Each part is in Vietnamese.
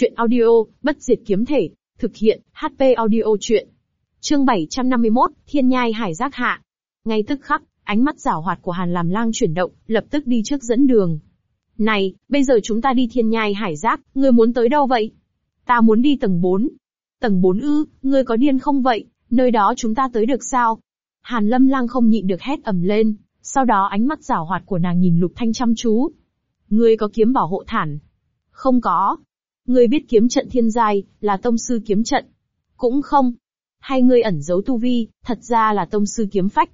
Chuyện audio, bất diệt kiếm thể, thực hiện, HP audio chuyện. Chương 751, Thiên nhai hải giác hạ. Ngay tức khắc, ánh mắt giảo hoạt của Hàn Làm Lang chuyển động, lập tức đi trước dẫn đường. Này, bây giờ chúng ta đi thiên nhai hải giác, ngươi muốn tới đâu vậy? Ta muốn đi tầng 4. Tầng 4 ư, ngươi có điên không vậy, nơi đó chúng ta tới được sao? Hàn Lâm Lang không nhịn được hét ầm lên, sau đó ánh mắt giảo hoạt của nàng nhìn Lục Thanh chăm chú. Ngươi có kiếm bảo hộ thản? Không có. Ngươi biết kiếm trận thiên giai, là tông sư kiếm trận? Cũng không. Hay ngươi ẩn giấu tu vi, thật ra là tông sư kiếm phách?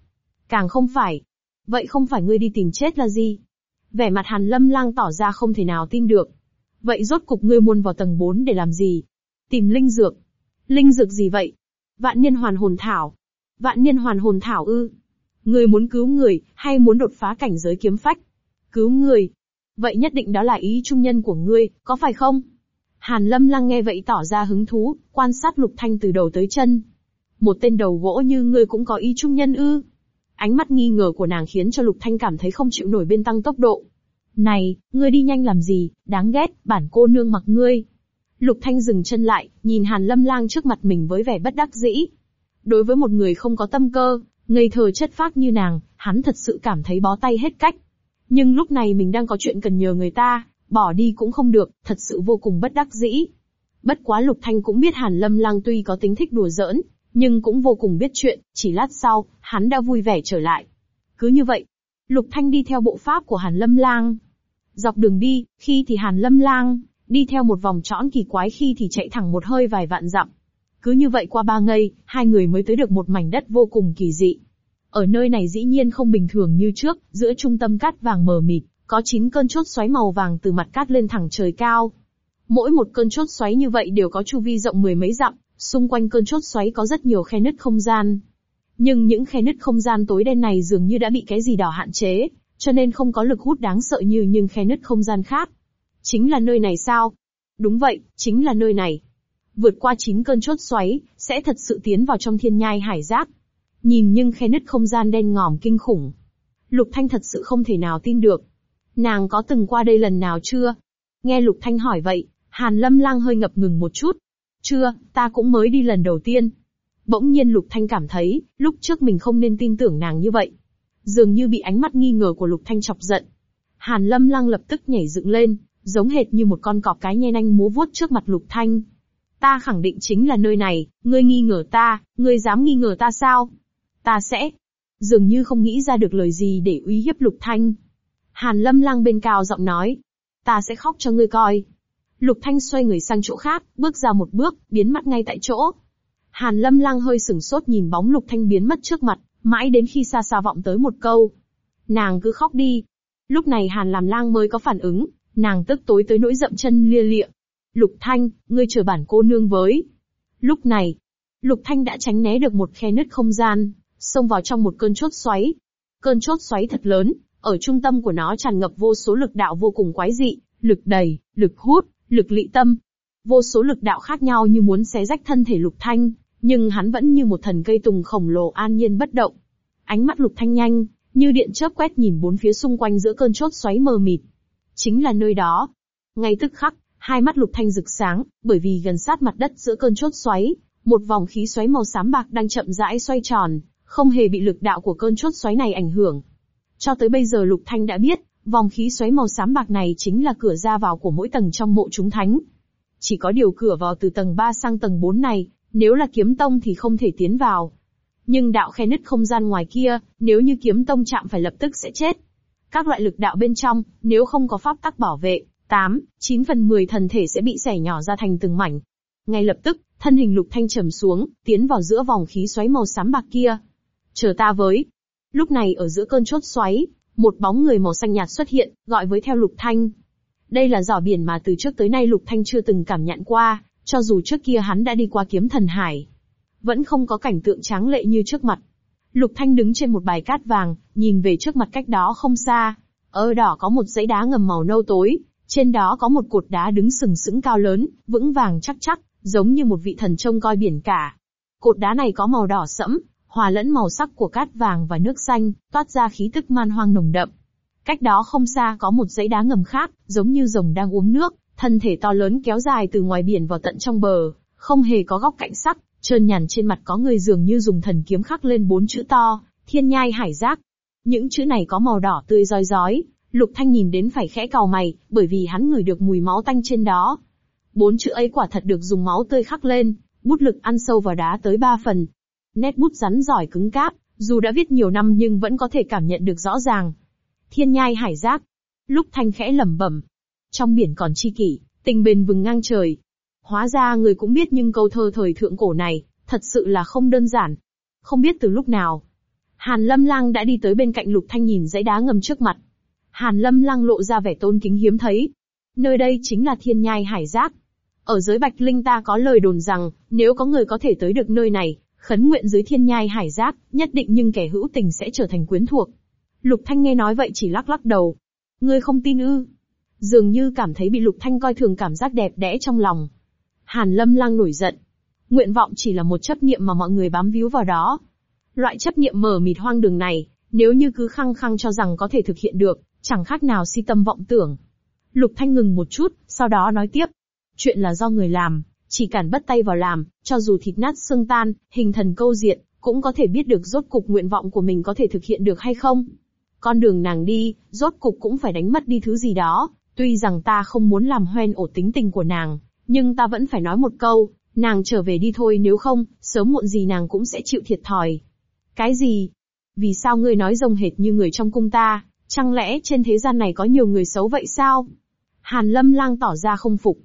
Càng không phải. Vậy không phải ngươi đi tìm chết là gì? Vẻ mặt Hàn Lâm Lang tỏ ra không thể nào tin được. Vậy rốt cục ngươi muôn vào tầng 4 để làm gì? Tìm linh dược. Linh dược gì vậy? Vạn niên hoàn hồn thảo. Vạn niên hoàn hồn thảo ư? Ngươi muốn cứu người, hay muốn đột phá cảnh giới kiếm phách? Cứu người. Vậy nhất định đó là ý trung nhân của ngươi, có phải không? Hàn Lâm Lăng nghe vậy tỏ ra hứng thú, quan sát Lục Thanh từ đầu tới chân. Một tên đầu gỗ như ngươi cũng có ý trung nhân ư? Ánh mắt nghi ngờ của nàng khiến cho Lục Thanh cảm thấy không chịu nổi bên tăng tốc độ. Này, ngươi đi nhanh làm gì, đáng ghét, bản cô nương mặc ngươi. Lục Thanh dừng chân lại, nhìn Hàn Lâm Lang trước mặt mình với vẻ bất đắc dĩ. Đối với một người không có tâm cơ, ngây thơ chất phác như nàng, hắn thật sự cảm thấy bó tay hết cách. Nhưng lúc này mình đang có chuyện cần nhờ người ta, bỏ đi cũng không được, thật sự vô cùng bất đắc dĩ. Bất quá Lục Thanh cũng biết Hàn Lâm Lang tuy có tính thích đùa giỡn, nhưng cũng vô cùng biết chuyện, chỉ lát sau, hắn đã vui vẻ trở lại. Cứ như vậy, Lục Thanh đi theo bộ pháp của Hàn Lâm Lang. Dọc đường đi, khi thì Hàn Lâm Lang, đi theo một vòng trõn kỳ quái khi thì chạy thẳng một hơi vài vạn dặm. Cứ như vậy qua ba ngày, hai người mới tới được một mảnh đất vô cùng kỳ dị. Ở nơi này dĩ nhiên không bình thường như trước, giữa trung tâm cát vàng mờ mịt, có chín cơn chốt xoáy màu vàng từ mặt cát lên thẳng trời cao. Mỗi một cơn chốt xoáy như vậy đều có chu vi rộng mười mấy dặm, xung quanh cơn chốt xoáy có rất nhiều khe nứt không gian. Nhưng những khe nứt không gian tối đen này dường như đã bị cái gì đó hạn chế, cho nên không có lực hút đáng sợ như những khe nứt không gian khác. Chính là nơi này sao? Đúng vậy, chính là nơi này. Vượt qua chín cơn chốt xoáy, sẽ thật sự tiến vào trong thiên nhai hải giác. Nhìn những khe nứt không gian đen ngòm kinh khủng. Lục Thanh thật sự không thể nào tin được. Nàng có từng qua đây lần nào chưa? Nghe Lục Thanh hỏi vậy, Hàn Lâm Lang hơi ngập ngừng một chút. Chưa, ta cũng mới đi lần đầu tiên. Bỗng nhiên Lục Thanh cảm thấy, lúc trước mình không nên tin tưởng nàng như vậy. Dường như bị ánh mắt nghi ngờ của Lục Thanh chọc giận. Hàn Lâm Lang lập tức nhảy dựng lên, giống hệt như một con cọp cái nhe nanh múa vuốt trước mặt Lục Thanh. Ta khẳng định chính là nơi này, ngươi nghi ngờ ta, ngươi dám nghi ngờ ta sao? Ta sẽ. Dường như không nghĩ ra được lời gì để uy hiếp Lục Thanh. Hàn Lâm Lang bên cao giọng nói. Ta sẽ khóc cho ngươi coi. Lục Thanh xoay người sang chỗ khác, bước ra một bước, biến mất ngay tại chỗ. Hàn Lâm Lang hơi sửng sốt nhìn bóng Lục Thanh biến mất trước mặt, mãi đến khi xa xa vọng tới một câu. Nàng cứ khóc đi. Lúc này Hàn làm lang mới có phản ứng, nàng tức tối tới nỗi dậm chân lia lịa. Lục Thanh, ngươi chờ bản cô nương với. Lúc này, Lục Thanh đã tránh né được một khe nứt không gian, xông vào trong một cơn chốt xoáy. Cơn chốt xoáy thật lớn, ở trung tâm của nó tràn ngập vô số lực đạo vô cùng quái dị, lực đầy, lực hút, lực lị tâm. Vô số lực đạo khác nhau như muốn xé rách thân thể Lục Thanh, nhưng hắn vẫn như một thần cây tùng khổng lồ an nhiên bất động. Ánh mắt Lục Thanh nhanh, như điện chớp quét nhìn bốn phía xung quanh giữa cơn chốt xoáy mờ mịt. Chính là nơi đó. Ngay tức khắc, hai mắt Lục Thanh rực sáng, bởi vì gần sát mặt đất giữa cơn chốt xoáy, một vòng khí xoáy màu xám bạc đang chậm rãi xoay tròn, không hề bị lực đạo của cơn chốt xoáy này ảnh hưởng. Cho tới bây giờ Lục Thanh đã biết, vòng khí xoáy màu xám bạc này chính là cửa ra vào của mỗi tầng trong mộ chúng thánh. Chỉ có điều cửa vào từ tầng 3 sang tầng 4 này, nếu là kiếm tông thì không thể tiến vào. Nhưng đạo khe nứt không gian ngoài kia, nếu như kiếm tông chạm phải lập tức sẽ chết. Các loại lực đạo bên trong, nếu không có pháp tắc bảo vệ, 8, 9 phần 10 thần thể sẽ bị xẻ nhỏ ra thành từng mảnh. Ngay lập tức, thân hình lục thanh trầm xuống, tiến vào giữa vòng khí xoáy màu xám bạc kia. Chờ ta với. Lúc này ở giữa cơn chốt xoáy, một bóng người màu xanh nhạt xuất hiện, gọi với theo lục thanh. Đây là giỏ biển mà từ trước tới nay lục thanh chưa từng cảm nhận qua, cho dù trước kia hắn đã đi qua kiếm thần hải. Vẫn không có cảnh tượng tráng lệ như trước mặt. Lục Thanh đứng trên một bài cát vàng, nhìn về trước mặt cách đó không xa. Ở đỏ có một dãy đá ngầm màu nâu tối, trên đó có một cột đá đứng sừng sững cao lớn, vững vàng chắc chắc, giống như một vị thần trông coi biển cả. Cột đá này có màu đỏ sẫm, hòa lẫn màu sắc của cát vàng và nước xanh, toát ra khí tức man hoang nồng đậm. Cách đó không xa có một dãy đá ngầm khác, giống như rồng đang uống nước, Thân thể to lớn kéo dài từ ngoài biển vào tận trong bờ, không hề có góc cạnh sắc, trơn nhàn trên mặt có người dường như dùng thần kiếm khắc lên bốn chữ to, thiên nhai hải giác. Những chữ này có màu đỏ tươi roi rói, Lục Thanh nhìn đến phải khẽ cào mày, bởi vì hắn ngửi được mùi máu tanh trên đó. Bốn chữ ấy quả thật được dùng máu tươi khắc lên, bút lực ăn sâu vào đá tới ba phần. Nét bút rắn giỏi cứng cáp, dù đã viết nhiều năm nhưng vẫn có thể cảm nhận được rõ ràng. Thiên nhai hải giác. Lúc Thanh khẽ lẩm bẩm. Trong biển còn chi kỷ, tình bền vừng ngang trời. Hóa ra người cũng biết nhưng câu thơ thời thượng cổ này, thật sự là không đơn giản. Không biết từ lúc nào, Hàn Lâm Lang đã đi tới bên cạnh Lục Thanh nhìn dãy đá ngầm trước mặt. Hàn Lâm Lang lộ ra vẻ tôn kính hiếm thấy. Nơi đây chính là thiên nhai hải giác. Ở giới Bạch Linh ta có lời đồn rằng, nếu có người có thể tới được nơi này, khấn nguyện dưới thiên nhai hải giác, nhất định nhưng kẻ hữu tình sẽ trở thành quyến thuộc. Lục Thanh nghe nói vậy chỉ lắc lắc đầu. Ngươi không tin ư? Dường như cảm thấy bị Lục Thanh coi thường cảm giác đẹp đẽ trong lòng. Hàn Lâm Lang nổi giận. Nguyện vọng chỉ là một chấp niệm mà mọi người bám víu vào đó. Loại chấp niệm mở mịt hoang đường này, nếu như cứ khăng khăng cho rằng có thể thực hiện được, chẳng khác nào si tâm vọng tưởng. Lục Thanh ngừng một chút, sau đó nói tiếp. Chuyện là do người làm, chỉ cần bắt tay vào làm, cho dù thịt nát xương tan, hình thần câu diện, cũng có thể biết được rốt cục nguyện vọng của mình có thể thực hiện được hay không. Con đường nàng đi, rốt cục cũng phải đánh mất đi thứ gì đó, tuy rằng ta không muốn làm hoen ổ tính tình của nàng, nhưng ta vẫn phải nói một câu, nàng trở về đi thôi nếu không, sớm muộn gì nàng cũng sẽ chịu thiệt thòi. Cái gì? Vì sao ngươi nói rồng hệt như người trong cung ta, chẳng lẽ trên thế gian này có nhiều người xấu vậy sao? Hàn Lâm Lang tỏ ra không phục.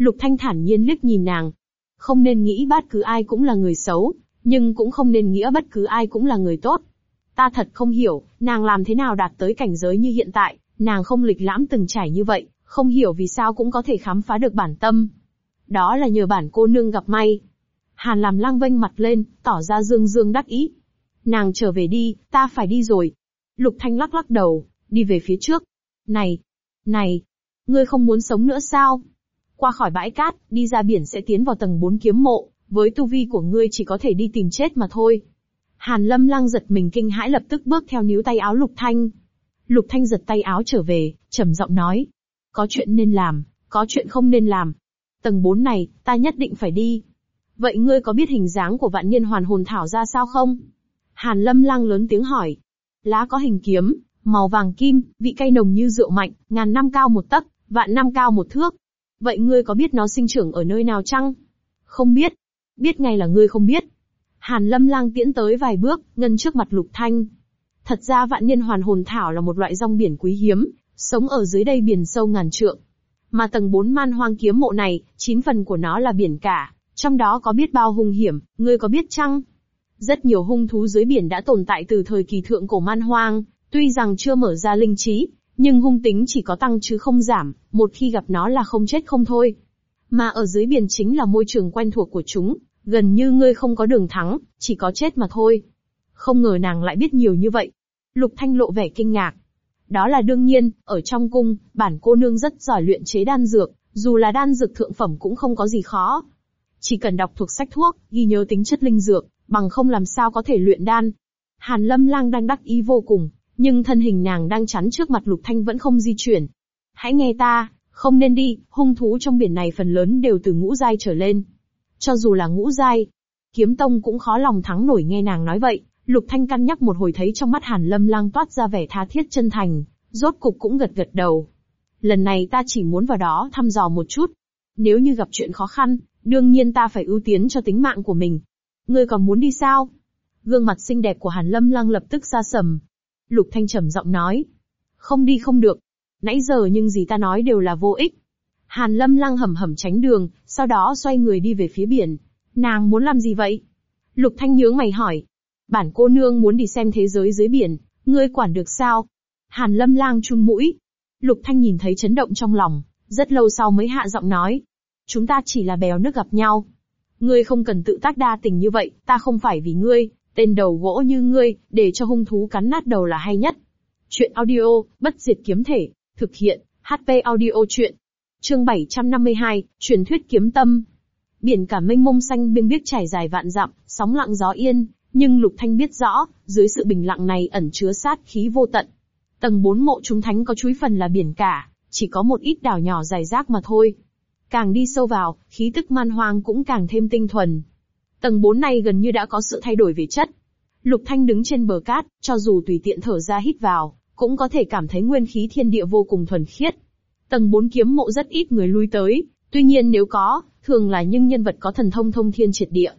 Lục Thanh thản nhiên liếc nhìn nàng. Không nên nghĩ bất cứ ai cũng là người xấu, nhưng cũng không nên nghĩa bất cứ ai cũng là người tốt. Ta thật không hiểu, nàng làm thế nào đạt tới cảnh giới như hiện tại, nàng không lịch lãm từng trải như vậy, không hiểu vì sao cũng có thể khám phá được bản tâm. Đó là nhờ bản cô nương gặp may. Hàn làm lang vênh mặt lên, tỏ ra dương dương đắc ý. Nàng trở về đi, ta phải đi rồi. Lục Thanh lắc lắc đầu, đi về phía trước. Này, này, ngươi không muốn sống nữa sao? Qua khỏi bãi cát, đi ra biển sẽ tiến vào tầng 4 kiếm mộ, với tu vi của ngươi chỉ có thể đi tìm chết mà thôi. Hàn Lâm lăng giật mình kinh hãi lập tức bước theo níu tay áo Lục Thanh. Lục Thanh giật tay áo trở về, trầm giọng nói. Có chuyện nên làm, có chuyện không nên làm. Tầng 4 này, ta nhất định phải đi. Vậy ngươi có biết hình dáng của vạn niên hoàn hồn thảo ra sao không? Hàn Lâm lăng lớn tiếng hỏi. Lá có hình kiếm, màu vàng kim, vị cay nồng như rượu mạnh, ngàn năm cao một tấc, vạn năm cao một thước. Vậy ngươi có biết nó sinh trưởng ở nơi nào chăng? Không biết. Biết ngay là ngươi không biết. Hàn Lâm Lang tiễn tới vài bước, ngân trước mặt Lục Thanh. Thật ra vạn niên hoàn hồn thảo là một loại rong biển quý hiếm, sống ở dưới đây biển sâu ngàn trượng. Mà tầng 4 man hoang kiếm mộ này, chín phần của nó là biển cả, trong đó có biết bao hung hiểm, ngươi có biết chăng? Rất nhiều hung thú dưới biển đã tồn tại từ thời kỳ thượng cổ man hoang, tuy rằng chưa mở ra linh trí, nhưng hung tính chỉ có tăng chứ không giảm, một khi gặp nó là không chết không thôi. Mà ở dưới biển chính là môi trường quen thuộc của chúng, gần như ngươi không có đường thắng, chỉ có chết mà thôi. Không ngờ nàng lại biết nhiều như vậy. Lục Thanh lộ vẻ kinh ngạc. Đó là đương nhiên, ở trong cung, bản cô nương rất giỏi luyện chế đan dược, dù là đan dược thượng phẩm cũng không có gì khó. Chỉ cần đọc thuộc sách thuốc, ghi nhớ tính chất linh dược, bằng không làm sao có thể luyện đan. Hàn Lâm Lang đang đắc ý vô cùng, nhưng thân hình nàng đang chắn trước mặt Lục Thanh vẫn không di chuyển. Hãy nghe ta, không nên đi, hung thú trong biển này phần lớn đều từ ngũ giai trở lên. Cho dù là ngũ giai, kiếm tông cũng khó lòng thắng nổi nghe nàng nói vậy. Lục Thanh căn nhắc một hồi thấy trong mắt Hàn Lâm Lang toát ra vẻ tha thiết chân thành, rốt cục cũng gật gật đầu. Lần này ta chỉ muốn vào đó thăm dò một chút. Nếu như gặp chuyện khó khăn, đương nhiên ta phải ưu tiên cho tính mạng của mình. Ngươi còn muốn đi sao? Gương mặt xinh đẹp của Hàn Lâm Lăng lập tức xa sầm. Lục Thanh trầm giọng nói. Không đi không được. Nãy giờ nhưng gì ta nói đều là vô ích. Hàn Lâm Lăng hầm hầm tránh đường, sau đó xoay người đi về phía biển. Nàng muốn làm gì vậy? Lục Thanh nhướng mày hỏi. Bản cô nương muốn đi xem thế giới dưới biển, ngươi quản được sao? Hàn Lâm Lang chun mũi. Lục Thanh nhìn thấy chấn động trong lòng, rất lâu sau mới hạ giọng nói. Chúng ta chỉ là bèo nước gặp nhau. Ngươi không cần tự tác đa tình như vậy, ta không phải vì ngươi, tên đầu gỗ như ngươi, để cho hung thú cắn nát đầu là hay nhất. Chuyện audio, bất diệt kiếm thể, thực hiện, HP audio chuyện. Chương 752, truyền thuyết kiếm tâm. Biển cả mênh mông xanh biên biếc trải dài vạn dặm, sóng lặng gió yên, nhưng Lục Thanh biết rõ, dưới sự bình lặng này ẩn chứa sát khí vô tận. Tầng 4 mộ chúng thánh có chuối phần là biển cả, chỉ có một ít đảo nhỏ dài rác mà thôi. Càng đi sâu vào, khí tức man hoang cũng càng thêm tinh thuần. Tầng 4 này gần như đã có sự thay đổi về chất. Lục Thanh đứng trên bờ cát, cho dù tùy tiện thở ra hít vào, cũng có thể cảm thấy nguyên khí thiên địa vô cùng thuần khiết. Tầng 4 kiếm mộ rất ít người lui tới, tuy nhiên nếu có, thường là những nhân vật có thần thông thông thiên triệt địa.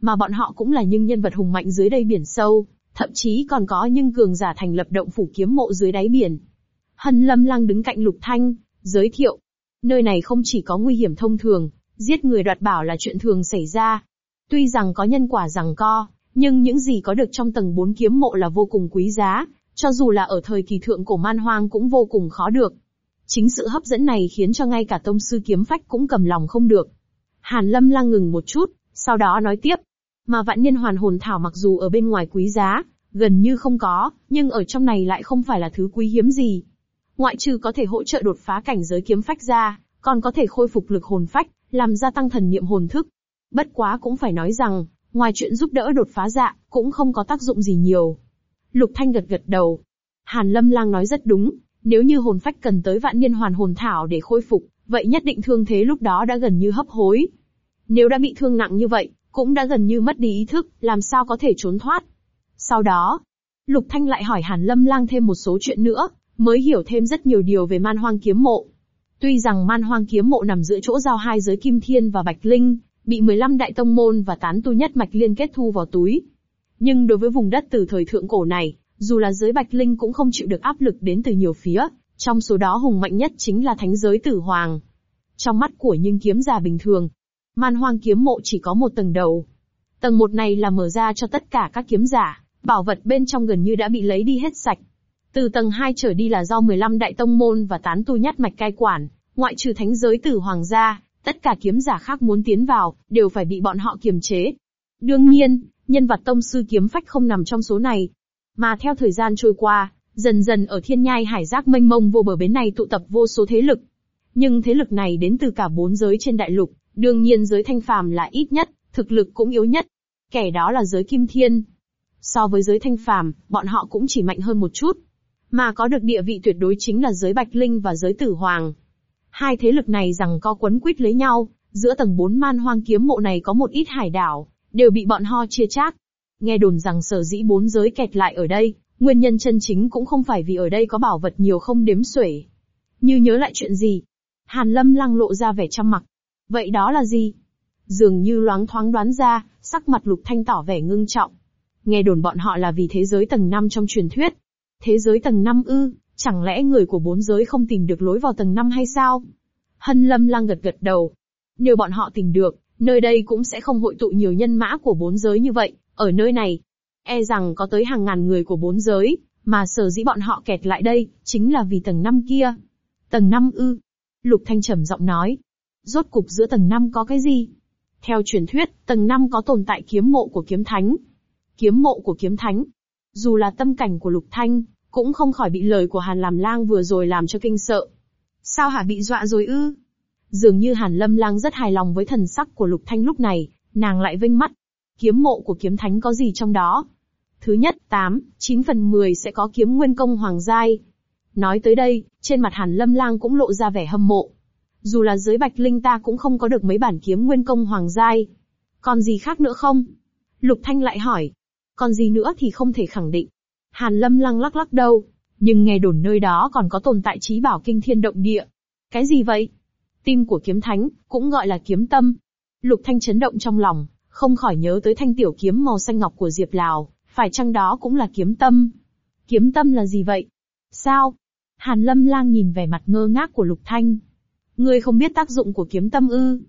Mà bọn họ cũng là những nhân vật hùng mạnh dưới đây biển sâu, thậm chí còn có những cường giả thành lập động phủ kiếm mộ dưới đáy biển. Hân Lâm Lăng đứng cạnh Lục Thanh, giới thiệu. Nơi này không chỉ có nguy hiểm thông thường, giết người đoạt bảo là chuyện thường xảy ra. Tuy rằng có nhân quả rằng co, nhưng những gì có được trong tầng 4 kiếm mộ là vô cùng quý giá, cho dù là ở thời kỳ thượng cổ man hoang cũng vô cùng khó được. Chính sự hấp dẫn này khiến cho ngay cả tông sư kiếm phách cũng cầm lòng không được. Hàn Lâm Lăng ngừng một chút, sau đó nói tiếp. Mà vạn niên hoàn hồn thảo mặc dù ở bên ngoài quý giá, gần như không có, nhưng ở trong này lại không phải là thứ quý hiếm gì. Ngoại trừ có thể hỗ trợ đột phá cảnh giới kiếm phách ra, còn có thể khôi phục lực hồn phách, làm gia tăng thần niệm hồn thức. Bất quá cũng phải nói rằng, ngoài chuyện giúp đỡ đột phá dạ, cũng không có tác dụng gì nhiều. Lục Thanh gật gật đầu. Hàn Lâm Lang nói rất đúng, nếu như hồn phách cần tới vạn niên hoàn hồn thảo để khôi phục, vậy nhất định thương thế lúc đó đã gần như hấp hối. Nếu đã bị thương nặng như vậy, cũng đã gần như mất đi ý thức, làm sao có thể trốn thoát. Sau đó, Lục Thanh lại hỏi Hàn Lâm Lang thêm một số chuyện nữa, mới hiểu thêm rất nhiều điều về man hoang kiếm mộ. Tuy rằng man hoang kiếm mộ nằm giữa chỗ giao hai giới Kim Thiên và Bạch Linh, bị 15 đại tông môn và tán tu nhất mạch liên kết thu vào túi. Nhưng đối với vùng đất từ thời thượng cổ này, dù là giới Bạch Linh cũng không chịu được áp lực đến từ nhiều phía, trong số đó hùng mạnh nhất chính là thánh giới Tử Hoàng. Trong mắt của những kiếm giả bình thường, man hoang kiếm mộ chỉ có một tầng đầu. Tầng một này là mở ra cho tất cả các kiếm giả, bảo vật bên trong gần như đã bị lấy đi hết sạch. Từ tầng 2 trở đi là do 15 đại tông môn và tán tu nhất mạch cai quản, ngoại trừ thánh giới tử hoàng gia, tất cả kiếm giả khác muốn tiến vào, đều phải bị bọn họ kiềm chế. Đương nhiên, nhân vật tông sư kiếm phách không nằm trong số này. Mà theo thời gian trôi qua, dần dần ở thiên nhai hải giác mênh mông vô bờ bến này tụ tập vô số thế lực. Nhưng thế lực này đến từ cả bốn giới trên đại lục, đương nhiên giới thanh phàm là ít nhất, thực lực cũng yếu nhất. Kẻ đó là giới kim thiên. So với giới thanh phàm, bọn họ cũng chỉ mạnh hơn một chút. Mà có được địa vị tuyệt đối chính là giới bạch linh và giới tử hoàng. Hai thế lực này rằng co quấn quýt lấy nhau, giữa tầng bốn man hoang kiếm mộ này có một ít hải đảo, đều bị bọn ho chia chác. Nghe đồn rằng sở dĩ bốn giới kẹt lại ở đây, nguyên nhân chân chính cũng không phải vì ở đây có bảo vật nhiều không đếm xuể. Như nhớ lại chuyện gì? Hàn Lâm lăng lộ ra vẻ chăm mặc. Vậy đó là gì? Dường như loáng thoáng đoán ra, sắc mặt lục thanh tỏ vẻ ngưng trọng. Nghe đồn bọn họ là vì thế giới tầng 5 trong truyền thuyết. Thế giới tầng 5 ư, chẳng lẽ người của bốn giới không tìm được lối vào tầng 5 hay sao? Hân Lâm Lang gật gật đầu. Nếu bọn họ tìm được, nơi đây cũng sẽ không hội tụ nhiều nhân mã của bốn giới như vậy, ở nơi này. E rằng có tới hàng ngàn người của bốn giới, mà sở dĩ bọn họ kẹt lại đây, chính là vì tầng 5 kia. Tầng 5 ư. Lục Thanh trầm giọng nói. Rốt cục giữa tầng 5 có cái gì? Theo truyền thuyết, tầng 5 có tồn tại kiếm mộ của kiếm thánh. Kiếm mộ của kiếm thánh. Dù là tâm cảnh của Lục Thanh, cũng không khỏi bị lời của Hàn Làm Lang vừa rồi làm cho kinh sợ. Sao hả bị dọa rồi ư? Dường như Hàn Lâm Lang rất hài lòng với thần sắc của Lục Thanh lúc này, nàng lại vinh mắt. Kiếm mộ của kiếm thánh có gì trong đó? Thứ nhất, 8, 9 phần 10 sẽ có kiếm nguyên công hoàng giai. Nói tới đây, trên mặt Hàn Lâm Lang cũng lộ ra vẻ hâm mộ. Dù là dưới Bạch Linh ta cũng không có được mấy bản kiếm nguyên công hoàng giai. Còn gì khác nữa không? Lục Thanh lại hỏi. Còn gì nữa thì không thể khẳng định. Hàn Lâm lăng lắc lắc đầu. Nhưng nghe đồn nơi đó còn có tồn tại trí bảo kinh thiên động địa. Cái gì vậy? Tim của kiếm thánh, cũng gọi là kiếm tâm. Lục Thanh chấn động trong lòng, không khỏi nhớ tới thanh tiểu kiếm màu xanh ngọc của Diệp Lào, phải chăng đó cũng là kiếm tâm? Kiếm tâm là gì vậy? Sao? Hàn Lâm lang nhìn vẻ mặt ngơ ngác của Lục Thanh. Ngươi không biết tác dụng của kiếm tâm ư?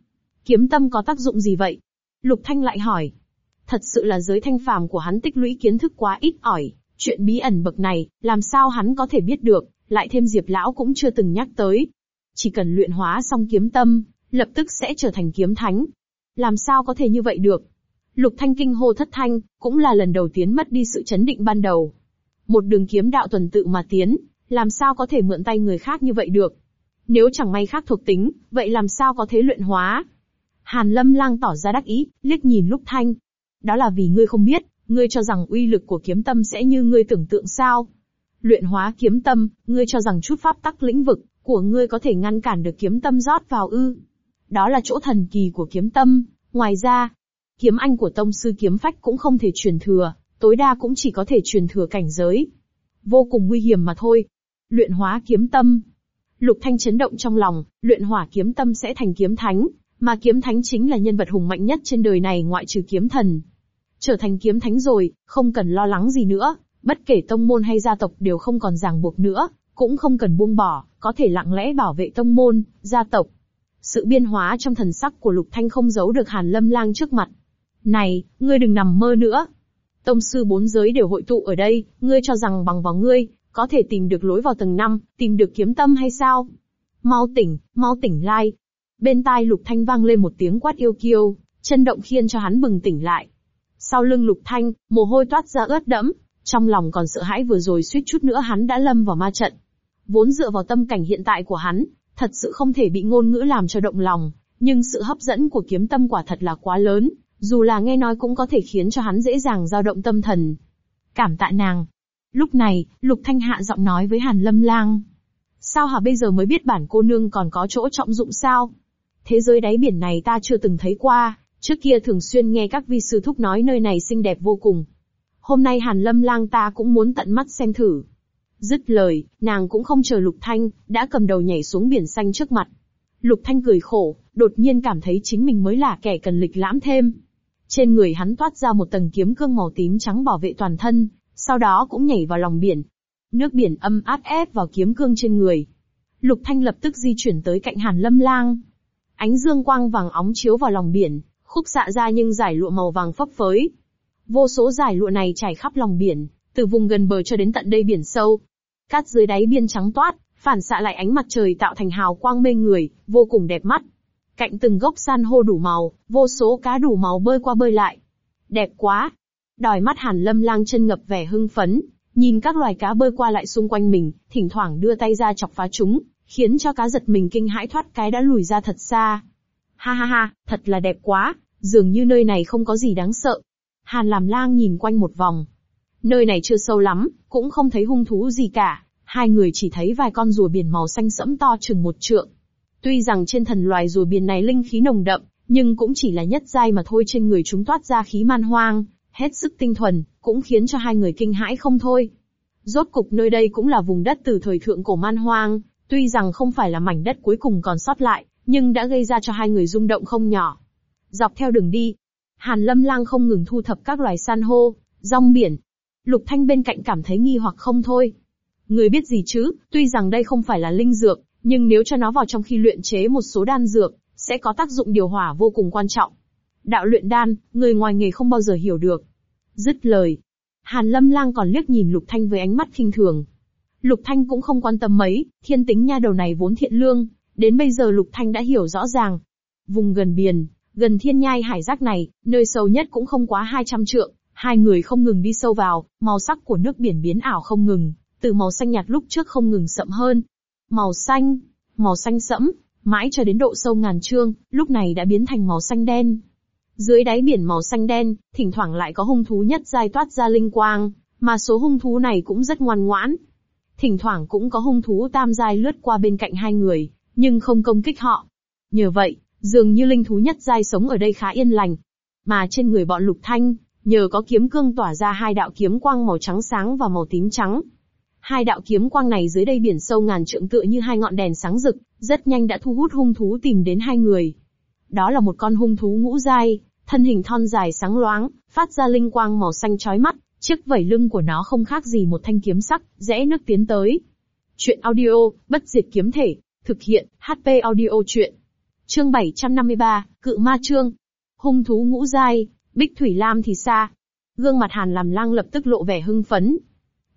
Kiếm tâm có tác dụng gì vậy? Lục Thanh lại hỏi. Thật sự là giới thanh phàm của hắn tích lũy kiến thức quá ít ỏi, chuyện bí ẩn bậc này, làm sao hắn có thể biết được, lại thêm Diệp Lão cũng chưa từng nhắc tới. Chỉ cần luyện hóa xong kiếm tâm, lập tức sẽ trở thành kiếm thánh. Làm sao có thể như vậy được? Lục Thanh kinh hô thất thanh, cũng là lần đầu tiến mất đi sự chấn định ban đầu. Một đường kiếm đạo tuần tự mà tiến, làm sao có thể mượn tay người khác như vậy được? Nếu chẳng may khác thuộc tính, vậy làm sao có thể luyện hóa? Hàn Lâm Lang tỏ ra đắc ý, liếc nhìn Lục Thanh. Đó là vì ngươi không biết, ngươi cho rằng uy lực của kiếm tâm sẽ như ngươi tưởng tượng sao? Luyện hóa kiếm tâm, ngươi cho rằng chút pháp tắc lĩnh vực, của ngươi có thể ngăn cản được kiếm tâm rót vào ư. Đó là chỗ thần kỳ của kiếm tâm, ngoài ra, kiếm anh của tông sư kiếm phách cũng không thể truyền thừa, tối đa cũng chỉ có thể truyền thừa cảnh giới. Vô cùng nguy hiểm mà thôi. Luyện hóa kiếm tâm. Lục Thanh chấn động trong lòng, luyện hỏa kiếm tâm sẽ thành kiếm thánh, mà kiếm thánh chính là nhân vật hùng mạnh nhất trên đời này ngoại trừ kiếm thần. Trở thành kiếm thánh rồi, không cần lo lắng gì nữa, bất kể tông môn hay gia tộc đều không còn ràng buộc nữa, cũng không cần buông bỏ, có thể lặng lẽ bảo vệ tông môn, gia tộc. Sự biên hóa trong thần sắc của Lục Thanh không giấu được Hàn Lâm Lang trước mặt. Này, ngươi đừng nằm mơ nữa. Tông sư bốn giới đều hội tụ ở đây, ngươi cho rằng bằng vào ngươi, có thể tìm được lối vào tầng 5, tìm được kiếm tâm hay sao? Mau tỉnh, mau tỉnh lai. Bên tai Lục Thanh vang lên một tiếng quát yêu kiêu, chân động khiên cho hắn bừng tỉnh lại. Sau lưng Lục Thanh, mồ hôi toát ra ướt đẫm, trong lòng còn sợ hãi vừa rồi suýt chút nữa hắn đã lâm vào ma trận. Vốn dựa vào tâm cảnh hiện tại của hắn, thật sự không thể bị ngôn ngữ làm cho động lòng, nhưng sự hấp dẫn của kiếm tâm quả thật là quá lớn, dù là nghe nói cũng có thể khiến cho hắn dễ dàng dao động tâm thần. Cảm tạ nàng. Lúc này, Lục Thanh hạ giọng nói với Hàn Lâm Lang. Sao hả bây giờ mới biết bản cô nương còn có chỗ trọng dụng sao? Thế giới đáy biển này ta chưa từng thấy qua, trước kia thường xuyên nghe các vi sư thúc nói nơi này xinh đẹp vô cùng. Hôm nay Hàn Lâm Lang ta cũng muốn tận mắt xem thử. Dứt lời, nàng cũng không chờ Lục Thanh, đã cầm đầu nhảy xuống biển xanh trước mặt. Lục Thanh cười khổ, đột nhiên cảm thấy chính mình mới là kẻ cần lịch lãm thêm. Trên người hắn toát ra một tầng kiếm cương màu tím trắng bảo vệ toàn thân, sau đó cũng nhảy vào lòng biển. Nước biển âm áp ép vào kiếm cương trên người. Lục Thanh lập tức di chuyển tới cạnh Hàn Lâm Lang. Ánh dương quang vàng óng chiếu vào lòng biển, khúc xạ ra nhưng giải lụa màu vàng phấp phới. Vô số giải lụa này trải khắp lòng biển, từ vùng gần bờ cho đến tận đây biển sâu. Cát dưới đáy biên trắng toát, phản xạ lại ánh mặt trời tạo thành hào quang mê người, vô cùng đẹp mắt. Cạnh từng gốc san hô đủ màu, vô số cá đủ màu bơi qua bơi lại. Đẹp quá! Đòi mắt hàn lâm lang chân ngập vẻ hưng phấn, nhìn các loài cá bơi qua lại xung quanh mình, thỉnh thoảng đưa tay ra chọc phá chúng, khiến cho cá giật mình kinh hãi thoát cái đã lùi ra thật xa. Ha ha ha, thật là đẹp quá, dường như nơi này không có gì đáng sợ. Hàn làm lang nhìn quanh một vòng. Nơi này chưa sâu lắm, cũng không thấy hung thú gì cả, hai người chỉ thấy vài con rùa biển màu xanh sẫm to chừng một trượng. Tuy rằng trên thần loài rùa biển này linh khí nồng đậm, nhưng cũng chỉ là nhất giai mà thôi trên người chúng toát ra khí man hoang, hết sức tinh thuần, cũng khiến cho hai người kinh hãi không thôi. Rốt cục nơi đây cũng là vùng đất từ thời thượng cổ man hoang, tuy rằng không phải là mảnh đất cuối cùng còn sót lại, nhưng đã gây ra cho hai người rung động không nhỏ. Dọc theo đường đi, Hàn Lâm Lang không ngừng thu thập các loài san hô, rong biển. Lục Thanh bên cạnh cảm thấy nghi hoặc không thôi. Người biết gì chứ, tuy rằng đây không phải là linh dược, nhưng nếu cho nó vào trong khi luyện chế một số đan dược, sẽ có tác dụng điều hòa vô cùng quan trọng. Đạo luyện đan, người ngoài nghề không bao giờ hiểu được. Dứt lời. Hàn Lâm Lang còn liếc nhìn Lục Thanh với ánh mắt khinh thường. Lục Thanh cũng không quan tâm mấy, thiên tính nha đầu này vốn thiện lương, đến bây giờ Lục Thanh đã hiểu rõ ràng. Vùng gần biển, gần thiên nhai hải rác này, nơi sâu nhất cũng không quá 200 trượng, hai người không ngừng đi sâu vào, màu sắc của nước biển biến ảo không ngừng, từ màu xanh nhạt lúc trước không ngừng sậm hơn. Màu xanh, màu xanh sẫm, mãi cho đến độ sâu ngàn trượng, lúc này đã biến thành màu xanh đen. Dưới đáy biển màu xanh đen, thỉnh thoảng lại có hung thú nhất giai toát ra linh quang, mà số hung thú này cũng rất ngoan ngoãn. Thỉnh thoảng cũng có hung thú tam giai lướt qua bên cạnh hai người, nhưng không công kích họ. Nhờ vậy, dường như linh thú nhất giai sống ở đây khá yên lành. Mà trên người bọn lục thanh, nhờ có kiếm cương tỏa ra hai đạo kiếm quang màu trắng sáng và màu tím trắng. Hai đạo kiếm quang này dưới đây biển sâu ngàn trượng tựa như hai ngọn đèn sáng rực, rất nhanh đã thu hút hung thú tìm đến hai người. Đó là một con hung thú ngũ giai, thân hình thon dài sáng loáng, phát ra linh quang màu xanh chói mắt, chiếc vảy lưng của nó không khác gì một thanh kiếm sắc, rẽ nước tiến tới. Chuyện audio, bất diệt kiếm thể, thực hiện, HP audio chuyện. Chương 753, Cự Ma Trương. Hung thú ngũ giai, Bích Thủy Lam thì xa. Gương mặt Hàn làm lang lập tức lộ vẻ hưng phấn.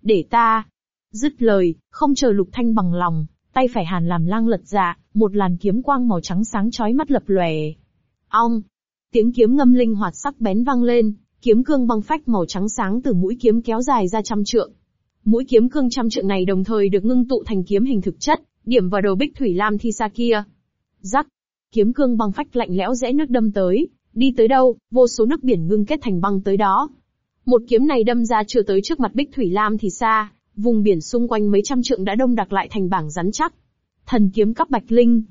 Để ta. Dứt lời, không chờ Lục Thanh bằng lòng, tay phải Hàn làm lang lật dạ, một làn kiếm quang màu trắng sáng chói mắt lập lòe. Ong! Tiếng kiếm ngâm linh hoạt sắc bén vang lên, kiếm cương băng phách màu trắng sáng từ mũi kiếm kéo dài ra trăm trượng. Mũi kiếm cương trăm trượng này đồng thời được ngưng tụ thành kiếm hình thực chất, điểm vào đầu Bích Thủy Lam thi xa kia. Rắc! Kiếm cương băng phách lạnh lẽo rẽ nước đâm tới, đi tới đâu, vô số nước biển ngưng kết thành băng tới đó. Một kiếm này đâm ra chưa tới trước mặt Bích Thủy Lam thì xa, vùng biển xung quanh mấy trăm trượng đã đông đặc lại thành bảng rắn chắc. Thần kiếm cấp bạch linh.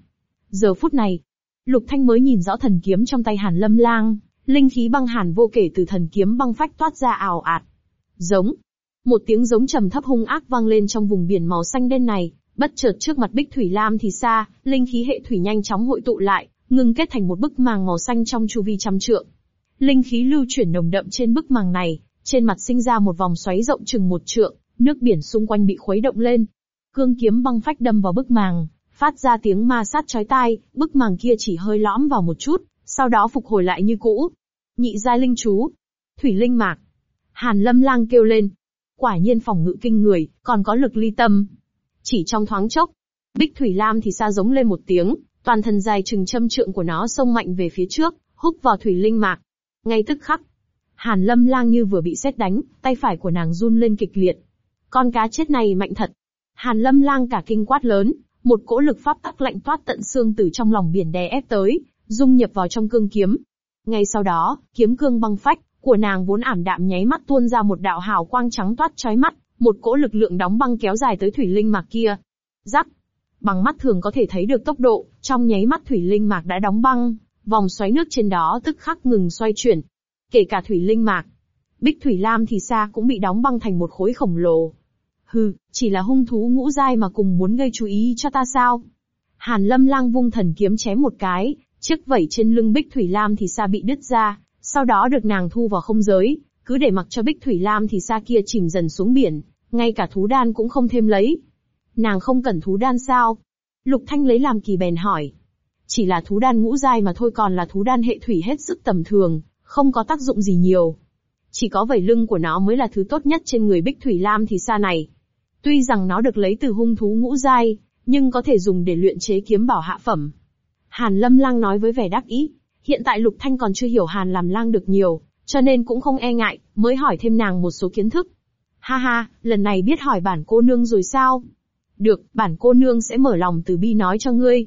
Giờ phút này, Lục Thanh mới nhìn rõ thần kiếm trong tay Hàn Lâm Lang, linh khí băng hàn vô kể từ thần kiếm băng phách toát ra ảo ạt. Giống. Một tiếng giống trầm thấp hung ác vang lên trong vùng biển màu xanh đen này, bất chợt trước mặt Bích Thủy Lam thì xa, linh khí hệ thủy nhanh chóng hội tụ lại, ngưng kết thành một bức màng màu xanh trong chu vi trăm trượng. Linh khí lưu chuyển nồng đậm trên bức màng này, trên mặt sinh ra một vòng xoáy rộng chừng một trượng, nước biển xung quanh bị khuấy động lên. Cương kiếm băng phách đâm vào bức màng, phát ra tiếng ma sát chói tai, bức màng kia chỉ hơi lõm vào một chút, sau đó phục hồi lại như cũ. Nhị giai linh chú, thủy linh mạc. Hàn Lâm Lang kêu lên. Quả nhiên phòng ngự kinh người, còn có lực ly tâm. Chỉ trong thoáng chốc, Bích Thủy Lam thì xa giống lên một tiếng, toàn thân dài chừng châm trượng của nó xông mạnh về phía trước, húc vào thủy linh mạc. Ngay tức khắc, Hàn Lâm Lang như vừa bị xét đánh, tay phải của nàng run lên kịch liệt. Con cá chết này mạnh thật. Hàn Lâm Lang cả kinh quát lớn, một cỗ lực pháp tắc lạnh toát tận xương từ trong lòng biển đè ép tới, dung nhập vào trong cương kiếm. Ngay sau đó, kiếm cương băng phách của nàng vốn ảm đạm nháy mắt tuôn ra một đạo hào quang trắng toát chói mắt, một cỗ lực lượng đóng băng kéo dài tới thủy linh mạc kia. Rắc. Bằng mắt thường có thể thấy được tốc độ, trong nháy mắt thủy linh mạc đã đóng băng, vòng xoáy nước trên đó tức khắc ngừng xoay chuyển. Kể cả thủy linh mạc, Bích Thủy Lam thì xa cũng bị đóng băng thành một khối khổng lồ. Hừ, chỉ là hung thú ngũ giai mà cùng muốn gây chú ý cho ta sao? Hàn Lâm Lang vung thần kiếm chém một cái, chiếc vảy trên lưng Bích Thủy Lam thì xa bị đứt ra, sau đó được nàng thu vào không giới, cứ để mặc cho Bích Thủy Lam thì xa kia chìm dần xuống biển, ngay cả thú đan cũng không thêm lấy. Nàng không cần thú đan sao? Lục Thanh lấy làm kỳ bèn hỏi. Chỉ là thú đan ngũ giai mà thôi còn là thú đan hệ thủy hết sức tầm thường, không có tác dụng gì nhiều. Chỉ có vảy lưng của nó mới là thứ tốt nhất trên người Bích Thủy Lam thì xa này. Tuy rằng nó được lấy từ hung thú ngũ giai, nhưng có thể dùng để luyện chế kiếm bảo hạ phẩm. Hàn Lâm Lang nói với vẻ đắc ý, hiện tại Lục Thanh còn chưa hiểu Hàn làm lang được nhiều, cho nên cũng không e ngại, mới hỏi thêm nàng một số kiến thức. Ha ha, lần này biết hỏi bản cô nương rồi sao? Được, bản cô nương sẽ mở lòng từ bi nói cho ngươi.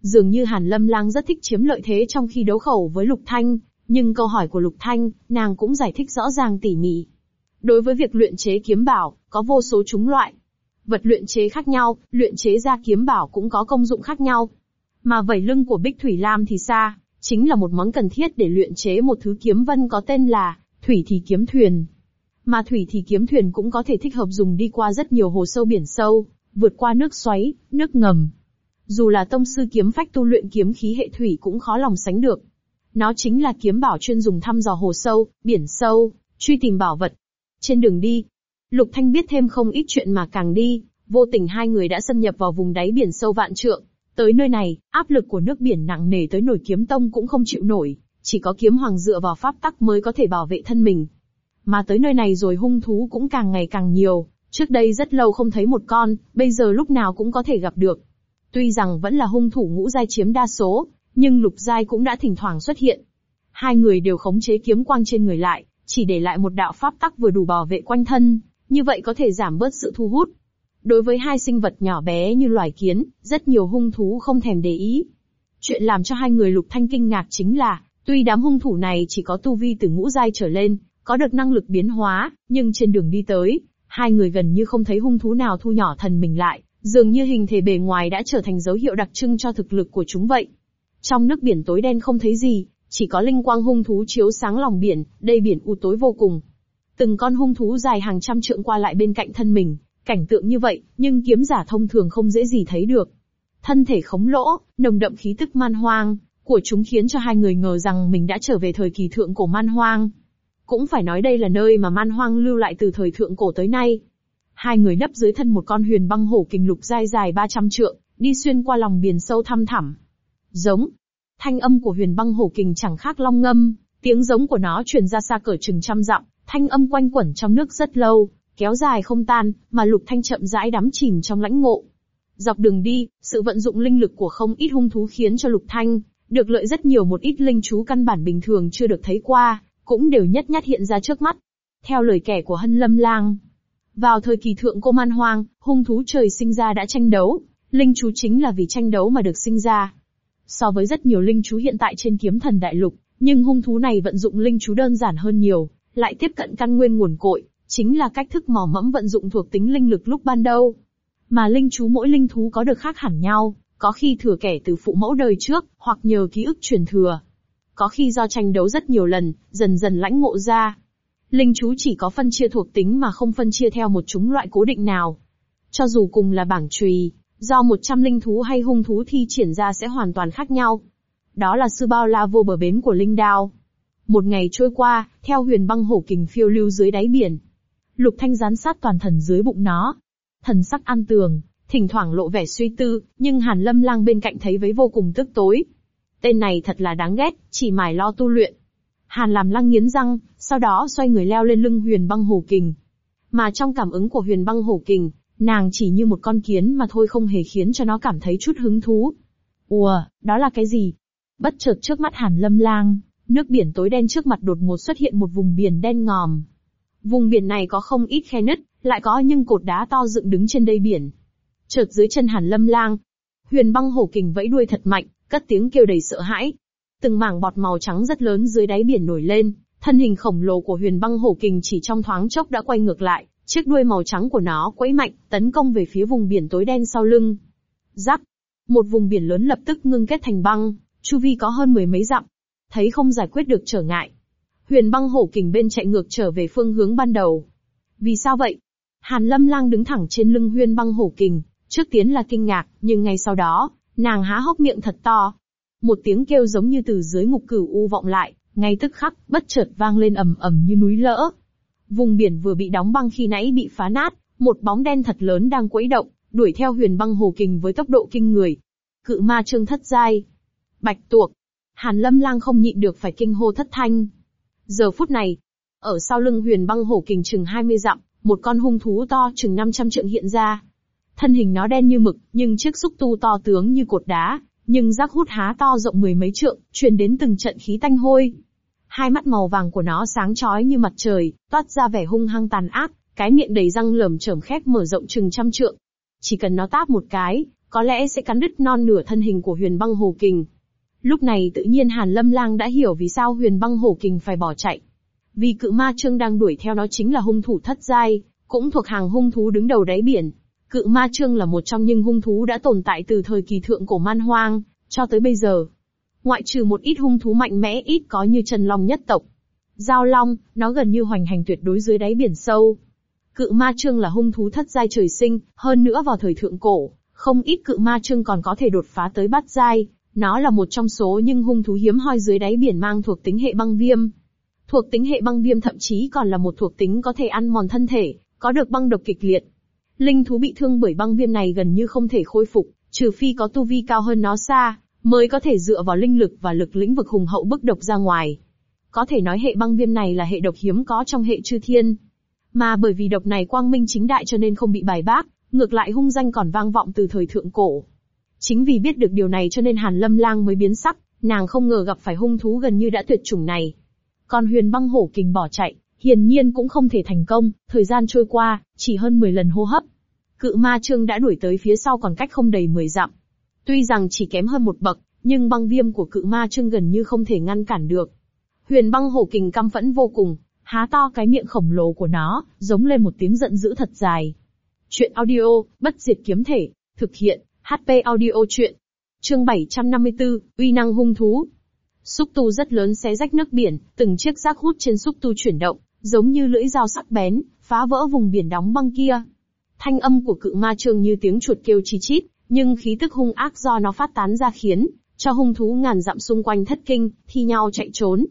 Dường như Hàn Lâm Lang rất thích chiếm lợi thế trong khi đấu khẩu với Lục Thanh, nhưng câu hỏi của Lục Thanh, nàng cũng giải thích rõ ràng tỉ mỉ. Đối với việc luyện chế kiếm bảo, có vô số chúng loại. Vật luyện chế khác nhau, luyện chế ra kiếm bảo cũng có công dụng khác nhau. Mà vẩy lưng của Bích Thủy Lam thì xa, chính là một món cần thiết để luyện chế một thứ kiếm vân có tên là Thủy thì kiếm thuyền. Mà Thủy thì kiếm thuyền cũng có thể thích hợp dùng đi qua rất nhiều hồ sâu biển sâu, vượt qua nước xoáy, nước ngầm. Dù là tông sư kiếm phách tu luyện kiếm khí hệ thủy cũng khó lòng sánh được. Nó chính là kiếm bảo chuyên dùng thăm dò hồ sâu, biển sâu, truy tìm bảo vật. Trên đường đi, Lục Thanh biết thêm không ít chuyện mà càng đi, vô tình hai người đã xâm nhập vào vùng đáy biển sâu vạn trượng. Tới nơi này, áp lực của nước biển nặng nề tới nổi kiếm tông cũng không chịu nổi, chỉ có kiếm hoàng dựa vào pháp tắc mới có thể bảo vệ thân mình. Mà tới nơi này rồi hung thú cũng càng ngày càng nhiều, trước đây rất lâu không thấy một con, bây giờ lúc nào cũng có thể gặp được. Tuy rằng vẫn là hung thủ ngũ giai chiếm đa số, nhưng lục giai cũng đã thỉnh thoảng xuất hiện. Hai người đều khống chế kiếm quang trên người lại, chỉ để lại một đạo pháp tắc vừa đủ bảo vệ quanh thân, như vậy có thể giảm bớt sự thu hút. Đối với hai sinh vật nhỏ bé như loài kiến, rất nhiều hung thú không thèm để ý. Chuyện làm cho hai người lục thanh kinh ngạc chính là, tuy đám hung thủ này chỉ có tu vi từ ngũ giai trở lên, có được năng lực biến hóa, nhưng trên đường đi tới, hai người gần như không thấy hung thú nào thu nhỏ thần mình lại, dường như hình thể bề ngoài đã trở thành dấu hiệu đặc trưng cho thực lực của chúng vậy. Trong nước biển tối đen không thấy gì, chỉ có linh quang hung thú chiếu sáng lòng biển, đây biển u tối vô cùng. Từng con hung thú dài hàng trăm trượng qua lại bên cạnh thân mình, cảnh tượng như vậy, nhưng kiếm giả thông thường không dễ gì thấy được. Thân thể khống lỗ, nồng đậm khí tức man hoang, của chúng khiến cho hai người ngờ rằng mình đã trở về thời kỳ thượng cổ man hoang. Cũng phải nói đây là nơi mà man hoang lưu lại từ thời thượng cổ tới nay. Hai người nấp dưới thân một con huyền băng hổ kình lục dài dài 300 trượng, đi xuyên qua lòng biển sâu thăm thẳm. Giống. Thanh âm của huyền băng hổ kình chẳng khác long ngâm, tiếng giống của nó truyền ra xa cỡ chừng trăm dặm, thanh âm quanh quẩn trong nước rất lâu, kéo dài không tan, mà lục thanh chậm rãi đắm chìm trong lãnh ngộ. Dọc đường đi, sự vận dụng linh lực của không ít hung thú khiến cho lục thanh, được lợi rất nhiều một ít linh chú căn bản bình thường chưa được thấy qua, cũng đều nhất nhất hiện ra trước mắt. Theo lời kể của Hân Lâm Lang, vào thời kỳ thượng cô man hoang, hung thú trời sinh ra đã tranh đấu, linh chú chính là vì tranh đấu mà được sinh ra. So với rất nhiều linh chú hiện tại trên kiếm thần đại lục, nhưng hung thú này vận dụng linh chú đơn giản hơn nhiều, lại tiếp cận căn nguyên nguồn cội, chính là cách thức mò mẫm vận dụng thuộc tính linh lực lúc ban đầu. Mà linh chú mỗi linh thú có được khác hẳn nhau, có khi thừa kẻ từ phụ mẫu đời trước, hoặc nhờ ký ức truyền thừa. Có khi do tranh đấu rất nhiều lần, dần dần lãnh ngộ ra. Linh chú chỉ có phân chia thuộc tính mà không phân chia theo một chúng loại cố định nào. Cho dù cùng là bảng trùy, do 100 linh thú hay hung thú thi triển ra sẽ hoàn toàn khác nhau. Đó là sư bao la vô bờ bến của linh đao. Một ngày trôi qua, theo huyền băng hổ kình phiêu lưu dưới đáy biển. Lục thanh gián sát toàn thần dưới bụng nó. Thần sắc an tường, thỉnh thoảng lộ vẻ suy tư, nhưng Hàn Lâm Lang bên cạnh thấy với vô cùng tức tối. Tên này thật là đáng ghét, chỉ mải lo tu luyện. Hàn làm lăng nghiến răng, sau đó xoay người leo lên lưng huyền băng hổ kình. Mà trong cảm ứng của huyền băng hổ kình, nàng chỉ như một con kiến mà thôi không hề khiến cho nó cảm thấy chút hứng thú. Ùa, đó là cái gì? Bất chợt trước mắt Hàn Lâm Lang, nước biển tối đen trước mặt đột ngột xuất hiện một vùng biển đen ngòm. Vùng biển này có không ít khe nứt, lại có những cột đá to dựng đứng trên đây biển. Chợt dưới chân Hàn Lâm Lang, Huyền Băng hổ kình vẫy đuôi thật mạnh, cất tiếng kêu đầy sợ hãi. Từng mảng bọt màu trắng rất lớn dưới đáy biển nổi lên, thân hình khổng lồ của Huyền Băng hổ kình chỉ trong thoáng chốc đã quay ngược lại, chiếc đuôi màu trắng của nó quẫy mạnh, tấn công về phía vùng biển tối đen sau lưng. Rắc, một vùng biển lớn lập tức ngưng kết thành băng, chu vi có hơn mười mấy dặm. Thấy không giải quyết được trở ngại, Huyền Băng hổ kình bên chạy ngược trở về phương hướng ban đầu. Vì sao vậy? Hàn Lâm Lang đứng thẳng trên lưng Huyền Băng hổ kình, Trước tiến là kinh ngạc, nhưng ngay sau đó, nàng há hốc miệng thật to. Một tiếng kêu giống như từ dưới ngục cửu u vọng lại, ngay tức khắc, bất chợt vang lên ầm ầm như núi lỡ. Vùng biển vừa bị đóng băng khi nãy bị phá nát, một bóng đen thật lớn đang quấy động, đuổi theo huyền băng hồ kình với tốc độ kinh người. Cự ma trương thất giai. Bạch tuộc. Hàn lâm lang không nhịn được phải kinh hô thất thanh. Giờ phút này, ở sau lưng huyền băng hổ kình chừng 20 dặm, một con hung thú to chừng 500 trượng hiện ra. Thân hình nó đen như mực, nhưng chiếc xúc tu to tướng như cột đá, nhưng rác hút há to rộng mười mấy trượng, truyền đến từng trận khí tanh hôi. Hai mắt màu vàng của nó sáng chói như mặt trời, toát ra vẻ hung hăng tàn ác, cái miệng đầy răng lởm chởm khép mở rộng chừng trăm trượng. Chỉ cần nó táp một cái, có lẽ sẽ cắn đứt non nửa thân hình của huyền băng hồ kình. Lúc này tự nhiên Hàn Lâm Lang đã hiểu vì sao huyền băng hổ kình phải bỏ chạy. Vì cự ma trương đang đuổi theo nó chính là hung thủ thất giai, cũng thuộc hàng hung thú đứng đầu đáy biển. Cự ma trương là một trong những hung thú đã tồn tại từ thời kỳ thượng cổ man hoang, cho tới bây giờ. Ngoại trừ một ít hung thú mạnh mẽ ít có như chân long nhất tộc. Giao long, nó gần như hoành hành tuyệt đối dưới đáy biển sâu. Cự ma trương là hung thú thất giai trời sinh, hơn nữa vào thời thượng cổ, không ít cự ma trương còn có thể đột phá tới bát giai. Nó là một trong số những hung thú hiếm hoi dưới đáy biển mang thuộc tính hệ băng viêm. Thuộc tính hệ băng viêm thậm chí còn là một thuộc tính có thể ăn mòn thân thể, có được băng độc kịch liệt, Linh thú bị thương bởi băng viêm này gần như không thể khôi phục, trừ phi có tu vi cao hơn nó xa, mới có thể dựa vào linh lực và lực lĩnh vực hùng hậu bức độc ra ngoài. Có thể nói hệ băng viêm này là hệ độc hiếm có trong hệ chư thiên. Mà bởi vì độc này quang minh chính đại cho nên không bị bài bác, ngược lại hung danh còn vang vọng từ thời thượng cổ. Chính vì biết được điều này cho nên Hàn Lâm Lang mới biến sắc, nàng không ngờ gặp phải hung thú gần như đã tuyệt chủng này. Còn huyền băng hổ kình bỏ chạy, hiển nhiên cũng không thể thành công, thời gian trôi qua, chỉ hơn 10 lần hô hấp. Cự ma trương đã đuổi tới phía sau còn cách không đầy 10 dặm. Tuy rằng chỉ kém hơn một bậc, nhưng băng viêm của cự ma trương gần như không thể ngăn cản được. Huyền băng hổ kình căm phẫn vô cùng, há to cái miệng khổng lồ của nó, giống lên một tiếng giận dữ thật dài. Chuyện audio, bất diệt kiếm thể, thực hiện, HP audio chuyện. Chương 754, uy năng hung thú. Xúc tu rất lớn xé rách nước biển, từng chiếc rác hút trên xúc tu chuyển động, giống như lưỡi dao sắc bén, phá vỡ vùng biển đóng băng kia. Thanh âm của cự ma trương như tiếng chuột kêu chi chít, nhưng khí tức hung ác do nó phát tán ra khiến cho hung thú ngàn dặm xung quanh thất kinh, thi nhau chạy trốn.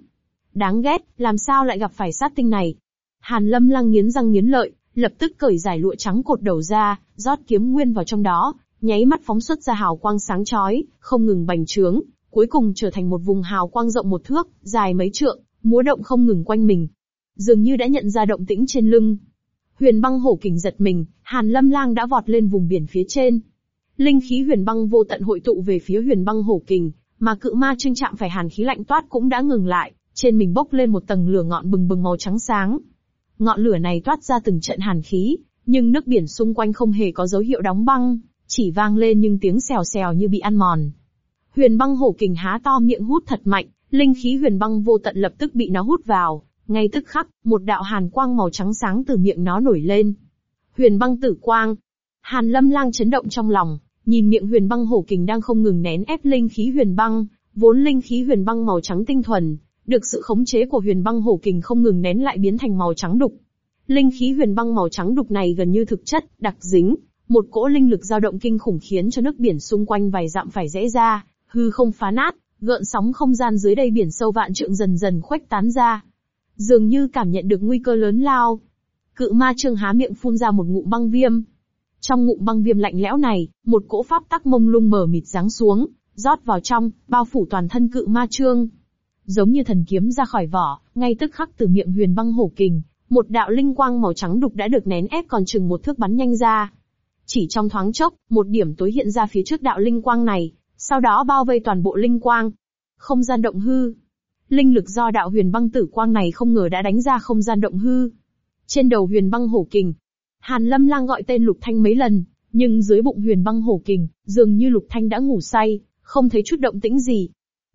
Đáng ghét, làm sao lại gặp phải sát tinh này? Hàn Lâm Lăng nghiến răng nghiến lợi, lập tức cởi giải lụa trắng cột đầu ra, rót kiếm nguyên vào trong đó, nháy mắt phóng xuất ra hào quang sáng chói, không ngừng bành trướng, cuối cùng trở thành một vùng hào quang rộng một thước, dài mấy trượng, múa động không ngừng quanh mình, dường như đã nhận ra động tĩnh trên lưng. Huyền băng hổ kình giật mình, Hàn Lâm Lang đã vọt lên vùng biển phía trên. Linh khí huyền băng vô tận hội tụ về phía huyền băng hổ kình, mà cự ma trưng chạm phải hàn khí lạnh toát cũng đã ngừng lại, trên mình bốc lên một tầng lửa ngọn bừng bừng màu trắng sáng. Ngọn lửa này toát ra từng trận hàn khí, nhưng nước biển xung quanh không hề có dấu hiệu đóng băng, chỉ vang lên nhưng tiếng xèo xèo như bị ăn mòn. Huyền băng hổ kình há to miệng hút thật mạnh, linh khí huyền băng vô tận lập tức bị nó hút vào, ngay tức khắc, một đạo hàn quang màu trắng sáng từ miệng nó nổi lên. Huyền băng tử quang. Hàn Lâm Lang chấn động trong lòng, nhìn miệng huyền băng hổ kình đang không ngừng nén ép linh khí huyền băng, vốn linh khí huyền băng màu trắng tinh thuần, được sự khống chế của huyền băng hổ kình không ngừng nén lại biến thành màu trắng đục. Linh khí huyền băng màu trắng đục này gần như thực chất, đặc dính, một cỗ linh lực dao động kinh khủng khiến cho nước biển xung quanh vài dặm phải rẽ ra, hư không phá nát, gợn sóng không gian dưới đây biển sâu vạn trượng dần dần khuếch tán ra. Dường như cảm nhận được nguy cơ lớn lao. Cự ma trương há miệng phun ra một ngụm băng viêm. Trong ngụm băng viêm lạnh lẽo này, một cỗ pháp tắc mông lung mờ mịt giáng xuống, rót vào trong, bao phủ toàn thân cự ma trương. Giống như thần kiếm ra khỏi vỏ, ngay tức khắc từ miệng huyền băng hổ kình, một đạo linh quang màu trắng đục đã được nén ép còn chừng một thước bắn nhanh ra. Chỉ trong thoáng chốc, một điểm tối hiện ra phía trước đạo linh quang này, sau đó bao vây toàn bộ linh quang. Không gian động hư. Linh lực do đạo huyền băng tử quang này không ngờ đã đánh ra không gian động hư. Trên đầu huyền băng hổ kình, Hàn Lâm Lang gọi tên Lục Thanh mấy lần, nhưng dưới bụng huyền băng hổ kình, dường như Lục Thanh đã ngủ say, không thấy chút động tĩnh gì.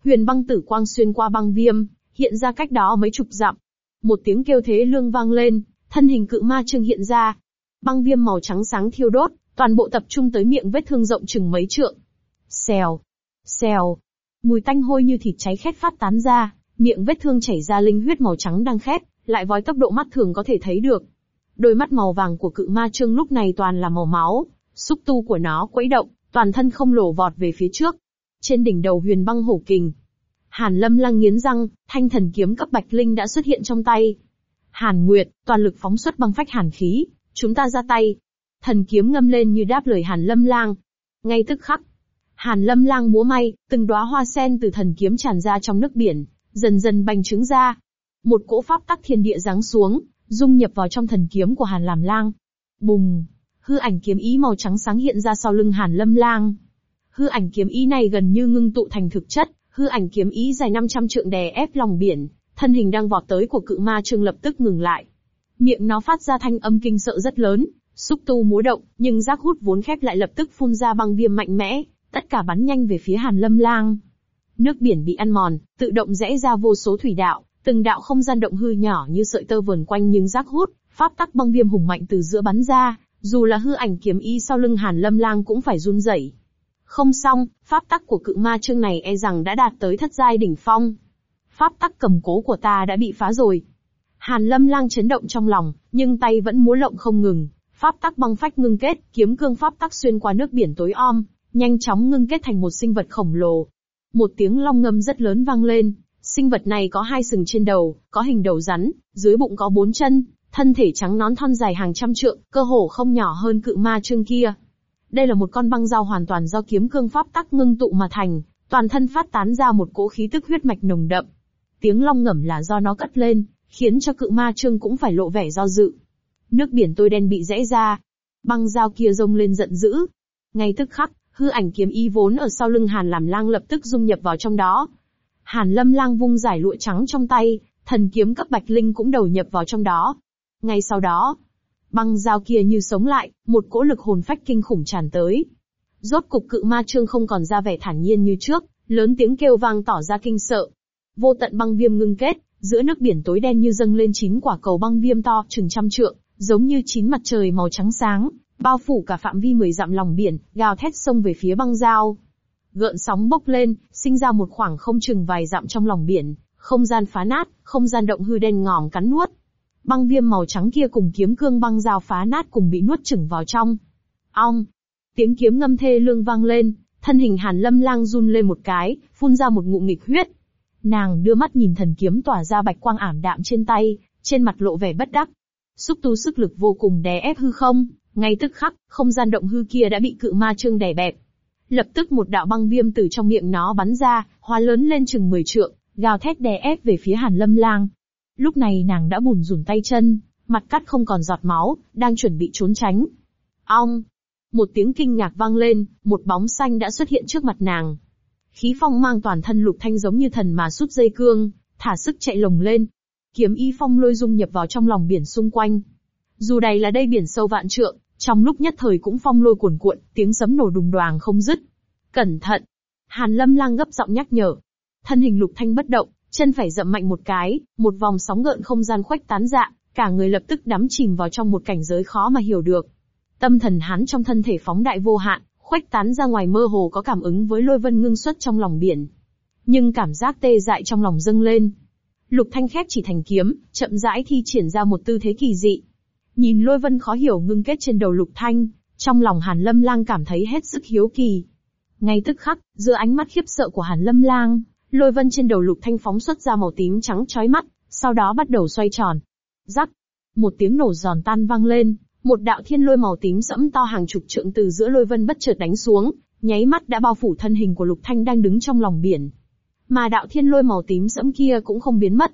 Huyền băng tử quang xuyên qua băng viêm, hiện ra cách đó mấy chục dặm. Một tiếng kêu thế lương vang lên, thân hình cự ma trương hiện ra. Băng viêm màu trắng sáng thiêu đốt, toàn bộ tập trung tới miệng vết thương rộng chừng mấy trượng. Xèo, xèo, mùi tanh hôi như thịt cháy khét phát tán ra, miệng vết thương chảy ra linh huyết màu trắng đang khét, lại với tốc độ mắt thường có thể thấy được. Đôi mắt màu vàng của cự ma trương lúc này toàn là màu máu, xúc tu của nó quấy động, toàn thân không lổ vọt về phía trước. Trên đỉnh đầu huyền băng hổ kình, Hàn Lâm lăng nghiến răng, thanh thần kiếm cấp bạch linh đã xuất hiện trong tay. Hàn Nguyệt, toàn lực phóng xuất băng phách hàn khí, chúng ta ra tay. Thần kiếm ngâm lên như đáp lời Hàn Lâm lang. Ngay tức khắc, Hàn Lâm lang múa may, từng đóa hoa sen từ thần kiếm tràn ra trong nước biển, dần dần bành trướng ra. Một cỗ pháp tắc thiên địa giáng xuống, dung nhập vào trong thần kiếm của Hàn Làm Lang. Bùng! Hư ảnh kiếm ý màu trắng sáng hiện ra sau lưng Hàn Lâm Lang. Hư ảnh kiếm ý này gần như ngưng tụ thành thực chất, hư ảnh kiếm ý dài 500 trượng đè ép lòng biển, thân hình đang vọt tới của cự ma trương lập tức ngừng lại. Miệng nó phát ra thanh âm kinh sợ rất lớn, xúc tu múa động, nhưng giác hút vốn khép lại lập tức phun ra băng viêm mạnh mẽ, tất cả bắn nhanh về phía Hàn Lâm Lang. Nước biển bị ăn mòn, tự động rẽ ra vô số thủy đạo, từng đạo không gian động hư nhỏ như sợi tơ vờn quanh nhưng giác hút, pháp tắc băng viêm hùng mạnh từ giữa bắn ra, dù là hư ảnh kiếm y sau lưng Hàn Lâm Lang cũng phải run rẩy. Không xong, pháp tắc của cự ma chương này e rằng đã đạt tới thất giai đỉnh phong. Pháp tắc cầm cố của ta đã bị phá rồi. Hàn Lâm Lang chấn động trong lòng, nhưng tay vẫn múa lộng không ngừng. Pháp tắc băng phách ngưng kết, kiếm cương pháp tắc xuyên qua nước biển tối om, nhanh chóng ngưng kết thành một sinh vật khổng lồ. Một tiếng long ngâm rất lớn vang lên, sinh vật này có hai sừng trên đầu, có hình đầu rắn, dưới bụng có bốn chân, thân thể trắng nón thon dài hàng trăm trượng, cơ hồ không nhỏ hơn cự ma trương kia. Đây là một con băng dao hoàn toàn do kiếm cương pháp tắc ngưng tụ mà thành, toàn thân phát tán ra một cỗ khí tức huyết mạch nồng đậm. Tiếng long ngẩm là do nó cất lên, khiến cho cự ma trương cũng phải lộ vẻ do dự. Nước biển tôi đen bị rẽ ra. Băng dao kia rông lên giận dữ. Ngay tức khắc, hư ảnh kiếm y vốn ở sau lưng Hàn làm lang lập tức dung nhập vào trong đó. Hàn lâm lang vung giải lụa trắng trong tay, thần kiếm cấp bạch linh cũng đầu nhập vào trong đó. Ngay sau đó, băng dao kia như sống lại, một cỗ lực hồn phách kinh khủng tràn tới. Rốt cục cự ma trương không còn ra vẻ thản nhiên như trước, lớn tiếng kêu vang tỏ ra kinh sợ. Vô tận băng viêm ngưng kết, giữa nước biển tối đen như dâng lên chín quả cầu băng viêm to chừng trăm trượng, giống như chín mặt trời màu trắng sáng, bao phủ cả phạm vi mười dặm lòng biển, gào thét sông về phía băng giao Gợn sóng bốc lên, sinh ra một khoảng không chừng vài dặm trong lòng biển, không gian phá nát, không gian động hư đen ngòm cắn nuốt. Băng viêm màu trắng kia cùng kiếm cương băng giao phá nát cùng bị nuốt chửng vào trong. Ong! Tiếng kiếm ngâm thê lương vang lên, thân hình hàn lâm lang run lên một cái, phun ra một ngụm nghịch huyết. Nàng đưa mắt nhìn thần kiếm tỏa ra bạch quang ảm đạm trên tay, trên mặt lộ vẻ bất đắc. Xúc tu sức lực vô cùng đè ép hư không, ngay tức khắc, không gian động hư kia đã bị cự ma trương đè bẹp. Lập tức một đạo băng viêm từ trong miệng nó bắn ra, hóa lớn lên chừng 10 trượng, gào thét đè ép về phía Hàn Lâm Lang. Lúc này nàng đã bùn rùn tay chân, mặt cắt không còn giọt máu, đang chuẩn bị trốn tránh. Ong! Một tiếng kinh ngạc vang lên, một bóng xanh đã xuất hiện trước mặt nàng. Khí phong mang toàn thân lục thanh giống như thần mà sút dây cương, thả sức chạy lồng lên. Kiếm y phong lôi dung nhập vào trong lòng biển xung quanh. Dù đây là đây biển sâu vạn trượng, trong lúc nhất thời cũng phong lôi cuồn cuộn, tiếng sấm nổ đùng đoàng không dứt. Cẩn thận! Hàn lâm lang gấp giọng nhắc nhở. Thân hình lục thanh bất động, chân phải dậm mạnh một cái, một vòng sóng gợn không gian khuếch tán dạ, cả người lập tức đắm chìm vào trong một cảnh giới khó mà hiểu được. Tâm thần hắn trong thân thể phóng đại vô hạn, khuếch tán ra ngoài mơ hồ có cảm ứng với lôi vân ngưng xuất trong lòng biển. Nhưng cảm giác tê dại trong lòng dâng lên. Lục Thanh khép chỉ thành kiếm, chậm rãi thi triển ra một tư thế kỳ dị. Nhìn lôi vân khó hiểu ngưng kết trên đầu Lục Thanh, trong lòng Hàn Lâm Lang cảm thấy hết sức hiếu kỳ. Ngay tức khắc, giữa ánh mắt khiếp sợ của Hàn Lâm Lang, lôi vân trên đầu Lục Thanh phóng xuất ra màu tím trắng chói mắt, sau đó bắt đầu xoay tròn. Rắc, một tiếng nổ giòn tan vang lên, một đạo thiên lôi màu tím sẫm to hàng chục trượng từ giữa lôi vân bất chợt đánh xuống, nháy mắt đã bao phủ thân hình của Lục Thanh đang đứng trong lòng biển. Mà đạo thiên lôi màu tím sẫm kia cũng không biến mất,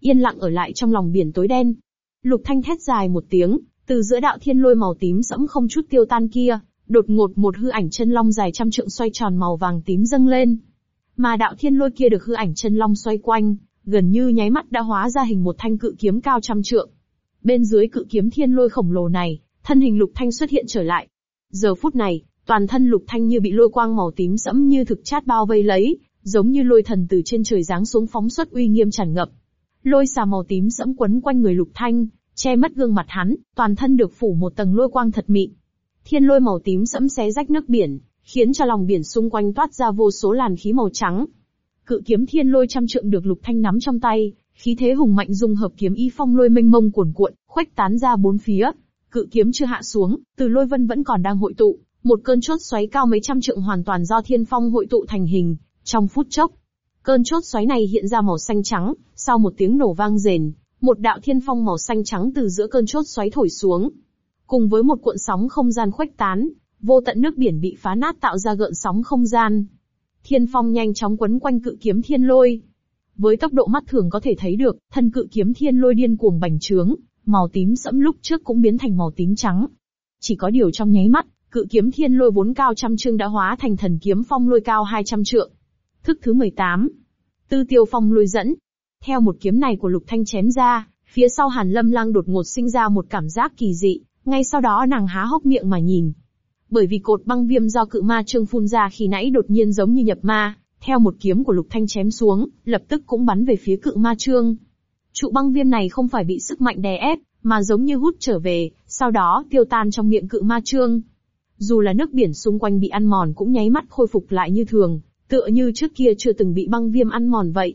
yên lặng ở lại trong lòng biển tối đen. Lục Thanh thét dài một tiếng, từ giữa đạo thiên lôi màu tím sẫm không chút tiêu tan kia, đột ngột một hư ảnh chân long dài trăm trượng xoay tròn màu vàng tím dâng lên. Mà đạo thiên lôi kia được hư ảnh chân long xoay quanh, gần như nháy mắt đã hóa ra hình một thanh cự kiếm cao trăm trượng. Bên dưới cự kiếm thiên lôi khổng lồ này, thân hình Lục Thanh xuất hiện trở lại. Giờ phút này, toàn thân Lục Thanh như bị lôi quang màu tím sẫm như thực chát bao vây lấy, giống như lôi thần từ trên trời giáng xuống phóng xuất uy nghiêm tràn ngập. Lôi xà màu tím sẫm quấn quanh người Lục Thanh, che mất gương mặt hắn, toàn thân được phủ một tầng lôi quang thật mịn. Thiên lôi màu tím sẫm xé rách nước biển, khiến cho lòng biển xung quanh toát ra vô số làn khí màu trắng. Cự kiếm thiên lôi trăm trượng được Lục Thanh nắm trong tay, khí thế hùng mạnh dung hợp kiếm y phong lôi mênh mông cuồn cuộn, khuếch tán ra bốn phía. Cự kiếm chưa hạ xuống, từ lôi vân vẫn còn đang hội tụ, một cơn chốt xoáy cao mấy trăm trượng hoàn toàn do thiên phong hội tụ thành hình, trong phút chốc. Cơn chốt xoáy này hiện ra màu xanh trắng, sau một tiếng nổ vang rền, một đạo thiên phong màu xanh trắng từ giữa cơn chốt xoáy thổi xuống. Cùng với một cuộn sóng không gian khuếch tán, vô tận nước biển bị phá nát tạo ra gợn sóng không gian. Thiên phong nhanh chóng quấn quanh cự kiếm thiên lôi. Với tốc độ mắt thường có thể thấy được, thân cự kiếm thiên lôi điên cuồng bành trướng, màu tím sẫm lúc trước cũng biến thành màu tím trắng. Chỉ có điều trong nháy mắt, cự kiếm thiên lôi vốn cao trăm trượng đã hóa thành thần kiếm phong lôi cao 200 trượng. Thức thứ 18. Tư tiêu phong lôi dẫn. Theo một kiếm này của Lục Thanh chém ra, phía sau Hàn Lâm Lang đột ngột sinh ra một cảm giác kỳ dị, ngay sau đó nàng há hốc miệng mà nhìn. Bởi vì cột băng viêm do cự ma trương phun ra khi nãy đột nhiên giống như nhập ma, theo một kiếm của Lục Thanh chém xuống, lập tức cũng bắn về phía cự ma trương. Trụ băng viêm này không phải bị sức mạnh đè ép, mà giống như hút trở về, sau đó tiêu tan trong miệng cự ma trương. Dù là nước biển xung quanh bị ăn mòn cũng nháy mắt khôi phục lại như thường, tựa như trước kia chưa từng bị băng viêm ăn mòn vậy.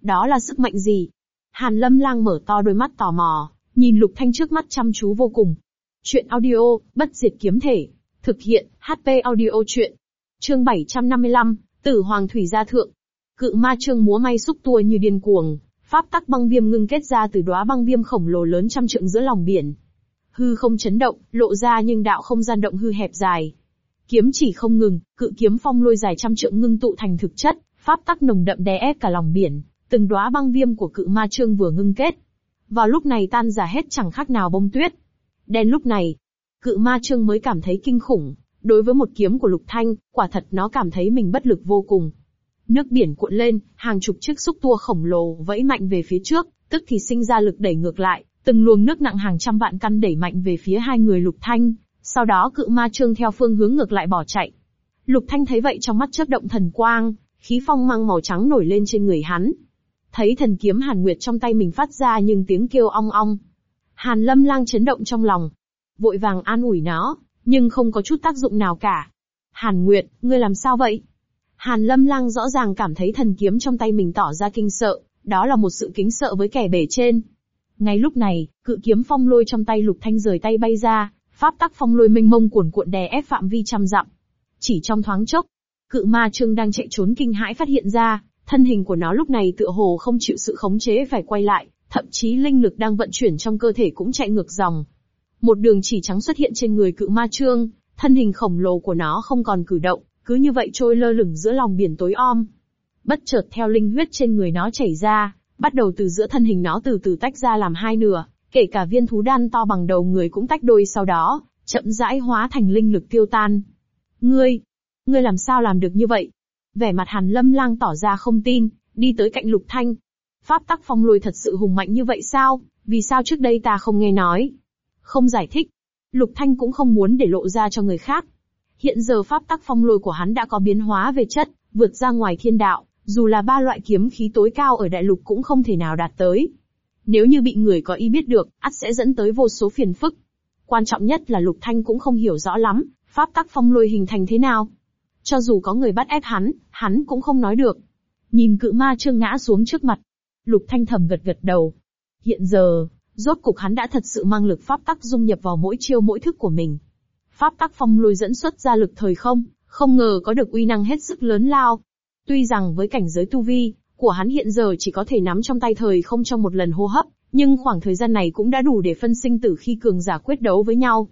Đó là sức mạnh gì? Hàn Lâm Lang mở to đôi mắt tò mò, nhìn Lục Thanh trước mắt chăm chú vô cùng. Chuyện audio, bất diệt kiếm thể. Thực hiện, HP audio chuyện. Chương 755, Tử Hoàng Thủy Gia Thượng. Cự ma trương múa may xúc tua như điên cuồng, pháp tắc băng viêm ngưng kết ra từ đóa băng viêm khổng lồ lớn trăm trượng giữa lòng biển. Hư không chấn động, lộ ra nhưng đạo không gian động hư hẹp dài. Kiếm chỉ không ngừng, cự kiếm phong lôi dài trăm trượng ngưng tụ thành thực chất, pháp tắc nồng đậm đè ép cả lòng biển, từng đóa băng viêm của cự ma trương vừa ngưng kết. Vào lúc này tan giả hết chẳng khác nào bông tuyết. Đen lúc này, cự ma trương mới cảm thấy kinh khủng, đối với một kiếm của lục thanh, quả thật nó cảm thấy mình bất lực vô cùng. Nước biển cuộn lên, hàng chục chiếc xúc tua khổng lồ vẫy mạnh về phía trước, tức thì sinh ra lực đẩy ngược lại, từng luồng nước nặng hàng trăm vạn căn đẩy mạnh về phía hai người lục thanh, sau đó cự ma trương theo phương hướng ngược lại bỏ chạy. Lục thanh thấy vậy trong mắt chớp động thần quang, khí phong mang màu trắng nổi lên trên người hắn. Thấy thần kiếm Hàn Nguyệt trong tay mình phát ra nhưng tiếng kêu ong ong. Hàn Lâm Lang chấn động trong lòng, vội vàng an ủi nó, nhưng không có chút tác dụng nào cả. Hàn Nguyệt, ngươi làm sao vậy? Hàn Lâm Lang rõ ràng cảm thấy thần kiếm trong tay mình tỏ ra kinh sợ, đó là một sự kính sợ với kẻ bể trên. Ngay lúc này, cự kiếm phong lôi trong tay Lục Thanh rời tay bay ra, pháp tắc phong lôi mênh mông cuồn cuộn đè ép phạm vi trăm dặm. Chỉ trong thoáng chốc, cự ma trương đang chạy trốn kinh hãi phát hiện ra, thân hình của nó lúc này tựa hồ không chịu sự khống chế phải quay lại, thậm chí linh lực đang vận chuyển trong cơ thể cũng chạy ngược dòng. Một đường chỉ trắng xuất hiện trên người cự ma trương, thân hình khổng lồ của nó không còn cử động, cứ như vậy trôi lơ lửng giữa lòng biển tối om. Bất chợt theo linh huyết trên người nó chảy ra, bắt đầu từ giữa thân hình nó từ từ tách ra làm hai nửa, kể cả viên thú đan to bằng đầu người cũng tách đôi sau đó, chậm rãi hóa thành linh lực tiêu tan. Ngươi, ngươi làm sao làm được như vậy? Vẻ mặt Hàn Lâm Lang tỏ ra không tin, đi tới cạnh Lục Thanh. Pháp tắc phong lôi thật sự hùng mạnh như vậy sao? Vì sao trước đây ta không nghe nói? Không giải thích. Lục Thanh cũng không muốn để lộ ra cho người khác. Hiện giờ pháp tắc phong lôi của hắn đã có biến hóa về chất, vượt ra ngoài thiên đạo, dù là ba loại kiếm khí tối cao ở đại lục cũng không thể nào đạt tới. Nếu như bị người có ý biết được, ắt sẽ dẫn tới vô số phiền phức. Quan trọng nhất là Lục Thanh cũng không hiểu rõ lắm, pháp tắc phong lôi hình thành thế nào. Cho dù có người bắt ép hắn, hắn cũng không nói được. Nhìn cự ma trương ngã xuống trước mặt. Lục Thanh thầm gật gật đầu. Hiện giờ, rốt cục hắn đã thật sự mang lực pháp tắc dung nhập vào mỗi chiêu mỗi thức của mình. Pháp tắc phong lôi dẫn xuất ra lực thời không, không ngờ có được uy năng hết sức lớn lao. Tuy rằng với cảnh giới tu vi, của hắn hiện giờ chỉ có thể nắm trong tay thời không trong một lần hô hấp, nhưng khoảng thời gian này cũng đã đủ để phân sinh tử khi cường giả quyết đấu với nhau.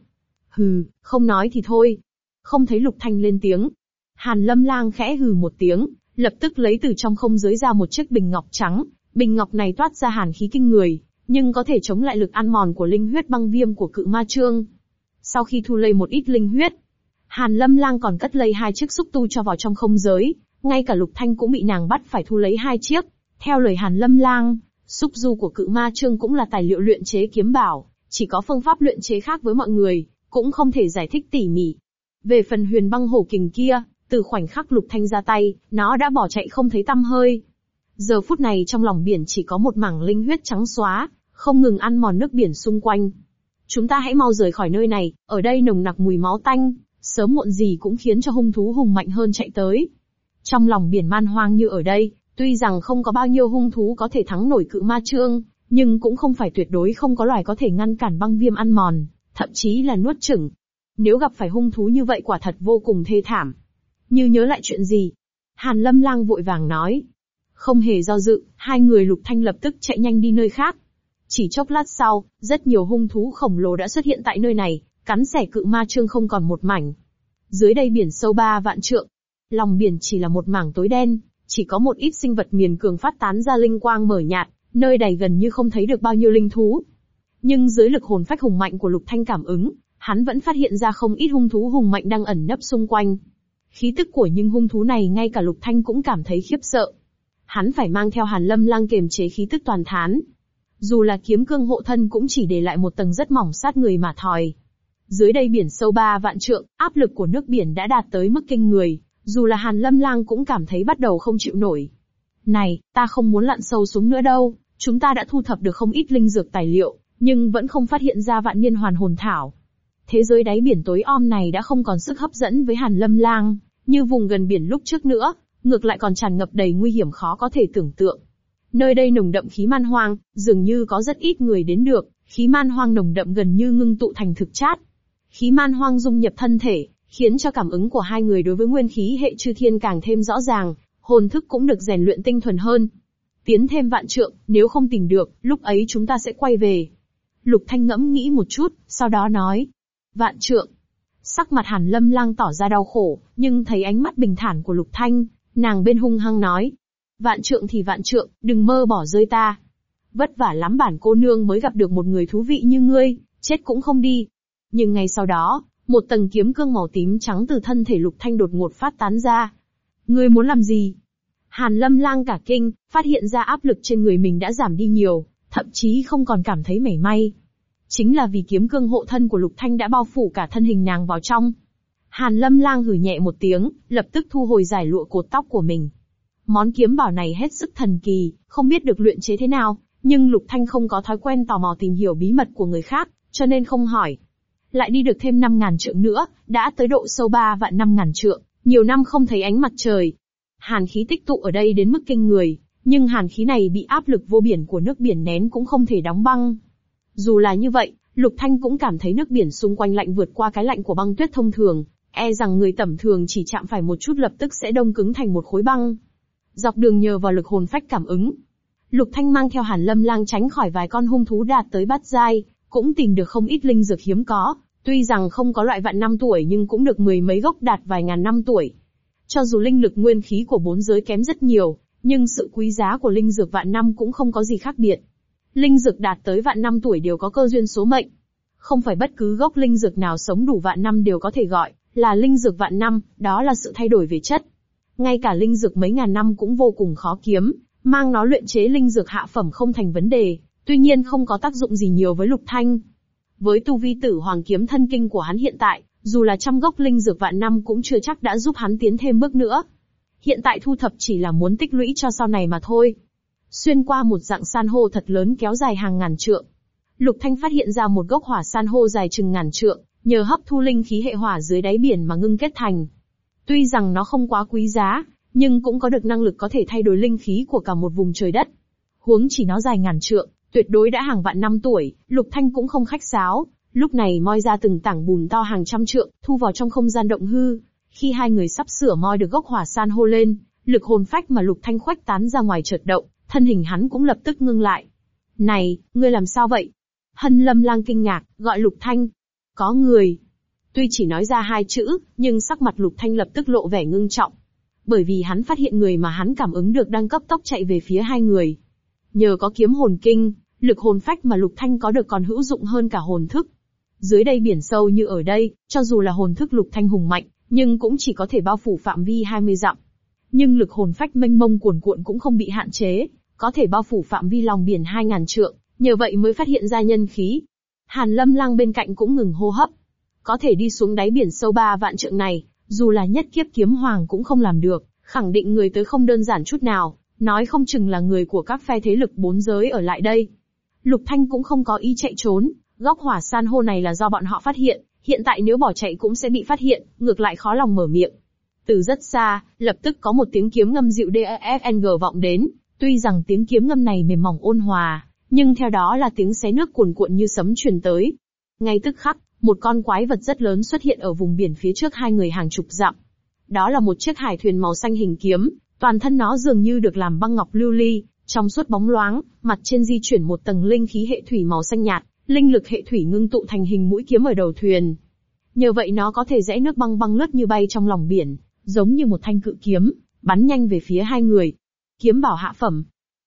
Hừ, không nói thì thôi. Không thấy Lục Thanh lên tiếng. Hàn Lâm Lang khẽ hừ một tiếng, lập tức lấy từ trong không giới ra một chiếc bình ngọc trắng. Bình ngọc này toát ra hàn khí kinh người, nhưng có thể chống lại lực ăn mòn của linh huyết băng viêm của cự ma trương. Sau khi thu lấy một ít linh huyết, Hàn Lâm Lang còn cất lấy hai chiếc xúc tu cho vào trong không giới, ngay cả Lục Thanh cũng bị nàng bắt phải thu lấy hai chiếc. Theo lời Hàn Lâm Lang, xúc du của cự ma trương cũng là tài liệu luyện chế kiếm bảo, chỉ có phương pháp luyện chế khác với mọi người, cũng không thể giải thích tỉ mỉ. Về phần huyền băng hổ kình kia, từ khoảnh khắc Lục Thanh ra tay, nó đã bỏ chạy không thấy tăm hơi. Giờ phút này trong lòng biển chỉ có một mảng linh huyết trắng xóa, không ngừng ăn mòn nước biển xung quanh. Chúng ta hãy mau rời khỏi nơi này, ở đây nồng nặc mùi máu tanh, sớm muộn gì cũng khiến cho hung thú hùng mạnh hơn chạy tới. Trong lòng biển man hoang như ở đây, tuy rằng không có bao nhiêu hung thú có thể thắng nổi cự ma trương, nhưng cũng không phải tuyệt đối không có loài có thể ngăn cản băng viêm ăn mòn, thậm chí là nuốt chửng. Nếu gặp phải hung thú như vậy quả thật vô cùng thê thảm. Như nhớ lại chuyện gì? Hàn Lâm Lang vội vàng nói. Không hề do dự, hai người lục thanh lập tức chạy nhanh đi nơi khác. Chỉ chốc lát sau, rất nhiều hung thú khổng lồ đã xuất hiện tại nơi này, cắn xẻ cự ma trương không còn một mảnh. Dưới đây biển sâu ba vạn trượng. Lòng biển chỉ là một mảng tối đen, chỉ có một ít sinh vật miền cường phát tán ra linh quang mở nhạt, nơi này gần như không thấy được bao nhiêu linh thú. Nhưng dưới lực hồn phách hùng mạnh của Lục Thanh cảm ứng, hắn vẫn phát hiện ra không ít hung thú hùng mạnh đang ẩn nấp xung quanh. Khí tức của những hung thú này ngay cả Lục Thanh cũng cảm thấy khiếp sợ. Hắn phải mang theo Hàn Lâm Lang kiềm chế khí tức toàn thán. Dù là kiếm cương hộ thân cũng chỉ để lại một tầng rất mỏng sát người mà thòi. Dưới đây biển sâu ba vạn trượng, áp lực của nước biển đã đạt tới mức kinh người, dù là Hàn Lâm Lang cũng cảm thấy bắt đầu không chịu nổi. Này, ta không muốn lặn sâu xuống nữa đâu, chúng ta đã thu thập được không ít linh dược tài liệu, nhưng vẫn không phát hiện ra vạn niên hoàn hồn thảo. Thế giới đáy biển tối om này đã không còn sức hấp dẫn với Hàn Lâm Lang, như vùng gần biển lúc trước nữa, ngược lại còn tràn ngập đầy nguy hiểm khó có thể tưởng tượng. Nơi đây nồng đậm khí man hoang, dường như có rất ít người đến được, khí man hoang nồng đậm gần như ngưng tụ thành thực chất. Khí man hoang dung nhập thân thể, khiến cho cảm ứng của hai người đối với nguyên khí hệ chư thiên càng thêm rõ ràng, hồn thức cũng được rèn luyện tinh thuần hơn. Tiến thêm vạn trượng, nếu không tìm được, lúc ấy chúng ta sẽ quay về. Lục Thanh ngẫm nghĩ một chút, sau đó nói. Vạn trượng. Sắc mặt Hàn Lâm Lang tỏ ra đau khổ, nhưng thấy ánh mắt bình thản của Lục Thanh, nàng bên hung hăng nói. Vạn trượng thì vạn trượng, đừng mơ bỏ rơi ta. Vất vả lắm bản cô nương mới gặp được một người thú vị như ngươi, chết cũng không đi. Nhưng ngay sau đó, một tầng kiếm cương màu tím trắng từ thân thể lục thanh đột ngột phát tán ra. Ngươi muốn làm gì? Hàn lâm lang cả kinh, phát hiện ra áp lực trên người mình đã giảm đi nhiều, thậm chí không còn cảm thấy mảy may. Chính là vì kiếm cương hộ thân của lục thanh đã bao phủ cả thân hình nàng vào trong. Hàn lâm lang hử nhẹ một tiếng, lập tức thu hồi giải lụa cột tóc của mình. Món kiếm bảo này hết sức thần kỳ, không biết được luyện chế thế nào, nhưng lục thanh không có thói quen tò mò tìm hiểu bí mật của người khác, cho nên không hỏi lại đi được thêm 5.000 trượng nữa, đã tới độ sâu 3 vạn 5.000 trượng, nhiều năm không thấy ánh mặt trời. Hàn khí tích tụ ở đây đến mức kinh người, nhưng hàn khí này bị áp lực vô biển của nước biển nén cũng không thể đóng băng. Dù là như vậy, Lục Thanh cũng cảm thấy nước biển xung quanh lạnh vượt qua cái lạnh của băng tuyết thông thường, e rằng người tầm thường chỉ chạm phải một chút lập tức sẽ đông cứng thành một khối băng. Dọc đường nhờ vào lực hồn phách cảm ứng, Lục Thanh mang theo Hàn Lâm Lang tránh khỏi vài con hung thú đạt tới bát giai, cũng tìm được không ít linh dược hiếm có, Tuy rằng không có loại vạn năm tuổi nhưng cũng được mười mấy gốc đạt vài ngàn năm tuổi. Cho dù linh lực nguyên khí của bốn giới kém rất nhiều, nhưng sự quý giá của linh dược vạn năm cũng không có gì khác biệt. Linh dược đạt tới vạn năm tuổi đều có cơ duyên số mệnh. Không phải bất cứ gốc linh dược nào sống đủ vạn năm đều có thể gọi là linh dược vạn năm, đó là sự thay đổi về chất. Ngay cả linh dược mấy ngàn năm cũng vô cùng khó kiếm, mang nó luyện chế linh dược hạ phẩm không thành vấn đề, tuy nhiên không có tác dụng gì nhiều với lục thanh. Với tu vi tử hoàng kiếm thân kinh của hắn hiện tại, dù là trăm gốc linh dược vạn năm cũng chưa chắc đã giúp hắn tiến thêm bước nữa. Hiện tại thu thập chỉ là muốn tích lũy cho sau này mà thôi. Xuyên qua một dạng san hô thật lớn kéo dài hàng ngàn trượng. Lục Thanh phát hiện ra một gốc hỏa san hô dài chừng ngàn trượng, nhờ hấp thu linh khí hệ hỏa dưới đáy biển mà ngưng kết thành. Tuy rằng nó không quá quý giá, nhưng cũng có được năng lực có thể thay đổi linh khí của cả một vùng trời đất. Huống chỉ nó dài ngàn trượng, tuyệt đối đã hàng vạn năm tuổi, Lục Thanh cũng không khách sáo, lúc này moi ra từng tảng bùn to hàng trăm trượng, thu vào trong không gian động hư. Khi hai người sắp sửa moi được gốc hỏa san hô lên, lực hồn phách mà Lục Thanh khoách tán ra ngoài chợt động, thân hình hắn cũng lập tức ngưng lại. Này, ngươi làm sao vậy? Hân lâm lang kinh ngạc, gọi Lục Thanh. Có người. Tuy chỉ nói ra hai chữ, nhưng sắc mặt Lục Thanh lập tức lộ vẻ ngưng trọng. Bởi vì hắn phát hiện người mà hắn cảm ứng được đang cấp tốc chạy về phía hai người. Nhờ có kiếm hồn kinh, lực hồn phách mà Lục Thanh có được còn hữu dụng hơn cả hồn thức. Dưới đây biển sâu như ở đây, cho dù là hồn thức Lục Thanh hùng mạnh, nhưng cũng chỉ có thể bao phủ phạm vi 20 dặm. Nhưng lực hồn phách mênh mông cuồn cuộn cũng không bị hạn chế, có thể bao phủ phạm vi lòng biển 2000 trượng, nhờ vậy mới phát hiện ra nhân khí. Hàn Lâm Lang bên cạnh cũng ngừng hô hấp. Có thể đi xuống đáy biển sâu ba vạn trượng này, dù là nhất kiếp kiếm hoàng cũng không làm được, khẳng định người tới không đơn giản chút nào, nói không chừng là người của các phe thế lực bốn giới ở lại đây. Lục Thanh cũng không có ý chạy trốn, góc hỏa san hô này là do bọn họ phát hiện, hiện tại nếu bỏ chạy cũng sẽ bị phát hiện, ngược lại khó lòng mở miệng. Từ rất xa, lập tức có một tiếng kiếm ngâm dịu DFNG vọng đến, tuy rằng tiếng kiếm ngâm này mềm mỏng ôn hòa, nhưng theo đó là tiếng xé nước cuồn cuộn như sấm truyền tới. Ngay tức khắc, một con quái vật rất lớn xuất hiện ở vùng biển phía trước hai người hàng chục dặm. Đó là một chiếc hải thuyền màu xanh hình kiếm, toàn thân nó dường như được làm băng ngọc lưu ly, trong suốt bóng loáng, mặt trên di chuyển một tầng linh khí hệ thủy màu xanh nhạt, linh lực hệ thủy ngưng tụ thành hình mũi kiếm ở đầu thuyền. Nhờ vậy nó có thể rẽ nước băng băng lướt như bay trong lòng biển, giống như một thanh cự kiếm, bắn nhanh về phía hai người. Kiếm bảo hạ phẩm.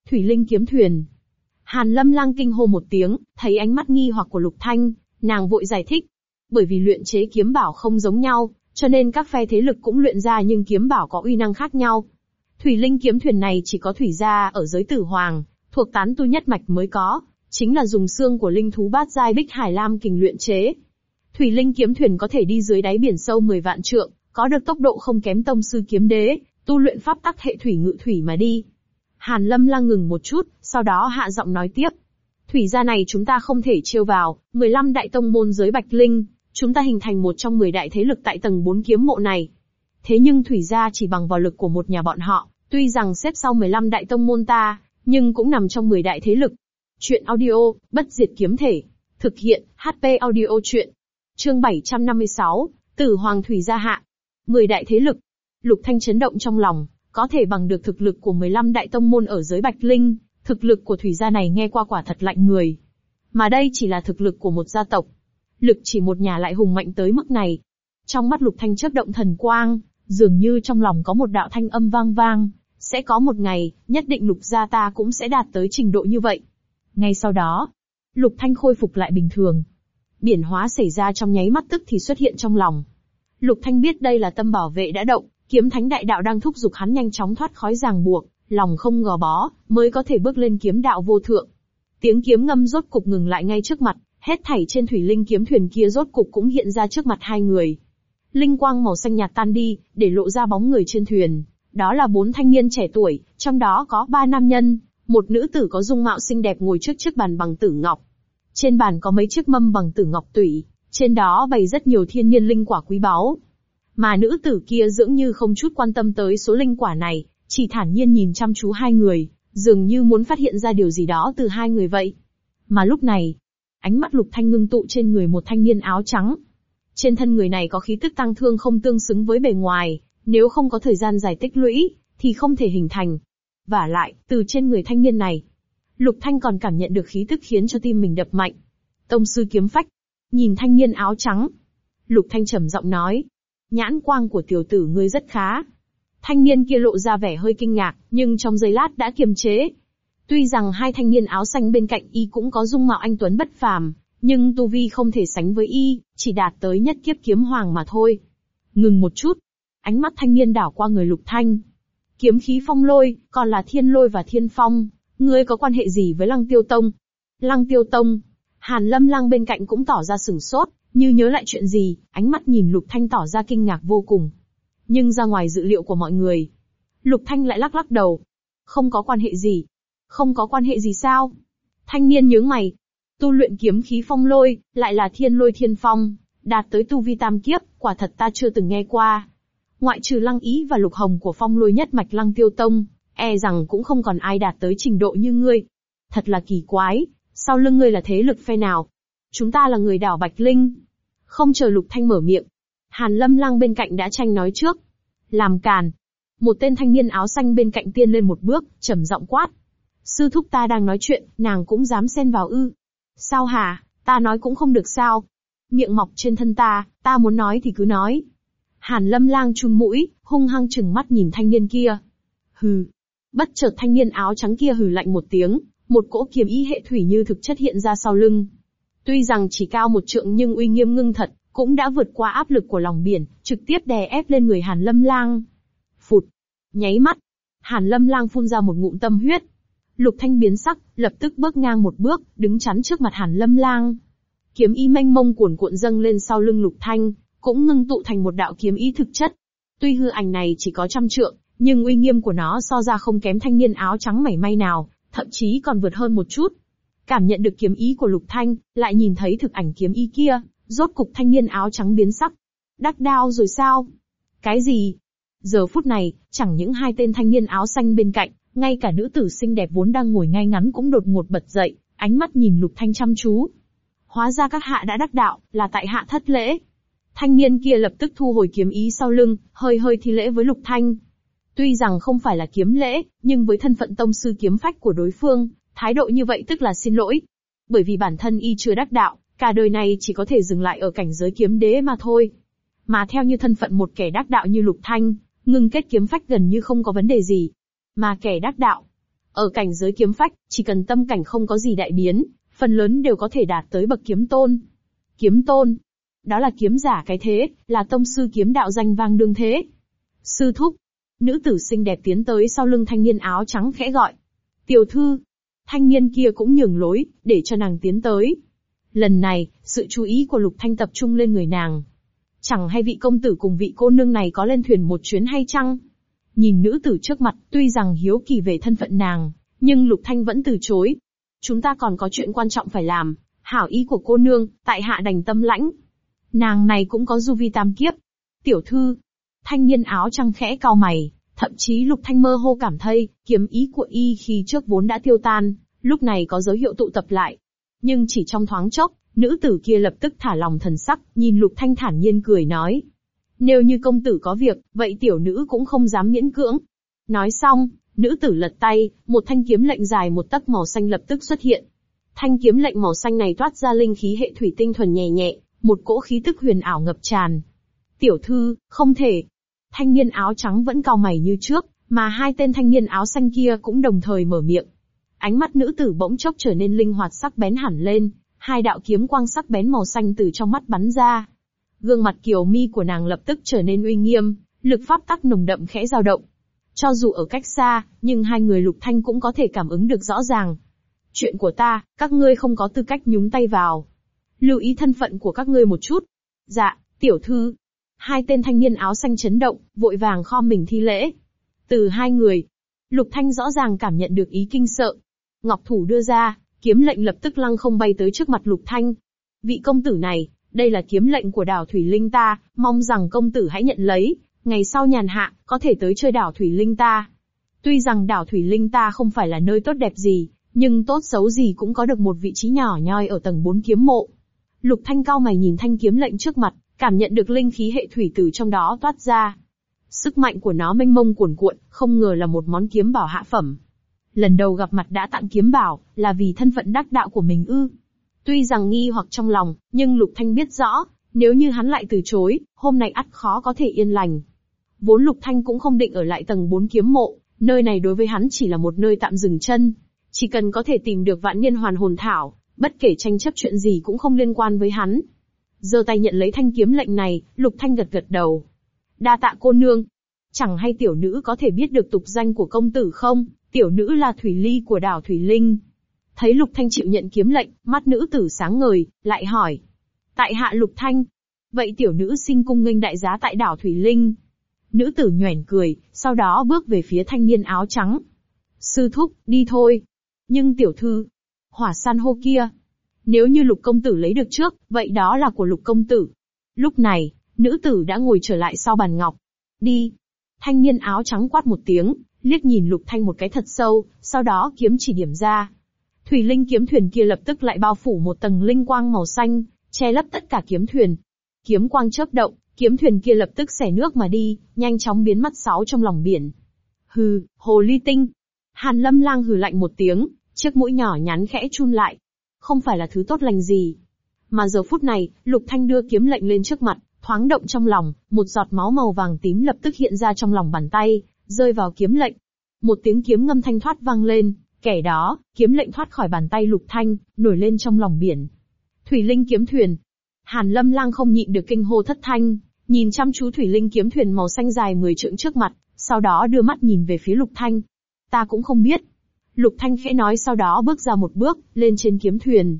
Thủy linh kiếm thuyền. Hàn lâm lang kinh hô một tiếng, thấy ánh mắt nghi hoặc của Lục Thanh, nàng vội giải thích. Bởi vì luyện chế kiếm bảo không giống nhau, cho nên các phe thế lực cũng luyện ra nhưng kiếm bảo có uy năng khác nhau. Thủy linh kiếm thuyền này chỉ có thủy gia ở giới tử hoàng, thuộc tán tu nhất mạch mới có, chính là dùng xương của linh thú bát giai bích hải lam kình luyện chế. Thủy linh kiếm thuyền có thể đi dưới đáy biển sâu 10 vạn trượng, có được tốc độ không kém tông sư kiếm đế, tu luyện pháp tắc hệ thủy ngự thủy mà đi. Hàn Lâm lăng ngừng một chút, sau đó hạ giọng nói tiếp. Thủy gia này chúng ta không thể chiêu vào, 15 đại tông môn giới Bạch Linh, chúng ta hình thành một trong 10 đại thế lực tại tầng 4 kiếm mộ này. Thế nhưng Thủy gia chỉ bằng vào lực của một nhà bọn họ, tuy rằng xếp sau 15 đại tông môn ta, nhưng cũng nằm trong 10 đại thế lực. Chuyện audio, bất diệt kiếm thể. Thực hiện, HP audio chuyện. Chương 756, Tử Hoàng Thủy gia hạ. 10 đại thế lực. Lục Thanh chấn động trong lòng, có thể bằng được thực lực của 15 đại tông môn ở giới Bạch Linh, thực lực của thủy gia này nghe qua quả thật lạnh người. Mà đây chỉ là thực lực của một gia tộc. Lực chỉ một nhà lại hùng mạnh tới mức này. Trong mắt Lục Thanh chớp động thần quang, dường như trong lòng có một đạo thanh âm vang vang, sẽ có một ngày, nhất định Lục gia ta cũng sẽ đạt tới trình độ như vậy. Ngay sau đó, Lục Thanh khôi phục lại bình thường. Biển hóa xảy ra trong nháy mắt tức thì xuất hiện trong lòng. Lục Thanh biết đây là tâm bảo vệ đã động, kiếm thánh đại đạo đang thúc giục hắn nhanh chóng thoát khói ràng buộc, lòng không gò bó, mới có thể bước lên kiếm đạo vô thượng. Tiếng kiếm ngâm rốt cục ngừng lại ngay trước mặt, hết thảy trên thủy linh kiếm thuyền kia rốt cục cũng hiện ra trước mặt hai người. Linh quang màu xanh nhạt tan đi, để lộ ra bóng người trên thuyền. Đó là bốn thanh niên trẻ tuổi, trong đó có ba nam nhân, một nữ tử có dung mạo xinh đẹp ngồi trước chiếc bàn bằng tử ngọc. Trên bàn có mấy chiếc mâm bằng tử ngọc tủy, trên đó bày rất nhiều thiên nhiên linh quả quý báu. Mà nữ tử kia dưỡng như không chút quan tâm tới số linh quả này, chỉ thản nhiên nhìn chăm chú hai người, dường như muốn phát hiện ra điều gì đó từ hai người vậy. Mà lúc này, ánh mắt lục thanh ngưng tụ trên người một thanh niên áo trắng. Trên thân người này có khí tức tăng thương không tương xứng với bề ngoài, nếu không có thời gian dài tích lũy, thì không thể hình thành. Và lại, từ trên người thanh niên này, lục thanh còn cảm nhận được khí tức khiến cho tim mình đập mạnh. Tông sư kiếm phách, nhìn thanh niên áo trắng. Lục thanh trầm giọng nói, nhãn quang của tiểu tử ngươi rất khá, Thanh niên kia lộ ra vẻ hơi kinh ngạc, nhưng trong giây lát đã kiềm chế. Tuy rằng hai thanh niên áo xanh bên cạnh y cũng có dung mạo anh Tuấn bất phàm, nhưng tu vi không thể sánh với y, chỉ đạt tới nhất kiếp kiếm hoàng mà thôi. Ngừng một chút, ánh mắt thanh niên đảo qua người lục thanh. Kiếm khí phong lôi, còn là thiên lôi và thiên phong, ngươi có quan hệ gì với lăng tiêu tông? Lăng tiêu tông, hàn lâm lăng bên cạnh cũng tỏ ra sửng sốt, như nhớ lại chuyện gì, ánh mắt nhìn lục thanh tỏ ra kinh ngạc vô cùng nhưng ra ngoài dự liệu của mọi người. Lục Thanh lại lắc lắc đầu. Không có quan hệ gì. Không có quan hệ gì sao? Thanh niên nhướng mày. Tu luyện kiếm khí phong lôi, lại là thiên lôi thiên phong, đạt tới tu vi tam kiếp, quả thật ta chưa từng nghe qua. Ngoại trừ lăng ý và lục hồng của phong lôi nhất mạch lăng tiêu tông, e rằng cũng không còn ai đạt tới trình độ như ngươi. Thật là kỳ quái, sau lưng ngươi là thế lực phe nào? Chúng ta là người đảo Bạch Linh. Không chờ lục thanh mở miệng. Hàn lâm lăng bên cạnh đã tranh nói trước. Làm càn. Một tên thanh niên áo xanh bên cạnh tiên lên một bước, trầm giọng quát. Sư thúc ta đang nói chuyện, nàng cũng dám xen vào ư. Sao hả, ta nói cũng không được sao. Miệng mọc trên thân ta, ta muốn nói thì cứ nói. Hàn lâm lang chun mũi, hung hăng chừng mắt nhìn thanh niên kia. Hừ. Bất chợt thanh niên áo trắng kia hừ lạnh một tiếng, một cỗ kiếm y hệ thủy như thực chất hiện ra sau lưng. Tuy rằng chỉ cao một trượng nhưng uy nghiêm ngưng thật, cũng đã vượt qua áp lực của lòng biển, trực tiếp đè ép lên người Hàn Lâm Lang. Phụt. Nháy mắt. Hàn Lâm Lang phun ra một ngụm tâm huyết, Lục Thanh biến sắc, lập tức bước ngang một bước, đứng chắn trước mặt Hàn Lâm Lang. Kiếm ý mênh mông cuồn cuộn dâng lên sau lưng Lục Thanh, cũng ngưng tụ thành một đạo kiếm ý thực chất. Tuy hư ảnh này chỉ có trăm trượng, nhưng uy nghiêm của nó so ra không kém thanh niên áo trắng mảy may nào, thậm chí còn vượt hơn một chút. Cảm nhận được kiếm ý của Lục Thanh, lại nhìn thấy thực ảnh kiếm ý kia, rốt cục thanh niên áo trắng biến sắc. Đắc đao rồi sao? Cái gì? Giờ phút này, chẳng những hai tên thanh niên áo xanh bên cạnh, ngay cả nữ tử xinh đẹp vốn đang ngồi ngay ngắn cũng đột ngột bật dậy, ánh mắt nhìn Lục Thanh chăm chú. Hóa ra các hạ đã đắc đạo, là tại hạ thất lễ. Thanh niên kia lập tức thu hồi kiếm ý sau lưng, hơi hơi thi lễ với Lục Thanh. Tuy rằng không phải là kiếm lễ, nhưng với thân phận tông sư kiếm phách của đối phương, thái độ như vậy tức là xin lỗi. Bởi vì bản thân y chưa đắc đạo, cả đời này chỉ có thể dừng lại ở cảnh giới kiếm đế mà thôi. Mà theo như thân phận một kẻ đắc đạo như Lục Thanh, ngưng kết kiếm phách gần như không có vấn đề gì. Mà kẻ đắc đạo, ở cảnh giới kiếm phách, chỉ cần tâm cảnh không có gì đại biến, phần lớn đều có thể đạt tới bậc kiếm tôn. Kiếm tôn, đó là kiếm giả cái thế, là tông sư kiếm đạo danh vang đương thế. Sư thúc, nữ tử xinh đẹp tiến tới sau lưng thanh niên áo trắng khẽ gọi. Tiểu thư, thanh niên kia cũng nhường lối, để cho nàng tiến tới. Lần này, sự chú ý của Lục Thanh tập trung lên người nàng. Chẳng hay vị công tử cùng vị cô nương này có lên thuyền một chuyến hay chăng? Nhìn nữ tử trước mặt, tuy rằng hiếu kỳ về thân phận nàng, nhưng Lục Thanh vẫn từ chối. Chúng ta còn có chuyện quan trọng phải làm, hảo ý của cô nương, tại hạ đành tâm lãnh. Nàng này cũng có du vi tam kiếp. Tiểu thư, thanh niên áo trăng khẽ cao mày, thậm chí Lục Thanh mơ hô cảm thấy, kiếm ý của y khi trước vốn đã tiêu tan, lúc này có dấu hiệu tụ tập lại. Nhưng chỉ trong thoáng chốc, nữ tử kia lập tức thả lòng thần sắc, nhìn Lục Thanh thản nhiên cười nói, nếu như công tử có việc, vậy tiểu nữ cũng không dám miễn cưỡng. Nói xong, nữ tử lật tay, một thanh kiếm lệnh dài một tấc màu xanh lập tức xuất hiện. Thanh kiếm lệnh màu xanh này toát ra linh khí hệ thủy tinh thuần nhẹ nhẹ, một cỗ khí tức huyền ảo ngập tràn. Tiểu thư, không thể. Thanh niên áo trắng vẫn cao mày như trước, mà hai tên thanh niên áo xanh kia cũng đồng thời mở miệng. Ánh mắt nữ tử bỗng chốc trở nên linh hoạt sắc bén hẳn lên, hai đạo kiếm quang sắc bén màu xanh từ trong mắt bắn ra, Gương mặt kiều mi của nàng lập tức trở nên uy nghiêm, lực pháp tắc nồng đậm khẽ dao động. Cho dù ở cách xa, nhưng hai người lục thanh cũng có thể cảm ứng được rõ ràng. Chuyện của ta, các ngươi không có tư cách nhúng tay vào. Lưu ý thân phận của các ngươi một chút. Dạ, tiểu thư. Hai tên thanh niên áo xanh chấn động, vội vàng kho mình thi lễ. Từ hai người, lục thanh rõ ràng cảm nhận được ý kinh sợ. Ngọc thủ đưa ra, kiếm lệnh lập tức lăng không bay tới trước mặt lục thanh. Vị công tử này, đây là kiếm lệnh của đảo Thủy Linh ta, mong rằng công tử hãy nhận lấy, ngày sau nhàn hạ, có thể tới chơi đảo Thủy Linh ta. Tuy rằng đảo Thủy Linh ta không phải là nơi tốt đẹp gì, nhưng tốt xấu gì cũng có được một vị trí nhỏ nhoi ở tầng 4 kiếm mộ. Lục Thanh cao mày nhìn thanh kiếm lệnh trước mặt, cảm nhận được linh khí hệ thủy từ trong đó toát ra. Sức mạnh của nó mênh mông cuồn cuộn, không ngờ là một món kiếm bảo hạ phẩm. Lần đầu gặp mặt đã tặng kiếm bảo, là vì thân phận đắc đạo của mình ư. Tuy rằng nghi hoặc trong lòng, nhưng Lục Thanh biết rõ, nếu như hắn lại từ chối, hôm nay ắt khó có thể yên lành. Vốn Lục Thanh cũng không định ở lại tầng 4 kiếm mộ, nơi này đối với hắn chỉ là một nơi tạm dừng chân. Chỉ cần có thể tìm được vạn niên hoàn hồn thảo, bất kể tranh chấp chuyện gì cũng không liên quan với hắn. Giơ tay nhận lấy thanh kiếm lệnh này, Lục Thanh gật gật đầu. Đa tạ cô nương. Chẳng hay tiểu nữ có thể biết được tục danh của công tử không? Tiểu nữ là Thủy Ly của đảo Thủy Linh. Thấy Lục Thanh chịu nhận kiếm lệnh, mắt nữ tử sáng ngời, lại hỏi. Tại hạ Lục Thanh. Vậy tiểu nữ sinh cung nghênh đại giá tại đảo Thủy Linh. Nữ tử nhoẻn cười, sau đó bước về phía thanh niên áo trắng. Sư thúc, đi thôi. Nhưng tiểu thư, hỏa san hô kia. Nếu như lục công tử lấy được trước, vậy đó là của lục công tử. Lúc này, nữ tử đã ngồi trở lại sau bàn ngọc. Đi. Thanh niên áo trắng quát một tiếng, liếc nhìn lục thanh một cái thật sâu, sau đó kiếm chỉ điểm ra. Thủy linh kiếm thuyền kia lập tức lại bao phủ một tầng linh quang màu xanh, che lấp tất cả kiếm thuyền. Kiếm quang chớp động, kiếm thuyền kia lập tức xẻ nước mà đi, nhanh chóng biến mất sáu trong lòng biển. Hừ, hồ ly tinh. Hàn lâm lang hừ lạnh một tiếng, chiếc mũi nhỏ nhắn khẽ chun lại. Không phải là thứ tốt lành gì. Mà giờ phút này, Lục Thanh đưa kiếm lệnh lên trước mặt, thoáng động trong lòng, một giọt máu màu vàng tím lập tức hiện ra trong lòng bàn tay, rơi vào kiếm lệnh. Một tiếng kiếm ngâm thanh thoát vang lên, kẻ đó, kiếm lệnh thoát khỏi bàn tay Lục Thanh, nổi lên trong lòng biển. Thủy Linh kiếm thuyền. Hàn Lâm Lang không nhịn được kinh hô thất thanh, nhìn chăm chú Thủy Linh kiếm thuyền màu xanh dài 10 trượng trước mặt, sau đó đưa mắt nhìn về phía Lục Thanh. Ta cũng không biết. Lục Thanh khẽ nói sau đó bước ra một bước, lên trên kiếm thuyền.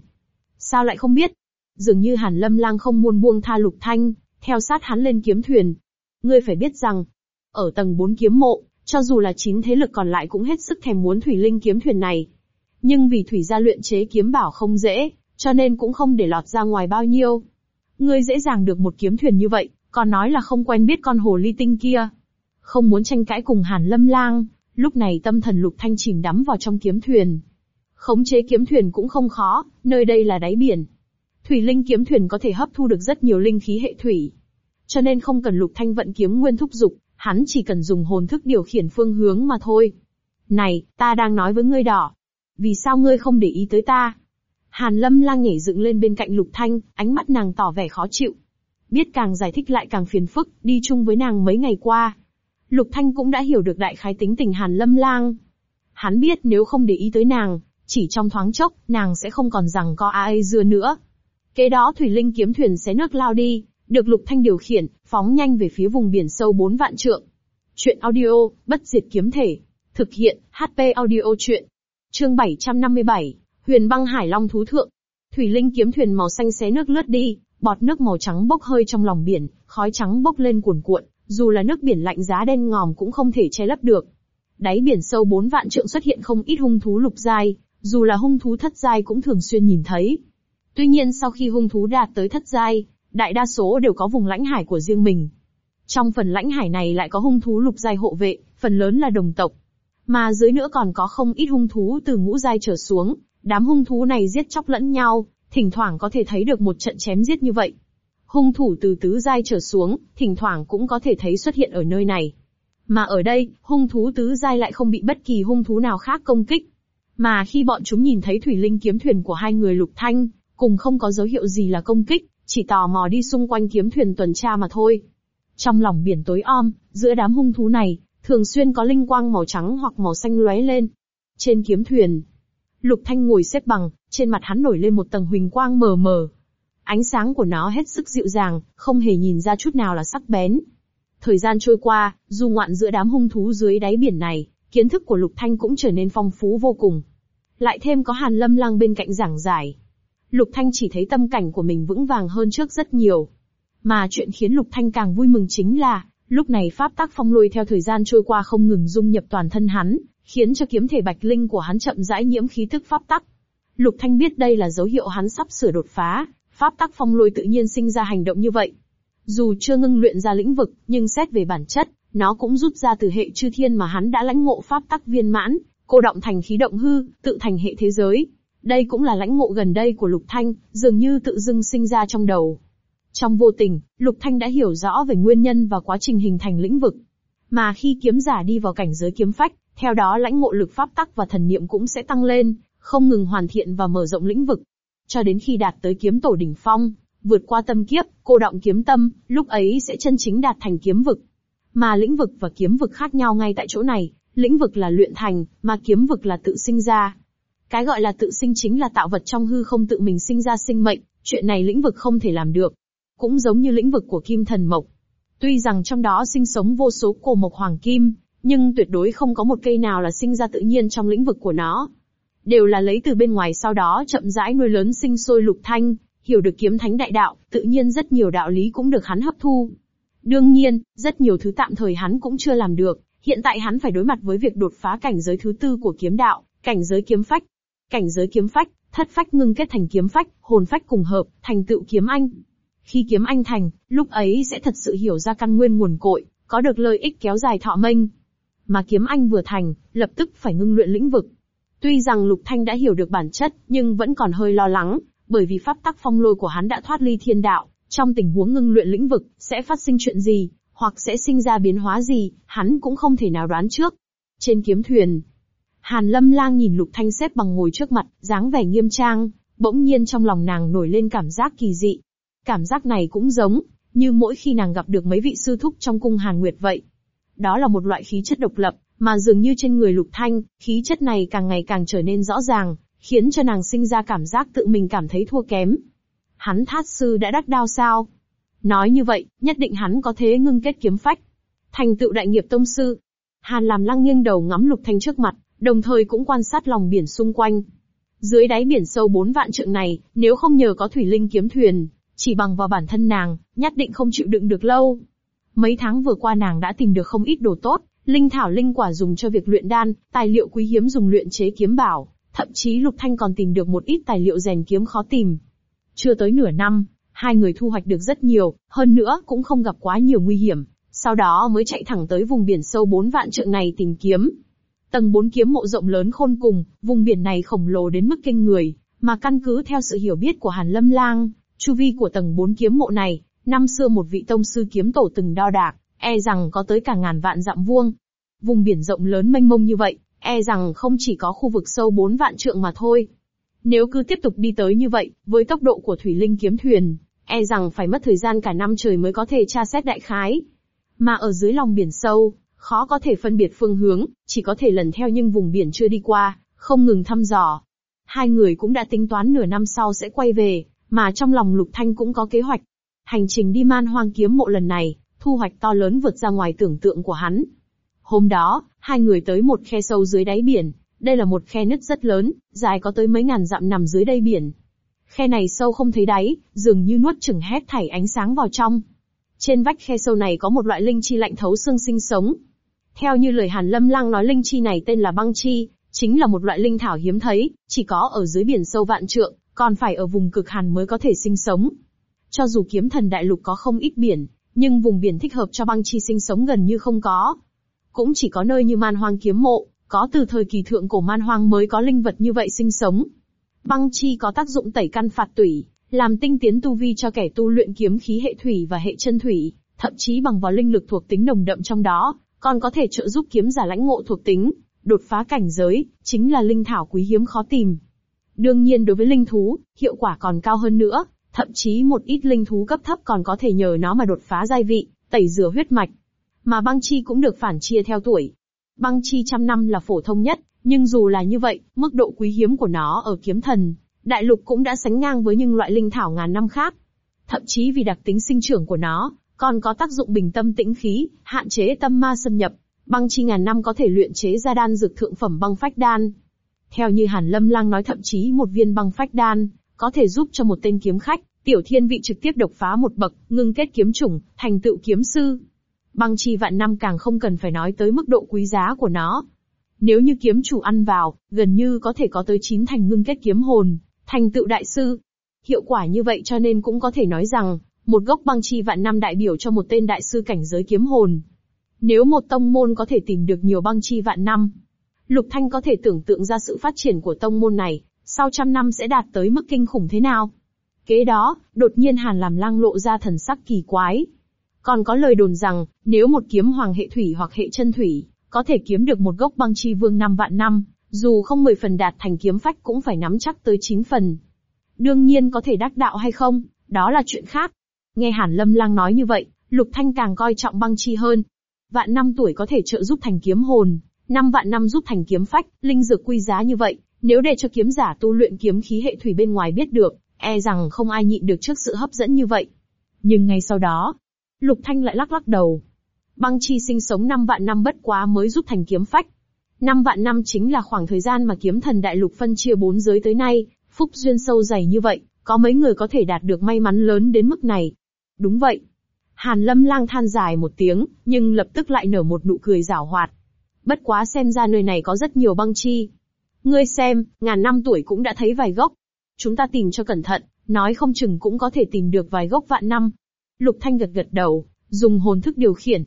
Sao lại không biết? Dường như Hàn Lâm Lang không muốn buông tha Lục Thanh, theo sát hắn lên kiếm thuyền. Ngươi phải biết rằng, ở tầng 4 kiếm mộ, cho dù là chín thế lực còn lại cũng hết sức thèm muốn thủy linh kiếm thuyền này. Nhưng vì thủy gia luyện chế kiếm bảo không dễ, cho nên cũng không để lọt ra ngoài bao nhiêu. Ngươi dễ dàng được một kiếm thuyền như vậy, còn nói là không quen biết con hồ ly tinh kia. Không muốn tranh cãi cùng Hàn Lâm Lang, lúc này tâm thần Lục Thanh chìm đắm vào trong kiếm thuyền. Khống chế kiếm thuyền cũng không khó, nơi đây là đáy biển. Thủy linh kiếm thuyền có thể hấp thu được rất nhiều linh khí hệ thủy. Cho nên không cần Lục Thanh vận kiếm nguyên thúc dục, hắn chỉ cần dùng hồn thức điều khiển phương hướng mà thôi. Này, ta đang nói với ngươi đỏ. Vì sao ngươi không để ý tới ta? Hàn Lâm lang nhảy dựng lên bên cạnh Lục Thanh, ánh mắt nàng tỏ vẻ khó chịu. Biết càng giải thích lại càng phiền phức, đi chung với nàng mấy ngày qua. Lục Thanh cũng đã hiểu được đại khái tính tình Hàn Lâm lang. Hắn biết nếu không để ý tới nàng, chỉ trong thoáng chốc, nàng sẽ không còn rằng có ai dưa nữa. Kế đó Thủy Linh kiếm thuyền xé nước lao đi, được Lục Thanh điều khiển, phóng nhanh về phía vùng biển sâu bốn vạn trượng. Chuyện audio, bất diệt kiếm thể. Thực hiện, HP audio chuyện. Chương 757, Huyền băng hải long thú thượng. Thủy Linh kiếm thuyền màu xanh xé nước lướt đi, bọt nước màu trắng bốc hơi trong lòng biển, khói trắng bốc lên cuồn cuộn, dù là nước biển lạnh giá đen ngòm cũng không thể che lấp được. Đáy biển sâu bốn vạn trượng xuất hiện không ít hung thú lục giai, dù là hung thú thất giai cũng thường xuyên nhìn thấy. Tuy nhiên sau khi hung thú đạt tới thất giai, đại đa số đều có vùng lãnh hải của riêng mình. Trong phần lãnh hải này lại có hung thú lục giai hộ vệ, phần lớn là đồng tộc. Mà dưới nữa còn có không ít hung thú từ ngũ giai trở xuống, đám hung thú này giết chóc lẫn nhau, thỉnh thoảng có thể thấy được một trận chém giết như vậy. Hung thủ từ tứ giai trở xuống, thỉnh thoảng cũng có thể thấy xuất hiện ở nơi này. Mà ở đây, hung thú tứ giai lại không bị bất kỳ hung thú nào khác công kích. Mà khi bọn chúng nhìn thấy thủy linh kiếm thuyền của hai người lục thanh, cùng không có dấu hiệu gì là công kích, chỉ tò mò đi xung quanh kiếm thuyền tuần tra mà thôi. Trong lòng biển tối om, giữa đám hung thú này, thường xuyên có linh quang màu trắng hoặc màu xanh lóe lên. Trên kiếm thuyền, Lục Thanh ngồi xếp bằng, trên mặt hắn nổi lên một tầng huỳnh quang mờ mờ. Ánh sáng của nó hết sức dịu dàng, không hề nhìn ra chút nào là sắc bén. Thời gian trôi qua, du ngoạn giữa đám hung thú dưới đáy biển này, kiến thức của Lục Thanh cũng trở nên phong phú vô cùng. Lại thêm có Hàn Lâm Lang bên cạnh giảng giải, Lục Thanh chỉ thấy tâm cảnh của mình vững vàng hơn trước rất nhiều. Mà chuyện khiến Lục Thanh càng vui mừng chính là, lúc này pháp tắc phong lôi theo thời gian trôi qua không ngừng dung nhập toàn thân hắn, khiến cho kiếm thể bạch linh của hắn chậm rãi nhiễm khí tức pháp tắc. Lục Thanh biết đây là dấu hiệu hắn sắp sửa đột phá, pháp tắc phong lôi tự nhiên sinh ra hành động như vậy. Dù chưa ngưng luyện ra lĩnh vực, nhưng xét về bản chất, nó cũng rút ra từ hệ chư thiên mà hắn đã lãnh ngộ pháp tắc viên mãn, cô động thành khí động hư, tự thành hệ thế giới. Đây cũng là lãnh ngộ gần đây của Lục Thanh, dường như tự dưng sinh ra trong đầu. Trong vô tình, Lục Thanh đã hiểu rõ về nguyên nhân và quá trình hình thành lĩnh vực. Mà khi kiếm giả đi vào cảnh giới kiếm phách, theo đó lãnh ngộ lực pháp tắc và thần niệm cũng sẽ tăng lên, không ngừng hoàn thiện và mở rộng lĩnh vực. Cho đến khi đạt tới kiếm tổ đỉnh phong, vượt qua tâm kiếp, cô động kiếm tâm, lúc ấy sẽ chân chính đạt thành kiếm vực. Mà lĩnh vực và kiếm vực khác nhau ngay tại chỗ này, lĩnh vực là luyện thành, mà kiếm vực là tự sinh ra. Cái gọi là tự sinh chính là tạo vật trong hư không tự mình sinh ra sinh mệnh, chuyện này lĩnh vực không thể làm được. Cũng giống như lĩnh vực của kim thần mộc. Tuy rằng trong đó sinh sống vô số cổ mộc hoàng kim, nhưng tuyệt đối không có một cây nào là sinh ra tự nhiên trong lĩnh vực của nó. Đều là lấy từ bên ngoài sau đó chậm rãi nuôi lớn sinh sôi lục thanh, hiểu được kiếm thánh đại đạo, tự nhiên rất nhiều đạo lý cũng được hắn hấp thu. Đương nhiên, rất nhiều thứ tạm thời hắn cũng chưa làm được, hiện tại hắn phải đối mặt với việc đột phá cảnh giới thứ tư của kiếm đạo, cảnh giới kiếm phách. Cảnh giới kiếm phách, thất phách ngưng kết thành kiếm phách, hồn phách cùng hợp, thành tựu kiếm anh. Khi kiếm anh thành, lúc ấy sẽ thật sự hiểu ra căn nguyên nguồn cội, có được lợi ích kéo dài thọ mệnh. Mà kiếm anh vừa thành, lập tức phải ngưng luyện lĩnh vực. Tuy rằng Lục Thanh đã hiểu được bản chất, nhưng vẫn còn hơi lo lắng, bởi vì pháp tắc phong lôi của hắn đã thoát ly thiên đạo, trong tình huống ngưng luyện lĩnh vực, sẽ phát sinh chuyện gì, hoặc sẽ sinh ra biến hóa gì, hắn cũng không thể nào đoán trước. Trên kiếm thuyền, Hàn Lâm Lang nhìn Lục Thanh xếp bằng ngồi trước mặt, dáng vẻ nghiêm trang, bỗng nhiên trong lòng nàng nổi lên cảm giác kỳ dị. Cảm giác này cũng giống, như mỗi khi nàng gặp được mấy vị sư thúc trong cung Hàn Nguyệt vậy. Đó là một loại khí chất độc lập, mà dường như trên người Lục Thanh, khí chất này càng ngày càng trở nên rõ ràng, khiến cho nàng sinh ra cảm giác tự mình cảm thấy thua kém. Hắn thát sư đã đắc đao sao? Nói như vậy, nhất định hắn có thế ngưng kết kiếm phách. Thành tựu đại nghiệp tông sư. Hàn làm lăng nghiêng đầu ngắm Lục Thanh trước mặt, đồng thời cũng quan sát lòng biển xung quanh. Dưới đáy biển sâu bốn vạn trượng này, nếu không nhờ có thủy linh kiếm thuyền, chỉ bằng vào bản thân nàng, nhất định không chịu đựng được lâu. Mấy tháng vừa qua nàng đã tìm được không ít đồ tốt, linh thảo linh quả dùng cho việc luyện đan, tài liệu quý hiếm dùng luyện chế kiếm bảo, thậm chí Lục Thanh còn tìm được một ít tài liệu rèn kiếm khó tìm. Chưa tới nửa năm, hai người thu hoạch được rất nhiều, hơn nữa cũng không gặp quá nhiều nguy hiểm, sau đó mới chạy thẳng tới vùng biển sâu bốn vạn trượng này tìm kiếm. Tầng 4 kiếm mộ rộng lớn khôn cùng, vùng biển này khổng lồ đến mức kinh người, mà căn cứ theo sự hiểu biết của Hàn Lâm Lang, chu vi của tầng 4 kiếm mộ này, năm xưa một vị tông sư kiếm tổ từng đo đạc, e rằng có tới cả ngàn vạn dặm vuông. Vùng biển rộng lớn mênh mông như vậy, e rằng không chỉ có khu vực sâu 4 vạn trượng mà thôi. Nếu cứ tiếp tục đi tới như vậy, với tốc độ của thủy linh kiếm thuyền, e rằng phải mất thời gian cả năm trời mới có thể tra xét đại khái. Mà ở dưới lòng biển sâu, khó có thể phân biệt phương hướng, chỉ có thể lần theo những vùng biển chưa đi qua, không ngừng thăm dò. Hai người cũng đã tính toán nửa năm sau sẽ quay về, mà trong lòng Lục Thanh cũng có kế hoạch. Hành trình đi man hoang kiếm mộ lần này, thu hoạch to lớn vượt ra ngoài tưởng tượng của hắn. Hôm đó, hai người tới một khe sâu dưới đáy biển. Đây là một khe nứt rất lớn, dài có tới mấy ngàn dặm nằm dưới đáy biển. Khe này sâu không thấy đáy, dường như nuốt chửng hết thảy ánh sáng vào trong. Trên vách khe sâu này có một loại linh chi lạnh thấu xương sinh sống, theo như lời Hàn Lâm Lang nói linh chi này tên là băng chi, chính là một loại linh thảo hiếm thấy, chỉ có ở dưới biển sâu vạn trượng, còn phải ở vùng cực hàn mới có thể sinh sống. Cho dù kiếm thần đại lục có không ít biển, nhưng vùng biển thích hợp cho băng chi sinh sống gần như không có. Cũng chỉ có nơi như man hoang kiếm mộ, có từ thời kỳ thượng cổ man hoang mới có linh vật như vậy sinh sống. Băng chi có tác dụng tẩy căn phạt tủy, làm tinh tiến tu vi cho kẻ tu luyện kiếm khí hệ thủy và hệ chân thủy, thậm chí bằng vào linh lực thuộc tính nồng đậm trong đó, còn có thể trợ giúp kiếm giả lãnh ngộ thuộc tính, đột phá cảnh giới, chính là linh thảo quý hiếm khó tìm. Đương nhiên đối với linh thú, hiệu quả còn cao hơn nữa, thậm chí một ít linh thú cấp thấp còn có thể nhờ nó mà đột phá giai vị, tẩy rửa huyết mạch. Mà băng chi cũng được phản chia theo tuổi. Băng chi trăm năm là phổ thông nhất, nhưng dù là như vậy, mức độ quý hiếm của nó ở kiếm thần, đại lục cũng đã sánh ngang với những loại linh thảo ngàn năm khác. Thậm chí vì đặc tính sinh trưởng của nó, còn có tác dụng bình tâm tĩnh khí, hạn chế tâm ma xâm nhập. Băng chi ngàn năm có thể luyện chế ra đan dược thượng phẩm băng phách đan. Theo như Hàn Lâm Lang nói thậm chí một viên băng phách đan, có thể giúp cho một tên kiếm khách, tiểu thiên vị trực tiếp độc phá một bậc, ngưng kết kiếm chủng, thành tựu kiếm sư. Băng chi vạn năm càng không cần phải nói tới mức độ quý giá của nó. Nếu như kiếm chủ ăn vào, gần như có thể có tới chín thành ngưng kết kiếm hồn, thành tựu đại sư. Hiệu quả như vậy cho nên cũng có thể nói rằng, một gốc băng chi vạn năm đại biểu cho một tên đại sư cảnh giới kiếm hồn. Nếu một tông môn có thể tìm được nhiều băng chi vạn năm, Lục Thanh có thể tưởng tượng ra sự phát triển của tông môn này, sau trăm năm sẽ đạt tới mức kinh khủng thế nào. Kế đó, đột nhiên Hàn làm lang lộ ra thần sắc kỳ quái. Còn có lời đồn rằng, nếu một kiếm hoàng hệ thủy hoặc hệ chân thủy, có thể kiếm được một gốc băng chi vương năm vạn năm, dù không mười phần đạt thành kiếm phách cũng phải nắm chắc tới chín phần. Đương nhiên có thể đắc đạo hay không, đó là chuyện khác. Nghe Hàn Lâm Lang nói như vậy, Lục Thanh càng coi trọng băng chi hơn. Vạn năm tuổi có thể trợ giúp thành kiếm hồn, năm vạn năm giúp thành kiếm phách, linh dược quý giá như vậy, nếu để cho kiếm giả tu luyện kiếm khí hệ thủy bên ngoài biết được, e rằng không ai nhịn được trước sự hấp dẫn như vậy. Nhưng ngay sau đó, Lục Thanh lại lắc lắc đầu. Băng chi sinh sống năm vạn năm bất quá mới giúp thành kiếm phách. Năm vạn năm chính là khoảng thời gian mà kiếm thần đại lục phân chia bốn giới tới nay, phúc duyên sâu dày như vậy, có mấy người có thể đạt được may mắn lớn đến mức này. Đúng vậy. Hàn lâm lang than dài một tiếng, nhưng lập tức lại nở một nụ cười rảo hoạt. Bất quá xem ra nơi này có rất nhiều băng chi. Ngươi xem, ngàn năm tuổi cũng đã thấy vài gốc. Chúng ta tìm cho cẩn thận, nói không chừng cũng có thể tìm được vài gốc vạn năm. Lục Thanh gật gật đầu, dùng hồn thức điều khiển.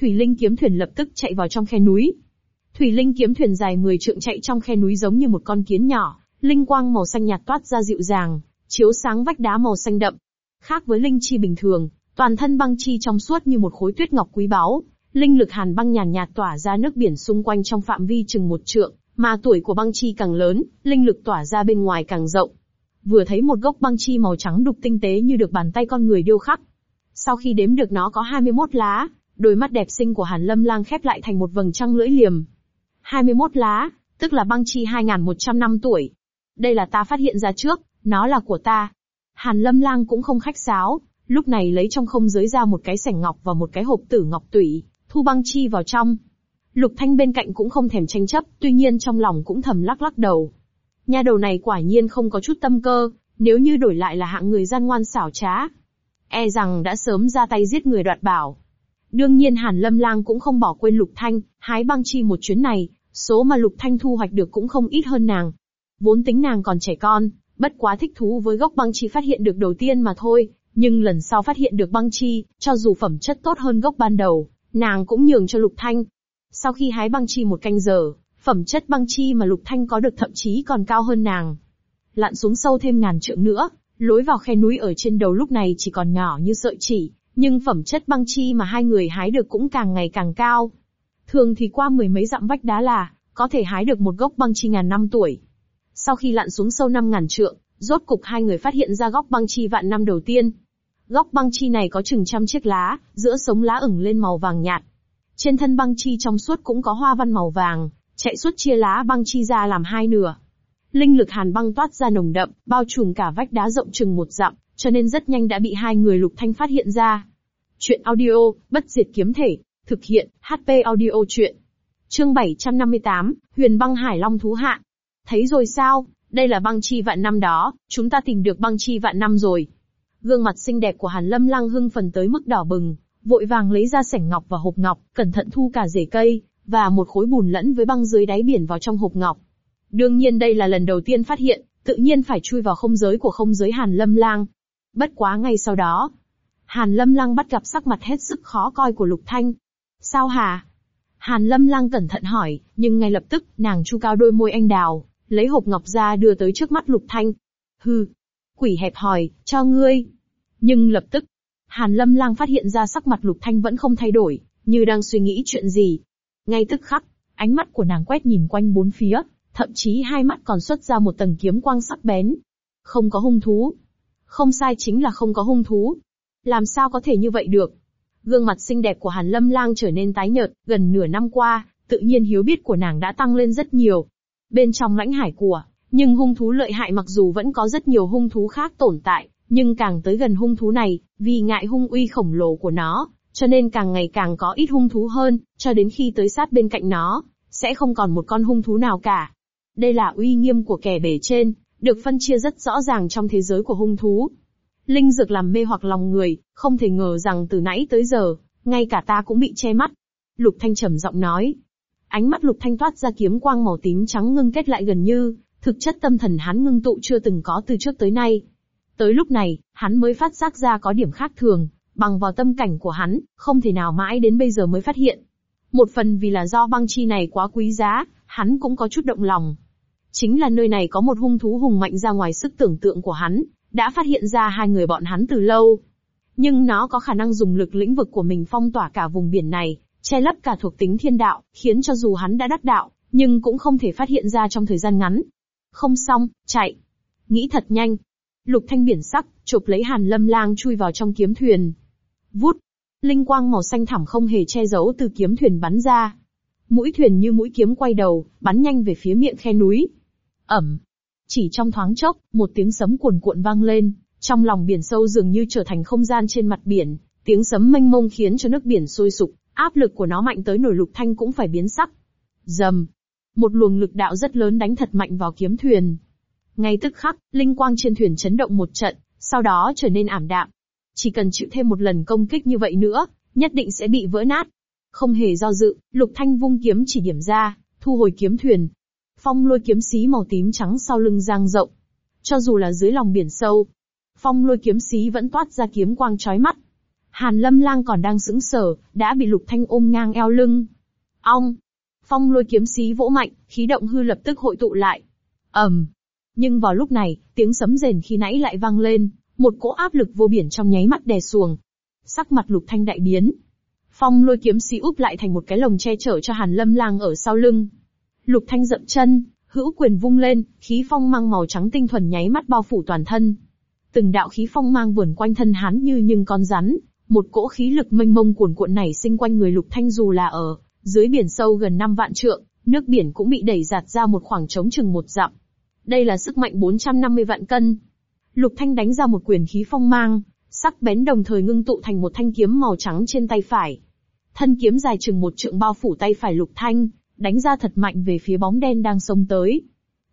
Thủy Linh kiếm thuyền lập tức chạy vào trong khe núi. Thủy Linh kiếm thuyền dài 10 trượng chạy trong khe núi giống như một con kiến nhỏ, linh quang màu xanh nhạt toát ra dịu dàng, chiếu sáng vách đá màu xanh đậm. Khác với linh chi bình thường, toàn thân băng chi trong suốt như một khối tuyết ngọc quý báu, linh lực hàn băng nhàn nhạt, tỏa ra nước biển xung quanh trong phạm vi chừng một trượng, mà tuổi của băng chi càng lớn, linh lực tỏa ra bên ngoài càng rộng. Vừa thấy một gốc băng chi màu trắng đục tinh tế như được bàn tay con người điêu khắc. Sau khi đếm được nó có 21 lá, đôi mắt đẹp xinh của Hàn Lâm Lang khép lại thành một vầng trăng lưỡi liềm. 21 lá, tức là băng chi 2.100 năm tuổi. Đây là ta phát hiện ra trước, nó là của ta. Hàn Lâm Lang cũng không khách sáo, lúc này lấy trong không giới ra một cái sảnh ngọc và một cái hộp tử ngọc tủy, thu băng chi vào trong. Lục Thanh bên cạnh cũng không thèm tranh chấp, tuy nhiên trong lòng cũng thầm lắc lắc đầu. Nhà đầu này quả nhiên không có chút tâm cơ, nếu như đổi lại là hạng người gian ngoan xảo trá. E rằng đã sớm ra tay giết người đoạt bảo. Đương nhiên Hàn Lâm Lang cũng không bỏ quên Lục Thanh, hái băng chi một chuyến này, số mà Lục Thanh thu hoạch được cũng không ít hơn nàng. Vốn tính nàng còn trẻ con, bất quá thích thú với gốc băng chi phát hiện được đầu tiên mà thôi, nhưng lần sau phát hiện được băng chi, cho dù phẩm chất tốt hơn gốc ban đầu, nàng cũng nhường cho Lục Thanh. Sau khi hái băng chi một canh giờ, phẩm chất băng chi mà Lục Thanh có được thậm chí còn cao hơn nàng. Lặn xuống sâu thêm ngàn trượng nữa, lối vào khe núi ở trên đầu lúc này chỉ còn nhỏ như sợi chỉ, nhưng phẩm chất băng chi mà hai người hái được cũng càng ngày càng cao. Thường thì qua mười mấy dặm vách đá là, có thể hái được một gốc băng chi ngàn năm tuổi. Sau khi lặn xuống sâu năm ngàn trượng, rốt cục hai người phát hiện ra góc băng chi vạn năm đầu tiên. Góc băng chi này có chừng trăm chiếc lá, giữa sống lá ửng lên màu vàng nhạt. Trên thân băng chi trong suốt cũng có hoa văn màu vàng, chạy suốt chia lá băng chi ra làm hai nửa. Linh lực hàn băng toát ra nồng đậm, bao trùm cả vách đá rộng chừng một dặm, cho nên rất nhanh đã bị hai người lục thanh phát hiện ra. Chuyện audio, bất diệt kiếm thể, thực hiện, HP audio chuyện. Chương 758, Huyền băng hải long thú hạ. Thấy rồi sao, đây là băng chi vạn năm đó, chúng ta tìm được băng chi vạn năm rồi. Gương mặt xinh đẹp của Hàn Lâm Lăng hưng phần tới mức đỏ bừng, vội vàng lấy ra sảnh ngọc và hộp ngọc, cẩn thận thu cả rễ cây, và một khối bùn lẫn với băng dưới đáy biển vào trong hộp ngọc. Đương nhiên đây là lần đầu tiên phát hiện, tự nhiên phải chui vào không giới của không giới Hàn Lâm Lang. Bất quá ngay sau đó, Hàn Lâm Lang bắt gặp sắc mặt hết sức khó coi của Lục Thanh. Sao hả? Hàn Lâm Lang cẩn thận hỏi, nhưng ngay lập tức, nàng chu cao đôi môi anh đào, lấy hộp ngọc ra đưa tới trước mắt Lục Thanh. Hừ, quỷ hẹp hỏi, cho ngươi. Nhưng lập tức, Hàn Lâm Lang phát hiện ra sắc mặt Lục Thanh vẫn không thay đổi, như đang suy nghĩ chuyện gì. Ngay tức khắc, ánh mắt của nàng quét nhìn quanh bốn phía, thậm chí hai mắt còn xuất ra một tầng kiếm quang sắc bén. Không có hung thú. Không sai chính là không có hung thú. Làm sao có thể như vậy được? Gương mặt xinh đẹp của Hàn Lâm Lang trở nên tái nhợt, gần nửa năm qua, tự nhiên hiếu biết của nàng đã tăng lên rất nhiều. Bên trong lãnh hải của, nhưng hung thú lợi hại mặc dù vẫn có rất nhiều hung thú khác tồn tại, nhưng càng tới gần hung thú này, vì ngại hung uy khổng lồ của nó, cho nên càng ngày càng có ít hung thú hơn, cho đến khi tới sát bên cạnh nó, sẽ không còn một con hung thú nào cả. Đây là uy nghiêm của kẻ bề trên, được phân chia rất rõ ràng trong thế giới của hung thú. Linh dược làm mê hoặc lòng người, không thể ngờ rằng từ nãy tới giờ, ngay cả ta cũng bị che mắt. Lục Thanh trầm giọng nói. Ánh mắt Lục Thanh toát ra kiếm quang màu tím trắng ngưng kết lại gần như, thực chất tâm thần hắn ngưng tụ chưa từng có từ trước tới nay. Tới lúc này, hắn mới phát giác ra có điểm khác thường, bằng vào tâm cảnh của hắn, không thể nào mãi đến bây giờ mới phát hiện. Một phần vì là do băng chi này quá quý giá, hắn cũng có chút động lòng. Chính là nơi này có một hung thú hùng mạnh ra ngoài sức tưởng tượng của hắn, đã phát hiện ra hai người bọn hắn từ lâu. Nhưng nó có khả năng dùng lực lĩnh vực của mình phong tỏa cả vùng biển này, che lấp cả thuộc tính thiên đạo, khiến cho dù hắn đã đắc đạo, nhưng cũng không thể phát hiện ra trong thời gian ngắn. Không xong, chạy. Nghĩ thật nhanh. Lục thanh biển sắc, chụp lấy hàn lâm lang chui vào trong kiếm thuyền. Vút. Linh quang màu xanh thẳm không hề che giấu từ kiếm thuyền bắn ra. Mũi thuyền như mũi kiếm quay đầu, bắn nhanh về phía miệng khe núi. Ẩm. Chỉ trong thoáng chốc, một tiếng sấm cuồn cuộn vang lên, trong lòng biển sâu dường như trở thành không gian trên mặt biển, tiếng sấm mênh mông khiến cho nước biển sôi sục, áp lực của nó mạnh tới nổi lục thanh cũng phải biến sắc. Dầm. Một luồng lực đạo rất lớn đánh thật mạnh vào kiếm thuyền. Ngay tức khắc, linh quang trên thuyền chấn động một trận, sau đó trở nên ảm đạm. Chỉ cần chịu thêm một lần công kích như vậy nữa, nhất định sẽ bị vỡ nát. Không hề do dự, Lục Thanh vung kiếm chỉ điểm ra, thu hồi kiếm thuyền. Phong lôi kiếm xí màu tím trắng sau lưng giang rộng. Cho dù là dưới lòng biển sâu, phong lôi kiếm xí vẫn toát ra kiếm quang chói mắt. Hàn lâm lang còn đang sững sờ, đã bị lục thanh ôm ngang eo lưng. Ong! Phong lôi kiếm xí vỗ mạnh, khí động hư lập tức hội tụ lại. ầm. Nhưng vào lúc này, tiếng sấm rền khi nãy lại vang lên, một cỗ áp lực vô biển trong nháy mắt đè xuồng. Sắc mặt lục thanh đại biến. Phong lôi kiếm xí úp lại thành một cái lồng che chở cho hàn lâm lang ở sau lưng. Lục thanh dậm chân, hữu quyền vung lên, khí phong mang màu trắng tinh thuần nháy mắt bao phủ toàn thân. Từng đạo khí phong mang vườn quanh thân hắn như nhưng con rắn, một cỗ khí lực mênh mông cuồn cuộn nảy sinh quanh người lục thanh dù là ở dưới biển sâu gần 5 vạn trượng, nước biển cũng bị đẩy giạt ra một khoảng trống chừng một dặm. Đây là sức mạnh 450 vạn cân. Lục Thanh đánh ra một quyền khí phong mang, sắc bén đồng thời ngưng tụ thành một thanh kiếm màu trắng trên tay phải. Thân kiếm dài chừng một trượng bao phủ tay phải Lục Thanh, đánh ra thật mạnh về phía bóng đen đang xông tới.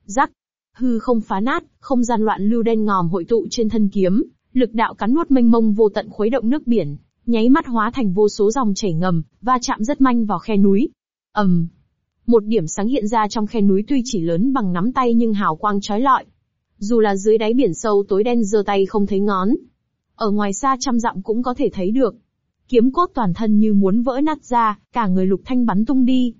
Rắc, hư không phá nát, không gian loạn lưu đen ngòm hội tụ trên thân kiếm, lực đạo cắn nuốt mênh mông vô tận khuấy động nước biển, nháy mắt hóa thành vô số dòng chảy ngầm, va chạm rất manh vào khe núi. ầm, một điểm sáng hiện ra trong khe núi tuy chỉ lớn bằng nắm tay nhưng hào quang chói lọi. Dù là dưới đáy biển sâu tối đen giơ tay không thấy ngón. Ở ngoài xa trăm dặm cũng có thể thấy được. Kiếm cốt toàn thân như muốn vỡ nát ra, cả người lục thanh bắn tung đi.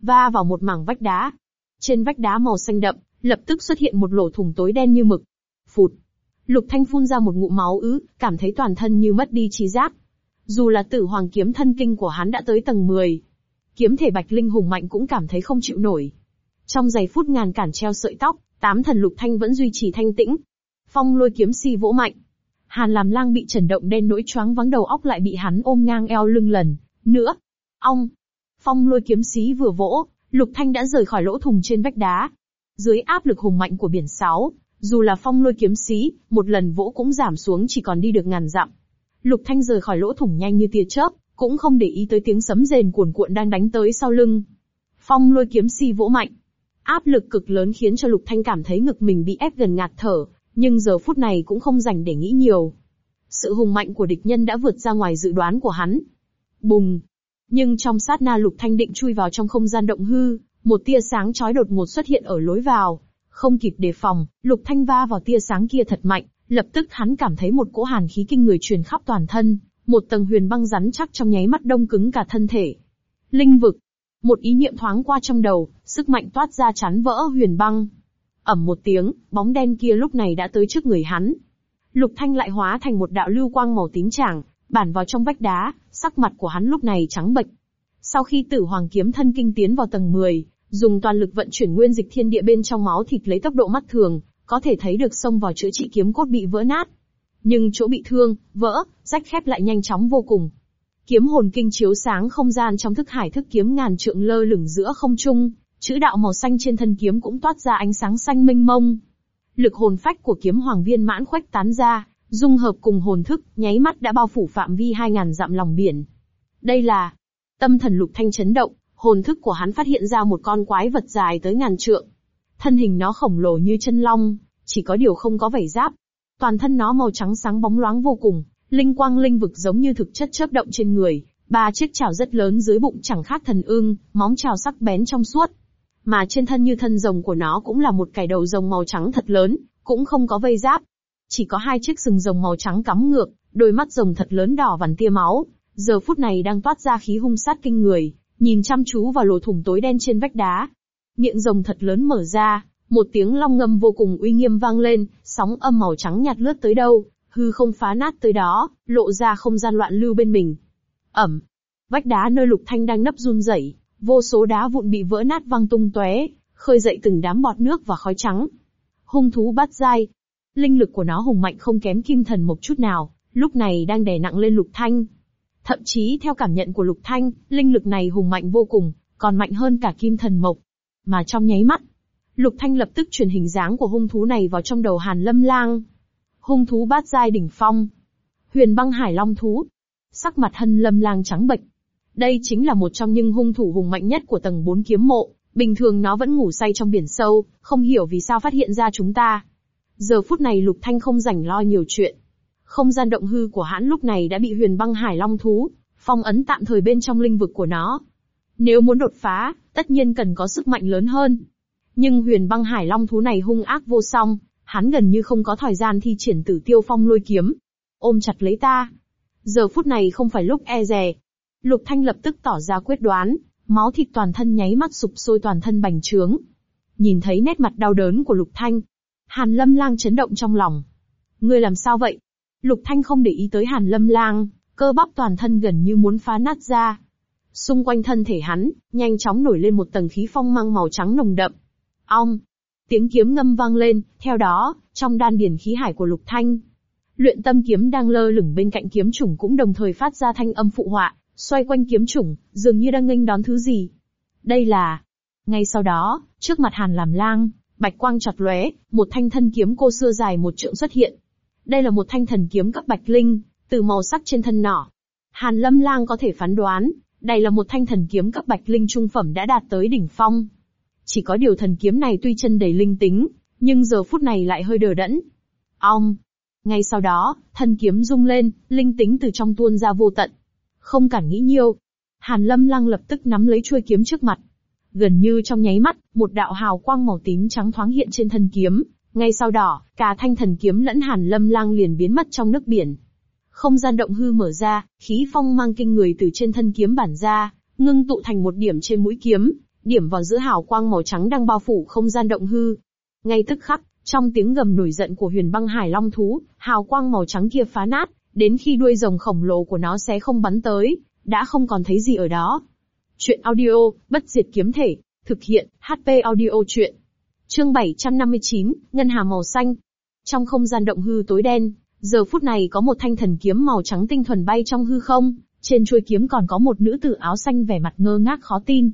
Va vào một mảng vách đá. Trên vách đá màu xanh đậm, lập tức xuất hiện một lỗ thủng tối đen như mực. Phụt. Lục thanh phun ra một ngụm máu ứ, cảm thấy toàn thân như mất đi trí giác. Dù là tử hoàng kiếm thân kinh của hắn đã tới tầng 10, kiếm thể bạch linh hùng mạnh cũng cảm thấy không chịu nổi. Trong giây phút ngàn cản treo sợi tóc, tám thần lục thanh vẫn duy trì thanh tĩnh. Phong lôi kiếm si vỗ mạnh. Hàn làm lang bị trần động đen nỗi choáng vắng đầu óc lại bị hắn ôm ngang eo lưng lần. Nữa. Ong. Phong lôi kiếm xí vừa vỗ, lục thanh đã rời khỏi lỗ thùng trên vách đá. Dưới áp lực hùng mạnh của biển sáu, dù là phong lôi kiếm sĩ, một lần vỗ cũng giảm xuống chỉ còn đi được ngàn dặm. Lục thanh rời khỏi lỗ thủng nhanh như tia chớp, cũng không để ý tới tiếng sấm rền cuồn cuộn đang đánh tới sau lưng. Phong lôi kiếm si vỗ mạnh. Áp lực cực lớn khiến cho Lục Thanh cảm thấy ngực mình bị ép gần ngạt thở, nhưng giờ phút này cũng không dành để nghĩ nhiều. Sự hùng mạnh của địch nhân đã vượt ra ngoài dự đoán của hắn. Bùng! Nhưng trong sát na Lục Thanh định chui vào trong không gian động hư, một tia sáng chói đột ngột xuất hiện ở lối vào. Không kịp đề phòng, Lục Thanh va vào tia sáng kia thật mạnh, lập tức hắn cảm thấy một cỗ hàn khí kinh người truyền khắp toàn thân, một tầng huyền băng rắn chắc trong nháy mắt đông cứng cả thân thể. Linh vực. Một ý niệm thoáng qua trong đầu, sức mạnh toát ra chắn vỡ huyền băng. Ẩm một tiếng, bóng đen kia lúc này đã tới trước người hắn. Lục Thanh lại hóa thành một đạo lưu quang màu tím tràng, bản vào trong vách đá, sắc mặt của hắn lúc này trắng bệch. Sau khi Tử Hoàng kiếm thân kinh tiến vào tầng 10, dùng toàn lực vận chuyển nguyên dịch thiên địa bên trong máu thịt lấy tốc độ mắt thường, có thể thấy được xông vào chữa trị kiếm cốt bị vỡ nát. Nhưng chỗ bị thương, vỡ, rách khép lại nhanh chóng vô cùng. Kiếm hồn kinh chiếu sáng không gian trong thức hải thức kiếm ngàn trượng lơ lửng giữa không trung, chữ đạo màu xanh trên thân kiếm cũng toát ra ánh sáng xanh mênh mông. Lực hồn phách của kiếm hoàng viên mãn khuếch tán ra, dung hợp cùng hồn thức, nháy mắt đã bao phủ phạm vi 2000 dặm lòng biển. Đây là tâm thần lục thanh chấn động, hồn thức của hắn phát hiện ra một con quái vật dài tới ngàn trượng. Thân hình nó khổng lồ như chân long, chỉ có điều không có vảy giáp, Toàn thân nó màu trắng sáng bóng loáng vô cùng, linh quang linh vực giống như thực chất chớp động trên người, ba chiếc chảo rất lớn dưới bụng chẳng khác thần ưng, móng chảo sắc bén trong suốt. Mà trên thân như thân rồng của nó cũng là một cái đầu rồng màu trắng thật lớn, cũng không có vây giáp. Chỉ có hai chiếc sừng rồng màu trắng cắm ngược, đôi mắt rồng thật lớn đỏ vằn tia máu, giờ phút này đang toát ra khí hung sát kinh người, nhìn chăm chú vào lỗ thủng tối đen trên vách đá. Miệng rồng thật lớn mở ra, một tiếng long ngâm vô cùng uy nghiêm vang lên, sóng âm màu trắng nhạt lướt tới đâu, hư không phá nát tới đó, lộ ra không gian loạn lưu bên mình. Ẩm. Vách đá nơi Lục Thanh đang nấp run rẩy, vô số đá vụn bị vỡ nát văng tung tóe, khơi dậy từng đám bọt nước và khói trắng. Hung thú bát dai. Linh lực của nó hùng mạnh không kém kim thần một chút nào, lúc này đang đè nặng lên Lục Thanh. Thậm chí theo cảm nhận của Lục Thanh, linh lực này hùng mạnh vô cùng, còn mạnh hơn cả kim thần mộc. Mà trong nháy mắt, Lục Thanh lập tức truyền hình dáng của hung thú này vào trong đầu Hàn Lâm Lang. Hung thú bát giai đỉnh phong. Huyền băng hải long thú. Sắc mặt Hân Lâm Lang trắng bệch. Đây chính là một trong những hung thủ hùng mạnh nhất của tầng 4 kiếm mộ, bình thường nó vẫn ngủ say trong biển sâu, không hiểu vì sao phát hiện ra chúng ta. Giờ phút này Lục Thanh không rảnh lo nhiều chuyện. Không gian động hư của hắn lúc này đã bị huyền băng hải long thú, phong ấn tạm thời bên trong linh vực của nó. Nếu muốn đột phá, tất nhiên cần có sức mạnh lớn hơn. Nhưng huyền băng hải long thú này hung ác vô song, hắn gần như không có thời gian thi triển tử tiêu phong lôi kiếm. Ôm chặt lấy ta. Giờ phút này không phải lúc e dè. Lục Thanh lập tức tỏ ra quyết đoán, máu thịt toàn thân nháy mắt sụp sôi toàn thân bành trướng. Nhìn thấy nét mặt đau đớn của Lục Thanh, Hàn Lâm Lang chấn động trong lòng. Ngươi làm sao vậy? Lục Thanh không để ý tới Hàn Lâm Lang, cơ bắp toàn thân gần như muốn phá nát ra. Xung quanh thân thể hắn, nhanh chóng nổi lên một tầng khí phong mang màu trắng nồng đậm. Ong! Tiếng kiếm ngâm vang lên, theo đó, trong đan điển khí hải của Lục Thanh. Luyện tâm kiếm đang lơ lửng bên cạnh kiếm chủng cũng đồng thời phát ra thanh âm phụ họa, xoay quanh kiếm chủng, dường như đang nghênh đón thứ gì. Đây là... Ngay sau đó, trước mặt Hàn làm lang, bạch quang chặt lóe, một thanh thân kiếm cô xưa dài một trượng xuất hiện. Đây là một thanh thần kiếm cấp bạch linh, từ màu sắc trên thân nỏ. Hàn Lâm Lang có thể phán đoán, đây là một thanh thần kiếm cấp bạch linh trung phẩm đã đạt tới đỉnh phong. Chỉ có điều thần kiếm này tuy chân đầy linh tính, nhưng giờ phút này lại hơi đờ đẫn. Ong! Ngay sau đó, thân kiếm rung lên, linh tính từ trong tuôn ra vô tận. Không cản nghĩ nhiều. Hàn Lâm Lang lập tức nắm lấy chuôi kiếm trước mặt. Gần như trong nháy mắt, một đạo hào quang màu tím trắng thoáng hiện trên thân kiếm. Ngay sau đó, cả thanh thần kiếm lẫn Hàn Lâm Lang liền biến mất trong nước biển. Không gian động hư mở ra, khí phong mang kinh người từ trên thân kiếm bản ra, ngưng tụ thành một điểm trên mũi kiếm, điểm vào giữa hào quang màu trắng đang bao phủ không gian động hư. Ngay tức khắc, trong tiếng gầm nổi giận của huyền băng hải long thú, hào quang màu trắng kia phá nát, đến khi đuôi rồng khổng lồ của nó sẽ không bắn tới, đã không còn thấy gì ở đó. Chuyện audio, bất diệt kiếm thể, thực hiện, HP audio chuyện. Chương 759, Ngân hà màu xanh. Trong không gian động hư tối đen, giờ phút này có một thanh thần kiếm màu trắng tinh thuần bay trong hư không, trên chuôi kiếm còn có một nữ tử áo xanh vẻ mặt ngơ ngác khó tin.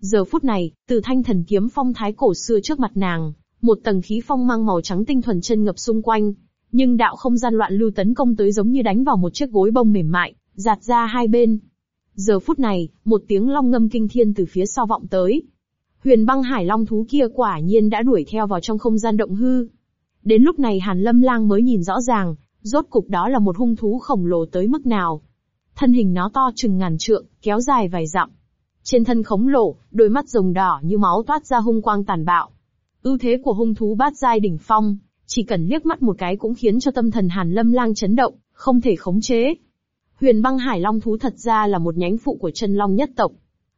Giờ phút này, từ thanh thần kiếm phong thái cổ xưa trước mặt nàng, một tầng khí phong mang màu trắng tinh thuần chân ngập xung quanh, nhưng đạo không gian loạn lưu tấn công tới giống như đánh vào một chiếc gối bông mềm mại, giạt ra hai bên. Giờ phút này, một tiếng long ngâm kinh thiên từ phía sau vọng tới. Huyền băng hải long thú kia quả nhiên đã đuổi theo vào trong không gian động hư. Đến lúc này Hàn Lâm Lang mới nhìn rõ ràng, rốt cục đó là một hung thú khổng lồ tới mức nào. Thân hình nó to chừng ngàn trượng, kéo dài vài dặm. Trên thân khổng lồ, đôi mắt rồng đỏ như máu toát ra hung quang tàn bạo. Ưu thế của hung thú bát giai đỉnh phong, chỉ cần liếc mắt một cái cũng khiến cho tâm thần Hàn Lâm Lang chấn động, không thể khống chế. Huyền băng hải long thú thật ra là một nhánh phụ của chân long nhất tộc.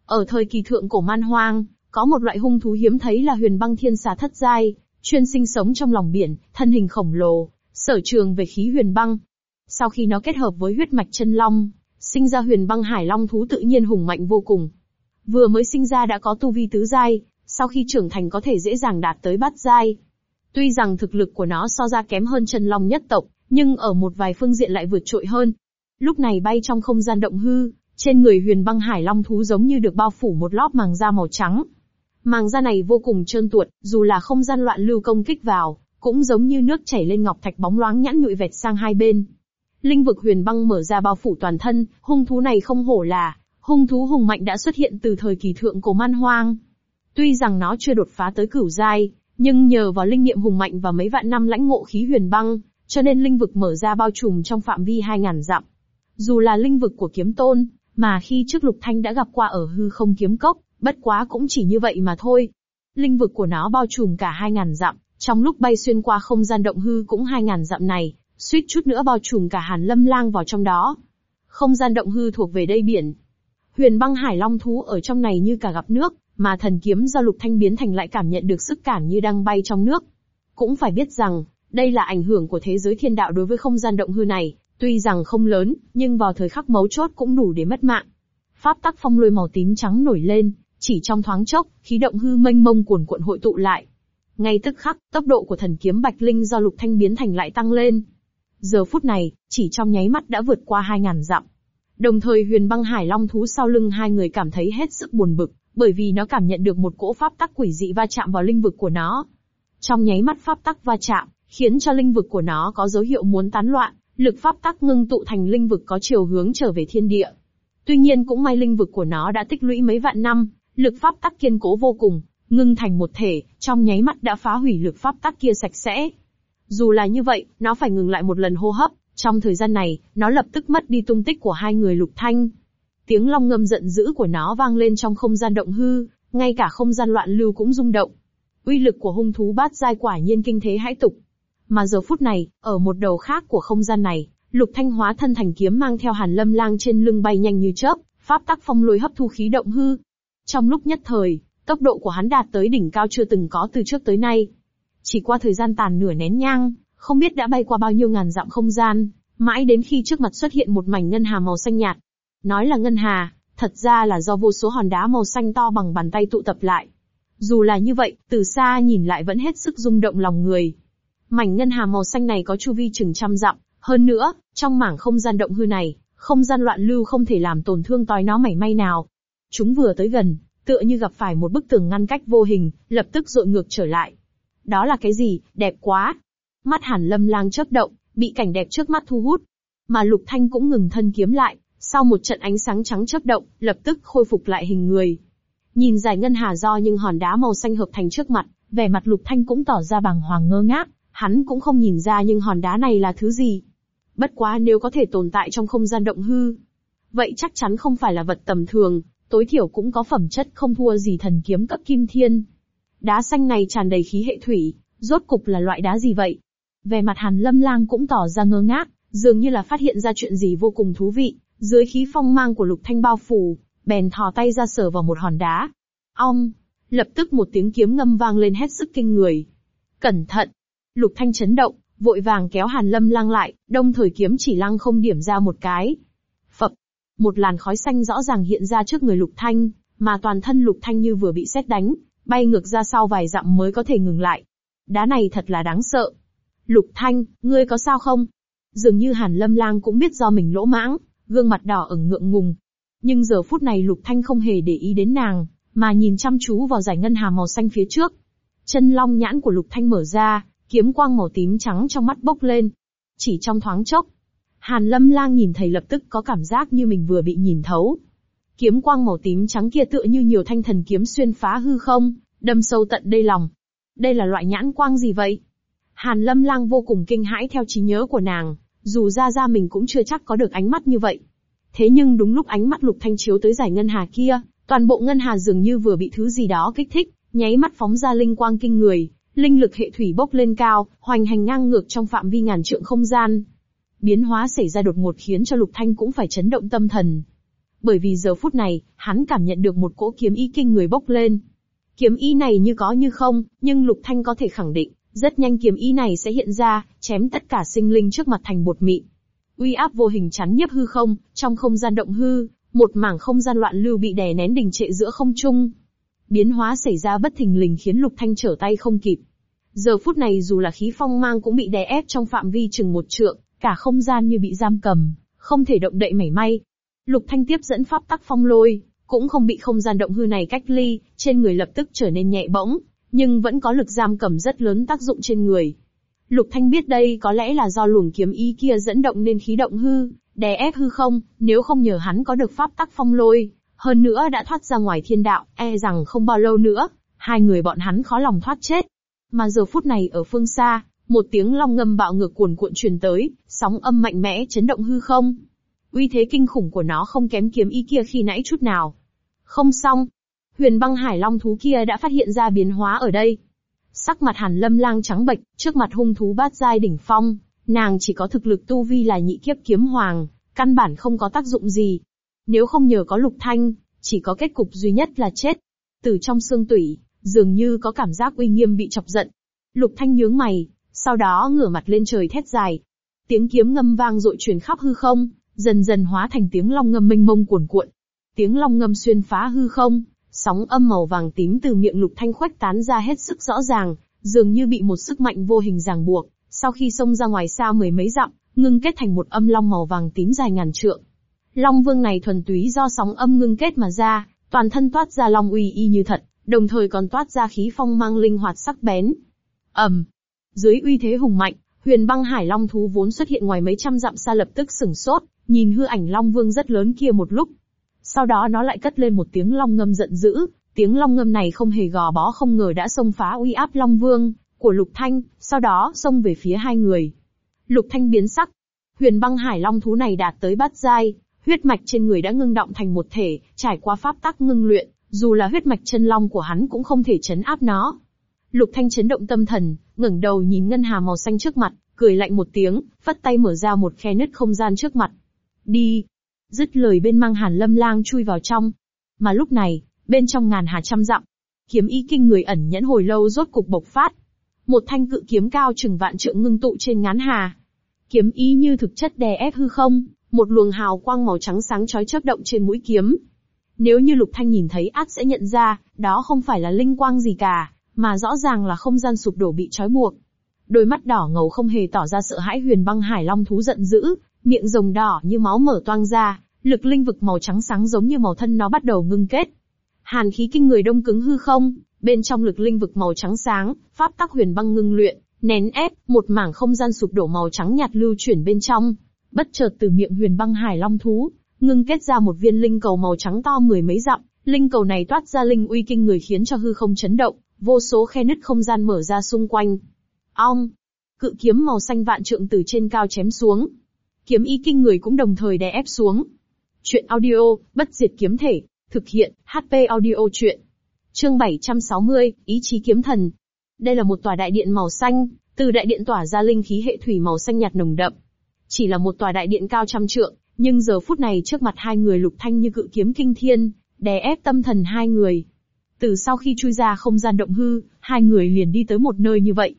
Ở thời kỳ thượng cổ man hoang, có một loại hung thú hiếm thấy là huyền băng thiên xà thất giai, chuyên sinh sống trong lòng biển, thân hình khổng lồ, sở trường về khí huyền băng. Sau khi nó kết hợp với huyết mạch chân long, sinh ra huyền băng hải long thú tự nhiên hùng mạnh vô cùng. Vừa mới sinh ra đã có tu vi tứ giai, sau khi trưởng thành có thể dễ dàng đạt tới bát giai. Tuy rằng thực lực của nó so ra kém hơn chân long nhất tộc, nhưng ở một vài phương diện lại vượt trội hơn. Lúc này bay trong không gian động hư, trên người huyền băng hải long thú giống như được bao phủ một lớp màng da màu trắng. Màng da này vô cùng trơn tuột, dù là không gian loạn lưu công kích vào, cũng giống như nước chảy lên ngọc thạch bóng loáng nhẵn nhụi vẹt sang hai bên. Linh vực huyền băng mở ra bao phủ toàn thân, hung thú này không hổ là, hung thú hùng mạnh đã xuất hiện từ thời kỳ thượng cổ man hoang. Tuy rằng nó chưa đột phá tới cửu giai, nhưng nhờ vào linh nghiệm hùng mạnh và mấy vạn năm lãnh ngộ khí huyền băng, cho nên linh vực mở ra bao trùm trong phạm vi 2.000 dặm. Dù là linh vực của kiếm tôn, mà khi trước Lục Thanh đã gặp qua ở hư không kiếm cốc, bất quá cũng chỉ như vậy mà thôi. Linh vực của nó bao trùm cả 2.000 dặm, trong lúc bay xuyên qua không gian động hư cũng 2.000 dặm này, suýt chút nữa bao trùm cả Hàn Lâm Lang vào trong đó. Không gian động hư thuộc về đây biển. Huyền băng hải long thú ở trong này như cả gặp nước, mà thần kiếm do Lục Thanh biến thành lại cảm nhận được sức cản như đang bay trong nước. Cũng phải biết rằng, đây là ảnh hưởng của thế giới thiên đạo đối với không gian động hư này, tuy rằng không lớn, nhưng vào thời khắc mấu chốt cũng đủ để mất mạng. Pháp tắc phong lôi màu tím trắng nổi lên, chỉ trong thoáng chốc, khí động hư mênh mông cuồn cuộn hội tụ lại. Ngay tức khắc, tốc độ của thần kiếm Bạch Linh do Lục Thanh biến thành lại tăng lên. Giờ phút này, chỉ trong nháy mắt đã vượt qua 2000 dặm. Đồng thời huyền băng hải long thú sau lưng hai người cảm thấy hết sức buồn bực, bởi vì nó cảm nhận được một cỗ pháp tắc quỷ dị va chạm vào linh vực của nó. Trong nháy mắt pháp tắc va chạm, khiến cho linh vực của nó có dấu hiệu muốn tán loạn, lực pháp tắc ngưng tụ thành linh vực có chiều hướng trở về thiên địa. Tuy nhiên cũng may linh vực của nó đã tích lũy mấy vạn năm, lực pháp tắc kiên cố vô cùng, ngưng thành một thể, trong nháy mắt đã phá hủy lực pháp tắc kia sạch sẽ. Dù là như vậy, nó phải ngừng lại một lần hô hấp, trong thời gian này, nó lập tức mất đi tung tích của hai người lục thanh. Tiếng long ngâm giận dữ của nó vang lên trong không gian động hư, ngay cả không gian loạn lưu cũng rung động. Uy lực của hung thú bát giai quả nhiên kinh thế hãi tục. Mà giờ phút này, ở một đầu khác của không gian này, Lục Thanh hóa thân thành kiếm mang theo Hàn Lâm Lang trên lưng bay nhanh như chớp, pháp tắc phong lôi hấp thu khí động hư. Trong lúc nhất thời, tốc độ của hắn đạt tới đỉnh cao chưa từng có từ trước tới nay. Chỉ qua thời gian tàn nửa nén nhang, không biết đã bay qua bao nhiêu ngàn dặm không gian, mãi đến khi trước mặt xuất hiện một mảnh ngân hà màu xanh nhạt. Nói là ngân hà, thật ra là do vô số hòn đá màu xanh to bằng bàn tay tụ tập lại. Dù là như vậy, từ xa nhìn lại vẫn hết sức rung động lòng người. Mảnh ngân hà màu xanh này có chu vi chừng trăm dặm, hơn nữa, trong mảng không gian động hư này, không gian loạn lưu không thể làm tổn thương tói nó mảy may nào. Chúng vừa tới gần, tựa như gặp phải một bức tường ngăn cách vô hình, lập tức dội ngược trở lại. Đó là cái gì, đẹp quá. Mắt hàn lâm lang chớp động, bị cảnh đẹp trước mắt thu hút. Mà lục thanh cũng ngừng thân kiếm lại, sau một trận ánh sáng trắng chớp động, lập tức khôi phục lại hình người. Nhìn dài ngân hà do những hòn đá màu xanh hợp thành trước mặt, vẻ mặt lục thanh cũng tỏ ra bàng hoàng ngơ ngác, hắn cũng không nhìn ra những hòn đá này là thứ gì. Bất quá nếu có thể tồn tại trong không gian động hư, vậy chắc chắn không phải là vật tầm thường, tối thiểu cũng có phẩm chất không thua gì thần kiếm cấp kim thiên. Đá xanh này tràn đầy khí hệ thủy, rốt cục là loại đá gì vậy? Về mặt Hàn Lâm Lang cũng tỏ ra ngơ ngác, dường như là phát hiện ra chuyện gì vô cùng thú vị, dưới khí phong mang của Lục Thanh bao phủ, bèn thò tay ra sờ vào một hòn đá. Ong! Lập tức một tiếng kiếm ngâm vang lên hết sức kinh người. Cẩn thận! Lục Thanh chấn động, vội vàng kéo Hàn Lâm Lang lại, đồng thời kiếm chỉ lăng không điểm ra một cái. Một làn khói xanh rõ ràng hiện ra trước người Lục Thanh, mà toàn thân Lục Thanh như vừa bị xét đánh, bay ngược ra sau vài dặm mới có thể ngừng lại. Đá này thật là đáng sợ. Lục Thanh, ngươi có sao không? Dường như Hàn Lâm Lang cũng biết do mình lỗ mãng, gương mặt đỏ ửng ngượng ngùng. Nhưng giờ phút này Lục Thanh không hề để ý đến nàng, mà nhìn chăm chú vào giải ngân hà màu xanh phía trước. Chân long nhãn của Lục Thanh mở ra, kiếm quang màu tím trắng trong mắt bốc lên. Chỉ trong thoáng chốc, Hàn Lâm Lang nhìn thấy lập tức có cảm giác như mình vừa bị nhìn thấu. Kiếm quang màu tím trắng kia tựa như nhiều thanh thần kiếm xuyên phá hư không, đâm sâu tận đây lòng. Đây là loại nhãn quang gì vậy? Hàn Lâm Lang vô cùng kinh hãi theo trí nhớ của nàng, dù ra ra mình cũng chưa chắc có được ánh mắt như vậy. Thế nhưng đúng lúc ánh mắt Lục Thanh chiếu tới giải ngân hà kia, toàn bộ ngân hà dường như vừa bị thứ gì đó kích thích, nháy mắt phóng ra linh quang kinh người, linh lực hệ thủy bốc lên cao, hoành hành ngang ngược trong phạm vi ngàn trượng không gian. Biến hóa xảy ra đột ngột khiến cho Lục Thanh cũng phải chấn động tâm thần. Bởi vì giờ phút này, hắn cảm nhận được một cỗ kiếm ý kinh người bốc lên. Kiếm ý này như có như không, nhưng Lục Thanh có thể khẳng định, rất nhanh kiếm ý này sẽ hiện ra, chém tất cả sinh linh trước mặt thành bột mịn. Uy áp vô hình chắn nhiếp hư không, trong không gian động hư, một mảng không gian loạn lưu bị đè nén đình trệ giữa không trung. Biến hóa xảy ra bất thình lình khiến Lục Thanh trở tay không kịp. Giờ phút này dù là khí phong mang cũng bị đè ép trong phạm vi chừng một trượng, cả không gian như bị giam cầm, không thể động đậy mảy may. Lục Thanh tiếp dẫn pháp tắc phong lôi, cũng không bị không gian động hư này cách ly, trên người lập tức trở nên nhẹ bỗng, nhưng vẫn có lực giam cầm rất lớn tác dụng trên người. Lục Thanh biết đây có lẽ là do luồng kiếm ý kia dẫn động nên khí động hư, đè ép hư không, nếu không nhờ hắn có được pháp tắc phong lôi, hơn nữa đã thoát ra ngoài thiên đạo, e rằng không bao lâu nữa, hai người bọn hắn khó lòng thoát chết. Mà giờ phút này ở phương xa, một tiếng long ngâm bạo ngược cuồn cuộn truyền tới, sóng âm mạnh mẽ chấn động hư không. Uy thế kinh khủng của nó không kém kiếm ý kia khi nãy chút nào. Không xong, huyền băng hải long thú kia đã phát hiện ra biến hóa ở đây. Sắc mặt hàn lâm lang trắng bệch, trước mặt hung thú bát giai đỉnh phong, nàng chỉ có thực lực tu vi là nhị kiếp kiếm hoàng, căn bản không có tác dụng gì. Nếu không nhờ có lục thanh, chỉ có kết cục duy nhất là chết. Từ trong xương tủy, dường như có cảm giác uy nghiêm bị chọc giận. Lục thanh nhướng mày, sau đó ngửa mặt lên trời thét dài. Tiếng kiếm ngâm vang dội truyền khắp hư không, dần dần hóa thành tiếng long ngâm mênh mông cuồn cuộn. Tiếng long ngâm xuyên phá hư không, Sóng âm màu vàng tím từ miệng lục thanh khuếch tán ra hết sức rõ ràng, dường như bị một sức mạnh vô hình ràng buộc, sau khi xông ra ngoài xa mười mấy dặm, ngưng kết thành một âm long màu vàng tím dài ngàn trượng. Long vương này thuần túy do sóng âm ngưng kết mà ra, toàn thân toát ra long uy y như thật, đồng thời còn toát ra khí phong mang linh hoạt sắc bén. ầm, dưới uy thế hùng mạnh, huyền băng hải long thú vốn xuất hiện ngoài mấy trăm dặm xa lập tức sửng sốt, nhìn hư ảnh long vương rất lớn kia một lúc, sau đó nó lại cất lên một tiếng long ngâm giận dữ, tiếng long ngâm này không hề gò bó không ngờ đã xông phá uy áp long vương của Lục Thanh, sau đó xông về phía hai người. Lục Thanh biến sắc, huyền băng hải long thú này đạt tới bát giai, huyết mạch trên người đã ngưng động thành một thể, trải qua pháp tắc ngưng luyện, dù là huyết mạch chân long của hắn cũng không thể chấn áp nó. Lục Thanh chấn động tâm thần, ngẩng đầu nhìn ngân hà màu xanh trước mặt, cười lạnh một tiếng, vắt tay mở ra một khe nứt không gian trước mặt. Đi! Dứt lời bên mang hàn lâm lang chui vào trong. Mà lúc này, bên trong ngàn hà trăm dặm, kiếm ý kinh người ẩn nhẫn hồi lâu rốt cục bộc phát. Một thanh cự kiếm cao chừng vạn trượng ngưng tụ trên ngán hà. Kiếm ý như thực chất đè ép hư không, một luồng hào quang màu trắng sáng chói chớp động trên mũi kiếm. Nếu như Lục Thanh nhìn thấy át sẽ nhận ra, đó không phải là linh quang gì cả, mà rõ ràng là không gian sụp đổ bị trói buộc. Đôi mắt đỏ ngầu không hề tỏ ra sợ hãi huyền băng hải long thú giận dữ, miệng rồng đỏ như máu mở toang ra, lực linh vực màu trắng sáng giống như màu thân nó bắt đầu ngưng kết. Hàn khí kinh người đông cứng hư không, bên trong lực linh vực màu trắng sáng, pháp tắc huyền băng ngưng luyện, nén ép, một mảng không gian sụp đổ màu trắng nhạt lưu chuyển bên trong. Bất chợt từ miệng huyền băng hải long thú, ngưng kết ra một viên linh cầu màu trắng to mười mấy dặm, linh cầu này toát ra linh uy kinh người khiến cho hư không chấn động, vô số khe nứt không gian mở ra xung quanh. Ong! Cự kiếm màu xanh vạn trượng từ trên cao chém xuống. Kiếm ý kinh người cũng đồng thời đè ép xuống. Chuyện audio, bất diệt kiếm thể, thực hiện, HP audio chuyện. Chương 760, ý chí kiếm thần. Đây là một tòa đại điện màu xanh, từ đại điện tỏa ra linh khí hệ thủy màu xanh nhạt nồng đậm. Chỉ là một tòa đại điện cao trăm trượng, nhưng giờ phút này trước mặt hai người lục thanh như cự kiếm kinh thiên, đè ép tâm thần hai người. Từ sau khi chui ra không gian động hư, hai người liền đi tới một nơi như vậy.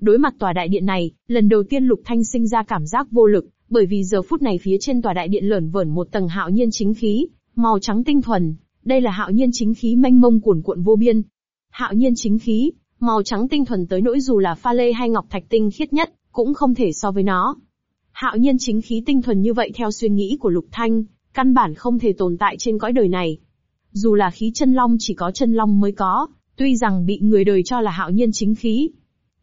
Đối mặt tòa đại điện này, lần đầu tiên Lục Thanh sinh ra cảm giác vô lực, bởi vì giờ phút này phía trên tòa đại điện lởn vởn một tầng hạo nhiên chính khí, màu trắng tinh thuần. Đây là hạo nhiên chính khí mênh mông cuồn cuộn vô biên. Hạo nhiên chính khí, màu trắng tinh thuần tới nỗi dù là pha lê hay ngọc thạch tinh khiết nhất, cũng không thể so với nó. Hạo nhiên chính khí tinh thuần như vậy theo suy nghĩ của Lục Thanh, căn bản không thể tồn tại trên cõi đời này. Dù là khí chân long chỉ có chân long mới có, tuy rằng bị người đời cho là hạo nhiên chính khí.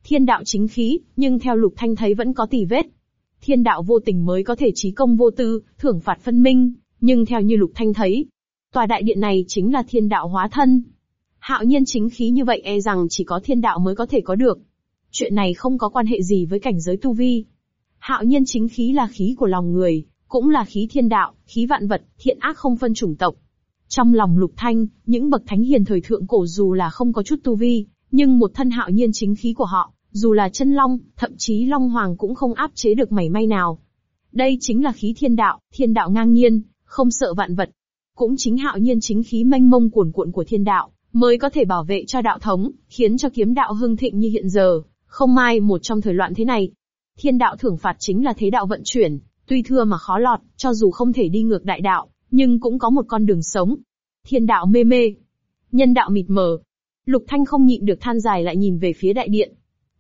Thiên đạo chính khí, nhưng theo Lục Thanh thấy vẫn có tỉ vết. Thiên đạo vô tình mới có thể trí công vô tư, thưởng phạt phân minh, nhưng theo như Lục Thanh thấy, tòa đại điện này chính là thiên đạo hóa thân. Hạo nhiên chính khí như vậy e rằng chỉ có thiên đạo mới có thể có được. Chuyện này không có quan hệ gì với cảnh giới tu vi. Hạo nhiên chính khí là khí của lòng người, cũng là khí thiên đạo, khí vạn vật, thiện ác không phân chủng tộc. Trong lòng lục thanh, những bậc thánh hiền thời thượng cổ dù là không có chút tu vi, nhưng một thân hạo nhiên chính khí của họ, dù là chân long, thậm chí long hoàng cũng không áp chế được mảy may nào. Đây chính là khí thiên đạo, thiên đạo ngang nhiên, không sợ vạn vật. Cũng chính hạo nhiên chính khí mênh mông cuồn cuộn của thiên đạo, mới có thể bảo vệ cho đạo thống, khiến cho kiếm đạo hưng thịnh như hiện giờ, không mai một trong thời loạn thế này. Thiên đạo thưởng phạt chính là thế đạo vận chuyển, tuy thưa mà khó lọt, cho dù không thể đi ngược đại đạo, nhưng cũng có một con đường sống. Thiên đạo mê mê, nhân đạo mịt mờ. Lục Thanh không nhịn được than dài lại nhìn về phía đại điện.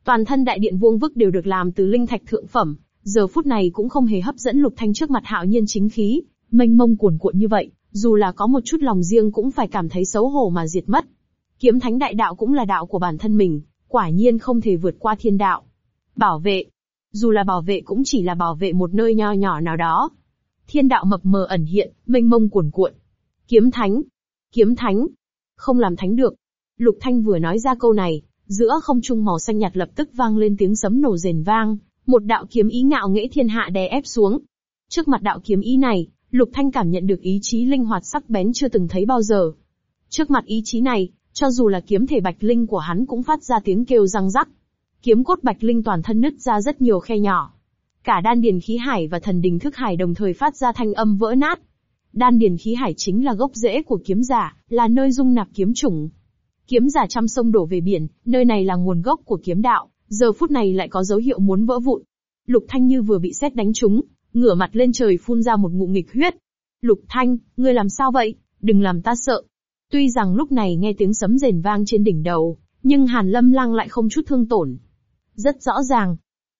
Toàn thân đại điện vuông vức đều được làm từ linh thạch thượng phẩm, giờ phút này cũng không hề hấp dẫn Lục Thanh trước mặt hạo nhiên chính khí, mênh mông cuồn cuộn như vậy, dù là có một chút lòng riêng cũng phải cảm thấy xấu hổ mà diệt mất. Kiếm thánh đại đạo cũng là đạo của bản thân mình, quả nhiên không thể vượt qua thiên đạo. Bảo vệ. Dù là bảo vệ cũng chỉ là bảo vệ một nơi nho nhỏ nào đó, thiên đạo mập mờ ẩn hiện, mênh mông cuồn cuộn. Kiếm thánh, kiếm thánh, không làm thánh được. Lục Thanh vừa nói ra câu này, giữa không trung màu xanh nhạt lập tức vang lên tiếng sấm nổ rền vang, một đạo kiếm ý ngạo nghễ thiên hạ đè ép xuống. Trước mặt đạo kiếm ý này, Lục Thanh cảm nhận được ý chí linh hoạt sắc bén chưa từng thấy bao giờ. Trước mặt ý chí này, cho dù là kiếm thể bạch linh của hắn cũng phát ra tiếng kêu răng rắc. Kiếm cốt bạch linh toàn thân nứt ra rất nhiều khe nhỏ, Cả đan điền khí hải và thần đình thức hải đồng thời phát ra thanh âm vỡ nát. Đan điền khí hải chính là gốc rễ của kiếm giả, là nơi dung nạp kiếm chủng. Kiếm giả trăm sông đổ về biển, nơi này là nguồn gốc của kiếm đạo, giờ phút này lại có dấu hiệu muốn vỡ vụn. Lục Thanh như vừa bị xét đánh trúng, ngửa mặt lên trời phun ra một ngụm nghịch huyết. Lục Thanh, ngươi làm sao vậy? Đừng làm ta sợ. Tuy rằng lúc này nghe tiếng sấm rền vang trên đỉnh đầu, nhưng Hàn Lâm Lang lại không chút thương tổn. Rất rõ ràng,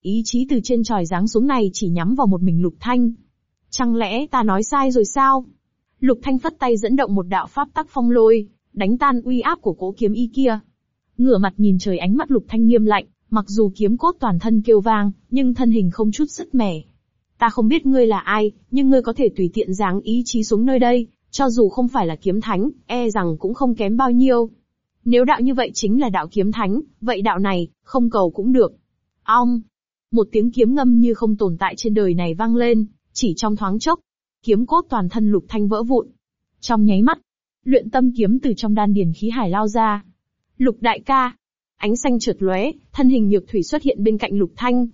Ý chí từ trên trời giáng xuống này chỉ nhắm vào một mình Lục Thanh. Chẳng lẽ ta nói sai rồi sao? Lục Thanh phất tay dẫn động một đạo pháp tắc phong lôi, đánh tan uy áp của cỗ kiếm y kia. Ngửa mặt nhìn trời ánh mắt Lục Thanh nghiêm lạnh, mặc dù kiếm cốt toàn thân kêu vang, nhưng thân hình không chút sức mẻ. Ta không biết ngươi là ai, nhưng ngươi có thể tùy tiện giáng ý chí xuống nơi đây, cho dù không phải là kiếm thánh, e rằng cũng không kém bao nhiêu. Nếu đạo như vậy chính là đạo kiếm thánh, vậy đạo này, không cầu cũng được. Ong, một tiếng kiếm ngâm như không tồn tại trên đời này vang lên, chỉ trong thoáng chốc, kiếm cốt toàn thân lục thanh vỡ vụn. Trong nháy mắt, luyện tâm kiếm từ trong đan điền khí hải lao ra. Lục đại ca, Ánh xanh chợt lóe, thân hình nhược thủy xuất hiện bên cạnh lục thanh.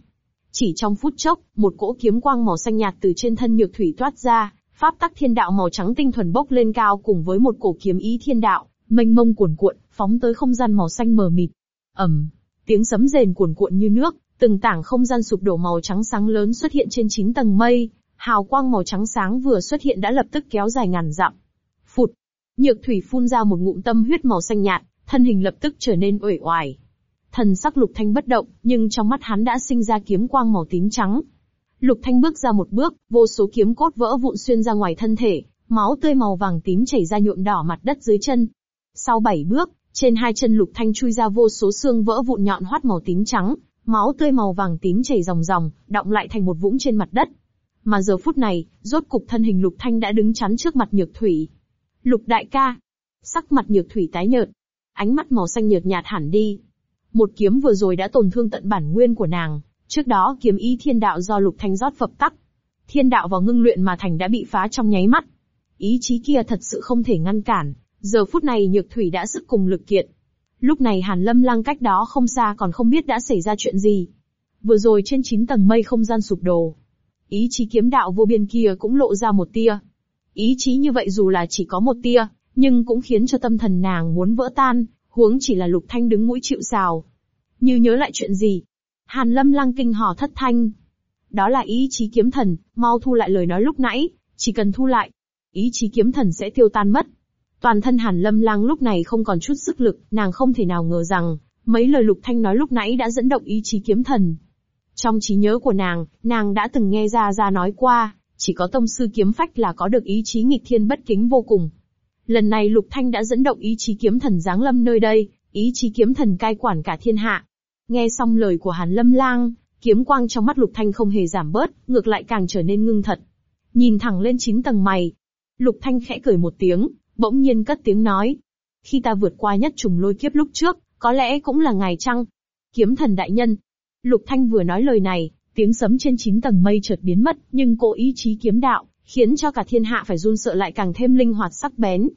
Chỉ trong phút chốc, một cỗ kiếm quang màu xanh nhạt từ trên thân nhược thủy toát ra, pháp tắc thiên đạo màu trắng tinh thuần bốc lên cao cùng với một cổ kiếm ý thiên đạo, mênh mông cuồn cuộn, phóng tới không gian màu xanh mờ mịt. ầm, tiếng sấm rền cuồn cuộn như nước, từng tảng không gian sụp đổ màu trắng sáng lớn xuất hiện trên chín tầng mây, hào quang màu trắng sáng vừa xuất hiện đã lập tức kéo dài ngàn dặm. Phụt, nhược thủy phun ra một ngụm tâm huyết màu xanh nhạt, thân hình lập tức trở nên uể oải. Thần sắc Lục Thanh bất động, nhưng trong mắt hắn đã sinh ra kiếm quang màu tím trắng. Lục Thanh bước ra một bước, vô số kiếm cốt vỡ vụn xuyên ra ngoài thân thể, máu tươi màu vàng tím chảy ra nhuộm đỏ mặt đất dưới chân. Sau bảy bước, trên hai chân Lục Thanh chui ra vô số xương vỡ vụn nhọn hoắt màu tím trắng, máu tươi màu vàng tím chảy ròng ròng, đọng lại thành một vũng trên mặt đất. Mà giờ phút này, rốt cục thân hình Lục Thanh đã đứng chắn trước mặt Nhược Thủy. Lục đại ca. Sắc mặt Nhược Thủy tái nhợt. Ánh mắt màu xanh nhợt nhạt hẳn đi. Một kiếm vừa rồi đã tổn thương tận bản nguyên của nàng, trước đó kiếm ý thiên đạo do Lục Thanh rót phập tắc. Thiên đạo vào ngưng luyện mà thành đã bị phá trong nháy mắt. Ý chí kia thật sự không thể ngăn cản, giờ phút này Nhược Thủy đã sức cùng lực kiện. Lúc này Hàn Lâm Lăng cách đó không xa còn không biết đã xảy ra chuyện gì. Vừa rồi trên chín tầng mây không gian sụp đổ, Ý chí kiếm đạo vô biên kia cũng lộ ra một tia. Ý chí như vậy dù là chỉ có một tia, nhưng cũng khiến cho tâm thần nàng muốn vỡ tan, huống chỉ là lục thanh đứng mũi chịu sào. Như nhớ lại chuyện gì? Hàn lâm lăng kinh hò thất thanh. Đó là ý chí kiếm thần, mau thu lại lời nói lúc nãy, chỉ cần thu lại, ý chí kiếm thần sẽ tiêu tan mất. Toàn thân Hàn Lâm Lang lúc này không còn chút sức lực, nàng không thể nào ngờ rằng, mấy lời Lục Thanh nói lúc nãy đã dẫn động ý chí kiếm thần. Trong trí nhớ của nàng, nàng đã từng nghe ra ra nói qua, chỉ có tông sư kiếm phách là có được ý chí nghịch thiên bất kính vô cùng. Lần này Lục Thanh đã dẫn động ý chí kiếm thần giáng lâm nơi đây, ý chí kiếm thần cai quản cả thiên hạ. Nghe xong lời của Hàn Lâm Lang, kiếm quang trong mắt Lục Thanh không hề giảm bớt, ngược lại càng trở nên ngưng thật. Nhìn thẳng lên chín tầng mày. Lục Thanh khẽ cười một tiếng, bỗng nhiên cất tiếng nói. Khi ta vượt qua nhất trùng lôi kiếp lúc trước, có lẽ cũng là ngày trăng. Kiếm thần đại nhân, Lục Thanh vừa nói lời này, tiếng sấm trên chín tầng mây chợt biến mất, nhưng cố ý chí kiếm đạo, khiến cho cả thiên hạ phải run sợ lại càng thêm linh hoạt sắc bén.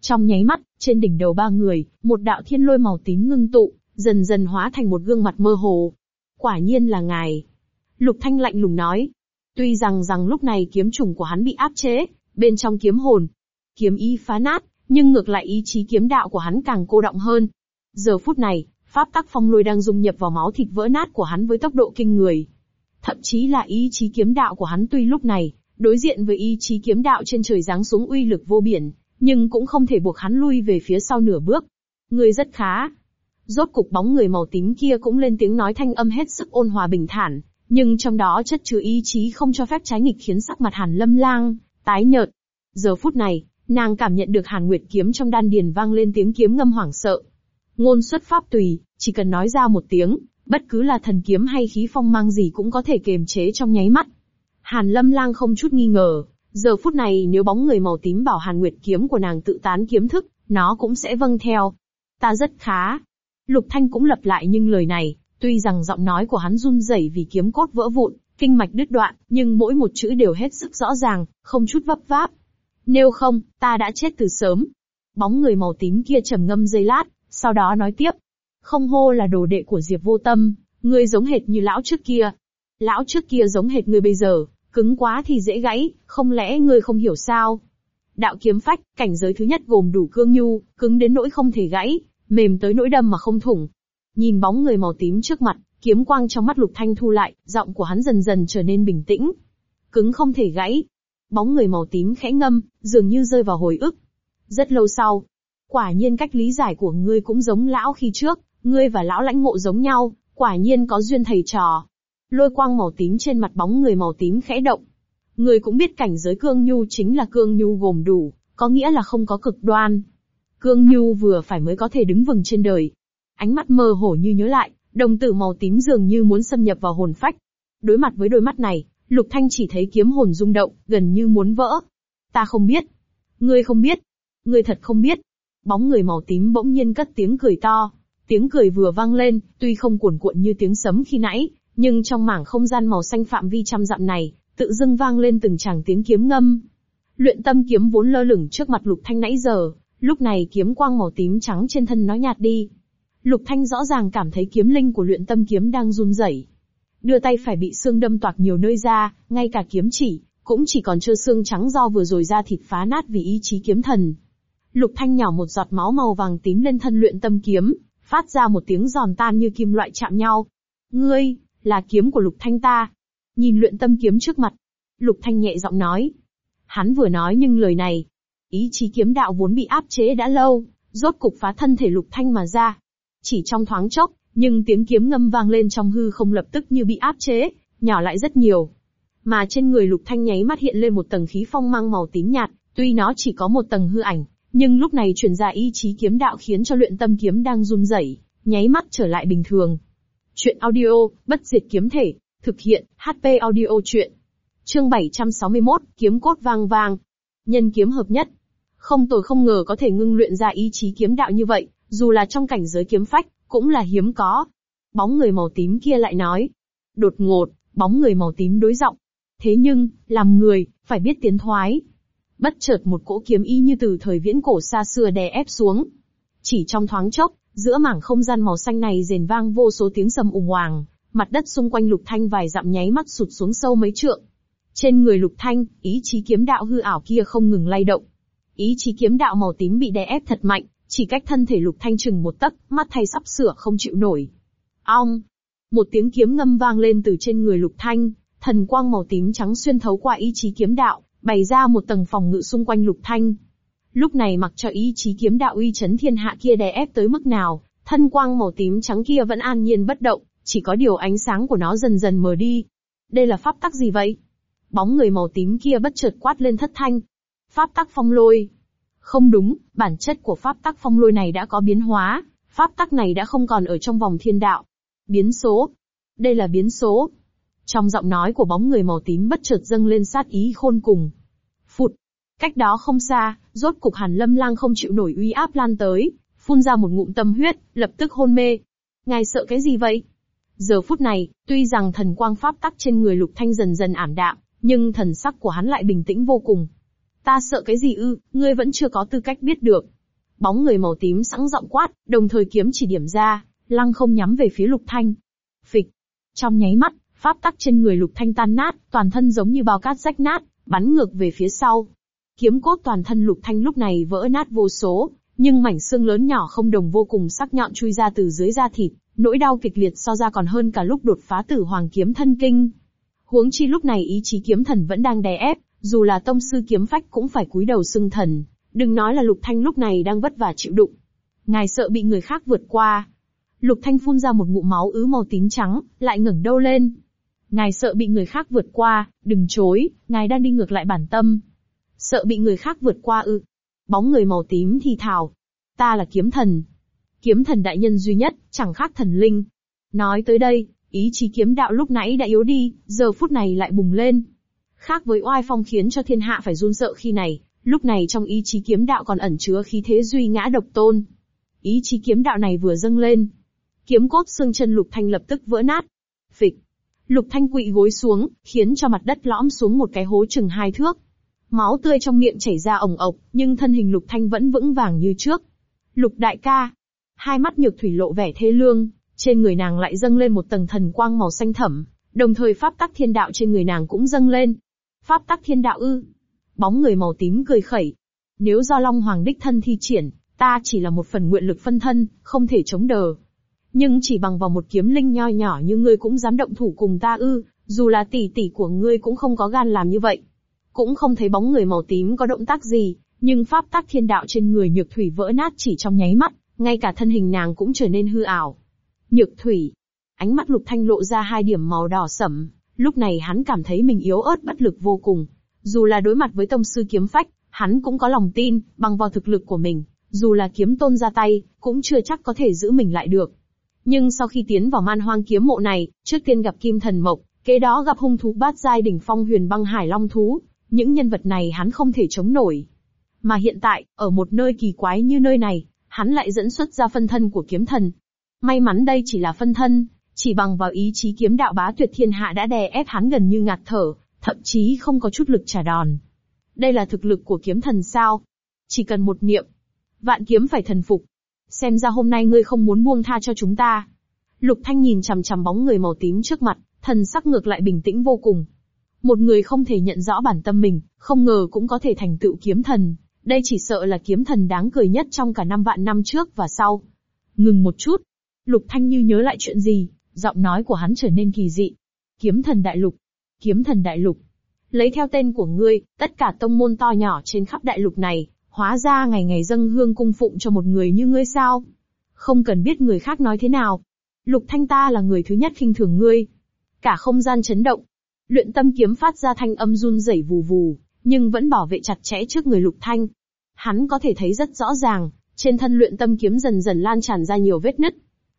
Trong nháy mắt, trên đỉnh đầu ba người, một đạo thiên lôi màu tím ngưng tụ, dần dần hóa thành một gương mặt mơ hồ. Quả nhiên là ngài. Lục Thanh lạnh lùng nói. Tuy rằng rằng lúc này kiếm trùng của hắn bị áp chế, bên trong kiếm hồn, kiếm ý phá nát, nhưng ngược lại ý chí kiếm đạo của hắn càng cô động hơn. Giờ phút này, Pháp tắc phong lôi đang dung nhập vào máu thịt vỡ nát của hắn với tốc độ kinh người. Thậm chí là ý chí kiếm đạo của hắn tuy lúc này, đối diện với ý chí kiếm đạo trên trời giáng xuống uy lực vô biển, nhưng cũng không thể buộc hắn lui về phía sau nửa bước. Người rất khá. Rốt cục bóng người màu tím kia cũng lên tiếng nói thanh âm hết sức ôn hòa bình thản, nhưng trong đó chất chứa ý chí không cho phép trái nghịch khiến sắc mặt Hàn Lâm Lang tái nhợt. Giờ phút này, nàng cảm nhận được Hàn Nguyệt kiếm trong đan điền vang lên tiếng kiếm ngâm hoảng sợ, Ngôn xuất pháp tùy, chỉ cần nói ra một tiếng, bất cứ là thần kiếm hay khí phong mang gì cũng có thể kiềm chế trong nháy mắt. Hàn Lâm Lang không chút nghi ngờ, giờ phút này nếu bóng người màu tím bảo Hàn Nguyệt kiếm của nàng tự tán kiếm thức, nó cũng sẽ vâng theo. Ta rất khá. Lục Thanh cũng lặp lại nhưng lời này, tuy rằng giọng nói của hắn run rẩy vì kiếm cốt vỡ vụn, kinh mạch đứt đoạn, nhưng mỗi một chữ đều hết sức rõ ràng, không chút vấp váp. Nếu không, ta đã chết từ sớm. Bóng người màu tím kia trầm ngâm giây lát, sau đó nói tiếp, không hô là đồ đệ của Diệp vô tâm, ngươi giống hệt như lão trước kia. Lão trước kia giống hệt ngươi bây giờ, cứng quá thì dễ gãy, không lẽ ngươi không hiểu sao? Đạo kiếm phách, cảnh giới thứ nhất gồm đủ cương nhu, cứng đến nỗi không thể gãy, mềm tới nỗi đâm mà không thủng. Nhìn bóng người màu tím trước mặt, kiếm quang trong mắt lục thanh thu lại, giọng của hắn dần dần trở nên bình tĩnh. Cứng không thể gãy. Bóng người màu tím khẽ ngâm, dường như rơi vào hồi ức. Rất lâu sau, Quả nhiên cách lý giải của ngươi cũng giống lão khi trước, ngươi và lão lãnh ngộ giống nhau, quả nhiên có duyên thầy trò. Lôi quang màu tím trên mặt bóng người màu tím khẽ động. Ngươi cũng biết cảnh giới cương nhu chính là cương nhu gồm đủ, có nghĩa là không có cực đoan. Cương nhu vừa phải mới có thể đứng vững trên đời. Ánh mắt mơ hồ như nhớ lại, đồng tử màu tím dường như muốn xâm nhập vào hồn phách. Đối mặt với đôi mắt này, Lục Thanh chỉ thấy kiếm hồn rung động, gần như muốn vỡ. Ta không biết. Ngươi không biết. Ngươi thật không biết. Bóng người màu tím bỗng nhiên cất tiếng cười to. Tiếng cười vừa vang lên, tuy không cuồn cuộn như tiếng sấm khi nãy, nhưng trong mảng không gian màu xanh phạm vi trăm dặm này, tự dưng vang lên từng tràng tiếng kiếm ngâm. Luyện tâm kiếm vốn lơ lửng trước mặt lục thanh nãy giờ, lúc này kiếm quang màu tím trắng trên thân nó nhạt đi. Lục Thanh rõ ràng cảm thấy kiếm linh của luyện tâm kiếm đang run rẩy. Đưa tay phải bị xương đâm toạc nhiều nơi ra, ngay cả kiếm chỉ, cũng chỉ còn trơ xương trắng do vừa rồi ra thịt phá nát vì ý chí kiếm thần. Lục Thanh nhỏ một giọt máu màu vàng tím lên thân luyện tâm kiếm, phát ra một tiếng giòn tan như kim loại chạm nhau. Ngươi, là kiếm của Lục Thanh ta. Nhìn luyện tâm kiếm trước mặt. Lục Thanh nhẹ giọng nói. Hắn vừa nói nhưng lời này. Ý chí kiếm đạo vốn bị áp chế đã lâu, rốt cục phá thân thể Lục Thanh mà ra. Chỉ trong thoáng chốc, nhưng tiếng kiếm ngâm vang lên trong hư không lập tức như bị áp chế, nhỏ lại rất nhiều. Mà trên người Lục Thanh nháy mắt hiện lên một tầng khí phong mang màu tím nhạt, tuy nó chỉ có một tầng hư ảnh, nhưng lúc này truyền ra ý chí kiếm đạo khiến cho luyện tâm kiếm đang run rẩy, nháy mắt trở lại bình thường. Chuyện audio, bất diệt kiếm thể, thực hiện, HP audio chuyện. Chương 761, kiếm cốt vang vang. Nhân kiếm hợp nhất. Không tồi không ngờ có thể ngưng luyện ra ý chí kiếm đạo như vậy, dù là trong cảnh giới kiếm phách, cũng là hiếm có. Bóng người màu tím kia lại nói. Đột ngột, bóng người màu tím đối giọng. Thế nhưng, làm người, phải biết tiến thoái. Bất chợt một cỗ kiếm y như từ thời viễn cổ xa xưa đè ép xuống. Chỉ trong thoáng chốc, giữa mảng không gian màu xanh này rền vang vô số tiếng sầm ùng hoàng, mặt đất xung quanh lục thanh vài dặm nháy mắt sụt xuống sâu mấy trượng. Trên người lục thanh, ý chí kiếm đạo hư ảo kia không ngừng lay động. Ý chí kiếm đạo màu tím bị đè ép thật mạnh, chỉ cách thân thể lục thanh chừng một tấc, mắt thay sắp sửa không chịu nổi. Ong! Một tiếng kiếm ngâm vang lên từ trên người lục thanh, thần quang màu tím trắng xuyên thấu qua ý chí kiếm đạo, bày ra một tầng phòng ngự xung quanh lục thanh. Lúc này mặc cho ý chí kiếm đạo uy chấn thiên hạ kia đè ép tới mức nào, thân quang màu tím trắng kia vẫn an nhiên bất động, chỉ có điều ánh sáng của nó dần dần mờ đi. Đây là pháp tắc gì vậy? Bóng người màu tím kia bất chợt quát lên thất thanh. Pháp tắc phong lôi. Không đúng, bản chất của pháp tắc phong lôi này đã có biến hóa, pháp tắc này đã không còn ở trong vòng thiên đạo. Biến số. Đây là biến số. Trong giọng nói của bóng người màu tím bất chợt dâng lên sát ý khôn cùng. Phụt. Cách đó không xa, rốt cục hàn lâm lang không chịu nổi uy áp lan tới, phun ra một ngụm tâm huyết, lập tức hôn mê. Ngài sợ cái gì vậy? Giờ phút này, tuy rằng thần quang pháp tắc trên người lục thanh dần dần ảm đạm, nhưng thần sắc của hắn lại bình tĩnh vô cùng. Ta sợ cái gì ư, ngươi vẫn chưa có tư cách biết được. Bóng người màu tím sẵn giọng quát, đồng thời kiếm chỉ điểm ra, lăng không nhắm về phía lục thanh. Phịch. Trong nháy mắt, pháp tắc trên người lục thanh tan nát, toàn thân giống như bao cát rách nát, bắn ngược về phía sau. Kiếm cốt toàn thân lục thanh lúc này vỡ nát vô số, nhưng mảnh xương lớn nhỏ không đồng vô cùng sắc nhọn chui ra từ dưới da thịt, nỗi đau kịch liệt so ra còn hơn cả lúc đột phá tử hoàng kiếm thân kinh. Huống chi lúc này ý chí kiếm thần vẫn đang đè ép, dù là tông sư kiếm phách cũng phải cúi đầu xưng thần, đừng nói là Lục Thanh lúc này đang vất vả chịu đựng. Ngài sợ bị người khác vượt qua. Lục Thanh phun ra một ngụm máu ứ màu tím trắng, lại ngẩng đầu lên. Ngài sợ bị người khác vượt qua, đừng chối, ngài đang đi ngược lại bản tâm. Sợ bị người khác vượt qua ư. Bóng người màu tím thì thào. Ta là kiếm thần. Kiếm thần đại nhân duy nhất, chẳng khác thần linh. Nói tới đây, ý chí kiếm đạo lúc nãy đã yếu đi, giờ phút này lại bùng lên. Khác với oai phong khiến cho thiên hạ phải run sợ khi này, lúc này trong ý chí kiếm đạo còn ẩn chứa khí thế duy ngã độc tôn. Ý chí kiếm đạo này vừa dâng lên. Kiếm cốt xương chân lục thanh lập tức vỡ nát. Phịch. Lục thanh quỵ gối xuống, khiến cho mặt đất lõm xuống một cái hố chừng hai thước. Máu tươi trong miệng chảy ra ổng ộc, nhưng thân hình lục thanh vẫn vững vàng như trước. Lục đại ca. Hai mắt nhược thủy lộ vẻ thê lương, trên người nàng lại dâng lên một tầng thần quang màu xanh thẳm, đồng thời pháp tắc thiên đạo trên người nàng cũng dâng lên. Pháp tắc thiên đạo ư? Bóng người màu tím cười khẩy. Nếu do Long Hoàng đích thân thi triển, ta chỉ là một phần nguyện lực phân thân, không thể chống đờ. Nhưng chỉ bằng vào một kiếm linh nho nhỏ như ngươi cũng dám động thủ cùng ta ư, dù là tỷ tỷ của ngươi cũng không có gan làm như vậy. Cũng không thấy bóng người màu tím có động tác gì, nhưng pháp tắc thiên đạo trên người nhược thủy vỡ nát chỉ trong nháy mắt, ngay cả thân hình nàng cũng trở nên hư ảo. Nhược thủy. Ánh mắt lục thanh lộ ra hai điểm màu đỏ sẫm, Lúc này hắn cảm thấy mình yếu ớt bất lực vô cùng. Dù là đối mặt với tông sư kiếm phách, hắn cũng có lòng tin, bằng vào thực lực của mình, dù là kiếm tôn ra tay, cũng chưa chắc có thể giữ mình lại được. Nhưng sau khi tiến vào man hoang kiếm mộ này, trước tiên gặp kim thần mộc, kế đó gặp hung thú bát giai đỉnh phong huyền băng hải long thú, những nhân vật này hắn không thể chống nổi. Mà hiện tại, ở một nơi kỳ quái như nơi này, hắn lại dẫn xuất ra phân thân của kiếm thần. May mắn đây chỉ là phân thân, chỉ bằng vào ý chí kiếm đạo bá tuyệt thiên hạ đã đè ép hắn gần như ngạt thở, thậm chí không có chút lực trả đòn. Đây là thực lực của kiếm thần sao? Chỉ cần một niệm, vạn kiếm phải thần phục. Xem ra hôm nay ngươi không muốn buông tha cho chúng ta. Lục Thanh nhìn chằm chằm bóng người màu tím trước mặt, thần sắc ngược lại bình tĩnh vô cùng. Một người không thể nhận rõ bản tâm mình, không ngờ cũng có thể thành tựu kiếm thần. Đây chỉ sợ là kiếm thần đáng cười nhất trong cả năm vạn năm trước và sau. Ngừng một chút. Lục Thanh như nhớ lại chuyện gì, giọng nói của hắn trở nên kỳ dị. Kiếm thần đại lục. Kiếm thần đại lục. Lấy theo tên của ngươi, tất cả tông môn to nhỏ trên khắp đại lục này, hóa ra ngày ngày dâng hương cung phụng cho một người như ngươi sao? Không cần biết người khác nói thế nào. Lục Thanh ta là người thứ nhất khinh thường ngươi. Cả không gian chấn động. Luyện tâm kiếm phát ra thanh âm run rẩy vù vù, nhưng vẫn bảo vệ chặt chẽ trước người Lục Thanh. Hắn có thể thấy rất rõ ràng, trên thân luyện tâm kiếm dần dần lan tràn ra nhiều vết nứt.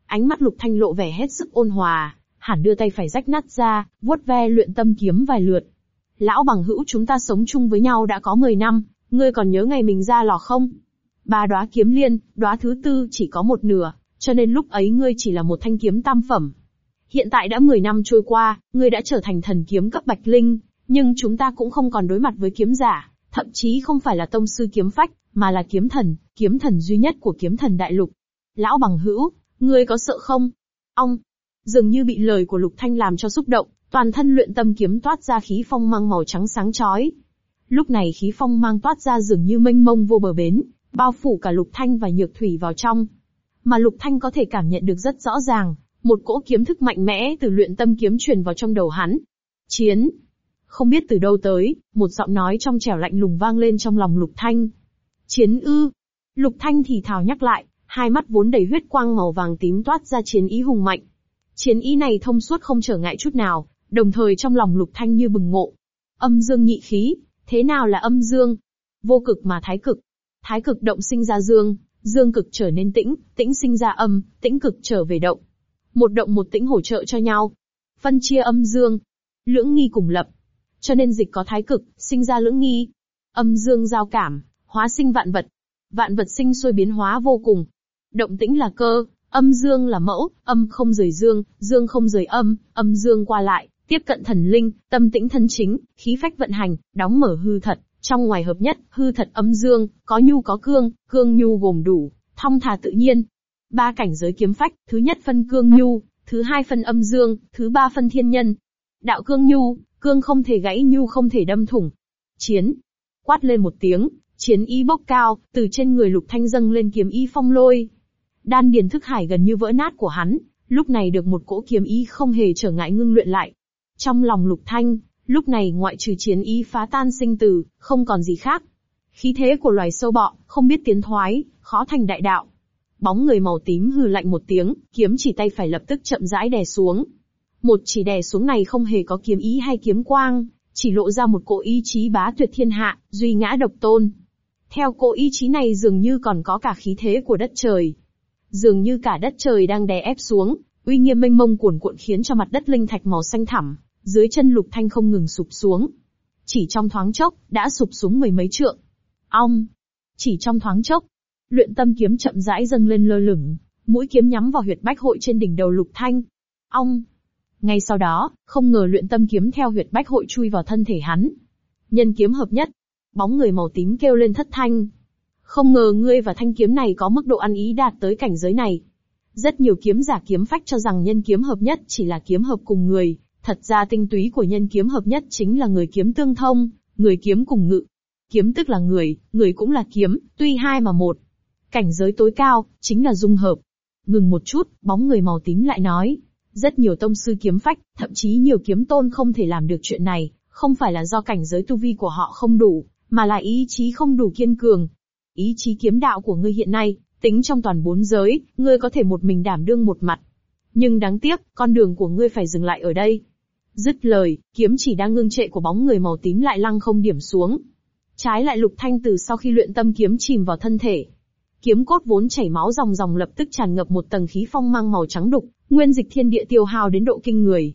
Ánh mắt Lục Thanh lộ vẻ hết sức ôn hòa, hẳn đưa tay phải rách nát ra, vuốt ve luyện tâm kiếm vài lượt. Lão bằng hữu chúng ta sống chung với nhau đã có 10 năm, ngươi còn nhớ ngày mình ra lò không? Ba đóa kiếm liên, đóa thứ tư chỉ có một nửa, cho nên lúc ấy ngươi chỉ là một thanh kiếm tam phẩm. Hiện tại đã 10 năm trôi qua, ngươi đã trở thành thần kiếm cấp bạch linh, nhưng chúng ta cũng không còn đối mặt với kiếm giả, thậm chí không phải là tông sư kiếm phách, mà là kiếm thần, kiếm thần duy nhất của kiếm thần đại lục. Lão bằng hữu, ngươi có sợ không? Ông, dường như bị lời của Lục Thanh làm cho xúc động, toàn thân luyện tâm kiếm toát ra khí phong mang màu trắng sáng chói. Lúc này khí phong mang toát ra dường như mênh mông vô bờ bến, bao phủ cả Lục Thanh và Nhược Thủy vào trong. Mà Lục Thanh có thể cảm nhận được rất rõ ràng, một cỗ kiếm thức mạnh mẽ từ luyện tâm kiếm truyền vào trong đầu hắn. Chiến! Không biết từ đâu tới, một giọng nói trong trẻo lạnh lùng vang lên trong lòng Lục Thanh. Chiến ư! Lục Thanh thì thào nhắc lại, hai mắt vốn đầy huyết quang màu vàng tím toát ra chiến ý hùng mạnh. Chiến ý này thông suốt không trở ngại chút nào, đồng thời trong lòng Lục Thanh như bừng ngộ. Âm dương nhị khí, thế nào là âm dương? Vô cực mà thái cực. Thái cực động sinh ra dương, dương cực trở nên tĩnh, tĩnh sinh ra âm, tĩnh cực trở về động. Một động một tĩnh hỗ trợ cho nhau. Phân chia âm dương, lưỡng nghi cùng lập. Cho nên dịch có thái cực, sinh ra lưỡng nghi. Âm dương giao cảm, hóa sinh vạn vật. Vạn vật sinh sôi biến hóa vô cùng. Động tĩnh là cơ, âm dương là mẫu, âm không rời dương, dương không rời âm, âm dương qua lại, tiếp cận thần linh, tâm tĩnh thân chính, khí phách vận hành, đóng mở hư thật, trong ngoài hợp nhất, hư thật âm dương, có nhu có cương, cương nhu gồm đủ, thông thả tự nhiên. Ba cảnh giới kiếm phách, thứ nhất phân cương nhu, thứ hai phân âm dương, thứ ba phân thiên nhân. Đạo cương nhu, cương không thể gãy nhu không thể đâm thủng. Chiến. Quát lên một tiếng, chiến y bốc cao, từ trên người lục thanh dâng lên kiếm y phong lôi. Đan điền thức hải gần như vỡ nát của hắn, lúc này được một cỗ kiếm ý không hề trở ngại ngưng luyện lại. Trong lòng lục thanh, lúc này ngoại trừ chiến ý phá tan sinh tử, không còn gì khác. Khí thế của loài sâu bọ, không biết tiến thoái, khó thành đại đạo. Bóng người màu tím hừ lạnh một tiếng, kiếm chỉ tay phải lập tức chậm rãi đè xuống. Một chỉ đè xuống này không hề có kiếm ý hay kiếm quang, chỉ lộ ra một cỗ ý chí bá tuyệt thiên hạ, duy ngã độc tôn. Theo cỗ ý chí này dường như còn có cả khí thế của đất trời. Dường như cả đất trời đang đè ép xuống, uy nghiêm mênh mông cuồn cuộn khiến cho mặt đất linh thạch màu xanh thẳm, dưới chân lục thanh không ngừng sụp xuống. Chỉ trong thoáng chốc, đã sụp xuống mười mấy trượng. Ong! Chỉ trong thoáng chốc, luyện tâm kiếm chậm rãi dâng lên lơ lửng, mũi kiếm nhắm vào huyệt bách hội trên đỉnh đầu lục thanh. Ong! Ngay sau đó, không ngờ luyện tâm kiếm theo huyệt bách hội chui vào thân thể hắn. Nhân kiếm hợp nhất. Bóng người màu tím kêu lên thất thanh. Không ngờ ngươi và thanh kiếm này có mức độ ăn ý đạt tới cảnh giới này. Rất nhiều kiếm giả kiếm phách cho rằng nhân kiếm hợp nhất chỉ là kiếm hợp cùng người, thật ra tinh túy của nhân kiếm hợp nhất chính là người kiếm tương thông, người kiếm cùng ngự. Kiếm tức là người, người cũng là kiếm, tuy hai mà một. Cảnh giới tối cao, chính là dung hợp. Ngừng một chút, bóng người màu tím lại nói. Rất nhiều tông sư kiếm phách, thậm chí nhiều kiếm tôn không thể làm được chuyện này, không phải là do cảnh giới tu vi của họ không đủ, mà là ý chí không đủ kiên cường. Ý chí kiếm đạo của ngươi hiện nay, tính trong toàn bốn giới, ngươi có thể một mình đảm đương một mặt. Nhưng đáng tiếc, con đường của ngươi phải dừng lại ở đây. Dứt lời, kiếm chỉ đang ngưng trệ của bóng người màu tím lại lăng không điểm xuống. Trái lại lục thanh từ sau khi luyện tâm kiếm chìm vào thân thể. Kiếm cốt vốn chảy máu dòng dòng lập tức tràn ngập một tầng khí phong mang màu trắng đục, nguyên dịch thiên địa tiêu hao đến độ kinh người.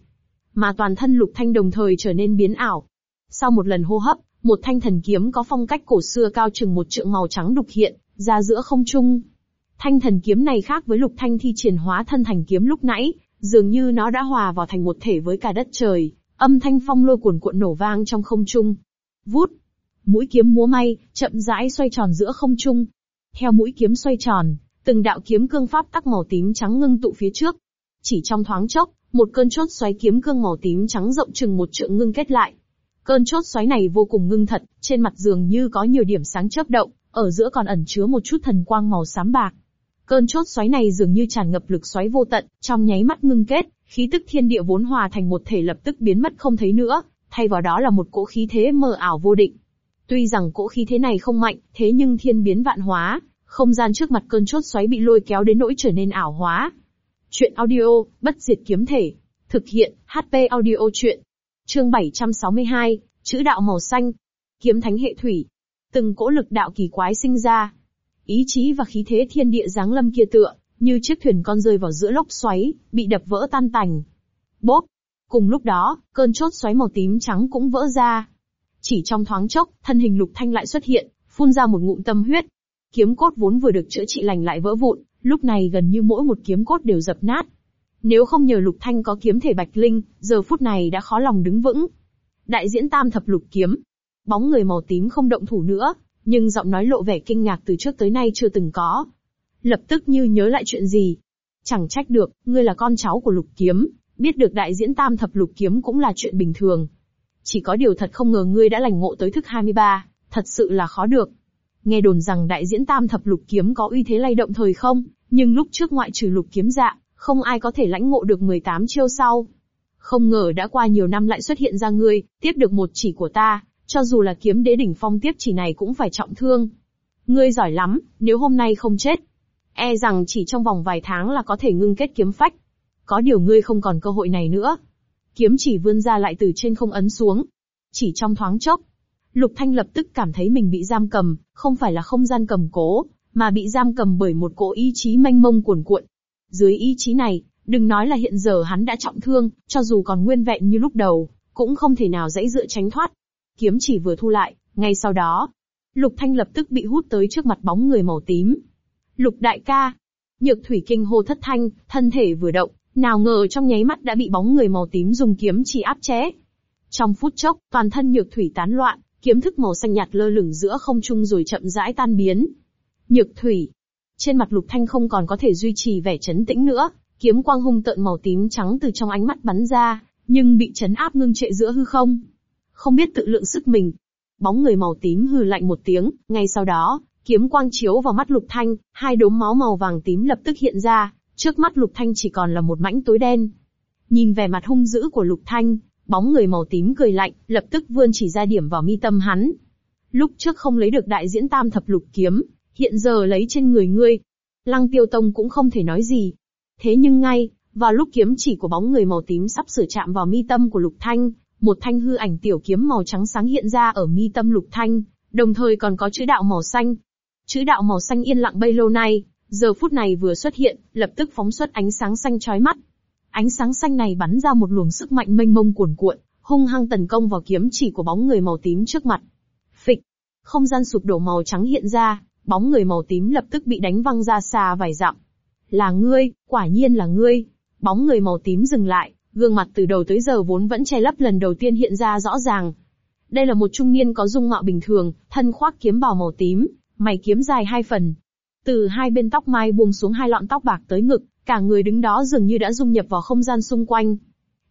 Mà toàn thân lục thanh đồng thời trở nên biến ảo. Sau một lần hô hấp, một thanh thần kiếm có phong cách cổ xưa cao chừng một trượng màu trắng đục hiện, ra giữa không trung. Thanh thần kiếm này khác với lục thanh thi triển hóa thân thành kiếm lúc nãy, dường như nó đã hòa vào thành một thể với cả đất trời, âm thanh phong lôi cuồn cuộn nổ vang trong không trung. Vút, mũi kiếm múa may, chậm rãi xoay tròn giữa không trung. Theo mũi kiếm xoay tròn, Từng đạo kiếm cương pháp tắc màu tím trắng ngưng tụ phía trước. Chỉ trong thoáng chốc, một cơn chốt xoáy kiếm cương màu tím trắng rộng chừng một trượng ngưng kết lại. Cơn chốt xoáy này vô cùng ngưng thật, trên mặt dường như có nhiều điểm sáng chớp động, ở giữa còn ẩn chứa một chút thần quang màu xám bạc. Cơn chốt xoáy này dường như tràn ngập lực xoáy vô tận, trong nháy mắt ngưng kết, khí tức thiên địa vốn hòa thành một thể lập tức biến mất không thấy nữa, thay vào đó là một cỗ khí thế mờ ảo vô định. Tuy rằng cỗ khí thế này không mạnh, thế nhưng thiên biến vạn hóa, không gian trước mặt cơn chốt xoáy bị lôi kéo đến nỗi trở nên ảo hóa. Chuyện audio, bất diệt kiếm thể. Thực hiện, HP audio chuyện. Chương 762, chữ đạo màu xanh. Kiếm thánh hệ thủy. Từng cỗ lực đạo kỳ quái sinh ra. Ý chí và khí thế thiên địa giáng lâm kia tựa, như chiếc thuyền con rơi vào giữa lốc xoáy, bị đập vỡ tan tành. Bốp! Cùng lúc đó, cơn chốt xoáy màu tím trắng cũng vỡ ra. Chỉ trong thoáng chốc, thân hình lục thanh lại xuất hiện, phun ra một ngụm tâm huyết. Kiếm cốt vốn vừa được chữa trị lành lại vỡ vụn, lúc này gần như mỗi một kiếm cốt đều dập nát. Nếu không nhờ lục thanh có kiếm thể bạch linh, giờ phút này đã khó lòng đứng vững. Đại diễn tam thập lục kiếm. Bóng người màu tím không động thủ nữa, nhưng giọng nói lộ vẻ kinh ngạc từ trước tới nay chưa từng có. Lập tức như nhớ lại chuyện gì. Chẳng trách được, ngươi là con cháu của lục kiếm, biết được đại diễn tam thập lục kiếm cũng là chuyện bình thường. Chỉ có điều thật không ngờ ngươi đã lành ngộ tới thức 23, thật sự là khó được. Nghe đồn rằng đại diễn tam thập lục kiếm có uy thế lay động thời không, nhưng lúc trước ngoại trừ lục kiếm dạ, không ai có thể lãnh ngộ được 18 chiêu sau. Không ngờ đã qua nhiều năm lại xuất hiện ra ngươi, tiếp được một chỉ của ta, cho dù là kiếm đế đỉnh phong tiếp chỉ này cũng phải trọng thương. Ngươi giỏi lắm, nếu hôm nay không chết, e rằng chỉ trong vòng vài tháng là có thể ngưng kết kiếm phách. Có điều ngươi không còn cơ hội này nữa. Kiếm chỉ vươn ra lại từ trên không ấn xuống. Chỉ trong thoáng chốc, Lục Thanh lập tức cảm thấy mình bị giam cầm, không phải là không gian cầm cố, mà bị giam cầm bởi một cỗ ý chí mênh mông cuồn cuộn. Dưới ý chí này, đừng nói là hiện giờ hắn đã trọng thương, cho dù còn nguyên vẹn như lúc đầu, cũng không thể nào dãy dựa tránh thoát. Kiếm chỉ vừa thu lại, ngay sau đó, Lục Thanh lập tức bị hút tới trước mặt bóng người màu tím. Lục đại ca. Nhược thủy kinh hô thất thanh, thân thể vừa động, nào ngờ trong nháy mắt đã bị bóng người màu tím dùng kiếm chỉ áp chế. Trong phút chốc, toàn thân nhược thủy tán loạn, kiếm thức màu xanh nhạt lơ lửng giữa không trung rồi chậm rãi tan biến. Nhược thủy. Trên mặt lục thanh không còn có thể duy trì vẻ chấn tĩnh nữa, kiếm quang hung tợn màu tím trắng từ trong ánh mắt bắn ra, nhưng bị chấn áp ngưng trệ giữa hư không. Không biết tự lượng sức mình. Bóng người màu tím hừ lạnh một tiếng, ngay sau đó, kiếm quang chiếu vào mắt lục thanh, hai đốm máu màu vàng tím lập tức hiện ra, trước mắt lục thanh chỉ còn là một mảnh tối đen. Nhìn vẻ mặt hung dữ của lục thanh, Bóng người màu tím cười lạnh, lập tức vươn chỉ ra điểm vào mi tâm hắn. Lúc trước không lấy được đại diễn tam thập lục kiếm, hiện giờ lấy trên người ngươi. Lăng tiêu tông cũng không thể nói gì. Thế nhưng ngay, vào lúc kiếm chỉ của bóng người màu tím sắp sửa chạm vào mi tâm của lục thanh, một thanh hư ảnh tiểu kiếm màu trắng sáng hiện ra ở mi tâm lục thanh, đồng thời còn có chữ đạo màu xanh. Chữ đạo màu xanh yên lặng bấy lâu nay, giờ phút này vừa xuất hiện, lập tức phóng xuất ánh sáng xanh chói mắt, Ánh sáng xanh này bắn ra một luồng sức mạnh mênh mông cuồn cuộn, hung hăng tấn công vào kiếm chỉ của bóng người màu tím trước mặt. Phịch, không gian sụp đổ màu trắng hiện ra, bóng người màu tím lập tức bị đánh văng ra xa vài dặm. Là ngươi, quả nhiên là ngươi. Bóng người màu tím dừng lại, gương mặt từ đầu tới giờ vốn vẫn che lấp lần đầu tiên hiện ra rõ ràng. Đây là một trung niên có dung mạo bình thường, thân khoác kiếm bào màu tím, mày kiếm dài hai phần. Từ hai bên tóc mai buông xuống hai lọn tóc bạc tới ngực, Cả người đứng đó dường như đã dung nhập vào không gian xung quanh.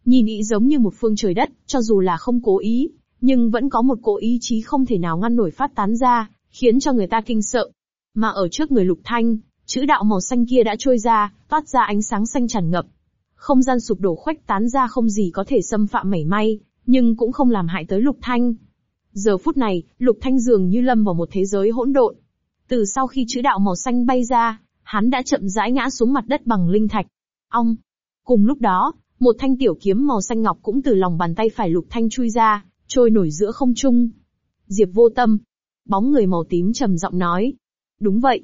Nhìn ý giống như một phương trời đất, cho dù là không cố ý, nhưng vẫn có một cỗ ý chí không thể nào ngăn nổi phát tán ra, khiến cho người ta kinh sợ. Mà ở trước người lục thanh, chữ đạo màu xanh kia đã trôi ra, toát ra ánh sáng xanh tràn ngập. Không gian sụp đổ khuếch tán ra không gì có thể xâm phạm mảy may, nhưng cũng không làm hại tới lục thanh. Giờ phút này, lục thanh dường như lâm vào một thế giới hỗn độn. Từ sau khi chữ đạo màu xanh bay ra, hắn đã chậm rãi ngã xuống mặt đất bằng linh thạch. Ong. Cùng lúc đó, một thanh tiểu kiếm màu xanh ngọc cũng từ lòng bàn tay phải lục thanh chui ra, trôi nổi giữa không trung. Diệp vô tâm. Bóng người màu tím trầm giọng nói. Đúng vậy.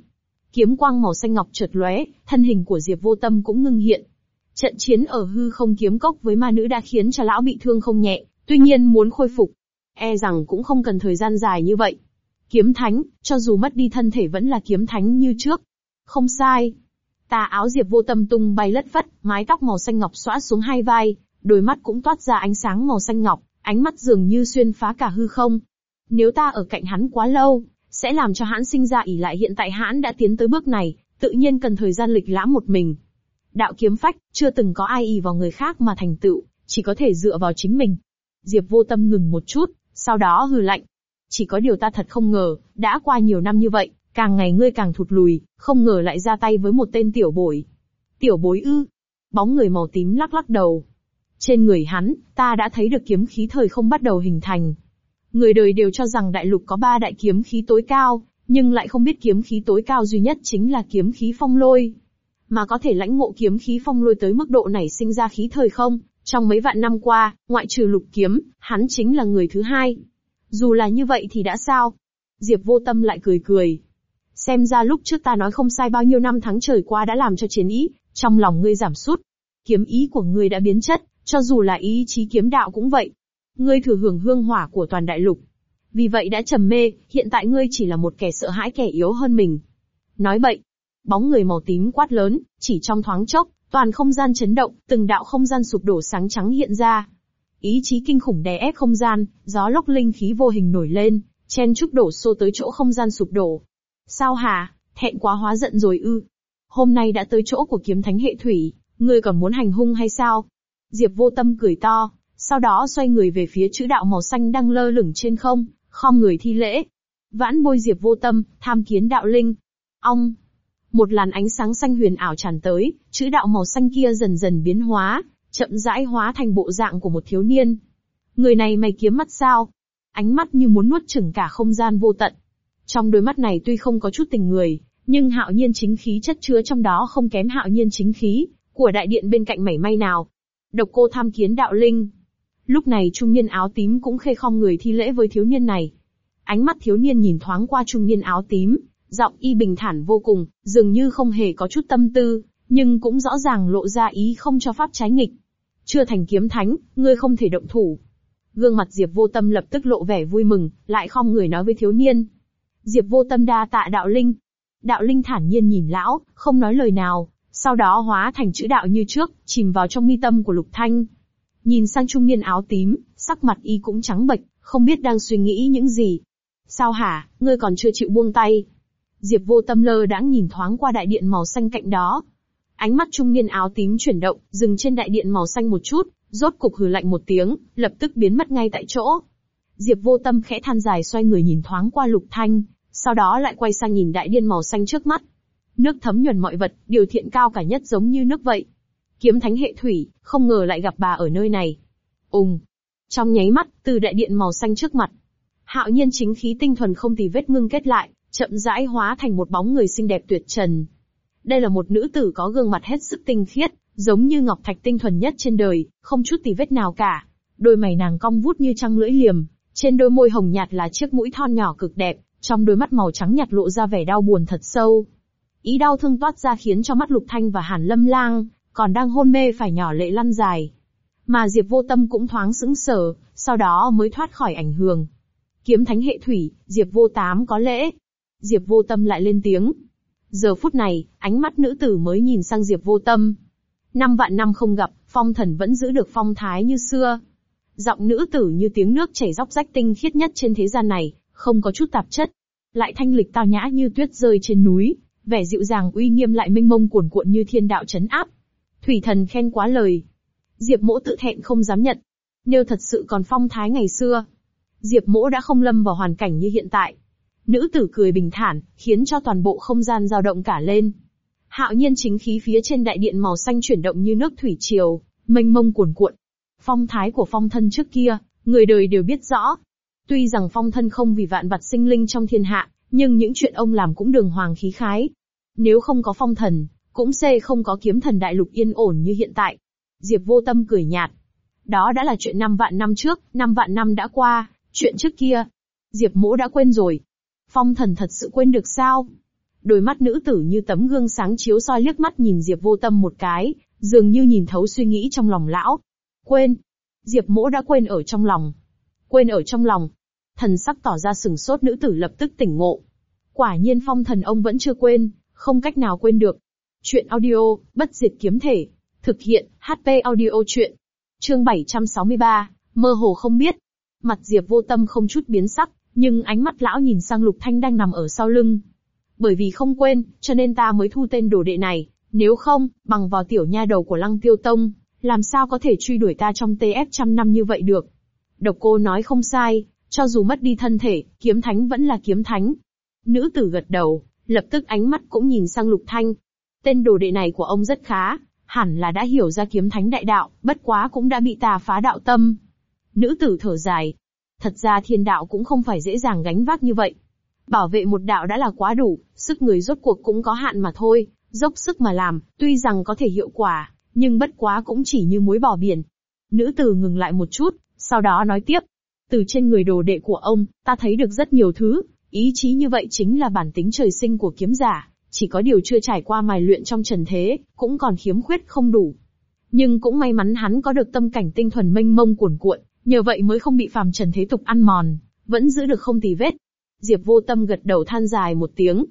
Kiếm quang màu xanh ngọc chợt lóe, thân hình của Diệp vô tâm cũng ngưng hiện. Trận chiến ở hư không kiếm cốc với ma nữ đã khiến cho lão bị thương không nhẹ, tuy nhiên muốn khôi phục, e rằng cũng không cần thời gian dài như vậy. Kiếm thánh, cho dù mất đi thân thể vẫn là kiếm thánh như trước, không sai. Tà áo Diệp vô tâm tung bay lất phất, mái tóc màu xanh ngọc xõa xuống hai vai, đôi mắt cũng toát ra ánh sáng màu xanh ngọc, ánh mắt dường như xuyên phá cả hư không. Nếu ta ở cạnh hắn quá lâu, sẽ làm cho hắn sinh ra ỉ lại hiện tại hắn đã tiến tới bước này, tự nhiên cần thời gian lịch lãm một mình. Đạo kiếm phách, chưa từng có ai ỷ vào người khác mà thành tựu, chỉ có thể dựa vào chính mình. Diệp vô tâm ngừng một chút, sau đó hừ lạnh. Chỉ có điều ta thật không ngờ, đã qua nhiều năm như vậy, càng ngày ngươi càng thụt lùi, không ngờ lại ra tay với một tên tiểu bối. Tiểu bối ư? Bóng người màu tím lắc lắc đầu. Trên người hắn, ta đã thấy được kiếm khí thời không bắt đầu hình thành. Người đời đều cho rằng đại lục có ba đại kiếm khí tối cao, nhưng lại không biết kiếm khí tối cao duy nhất chính là kiếm khí phong lôi. Mà có thể lãnh ngộ kiếm khí phong lôi tới mức độ này sinh ra khí thời không, trong mấy vạn năm qua, ngoại trừ lục kiếm, hắn chính là người thứ hai. Dù là như vậy thì đã sao? Diệp vô tâm lại cười cười. Xem ra lúc trước ta nói không sai bao nhiêu năm tháng trời qua đã làm cho chiến ý, trong lòng ngươi giảm sút. Kiếm ý của ngươi đã biến chất, cho dù là ý chí kiếm đạo cũng vậy. Ngươi thừa hưởng hương hỏa của toàn đại lục. Vì vậy đã trầm mê, hiện tại ngươi chỉ là một kẻ sợ hãi kẻ yếu hơn mình. Nói bậy. Bóng người màu tím quát lớn, chỉ trong thoáng chốc, toàn không gian chấn động, từng đạo không gian sụp đổ sáng trắng hiện ra. Ý chí kinh khủng đè ép không gian, gió lốc linh khí vô hình nổi lên, chen chúc đổ xô tới chỗ không gian sụp đổ. Sao hà, thẹn quá hóa giận rồi ư? Hôm nay đã tới chỗ của kiếm thánh hệ thủy, ngươi còn muốn hành hung hay sao? Diệp vô tâm cười to, sau đó xoay người về phía chữ đạo màu xanh đang lơ lửng trên không, khom người thi lễ. Vãn bôi Diệp vô tâm, tham kiến đạo linh. Ong! Một làn ánh sáng xanh huyền ảo tràn tới, chữ đạo màu xanh kia dần dần biến hóa, chậm rãi hóa thành bộ dạng của một thiếu niên. Người này mày kiếm mắt sao? Ánh mắt như muốn nuốt chửng cả không gian vô tận. Trong đôi mắt này tuy không có chút tình người, nhưng hạo nhiên chính khí chất chứa trong đó không kém hạo nhiên chính khí, của đại điện bên cạnh mảy may nào. Độc cô tham kiến đạo linh. Lúc này trung niên áo tím cũng khê khom người thi lễ với thiếu niên này. Ánh mắt thiếu niên nhìn thoáng qua trung niên áo tím, giọng y bình thản vô cùng, dường như không hề có chút tâm tư, nhưng cũng rõ ràng lộ ra ý không cho pháp trái nghịch. Chưa thành kiếm thánh, ngươi không thể động thủ. Gương mặt Diệp vô tâm lập tức lộ vẻ vui mừng, lại khom người nói với thiếu niên. Diệp vô tâm đa tạ đạo linh. Đạo linh thản nhiên nhìn lão, không nói lời nào, sau đó hóa thành chữ đạo như trước, chìm vào trong mi tâm của Lục Thanh. Nhìn sang trung niên áo tím, sắc mặt y cũng trắng bệch, không biết đang suy nghĩ những gì. Sao hả, ngươi còn chưa chịu buông tay? Diệp vô tâm lơ đãng nhìn thoáng qua đại điện màu xanh cạnh đó. Ánh mắt trung niên áo tím chuyển động, dừng trên đại điện màu xanh một chút, rốt cục hừ lạnh một tiếng, lập tức biến mất ngay tại chỗ. Diệp vô tâm khẽ than dài xoay người nhìn thoáng qua lục thanh, sau đó lại quay sang nhìn đại điện màu xanh trước mắt. Nước thấm nhuần mọi vật, điều thiện cao cả nhất giống như nước vậy. Kiếm thánh hệ thủy, không ngờ lại gặp bà ở nơi này. Ùng. Trong nháy mắt, từ đại điện màu xanh trước mặt, hạo nhiên chính khí tinh thuần không tì vết ngưng kết lại, chậm rãi hóa thành một bóng người xinh đẹp tuyệt trần. Đây là một nữ tử có gương mặt hết sức tinh khiết, giống như ngọc thạch tinh thuần nhất trên đời, không chút tì vết nào cả. Đôi mày nàng cong vút như trăng lưỡi liềm, trên đôi môi hồng nhạt là chiếc mũi thon nhỏ cực đẹp, trong đôi mắt màu trắng nhạt lộ ra vẻ đau buồn thật sâu. Ý đau thương toát ra khiến cho mắt Lục Thanh và Hàn Lâm Lang, còn đang hôn mê phải nhỏ lệ lăn dài. Mà Diệp Vô Tâm cũng thoáng sững sờ, sau đó mới thoát khỏi ảnh hưởng. Kiếm thánh hệ thủy, Diệp Vô Tám có lễ. Diệp Vô Tâm lại lên tiếng. Giờ phút này, ánh mắt nữ tử mới nhìn sang Diệp Vô Tâm. Năm vạn năm không gặp, phong thần vẫn giữ được phong thái như xưa. Giọng nữ tử như tiếng nước chảy róc rách tinh khiết nhất trên thế gian này, không có chút tạp chất. Lại thanh lịch tao nhã như tuyết rơi trên núi, vẻ dịu dàng uy nghiêm lại mênh mông cuồn cuộn như thiên đạo chấn áp. Thủy thần khen quá lời. Diệp mỗ tự thẹn không dám nhận. Nếu thật sự còn phong thái ngày xưa, Diệp mỗ đã không lâm vào hoàn cảnh như hiện tại. Nữ tử cười bình thản, khiến cho toàn bộ không gian dao động cả lên. Hạo nhiên chính khí phía trên đại điện màu xanh chuyển động như nước thủy triều, mênh mông cuồn cuộn. Phong thái của phong thân trước kia, người đời đều biết rõ. Tuy rằng phong thân không vì vạn vật sinh linh trong thiên hạ, nhưng những chuyện ông làm cũng đường hoàng khí khái. Nếu không có phong thần, cũng xê không có kiếm thần đại lục yên ổn như hiện tại. Diệp vô tâm cười nhạt. Đó đã là chuyện năm vạn năm trước, năm vạn năm đã qua, chuyện trước kia. Diệp mỗ đã quên rồi. Phong thần thật sự quên được sao? Đôi mắt nữ tử như tấm gương sáng chiếu soi liếc mắt nhìn Diệp vô tâm một cái, dường như nhìn thấu suy nghĩ trong lòng lão. Quên. Diệp mỗ đã quên ở trong lòng. Quên ở trong lòng. Thần sắc tỏ ra sừng sốt nữ tử lập tức tỉnh ngộ. Quả nhiên phong thần ông vẫn chưa quên, không cách nào quên được. Chuyện audio, bất diệt kiếm thể. Thực hiện, HP audio chuyện. Chương 763, mơ hồ không biết. Mặt Diệp vô tâm không chút biến sắc, nhưng ánh mắt lão nhìn sang Lục Thanh đang nằm ở sau lưng. Bởi vì không quên, cho nên ta mới thu tên đồ đệ này, nếu không, bằng vào tiểu nha đầu của lăng tiêu tông, làm sao có thể truy đuổi ta trong TF trăm năm như vậy được. Độc cô nói không sai, cho dù mất đi thân thể, kiếm thánh vẫn là kiếm thánh. Nữ tử gật đầu, lập tức ánh mắt cũng nhìn sang lục thanh. Tên đồ đệ này của ông rất khá, hẳn là đã hiểu ra kiếm thánh đại đạo, bất quá cũng đã bị tà phá đạo tâm. Nữ tử thở dài. Thật ra thiên đạo cũng không phải dễ dàng gánh vác như vậy. Bảo vệ một đạo đã là quá đủ, sức người rốt cuộc cũng có hạn mà thôi, dốc sức mà làm, tuy rằng có thể hiệu quả, nhưng bất quá cũng chỉ như muối bỏ biển. Nữ tử ngừng lại một chút, sau đó nói tiếp. Từ trên người đồ đệ của ông, ta thấy được rất nhiều thứ, ý chí như vậy chính là bản tính trời sinh của kiếm giả, chỉ có điều chưa trải qua mài luyện trong trần thế, cũng còn khiếm khuyết không đủ. Nhưng cũng may mắn hắn có được tâm cảnh tinh thuần mênh mông cuồn cuộn, nhờ vậy mới không bị phàm trần thế tục ăn mòn, vẫn giữ được không tì vết. Diệp vô tâm gật đầu than dài một tiếng.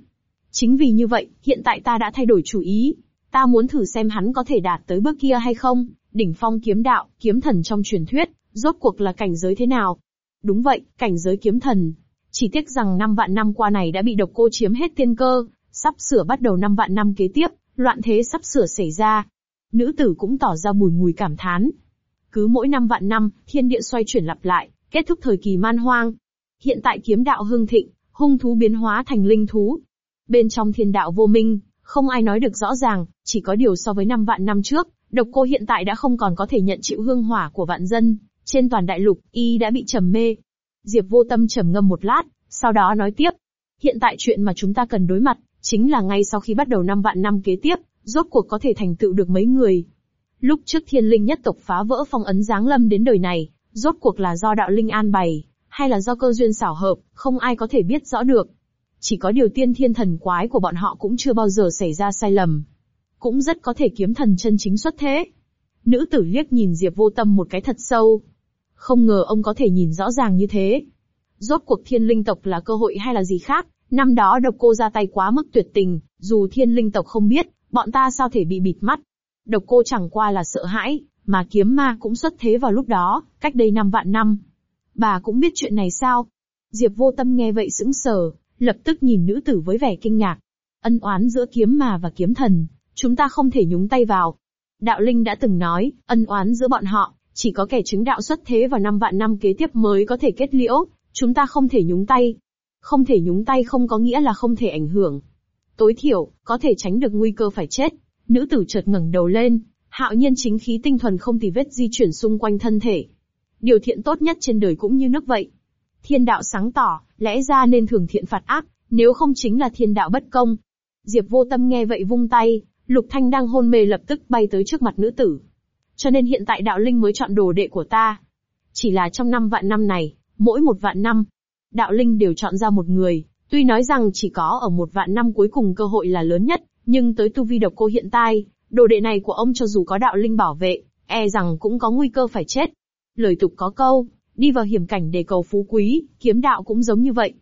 Chính vì như vậy, hiện tại ta đã thay đổi chủ ý. Ta muốn thử xem hắn có thể đạt tới bước kia hay không, đỉnh phong kiếm đạo, kiếm thần trong truyền thuyết, rốt cuộc là cảnh giới thế nào? Đúng vậy, cảnh giới kiếm thần. Chỉ tiếc rằng năm vạn năm qua này đã bị độc cô chiếm hết tiên cơ, sắp sửa bắt đầu năm vạn năm kế tiếp, loạn thế sắp sửa xảy ra. Nữ tử cũng tỏ ra bùi ngùi cảm thán. Cứ mỗi năm vạn năm, thiên địa xoay chuyển lặp lại, kết thúc thời kỳ man hoang. Hiện tại kiếm đạo hưng thịnh, hung thú biến hóa thành linh thú. Bên trong thiên đạo vô minh, không ai nói được rõ ràng, chỉ có điều so với năm vạn năm trước, độc cô hiện tại đã không còn có thể nhận chịu hương hỏa của vạn dân. Trên toàn đại lục, y đã bị trầm mê. Diệp vô tâm trầm ngâm một lát, sau đó nói tiếp. Hiện tại chuyện mà chúng ta cần đối mặt, chính là ngay sau khi bắt đầu năm vạn năm kế tiếp, rốt cuộc có thể thành tựu được mấy người. Lúc trước thiên linh nhất tộc phá vỡ phong ấn giáng lâm đến đời này, rốt cuộc là do đạo linh an bày, hay là do cơ duyên xảo hợp, không ai có thể biết rõ được. Chỉ có điều tiên thiên thần quái của bọn họ cũng chưa bao giờ xảy ra sai lầm. Cũng rất có thể kiếm thần chân chính xuất thế. Nữ tử liếc nhìn Diệp vô tâm một cái thật sâu. Không ngờ ông có thể nhìn rõ ràng như thế. Rốt cuộc thiên linh tộc là cơ hội hay là gì khác, Năm đó độc cô ra tay quá mức tuyệt tình, dù thiên linh tộc không biết, bọn ta sao thể bị bịt mắt. Độc cô chẳng qua là sợ hãi, mà kiếm ma cũng xuất thế vào lúc đó, cách đây năm vạn năm. Bà cũng biết chuyện này sao? Diệp vô tâm nghe vậy sững sờ, lập tức nhìn nữ tử với vẻ kinh ngạc. Ân oán giữa kiếm ma và kiếm thần, chúng ta không thể nhúng tay vào. Đạo Linh đã từng nói, ân oán giữa bọn họ, chỉ có kẻ chứng đạo xuất thế vào năm vạn năm kế tiếp mới có thể kết liễu, chúng ta không thể nhúng tay. Không thể nhúng tay không có nghĩa là không thể ảnh hưởng. Tối thiểu, có thể tránh được nguy cơ phải chết. Nữ tử chợt ngẩng đầu lên, hạo nhiên chính khí tinh thuần không tì vết di chuyển xung quanh thân thể. Điều thiện tốt nhất trên đời cũng như nước vậy. Thiên đạo sáng tỏ, lẽ ra nên thường thiện phạt ác, nếu không chính là thiên đạo bất công. Diệp vô tâm nghe vậy vung tay, Lục Thanh đang hôn mê lập tức bay tới trước mặt nữ tử. Cho nên hiện tại đạo linh mới chọn đồ đệ của ta. Chỉ là trong năm vạn năm này, mỗi một vạn năm, đạo linh đều chọn ra một người, tuy nói rằng chỉ có ở một vạn năm cuối cùng cơ hội là lớn nhất, nhưng tới tu vi độc cô hiện tại, đồ đệ này của ông cho dù có đạo linh bảo vệ, e rằng cũng có nguy cơ phải chết. Lời tục có câu, đi vào hiểm cảnh để cầu phú quý, kiếm đạo cũng giống như vậy.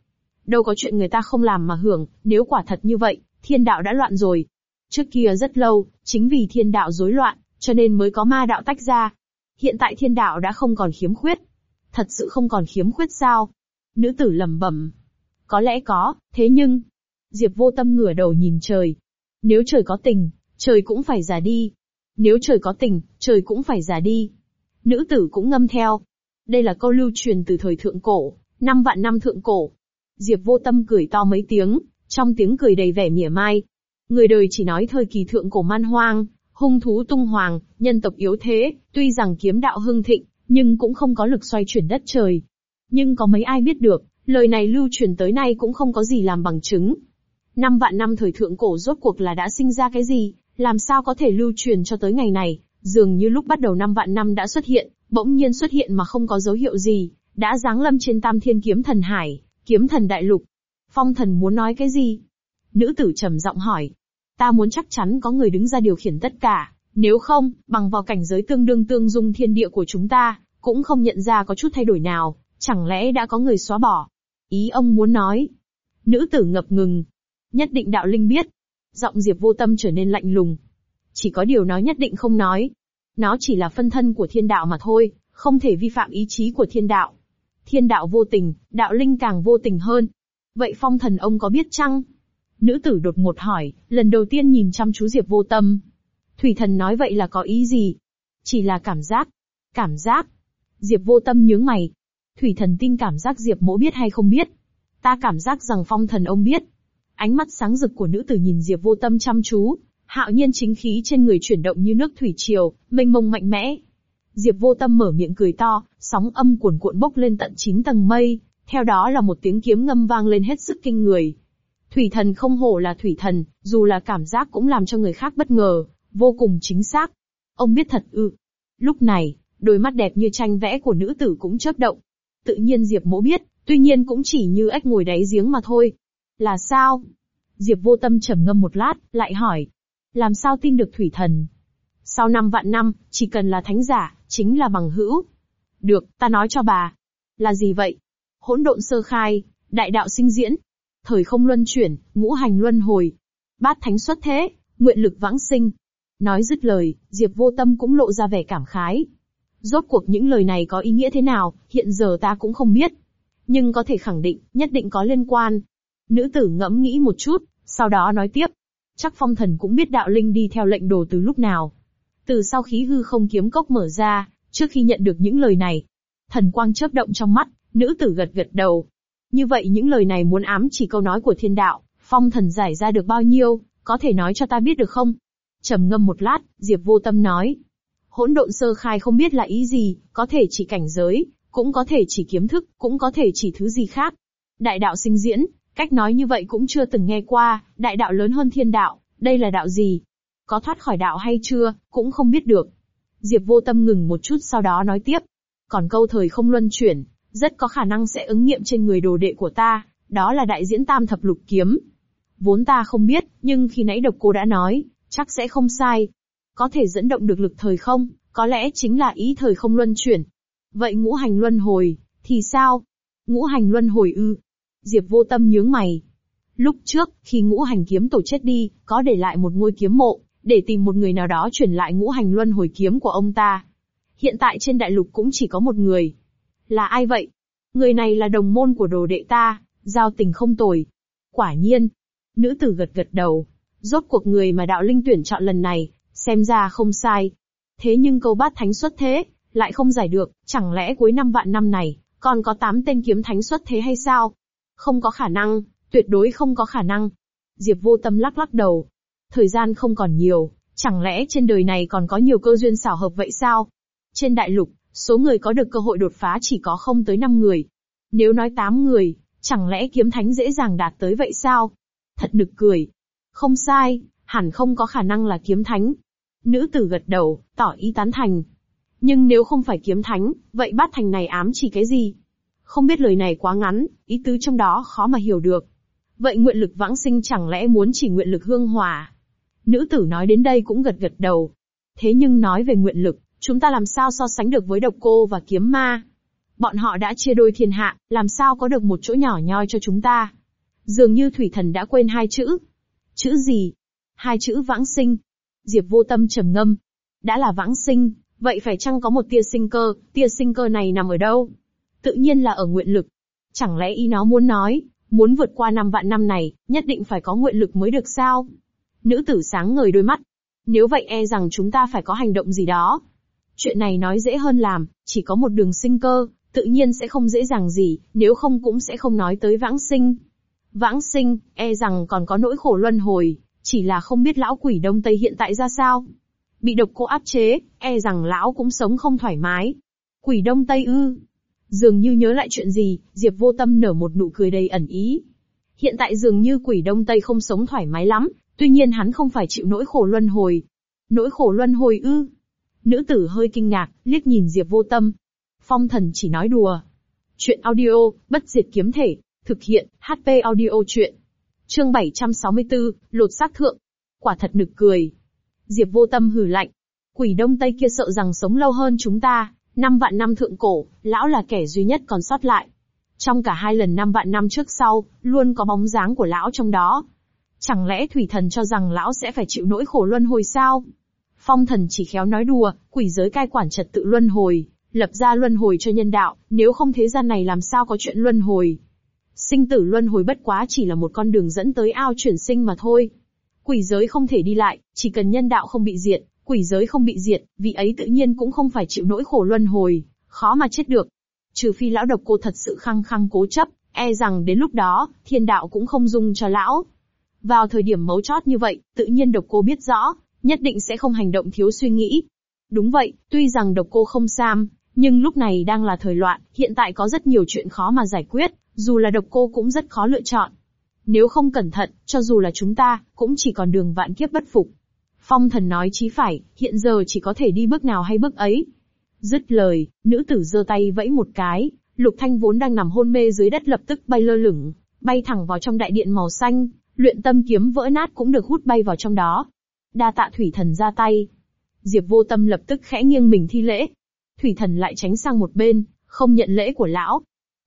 Đâu có chuyện người ta không làm mà hưởng, nếu quả thật như vậy, thiên đạo đã loạn rồi. Trước kia rất lâu, chính vì thiên đạo rối loạn, cho nên mới có ma đạo tách ra. Hiện tại thiên đạo đã không còn khiếm khuyết. Thật sự không còn khiếm khuyết sao? Nữ tử lẩm bẩm. Có lẽ có, thế nhưng... Diệp vô tâm ngửa đầu nhìn trời. Nếu trời có tình, trời cũng phải già đi. Nếu trời có tình, trời cũng phải già đi. Nữ tử cũng ngâm theo. Đây là câu lưu truyền từ thời thượng cổ, năm vạn năm thượng cổ. Diệp vô tâm cười to mấy tiếng, trong tiếng cười đầy vẻ mỉa mai. Người đời chỉ nói thời kỳ thượng cổ man hoang, hung thú tung hoàng, nhân tộc yếu thế, tuy rằng kiếm đạo hưng thịnh, nhưng cũng không có lực xoay chuyển đất trời. Nhưng có mấy ai biết được, lời này lưu truyền tới nay cũng không có gì làm bằng chứng. Năm vạn năm thời thượng cổ rốt cuộc là đã sinh ra cái gì, làm sao có thể lưu truyền cho tới ngày này, dường như lúc bắt đầu năm vạn năm đã xuất hiện, bỗng nhiên xuất hiện mà không có dấu hiệu gì, đã giáng lâm trên tam thiên kiếm thần hải, kiếm thần đại lục. Phong thần muốn nói cái gì? Nữ tử trầm giọng hỏi. Ta muốn chắc chắn có người đứng ra điều khiển tất cả, nếu không, bằng vào cảnh giới tương đương tương dung thiên địa của chúng ta, cũng không nhận ra có chút thay đổi nào, Chẳng lẽ đã có người xóa bỏ? Ý ông muốn nói. Nữ tử ngập ngừng. Nhất định đạo linh biết. Giọng Diệp vô tâm trở nên lạnh lùng. Chỉ có điều nói nhất định không nói. Nó chỉ là phân thân của thiên đạo mà thôi, không thể vi phạm ý chí của thiên đạo. Thiên đạo vô tình, đạo linh càng vô tình hơn. Vậy phong thần ông có biết chăng? Nữ tử đột ngột hỏi, lần đầu tiên nhìn chăm chú Diệp vô tâm. Thủy thần nói vậy là có ý gì? Chỉ là cảm giác. Cảm giác. Diệp vô tâm nhướng mày. Thủy thần tin cảm giác Diệp mỗ biết hay không biết. Ta cảm giác rằng phong thần ông biết. Ánh mắt sáng rực của nữ tử nhìn Diệp vô tâm chăm chú. Hạo nhiên chính khí trên người chuyển động như nước thủy triều, mênh mông mạnh mẽ. Diệp vô tâm mở miệng cười to, sóng âm cuồn cuộn bốc lên tận chín tầng mây, theo đó là một tiếng kiếm ngâm vang lên hết sức kinh người. Thủy thần không hổ là thủy thần, dù là cảm giác cũng làm cho người khác bất ngờ, vô cùng chính xác. Ông biết thật ư. Lúc này, đôi mắt đẹp như tranh vẽ của nữ tử cũng chớp động. Tự nhiên Diệp mỗ biết, tuy nhiên cũng chỉ như ếch ngồi đáy giếng mà thôi. Là sao? Diệp vô tâm trầm ngâm một lát, lại hỏi. Làm sao tin được thủy thần? Sau năm vạn năm, chỉ cần là thánh giả, chính là bằng hữu. Được, ta nói cho bà. Là gì vậy? Hỗn độn sơ khai, đại đạo sinh diễn, thời không luân chuyển, ngũ hành luân hồi, bát thánh xuất thế, nguyện lực vãng sinh. Nói dứt lời, Diệp vô tâm cũng lộ ra vẻ cảm khái. Rốt cuộc những lời này có ý nghĩa thế nào, hiện giờ ta cũng không biết. Nhưng có thể khẳng định, nhất định có liên quan. Nữ tử ngẫm nghĩ một chút, sau đó nói tiếp. Chắc phong thần cũng biết đạo linh đi theo lệnh đồ từ lúc nào. Từ sau khí hư không kiếm cốc mở ra, trước khi nhận được những lời này. Thần quang chớp động trong mắt, nữ tử gật gật đầu, như vậy những lời này muốn ám chỉ câu nói của thiên đạo, phong thần giải ra được bao nhiêu, có thể nói cho ta biết được không? trầm ngâm một lát, Diệp vô tâm nói. Hỗn độn sơ khai không biết là ý gì, có thể chỉ cảnh giới, cũng có thể chỉ kiếm thức, cũng có thể chỉ thứ gì khác. Đại đạo sinh diễn, cách nói như vậy cũng chưa từng nghe qua, đại đạo lớn hơn thiên đạo, đây là đạo gì? Có thoát khỏi đạo hay chưa, cũng không biết được. Diệp vô tâm ngừng một chút sau đó nói tiếp. Còn câu thời không luân chuyển, rất có khả năng sẽ ứng nghiệm trên người đồ đệ của ta, đó là đại diễn tam thập lục kiếm. Vốn ta không biết, nhưng khi nãy độc cô đã nói, chắc sẽ không sai. Có thể dẫn động được lực thời không, có lẽ chính là ý thời không luân chuyển. Vậy ngũ hành luân hồi, thì sao? Ngũ hành luân hồi ư? Diệp vô tâm nhướng mày. Lúc trước, khi ngũ hành kiếm tổ chết đi, có để lại một ngôi kiếm mộ, để tìm một người nào đó chuyển lại ngũ hành luân hồi kiếm của ông ta. Hiện tại trên đại lục cũng chỉ có một người, là ai vậy? Người này là đồng môn của đồ đệ ta, giao tình không tồi. Quả nhiên. Nữ tử gật gật đầu. Rốt cuộc người mà đạo linh tuyển chọn lần này, xem ra không sai. Thế nhưng câu bát thánh xuất thế, lại không giải được, chẳng lẽ cuối năm vạn năm này, còn có tám tên kiếm thánh xuất thế hay sao? Không có khả năng, tuyệt đối không có khả năng. Diệp vô tâm lắc lắc đầu. Thời gian không còn nhiều, chẳng lẽ trên đời này còn có nhiều cơ duyên xảo hợp vậy sao? Trên đại lục, Số người có được cơ hội đột phá chỉ có không tới 5 người. Nếu nói 8 người, chẳng lẽ kiếm thánh dễ dàng đạt tới vậy sao? Thật nực cười. Không sai, hẳn không có khả năng là kiếm thánh. Nữ tử gật đầu, tỏ ý tán thành. Nhưng nếu không phải kiếm thánh, vậy bát thành này ám chỉ cái gì? Không biết lời này quá ngắn, ý tứ trong đó khó mà hiểu được. Vậy nguyện lực vãng sinh chẳng lẽ muốn chỉ nguyện lực hương hòa? Nữ tử nói đến đây cũng gật gật đầu. Thế nhưng nói về nguyện lực, Chúng ta làm sao so sánh được với độc cô và kiếm ma? Bọn họ đã chia đôi thiên hạ, làm sao có được một chỗ nhỏ nhoi cho chúng ta? Dường như thủy thần đã quên hai chữ. Chữ gì? Hai chữ vãng sinh. Diệp vô tâm trầm ngâm. Đã là vãng sinh, vậy phải chăng có một tia sinh cơ, tia sinh cơ này nằm ở đâu? Tự nhiên là ở nguyện lực. Chẳng lẽ ý nó muốn nói, muốn vượt qua năm vạn năm này, nhất định phải có nguyện lực mới được sao? Nữ tử sáng ngời đôi mắt. Nếu vậy e rằng chúng ta phải có hành động gì đó, Chuyện này nói dễ hơn làm, chỉ có một đường sinh cơ, tự nhiên sẽ không dễ dàng gì, nếu không cũng sẽ không nói tới vãng sinh. Vãng sinh, e rằng còn có nỗi khổ luân hồi, chỉ là không biết lão quỷ Đông Tây hiện tại ra sao. Bị độc cô áp chế, e rằng lão cũng sống không thoải mái. Quỷ Đông Tây ư. Dường như nhớ lại chuyện gì, Diệp vô tâm nở một nụ cười đầy ẩn ý. Hiện tại dường như quỷ Đông Tây không sống thoải mái lắm, tuy nhiên hắn không phải chịu nỗi khổ luân hồi. Nỗi khổ luân hồi ư. Nữ tử hơi kinh ngạc, liếc nhìn Diệp vô tâm. Phong thần chỉ nói đùa. Chuyện audio, bất diệt kiếm thể, thực hiện, HP audio chuyện. Chương 764, lột xác thượng. Quả thật nực cười. Diệp vô tâm hử lạnh. Quỷ đông tây kia sợ rằng sống lâu hơn chúng ta, năm vạn năm thượng cổ, lão là kẻ duy nhất còn sót lại. Trong cả hai lần năm vạn năm trước sau, luôn có bóng dáng của lão trong đó. Chẳng lẽ thủy thần cho rằng lão sẽ phải chịu nỗi khổ luân hồi sao? Phong thần chỉ khéo nói đùa, quỷ giới cai quản trật tự luân hồi, lập ra luân hồi cho nhân đạo, nếu không thế gian này làm sao có chuyện luân hồi. Sinh tử luân hồi bất quá chỉ là một con đường dẫn tới ao chuyển sinh mà thôi. Quỷ giới không thể đi lại, chỉ cần nhân đạo không bị diệt, quỷ giới không bị diệt, vị ấy tự nhiên cũng không phải chịu nỗi khổ luân hồi, khó mà chết được. Trừ phi lão độc cô thật sự khăng khăng cố chấp, e rằng đến lúc đó, thiên đạo cũng không dung cho lão. Vào thời điểm mấu chót như vậy, tự nhiên độc cô biết rõ, nhất định sẽ không hành động thiếu suy nghĩ. Đúng vậy, tuy rằng độc cô không sam, nhưng lúc này đang là thời loạn, hiện tại có rất nhiều chuyện khó mà giải quyết, dù là độc cô cũng rất khó lựa chọn. Nếu không cẩn thận, cho dù là chúng ta, cũng chỉ còn đường vạn kiếp bất phục. Phong thần nói chí phải, hiện giờ chỉ có thể đi bước nào hay bước ấy. Dứt lời, nữ tử giơ tay vẫy một cái, Lục Thanh vốn đang nằm hôn mê dưới đất lập tức bay lơ lửng, bay thẳng vào trong đại điện màu xanh, luyện tâm kiếm vỡ nát cũng được hút bay vào trong đó. Đa tạ thủy thần ra tay. Diệp vô tâm lập tức khẽ nghiêng mình thi lễ. Thủy thần lại tránh sang một bên, không nhận lễ của lão.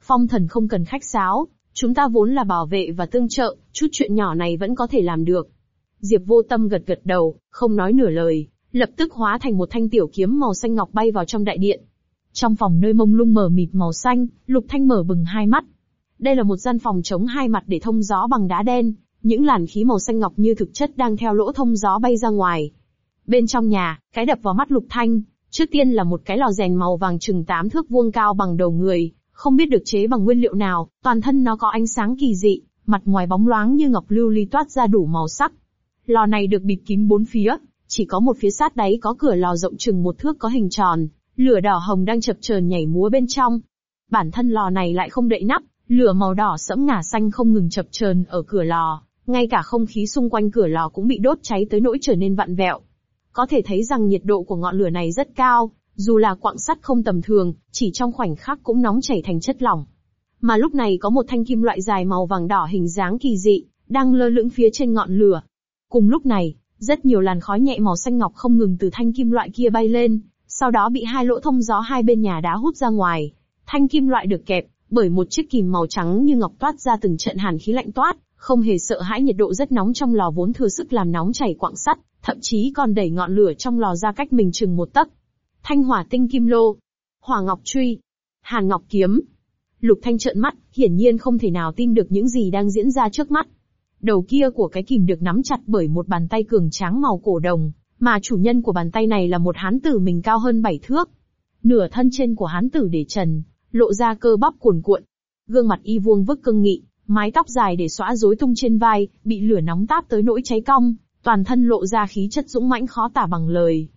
Phong thần không cần khách sáo, chúng ta vốn là bảo vệ và tương trợ, chút chuyện nhỏ này vẫn có thể làm được. Diệp vô tâm gật gật đầu, không nói nửa lời, lập tức hóa thành một thanh tiểu kiếm màu xanh ngọc bay vào trong đại điện. Trong phòng nơi mông lung mờ mịt màu xanh, Lục Thanh mở bừng hai mắt. Đây là một gian phòng chống hai mặt để thông gió bằng đá đen, những làn khí màu xanh ngọc như thực chất đang theo lỗ thông gió bay ra ngoài. Bên trong nhà, cái đập vào mắt Lục Thanh, trước tiên là một cái lò rèn màu vàng chừng tám thước vuông cao bằng đầu người, không biết được chế bằng nguyên liệu nào, toàn thân nó có ánh sáng kỳ dị, mặt ngoài bóng loáng như ngọc lưu ly toát ra đủ màu sắc. Lò này được bịt kín bốn phía, chỉ có một phía sát đáy có cửa lò rộng chừng một thước có hình tròn, lửa đỏ hồng đang chập chờn nhảy múa bên trong. Bản thân lò này lại không đậy nắp, lửa màu đỏ sẫm ngả xanh không ngừng chập chờn ở cửa lò, ngay cả không khí xung quanh cửa lò cũng bị đốt cháy tới nỗi trở nên vặn vẹo. Có thể thấy rằng nhiệt độ của ngọn lửa này rất cao, dù là quặng sắt không tầm thường, chỉ trong khoảnh khắc cũng nóng chảy thành chất lỏng. Mà lúc này có một thanh kim loại dài màu vàng đỏ hình dáng kỳ dị, đang lơ lửng phía trên ngọn lửa. Cùng lúc này, rất nhiều làn khói nhẹ màu xanh ngọc không ngừng từ thanh kim loại kia bay lên, sau đó bị hai lỗ thông gió hai bên nhà đá hút ra ngoài. Thanh kim loại được kẹp bởi một chiếc kìm màu trắng như ngọc toát ra từng trận hàn khí lạnh toát, không hề sợ hãi nhiệt độ rất nóng trong lò vốn thừa sức làm nóng chảy quặng sắt, thậm chí còn đẩy ngọn lửa trong lò ra cách mình chừng một tấc. Thanh hỏa tinh kim lô, hỏa ngọc truy, hàn ngọc kiếm. Lục Thanh trợn mắt, hiển nhiên không thể nào tin được những gì đang diễn ra trước mắt. Đầu kia của cái kìm được nắm chặt bởi một bàn tay cường tráng màu cổ đồng, mà chủ nhân của bàn tay này là một hán tử mình cao hơn bảy thước. Nửa thân trên của hán tử để trần, lộ ra cơ bắp cuồn cuộn. Gương mặt y vuông vức cưng nghị, mái tóc dài để xõa rối tung trên vai, bị lửa nóng táp tới nỗi cháy cong, toàn thân lộ ra khí chất dũng mãnh khó tả bằng lời.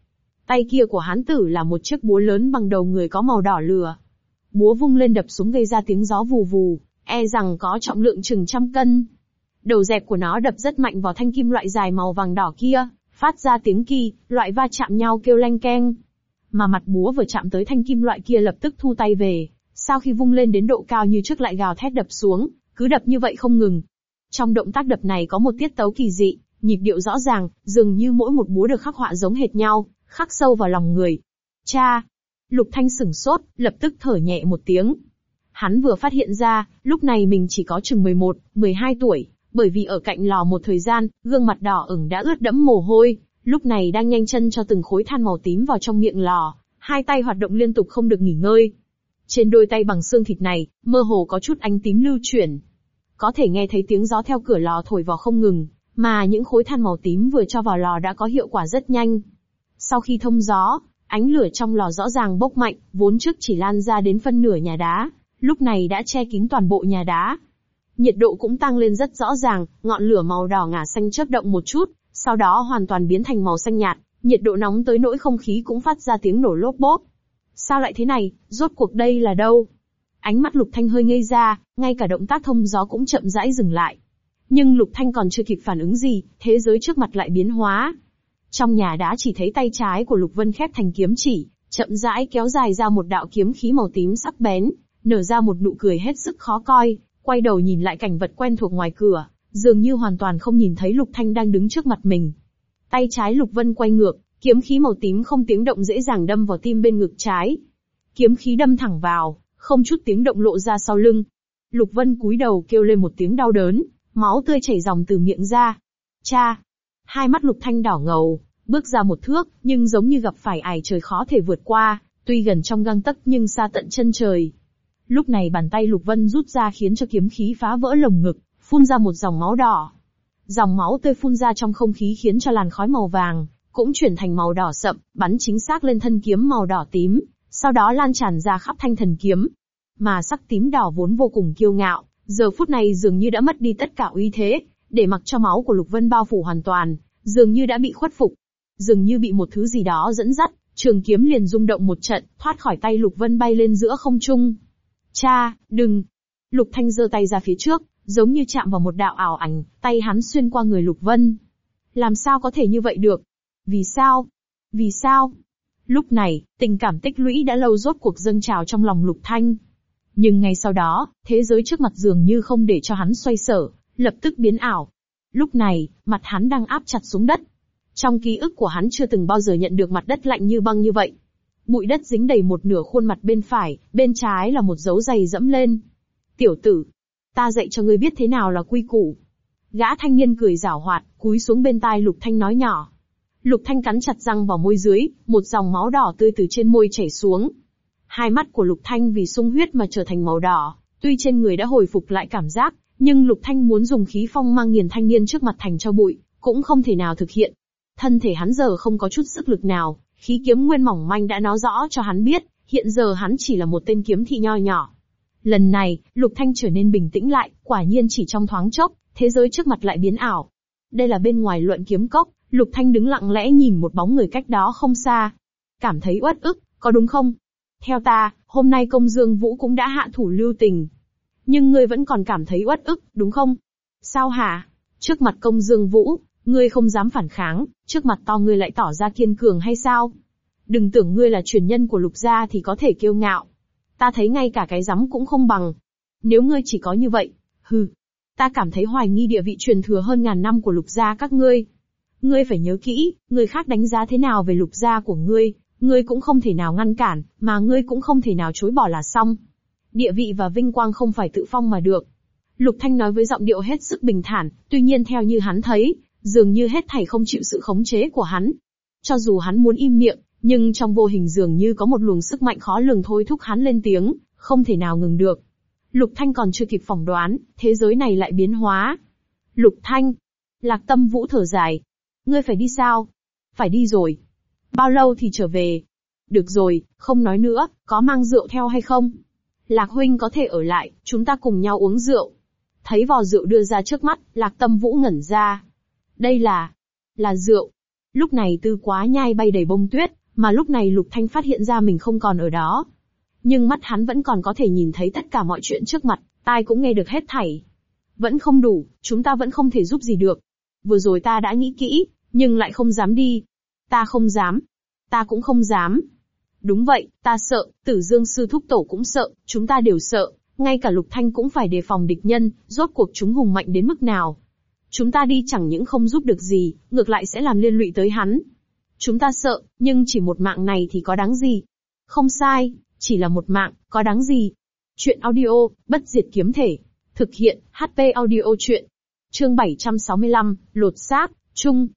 Tay kia của hán tử là một chiếc búa lớn bằng đầu người có màu đỏ lửa. Búa vung lên đập xuống gây ra tiếng gió vù vù, e rằng có trọng lượng chừng trăm cân. Đầu dẹp của nó đập rất mạnh vào thanh kim loại dài màu vàng đỏ kia, phát ra tiếng kỳ, loại va chạm nhau kêu lanh keng. Mà mặt búa vừa chạm tới thanh kim loại kia lập tức thu tay về, sau khi vung lên đến độ cao như trước lại gào thét đập xuống, cứ đập như vậy không ngừng. Trong động tác đập này có một tiết tấu kỳ dị, nhịp điệu rõ ràng, dường như mỗi một búa được khắc họa giống hệt nhau, khắc sâu vào lòng người. Cha! Lục Thanh sửng sốt, lập tức thở nhẹ một tiếng. Hắn vừa phát hiện ra, lúc này mình chỉ có chừng 11, 12 tuổi, bởi vì ở cạnh lò một thời gian, gương mặt đỏ ửng đã ướt đẫm mồ hôi, lúc này đang nhanh chân cho từng khối than màu tím vào trong miệng lò, hai tay hoạt động liên tục không được nghỉ ngơi. Trên đôi tay bằng xương thịt này, mơ hồ có chút ánh tím lưu chuyển. Có thể nghe thấy tiếng gió theo cửa lò thổi vào không ngừng, mà những khối than màu tím vừa cho vào lò đã có hiệu quả rất nhanh. Sau khi thông gió, ánh lửa trong lò rõ ràng bốc mạnh, vốn trước chỉ lan ra đến phân nửa nhà đá, lúc này đã che kín toàn bộ nhà đá. Nhiệt độ cũng tăng lên rất rõ ràng, ngọn lửa màu đỏ ngả xanh chớp động một chút, sau đó hoàn toàn biến thành màu xanh nhạt, nhiệt độ nóng tới nỗi không khí cũng phát ra tiếng nổ lốp bốp. Sao lại thế này, rốt cuộc đây là đâu? Ánh mắt Lục Thanh hơi ngây ra, ngay cả động tác thông gió cũng chậm rãi dừng lại. Nhưng Lục Thanh còn chưa kịp phản ứng gì, thế giới trước mặt lại biến hóa. Trong nhà đã chỉ thấy tay trái của Lục Vân khép thành kiếm chỉ, chậm rãi kéo dài ra một đạo kiếm khí màu tím sắc bén, nở ra một nụ cười hết sức khó coi, quay đầu nhìn lại cảnh vật quen thuộc ngoài cửa, dường như hoàn toàn không nhìn thấy Lục Thanh đang đứng trước mặt mình. Tay trái Lục Vân quay ngược, kiếm khí màu tím không tiếng động dễ dàng đâm vào tim bên ngực trái. Kiếm khí đâm thẳng vào, không chút tiếng động lộ ra sau lưng. Lục Vân cúi đầu kêu lên một tiếng đau đớn, máu tươi chảy dòng từ miệng ra. Cha! Hai mắt Lục Thanh đỏ ngầu, bước ra một thước, nhưng giống như gặp phải ải trời khó thể vượt qua, tuy gần trong gang tấc nhưng xa tận chân trời. Lúc này bàn tay Lục Vân rút ra khiến cho kiếm khí phá vỡ lồng ngực, phun ra một dòng máu đỏ. Dòng máu tươi phun ra trong không khí khiến cho làn khói màu vàng, cũng chuyển thành màu đỏ sậm, bắn chính xác lên thân kiếm màu đỏ tím, sau đó lan tràn ra khắp thanh thần kiếm. Mà sắc tím đỏ vốn vô cùng kiêu ngạo, giờ phút này dường như đã mất đi tất cả uy thế, để mặc cho máu của Lục Vân bao phủ hoàn toàn, dường như đã bị khuất phục. Dường như bị một thứ gì đó dẫn dắt, trường kiếm liền rung động một trận, thoát khỏi tay Lục Vân bay lên giữa không trung. Cha, đừng! Lục Thanh giơ tay ra phía trước, giống như chạm vào một đạo ảo ảnh, tay hắn xuyên qua người Lục Vân. Làm sao có thể như vậy được? Vì sao? Vì sao? Lúc này, tình cảm tích lũy đã lâu rốt cuộc dâng trào trong lòng Lục Thanh. Nhưng ngay sau đó, thế giới trước mặt dường như không để cho hắn xoay sở, lập tức biến ảo. Lúc này, mặt hắn đang áp chặt xuống đất. Trong ký ức của hắn chưa từng bao giờ nhận được mặt đất lạnh như băng như vậy. Bụi đất dính đầy một nửa khuôn mặt bên phải, bên trái là một dấu giày dẫm lên. Tiểu tử, ta dạy cho ngươi biết thế nào là quy củ. Gã thanh niên cười giảo hoạt, cúi xuống bên tai Lục Thanh nói nhỏ. Lục Thanh cắn chặt răng vào môi dưới, một dòng máu đỏ tươi từ trên môi chảy xuống. Hai mắt của Lục Thanh vì sung huyết mà trở thành màu đỏ, tuy trên người đã hồi phục lại cảm giác, nhưng Lục Thanh muốn dùng khí phong mang nghiền thanh niên trước mặt thành cho bụi, cũng không thể nào thực hiện. Thân thể hắn giờ không có chút sức lực nào, khí kiếm nguyên mỏng manh đã nói rõ cho hắn biết, hiện giờ hắn chỉ là một tên kiếm thị nho nhỏ. Lần này, Lục Thanh trở nên bình tĩnh lại, quả nhiên chỉ trong thoáng chốc, thế giới trước mặt lại biến ảo. Đây là bên ngoài luận kiếm cốc, Lục Thanh đứng lặng lẽ nhìn một bóng người cách đó không xa. Cảm thấy uất ức, có đúng không? Theo ta, hôm nay công dương vũ cũng đã hạ thủ lưu tình. Nhưng ngươi vẫn còn cảm thấy uất ức, đúng không? Sao hả? Trước mặt công dương vũ, ngươi không dám phản kháng, trước mặt to ngươi lại tỏ ra kiên cường hay sao? Đừng tưởng ngươi là truyền nhân của lục gia thì có thể kiêu ngạo. Ta thấy ngay cả cái rắm cũng không bằng. Nếu ngươi chỉ có như vậy, hừ. Ta cảm thấy hoài nghi địa vị truyền thừa hơn ngàn năm của lục gia các ngươi. Ngươi phải nhớ kỹ, người khác đánh giá thế nào về lục gia của ngươi, ngươi cũng không thể nào ngăn cản, mà ngươi cũng không thể nào chối bỏ là xong. Địa vị và vinh quang không phải tự phong mà được. Lục Thanh nói với giọng điệu hết sức bình thản, tuy nhiên theo như hắn thấy, dường như hết thảy không chịu sự khống chế của hắn. Cho dù hắn muốn im miệng, nhưng trong vô hình dường như có một luồng sức mạnh khó lường thôi thúc hắn lên tiếng, không thể nào ngừng được. Lục Thanh còn chưa kịp phỏng đoán, thế giới này lại biến hóa. Lục Thanh. Lạc tâm vũ thở dài. Ngươi phải đi sao? Phải đi rồi. Bao lâu thì trở về? Được rồi, không nói nữa, có mang rượu theo hay không? Lạc huynh có thể ở lại, chúng ta cùng nhau uống rượu. Thấy vò rượu đưa ra trước mắt, lạc tâm vũ ngẩn ra. Đây là... là rượu. Lúc này tư quá nhai bay đầy bông tuyết, mà lúc này lục thanh phát hiện ra mình không còn ở đó. Nhưng mắt hắn vẫn còn có thể nhìn thấy tất cả mọi chuyện trước mặt, tai cũng nghe được hết thảy. Vẫn không đủ, chúng ta vẫn không thể giúp gì được. Vừa rồi ta đã nghĩ kỹ, nhưng lại không dám đi. Ta không dám. Ta cũng không dám. Đúng vậy, ta sợ, tử dương sư thúc tổ cũng sợ, chúng ta đều sợ, ngay cả lục thanh cũng phải đề phòng địch nhân, rốt cuộc chúng hùng mạnh đến mức nào. Chúng ta đi chẳng những không giúp được gì, ngược lại sẽ làm liên lụy tới hắn. Chúng ta sợ, nhưng chỉ một mạng này thì có đáng gì? Không sai, chỉ là một mạng, có đáng gì? Chuyện audio, bất diệt kiếm thể. Thực hiện, HP audio chuyện. Chương 765, lột xác, chung.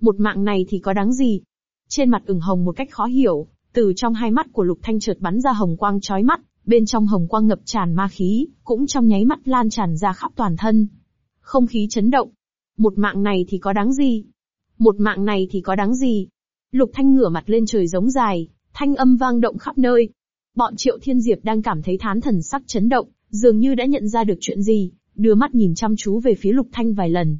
Một mạng này thì có đáng gì? Trên mặt ửng hồng một cách khó hiểu, từ trong hai mắt của Lục Thanh chợt bắn ra hồng quang chói mắt, bên trong hồng quang ngập tràn ma khí, cũng trong nháy mắt lan tràn ra khắp toàn thân. Không khí chấn động. Một mạng này thì có đáng gì? Một mạng này thì có đáng gì? Lục Thanh ngửa mặt lên trời giống dài, thanh âm vang động khắp nơi. Bọn Triệu Thiên Diệp đang cảm thấy thán thần sắc chấn động, dường như đã nhận ra được chuyện gì, đưa mắt nhìn chăm chú về phía Lục Thanh vài lần.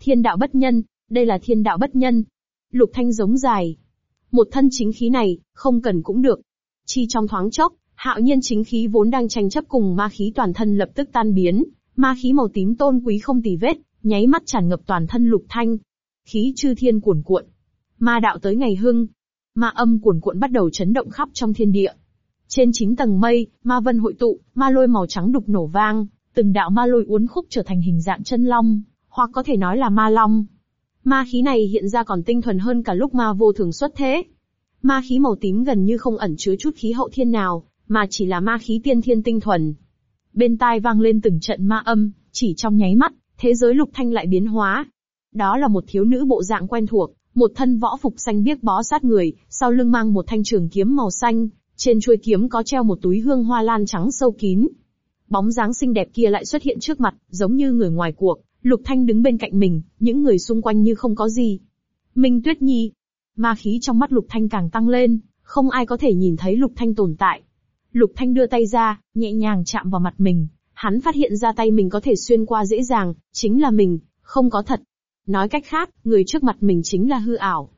Thiên đạo bất nhân, đây là thiên đạo bất nhân. Lục Thanh giống dài, một thân chính khí này, không cần cũng được. Chi trong thoáng chốc, hạo nhiên chính khí vốn đang tranh chấp cùng ma khí toàn thân lập tức tan biến, ma khí màu tím tôn quý không tì vết, nháy mắt tràn ngập toàn thân lục thanh. Khí chư thiên cuồn cuộn. Ma đạo tới ngày hưng. Ma âm cuồn cuộn bắt đầu chấn động khắp trong thiên địa. Trên chín tầng mây, ma vân hội tụ, ma lôi màu trắng đục nổ vang, từng đạo ma lôi uốn khúc trở thành hình dạng chân long, hoặc có thể nói là ma long. Ma khí này hiện ra còn tinh thuần hơn cả lúc ma vô thường xuất thế. Ma khí màu tím gần như không ẩn chứa chút khí hậu thiên nào, mà chỉ là ma khí tiên thiên tinh thuần. Bên tai vang lên từng trận ma âm, chỉ trong nháy mắt, thế giới lục thanh lại biến hóa. Đó là một thiếu nữ bộ dạng quen thuộc, một thân võ phục xanh biếc bó sát người, sau lưng mang một thanh trường kiếm màu xanh, Trên chuôi kiếm có treo một túi hương hoa lan trắng sâu kín. Bóng dáng xinh đẹp kia lại xuất hiện trước mặt, giống như người ngoài cuộc. Lục Thanh đứng bên cạnh mình, những người xung quanh như không có gì. Minh Tuyết Nhi. Ma khí trong mắt Lục Thanh càng tăng lên, không ai có thể nhìn thấy Lục Thanh tồn tại. Lục Thanh đưa tay ra, nhẹ nhàng chạm vào mặt mình. Hắn phát hiện ra tay mình có thể xuyên qua dễ dàng, chính là mình, không có thật. Nói cách khác, người trước mặt mình chính là hư ảo.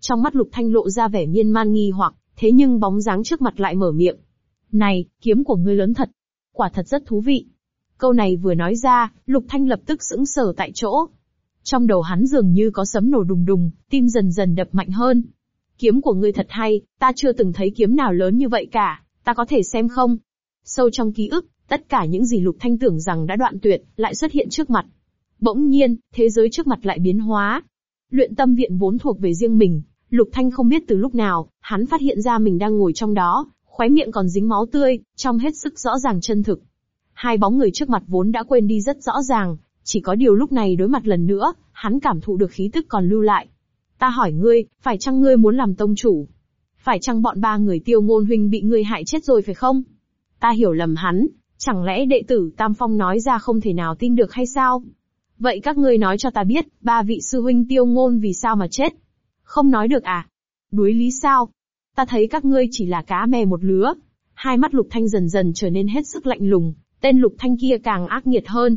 Trong mắt Lục Thanh lộ ra vẻ miên man nghi hoặc, thế nhưng bóng dáng trước mặt lại mở miệng. Này, kiếm của ngươi lớn thật. Quả thật rất thú vị. Câu này vừa nói ra, Lục Thanh lập tức sững sờ tại chỗ. Trong đầu hắn dường như có sấm nổ đùng đùng, tim dần dần đập mạnh hơn. Kiếm của ngươi thật hay, ta chưa từng thấy kiếm nào lớn như vậy cả, ta có thể xem không? Sâu trong ký ức, tất cả những gì Lục Thanh tưởng rằng đã đoạn tuyệt, lại xuất hiện trước mặt. Bỗng nhiên, thế giới trước mặt lại biến hóa. Luyện tâm viện vốn thuộc về riêng mình, Lục Thanh không biết từ lúc nào, hắn phát hiện ra mình đang ngồi trong đó, khóe miệng còn dính máu tươi, trong hết sức rõ ràng chân thực. Hai bóng người trước mặt vốn đã quên đi rất rõ ràng, chỉ có điều lúc này đối mặt lần nữa, hắn cảm thụ được khí tức còn lưu lại. Ta hỏi ngươi, phải chăng ngươi muốn làm tông chủ? Phải chăng bọn ba người tiêu ngôn huynh bị ngươi hại chết rồi phải không? Ta hiểu lầm hắn, chẳng lẽ đệ tử Tam Phong nói ra không thể nào tin được hay sao? Vậy các ngươi nói cho ta biết, ba vị sư huynh tiêu ngôn vì sao mà chết? Không nói được à? Đuối lý sao? Ta thấy các ngươi chỉ là cá mè một lứa. Hai mắt lục thanh dần dần trở nên hết sức lạnh lùng, tên lục thanh kia càng ác nghiệt hơn.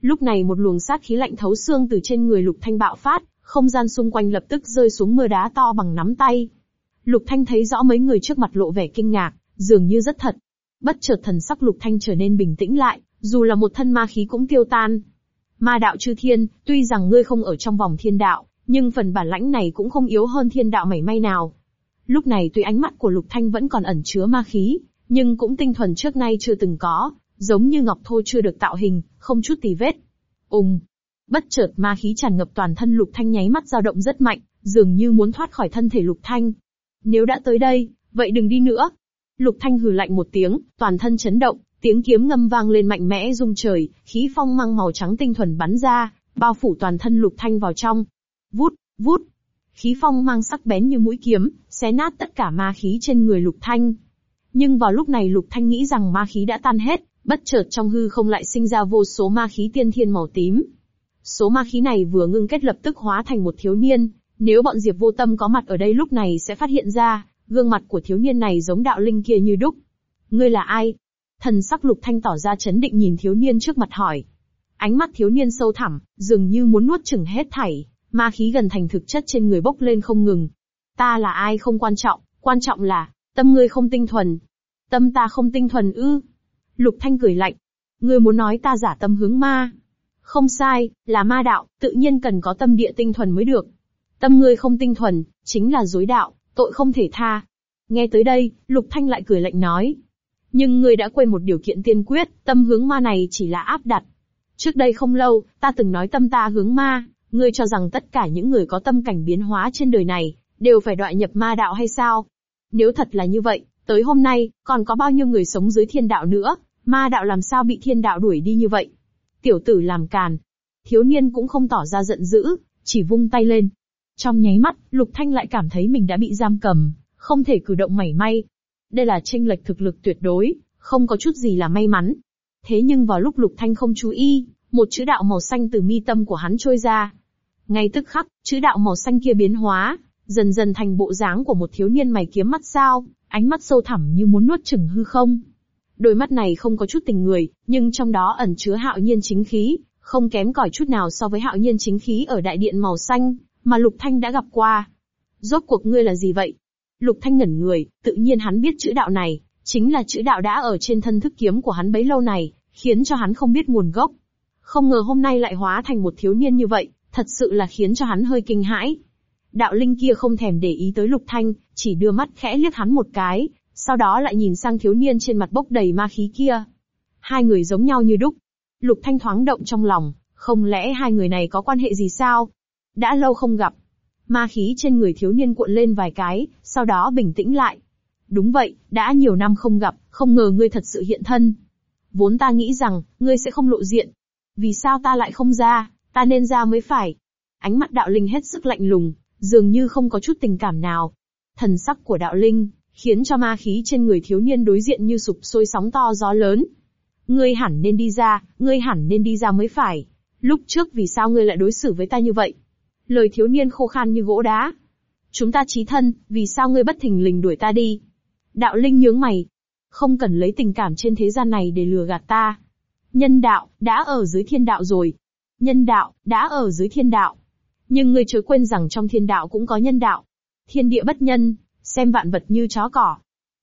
Lúc này một luồng sát khí lạnh thấu xương từ trên người lục thanh bạo phát, không gian xung quanh lập tức rơi xuống mưa đá to bằng nắm tay. Lục thanh thấy rõ mấy người trước mặt lộ vẻ kinh ngạc, dường như rất thật. Bất chợt thần sắc lục thanh trở nên bình tĩnh lại, dù là một thân ma khí cũng tiêu tan. Ma đạo chư thiên, tuy rằng ngươi không ở trong vòng thiên đạo, nhưng phần bản lãnh này cũng không yếu hơn thiên đạo mảy may nào. Lúc này tuy ánh mắt của Lục Thanh vẫn còn ẩn chứa ma khí, nhưng cũng tinh thuần trước nay chưa từng có, giống như ngọc thô chưa được tạo hình, không chút tì vết. Ùng! Bất chợt ma khí tràn ngập toàn thân Lục Thanh nháy mắt dao động rất mạnh, dường như muốn thoát khỏi thân thể Lục Thanh. Nếu đã tới đây, vậy đừng đi nữa. Lục Thanh hừ lạnh một tiếng, toàn thân chấn động, tiếng kiếm ngâm vang lên mạnh mẽ rung trời, khí phong mang màu trắng tinh thuần bắn ra, bao phủ toàn thân Lục Thanh vào trong. Vút, vút. Khí phong mang sắc bén như mũi kiếm, xé nát tất cả ma khí trên người Lục Thanh. Nhưng vào lúc này Lục Thanh nghĩ rằng ma khí đã tan hết, bất chợt trong hư không lại sinh ra vô số ma khí tiên thiên màu tím. Số ma khí này vừa ngưng kết lập tức hóa thành một thiếu niên, nếu bọn Diệp vô tâm có mặt ở đây lúc này sẽ phát hiện ra, gương mặt của thiếu niên này giống đạo linh kia như đúc. Ngươi là ai? Thần sắc Lục Thanh tỏ ra chấn định nhìn thiếu niên trước mặt hỏi. Ánh mắt thiếu niên sâu thẳm, dường như muốn nuốt chửng hết thảy. Ma khí gần thành thực chất trên người bốc lên không ngừng. Ta là ai không quan trọng, quan trọng là, tâm ngươi không tinh thuần. Tâm ta không tinh thuần ư. Lục Thanh cười lạnh. Ngươi muốn nói ta giả tâm hướng ma. Không sai, là ma đạo, tự nhiên cần có tâm địa tinh thuần mới được. Tâm ngươi không tinh thuần, chính là dối đạo, tội không thể tha. Nghe tới đây, Lục Thanh lại cười lạnh nói. Nhưng ngươi đã quên một điều kiện tiên quyết, tâm hướng ma này chỉ là áp đặt. Trước đây không lâu, ta từng nói tâm ta hướng ma, Ngươi cho rằng tất cả những người có tâm cảnh biến hóa trên đời này, đều phải đọa nhập ma đạo hay sao? Nếu thật là như vậy, tới hôm nay, còn có bao nhiêu người sống dưới thiên đạo nữa, ma đạo làm sao bị thiên đạo đuổi đi như vậy? Tiểu tử làm càn. Thiếu niên cũng không tỏ ra giận dữ, chỉ vung tay lên. Trong nháy mắt, Lục Thanh lại cảm thấy mình đã bị giam cầm, không thể cử động mảy may. Đây là tranh lệch thực lực tuyệt đối, không có chút gì là may mắn. Thế nhưng vào lúc Lục Thanh không chú ý, một chữ đạo màu xanh từ mi tâm của hắn trôi ra, ngay tức khắc, chữ đạo màu xanh kia biến hóa, dần dần thành bộ dáng của một thiếu niên mày kiếm mắt sao, ánh mắt sâu thẳm như muốn nuốt chửng hư không. Đôi mắt này không có chút tình người, nhưng trong đó ẩn chứa hạo nhiên chính khí, không kém cỏi chút nào so với hạo nhiên chính khí ở đại điện màu xanh, mà Lục Thanh đã gặp qua. Rốt cuộc ngươi là gì vậy? Lục Thanh ngẩn người, tự nhiên hắn biết chữ đạo này, chính là chữ đạo đã ở trên thân thức kiếm của hắn bấy lâu này, khiến cho hắn không biết nguồn gốc. Không ngờ hôm nay lại hóa thành một thiếu niên như vậy, thật sự là khiến cho hắn hơi kinh hãi. Đạo linh kia không thèm để ý tới Lục Thanh, chỉ đưa mắt khẽ liếc hắn một cái, sau đó lại nhìn sang thiếu niên trên mặt bốc đầy ma khí kia. Hai người giống nhau như đúc. Lục Thanh thoáng động trong lòng, không lẽ hai người này có quan hệ gì sao? Đã lâu không gặp. Ma khí trên người thiếu niên cuộn lên vài cái, sau đó bình tĩnh lại. Đúng vậy, đã nhiều năm không gặp, không ngờ ngươi thật sự hiện thân. Vốn ta nghĩ rằng, ngươi sẽ không lộ diện. Vì sao ta lại không ra? Ta nên ra mới phải. Ánh mắt đạo linh hết sức lạnh lùng, dường như không có chút tình cảm nào. Thần sắc của đạo linh, khiến cho ma khí trên người thiếu niên đối diện như sụp sôi sóng to gió lớn. Ngươi hẳn nên đi ra, ngươi hẳn nên đi ra mới phải. Lúc trước vì sao ngươi lại đối xử với ta như vậy? Lời thiếu niên khô khan như gỗ đá. Chúng ta chí thân, vì sao ngươi bất thình lình đuổi ta đi? Đạo Linh nhướng mày. Không cần lấy tình cảm trên thế gian này để lừa gạt ta. Nhân đạo, đã ở dưới thiên đạo rồi. Nhân đạo, đã ở dưới thiên đạo. Nhưng ngươi chớ quên rằng trong thiên đạo cũng có nhân đạo. Thiên địa bất nhân, xem vạn vật như chó cỏ.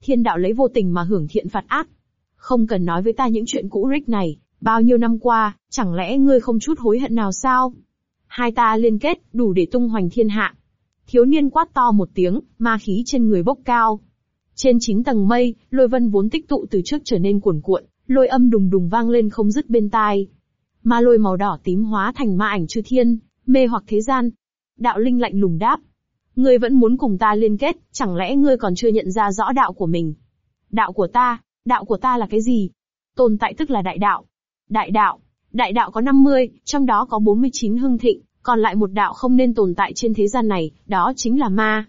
Thiên đạo lấy vô tình mà hưởng thiện phạt ác. Không cần nói với ta những chuyện cũ rích này, bao nhiêu năm qua, chẳng lẽ ngươi không chút hối hận nào sao? Hai ta liên kết, đủ để tung hoành thiên hạ. Thiếu niên quát to một tiếng, ma khí trên người bốc cao. Trên chín tầng mây, lôi vân vốn tích tụ từ trước trở nên cuồn cuộn, lôi âm đùng đùng vang lên không dứt bên tai. Ma lôi màu đỏ tím hóa thành ma ảnh chư thiên, mê hoặc thế gian. Đạo linh lạnh lùng đáp. Ngươi vẫn muốn cùng ta liên kết, chẳng lẽ ngươi còn chưa nhận ra rõ đạo của mình? Đạo của ta, đạo của ta là cái gì? Tồn tại tức là đại đạo. Đại đạo, đại đạo có 50, trong đó có 49 hưng thịnh, còn lại một đạo không nên tồn tại trên thế gian này, đó chính là ma.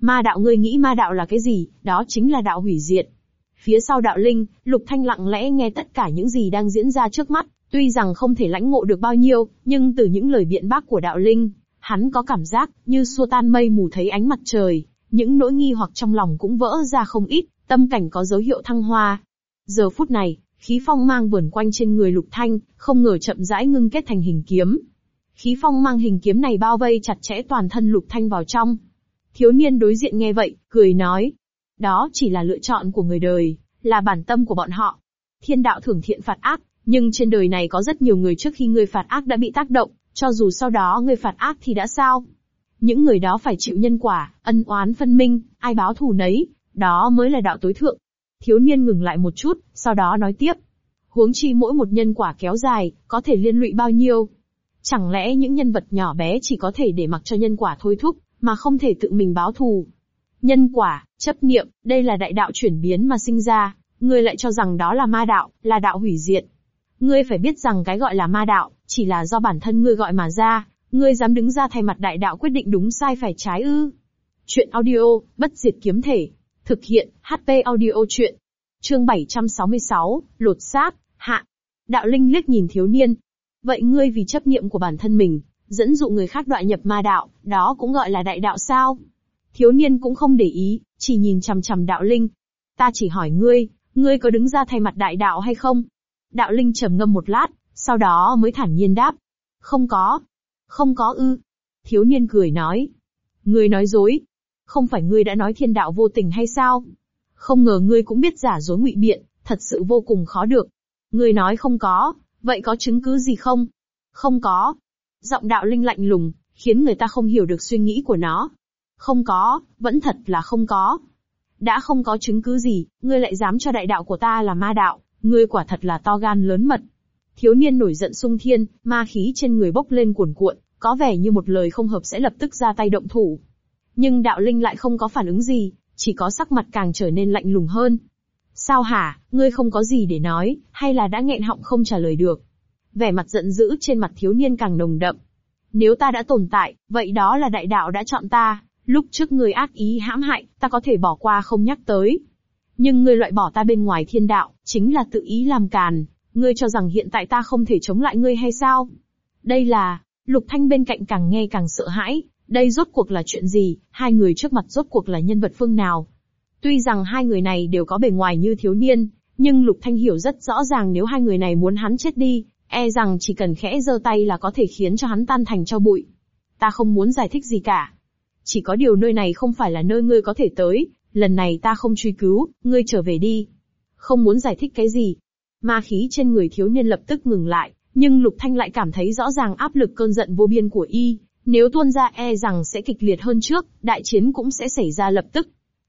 Ma đạo ngươi nghĩ ma đạo là cái gì, đó chính là đạo hủy diệt. Phía sau đạo linh, Lục Thanh lặng lẽ nghe tất cả những gì đang diễn ra trước mắt, tuy rằng không thể lãnh ngộ được bao nhiêu, nhưng từ những lời biện bác của đạo linh, hắn có cảm giác như xua tan mây mù thấy ánh mặt trời, những nỗi nghi hoặc trong lòng cũng vỡ ra không ít, tâm cảnh có dấu hiệu thăng hoa. Giờ phút này, khí phong mang vườn quanh trên người Lục Thanh, không ngờ chậm rãi ngưng kết thành hình kiếm. Khí phong mang hình kiếm này bao vây chặt chẽ toàn thân Lục Thanh vào trong. Thiếu niên đối diện nghe vậy, cười nói. Đó chỉ là lựa chọn của người đời, là bản tâm của bọn họ. Thiên đạo thưởng thiện phạt ác, nhưng trên đời này có rất nhiều người trước khi người phạt ác đã bị tác động, cho dù sau đó người phạt ác thì đã sao? Những người đó phải chịu nhân quả, ân oán phân minh, ai báo thù nấy, đó mới là đạo tối thượng. Thiếu niên ngừng lại một chút, sau đó nói tiếp. Huống chi mỗi một nhân quả kéo dài, có thể liên lụy bao nhiêu? Chẳng lẽ những nhân vật nhỏ bé chỉ có thể để mặc cho nhân quả thôi thúc, mà không thể tự mình báo thù? Nhân quả, chấp niệm, đây là đại đạo chuyển biến mà sinh ra, người lại cho rằng đó là ma đạo, là đạo hủy diệt. Ngươi phải biết rằng cái gọi là ma đạo, chỉ là do bản thân ngươi gọi mà ra, ngươi dám đứng ra thay mặt đại đạo quyết định đúng sai phải trái ư. Chuyện audio, bất diệt kiếm thể. Thực hiện, HP audio chuyện. Chương 766, lột xác, hạ. Đạo Linh liếc nhìn thiếu niên. Vậy ngươi vì chấp niệm của bản thân mình, dẫn dụ người khác đoạn nhập ma đạo, đó cũng gọi là đại đạo sao? Thiếu niên cũng không để ý, chỉ nhìn chằm chằm đạo Linh. Ta chỉ hỏi ngươi, ngươi có đứng ra thay mặt đại đạo hay không? Đạo Linh trầm ngâm một lát, sau đó mới thản nhiên đáp. Không có. Không có ư. Thiếu niên cười nói. Ngươi nói dối. Không phải ngươi đã nói thiên đạo vô tình hay sao? Không ngờ ngươi cũng biết giả dối ngụy biện, thật sự vô cùng khó được. Ngươi nói không có, vậy có chứng cứ gì không? Không có. Giọng đạo linh lạnh lùng, khiến người ta không hiểu được suy nghĩ của nó. Không có, vẫn thật là không có. Đã không có chứng cứ gì, ngươi lại dám cho đại đạo của ta là ma đạo, ngươi quả thật là to gan lớn mật. Thiếu niên nổi giận sung thiên, ma khí trên người bốc lên cuồn cuộn, có vẻ như một lời không hợp sẽ lập tức ra tay động thủ. Nhưng đạo linh lại không có phản ứng gì, chỉ có sắc mặt càng trở nên lạnh lùng hơn. Sao hả, ngươi không có gì để nói, hay là đã nghẹn họng không trả lời được? Vẻ mặt giận dữ trên mặt thiếu niên càng nồng đậm. Nếu ta đã tồn tại, vậy đó là đại đạo đã chọn ta, lúc trước ngươi ác ý hãm hại, ta có thể bỏ qua không nhắc tới. Nhưng ngươi loại bỏ ta bên ngoài thiên đạo, chính là tự ý làm càn, Ngươi cho rằng hiện tại ta không thể chống lại ngươi hay sao? Đây là, Lục Thanh bên cạnh càng nghe càng sợ hãi, đây rốt cuộc là chuyện gì, hai người trước mặt rốt cuộc là nhân vật phương nào? Tuy rằng hai người này đều có bề ngoài như thiếu niên, nhưng Lục Thanh hiểu rất rõ ràng nếu hai người này muốn hắn chết đi, e rằng chỉ cần khẽ giơ tay là có thể khiến cho hắn tan thành cho bụi. Ta không muốn giải thích gì cả. Chỉ có điều nơi này không phải là nơi ngươi có thể tới, lần này ta không truy cứu, ngươi trở về đi. Không muốn giải thích cái gì, Ma khí trên người thiếu niên lập tức ngừng lại, nhưng Lục Thanh lại cảm thấy rõ ràng áp lực cơn giận vô biên của y, nếu tuôn ra e rằng sẽ kịch liệt hơn trước, đại chiến cũng sẽ xảy ra lập tức.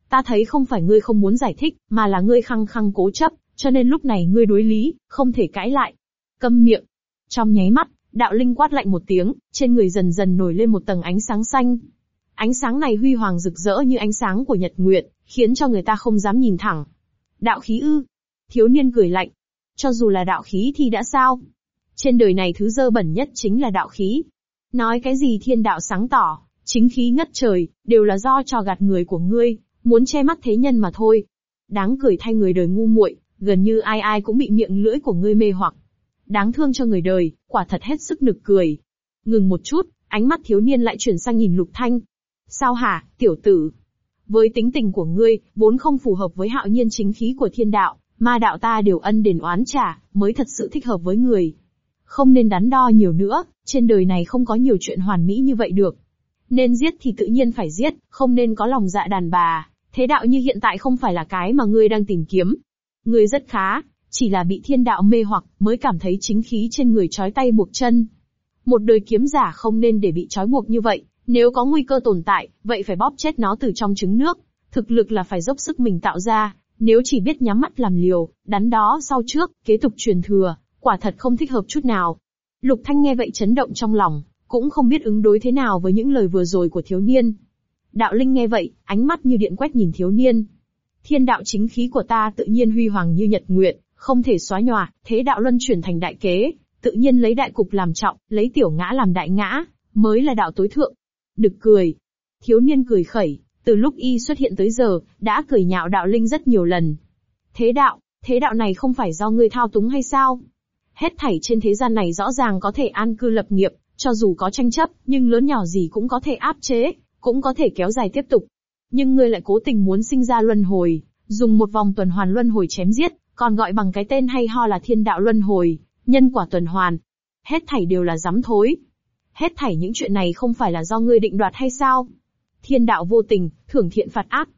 Ta thấy không phải ngươi không muốn giải thích, mà là ngươi khăng khăng cố chấp, cho nên lúc này ngươi đối lý, không thể cãi lại. Câm miệng. Trong nháy mắt, đạo linh quát lạnh một tiếng, trên người dần dần nổi lên một tầng ánh sáng xanh. Ánh sáng này huy hoàng rực rỡ như ánh sáng của nhật nguyệt, khiến cho người ta không dám nhìn thẳng. Đạo khí ư? Thiếu niên cười lạnh, cho dù là đạo khí thì đã sao? Trên đời này thứ dơ bẩn nhất chính là đạo khí. Nói cái gì thiên đạo sáng tỏ, chính khí ngất trời, đều là do trò gạt người của ngươi, muốn che mắt thế nhân mà thôi. Đáng cười thay người đời ngu muội, gần như ai ai cũng bị miệng lưỡi của ngươi mê hoặc. Đáng thương cho người đời, quả thật hết sức nực cười. Ngừng một chút, ánh mắt thiếu niên lại chuyển sang nhìn Lục Thanh. Sao hả, tiểu tử? Với tính tình của ngươi, vốn không phù hợp với hạo nhiên chính khí của thiên đạo, ma đạo ta đều ân đền oán trả, mới thật sự thích hợp với người. Không nên đắn đo nhiều nữa, trên đời này không có nhiều chuyện hoàn mỹ như vậy được. Nên giết thì tự nhiên phải giết, không nên có lòng dạ đàn bà. Thế đạo như hiện tại không phải là cái mà ngươi đang tìm kiếm. Ngươi rất khá, chỉ là bị thiên đạo mê hoặc, mới cảm thấy chính khí trên người trói tay buộc chân. Một đời kiếm giả không nên để bị trói buộc như vậy, nếu có nguy cơ tồn tại, vậy phải bóp chết nó từ trong trứng nước. Thực lực là phải dốc sức mình tạo ra, nếu chỉ biết nhắm mắt làm liều, đắn đó sau trước, kế tục truyền thừa, quả thật không thích hợp chút nào. Lục Thanh nghe vậy chấn động trong lòng, cũng không biết ứng đối thế nào với những lời vừa rồi của thiếu niên. Đạo Linh nghe vậy, ánh mắt như điện quét nhìn thiếu niên. Thiên đạo chính khí của ta tự nhiên huy hoàng như nhật nguyện, không thể xóa nhòa, thế đạo luân chuyển thành đại kế, tự nhiên lấy đại cục làm trọng, lấy tiểu ngã làm đại ngã, mới là đạo tối thượng. Đực cười. Thiếu niên cười khẩy, từ lúc y xuất hiện tới giờ, đã cười nhạo đạo linh rất nhiều lần. Thế đạo, thế đạo này không phải do ngươi thao túng hay sao? Hết thảy trên thế gian này rõ ràng có thể an cư lập nghiệp, cho dù có tranh chấp, nhưng lớn nhỏ gì cũng có thể áp chế, cũng có thể kéo dài tiếp tục. Nhưng ngươi lại cố tình muốn sinh ra luân hồi, dùng một vòng tuần hoàn luân hồi chém giết, còn gọi bằng cái tên hay ho là thiên đạo luân hồi, nhân quả tuần hoàn. Hết thảy đều là dám thối. Hết thảy những chuyện này không phải là do ngươi định đoạt hay sao? Thiên đạo vô tình, thưởng thiện phạt ác.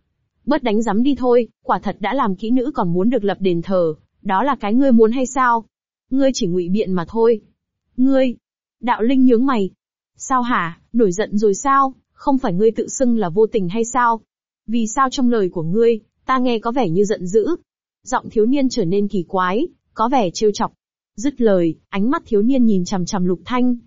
Bớt đánh giấm đi thôi, quả thật đã làm kỹ nữ còn muốn được lập đền thờ, đó là cái ngươi muốn hay sao? Ngươi chỉ ngụy biện mà thôi. Ngươi, đạo linh nhướng mày. Sao hả, nổi giận rồi sao, không phải ngươi tự xưng là vô tình hay sao? Vì sao trong lời của ngươi, ta nghe có vẻ như giận dữ? Giọng thiếu niên trở nên kỳ quái, có vẻ trêu chọc. Dứt lời, ánh mắt thiếu niên nhìn chằm chằm lục thanh.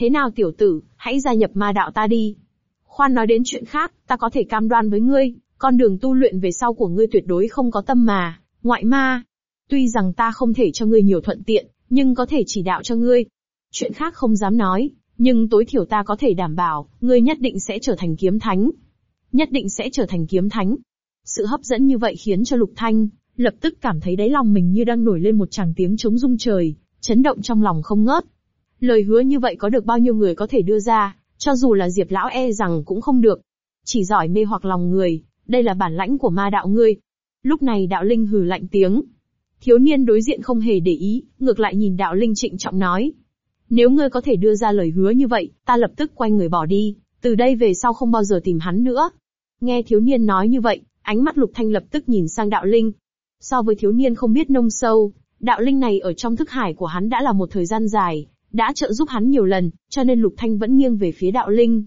Thế nào tiểu tử, hãy gia nhập ma đạo ta đi. Khoan nói đến chuyện khác, ta có thể cam đoan với ngươi, con đường tu luyện về sau của ngươi tuyệt đối không có tâm mà, ngoại ma. Tuy rằng ta không thể cho ngươi nhiều thuận tiện, nhưng có thể chỉ đạo cho ngươi. Chuyện khác không dám nói, nhưng tối thiểu ta có thể đảm bảo, ngươi nhất định sẽ trở thành kiếm thánh. Nhất định sẽ trở thành kiếm thánh. Sự hấp dẫn như vậy khiến cho Lục Thanh, lập tức cảm thấy đáy lòng mình như đang nổi lên một tràng tiếng chống rung trời, chấn động trong lòng không ngớt. Lời hứa như vậy có được bao nhiêu người có thể đưa ra, cho dù là Diệp Lão e rằng cũng không được. Chỉ giỏi mê hoặc lòng người, đây là bản lãnh của ma đạo ngươi. Lúc này đạo linh hừ lạnh tiếng. Thiếu niên đối diện không hề để ý, ngược lại nhìn đạo linh trịnh trọng nói. Nếu ngươi có thể đưa ra lời hứa như vậy, ta lập tức quay người bỏ đi, từ đây về sau không bao giờ tìm hắn nữa. Nghe thiếu niên nói như vậy, ánh mắt lục thanh lập tức nhìn sang đạo linh. So với thiếu niên không biết nông sâu, đạo linh này ở trong thức hải của hắn đã là một thời gian dài, đã trợ giúp hắn nhiều lần, cho nên Lục Thanh vẫn nghiêng về phía đạo linh.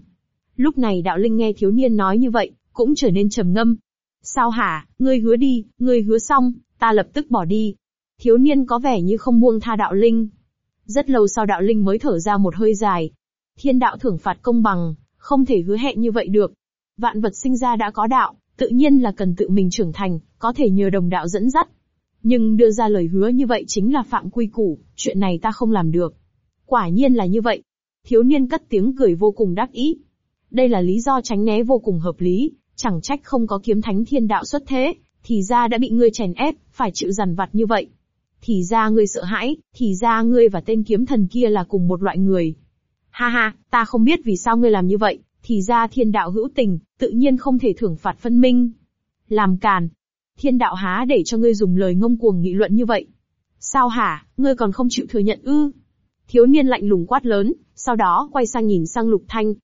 Lúc này đạo linh nghe thiếu niên nói như vậy, cũng trở nên trầm ngâm. Sao hả, ngươi hứa đi, ngươi hứa xong, ta lập tức bỏ đi. Thiếu niên có vẻ như không buông tha đạo linh. Rất lâu sau đạo linh mới thở ra một hơi dài. Thiên đạo thưởng phạt công bằng, không thể hứa hẹn như vậy được. Vạn vật sinh ra đã có đạo, tự nhiên là cần tự mình trưởng thành, có thể nhờ đồng đạo dẫn dắt. Nhưng đưa ra lời hứa như vậy chính là phạm quy củ, chuyện này ta không làm được. Quả nhiên là như vậy. Thiếu niên cất tiếng cười vô cùng đắc ý. Đây là lý do tránh né vô cùng hợp lý, chẳng trách không có kiếm thánh thiên đạo xuất thế, thì ra đã bị ngươi chèn ép, phải chịu dằn vặt như vậy. Thì ra ngươi sợ hãi, thì ra ngươi và tên kiếm thần kia là cùng một loại người. Ha ha, ta không biết vì sao ngươi làm như vậy, thì ra thiên đạo hữu tình, tự nhiên không thể thưởng phạt phân minh. Làm càn. Thiên đạo há để cho ngươi dùng lời ngông cuồng nghị luận như vậy. Sao hả, ngươi còn không chịu thừa nhận ư? Thiếu niên lạnh lùng quát lớn, sau đó quay sang nhìn sang Lục Thanh.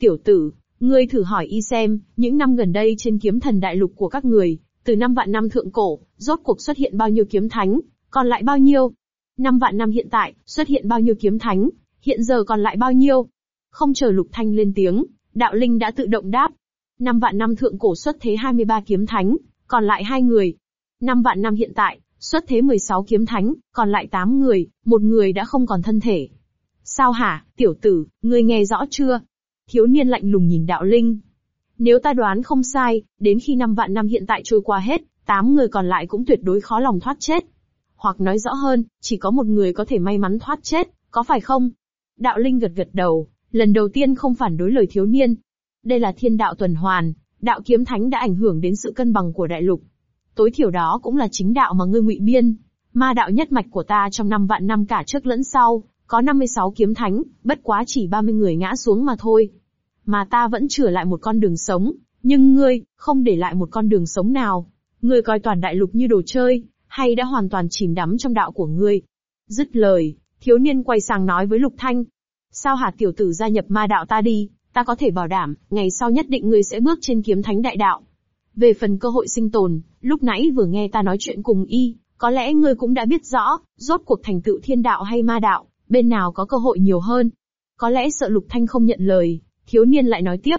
Tiểu tử, ngươi thử hỏi y xem, những năm gần đây trên kiếm thần đại lục của các người, từ năm vạn năm thượng cổ, rốt cuộc xuất hiện bao nhiêu kiếm thánh, còn lại bao nhiêu? Năm vạn năm hiện tại, xuất hiện bao nhiêu kiếm thánh, hiện giờ còn lại bao nhiêu? Không chờ Lục Thanh lên tiếng, đạo linh đã tự động đáp. Năm vạn năm thượng cổ xuất thế 23 kiếm thánh, còn lại hai người. Năm vạn năm hiện tại, Xuất thế 16 kiếm thánh, còn lại 8 người, một người đã không còn thân thể. Sao hả, tiểu tử, ngươi nghe rõ chưa? Thiếu niên lạnh lùng nhìn đạo linh. Nếu ta đoán không sai, đến khi năm vạn năm hiện tại trôi qua hết, 8 người còn lại cũng tuyệt đối khó lòng thoát chết. Hoặc nói rõ hơn, chỉ có một người có thể may mắn thoát chết, có phải không? Đạo linh gật gật đầu, lần đầu tiên không phản đối lời thiếu niên. Đây là thiên đạo tuần hoàn, Đạo kiếm thánh đã ảnh hưởng đến sự cân bằng của đại lục. Tối thiểu đó cũng là chính đạo mà ngươi ngụy biên. Ma đạo nhất mạch của ta trong năm vạn năm cả trước lẫn sau, có 56 kiếm thánh, bất quá chỉ 30 người ngã xuống mà thôi. Mà ta vẫn chừa lại một con đường sống, nhưng ngươi, không để lại một con đường sống nào. Ngươi coi toàn đại lục như đồ chơi, hay đã hoàn toàn chìm đắm trong đạo của ngươi. Dứt lời, thiếu niên quay sang nói với Lục Thanh. Sao hạt tiểu tử gia nhập ma đạo ta đi, ta có thể bảo đảm, ngày sau nhất định ngươi sẽ bước trên kiếm thánh đại đạo. Về phần cơ hội sinh tồn, lúc nãy vừa nghe ta nói chuyện cùng y, có lẽ ngươi cũng đã biết rõ, rốt cuộc thành tựu thiên đạo hay ma đạo, bên nào có cơ hội nhiều hơn. Có lẽ sợ Lục Thanh không nhận lời, thiếu niên lại nói tiếp.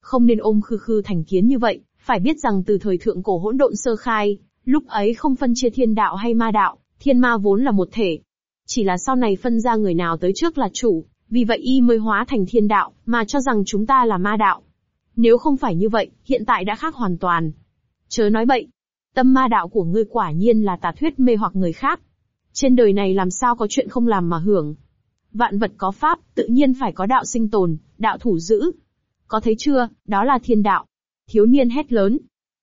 Không nên ôm khư khư thành kiến như vậy, phải biết rằng từ thời thượng cổ hỗn độn sơ khai, lúc ấy không phân chia thiên đạo hay ma đạo, thiên ma vốn là một thể. Chỉ là sau này phân ra người nào tới trước là chủ, vì vậy y mới hóa thành thiên đạo, mà cho rằng chúng ta là ma đạo. Nếu không phải như vậy, hiện tại đã khác hoàn toàn. Chớ nói bậy. Tâm ma đạo của ngươi quả nhiên là tà thuyết mê hoặc người khác. Trên đời này làm sao có chuyện không làm mà hưởng. Vạn vật có pháp, tự nhiên phải có đạo sinh tồn, đạo thủ giữ. Có thấy chưa, đó là thiên đạo. Thiếu niên hét lớn.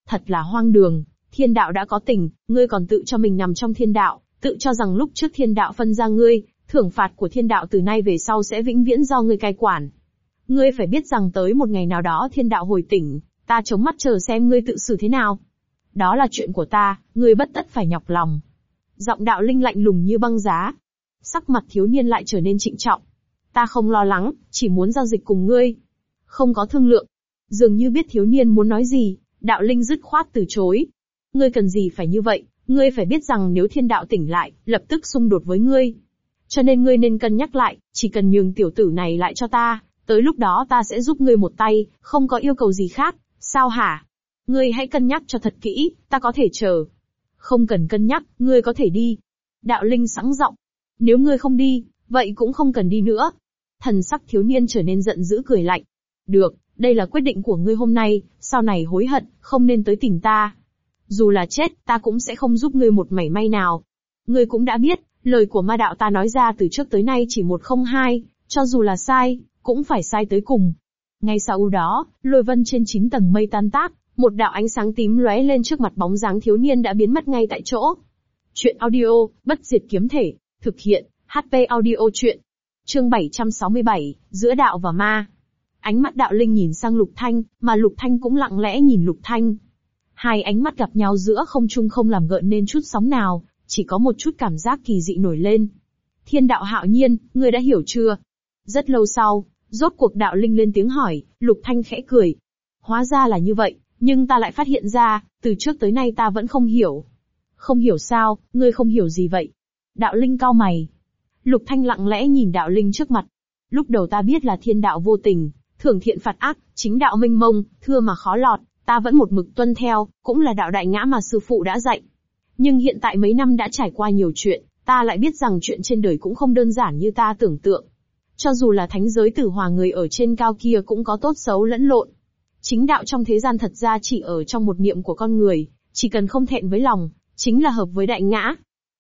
Thật là hoang đường, thiên đạo đã có tình, ngươi còn tự cho mình nằm trong thiên đạo, tự cho rằng lúc trước thiên đạo phân ra ngươi, thưởng phạt của thiên đạo từ nay về sau sẽ vĩnh viễn do ngươi cai quản. Ngươi phải biết rằng tới một ngày nào đó thiên đạo hồi tỉnh, ta chống mắt chờ xem ngươi tự xử thế nào. Đó là chuyện của ta, ngươi bất tất phải nhọc lòng. Giọng đạo linh lạnh lùng như băng giá. Sắc mặt thiếu niên lại trở nên trịnh trọng. Ta không lo lắng, chỉ muốn giao dịch cùng ngươi. Không có thương lượng. Dường như biết thiếu niên muốn nói gì, đạo linh dứt khoát từ chối. Ngươi cần gì phải như vậy, ngươi phải biết rằng nếu thiên đạo tỉnh lại, lập tức xung đột với ngươi. Cho nên ngươi nên cân nhắc lại, chỉ cần nhường tiểu tử này lại cho ta, tới lúc đó ta sẽ giúp ngươi một tay, không có yêu cầu gì khác, sao hả? Ngươi hãy cân nhắc cho thật kỹ, ta có thể chờ. Không cần cân nhắc, ngươi có thể đi. Đạo Linh sẵn giọng. Nếu ngươi không đi, vậy cũng không cần đi nữa. Thần sắc thiếu niên trở nên giận dữ cười lạnh. Được, đây là quyết định của ngươi hôm nay, sau này hối hận, không nên tới tìm ta. Dù là chết, ta cũng sẽ không giúp ngươi một mảy may nào. Ngươi cũng đã biết, lời của ma đạo ta nói ra từ trước tới nay chỉ một không hai, cho dù là sai, cũng phải sai tới cùng. Ngay sau đó, lôi vân trên chín tầng mây tan tác, một đạo ánh sáng tím lóe lên trước mặt bóng dáng thiếu niên đã biến mất ngay tại chỗ. Chuyện audio, bất diệt kiếm thể, thực hiện, HP audio chuyện. Chương 767, giữa đạo và ma. Ánh mắt đạo linh nhìn sang lục thanh, mà lục thanh cũng lặng lẽ nhìn lục thanh. Hai ánh mắt gặp nhau giữa không trung không làm gợn nên chút sóng nào, chỉ có một chút cảm giác kỳ dị nổi lên. Thiên đạo hạo nhiên, ngươi đã hiểu chưa? Rất lâu sau, rốt cuộc đạo linh lên tiếng hỏi, lục thanh khẽ cười. Hóa ra là như vậy, nhưng ta lại phát hiện ra, từ trước tới nay ta vẫn không hiểu. Không hiểu sao, ngươi không hiểu gì vậy? Đạo linh cao mày. Lục thanh lặng lẽ nhìn đạo linh trước mặt. Lúc đầu ta biết là thiên đạo vô tình, thưởng thiện phạt ác, chính đạo minh mông, thưa mà khó lọt, ta vẫn một mực tuân theo, cũng là đạo đại ngã mà sư phụ đã dạy. Nhưng hiện tại mấy năm đã trải qua nhiều chuyện, ta lại biết rằng chuyện trên đời cũng không đơn giản như ta tưởng tượng. Cho dù là thánh giới tử hòa người ở trên cao kia cũng có tốt xấu lẫn lộn. Chính đạo trong thế gian thật ra chỉ ở trong một niệm của con người, chỉ cần không thẹn với lòng, chính là hợp với đại ngã.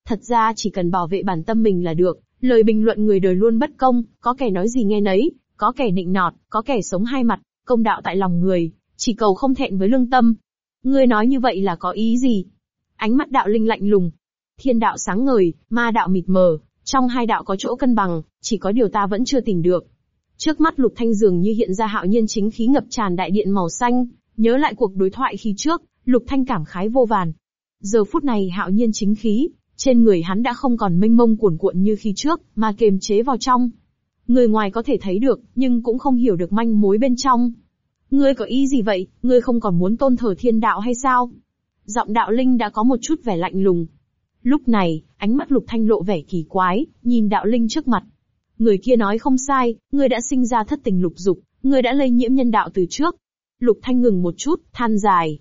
Thật ra chỉ cần bảo vệ bản tâm mình là được, lời bình luận người đời luôn bất công, có kẻ nói gì nghe nấy, có kẻ nịnh nọt, có kẻ sống hai mặt, công đạo tại lòng người, chỉ cầu không thẹn với lương tâm. Ngươi nói như vậy là có ý gì? Ánh mắt đạo linh lạnh lùng. Thiên đạo sáng ngời, ma đạo mịt mờ, trong hai đạo có chỗ cân bằng, chỉ có điều ta vẫn chưa tìm được. Trước mắt Lục Thanh dường như hiện ra hạo nhiên chính khí ngập tràn đại điện màu xanh, nhớ lại cuộc đối thoại khi trước, Lục Thanh cảm khái vô vàn. Giờ phút này hạo nhiên chính khí, trên người hắn đã không còn mênh mông cuồn cuộn như khi trước, mà kềm chế vào trong. Người ngoài có thể thấy được, nhưng cũng không hiểu được manh mối bên trong. Ngươi có ý gì vậy, ngươi không còn muốn tôn thờ thiên đạo hay sao? Giọng đạo linh đã có một chút vẻ lạnh lùng. Lúc này, ánh mắt lục thanh lộ vẻ kỳ quái, nhìn đạo linh trước mặt. Người kia nói không sai, ngươi đã sinh ra thất tình lục dục, ngươi đã lây nhiễm nhân đạo từ trước. Lục thanh ngừng một chút, than dài.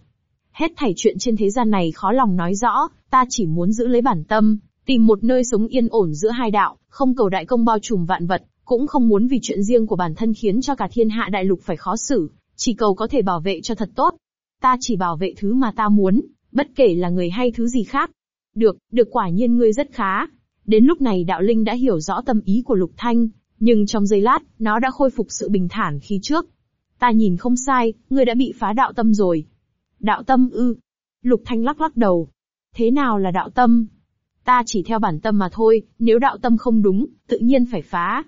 Hết thảy chuyện trên thế gian này khó lòng nói rõ, ta chỉ muốn giữ lấy bản tâm, tìm một nơi sống yên ổn giữa hai đạo, không cầu đại công bao trùm vạn vật, cũng không muốn vì chuyện riêng của bản thân khiến cho cả thiên hạ đại lục phải khó xử, chỉ cầu có thể bảo vệ cho thật tốt. Ta chỉ bảo vệ thứ mà ta muốn, bất kể là người hay thứ gì khác. Được, được quả nhiên ngươi rất khá. Đến lúc này đạo linh đã hiểu rõ tâm ý của Lục Thanh, nhưng trong giây lát, nó đã khôi phục sự bình thản khi trước. Ta nhìn không sai, ngươi đã bị phá đạo tâm rồi. Đạo tâm ư. Lục Thanh lắc lắc đầu. Thế nào là đạo tâm? Ta chỉ theo bản tâm mà thôi, nếu đạo tâm không đúng, tự nhiên phải phá.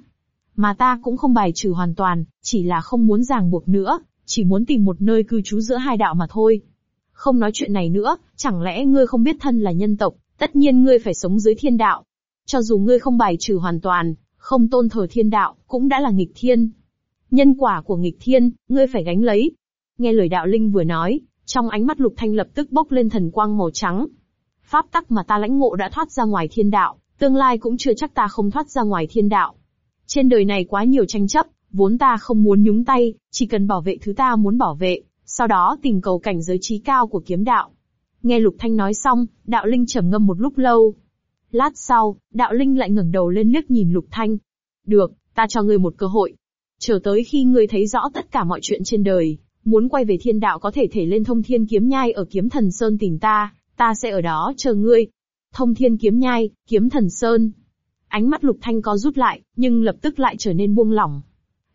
Mà ta cũng không bài trừ hoàn toàn, chỉ là không muốn ràng buộc nữa, chỉ muốn tìm một nơi cư trú giữa hai đạo mà thôi. Không nói chuyện này nữa, chẳng lẽ ngươi không biết thân là nhân tộc, tất nhiên ngươi phải sống dưới thiên đạo. Cho dù ngươi không bài trừ hoàn toàn, không tôn thờ thiên đạo, cũng đã là nghịch thiên. Nhân quả của nghịch thiên, ngươi phải gánh lấy. Nghe lời đạo linh vừa nói, trong ánh mắt lục thanh lập tức bốc lên thần quang màu trắng. Pháp tắc mà ta lãnh ngộ đã thoát ra ngoài thiên đạo, tương lai cũng chưa chắc ta không thoát ra ngoài thiên đạo. Trên đời này quá nhiều tranh chấp, vốn ta không muốn nhúng tay, chỉ cần bảo vệ thứ ta muốn bảo vệ, sau đó tìm cầu cảnh giới trí cao của kiếm đạo. Nghe Lục Thanh nói xong, đạo linh trầm ngâm một lúc lâu. Lát sau, đạo linh lại ngẩng đầu lên liếc nhìn Lục Thanh. Được, ta cho ngươi một cơ hội. Chờ tới khi ngươi thấy rõ tất cả mọi chuyện trên đời, muốn quay về thiên đạo có thể thể lên thông thiên kiếm nhai ở kiếm thần Sơn tìm ta, ta sẽ ở đó chờ ngươi. Thông thiên kiếm nhai, kiếm thần Sơn. Ánh mắt Lục Thanh có rút lại, nhưng lập tức lại trở nên buông lỏng.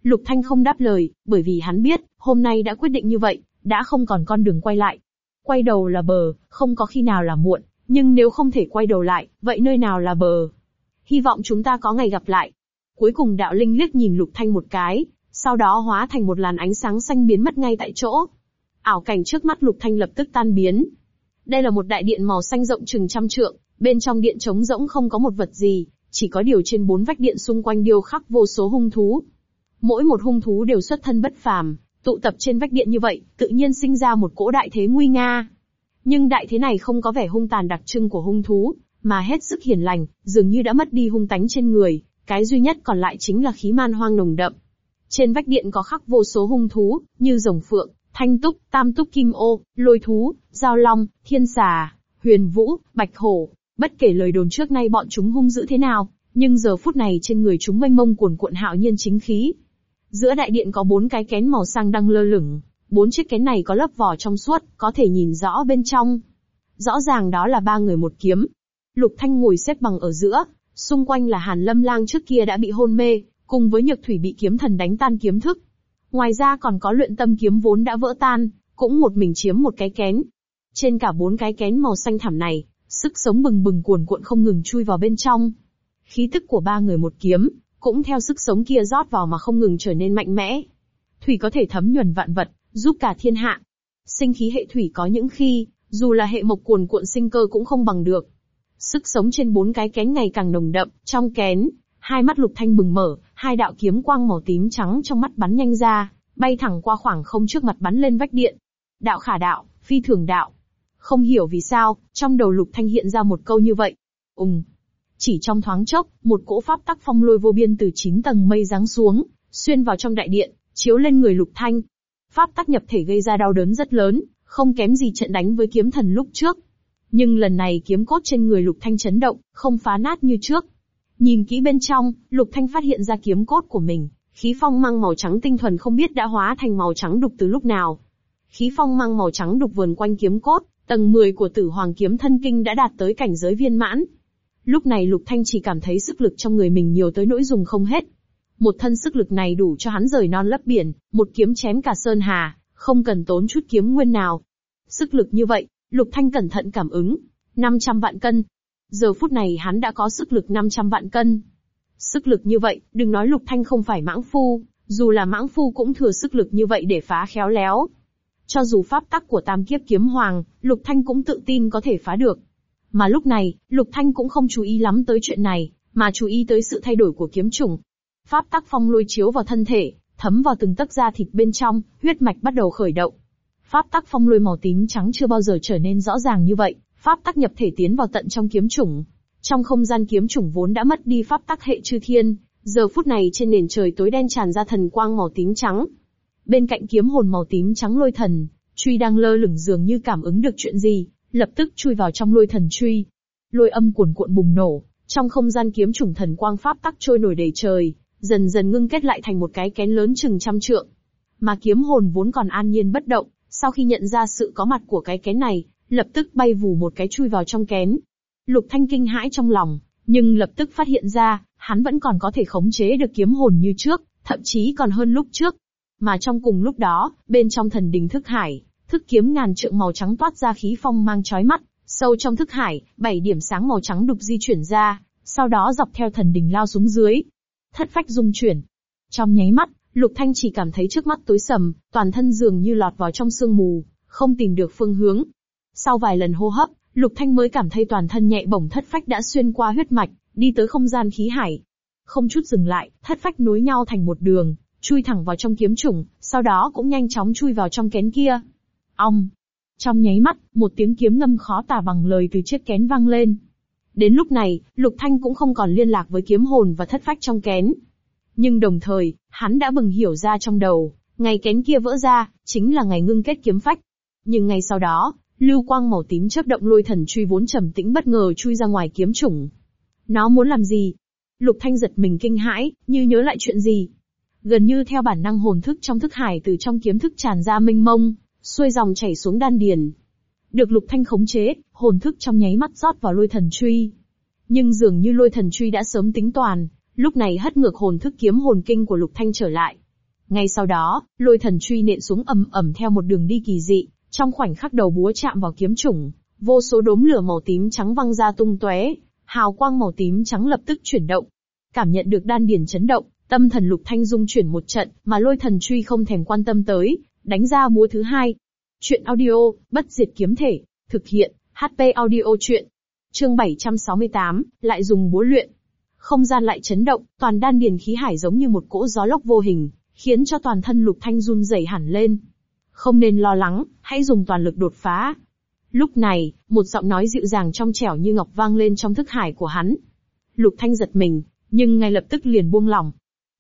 Lục Thanh không đáp lời, bởi vì hắn biết, hôm nay đã quyết định như vậy, đã không còn con đường quay lại. Quay đầu là bờ, không có khi nào là muộn, nhưng nếu không thể quay đầu lại, vậy nơi nào là bờ? Hy vọng chúng ta có ngày gặp lại. Cuối cùng đạo linh liếc nhìn Lục Thanh một cái, sau đó hóa thành một làn ánh sáng xanh biến mất ngay tại chỗ. Ảo cảnh trước mắt Lục Thanh lập tức tan biến. Đây là một đại điện màu xanh rộng chừng trăm trượng, bên trong điện trống rỗng không có một vật gì, chỉ có điều trên bốn vách điện xung quanh điêu khắc vô số hung thú. Mỗi một hung thú đều xuất thân bất phàm, tụ tập trên vách điện như vậy, tự nhiên sinh ra một cỗ đại thế nguy nga. Nhưng đại thế này không có vẻ hung tàn đặc trưng của hung thú, mà hết sức hiền lành, dường như đã mất đi hung tánh trên người, cái duy nhất còn lại chính là khí man hoang nồng đậm. Trên vách điện có khắc vô số hung thú, như rồng phượng, thanh túc, tam túc kim ô, lôi thú, giao long, thiên xà, huyền vũ, bạch hổ. Bất kể lời đồn trước nay bọn chúng hung dữ thế nào, nhưng giờ phút này trên người chúng mênh mông cuồn cuộn hạo nhiên chính khí, Giữa đại điện có bốn cái kén màu xanh đang lơ lửng, bốn chiếc kén này có lớp vỏ trong suốt, có thể nhìn rõ bên trong. Rõ ràng đó là ba người một kiếm. Lục Thanh ngồi xếp bằng ở giữa, xung quanh là Hàn Lâm Lang trước kia đã bị hôn mê, cùng với Nhược Thủy bị kiếm thần đánh tan kiếm thức. Ngoài ra còn có luyện tâm kiếm vốn đã vỡ tan, cũng một mình chiếm một cái kén. Trên cả bốn cái kén màu xanh thẳm này, sức sống bừng bừng cuồn cuộn không ngừng chui vào bên trong. Khí tức của ba người một kiếm, cũng theo sức sống kia rót vào mà không ngừng trở nên mạnh mẽ. Thủy có thể thấm nhuần vạn vật, giúp cả thiên hạ. Sinh khí hệ thủy có những khi, dù là hệ mộc cuồn cuộn sinh cơ cũng không bằng được. Sức sống trên bốn cái kén ngày càng nồng đậm, trong kén, hai mắt lục thanh bừng mở, hai đạo kiếm quang màu tím trắng trong mắt bắn nhanh ra, bay thẳng qua khoảng không trước mặt bắn lên vách điện. Đạo khả đạo, phi thường đạo. Không hiểu vì sao, trong đầu lục thanh hiện ra một câu như vậy. Ùng, chỉ trong thoáng chốc, một cỗ pháp tắc phong lôi vô biên từ chín tầng mây giáng xuống, xuyên vào trong đại điện, chiếu lên người Lục Thanh. Pháp tắc nhập thể gây ra đau đớn rất lớn, không kém gì trận đánh với kiếm thần lúc trước. Nhưng lần này kiếm cốt trên người Lục Thanh chấn động, không phá nát như trước. Nhìn kỹ bên trong, Lục Thanh phát hiện ra kiếm cốt của mình, khí phong mang màu trắng tinh thuần không biết đã hóa thành màu trắng đục từ lúc nào. Khí phong mang màu trắng đục vườn quanh kiếm cốt, tầng 10 của Tử Hoàng kiếm thân kinh đã đạt tới cảnh giới viên mãn, Lúc này Lục Thanh chỉ cảm thấy sức lực trong người mình nhiều tới nỗi dùng không hết. Một thân sức lực này đủ cho hắn rời non lấp biển, một kiếm chém cả sơn hà, không cần tốn chút kiếm nguyên nào. Sức lực như vậy, Lục Thanh cẩn thận cảm ứng. 500 vạn cân. Giờ phút này hắn đã có sức lực 500 vạn cân. Sức lực như vậy, đừng nói Lục Thanh không phải mãng phu, dù là mãng phu cũng thừa sức lực như vậy để phá khéo léo. Cho dù pháp tắc của tam kiếp kiếm hoàng, Lục Thanh cũng tự tin có thể phá được. Mà lúc này, Lục Thanh cũng không chú ý lắm tới chuyện này, mà chú ý tới sự thay đổi của kiếm trùng. Pháp tắc phong lôi chiếu vào thân thể, thấm vào từng tấc da thịt bên trong, huyết mạch bắt đầu khởi động. Pháp tắc phong lôi màu tím trắng chưa bao giờ trở nên rõ ràng như vậy, pháp tắc nhập thể tiến vào tận trong kiếm trùng. Trong không gian kiếm trùng vốn đã mất đi pháp tắc hệ chư thiên, giờ phút này trên nền trời tối đen tràn ra thần quang màu tím trắng. Bên cạnh kiếm hồn màu tím trắng lôi thần, truy đang lơ lửng dường như cảm ứng được chuyện gì, lập tức chui vào trong lôi thần truy. Lôi âm cuồn cuộn bùng nổ, trong không gian kiếm trùng thần quang pháp tắc trôi nổi đầy trời, dần dần ngưng kết lại thành một cái kén lớn chừng trăm trượng. Mà kiếm hồn vốn còn an nhiên bất động, sau khi nhận ra sự có mặt của cái kén này, lập tức bay vù một cái chui vào trong kén. Lục Thanh kinh hãi trong lòng, nhưng lập tức phát hiện ra, hắn vẫn còn có thể khống chế được kiếm hồn như trước, thậm chí còn hơn lúc trước. Mà trong cùng lúc đó, bên trong thần đình thức hải, thức kiếm ngàn trượng màu trắng toát ra khí phong mang chói mắt, sâu trong thức hải, bảy điểm sáng màu trắng đục di chuyển ra, sau đó dọc theo thần đình lao xuống dưới. Thất phách dung chuyển. Trong nháy mắt, Lục Thanh chỉ cảm thấy trước mắt tối sầm, toàn thân dường như lọt vào trong sương mù, không tìm được phương hướng. Sau vài lần hô hấp, Lục Thanh mới cảm thấy toàn thân nhẹ bổng thất phách đã xuyên qua huyết mạch, đi tới không gian khí hải. Không chút dừng lại, thất phách nối nhau thành một đường, chui thẳng vào trong kiếm trùng, sau đó cũng nhanh chóng chui vào trong kén kia. Ong! Trong nháy mắt, một tiếng kiếm ngâm khó tả bằng lời từ chiếc kén vang lên. Đến lúc này, Lục Thanh cũng không còn liên lạc với kiếm hồn và thất phách trong kén. Nhưng đồng thời, hắn đã bừng hiểu ra trong đầu, ngày kén kia vỡ ra, chính là ngày ngưng kết kiếm phách. Nhưng ngay sau đó, lưu quang màu tím chớp động lôi thần truy vốn trầm tĩnh bất ngờ chui ra ngoài kiếm chủng. Nó muốn làm gì? Lục Thanh giật mình kinh hãi, như nhớ lại chuyện gì. Gần như theo bản năng hồn thức trong thức hải từ trong kiếm thức tràn ra mênh mông, xuôi dòng chảy xuống đan điền. Được Lục Thanh khống chế, hồn thức trong nháy mắt rót vào lôi thần truy. Nhưng dường như lôi thần truy đã sớm tính toàn, lúc này hất ngược hồn thức kiếm hồn kinh của Lục Thanh trở lại. Ngay sau đó, lôi thần truy nện xuống ầm ầm theo một đường đi kỳ dị, trong khoảnh khắc đầu búa chạm vào kiếm chủng, vô số đốm lửa màu tím trắng văng ra tung tóe, hào quang màu tím trắng lập tức chuyển động. Cảm nhận được đan điền chấn động, tâm thần Lục Thanh dung chuyển một trận, mà lôi thần truy không thèm quan tâm tới, đánh ra búa thứ hai. Chuyện audio, bất diệt kiếm thể, thực hiện, HP audio chuyện. Chương 768, lại dùng búa luyện. Không gian lại chấn động, toàn đan điền khí hải giống như một cỗ gió lốc vô hình, khiến cho toàn thân lục thanh run rẩy hẳn lên. Không nên lo lắng, hãy dùng toàn lực đột phá. Lúc này, một giọng nói dịu dàng trong trẻo như ngọc vang lên trong thức hải của hắn. Lục thanh giật mình, nhưng ngay lập tức liền buông lỏng.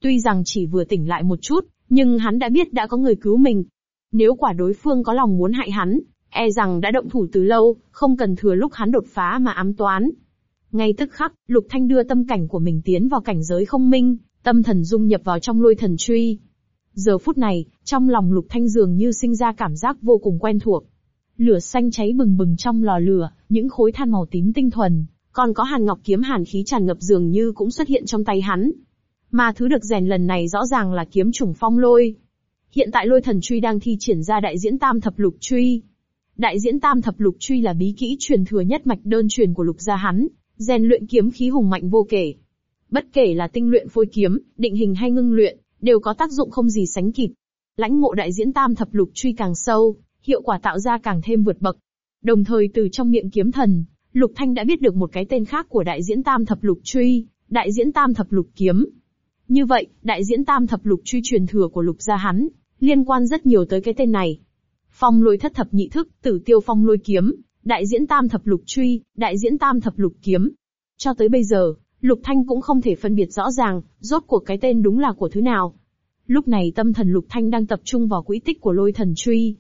Tuy rằng chỉ vừa tỉnh lại một chút, nhưng hắn đã biết đã có người cứu mình. Nếu quả đối phương có lòng muốn hại hắn, e rằng đã động thủ từ lâu, không cần thừa lúc hắn đột phá mà ám toán. Ngay tức khắc, Lục Thanh đưa tâm cảnh của mình tiến vào cảnh giới không minh, tâm thần dung nhập vào trong lôi thần truy. Giờ phút này, trong lòng Lục Thanh dường như sinh ra cảm giác vô cùng quen thuộc. Lửa xanh cháy bừng bừng trong lò lửa, những khối than màu tím tinh thuần, còn có hàn ngọc kiếm hàn khí tràn ngập dường như cũng xuất hiện trong tay hắn. Mà thứ được rèn lần này rõ ràng là kiếm trùng phong lôi. Hiện tại lôi thần truy đang thi triển ra đại diễn tam thập lục truy. Đại diễn tam thập lục truy là bí kỹ truyền thừa nhất mạch đơn truyền của lục gia hắn, rèn luyện kiếm khí hùng mạnh vô kể. Bất kể là tinh luyện phôi kiếm, định hình hay ngưng luyện, đều có tác dụng không gì sánh kịp. Lãnh ngộ đại diễn tam thập lục truy càng sâu, hiệu quả tạo ra càng thêm vượt bậc. Đồng thời từ trong miệng kiếm thần, Lục Thanh đã biết được một cái tên khác của đại diễn tam thập lục truy, đại diễn tam thập lục kiếm. Như vậy, đại diễn tam thập lục truy truyền thừa của lục gia hắn, liên quan rất nhiều tới cái tên này. Phong lôi thất thập nhị thức, tử tiêu phong lôi kiếm, đại diễn tam thập lục truy, đại diễn tam thập lục kiếm. Cho tới bây giờ, Lục Thanh cũng không thể phân biệt rõ ràng, rốt cuộc cái tên đúng là của thứ nào. Lúc này tâm thần Lục Thanh đang tập trung vào quỹ tích của lôi thần truy.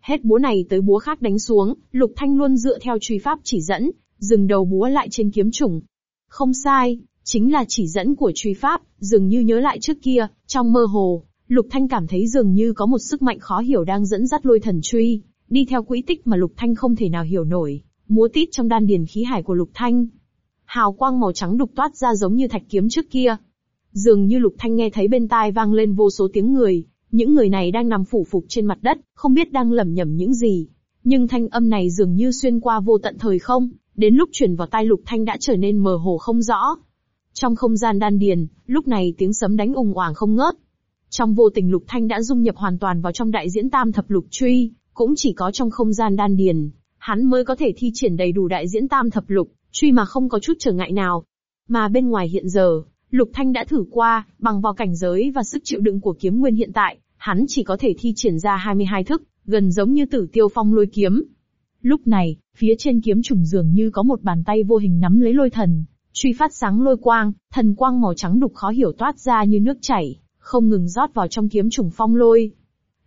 Hết búa này tới búa khác đánh xuống, Lục Thanh luôn dựa theo truy pháp chỉ dẫn, dừng đầu búa lại trên kiếm trùng. Không sai, chính là chỉ dẫn của truy pháp, dường như nhớ lại trước kia, trong mơ hồ, Lục Thanh cảm thấy dường như có một sức mạnh khó hiểu đang dẫn dắt lôi thần truy, đi theo quỹ tích mà Lục Thanh không thể nào hiểu nổi, múa tít trong đan điền khí hải của Lục Thanh. Hào quang màu trắng đục toát ra giống như thạch kiếm trước kia. Dường như Lục Thanh nghe thấy bên tai vang lên vô số tiếng người, những người này đang nằm phủ phục trên mặt đất, không biết đang lẩm nhẩm những gì. Nhưng thanh âm này dường như xuyên qua vô tận thời không, đến lúc truyền vào tai Lục Thanh đã trở nên mờ hồ không rõ. Trong không gian đan điền, lúc này tiếng sấm đánh ùng oảng không ngớt. Trong vô tình Lục Thanh đã dung nhập hoàn toàn vào trong đại diễn tam thập lục truy, cũng chỉ có trong không gian đan điền, hắn mới có thể thi triển đầy đủ đại diễn tam thập lục, truy mà không có chút trở ngại nào. Mà bên ngoài hiện giờ, Lục Thanh đã thử qua, bằng vào cảnh giới và sức chịu đựng của kiếm nguyên hiện tại, hắn chỉ có thể thi triển ra 22 thức, gần giống như tử tiêu phong lôi kiếm. Lúc này, phía trên kiếm trùng dường như có một bàn tay vô hình nắm lấy lôi thần, truy phát sáng lôi quang, thần quang màu trắng đục khó hiểu toát ra như nước chảy, không ngừng rót vào trong kiếm trùng phong lôi.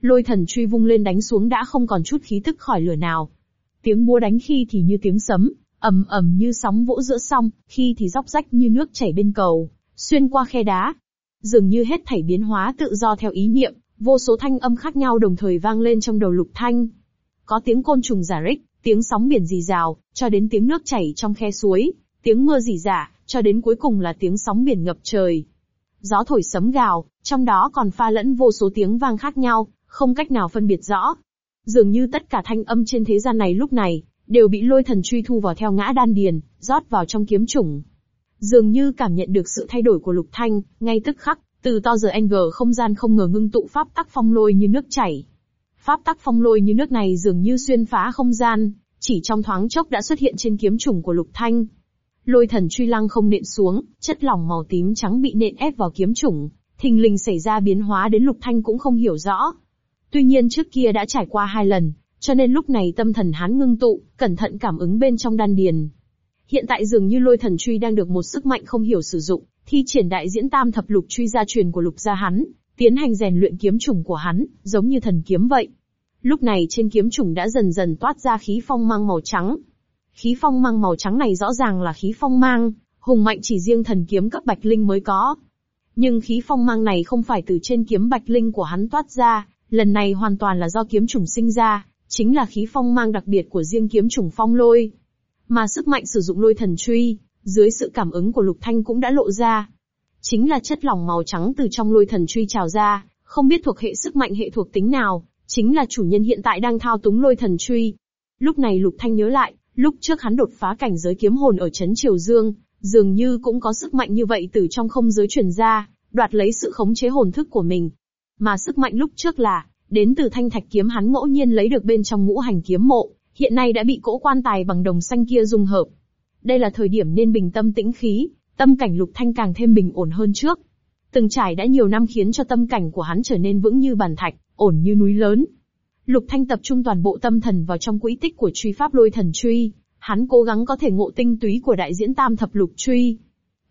Lôi thần truy vung lên đánh xuống đã không còn chút khí tức khỏi lửa nào. Tiếng búa đánh khi thì như tiếng sấm, ầm ầm như sóng vỗ giữa sông, khi thì róc rách như nước chảy bên cầu, xuyên qua khe đá. Dường như hết thảy biến hóa tự do theo ý niệm, vô số thanh âm khác nhau đồng thời vang lên trong đầu lục thanh. Có tiếng côn trùng giả rích, tiếng sóng biển rì rào, cho đến tiếng nước chảy trong khe suối, tiếng mưa rỉ rả, cho đến cuối cùng là tiếng sóng biển ngập trời gió thổi sấm gào, trong đó còn pha lẫn vô số tiếng vang khác nhau, không cách nào phân biệt rõ. Dường như tất cả thanh âm trên thế gian này lúc này, đều bị lôi thần truy thu vào theo ngã đan điền, rót vào trong kiếm chủng. Dường như cảm nhận được sự thay đổi của lục thanh, ngay tức khắc, từ to giờ NG không gian không ngờ ngưng tụ pháp tắc phong lôi như nước chảy. Pháp tắc phong lôi như nước này dường như xuyên phá không gian, chỉ trong thoáng chốc đã xuất hiện trên kiếm chủng của lục thanh. Lôi thần truy lăng không nện xuống, chất lỏng màu tím trắng bị nện ép vào kiếm chủng, thình lình xảy ra biến hóa đến lục thanh cũng không hiểu rõ. Tuy nhiên trước kia đã trải qua hai lần, cho nên lúc này tâm thần hắn ngưng tụ, cẩn thận cảm ứng bên trong đan điền. Hiện tại dường như lôi thần truy đang được một sức mạnh không hiểu sử dụng, thi triển đại diễn tam thập lục truy gia truyền của lục gia hắn, tiến hành rèn luyện kiếm chủng của hắn, giống như thần kiếm vậy. Lúc này trên kiếm chủng đã dần dần toát ra khí phong mang màu trắng. Khí phong mang màu trắng này rõ ràng là khí phong mang, hùng mạnh chỉ riêng thần kiếm cấp bạch linh mới có. Nhưng khí phong mang này không phải từ trên kiếm bạch linh của hắn toát ra, lần này hoàn toàn là do kiếm chủng sinh ra, chính là khí phong mang đặc biệt của riêng kiếm chủng phong lôi. Mà sức mạnh sử dụng lôi thần truy, dưới sự cảm ứng của Lục Thanh cũng đã lộ ra. Chính là chất lỏng màu trắng từ trong lôi thần truy trào ra, không biết thuộc hệ sức mạnh hệ thuộc tính nào, chính là chủ nhân hiện tại đang thao túng lôi thần truy. Lúc này Lục Thanh nhớ lại, lúc trước hắn đột phá cảnh giới kiếm hồn ở chấn Triều Dương, dường như cũng có sức mạnh như vậy từ trong không giới truyền ra, đoạt lấy sự khống chế hồn thức của mình. Mà sức mạnh lúc trước là, đến từ thanh thạch kiếm hắn ngẫu nhiên lấy được bên trong ngũ hành kiếm mộ, hiện nay đã bị cỗ quan tài bằng đồng xanh kia dung hợp. Đây là thời điểm nên bình tâm tĩnh khí, tâm cảnh lục thanh càng thêm bình ổn hơn trước. Từng trải đã nhiều năm khiến cho tâm cảnh của hắn trở nên vững như bàn thạch, ổn như núi lớn. Lục thanh tập trung toàn bộ tâm thần vào trong quỹ tích của truy pháp lôi thần truy, hắn cố gắng có thể ngộ tinh túy của đại diễn tam thập lục truy.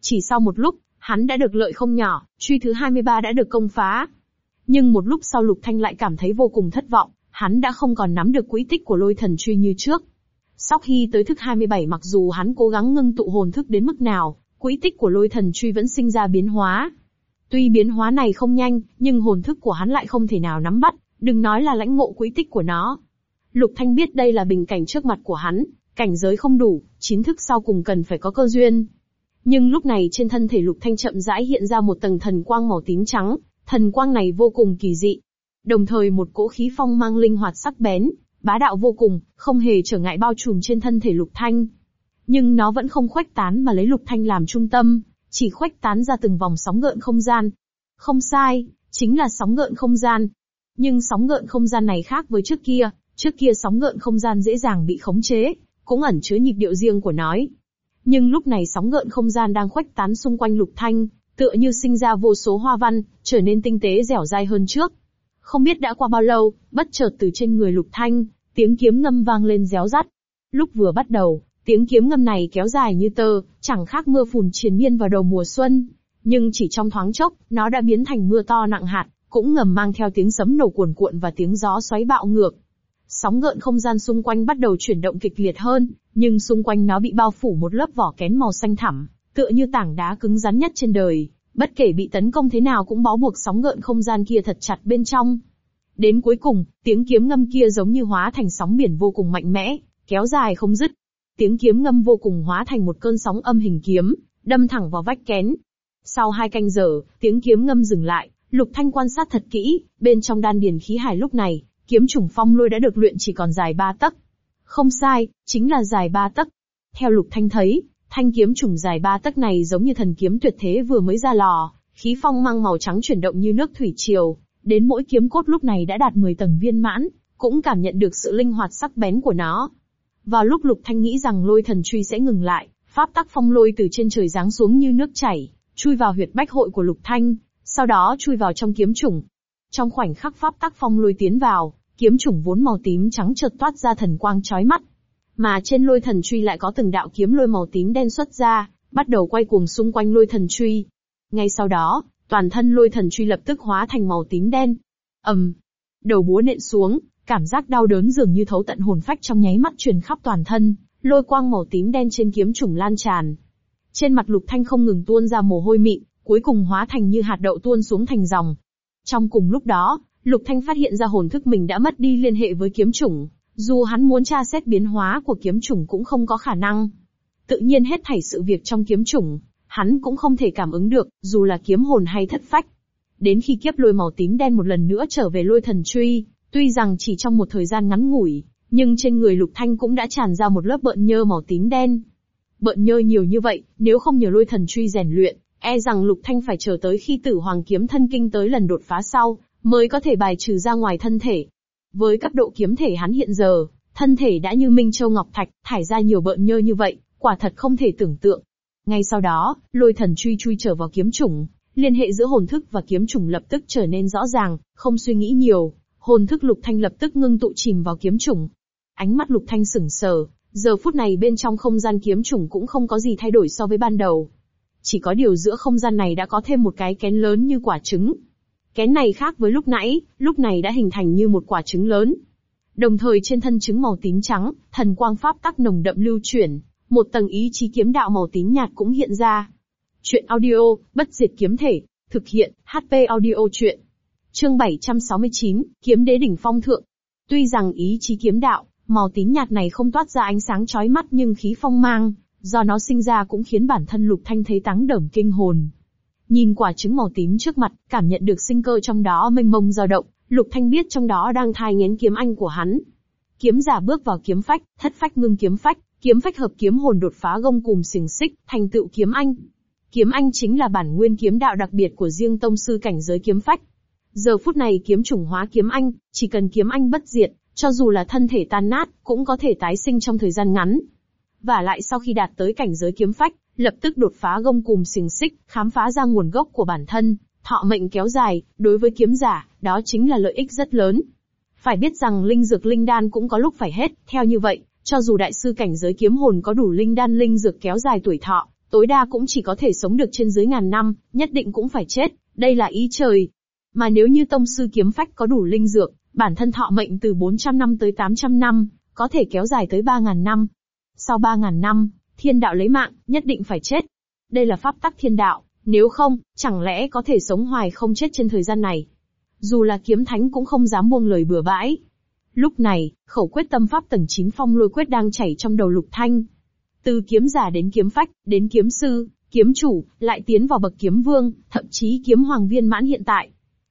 Chỉ sau một lúc, hắn đã được lợi không nhỏ, truy thứ 23 đã được công phá. Nhưng một lúc sau Lục Thanh lại cảm thấy vô cùng thất vọng, hắn đã không còn nắm được quỹ tích của lôi thần truy như trước. Sau khi tới thức 27 mặc dù hắn cố gắng ngưng tụ hồn thức đến mức nào, quỹ tích của lôi thần truy vẫn sinh ra biến hóa. Tuy biến hóa này không nhanh, nhưng hồn thức của hắn lại không thể nào nắm bắt, đừng nói là lãnh ngộ quỹ tích của nó. Lục Thanh biết đây là bình cảnh trước mặt của hắn, cảnh giới không đủ, chín thức sau cùng cần phải có cơ duyên. Nhưng lúc này trên thân thể Lục Thanh chậm rãi hiện ra một tầng thần quang màu tím trắng, thần quang này vô cùng kỳ dị. Đồng thời một cỗ khí phong mang linh hoạt sắc bén, bá đạo vô cùng, không hề trở ngại bao trùm trên thân thể Lục Thanh. Nhưng nó vẫn không khuếch tán mà lấy Lục Thanh làm trung tâm, chỉ khuếch tán ra từng vòng sóng gợn không gian. Không sai, chính là sóng gợn không gian. Nhưng sóng gợn không gian này khác với trước kia, trước kia sóng gợn không gian dễ dàng bị khống chế, cũng ẩn chứa nhịp điệu riêng của nó. Nhưng lúc này sóng gợn không gian đang khuếch tán xung quanh Lục Thanh, tựa như sinh ra vô số hoa văn, trở nên tinh tế dẻo dai hơn trước. Không biết đã qua bao lâu, bất chợt từ trên người Lục Thanh, tiếng kiếm ngâm vang lên réo rắt. Lúc vừa bắt đầu, tiếng kiếm ngâm này kéo dài như tơ, chẳng khác mưa phùn triền miên vào đầu mùa xuân. Nhưng chỉ trong thoáng chốc, nó đã biến thành mưa to nặng hạt, cũng ngầm mang theo tiếng sấm nổ cuồn cuộn và tiếng gió xoáy bạo ngược. Sóng gợn không gian xung quanh bắt đầu chuyển động kịch liệt hơn, nhưng xung quanh nó bị bao phủ một lớp vỏ kén màu xanh thẳm, tựa như tảng đá cứng rắn nhất trên đời, bất kể bị tấn công thế nào cũng bó buộc sóng gợn không gian kia thật chặt bên trong. Đến cuối cùng, tiếng kiếm ngâm kia giống như hóa thành sóng biển vô cùng mạnh mẽ, kéo dài không dứt. Tiếng kiếm ngâm vô cùng hóa thành một cơn sóng âm hình kiếm, đâm thẳng vào vách kén. Sau hai canh giờ, tiếng kiếm ngâm dừng lại, Lục Thanh quan sát thật kỹ, bên trong đan điền khí hải lúc này, kiếm trùng phong lôi đã được luyện chỉ còn dài ba tấc. Không sai, chính là dài ba tấc. Theo Lục Thanh thấy, thanh kiếm trùng dài ba tấc này giống như thần kiếm tuyệt thế vừa mới ra lò, khí phong mang màu trắng chuyển động như nước thủy triều, đến mỗi kiếm cốt lúc này đã đạt 10 tầng viên mãn, cũng cảm nhận được sự linh hoạt sắc bén của nó. Vào lúc Lục Thanh nghĩ rằng lôi thần truy sẽ ngừng lại, pháp tắc phong lôi từ trên trời giáng xuống như nước chảy, chui vào huyệt bách hội của Lục Thanh, sau đó chui vào trong kiếm trùng. Trong khoảnh khắc pháp tắc phong lôi tiến vào, kiếm trùng vốn màu tím trắng chợt toát ra thần quang chói mắt. Mà trên lôi thần truy lại có từng đạo kiếm lôi màu tím đen xuất ra, bắt đầu quay cuồng xung quanh lôi thần truy. Ngay sau đó, toàn thân lôi thần truy lập tức hóa thành màu tím đen. ầm, um, đầu búa nện xuống, cảm giác đau đớn dường như thấu tận hồn phách trong nháy mắt truyền khắp toàn thân, lôi quang màu tím đen trên kiếm trùng lan tràn. Trên mặt lục thanh không ngừng tuôn ra mồ hôi mịn, cuối cùng hóa thành như hạt đậu tuôn xuống thành dòng. Trong cùng lúc đó, lục thanh phát hiện ra hồn thức mình đã mất đi liên hệ với kiếm trùng, dù hắn muốn tra xét biến hóa của kiếm trùng cũng không có khả năng. Tự nhiên hết thảy sự việc trong kiếm trùng, hắn cũng không thể cảm ứng được, dù là kiếm hồn hay thất phách. Đến khi kiếp lôi màu tím đen một lần nữa trở về lôi thần truy, tuy rằng chỉ trong một thời gian ngắn ngủi, nhưng trên người Lục Thanh cũng đã tràn ra một lớp bợn nhơ màu tím đen. Bợn nhơ nhiều như vậy, nếu không nhờ lôi thần truy rèn luyện, e rằng Lục Thanh phải chờ tới khi tử hoàng kiếm thân kinh tới lần đột phá sau, mới có thể bài trừ ra ngoài thân thể. Với cấp độ kiếm thể hắn hiện giờ, thân thể đã như Minh Châu Ngọc Thạch, thải ra nhiều bợn nhơ như vậy, quả thật không thể tưởng tượng. Ngay sau đó, lôi thần truy truy trở vào kiếm chủng, liên hệ giữa hồn thức và kiếm chủng lập tức trở nên rõ ràng, không suy nghĩ nhiều, hồn thức lục thanh lập tức ngưng tụ chìm vào kiếm chủng. Ánh mắt lục thanh sững sờ, giờ phút này bên trong không gian kiếm chủng cũng không có gì thay đổi so với ban đầu. Chỉ có điều giữa không gian này đã có thêm một cái kén lớn như quả trứng. Kén này khác với lúc nãy, lúc này đã hình thành như một quả trứng lớn. Đồng thời trên thân trứng màu tím trắng, thần quang pháp tắc nồng đậm lưu chuyển, một tầng ý chí kiếm đạo màu tím nhạt cũng hiện ra. Chuyện audio, bất diệt kiếm thể, thực hiện, HP audio chuyện. Chương 769, kiếm đế đỉnh phong thượng. Tuy rằng ý chí kiếm đạo, màu tím nhạt này không toát ra ánh sáng chói mắt nhưng khí phong mang, do nó sinh ra cũng khiến bản thân lục thanh thấy táng đởm kinh hồn. Nhìn quả trứng màu tím trước mặt, cảm nhận được sinh cơ trong đó mênh mông dao động, lục thanh biết trong đó đang thai ngén kiếm anh của hắn. Kiếm giả bước vào kiếm phách, thất phách ngưng kiếm phách, Kiếm phách hợp kiếm hồn đột phá gông cùm xiềng xích, thành tựu kiếm anh. Kiếm anh chính là bản nguyên kiếm đạo đặc biệt của riêng tông sư cảnh giới kiếm phách. Giờ phút này kiếm chủng hóa kiếm anh, chỉ cần kiếm anh bất diệt, cho dù là thân thể tan nát, cũng có thể tái sinh trong thời gian ngắn. Và lại sau khi đạt tới cảnh giới kiếm phách, lập tức đột phá gông cùm xiềng xích, khám phá ra nguồn gốc của bản thân, thọ mệnh kéo dài, đối với kiếm giả, đó chính là lợi ích rất lớn. Phải biết rằng linh dược linh đan cũng có lúc phải hết, theo như vậy, cho dù đại sư cảnh giới kiếm hồn có đủ linh đan linh dược kéo dài tuổi thọ, tối đa cũng chỉ có thể sống được trên dưới ngàn năm, nhất định cũng phải chết, đây là ý trời. Mà nếu như tông sư kiếm phách có đủ linh dược, bản thân thọ mệnh từ 400 năm tới 800 năm, có thể kéo dài tới 3.000 năm. Sau 3.000 năm, thiên đạo lấy mạng, nhất định phải chết. Đây là pháp tắc thiên đạo, nếu không, chẳng lẽ có thể sống hoài không chết trên thời gian này. Dù là kiếm thánh cũng không dám buông lời bừa bãi, Lúc này, khẩu quyết tâm pháp tầng 9 phong lôi quyết đang chảy trong đầu lục thanh. Từ kiếm giả đến kiếm phách, đến kiếm sư, kiếm chủ, lại tiến vào bậc kiếm vương, thậm chí kiếm hoàng viên mãn hiện tại.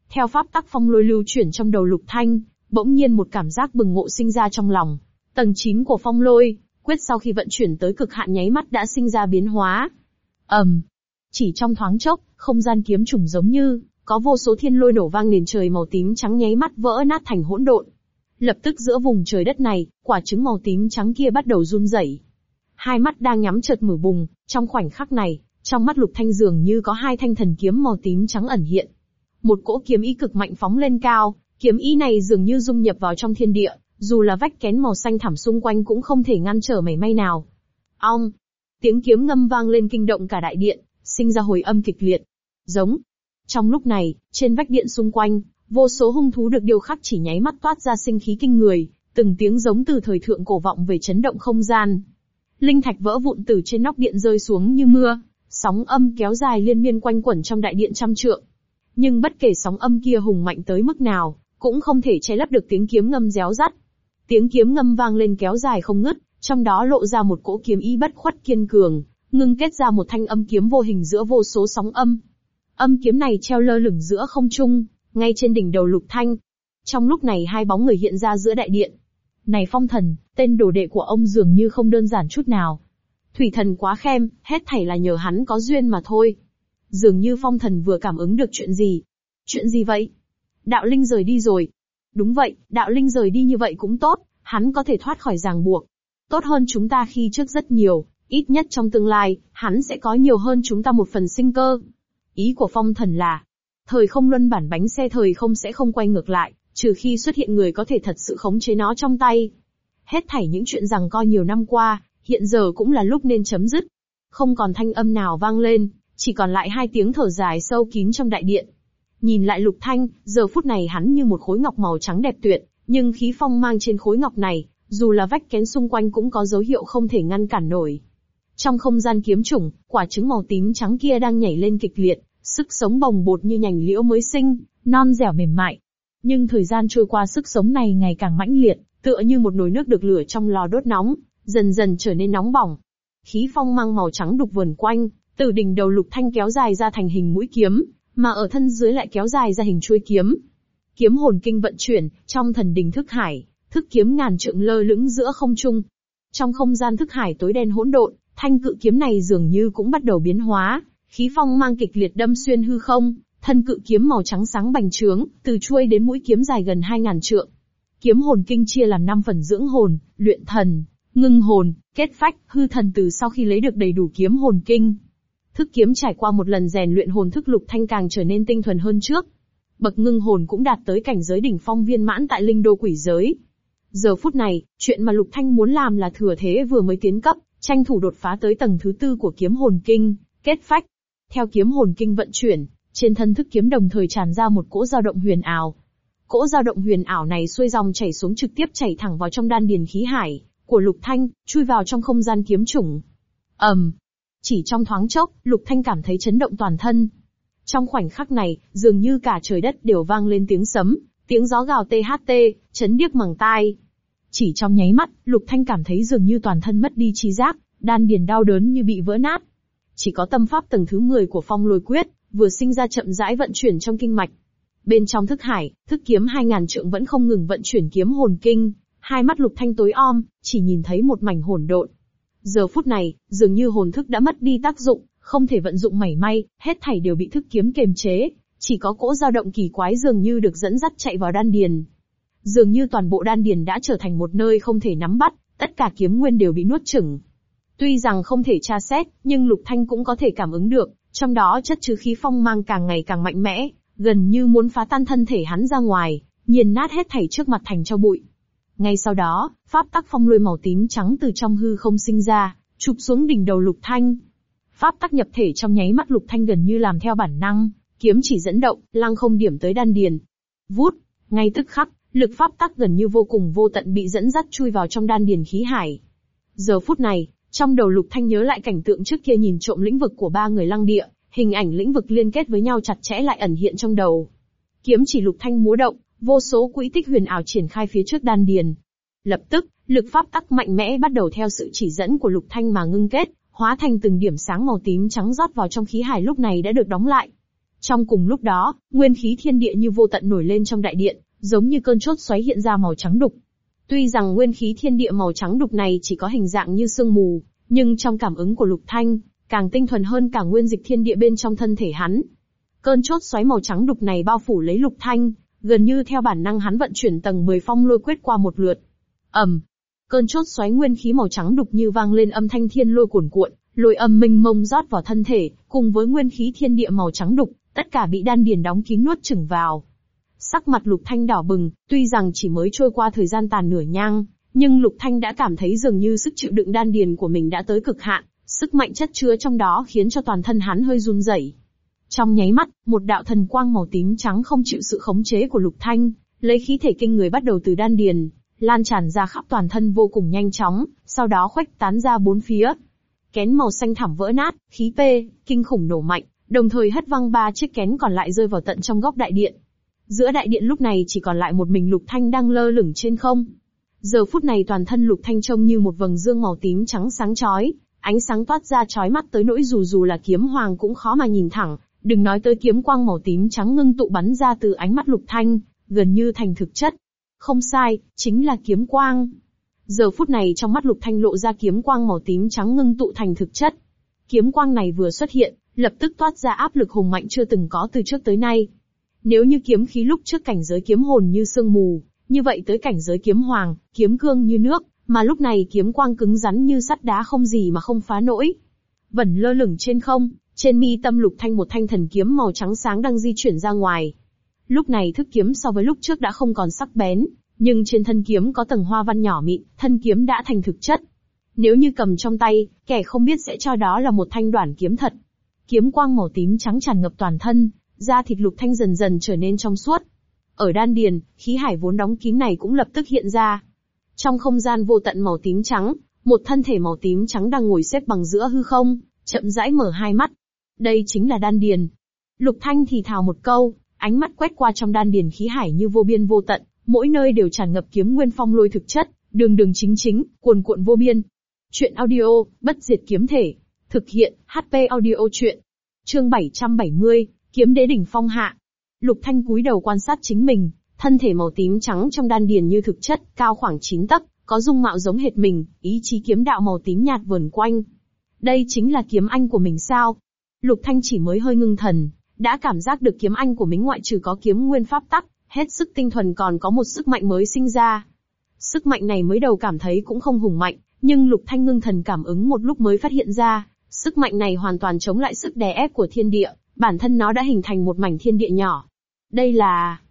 Theo pháp tắc phong lôi lưu chuyển trong đầu lục thanh, bỗng nhiên một cảm giác bừng ngộ sinh ra trong lòng. Tầng 9 của phong lôi, quyết sau khi vận chuyển tới cực hạn nháy mắt đã sinh ra biến hóa. ầm, um, chỉ trong thoáng chốc, không gian kiếm trùng giống như có vô số thiên lôi nổ vang nền trời màu tím trắng nháy mắt vỡ nát thành hỗn độn. Lập tức giữa vùng trời đất này, quả trứng màu tím trắng kia bắt đầu run rẩy. Hai mắt đang nhắm chợt mở bùng, trong khoảnh khắc này, trong mắt lục thanh dường như có hai thanh thần kiếm màu tím trắng ẩn hiện. Một cỗ kiếm ý cực mạnh phóng lên cao, kiếm ý này dường như dung nhập vào trong thiên địa, dù là vách kén màu xanh thẳm xung quanh cũng không thể ngăn trở mảy may nào. Ong! Tiếng kiếm ngâm vang lên kinh động cả đại điện, sinh ra hồi âm kịch liệt. Giống! Trong lúc này, trên vách điện xung quanh, Vô số hung thú được điều khắc chỉ nháy mắt toát ra sinh khí kinh người, từng tiếng giống từ thời thượng cổ vọng về chấn động không gian. Linh thạch vỡ vụn từ trên nóc điện rơi xuống như mưa, sóng âm kéo dài liên miên quanh quẩn trong đại điện trăm trượng. Nhưng bất kể sóng âm kia hùng mạnh tới mức nào, cũng không thể che lấp được tiếng kiếm ngâm réo rắt. Tiếng kiếm ngâm vang lên kéo dài không ngứt, trong đó lộ ra một cỗ kiếm ý bất khuất kiên cường, ngưng kết ra một thanh âm kiếm vô hình giữa vô số sóng âm. Âm kiếm này treo lơ lửng giữa không trung, ngay trên đỉnh đầu lục thanh. Trong lúc này hai bóng người hiện ra giữa đại điện. Này phong thần, tên đồ đệ của ông dường như không đơn giản chút nào. Thủy thần quá khem, hết thảy là nhờ hắn có duyên mà thôi. Dường như phong thần vừa cảm ứng được chuyện gì. Chuyện gì vậy? Đạo linh rời đi rồi. Đúng vậy, đạo linh rời đi như vậy cũng tốt, hắn có thể thoát khỏi ràng buộc. Tốt hơn chúng ta khi trước rất nhiều, ít nhất trong tương lai, hắn sẽ có nhiều hơn chúng ta một phần sinh cơ. Ý của phong thần là, Thời không luân bản bánh xe thời không sẽ không quay ngược lại, trừ khi xuất hiện người có thể thật sự khống chế nó trong tay. Hết thảy những chuyện rằng co nhiều năm qua, hiện giờ cũng là lúc nên chấm dứt. Không còn thanh âm nào vang lên, chỉ còn lại hai tiếng thở dài sâu kín trong đại điện. Nhìn lại lục thanh, giờ phút này hắn như một khối ngọc màu trắng đẹp tuyệt, nhưng khí phong mang trên khối ngọc này, dù là vách kén xung quanh cũng có dấu hiệu không thể ngăn cản nổi. Trong không gian kiếm chủng, quả trứng màu tím trắng kia đang nhảy lên kịch liệt, sức sống bồng bột như nhành liễu mới sinh, non dẻo mềm mại. Nhưng thời gian trôi qua sức sống này ngày càng mãnh liệt, tựa như một nồi nước được lửa trong lò đốt nóng, dần dần trở nên nóng bỏng. Khí phong mang màu trắng đục vườn quanh, Từ đỉnh đầu Lục Thanh kéo dài ra thành hình mũi kiếm, mà ở thân dưới lại kéo dài ra hình chuôi kiếm. Kiếm hồn kinh vận chuyển, trong thần đình thức hải, thức kiếm ngàn trượng lơ lửng giữa không trung. Trong không gian thức hải tối đen hỗn độn, thanh cự kiếm này dường như cũng bắt đầu biến hóa, khí phong mang kịch liệt đâm xuyên hư không, thân cự kiếm màu trắng sáng bành trướng, từ chuôi đến mũi kiếm dài gần 2000 trượng. Kiếm hồn kinh chia làm 5 phần dưỡng hồn, luyện thần, ngưng hồn, kết phách, hư thần từ sau khi lấy được đầy đủ kiếm hồn kinh. Thức kiếm trải qua một lần rèn luyện hồn thức lục thanh càng trở nên tinh thuần hơn trước. Bậc ngưng hồn cũng đạt tới cảnh giới đỉnh phong viên mãn tại linh đô quỷ giới. Giờ phút này, chuyện mà lục thanh muốn làm là thừa thế vừa mới tiến cấp, tranh thủ đột phá tới tầng thứ tư của kiếm hồn kinh, kết phách. Theo kiếm hồn kinh vận chuyển, trên thân thức kiếm đồng thời tràn ra một cỗ dao động huyền ảo. Cỗ dao động huyền ảo này xuôi dòng chảy xuống trực tiếp chảy thẳng vào trong đan điền khí hải của Lục Thanh, chui vào trong không gian kiếm chủng. ầm, um, chỉ trong thoáng chốc, Lục Thanh cảm thấy chấn động toàn thân. Trong khoảnh khắc này, dường như cả trời đất đều vang lên tiếng sấm, tiếng gió gào THT, chấn điếc màng tai. Chỉ trong nháy mắt, Lục Thanh cảm thấy dường như toàn thân mất đi trí giác, đan điền đau đớn như bị vỡ nát. Chỉ có tâm pháp tầng thứ 10 của phong lôi quyết, vừa sinh ra chậm rãi vận chuyển trong kinh mạch. Bên trong thức hải, thức kiếm 2000 trượng vẫn không ngừng vận chuyển kiếm hồn kinh, hai mắt lục thanh tối om, chỉ nhìn thấy một mảnh hỗn độn. Giờ phút này, dường như hồn thức đã mất đi tác dụng, không thể vận dụng mảy may, hết thảy đều bị thức kiếm kềm chế, chỉ có cỗ dao động kỳ quái dường như được dẫn dắt chạy vào đan điền. Dường như toàn bộ đan điền đã trở thành một nơi không thể nắm bắt, tất cả kiếm nguyên đều bị nuốt chửng. Tuy rằng không thể tra xét, nhưng Lục Thanh cũng có thể cảm ứng được, trong đó chất chứa khí phong mang càng ngày càng mạnh mẽ, gần như muốn phá tan thân thể hắn ra ngoài, nghiền nát hết thảy trước mặt thành cho bụi. Ngay sau đó, pháp tắc phong lôi màu tím trắng từ trong hư không sinh ra, chụp xuống đỉnh đầu Lục Thanh. Pháp tắc nhập thể trong nháy mắt Lục Thanh gần như làm theo bản năng, kiếm chỉ dẫn động, lăng không điểm tới đan điền. Vút, ngay tức khắc, lực pháp tắc gần như vô cùng vô tận bị dẫn dắt chui vào trong đan điền khí hải. Giờ phút này, trong đầu Lục Thanh nhớ lại cảnh tượng trước kia nhìn trộm lĩnh vực của ba người lăng địa, hình ảnh lĩnh vực liên kết với nhau chặt chẽ lại ẩn hiện trong đầu. Kiếm chỉ Lục Thanh múa động, vô số quỹ tích huyền ảo triển khai phía trước đan điền. Lập tức, lực pháp tắc mạnh mẽ bắt đầu theo sự chỉ dẫn của Lục Thanh mà ngưng kết, hóa thành từng điểm sáng màu tím trắng rót vào trong khí hải lúc này đã được đóng lại. Trong cùng lúc đó, nguyên khí thiên địa như vô tận nổi lên trong đại điện, giống như cơn chốt xoáy hiện ra màu trắng đục, Tuy rằng nguyên khí thiên địa màu trắng đục này chỉ có hình dạng như sương mù, nhưng trong cảm ứng của Lục Thanh, càng tinh thuần hơn cả nguyên dịch thiên địa bên trong thân thể hắn. Cơn chốt xoáy màu trắng đục này bao phủ lấy Lục Thanh, gần như theo bản năng hắn vận chuyển tầng 10 phong lôi quyết qua một lượt. ầm, cơn chốt xoáy nguyên khí màu trắng đục như vang lên âm thanh thiên lôi cuồn cuộn, lôi âm minh mông rót vào thân thể, cùng với nguyên khí thiên địa màu trắng đục, tất cả bị đan điền đóng kín nuốt chửng vào. Sắc mặt Lục Thanh đỏ bừng, tuy rằng chỉ mới trôi qua thời gian tàn nửa nhang, nhưng Lục Thanh đã cảm thấy dường như sức chịu đựng đan điền của mình đã tới cực hạn, sức mạnh chất chứa trong đó khiến cho toàn thân hắn hơi run rẩy. Trong nháy mắt, một đạo thần quang màu tím trắng không chịu sự khống chế của Lục Thanh, lấy khí thể kinh người bắt đầu từ đan điền, lan tràn ra khắp toàn thân vô cùng nhanh chóng, sau đó khuếch tán ra bốn phía. Kén màu xanh thẳm vỡ nát, khí pê, kinh khủng nổ mạnh, đồng thời hất văng ba chiếc kén còn lại rơi vào tận trong góc đại điện. Giữa đại điện lúc này chỉ còn lại một mình Lục Thanh đang lơ lửng trên không. Giờ phút này toàn thân Lục Thanh trông như một vầng dương màu tím trắng sáng chói, ánh sáng toát ra chói mắt tới nỗi dù dù là kiếm hoàng cũng khó mà nhìn thẳng, đừng nói tới kiếm quang màu tím trắng ngưng tụ bắn ra từ ánh mắt Lục Thanh, gần như thành thực chất. Không sai, chính là kiếm quang. Giờ phút này trong mắt Lục Thanh lộ ra kiếm quang màu tím trắng ngưng tụ thành thực chất. Kiếm quang này vừa xuất hiện, lập tức toát ra áp lực hùng mạnh chưa từng có từ trước tới nay. Nếu như kiếm khí lúc trước cảnh giới kiếm hồn như sương mù, như vậy tới cảnh giới kiếm hoàng, kiếm cương như nước, mà lúc này kiếm quang cứng rắn như sắt đá không gì mà không phá nổi. Vẩn lơ lửng trên không, trên mi tâm lục thanh một thanh thần kiếm màu trắng sáng đang di chuyển ra ngoài. Lúc này thức kiếm so với lúc trước đã không còn sắc bén, nhưng trên thân kiếm có tầng hoa văn nhỏ mịn, thân kiếm đã thành thực chất. Nếu như cầm trong tay, kẻ không biết sẽ cho đó là một thanh đoản kiếm thật. Kiếm quang màu tím trắng tràn ngập toàn thân, da thịt lục thanh dần dần trở nên trong suốt. Ở đan điền, khí hải vốn đóng kín này cũng lập tức hiện ra. Trong không gian vô tận màu tím trắng, một thân thể màu tím trắng đang ngồi xếp bằng giữa hư không, chậm rãi mở hai mắt. Đây chính là đan điền. Lục thanh thì thào một câu, ánh mắt quét qua trong đan điền khí hải như vô biên vô tận, mỗi nơi đều tràn ngập kiếm nguyên phong lôi thực chất, đường đường chính chính, cuồn cuộn vô biên. Chuyện audio, bất diệt kiếm thể. Thực hiện, HP audio chuyện. Chương 770, Kiếm đế đỉnh phong hạ. Lục Thanh cúi đầu quan sát chính mình, thân thể màu tím trắng trong đan điền như thực chất, cao khoảng 9 tấc, có dung mạo giống hệt mình, ý chí kiếm đạo màu tím nhạt vờn quanh. Đây chính là kiếm anh của mình sao? Lục Thanh chỉ mới hơi ngưng thần, đã cảm giác được kiếm anh của mình ngoại trừ có kiếm nguyên pháp tắc, hết sức tinh thuần còn có một sức mạnh mới sinh ra. Sức mạnh này mới đầu cảm thấy cũng không hùng mạnh, nhưng Lục Thanh ngưng thần cảm ứng một lúc mới phát hiện ra, sức mạnh này hoàn toàn chống lại sức đè ép của thiên địa, bản thân nó đã hình thành một mảnh thiên địa nhỏ. Đây là...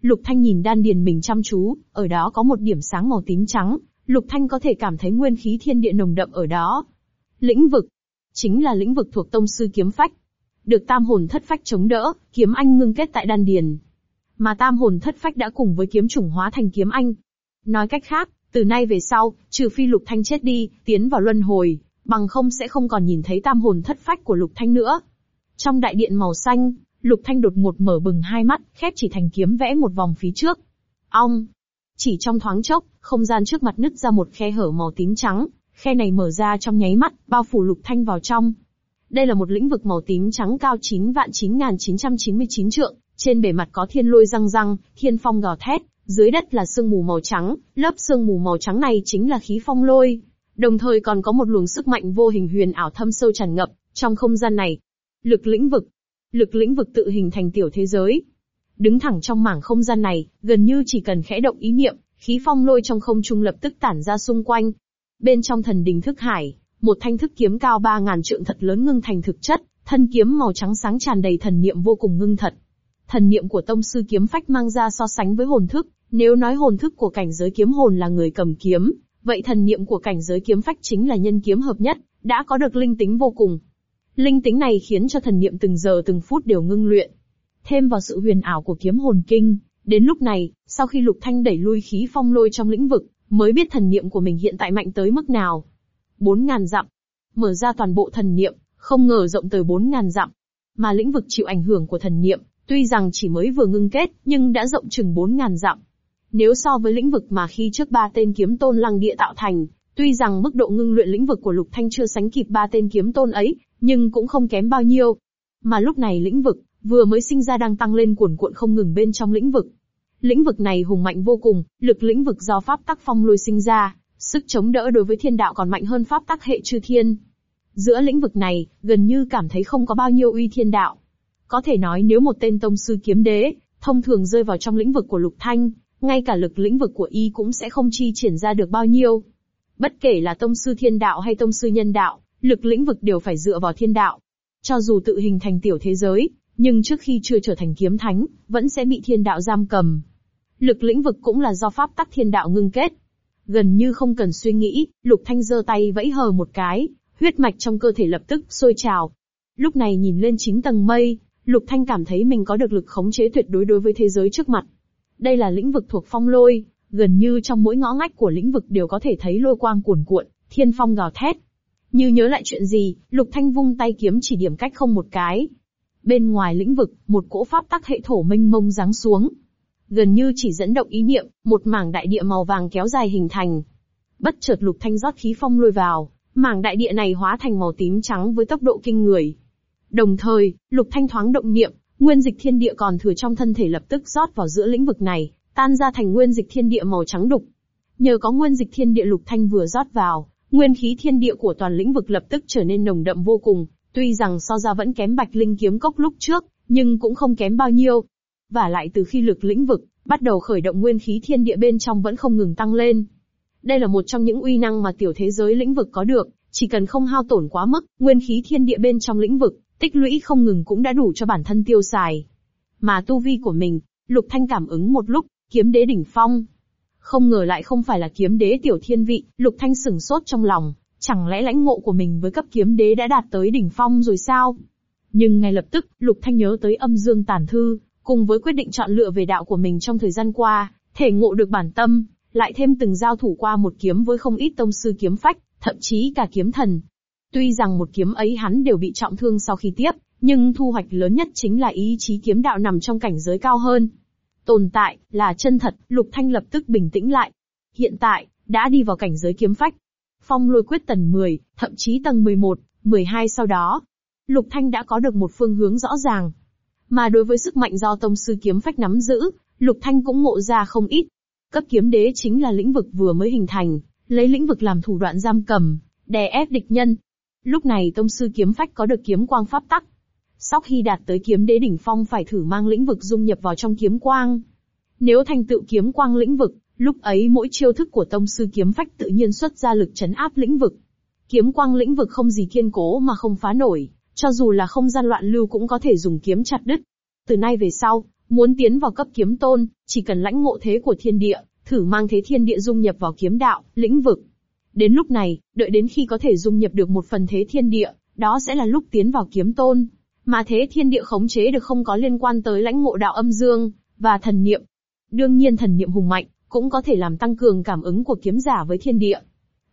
Lục Thanh nhìn đan điền mình chăm chú, ở đó có một điểm sáng màu tím trắng, Lục Thanh có thể cảm thấy nguyên khí thiên địa nồng đậm ở đó. Lĩnh vực, chính là lĩnh vực thuộc tông sư kiếm phách. Được tam hồn thất phách chống đỡ, kiếm anh ngưng kết tại đan điền. Mà tam hồn thất phách đã cùng với kiếm chủng hóa thành kiếm anh. Nói cách khác, từ nay về sau, trừ phi Lục Thanh chết đi, tiến vào luân hồi, bằng không sẽ không còn nhìn thấy tam hồn thất phách của Lục Thanh nữa. Trong đại điện màu xanh, Lục Thanh đột ngột mở bừng hai mắt, khép chỉ thành kiếm vẽ một vòng phía trước. Ong! Chỉ trong thoáng chốc, không gian trước mặt nứt ra một khe hở màu tím trắng, khe này mở ra trong nháy mắt, bao phủ Lục Thanh vào trong. Đây là một lĩnh vực màu tím trắng cao 9 vạn 9999 trượng, trên bề mặt có thiên lôi răng răng, thiên phong gào thét, dưới đất là sương mù màu trắng, lớp sương mù màu trắng này chính là khí phong lôi. Đồng thời còn có một luồng sức mạnh vô hình huyền ảo thâm sâu tràn ngập, trong không gian này. Lực lĩnh vực. Lực lĩnh vực tự hình thành tiểu thế giới. Đứng thẳng trong mảng không gian này, gần như chỉ cần khẽ động ý niệm, khí phong lôi trong không trung lập tức tản ra xung quanh. Bên trong thần đình thức hải, một thanh thức kiếm cao ba ngàn trượng thật lớn ngưng thành thực chất, thân kiếm màu trắng sáng tràn đầy thần niệm vô cùng ngưng thật. Thần niệm của tông sư kiếm phách mang ra so sánh với hồn thức, nếu nói hồn thức của cảnh giới kiếm hồn là người cầm kiếm, vậy thần niệm của cảnh giới kiếm phách chính là nhân kiếm hợp nhất, đã có được linh tính vô cùng. Linh tính này khiến cho thần niệm từng giờ từng phút đều ngưng luyện. Thêm vào sự huyền ảo của kiếm hồn kinh, đến lúc này, sau khi Lục Thanh đẩy lui khí phong lôi trong lĩnh vực, mới biết thần niệm của mình hiện tại mạnh tới mức nào. Bốn ngàn dặm. Mở ra toàn bộ thần niệm, không ngờ rộng tới bốn ngàn dặm. Mà lĩnh vực chịu ảnh hưởng của thần niệm, tuy rằng chỉ mới vừa ngưng kết, nhưng đã rộng chừng bốn ngàn dặm. Nếu so với lĩnh vực mà khi trước ba tên kiếm tôn lăng địa tạo thành, tuy rằng mức độ ngưng luyện lĩnh vực của Lục Thanh chưa sánh kịp ba tên kiếm tôn ấy, nhưng cũng không kém bao nhiêu. Mà lúc này lĩnh vực, vừa mới sinh ra đang tăng lên cuồn cuộn không ngừng bên trong lĩnh vực. Lĩnh vực này hùng mạnh vô cùng, lực lĩnh vực do pháp tắc phong lôi sinh ra, sức chống đỡ đối với thiên đạo còn mạnh hơn pháp tắc hệ chư thiên. Giữa lĩnh vực này, gần như cảm thấy không có bao nhiêu uy thiên đạo. Có thể nói nếu một tên tông sư kiếm đế, thông thường rơi vào trong lĩnh vực của Lục Thanh, ngay cả lực lĩnh vực của y cũng sẽ không chi triển ra được bao nhiêu. Bất kể là tông sư thiên đạo hay tông sư nhân đạo, lực lĩnh vực đều phải dựa vào thiên đạo. Cho dù tự hình thành tiểu thế giới, nhưng trước khi chưa trở thành kiếm thánh, vẫn sẽ bị thiên đạo giam cầm. Lực lĩnh vực cũng là do pháp tắc thiên đạo ngưng kết. Gần như không cần suy nghĩ, Lục Thanh giơ tay vẫy hờ một cái, huyết mạch trong cơ thể lập tức sôi trào. Lúc này nhìn lên chín tầng mây, Lục Thanh cảm thấy mình có được lực khống chế tuyệt đối đối với thế giới trước mặt. Đây là lĩnh vực thuộc phong lôi, gần như trong mỗi ngõ ngách của lĩnh vực đều có thể thấy lôi quang cuồn cuộn, thiên phong gào thét. Như nhớ lại chuyện gì, Lục Thanh vung tay kiếm chỉ điểm cách không một cái. Bên ngoài lĩnh vực, một cỗ pháp tắc hệ thổ minh mông giáng xuống. Gần như chỉ dẫn động ý niệm, một mảng đại địa màu vàng kéo dài hình thành. Bất chợt Lục Thanh rót khí phong lôi vào, mảng đại địa này hóa thành màu tím trắng với tốc độ kinh người. Đồng thời, Lục Thanh thoáng động niệm, Nguyên dịch thiên địa còn thừa trong thân thể lập tức rót vào giữa lĩnh vực này, tan ra thành nguyên dịch thiên địa màu trắng đục. Nhờ có nguyên dịch thiên địa lục thanh vừa rót vào, nguyên khí thiên địa của toàn lĩnh vực lập tức trở nên nồng đậm vô cùng, tuy rằng so ra vẫn kém bạch linh kiếm cốc lúc trước, nhưng cũng không kém bao nhiêu. Và lại từ khi lực lĩnh vực bắt đầu khởi động nguyên khí thiên địa bên trong vẫn không ngừng tăng lên. Đây là một trong những uy năng mà tiểu thế giới lĩnh vực có được, chỉ cần không hao tổn quá mức, nguyên khí thiên địa bên trong lĩnh vực tích lũy không ngừng cũng đã đủ cho bản thân tiêu xài. Mà tu vi của mình, Lục Thanh cảm ứng một lúc, kiếm đế đỉnh phong. Không ngờ lại không phải là kiếm đế tiểu thiên vị, Lục Thanh sừng sốt trong lòng, chẳng lẽ lãnh ngộ của mình với cấp kiếm đế đã đạt tới đỉnh phong rồi sao? Nhưng ngay lập tức, Lục Thanh nhớ tới âm dương tản thư, cùng với quyết định chọn lựa về đạo của mình trong thời gian qua, thể ngộ được bản tâm, lại thêm từng giao thủ qua một kiếm với không ít tông sư kiếm phách, thậm chí cả kiếm thần, Tuy rằng một kiếm ấy hắn đều bị trọng thương sau khi tiếp, nhưng thu hoạch lớn nhất chính là ý chí kiếm đạo nằm trong cảnh giới cao hơn. Tồn tại, là chân thật, Lục Thanh lập tức bình tĩnh lại. Hiện tại, đã đi vào cảnh giới kiếm phách. Phong lôi quyết tầng 10, thậm chí tầng 11, 12 sau đó, Lục Thanh đã có được một phương hướng rõ ràng. Mà đối với sức mạnh do tông sư kiếm phách nắm giữ, Lục Thanh cũng ngộ ra không ít. Cấp kiếm đế chính là lĩnh vực vừa mới hình thành, lấy lĩnh vực làm thủ đoạn giam cầm, đè ép địch nhân. Lúc này tông sư kiếm phách có được kiếm quang pháp tắc. Sau khi đạt tới kiếm đế đỉnh phong phải thử mang lĩnh vực dung nhập vào trong kiếm quang. Nếu thành tựu kiếm quang lĩnh vực, lúc ấy mỗi chiêu thức của tông sư kiếm phách tự nhiên xuất ra lực chấn áp lĩnh vực. Kiếm quang lĩnh vực không gì kiên cố mà không phá nổi, cho dù là không gian loạn lưu cũng có thể dùng kiếm chặt đứt. Từ nay về sau, muốn tiến vào cấp kiếm tôn, chỉ cần lãnh ngộ thế của thiên địa, thử mang thế thiên địa dung nhập vào kiếm đạo, lĩnh vực. Đến lúc này, đợi đến khi có thể dung nhập được một phần thế thiên địa, đó sẽ là lúc tiến vào kiếm tôn. Mà thế thiên địa khống chế được không có liên quan tới lãnh ngộ đạo âm dương, và thần niệm. Đương nhiên thần niệm hùng mạnh, cũng có thể làm tăng cường cảm ứng của kiếm giả với thiên địa.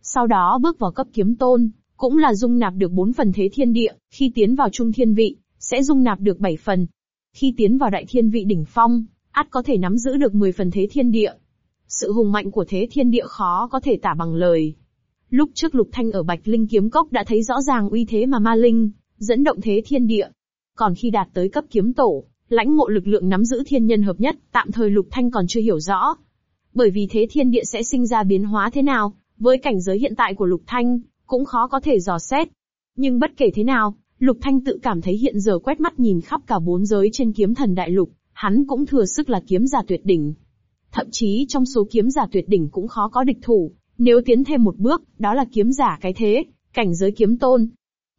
Sau đó bước vào cấp kiếm tôn, cũng là dung nạp được 4 phần thế thiên địa, khi tiến vào trung thiên vị, sẽ dung nạp được 7 phần. Khi tiến vào đại thiên vị đỉnh phong, ắt có thể nắm giữ được 10 phần thế thiên địa. Sự hùng mạnh của thế thiên địa khó có thể tả bằng lời. Lúc trước Lục Thanh ở Bạch Linh kiếm cốc đã thấy rõ ràng uy thế mà ma linh, dẫn động thế thiên địa. Còn khi đạt tới cấp kiếm tổ, lãnh ngộ lực lượng nắm giữ thiên nhân hợp nhất, tạm thời Lục Thanh còn chưa hiểu rõ. Bởi vì thế thiên địa sẽ sinh ra biến hóa thế nào, với cảnh giới hiện tại của Lục Thanh, cũng khó có thể dò xét. Nhưng bất kể thế nào, Lục Thanh tự cảm thấy hiện giờ quét mắt nhìn khắp cả bốn giới trên kiếm thần đại lục, hắn cũng thừa sức là kiếm giả tuyệt đỉnh. Thậm chí trong số kiếm giả tuyệt đỉnh cũng khó có địch thủ, nếu tiến thêm một bước, đó là kiếm giả cái thế, cảnh giới kiếm tôn.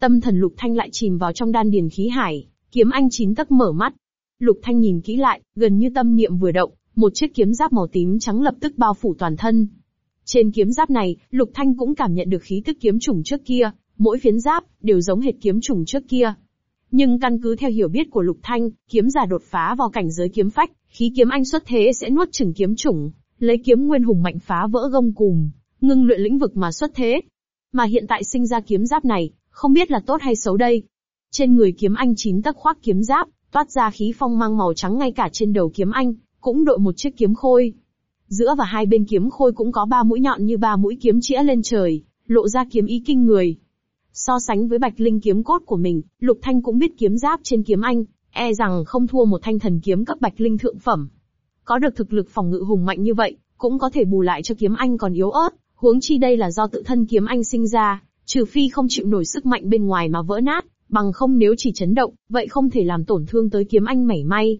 Tâm thần Lục Thanh lại chìm vào trong đan điền khí hải, kiếm anh chín tấc mở mắt. Lục Thanh nhìn kỹ lại, gần như tâm niệm vừa động, một chiếc kiếm giáp màu tím trắng lập tức bao phủ toàn thân. Trên kiếm giáp này, Lục Thanh cũng cảm nhận được khí tức kiếm chủng trước kia, mỗi phiến giáp đều giống hệt kiếm chủng trước kia. Nhưng căn cứ theo hiểu biết của Lục Thanh, kiếm giả đột phá vào cảnh giới kiếm phách, khí kiếm anh xuất thế sẽ nuốt chửng kiếm chủng, lấy kiếm nguyên hùng mạnh phá vỡ gông cùm, ngưng luyện lĩnh vực mà xuất thế. Mà hiện tại sinh ra kiếm giáp này, không biết là tốt hay xấu đây. Trên người kiếm anh chín tấc khoác kiếm giáp, toát ra khí phong mang màu trắng ngay cả trên đầu kiếm anh, cũng đội một chiếc kiếm khôi. Giữa và hai bên kiếm khôi cũng có ba mũi nhọn như ba mũi kiếm chĩa lên trời, lộ ra kiếm ý kinh người. So sánh với bạch linh kiếm cốt của mình, Lục Thanh cũng biết kiếm giáp trên kiếm anh, e rằng không thua một thanh thần kiếm cấp bạch linh thượng phẩm. Có được thực lực phòng ngự hùng mạnh như vậy, cũng có thể bù lại cho kiếm anh còn yếu ớt, huống chi đây là do tự thân kiếm anh sinh ra, trừ phi không chịu nổi sức mạnh bên ngoài mà vỡ nát, bằng không nếu chỉ chấn động, vậy không thể làm tổn thương tới kiếm anh mảy may.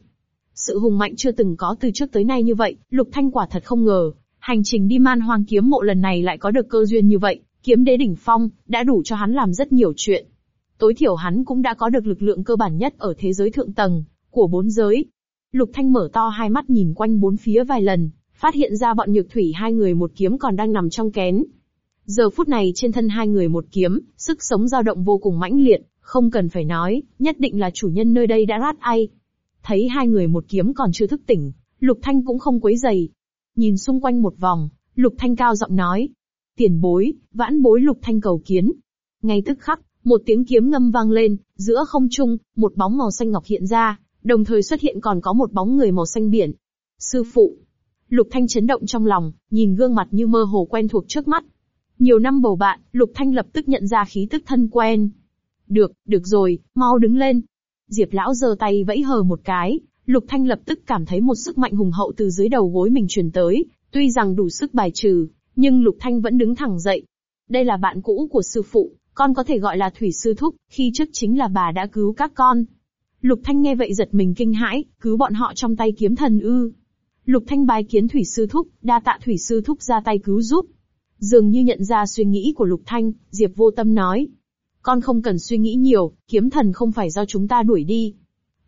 Sự hùng mạnh chưa từng có từ trước tới nay như vậy, Lục Thanh quả thật không ngờ, hành trình đi man hoang kiếm mộ lần này lại có được cơ duyên như vậy, kiếm đế đỉnh phong, đã đủ cho hắn làm rất nhiều chuyện. Tối thiểu hắn cũng đã có được lực lượng cơ bản nhất ở thế giới thượng tầng, của bốn giới. Lục Thanh mở to hai mắt nhìn quanh bốn phía vài lần, phát hiện ra bọn nhược thủy hai người một kiếm còn đang nằm trong kén. Giờ phút này trên thân hai người một kiếm, sức sống dao động vô cùng mãnh liệt, không cần phải nói, nhất định là chủ nhân nơi đây đã rát ai. Thấy hai người một kiếm còn chưa thức tỉnh, Lục Thanh cũng không quấy giày. Nhìn xung quanh một vòng, Lục Thanh cao giọng nói. Tiền bối, vãn bối Lục Thanh cầu kiến. Ngay tức khắc, một tiếng kiếm ngâm vang lên, giữa không trung, một bóng màu xanh ngọc hiện ra, đồng thời xuất hiện còn có một bóng người màu xanh biển. Sư phụ. Lục Thanh chấn động trong lòng, nhìn gương mặt như mơ hồ quen thuộc trước mắt. Nhiều năm bầu bạn, Lục Thanh lập tức nhận ra khí tức thân quen. Được, được rồi, mau đứng lên. Diệp lão giơ tay vẫy hờ một cái, Lục Thanh lập tức cảm thấy một sức mạnh hùng hậu từ dưới đầu gối mình truyền tới, tuy rằng đủ sức bài trừ, nhưng Lục Thanh vẫn đứng thẳng dậy. Đây là bạn cũ của sư phụ, con có thể gọi là thủy sư thúc, khi trước chính là bà đã cứu các con. Lục Thanh nghe vậy giật mình kinh hãi, cứu bọn họ trong tay kiếm thần ư. Lục Thanh bái kiến thủy sư thúc, đa tạ thủy sư thúc ra tay cứu giúp. Dường như nhận ra suy nghĩ của Lục Thanh, Diệp vô tâm nói. Con không cần suy nghĩ nhiều, kiếm thần không phải do chúng ta đuổi đi.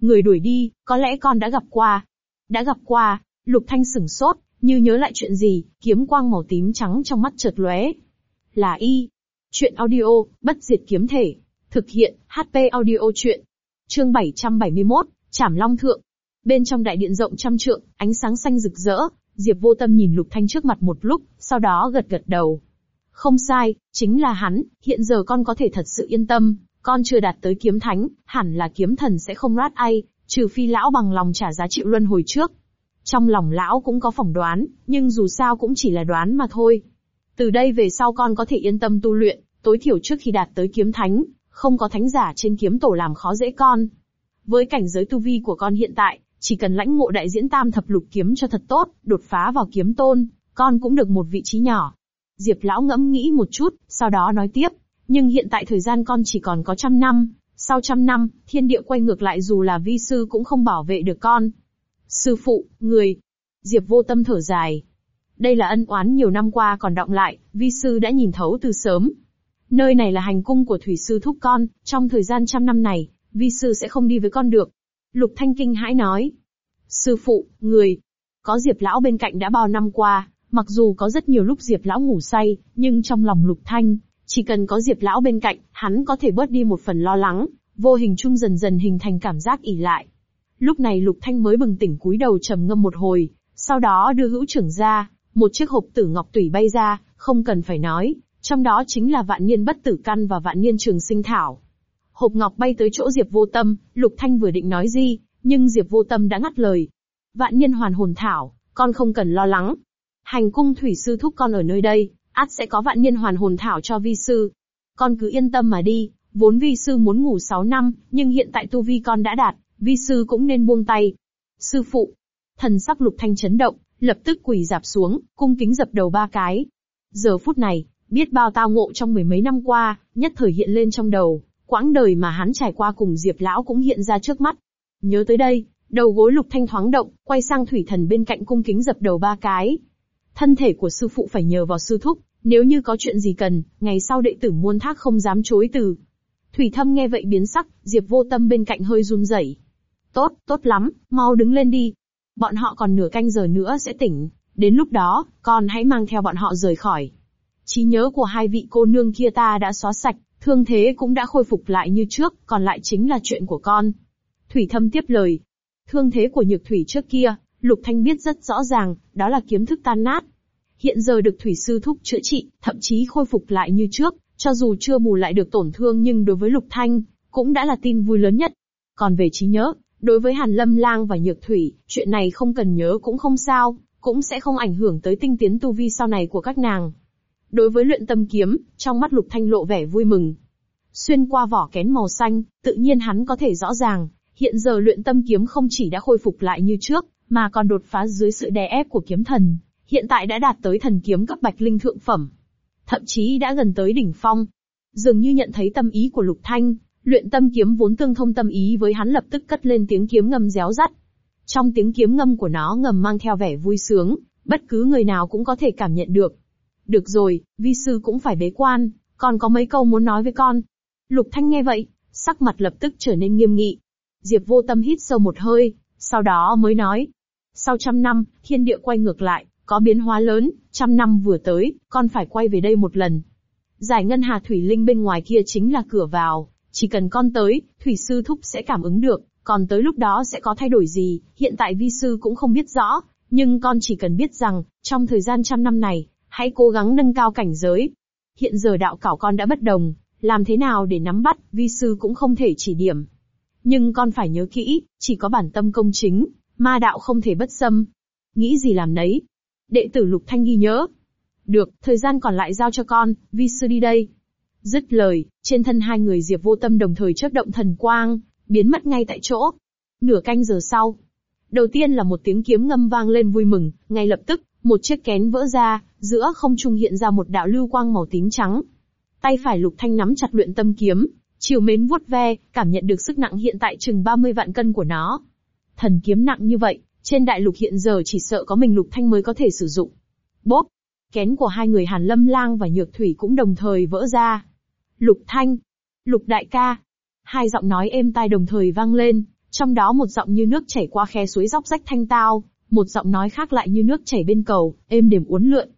Người đuổi đi, có lẽ con đã gặp qua. Đã gặp qua, Lục Thanh sửng sốt, như nhớ lại chuyện gì, kiếm quang màu tím trắng trong mắt chợt lóe. Là y. Chuyện audio, bất diệt kiếm thể. Thực hiện, HP audio chuyện. Chương 771, Trảm Long Thượng. Bên trong đại điện rộng trăm trượng, ánh sáng xanh rực rỡ, Diệp vô tâm nhìn Lục Thanh trước mặt một lúc, sau đó gật gật đầu. Không sai, chính là hắn, hiện giờ con có thể thật sự yên tâm, con chưa đạt tới kiếm thánh, hẳn là kiếm thần sẽ không rát ai, trừ phi lão bằng lòng trả giá chịu luân hồi trước. Trong lòng lão cũng có phỏng đoán, nhưng dù sao cũng chỉ là đoán mà thôi. Từ đây về sau con có thể yên tâm tu luyện, tối thiểu trước khi đạt tới kiếm thánh, Không có thánh giả trên kiếm tổ làm khó dễ con. Với cảnh giới tu vi của con hiện tại, chỉ cần lãnh ngộ đại diễn tam thập lục kiếm cho thật tốt, đột phá vào kiếm tôn, con cũng được một vị trí nhỏ. Diệp lão ngẫm nghĩ một chút, sau đó nói tiếp, nhưng hiện tại thời gian con chỉ còn có trăm năm, sau trăm năm, thiên địa quay ngược lại dù là vi sư cũng không bảo vệ được con. Sư phụ, người. Diệp vô tâm thở dài. Đây là ân oán nhiều năm qua còn động lại, vi sư đã nhìn thấu từ sớm. Nơi này là hành cung của thủy sư thúc con, trong thời gian trăm năm này, vi sư sẽ không đi với con được. Lục Thanh Kinh hãi nói. Sư phụ, người. Có Diệp lão bên cạnh đã bao năm qua, mặc dù có rất nhiều lúc Diệp lão ngủ say, nhưng trong lòng Lục Thanh, chỉ cần có Diệp lão bên cạnh, hắn có thể bớt đi một phần lo lắng, vô hình chung dần dần hình thành cảm giác ỉ lại. Lúc này Lục Thanh mới bừng tỉnh cúi đầu trầm ngâm một hồi, sau đó đưa hữu trưởng ra, một chiếc hộp tử ngọc tủy bay ra, không cần phải nói, trong đó chính là vạn niên bất tử căn và vạn niên trường sinh thảo. Hộp ngọc bay tới chỗ Diệp vô tâm, Lục Thanh vừa định nói gì, nhưng Diệp vô tâm đã ngắt lời. Vạn niên hoàn hồn thảo, con không cần lo lắng. Hành cung thủy sư thúc con ở nơi đây, át sẽ có vạn niên hoàn hồn thảo cho vi sư. Con cứ yên tâm mà đi, vốn vi sư muốn ngủ 6 năm, nhưng hiện tại tu vi con đã đạt, vi sư cũng nên buông tay. Sư phụ, thần sắc lục thanh chấn động, lập tức quỳ dạp xuống, cung kính dập đầu ba cái. Giờ phút này, biết bao tao ngộ trong mười mấy năm qua, nhất thời hiện lên trong đầu, quãng đời mà hắn trải qua cùng Diệp Lão cũng hiện ra trước mắt. Nhớ tới đây, đầu gối lục thanh thoáng động, quay sang thủy thần bên cạnh cung kính dập đầu ba cái. Thân thể của sư phụ phải nhờ vào sư thúc, nếu như có chuyện gì cần, ngày sau đệ tử muôn thác không dám chối từ. Thủy thâm nghe vậy biến sắc, Diệp vô tâm bên cạnh hơi run rẩy. Tốt, tốt lắm, mau đứng lên đi. Bọn họ còn nửa canh giờ nữa sẽ tỉnh, đến lúc đó, con hãy mang theo bọn họ rời khỏi. Trí nhớ của hai vị cô nương kia ta đã xóa sạch, thương thế cũng đã khôi phục lại như trước, còn lại chính là chuyện của con. Thủy thâm tiếp lời. Thương thế của nhược thủy trước kia, Lục Thanh biết rất rõ ràng, đó là kiếm thức tan nát. Hiện giờ được thủy sư thúc chữa trị, thậm chí khôi phục lại như trước, cho dù chưa bù lại được tổn thương nhưng đối với Lục Thanh, cũng đã là tin vui lớn nhất. Còn về trí nhớ, đối với Hàn Lâm Lang và Nhược Thủy, chuyện này không cần nhớ cũng không sao, cũng sẽ không ảnh hưởng tới tinh tiến tu vi sau này của các nàng. Đối với luyện tâm kiếm, trong mắt Lục Thanh lộ vẻ vui mừng. Xuyên qua vỏ kén màu xanh, tự nhiên hắn có thể rõ ràng, hiện giờ luyện tâm kiếm không chỉ đã khôi phục lại như trước, mà còn đột phá dưới sự đè ép của kiếm thần, hiện tại đã đạt tới thần kiếm cấp bạch linh thượng phẩm. Thậm chí đã gần tới đỉnh phong. Dường như nhận thấy tâm ý của Lục Thanh, luyện tâm kiếm vốn tương thông tâm ý với hắn lập tức cất lên tiếng kiếm ngâm réo rắt. Trong tiếng kiếm ngâm của nó ngầm mang theo vẻ vui sướng, bất cứ người nào cũng có thể cảm nhận được. Được rồi, vi sư cũng phải bế quan, còn có mấy câu muốn nói với con. Lục Thanh nghe vậy, sắc mặt lập tức trở nên nghiêm nghị. Diệp vô tâm hít sâu một hơi, sau đó mới nói. Sau trăm năm, thiên địa quay ngược lại, có biến hóa lớn, trăm năm vừa tới, con phải quay về đây một lần. Giải ngân hà thủy linh bên ngoài kia chính là cửa vào, chỉ cần con tới, thủy sư thúc sẽ cảm ứng được, còn tới lúc đó sẽ có thay đổi gì, hiện tại vi sư cũng không biết rõ, nhưng con chỉ cần biết rằng, trong thời gian trăm năm này, hãy cố gắng nâng cao cảnh giới. Hiện giờ đạo cảo con đã bất đồng, làm thế nào để nắm bắt, vi sư cũng không thể chỉ điểm. Nhưng con phải nhớ kỹ, chỉ có bản tâm công chính, ma đạo không thể bất xâm. Nghĩ gì làm nấy, Đệ tử Lục Thanh ghi nhớ. Được, thời gian còn lại giao cho con, vi sư đi đây. Dứt lời, trên thân hai người Diệp vô tâm đồng thời chớp động thần quang, biến mất ngay tại chỗ. Nửa canh giờ sau. Đầu tiên là một tiếng kiếm ngâm vang lên vui mừng, ngay lập tức, một chiếc kén vỡ ra, giữa không trung hiện ra một đạo lưu quang màu tím trắng. Tay phải Lục Thanh nắm chặt luyện tâm kiếm, chiều mến vuốt ve, cảm nhận được sức nặng hiện tại chừng 30 vạn cân của nó. Thần kiếm nặng như vậy, trên đại lục hiện giờ chỉ sợ có mình Lục Thanh mới có thể sử dụng. Bốp! Kén của hai người Hàn Lâm Lang và Nhược Thủy cũng đồng thời vỡ ra. Lục Thanh! Lục Đại ca! Hai giọng nói êm tai đồng thời vang lên, trong đó một giọng như nước chảy qua khe suối róc rách thanh tao, một giọng nói khác lại như nước chảy bên cầu, êm đềm uốn lượn.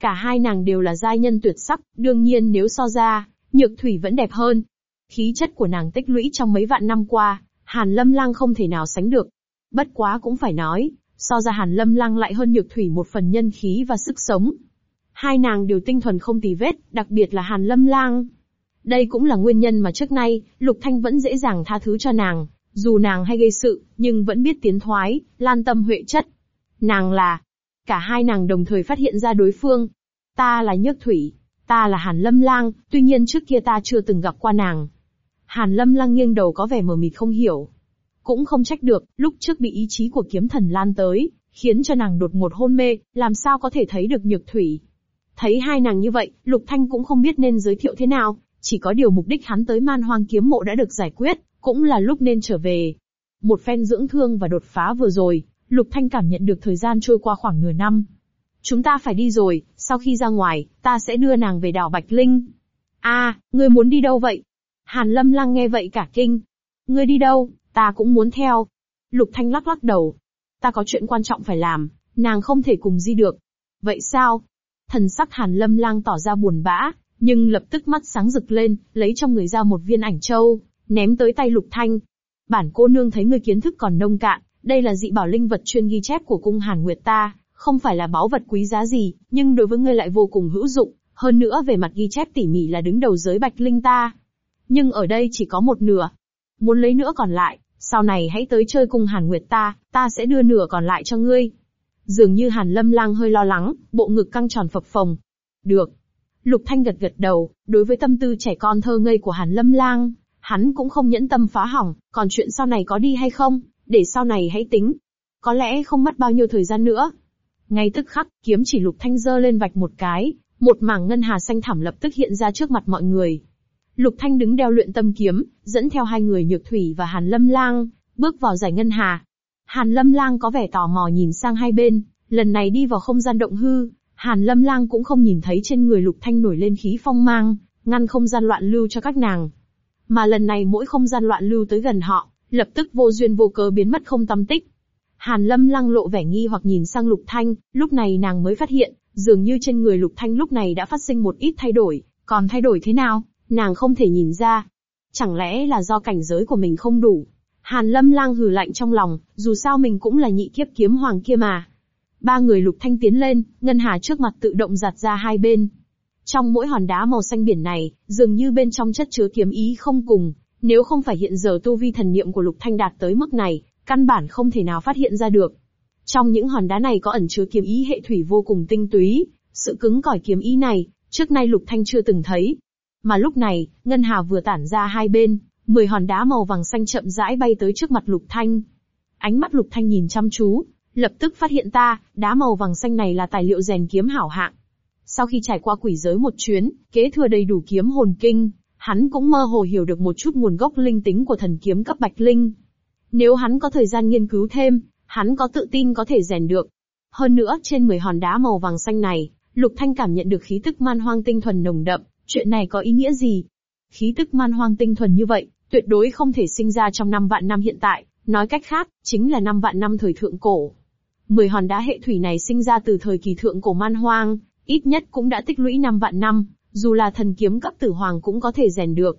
Cả hai nàng đều là giai nhân tuyệt sắc, đương nhiên nếu so ra, Nhược Thủy vẫn đẹp hơn. Khí chất của nàng tích lũy trong mấy vạn năm qua, Hàn Lâm Lang không thể nào sánh được. Bất quá cũng phải nói, so ra Hàn Lâm Lăng lại hơn Nhược Thủy một phần nhân khí và sức sống. Hai nàng đều tinh thuần không tì vết, đặc biệt là Hàn Lâm Lang. Đây cũng là nguyên nhân mà trước nay, Lục Thanh vẫn dễ dàng tha thứ cho nàng, dù nàng hay gây sự, nhưng vẫn biết tiến thoái, lan tâm huệ chất. Nàng là... Cả hai nàng đồng thời phát hiện ra đối phương. Ta là Nhược Thủy, ta là Hàn Lâm Lang, tuy nhiên trước kia ta chưa từng gặp qua nàng. Hàn Lâm Lăng nghiêng đầu có vẻ mờ mịt không hiểu. Cũng không trách được, lúc trước bị ý chí của kiếm thần lan tới, khiến cho nàng đột ngột hôn mê, làm sao có thể thấy được nhược thủy. Thấy hai nàng như vậy, Lục Thanh cũng không biết nên giới thiệu thế nào, chỉ có điều mục đích hắn tới man hoang kiếm mộ đã được giải quyết, cũng là lúc nên trở về. Một phen dưỡng thương và đột phá vừa rồi, Lục Thanh cảm nhận được thời gian trôi qua khoảng nửa năm. Chúng ta phải đi rồi, sau khi ra ngoài, ta sẽ đưa nàng về đảo Bạch Linh. a à, ngươi muốn đi đâu vậy? Hàn Lâm Lăng nghe vậy cả kinh. Ngươi đi đâu, ta cũng muốn theo. Lục Thanh lắc lắc đầu. Ta có chuyện quan trọng phải làm, nàng không thể cùng di được. Vậy sao? Thần sắc Hàn Lâm Lang tỏ ra buồn bã, nhưng lập tức mắt sáng rực lên, lấy trong người ra một viên ảnh châu, ném tới tay Lục Thanh. Bản cô nương thấy ngươi kiến thức còn nông cạn, đây là dị bảo linh vật chuyên ghi chép của cung Hàn Nguyệt ta, không phải là báu vật quý giá gì, nhưng đối với ngươi lại vô cùng hữu dụng, hơn nữa về mặt ghi chép tỉ mỉ là đứng đầu giới bạch linh ta. Nhưng ở đây chỉ có một nửa. Muốn lấy nữa còn lại, sau này hãy tới chơi cùng Hàn Nguyệt ta, ta sẽ đưa nửa còn lại cho ngươi. Dường như Hàn Lâm Lang hơi lo lắng, bộ ngực căng tròn phập phồng. Được. Lục Thanh gật gật đầu, đối với tâm tư trẻ con thơ ngây của Hàn Lâm Lang, hắn cũng không nhẫn tâm phá hỏng, còn chuyện sau này có đi hay không, để sau này hãy tính. Có lẽ không mất bao nhiêu thời gian nữa. Ngay tức khắc, kiếm chỉ Lục Thanh giơ lên vạch một cái, một mảng ngân hà xanh thẳm lập tức hiện ra trước mặt mọi người. Lục Thanh đứng đeo luyện tâm kiếm, dẫn theo hai người Nhược Thủy và Hàn Lâm Lang, bước vào giải ngân hà. Hàn Lâm Lang có vẻ tò mò nhìn sang hai bên, lần này đi vào không gian động hư, Hàn Lâm Lang cũng không nhìn thấy trên người Lục Thanh nổi lên khí phong mang, ngăn không gian loạn lưu cho các nàng. Mà lần này mỗi không gian loạn lưu tới gần họ, lập tức vô duyên vô cớ biến mất không tâm tích. Hàn Lâm Lăng lộ vẻ nghi hoặc nhìn sang Lục Thanh, lúc này nàng mới phát hiện, dường như trên người Lục Thanh lúc này đã phát sinh một ít thay đổi, còn thay đổi thế nào, nàng không thể nhìn ra. Chẳng lẽ là do cảnh giới của mình không đủ? Hàn Lâm Lang hừ lạnh trong lòng, dù sao mình cũng là nhị kiếp kiếm hoàng kia mà. Ba người Lục Thanh tiến lên, ngân hà trước mặt tự động giặt ra hai bên. Trong mỗi hòn đá màu xanh biển này, dường như bên trong chất chứa kiếm ý không cùng, nếu không phải hiện giờ tu vi thần niệm của Lục Thanh đạt tới mức này, căn bản không thể nào phát hiện ra được. Trong những hòn đá này có ẩn chứa kiếm ý hệ thủy vô cùng tinh túy, sự cứng cỏi kiếm ý này, trước nay Lục Thanh chưa từng thấy. Mà lúc này, ngân hà vừa tản ra hai bên, mười hòn đá màu vàng xanh chậm rãi bay tới trước mặt Lục Thanh. Ánh mắt Lục Thanh nhìn chăm chú, lập tức phát hiện ta, đá màu vàng xanh này là tài liệu rèn kiếm hảo hạng. Sau khi trải qua quỷ giới một chuyến, kế thừa đầy đủ kiếm hồn kinh, hắn cũng mơ hồ hiểu được một chút nguồn gốc linh tính của thần kiếm cấp bạch linh. Nếu hắn có thời gian nghiên cứu thêm, hắn có tự tin có thể rèn được. Hơn nữa, trên 10 hòn đá màu vàng xanh này, Lục Thanh cảm nhận được khí tức man hoang tinh thuần nồng đậm, chuyện này có ý nghĩa gì? Khí tức man hoang tinh thuần như vậy, tuyệt đối không thể sinh ra trong năm vạn năm hiện tại, nói cách khác, chính là năm vạn năm thời thượng cổ. Mười hòn đá hệ thủy này sinh ra từ thời kỳ thượng cổ man hoang, ít nhất cũng đã tích lũy năm vạn năm, dù là thần kiếm cấp tử hoàng cũng có thể rèn được.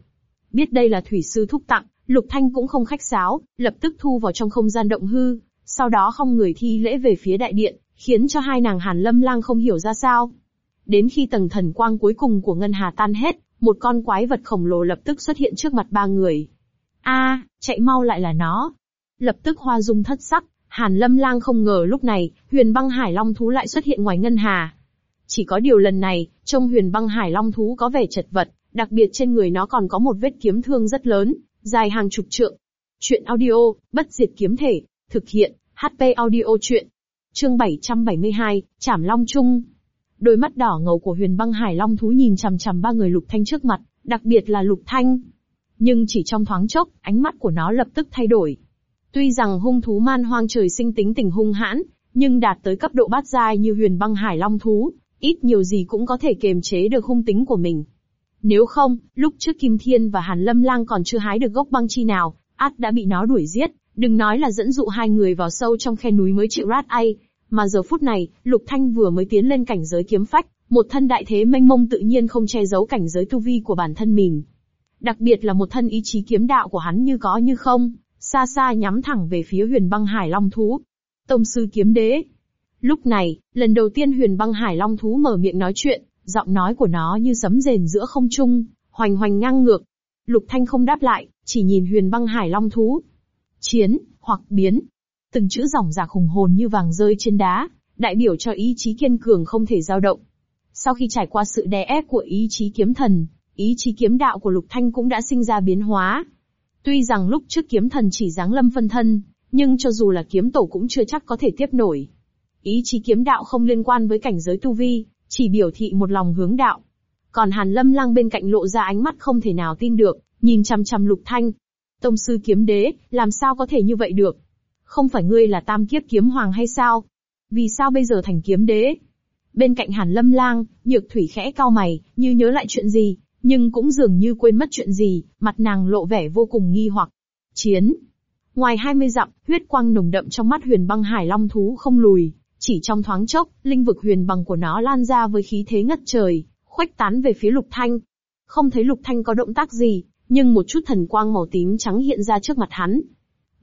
Biết đây là thủy sư thúc tặng, Lục Thanh cũng không khách sáo, lập tức thu vào trong không gian động hư, sau đó không người thi lễ về phía đại điện, khiến cho hai nàng Hàn Lâm Lang không hiểu ra sao. Đến khi tầng thần quang cuối cùng của Ngân Hà tan hết, một con quái vật khổng lồ lập tức xuất hiện trước mặt ba người. A, chạy mau lại là nó. Lập tức hoa dung thất sắc, Hàn Lâm Lang không ngờ lúc này, huyền băng hải long thú lại xuất hiện ngoài Ngân Hà. Chỉ có điều lần này, trông huyền băng hải long thú có vẻ chật vật, đặc biệt trên người nó còn có một vết kiếm thương rất lớn, dài hàng chục trượng. Chuyện audio, bất diệt kiếm thể, thực hiện, HP audio chuyện. Chương 772, Trảm Long Trung. Đôi mắt đỏ ngầu của huyền băng hải long thú nhìn chằm chằm ba người lục thanh trước mặt, đặc biệt là lục thanh. Nhưng chỉ trong thoáng chốc, ánh mắt của nó lập tức thay đổi. Tuy rằng hung thú man hoang trời sinh tính tình hung hãn, nhưng đạt tới cấp độ bát giai như huyền băng hải long thú, ít nhiều gì cũng có thể kiềm chế được hung tính của mình. Nếu không, lúc trước Kim Thiên và Hàn Lâm Lang còn chưa hái được gốc băng chi nào, át đã bị nó đuổi giết, đừng nói là dẫn dụ hai người vào sâu trong khe núi mới chịu rát ai. Mà giờ phút này, Lục Thanh vừa mới tiến lên cảnh giới kiếm phách, một thân đại thế mênh mông tự nhiên không che giấu cảnh giới tu vi của bản thân mình. Đặc biệt là một thân ý chí kiếm đạo của hắn như có như không, xa xa nhắm thẳng về phía huyền băng hải long thú. Tông sư kiếm đế, Lúc này, lần đầu tiên huyền băng hải long thú mở miệng nói chuyện, giọng nói của nó như sấm rền giữa không trung, hoành hoành ngang ngược. Lục Thanh không đáp lại, chỉ nhìn huyền băng hải long thú. Chiến, hoặc biến. Từng chữ dòng dạc hùng hồn như vàng rơi trên đá, đại biểu cho ý chí kiên cường không thể dao động. Sau khi trải qua sự đè ép của ý chí kiếm thần, Ý chí kiếm đạo của Lục Thanh cũng đã sinh ra biến hóa. Tuy rằng lúc trước kiếm thần chỉ dáng lâm phân thân, nhưng cho dù là kiếm tổ cũng chưa chắc có thể tiếp nổi. Ý chí kiếm đạo không liên quan với cảnh giới tu vi, chỉ biểu thị một lòng hướng đạo. Còn Hàn Lâm Lang bên cạnh lộ ra ánh mắt không thể nào tin được, nhìn chăm chăm Lục Thanh. Tông sư kiếm đế, làm sao có thể như vậy được? Không phải ngươi là tam kiếp kiếm hoàng hay sao? Vì sao bây giờ thành kiếm đế? Bên cạnh Hàn Lâm Lang, Nhược Thủy khẽ cau mày, như nhớ lại chuyện gì, nhưng cũng dường như quên mất chuyện gì, mặt nàng lộ vẻ vô cùng nghi hoặc. Chiến. Ngoài 20 dặm, huyết quang nồng đậm trong mắt huyền băng hải long thú không lùi, chỉ trong thoáng chốc, linh vực huyền bằng của nó lan ra với khí thế ngất trời, khuếch tán về phía lục thanh. Không thấy lục thanh có động tác gì, nhưng một chút thần quang màu tím trắng hiện ra trước mặt hắn.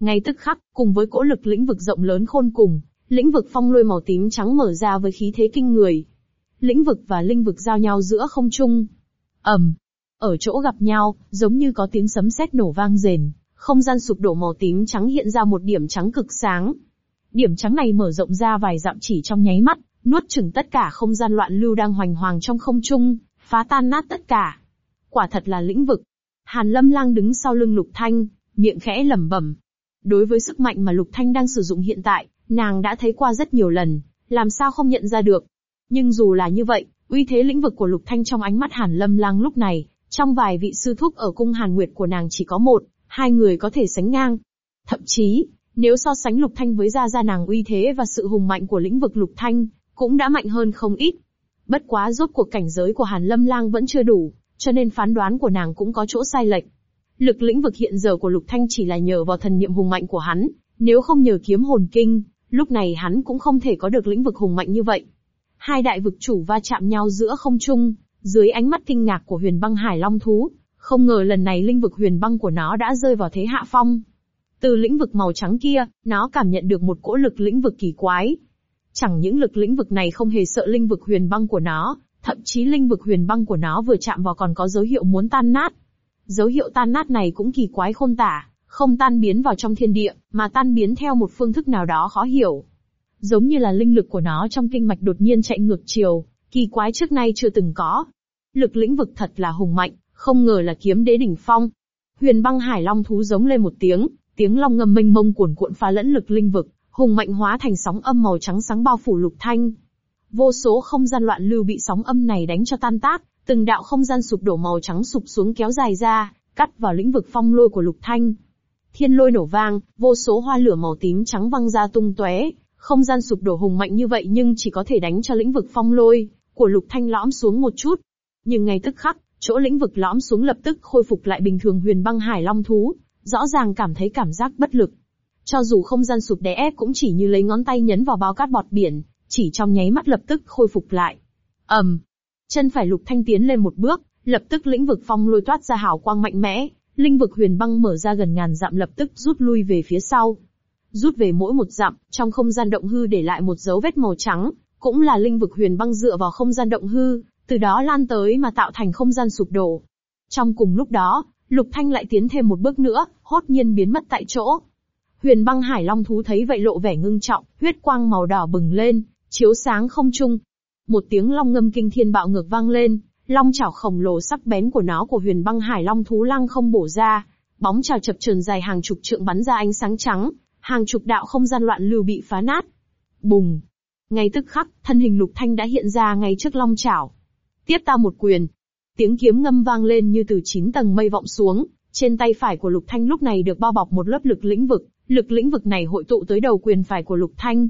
Ngay tức khắc, cùng với cỗ lực lĩnh vực rộng lớn khôn cùng, lĩnh vực phong lôi màu tím trắng mở ra với khí thế kinh người. Lĩnh vực và linh vực giao nhau giữa không trung. ầm, ở chỗ gặp nhau, giống như có tiếng sấm sét nổ vang rền, không gian sụp đổ màu tím trắng hiện ra một điểm trắng cực sáng. Điểm trắng này mở rộng ra vài dặm chỉ trong nháy mắt, nuốt chửng tất cả không gian loạn lưu đang hoành hoàng trong không trung, phá tan nát tất cả. Quả thật là lĩnh vực. Hàn Lâm Lang đứng sau lưng Lục Thanh, miệng khẽ lẩm bẩm. Đối với sức mạnh mà Lục Thanh đang sử dụng hiện tại, nàng đã thấy qua rất nhiều lần, làm sao không nhận ra được. Nhưng dù là như vậy, uy thế lĩnh vực của Lục Thanh trong ánh mắt Hàn Lâm Lang lúc này, trong vài vị sư thúc ở cung Hàn Nguyệt của nàng chỉ có một, hai người có thể sánh ngang. Thậm chí, nếu so sánh Lục Thanh với gia gia nàng uy thế và sự hùng mạnh của lĩnh vực Lục Thanh, cũng đã mạnh hơn không ít. Bất quá rốt cuộc cảnh giới của Hàn Lâm Lang vẫn chưa đủ, cho nên phán đoán của nàng cũng có chỗ sai lệch. Lực lĩnh vực hiện giờ của Lục Thanh chỉ là nhờ vào thần niệm hùng mạnh của hắn, nếu không nhờ kiếm hồn kinh, lúc này hắn cũng không thể có được lĩnh vực hùng mạnh như vậy. Hai đại vực chủ va chạm nhau giữa không trung, dưới ánh mắt kinh ngạc của huyền băng hải long thú, không ngờ lần này linh vực huyền băng của nó đã rơi vào thế hạ phong. Từ lĩnh vực màu trắng kia, nó cảm nhận được một cỗ lực lĩnh vực kỳ quái. Chẳng những lực lĩnh vực này không hề sợ linh vực huyền băng của nó, thậm chí linh vực huyền băng của nó vừa chạm vào còn có dấu hiệu muốn tan nát. Dấu hiệu tan nát này cũng kỳ quái khôn tả, không tan biến vào trong thiên địa, mà tan biến theo một phương thức nào đó khó hiểu. Giống như là linh lực của nó trong kinh mạch đột nhiên chạy ngược chiều, kỳ quái trước nay chưa từng có. Lực lĩnh vực thật là hùng mạnh, không ngờ là kiếm đế đỉnh phong. Huyền băng hải long thú giống lên một tiếng, tiếng long ngầm mênh mông cuồn cuộn phá lẫn lực linh vực, hùng mạnh hóa thành sóng âm màu trắng sáng bao phủ lục thanh. Vô số không gian loạn lưu bị sóng âm này đánh cho tan tác, từng đạo không gian sụp đổ màu trắng sụp xuống kéo dài ra, cắt vào lĩnh vực phong lôi của lục thanh. Thiên lôi nổ vang, vô số hoa lửa màu tím trắng văng ra tung tóe, không gian sụp đổ hùng mạnh như vậy nhưng chỉ có thể đánh cho lĩnh vực phong lôi của lục thanh lõm xuống một chút. Nhưng ngay tức khắc, chỗ lĩnh vực lõm xuống lập tức khôi phục lại bình thường huyền băng hải long thú, rõ ràng cảm thấy cảm giác bất lực. Cho dù không gian sụp đè ép cũng chỉ như lấy ngón tay nhấn vào bao cát bọt biển, chỉ trong nháy mắt lập tức khôi phục lại. ầm, um, chân phải lục thanh tiến lên một bước, lập tức lĩnh vực phong lôi toát ra hào quang mạnh mẽ, linh vực huyền băng mở ra gần ngàn dặm lập tức rút lui về phía sau. Rút về mỗi một dặm, trong không gian động hư để lại một dấu vết màu trắng, cũng là linh vực huyền băng dựa vào không gian động hư, từ đó lan tới mà tạo thành không gian sụp đổ. Trong cùng lúc đó, Lục Thanh lại tiến thêm một bước nữa, hốt nhiên biến mất tại chỗ. Huyền băng hải long thú thấy vậy lộ vẻ ngưng trọng, huyết quang màu đỏ bừng lên, chiếu sáng không trung. Một tiếng long ngâm kinh thiên bạo ngược vang lên, long chảo khổng lồ sắc bén của nó của huyền băng hải long thú lăng không bổ ra, bóng chảo chập chờn dài hàng chục trượng bắn ra ánh sáng trắng, hàng chục đạo không gian loạn lưu bị phá nát. Bùng! Ngay tức khắc, thân hình lục thanh đã hiện ra ngay trước long chảo. Tiếp ta một quyền. Tiếng kiếm ngâm vang lên như từ chín tầng mây vọng xuống, trên tay phải của lục thanh lúc này được bao bọc một lớp lực lĩnh vực, lực lĩnh vực này hội tụ tới đầu quyền phải của lục thanh.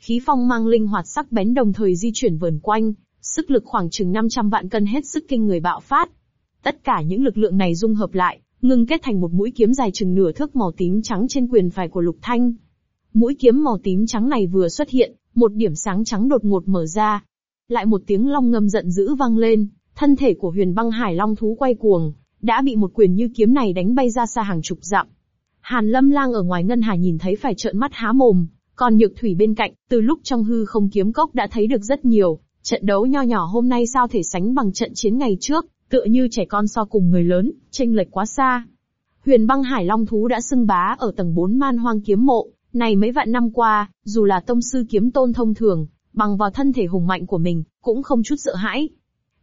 Khí phong mang linh hoạt sắc bén đồng thời di chuyển vờn quanh, sức lực khoảng chừng 500 vạn cân hết sức kinh người bạo phát. Tất cả những lực lượng này dung hợp lại, ngưng kết thành một mũi kiếm dài chừng nửa thước màu tím trắng trên quyền phải của Lục Thanh. Mũi kiếm màu tím trắng này vừa xuất hiện, một điểm sáng trắng đột ngột mở ra. Lại một tiếng long ngâm giận dữ vang lên, thân thể của huyền băng hải long thú quay cuồng, đã bị một quyền như kiếm này đánh bay ra xa hàng chục dặm. Hàn Lâm Lang ở ngoài ngân hà nhìn thấy phải trợn mắt há mồm, còn Nhược Thủy bên cạnh, từ lúc trong hư không kiếm cốc đã thấy được rất nhiều, trận đấu nho nhỏ hôm nay sao thể sánh bằng trận chiến ngày trước, tựa như trẻ con so cùng người lớn, tranh lệch quá xa. Huyền băng hải long thú đã xưng bá ở tầng 4 man hoang kiếm mộ, này mấy vạn năm qua, dù là tông sư kiếm tôn thông thường, bằng vào thân thể hùng mạnh của mình, cũng không chút sợ hãi.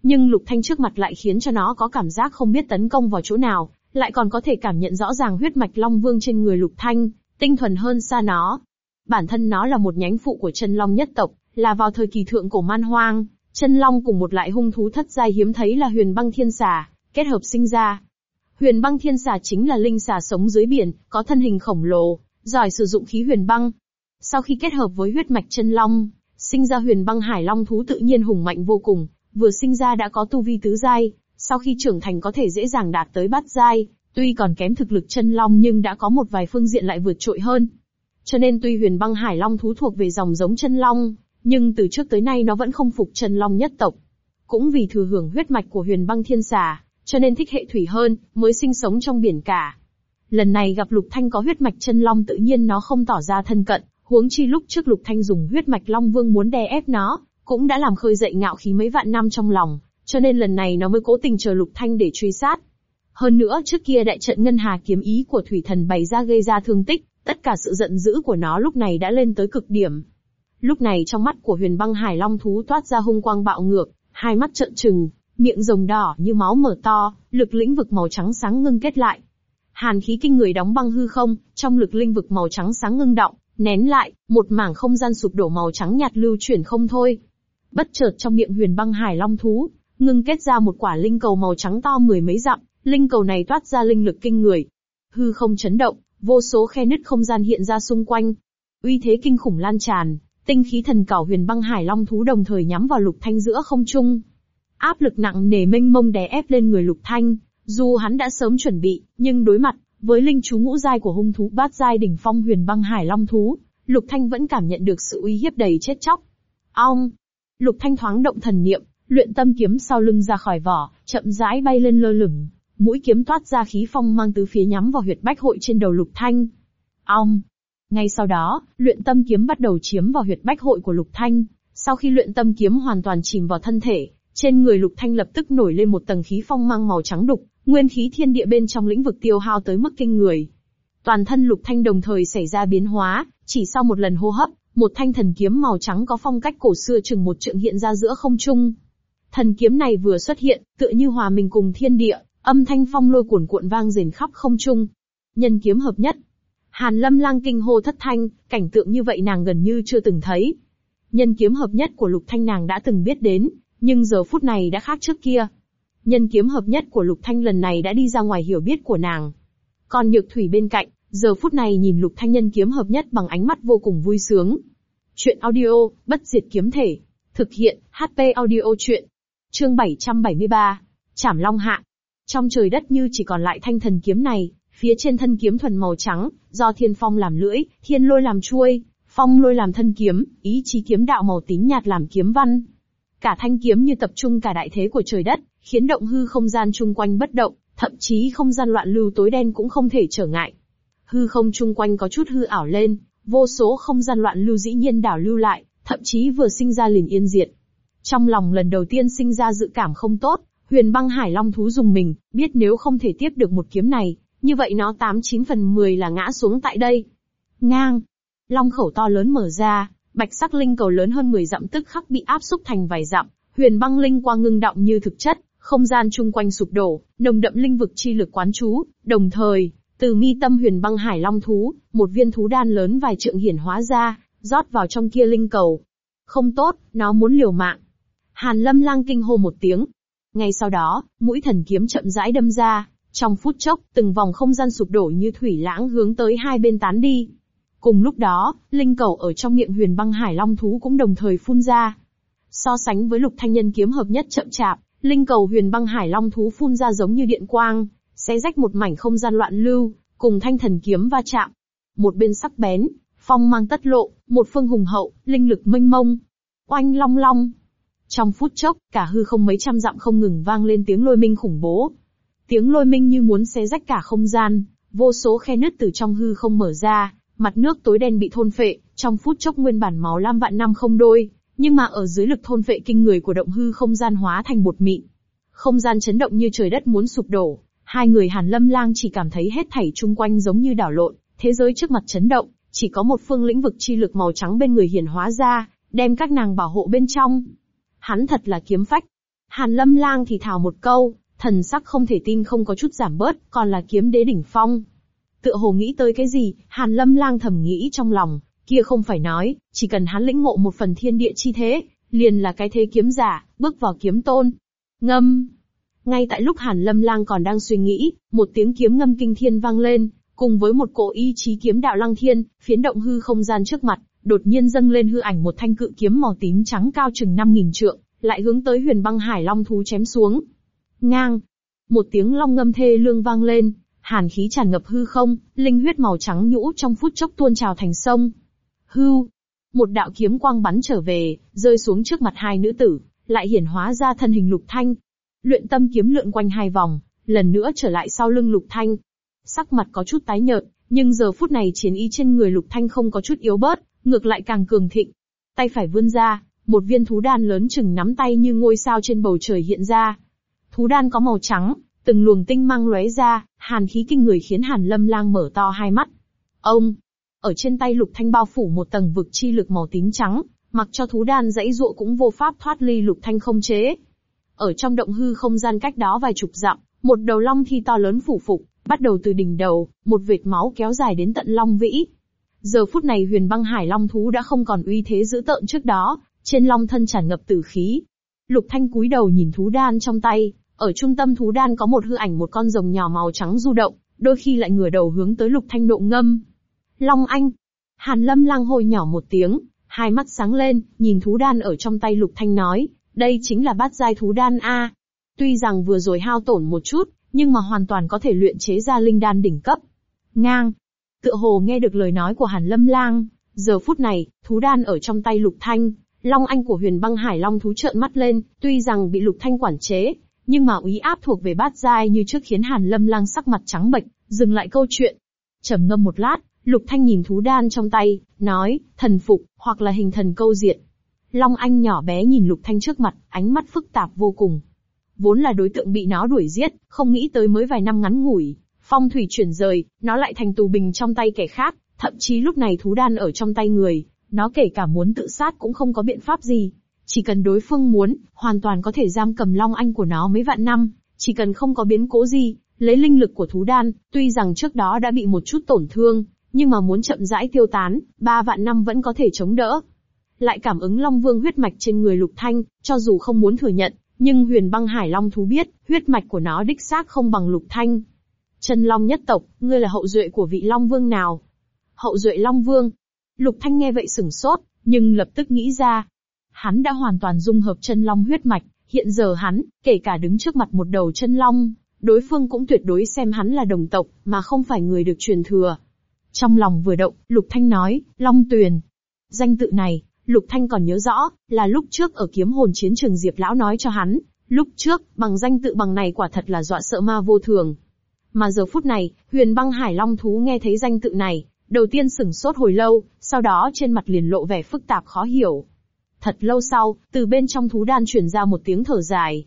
nhưng Lục Thanh trước mặt lại khiến cho nó có cảm giác không biết tấn công vào chỗ nào, lại còn có thể cảm nhận rõ ràng huyết mạch Long Vương trên người Lục Thanh, tinh thuần hơn xa nó. Bản thân nó là một nhánh phụ của chân Long nhất tộc, là vào thời kỳ thượng cổ man hoang, chân Long cùng một loại hung thú thất giai hiếm thấy là huyền băng thiên xà, kết hợp sinh ra. Huyền băng thiên xà chính là linh xà sống dưới biển, có thân hình khổng lồ, giỏi sử dụng khí huyền băng. Sau khi kết hợp với huyết mạch chân Long, sinh ra huyền băng hải long thú tự nhiên hùng mạnh vô cùng, vừa sinh ra đã có tu vi tứ giai, sau khi trưởng thành có thể dễ dàng đạt tới bát giai, tuy còn kém thực lực chân long nhưng đã có một vài phương diện lại vượt trội hơn. Cho nên tuy huyền băng hải long thú thuộc về dòng giống chân long, nhưng từ trước tới nay nó vẫn không phục chân long nhất tộc. Cũng vì thừa hưởng huyết mạch của huyền băng thiên xà, cho nên thích hệ thủy hơn, mới sinh sống trong biển cả. Lần này gặp Lục Thanh có huyết mạch chân long tự nhiên nó không tỏ ra thân cận, huống chi lúc trước Lục Thanh dùng huyết mạch long vương muốn đè ép nó, cũng đã làm khơi dậy ngạo khí mấy vạn năm trong lòng, cho nên lần này nó mới cố tình chờ Lục Thanh để truy sát. Hơn nữa trước kia đại trận ngân hà kiếm ý của thủy thần bày ra gây ra thương tích, tất cả sự giận dữ của nó lúc này đã lên tới cực điểm. Lúc này trong mắt của huyền băng hải long thú toát ra hung quang bạo ngược, hai mắt trợn trừng, miệng rồng đỏ như máu mở to, lực lĩnh vực màu trắng sáng ngưng kết lại. Hàn khí kinh người đóng băng hư không, trong lực linh vực màu trắng sáng ngưng động, nén lại, một mảng không gian sụp đổ màu trắng nhạt lưu chuyển không thôi. Bất chợt trong miệng huyền băng hải long thú, ngưng kết ra một quả linh cầu màu trắng to mười mấy dặm, linh cầu này toát ra linh lực kinh người. Hư không chấn động, vô số khe nứt không gian hiện ra xung quanh. Uy thế kinh khủng lan tràn, tinh khí thần cảo huyền băng hải long thú đồng thời nhắm vào lục thanh giữa không trung. Áp lực nặng nề mênh mông đè ép lên người lục thanh, dù hắn đã sớm chuẩn bị, nhưng đối mặt với linh chú ngũ giai của hung thú bát giai đỉnh phong huyền băng hải long thú, lục thanh vẫn cảm nhận được sự uy hiếp đầy chết chóc. Ong! Lục thanh thoáng động thần niệm, luyện tâm kiếm sau lưng ra khỏi vỏ, chậm rãi bay lên lơ lửng, mũi kiếm toát ra khí phong mang tứ phía nhắm vào huyệt bách hội trên đầu lục thanh. Ong! Ngay sau đó, luyện tâm kiếm bắt đầu chiếm vào huyệt bách hội của lục thanh. Sau khi luyện tâm kiếm hoàn toàn chìm vào thân thể, trên người lục thanh lập tức nổi lên một tầng khí phong mang màu trắng đục, nguyên khí thiên địa bên trong lĩnh vực tiêu hao tới mức kinh người. Toàn thân lục thanh đồng thời xảy ra biến hóa, chỉ sau một lần hô hấp, một thanh thần kiếm màu trắng có phong cách cổ xưa chừng một trượng hiện ra giữa không trung. Thần kiếm này vừa xuất hiện, tựa như hòa mình cùng thiên địa, âm thanh phong lôi cuồn cuộn vang rền khắp không trung. Nhân kiếm hợp nhất. Hàn Lâm Lang kinh hô thất thanh, cảnh tượng như vậy nàng gần như chưa từng thấy. Nhân kiếm hợp nhất của Lục Thanh nàng đã từng biết đến, nhưng giờ phút này đã khác trước kia. Nhân kiếm hợp nhất của Lục Thanh lần này đã đi ra ngoài hiểu biết của nàng. Còn Nhược Thủy bên cạnh, giờ phút này nhìn Lục Thanh nhân kiếm hợp nhất bằng ánh mắt vô cùng vui sướng. Chuyện audio, bất diệt kiếm thể. Thực hiện, HP audio chuyện. Chương 773. trảm Long Hạ. Trong trời đất như chỉ còn lại thanh thần kiếm này, phía trên thân kiếm thuần màu trắng, do thiên phong làm lưỡi, thiên lôi làm chuôi, phong lôi làm thân kiếm, ý chí kiếm đạo màu tím nhạt làm kiếm văn. Cả thanh kiếm như tập trung cả đại thế của trời đất, khiến động hư không gian chung quanh bất động, thậm chí không gian loạn lưu tối đen cũng không thể trở ngại. Hư không chung quanh có chút hư ảo lên, vô số không gian loạn lưu dĩ nhiên đảo lưu lại, thậm chí vừa sinh ra liền yên diệt. Trong lòng lần đầu tiên sinh ra dự cảm không tốt, huyền băng hải long thú dùng mình, biết nếu không thể tiếp được một kiếm này, như vậy nó 89 phần 10 là ngã xuống tại đây. Ngang. Long khẩu to lớn mở ra, bạch sắc linh cầu lớn hơn 10 dặm tức khắc bị áp xúc thành vài dặm, huyền băng linh quang ngưng động như thực chất, không gian chung quanh sụp đổ, nồng đậm linh vực chi lực quán trú. đồng thời, từ mi tâm huyền băng hải long thú, một viên thú đan lớn vài trượng hiển hóa ra, rót vào trong kia linh cầu. Không tốt, nó muốn liều mạng. Hàn lâm lang kinh hô một tiếng. Ngay sau đó, mũi thần kiếm chậm rãi đâm ra, trong phút chốc, từng vòng không gian sụp đổ như thủy lãng hướng tới hai bên tán đi. Cùng lúc đó, linh cầu ở trong miệng huyền băng hải long thú cũng đồng thời phun ra. So sánh với lục thanh nhân kiếm hợp nhất chậm chạp, linh cầu huyền băng hải long thú phun ra giống như điện quang, xé rách một mảnh không gian loạn lưu, cùng thanh thần kiếm va chạm. Một bên sắc bén, phong mang tất lộ, một phương hùng hậu, linh lực mênh mông. Oanh long long. Trong phút chốc, cả hư không mấy trăm dặm không ngừng vang lên tiếng lôi minh khủng bố. Tiếng lôi minh như muốn xé rách cả không gian, vô số khe nứt từ trong hư không mở ra, mặt nước tối đen bị thôn phệ, trong phút chốc nguyên bản máu lam vạn năm không đôi, nhưng mà ở dưới lực thôn phệ kinh người của động hư không gian hóa thành bột mịn. Không gian chấn động như trời đất muốn sụp đổ, hai người Hàn Lâm Lang chỉ cảm thấy hết thảy chung quanh giống như đảo lộn, thế giới trước mặt chấn động, chỉ có một phương lĩnh vực chi lực màu trắng bên người hiển hóa ra, đem các nàng bảo hộ bên trong. Hắn thật là kiếm phách. Hàn Lâm Lang thì thào một câu, thần sắc không thể tin không có chút giảm bớt, còn là kiếm đế đỉnh phong. Tựa hồ nghĩ tới cái gì, Hàn Lâm Lang thầm nghĩ trong lòng, kia không phải nói, chỉ cần hắn lĩnh ngộ một phần thiên địa chi thế, liền là cái thế kiếm giả, bước vào kiếm tôn. Ngâm. Ngay tại lúc Hàn Lâm Lang còn đang suy nghĩ, một tiếng kiếm ngâm kinh thiên vang lên, cùng với một cỗ ý chí kiếm đạo lăng thiên, phiến động hư không gian trước mặt, đột nhiên dâng lên hư ảnh một thanh cự kiếm màu tím trắng cao chừng 5.000 trượng, lại hướng tới huyền băng hải long thú chém xuống. Ngang. Một tiếng long ngâm thê lương vang lên, hàn khí tràn ngập hư không, linh huyết màu trắng nhũ trong phút chốc tuôn trào thành sông. Hưu. Một đạo kiếm quang bắn trở về, rơi xuống trước mặt hai nữ tử, lại hiển hóa ra thân hình lục thanh. Luyện tâm kiếm lượn quanh hai vòng, lần nữa trở lại sau lưng lục thanh. Sắc mặt có chút tái nhợt, nhưng giờ phút này chiến ý trên người lục thanh không có chút yếu bớt, ngược lại càng cường thịnh. Tay phải vươn ra, một viên thú đan lớn chừng nắm tay như ngôi sao trên bầu trời hiện ra. Thú đan có màu trắng, từng luồng tinh mang lóe ra, hàn khí kinh người khiến Hàn Lâm Lang mở to hai mắt. Ông, ở trên tay Lục Thanh bao phủ một tầng vực chi lực màu tím trắng, mặc cho thú đan dãy dụa cũng vô pháp thoát ly Lục Thanh không chế. Ở trong động hư không gian cách đó vài chục dặm, một đầu long thi to lớn phủ phục, bắt đầu từ đỉnh đầu, một vệt máu kéo dài đến tận long vĩ. Giờ phút này huyền băng hải long thú đã không còn uy thế dữ tợn trước đó, trên long thân tràn ngập tử khí. Lục Thanh cúi đầu nhìn thú đan trong tay, ở trung tâm thú đan có một hư ảnh một con rồng nhỏ màu trắng du động, đôi khi lại ngửa đầu hướng tới Lục Thanh độ ngâm. Long Anh. Hàn Lâm lang hồi nhỏ một tiếng, hai mắt sáng lên, nhìn thú đan ở trong tay Lục Thanh nói, đây chính là bát giai thú đan A. Tuy rằng vừa rồi hao tổn một chút, nhưng mà hoàn toàn có thể luyện chế ra linh đan đỉnh cấp. Ngang. Tựa hồ nghe được lời nói của Hàn Lâm lang, giờ phút này, thú đan ở trong tay Lục Thanh, Long Anh của huyền băng hải long thú trợn mắt lên, tuy rằng bị Lục Thanh quản chế, nhưng mà uy áp thuộc về bát giai như trước khiến Hàn Lâm lang sắc mặt trắng bệch, dừng lại câu chuyện. trầm ngâm một lát, Lục Thanh nhìn thú đan trong tay, nói, thần phục, hoặc là hình thần câu diện. Long Anh nhỏ bé nhìn Lục Thanh trước mặt, ánh mắt phức tạp vô cùng. Vốn là đối tượng bị nó đuổi giết, không nghĩ tới mới vài năm ngắn ngủi, phong thủy chuyển rời, nó lại thành tù bình trong tay kẻ khác, thậm chí lúc này thú đan ở trong tay người, nó kể cả muốn tự sát cũng không có biện pháp gì. Chỉ cần đối phương muốn, hoàn toàn có thể giam cầm Long Anh của nó mấy vạn năm, chỉ cần không có biến cố gì, lấy linh lực của thú đan, tuy rằng trước đó đã bị một chút tổn thương, nhưng mà muốn chậm rãi tiêu tán, ba vạn năm vẫn có thể chống đỡ. Lại cảm ứng Long Vương huyết mạch trên người Lục Thanh, cho dù không muốn thừa nhận, nhưng huyền băng hải Long thú biết, huyết mạch của nó đích xác không bằng Lục Thanh. Chân Long nhất tộc, ngươi là hậu duệ của vị Long Vương nào? Hậu duệ Long Vương, Lục Thanh nghe vậy sửng sốt, nhưng lập tức nghĩ ra. Hắn đã hoàn toàn dung hợp chân long huyết mạch, hiện giờ hắn, kể cả đứng trước mặt một đầu chân long, đối phương cũng tuyệt đối xem hắn là đồng tộc, mà không phải người được truyền thừa. Trong lòng vừa động, Lục Thanh nói, Long Tuyền. Danh tự này, Lục Thanh còn nhớ rõ, là lúc trước ở kiếm hồn chiến trường Diệp Lão nói cho hắn, lúc trước, bằng danh tự bằng này quả thật là dọa sợ ma vô thường. Mà giờ phút này, huyền băng hải long thú nghe thấy danh tự này, Đầu tiên sửng sốt hồi lâu, sau đó trên mặt liền lộ vẻ phức tạp khó hiểu. Thật lâu sau, từ bên trong thú đan truyền ra một tiếng thở dài.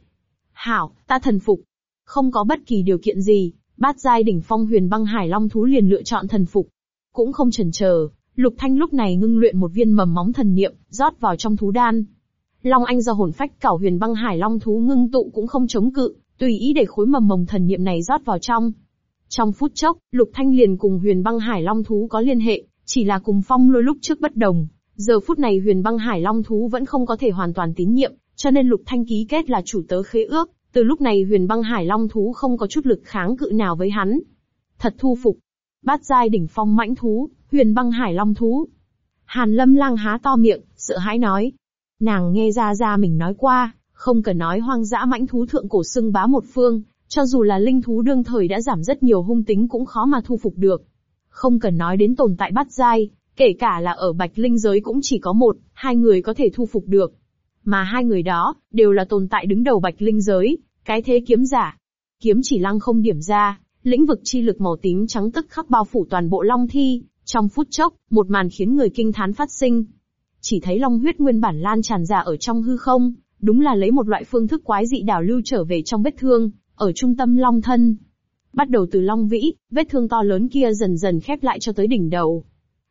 Hảo, ta thần phục. Không có bất kỳ điều kiện gì, bát giai đỉnh phong huyền băng hải long thú liền lựa chọn thần phục. Cũng không chần chờ, Lục Thanh lúc này ngưng luyện một viên mầm móng thần niệm, rót vào trong thú đan. Long Anh do hồn phách cảo huyền băng hải long thú ngưng tụ cũng không chống cự, tùy ý để khối mầm mồng thần niệm này rót vào trong. Trong phút chốc, Lục Thanh liền cùng huyền băng hải long thú có liên hệ, chỉ là cùng phong lôi lúc trước bất đồng. Giờ phút này huyền băng hải long thú vẫn không có thể hoàn toàn tín nhiệm, cho nên Lục Thanh ký kết là chủ tớ khế ước, từ lúc này huyền băng hải long thú không có chút lực kháng cự nào với hắn. Thật thu phục. Bát giai đỉnh phong mãnh thú, huyền băng hải long thú. Hàn lâm lang há to miệng, sợ hãi nói. Nàng nghe ra ra mình nói qua, không cần nói hoang dã mãnh thú thượng cổ xưng bá một phương, cho dù là linh thú đương thời đã giảm rất nhiều hung tính cũng khó mà thu phục được. Không cần nói đến tồn tại bắt giai, kể cả là ở bạch linh giới cũng chỉ có một, hai người có thể thu phục được. Mà hai người đó, đều là tồn tại đứng đầu bạch linh giới, cái thế kiếm giả. Kiếm chỉ lăng không điểm ra, lĩnh vực chi lực màu tím trắng tức khắc bao phủ toàn bộ long thi, trong phút chốc, một màn khiến người kinh thán phát sinh. Chỉ thấy long huyết nguyên bản lan tràn ra ở trong hư không, đúng là lấy một loại phương thức quái dị đảo lưu trở về trong vết thương, ở trung tâm long thân. Bắt đầu từ long vĩ, vết thương to lớn kia dần dần khép lại cho tới đỉnh đầu.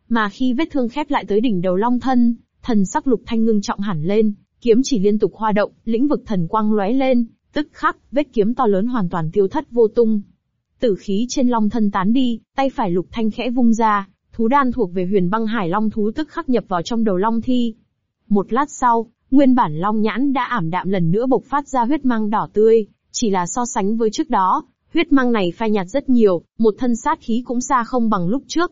Mà khi vết thương khép lại tới đỉnh đầu long thân, thần sắc lục thanh ngưng trọng hẳn lên, kiếm chỉ liên tục hoa động, lĩnh vực thần quang lóe lên, tức khắc, vết kiếm to lớn hoàn toàn tiêu thất vô tung. Tử khí trên long thân tán đi, tay phải lục thanh khẽ vung ra, thú đan thuộc về huyền băng hải long thú tức khắc nhập vào trong đầu long thi. Một lát sau, nguyên bản long nhãn đã ảm đạm lần nữa bộc phát ra huyết mang đỏ tươi, chỉ là so sánh với trước đó, huyết mang này phai nhạt rất nhiều, một thân sát khí cũng xa không bằng lúc trước.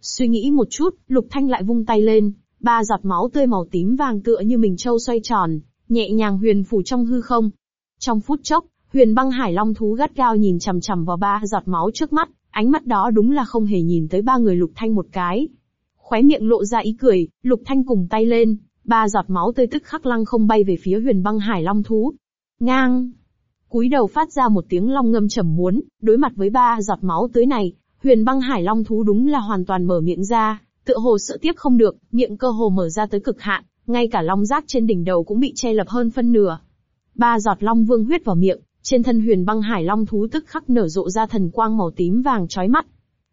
Suy nghĩ một chút, lục thanh lại vung tay lên, ba giọt máu tươi màu tím vàng tựa như mình châu xoay tròn, nhẹ nhàng huyền phủ trong hư không. Trong phút chốc, huyền băng hải long thú gắt gao nhìn chằm chằm vào ba giọt máu trước mắt, ánh mắt đó đúng là không hề nhìn tới ba người lục thanh một cái. Khóe miệng lộ ra ý cười, lục thanh cùng tay lên, ba giọt máu tươi tức khắc lăng không bay về phía huyền băng hải long thú. Ngang! cúi đầu phát ra một tiếng long ngâm trầm muốn, đối mặt với ba giọt máu tươi này, huyền băng hải long thú đúng là hoàn toàn mở miệng ra, tựa hồ sợ tiếp không được, miệng cơ hồ mở ra tới cực hạn, ngay cả long giác trên đỉnh đầu cũng bị che lập hơn phân nửa. Ba giọt long vương huyết vào miệng, trên thân huyền băng hải long thú tức khắc nở rộ ra thần quang màu tím vàng chói mắt.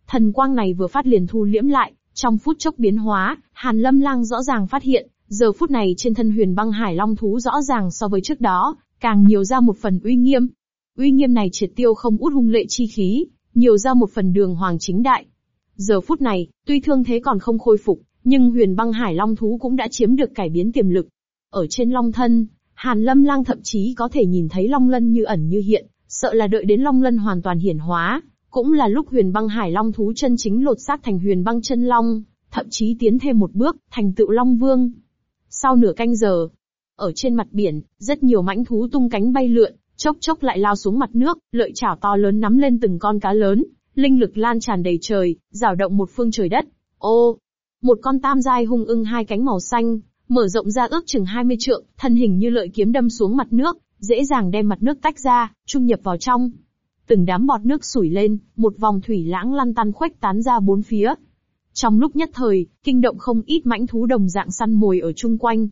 Thần quang này vừa phát liền thu liễm lại, trong phút chốc biến hóa, Hàn Lâm Lang rõ ràng phát hiện, giờ phút này trên thân huyền băng hải long thú rõ ràng so với trước đó, càng nhiều ra một phần uy nghiêm. Uy nghiêm này triệt tiêu không út hung lệ chi khí, nhiều ra một phần đường hoàng chính đại. Giờ phút này, tuy thương thế còn không khôi phục, nhưng huyền băng hải long thú cũng đã chiếm được cải biến tiềm lực. Ở trên long thân, Hàn Lâm Lang thậm chí có thể nhìn thấy long lân như ẩn như hiện, sợ là đợi đến long lân hoàn toàn hiển hóa, cũng là lúc huyền băng hải long thú chân chính lột xác thành huyền băng chân long, thậm chí tiến thêm một bước, thành tựu long vương. Sau nửa canh giờ, ở trên mặt biển, rất nhiều mãnh thú tung cánh bay lượn, chốc chốc lại lao xuống mặt nước, lợi chảo to lớn nắm lên từng con cá lớn, linh lực lan tràn đầy trời, rào động một phương trời đất. Ô, một con tam giai hung ưng hai cánh màu xanh, mở rộng ra ước chừng 20 trượng, thân hình như lợi kiếm đâm xuống mặt nước, dễ dàng đem mặt nước tách ra, trung nhập vào trong. Từng đám bọt nước sủi lên, một vòng thủy lãng lăn tăn khuếch tán ra bốn phía. Trong lúc nhất thời, kinh động không ít mãnh thú đồng dạng săn mồi ở chung quanh.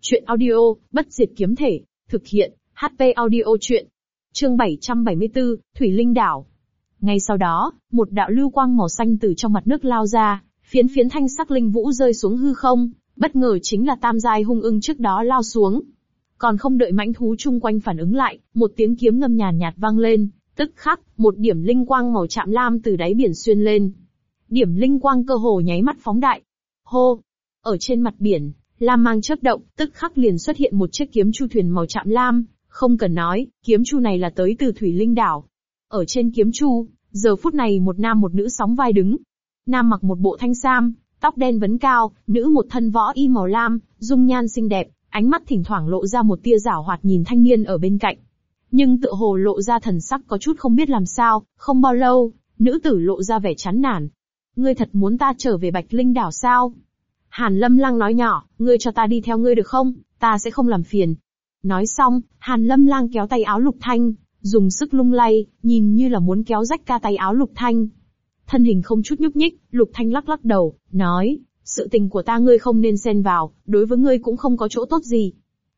Chuyện audio, bất diệt kiếm thể, thực hiện, HP audio chuyện. Chương 774, Thủy Linh Đảo. Ngay sau đó, một đạo lưu quang màu xanh từ trong mặt nước lao ra, phiến phiến thanh sắc linh vũ rơi xuống hư không, bất ngờ chính là tam giai hung ưng trước đó lao xuống. Còn không đợi mãnh thú chung quanh phản ứng lại, một tiếng kiếm ngâm nhàn nhạt vang lên, tức khắc, một điểm linh quang màu chạm lam từ đáy biển xuyên lên. Điểm linh quang cơ hồ nháy mắt phóng đại. Hô! Ở trên mặt biển, lam mang chớp động, tức khắc liền xuất hiện một chiếc kiếm chu thuyền màu chạm lam, không cần nói, kiếm chu này là tới từ thủy linh đảo. Ở trên kiếm chu, giờ phút này một nam một nữ sóng vai đứng. Nam mặc một bộ thanh sam, tóc đen vấn cao, nữ một thân võ y màu lam, dung nhan xinh đẹp, ánh mắt thỉnh thoảng lộ ra một tia giảo hoạt nhìn thanh niên ở bên cạnh. Nhưng tựa hồ lộ ra thần sắc có chút không biết làm sao, không bao lâu, nữ tử lộ ra vẻ chán nản. Ngươi thật muốn ta trở về Bạch Linh đảo sao? Hàn Lâm Lang nói nhỏ, ngươi cho ta đi theo ngươi được không, ta sẽ không làm phiền. Nói xong, Hàn Lâm Lang kéo tay áo Lục Thanh, dùng sức lung lay, nhìn như là muốn kéo rách ca tay áo Lục Thanh. Thân hình không chút nhúc nhích, Lục Thanh lắc lắc đầu, nói, sự tình của ta ngươi không nên xen vào, đối với ngươi cũng không có chỗ tốt gì.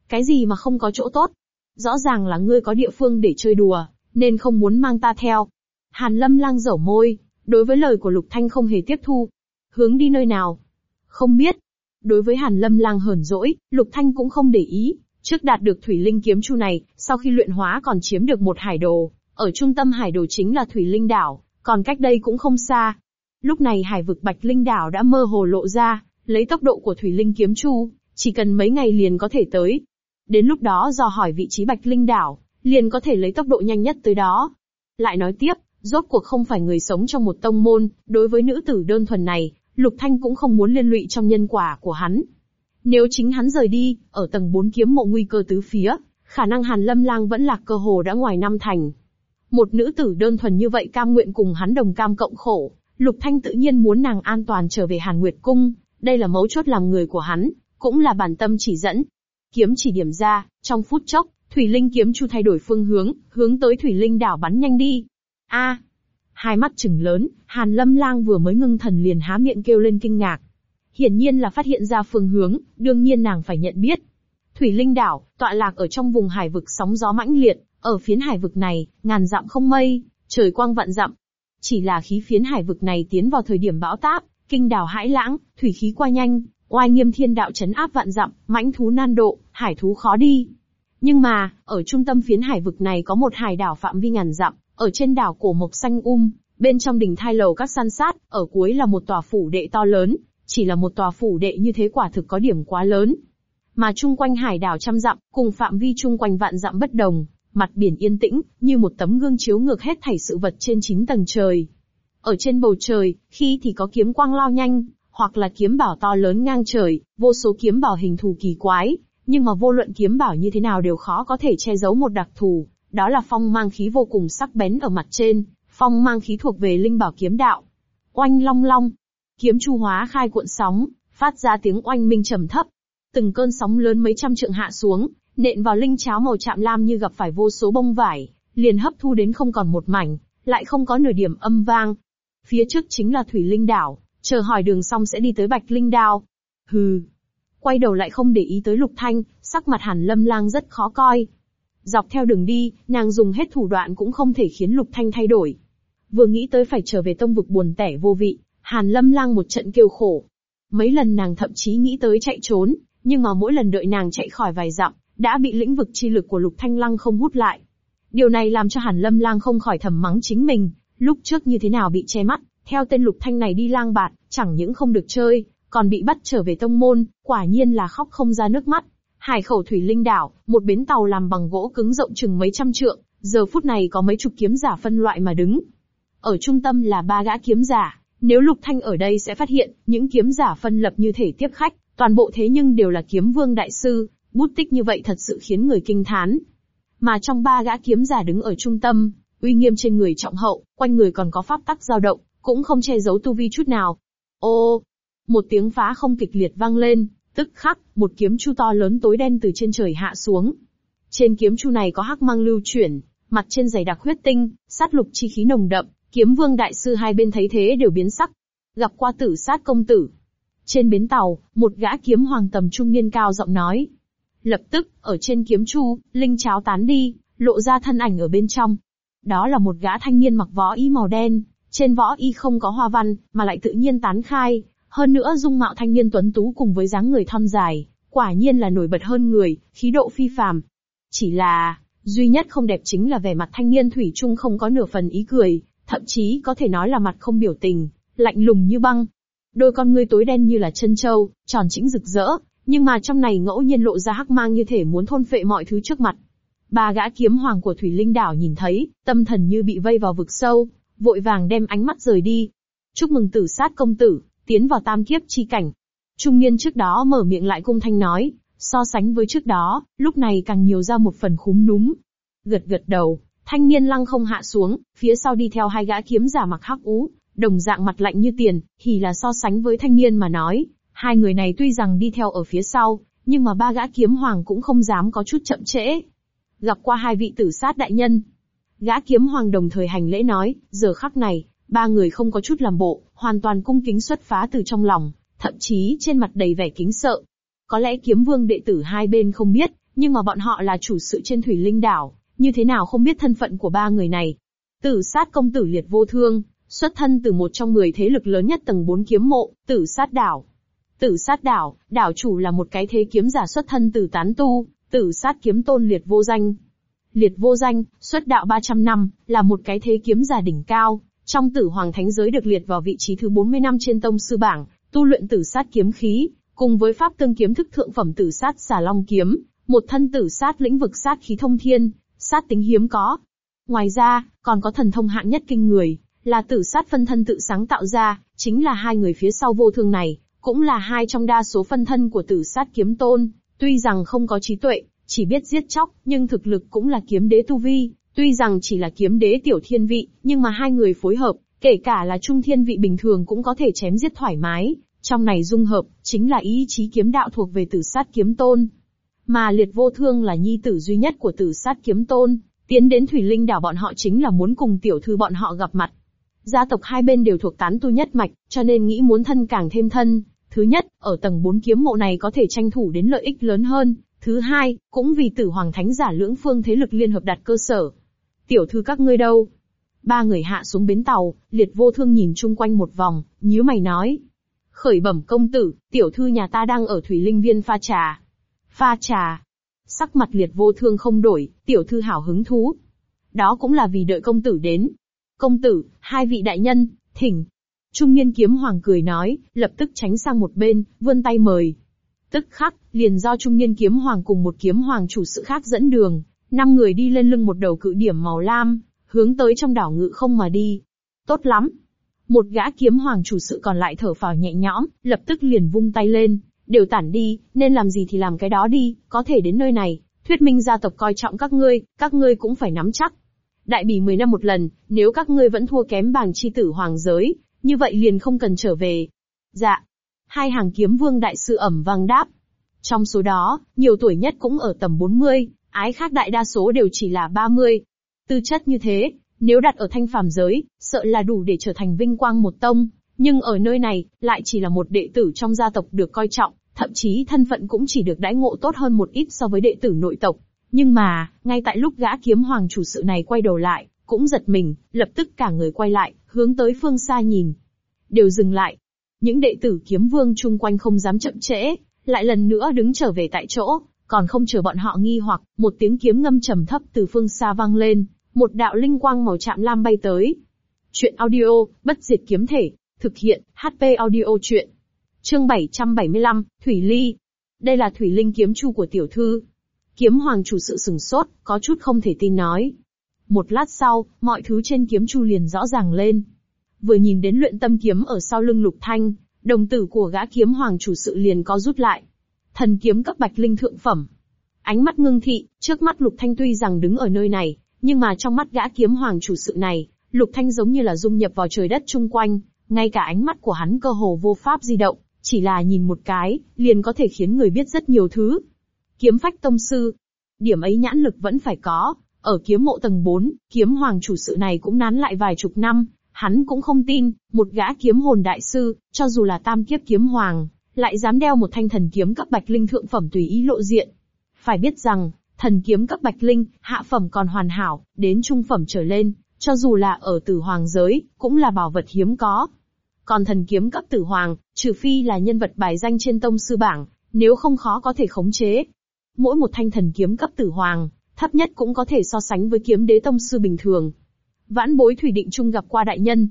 Cái gì mà không có chỗ tốt? Rõ ràng là ngươi có địa phương để chơi đùa, nên không muốn mang ta theo. Hàn Lâm lang dẩu môi, đối với lời của Lục Thanh không hề tiếp thu. Hướng đi nơi nào? Không biết. Đối với Hàn Lâm lang hờn dỗi, Lục Thanh cũng không để ý. Trước đạt được Thủy Linh kiếm chu này, sau khi luyện hóa còn chiếm được một hải đồ. Ở trung tâm hải đồ chính là Thủy Linh đảo, còn cách đây cũng không xa. Lúc này hải vực Bạch Linh đảo đã mơ hồ lộ ra, lấy tốc độ của Thủy Linh kiếm chu, chỉ cần mấy ngày liền có thể tới. Đến lúc đó do hỏi vị trí Bạch Linh đảo, liền có thể lấy tốc độ nhanh nhất tới đó. Lại nói tiếp, rốt cuộc không phải người sống trong một tông môn, đối với nữ tử đơn thuần này, Lục Thanh cũng không muốn liên lụy trong nhân quả của hắn. Nếu chính hắn rời đi, ở tầng 4 kiếm mộ nguy cơ tứ phía, khả năng Hàn Lâm Lang vẫn lạc cơ hồ đã ngoài năm thành. Một nữ tử đơn thuần như vậy cam nguyện cùng hắn đồng cam cộng khổ, Lục Thanh tự nhiên muốn nàng an toàn trở về Hàn Nguyệt Cung, đây là mấu chốt làm người của hắn, cũng là bản tâm chỉ dẫn. Kiếm chỉ điểm ra, trong phút chốc, Thủy Linh kiếm chu thay đổi phương hướng, hướng tới Thủy Linh đảo bắn nhanh đi. A! hai mắt trừng lớn, Hàn Lâm Lang vừa mới ngưng thần liền há miệng kêu lên kinh ngạc. Hiển nhiên là phát hiện ra phương hướng, đương nhiên nàng phải nhận biết. Thủy Linh đảo, tọa lạc ở trong vùng hải vực sóng gió mãnh liệt, ở phiến hải vực này, ngàn dặm không mây, trời quang vạn dặm. Chỉ là khí phiến hải vực này tiến vào thời điểm bão táp, kinh đảo hãi lãng, thủy khí qua nhanh, Oai nghiêm thiên đạo chấn áp vạn dặm, mãnh thú nan độ, hải thú khó đi. Nhưng mà, ở trung tâm phiến hải vực này có một hải đảo phạm vi ngàn dặm, ở trên đảo cổ mộc xanh um, bên trong đỉnh thai lầu các san sát, ở cuối là một tòa phủ đệ to lớn, chỉ là một tòa phủ đệ như thế quả thực có điểm quá lớn. Mà chung quanh hải đảo trăm dặm, cùng phạm vi chung quanh vạn dặm bất đồng, mặt biển yên tĩnh, như một tấm gương chiếu ngược hết thảy sự vật trên chín tầng trời. Ở trên bầu trời, khi thì có kiếm quang lao nhanh, hoặc là kiếm bảo to lớn ngang trời, vô số kiếm bảo hình thù kỳ quái, nhưng mà vô luận kiếm bảo như thế nào đều khó có thể che giấu một đặc thù, đó là phong mang khí vô cùng sắc bén ở mặt trên, phong mang khí thuộc về linh bảo kiếm đạo. Oanh long long, kiếm chu hóa khai cuộn sóng, phát ra tiếng oanh minh trầm thấp. Từng cơn sóng lớn mấy trăm trượng hạ xuống, nện vào linh cháo màu chạm lam như gặp phải vô số bông vải, liền hấp thu đến không còn một mảnh, lại không có nửa điểm âm vang. Phía trước chính là thủy linh đảo, chờ hỏi đường xong sẽ đi tới bạch linh đao. Hừ. Quay đầu lại không để ý tới lục thanh, sắc mặt hàn lâm lang rất khó coi. Dọc theo đường đi, nàng dùng hết thủ đoạn cũng không thể khiến lục thanh thay đổi. Vừa nghĩ tới phải trở về tông vực buồn tẻ vô vị, hàn lâm lang một trận kêu khổ. Mấy lần nàng thậm chí nghĩ tới chạy trốn, nhưng mà mỗi lần đợi nàng chạy khỏi vài dặm, đã bị lĩnh vực chi lực của lục thanh lăng không hút lại. Điều này làm cho hàn lâm lang không khỏi thầm mắng chính mình, lúc trước như thế nào bị che mắt, theo tên lục thanh này đi lang bạt, chẳng những không được chơi, còn bị bắt trở về tông môn, quả nhiên là khóc không ra nước mắt. Hải khẩu thủy linh đảo, một bến tàu làm bằng gỗ cứng rộng chừng mấy trăm trượng, giờ phút này có mấy chục kiếm giả phân loại mà đứng. Ở trung tâm là ba gã kiếm giả, nếu lục thanh ở đây sẽ phát hiện, những kiếm giả phân lập như thể tiếp khách, toàn bộ thế nhưng đều là kiếm vương đại sư, bút tích như vậy thật sự khiến người kinh thán. Mà trong ba gã kiếm giả đứng ở trung tâm, uy nghiêm trên người trọng hậu, quanh người còn có pháp tắc dao động, cũng không che giấu tu vi chút nào. Ô, một tiếng phá không kịch liệt vang lên, tức khắc, một kiếm chu to lớn tối đen từ trên trời hạ xuống. Trên kiếm chu này có hắc mang lưu chuyển, mặt trên dày đặc huyết tinh, sát lục chi khí nồng đậm, kiếm vương đại sư hai bên thấy thế đều biến sắc. Gặp qua tử sát công tử. Trên bến tàu, một gã kiếm hoàng tầm trung niên cao giọng nói. Lập tức, ở trên kiếm chu, linh cháo tán đi, lộ ra thân ảnh ở bên trong. Đó là một gã thanh niên mặc võ y màu đen, trên võ y không có hoa văn, mà lại tự nhiên tán khai, hơn nữa dung mạo thanh niên tuấn tú cùng với dáng người thon dài, quả nhiên là nổi bật hơn người, khí độ phi phàm. Chỉ là, duy nhất không đẹp chính là vẻ mặt thanh niên thủy chung không có nửa phần ý cười, thậm chí có thể nói là mặt không biểu tình, lạnh lùng như băng. Đôi con ngươi tối đen như là chân châu, tròn chỉnh rực rỡ, nhưng mà trong này ngẫu nhiên lộ ra hắc mang như thể muốn thôn phệ mọi thứ trước mặt. Ba gã kiếm hoàng của Thủy Linh đảo nhìn thấy, tâm thần như bị vây vào vực sâu, vội vàng đem ánh mắt rời đi. Chúc mừng tử sát công tử, tiến vào tam kiếp chi cảnh. Trung niên trước đó mở miệng lại cung thanh nói, so sánh với trước đó, lúc này càng nhiều ra một phần khúm núm. Gật gật đầu, thanh niên lăng không hạ xuống, phía sau đi theo hai gã kiếm giả mặc hắc ú, đồng dạng mặt lạnh như tiền, thì là so sánh với thanh niên mà nói, hai người này tuy rằng đi theo ở phía sau, nhưng mà ba gã kiếm hoàng cũng không dám có chút chậm trễ. Gặp qua hai vị tử sát đại nhân, Gã kiếm hoàng đồng thời hành lễ nói, giờ khắc này, ba người không có chút làm bộ, hoàn toàn cung kính xuất phá từ trong lòng, thậm chí trên mặt đầy vẻ kính sợ. Có lẽ kiếm vương đệ tử hai bên không biết, nhưng mà bọn họ là chủ sự trên thủy linh đảo, như thế nào không biết thân phận của ba người này. Tử sát công tử liệt vô thương, xuất thân từ một trong mười thế lực lớn nhất tầng bốn kiếm mộ, tử sát đảo. Tử sát đảo, đảo chủ là một cái thế kiếm giả xuất thân từ tán tu, tử sát kiếm tôn liệt vô danh, Liệt vô danh, xuất đạo 300 năm, là một cái thế kiếm giả đỉnh cao, trong tử hoàng thánh giới được liệt vào vị trí thứ 40 năm trên tông sư bảng, tu luyện tử sát kiếm khí, cùng với pháp tương kiếm thức thượng phẩm tử sát xà long kiếm, một thân tử sát lĩnh vực sát khí thông thiên, sát tính hiếm có. Ngoài ra, còn có thần thông hạng nhất kinh người, là tử sát phân thân tự sáng tạo ra, chính là hai người phía sau vô thương này, cũng là hai trong đa số phân thân của tử sát kiếm tôn, tuy rằng không có trí tuệ, chỉ biết giết chóc, nhưng thực lực cũng là kiếm đế tu vi, tuy rằng chỉ là kiếm đế tiểu thiên vị, nhưng mà hai người phối hợp, kể cả là trung thiên vị bình thường cũng có thể chém giết thoải mái. Trong này dung hợp, chính là ý chí kiếm đạo thuộc về tử sát kiếm tôn. Mà liệt vô thương là nhi tử duy nhất của tử sát kiếm tôn, tiến đến thủy linh đảo bọn họ chính là muốn cùng tiểu thư bọn họ gặp mặt. Gia tộc hai bên đều thuộc tán tu nhất mạch, cho nên nghĩ muốn thân càng thêm thân. Thứ nhất, ở tầng 4 kiếm mộ này có thể tranh thủ đến lợi ích lớn hơn, Thứ hai, cũng vì tử hoàng thánh giả lưỡng phương thế lực liên hợp đặt cơ sở. Tiểu thư các ngươi đâu? Ba người hạ xuống bến tàu, liệt vô thương nhìn chung quanh một vòng, nhíu mày nói. Khởi bẩm công tử, tiểu thư nhà ta đang ở Thủy Linh Viên pha trà. Pha trà. Sắc mặt liệt vô thương không đổi, tiểu thư hảo hứng thú. Đó cũng là vì đợi công tử đến. Công tử, hai vị đại nhân, thỉnh. Trung niên kiếm hoàng cười nói, lập tức tránh sang một bên, vươn tay mời. Tức khắc, liền do trung niên kiếm hoàng cùng một kiếm hoàng chủ sự khác dẫn đường, năm người đi lên lưng một đầu cự điểm màu lam, hướng tới trong đảo ngự không mà đi. Tốt lắm. Một gã kiếm hoàng chủ sự còn lại thở phào nhẹ nhõm, lập tức liền vung tay lên, đều tản đi, nên làm gì thì làm cái đó đi, có thể đến nơi này, thuyết minh gia tộc coi trọng các ngươi, các ngươi cũng phải nắm chắc. Đại bỉ 10 năm một lần, nếu các ngươi vẫn thua kém bàng chi tử hoàng giới, như vậy liền không cần trở về. Dạ. Hai hàng kiếm vương đại sư ẩm vang đáp. Trong số đó, nhiều tuổi nhất cũng ở tầm 40, ái khác đại đa số đều chỉ là 30. Tư chất như thế, nếu đặt ở thanh phàm giới, sợ là đủ để trở thành vinh quang một tông, nhưng ở nơi này, lại chỉ là một đệ tử trong gia tộc được coi trọng, thậm chí thân phận cũng chỉ được đãi ngộ tốt hơn một ít so với đệ tử nội tộc. Nhưng mà, ngay tại lúc gã kiếm hoàng chủ sự này quay đầu lại, cũng giật mình, lập tức cả người quay lại, hướng tới phương xa nhìn. Đều dừng lại. Những đệ tử kiếm vương chung quanh không dám chậm trễ, lại lần nữa đứng trở về tại chỗ, còn không chờ bọn họ nghi hoặc, một tiếng kiếm ngâm trầm thấp từ phương xa vang lên, một đạo linh quang màu chạm lam bay tới. Chuyện audio, bất diệt kiếm thể, thực hiện, HP audio chuyện. Chương 775, Thủy Ly. Đây là Thủy Linh kiếm chu của tiểu thư. Kiếm hoàng chủ sự sừng sốt, có chút không thể tin nói. Một lát sau, mọi thứ trên kiếm chu liền rõ ràng lên. Vừa nhìn đến luyện tâm kiếm ở sau lưng lục thanh, đồng tử của gã kiếm hoàng chủ sự liền có rút lại. Thần kiếm cấp bạch linh thượng phẩm. Ánh mắt ngưng thị, trước mắt lục thanh tuy rằng đứng ở nơi này, nhưng mà trong mắt gã kiếm hoàng chủ sự này, lục thanh giống như là dung nhập vào trời đất chung quanh, ngay cả ánh mắt của hắn cơ hồ vô pháp di động, chỉ là nhìn một cái, liền có thể khiến người biết rất nhiều thứ. Kiếm phách tông sư. Điểm ấy nhãn lực vẫn phải có, ở kiếm mộ tầng 4, kiếm hoàng chủ sự này cũng nán lại vài chục năm, hắn cũng không tin, một gã kiếm hồn đại sư, cho dù là tam kiếp kiếm hoàng, lại dám đeo một thanh thần kiếm cấp bạch linh thượng phẩm tùy ý lộ diện. Phải biết rằng, thần kiếm cấp bạch linh, hạ phẩm còn hoàn hảo, đến trung phẩm trở lên, cho dù là ở tử hoàng giới, cũng là bảo vật hiếm có. Còn thần kiếm cấp tử hoàng, trừ phi là nhân vật bài danh trên tông sư bảng, nếu không khó có thể khống chế. Mỗi một thanh thần kiếm cấp tử hoàng, thấp nhất cũng có thể so sánh với kiếm đế tông sư bình thường. Vãn bối Thủy Định Trung gặp qua đại nhân.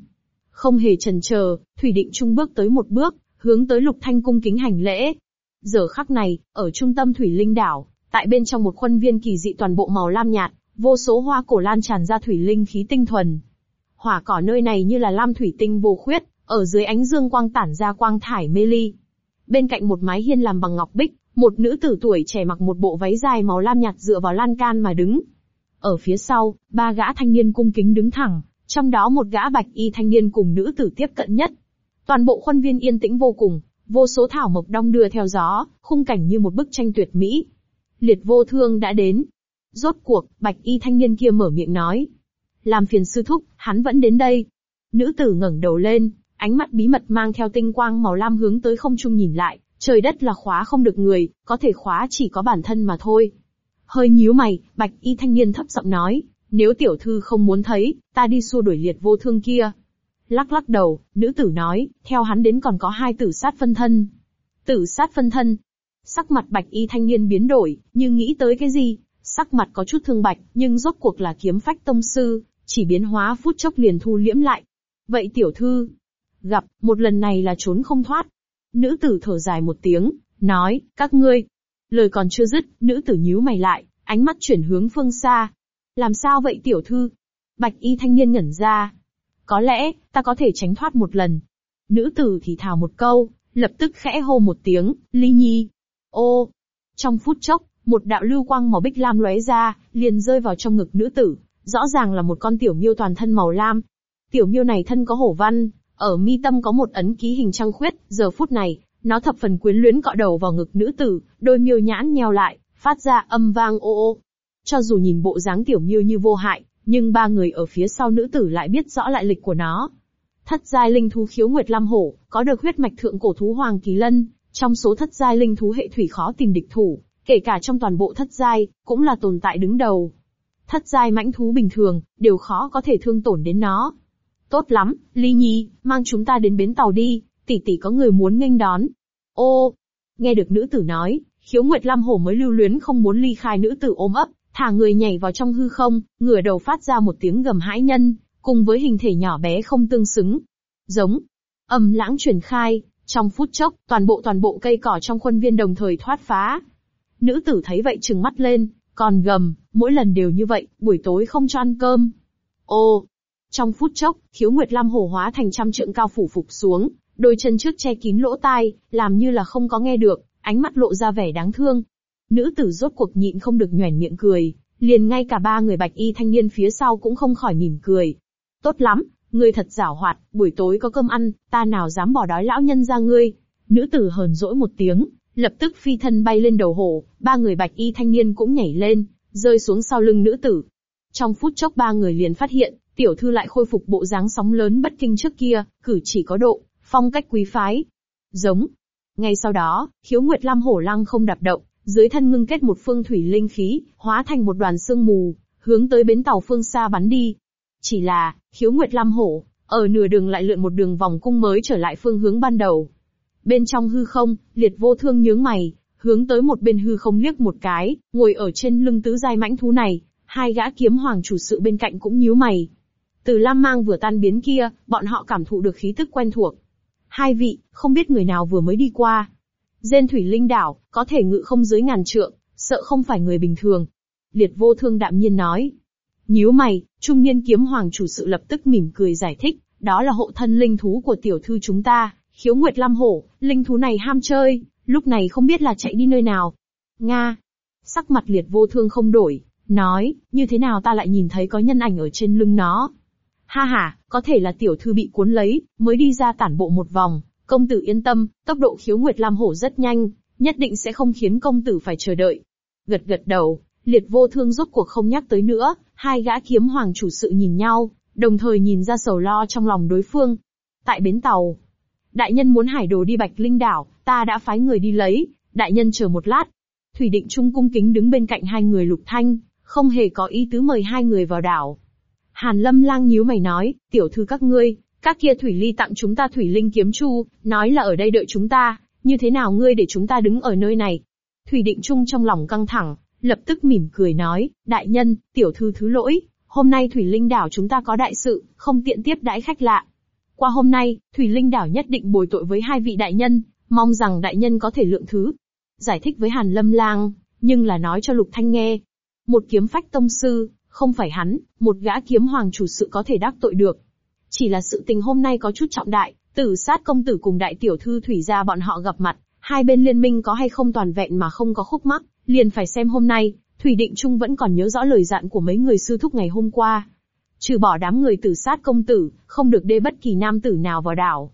Không hề chần chờ, Thủy Định Trung bước tới một bước, hướng tới Lục Thanh cung kính hành lễ. Giờ khắc này, ở trung tâm Thủy Linh đảo, tại bên trong một khuôn viên kỳ dị toàn bộ màu lam nhạt, vô số hoa cổ lan tràn ra thủy linh khí tinh thuần. Hỏa cỏ nơi này như là lam thủy tinh vô khuyết, ở dưới ánh dương quang tản ra quang thải mê ly. Bên cạnh một mái hiên làm bằng ngọc bích, một nữ tử tuổi trẻ mặc một bộ váy dài màu lam nhạt dựa vào lan can mà đứng. Ở phía sau, ba gã thanh niên cung kính đứng thẳng, trong đó một gã bạch y thanh niên cùng nữ tử tiếp cận nhất. Toàn bộ khuôn viên yên tĩnh vô cùng, vô số thảo mộc đong đưa theo gió, khung cảnh như một bức tranh tuyệt mỹ. Liệt vô thương đã đến. Rốt cuộc, bạch y thanh niên kia mở miệng nói. Làm phiền sư thúc, hắn vẫn đến đây. Nữ tử ngẩng đầu lên, ánh mắt bí mật mang theo tinh quang màu lam hướng tới không trung nhìn lại, trời đất là khóa không được người, có thể khóa chỉ có bản thân mà thôi. Hơi nhíu mày, bạch y thanh niên thấp giọng nói, nếu tiểu thư không muốn thấy, ta đi xua đuổi liệt vô thương kia. Lắc lắc đầu, nữ tử nói, theo hắn đến còn có hai tử sát phân thân. Tử sát phân thân. Sắc mặt bạch y thanh niên biến đổi, nhưng nghĩ tới cái gì? Sắc mặt có chút thương bạch, nhưng rốt cuộc là kiếm phách tông sư, chỉ biến hóa phút chốc liền thu liễm lại. Vậy tiểu thư, gặp, một lần này là trốn không thoát. Nữ tử thở dài một tiếng, nói, các ngươi. Lời còn chưa dứt, nữ tử nhíu mày lại, ánh mắt chuyển hướng phương xa. Làm sao vậy tiểu thư? Bạch y thanh niên ngẩn ra. Có lẽ, ta có thể tránh thoát một lần. Nữ tử thì thào một câu, lập tức khẽ hô một tiếng, ly nhi. Ô! Trong phút chốc, một đạo lưu quang màu bích lam lóe ra, liền rơi vào trong ngực nữ tử. Rõ ràng là một con tiểu miêu toàn thân màu lam. Tiểu miêu này thân có hổ văn, ở mi tâm có một ấn ký hình trăng khuyết, giờ phút này, nó thập phần quyến luyến cọ đầu vào ngực nữ tử, đôi miêu nhãn nheo lại, phát ra âm vang ô ô. Cho dù nhìn bộ dáng tiểu miêu như vô hại, nhưng ba người ở phía sau nữ tử lại biết rõ lại lịch của nó. Thất giai linh thú khiếu nguyệt lam hổ, có được huyết mạch thượng cổ thú hoàng kỳ lân, trong số thất giai linh thú hệ thủy khó tìm địch thủ, kể cả trong toàn bộ thất giai, cũng là tồn tại đứng đầu. Thất giai mãnh thú bình thường, đều khó có thể thương tổn đến nó. Tốt lắm, Ly Nhi, mang chúng ta đến bến tàu đi, tỷ tỷ có người muốn nghênh đón. Ô, nghe được nữ tử nói, khiếu nguyệt lam hổ mới lưu luyến không muốn ly khai nữ tử ôm ấp, thả người nhảy vào trong hư không, ngửa đầu phát ra một tiếng gầm hãi nhân, cùng với hình thể nhỏ bé không tương xứng. Giống, âm lãng truyền khai, trong phút chốc, toàn bộ toàn bộ cây cỏ trong khuôn viên đồng thời thoát phá. Nữ tử thấy vậy trừng mắt lên, còn gầm, mỗi lần đều như vậy, buổi tối không cho ăn cơm. Ô, trong phút chốc, khiếu nguyệt lam hổ hóa thành trăm trượng cao phủ phục xuống, đôi chân trước che kín lỗ tai, làm như là không có nghe được, ánh mắt lộ ra vẻ đáng thương. Nữ tử rốt cuộc nhịn không được nhoẻn miệng cười, liền ngay cả ba người bạch y thanh niên phía sau cũng không khỏi mỉm cười. Tốt lắm, ngươi thật giảo hoạt, buổi tối có cơm ăn, ta nào dám bỏ đói lão nhân ra ngươi. Nữ tử hờn dỗi một tiếng, lập tức phi thân bay lên đầu hổ, ba người bạch y thanh niên cũng nhảy lên, rơi xuống sau lưng nữ tử. Trong phút chốc ba người liền phát hiện, tiểu thư lại khôi phục bộ dáng sóng lớn bất kinh trước kia, cử chỉ có độ, phong cách quý phái. Giống. Ngay sau đó, khiếu nguyệt lam hổ lăng không đạp động, dưới thân ngưng kết một phương thủy linh khí, hóa thành một đoàn sương mù, hướng tới bến tàu phương xa bắn đi. Chỉ là, khiếu nguyệt lam hổ, ở nửa đường lại lượn một đường vòng cung mới trở lại phương hướng ban đầu. Bên trong hư không, liệt vô thương nhướng mày, hướng tới một bên hư không liếc một cái, ngồi ở trên lưng tứ giai mãnh thú này, hai gã kiếm hoàng chủ sự bên cạnh cũng nhíu mày. Từ Lam Mang vừa tan biến kia, bọn họ cảm thụ được khí tức quen thuộc. Hai vị, không biết người nào vừa mới đi qua. Dên thủy linh đảo, có thể ngự không dưới ngàn trượng, sợ không phải người bình thường. Liệt vô thương đạm nhiên nói. Nhíu mày, trung niên kiếm hoàng chủ sự lập tức mỉm cười giải thích, đó là hộ thân linh thú của tiểu thư chúng ta, khiếu nguyệt lam hổ, linh thú này ham chơi, lúc này không biết là chạy đi nơi nào. Nga. Sắc mặt liệt vô thương không đổi, nói, như thế nào ta lại nhìn thấy có nhân ảnh ở trên lưng nó. Ha ha, có thể là tiểu thư bị cuốn lấy, mới đi ra tản bộ một vòng, công tử yên tâm, tốc độ khiếu nguyệt lam hổ rất nhanh, nhất định sẽ không khiến công tử phải chờ đợi. Gật gật đầu, liệt vô thương rốt cuộc không nhắc tới nữa, hai gã kiếm hoàng chủ sự nhìn nhau, đồng thời nhìn ra sầu lo trong lòng đối phương. Tại bến tàu, đại nhân muốn hải đồ đi Bạch Linh đảo, ta đã phái người đi lấy, đại nhân chờ một lát. Thủy Định Trung cung kính đứng bên cạnh hai người lục thanh, không hề có ý tứ mời hai người vào đảo. Hàn Lâm lang nhíu mày nói, tiểu thư các ngươi, các kia thủy ly tặng chúng ta thủy linh kiếm chu, nói là ở đây đợi chúng ta, như thế nào ngươi để chúng ta đứng ở nơi này? Thủy định trung trong lòng căng thẳng, lập tức mỉm cười nói, đại nhân, tiểu thư thứ lỗi, hôm nay thủy linh đảo chúng ta có đại sự, không tiện tiếp đãi khách lạ. Qua hôm nay, thủy linh đảo nhất định bồi tội với hai vị đại nhân, mong rằng đại nhân có thể lượng thứ. Giải thích với Hàn Lâm lang, nhưng là nói cho Lục Thanh nghe. Một kiếm phách tông sư, không phải hắn, một gã kiếm hoàng chủ sự có thể đắc tội được. Chỉ là sự tình hôm nay có chút trọng đại, tử sát công tử cùng đại tiểu thư thủy gia bọn họ gặp mặt, hai bên liên minh có hay không toàn vẹn mà không có khúc mắc, liền phải xem hôm nay, Thủy Định Trung vẫn còn nhớ rõ lời dặn của mấy người sư thúc ngày hôm qua. Trừ bỏ đám người tử sát công tử, không được đê bất kỳ nam tử nào vào đảo.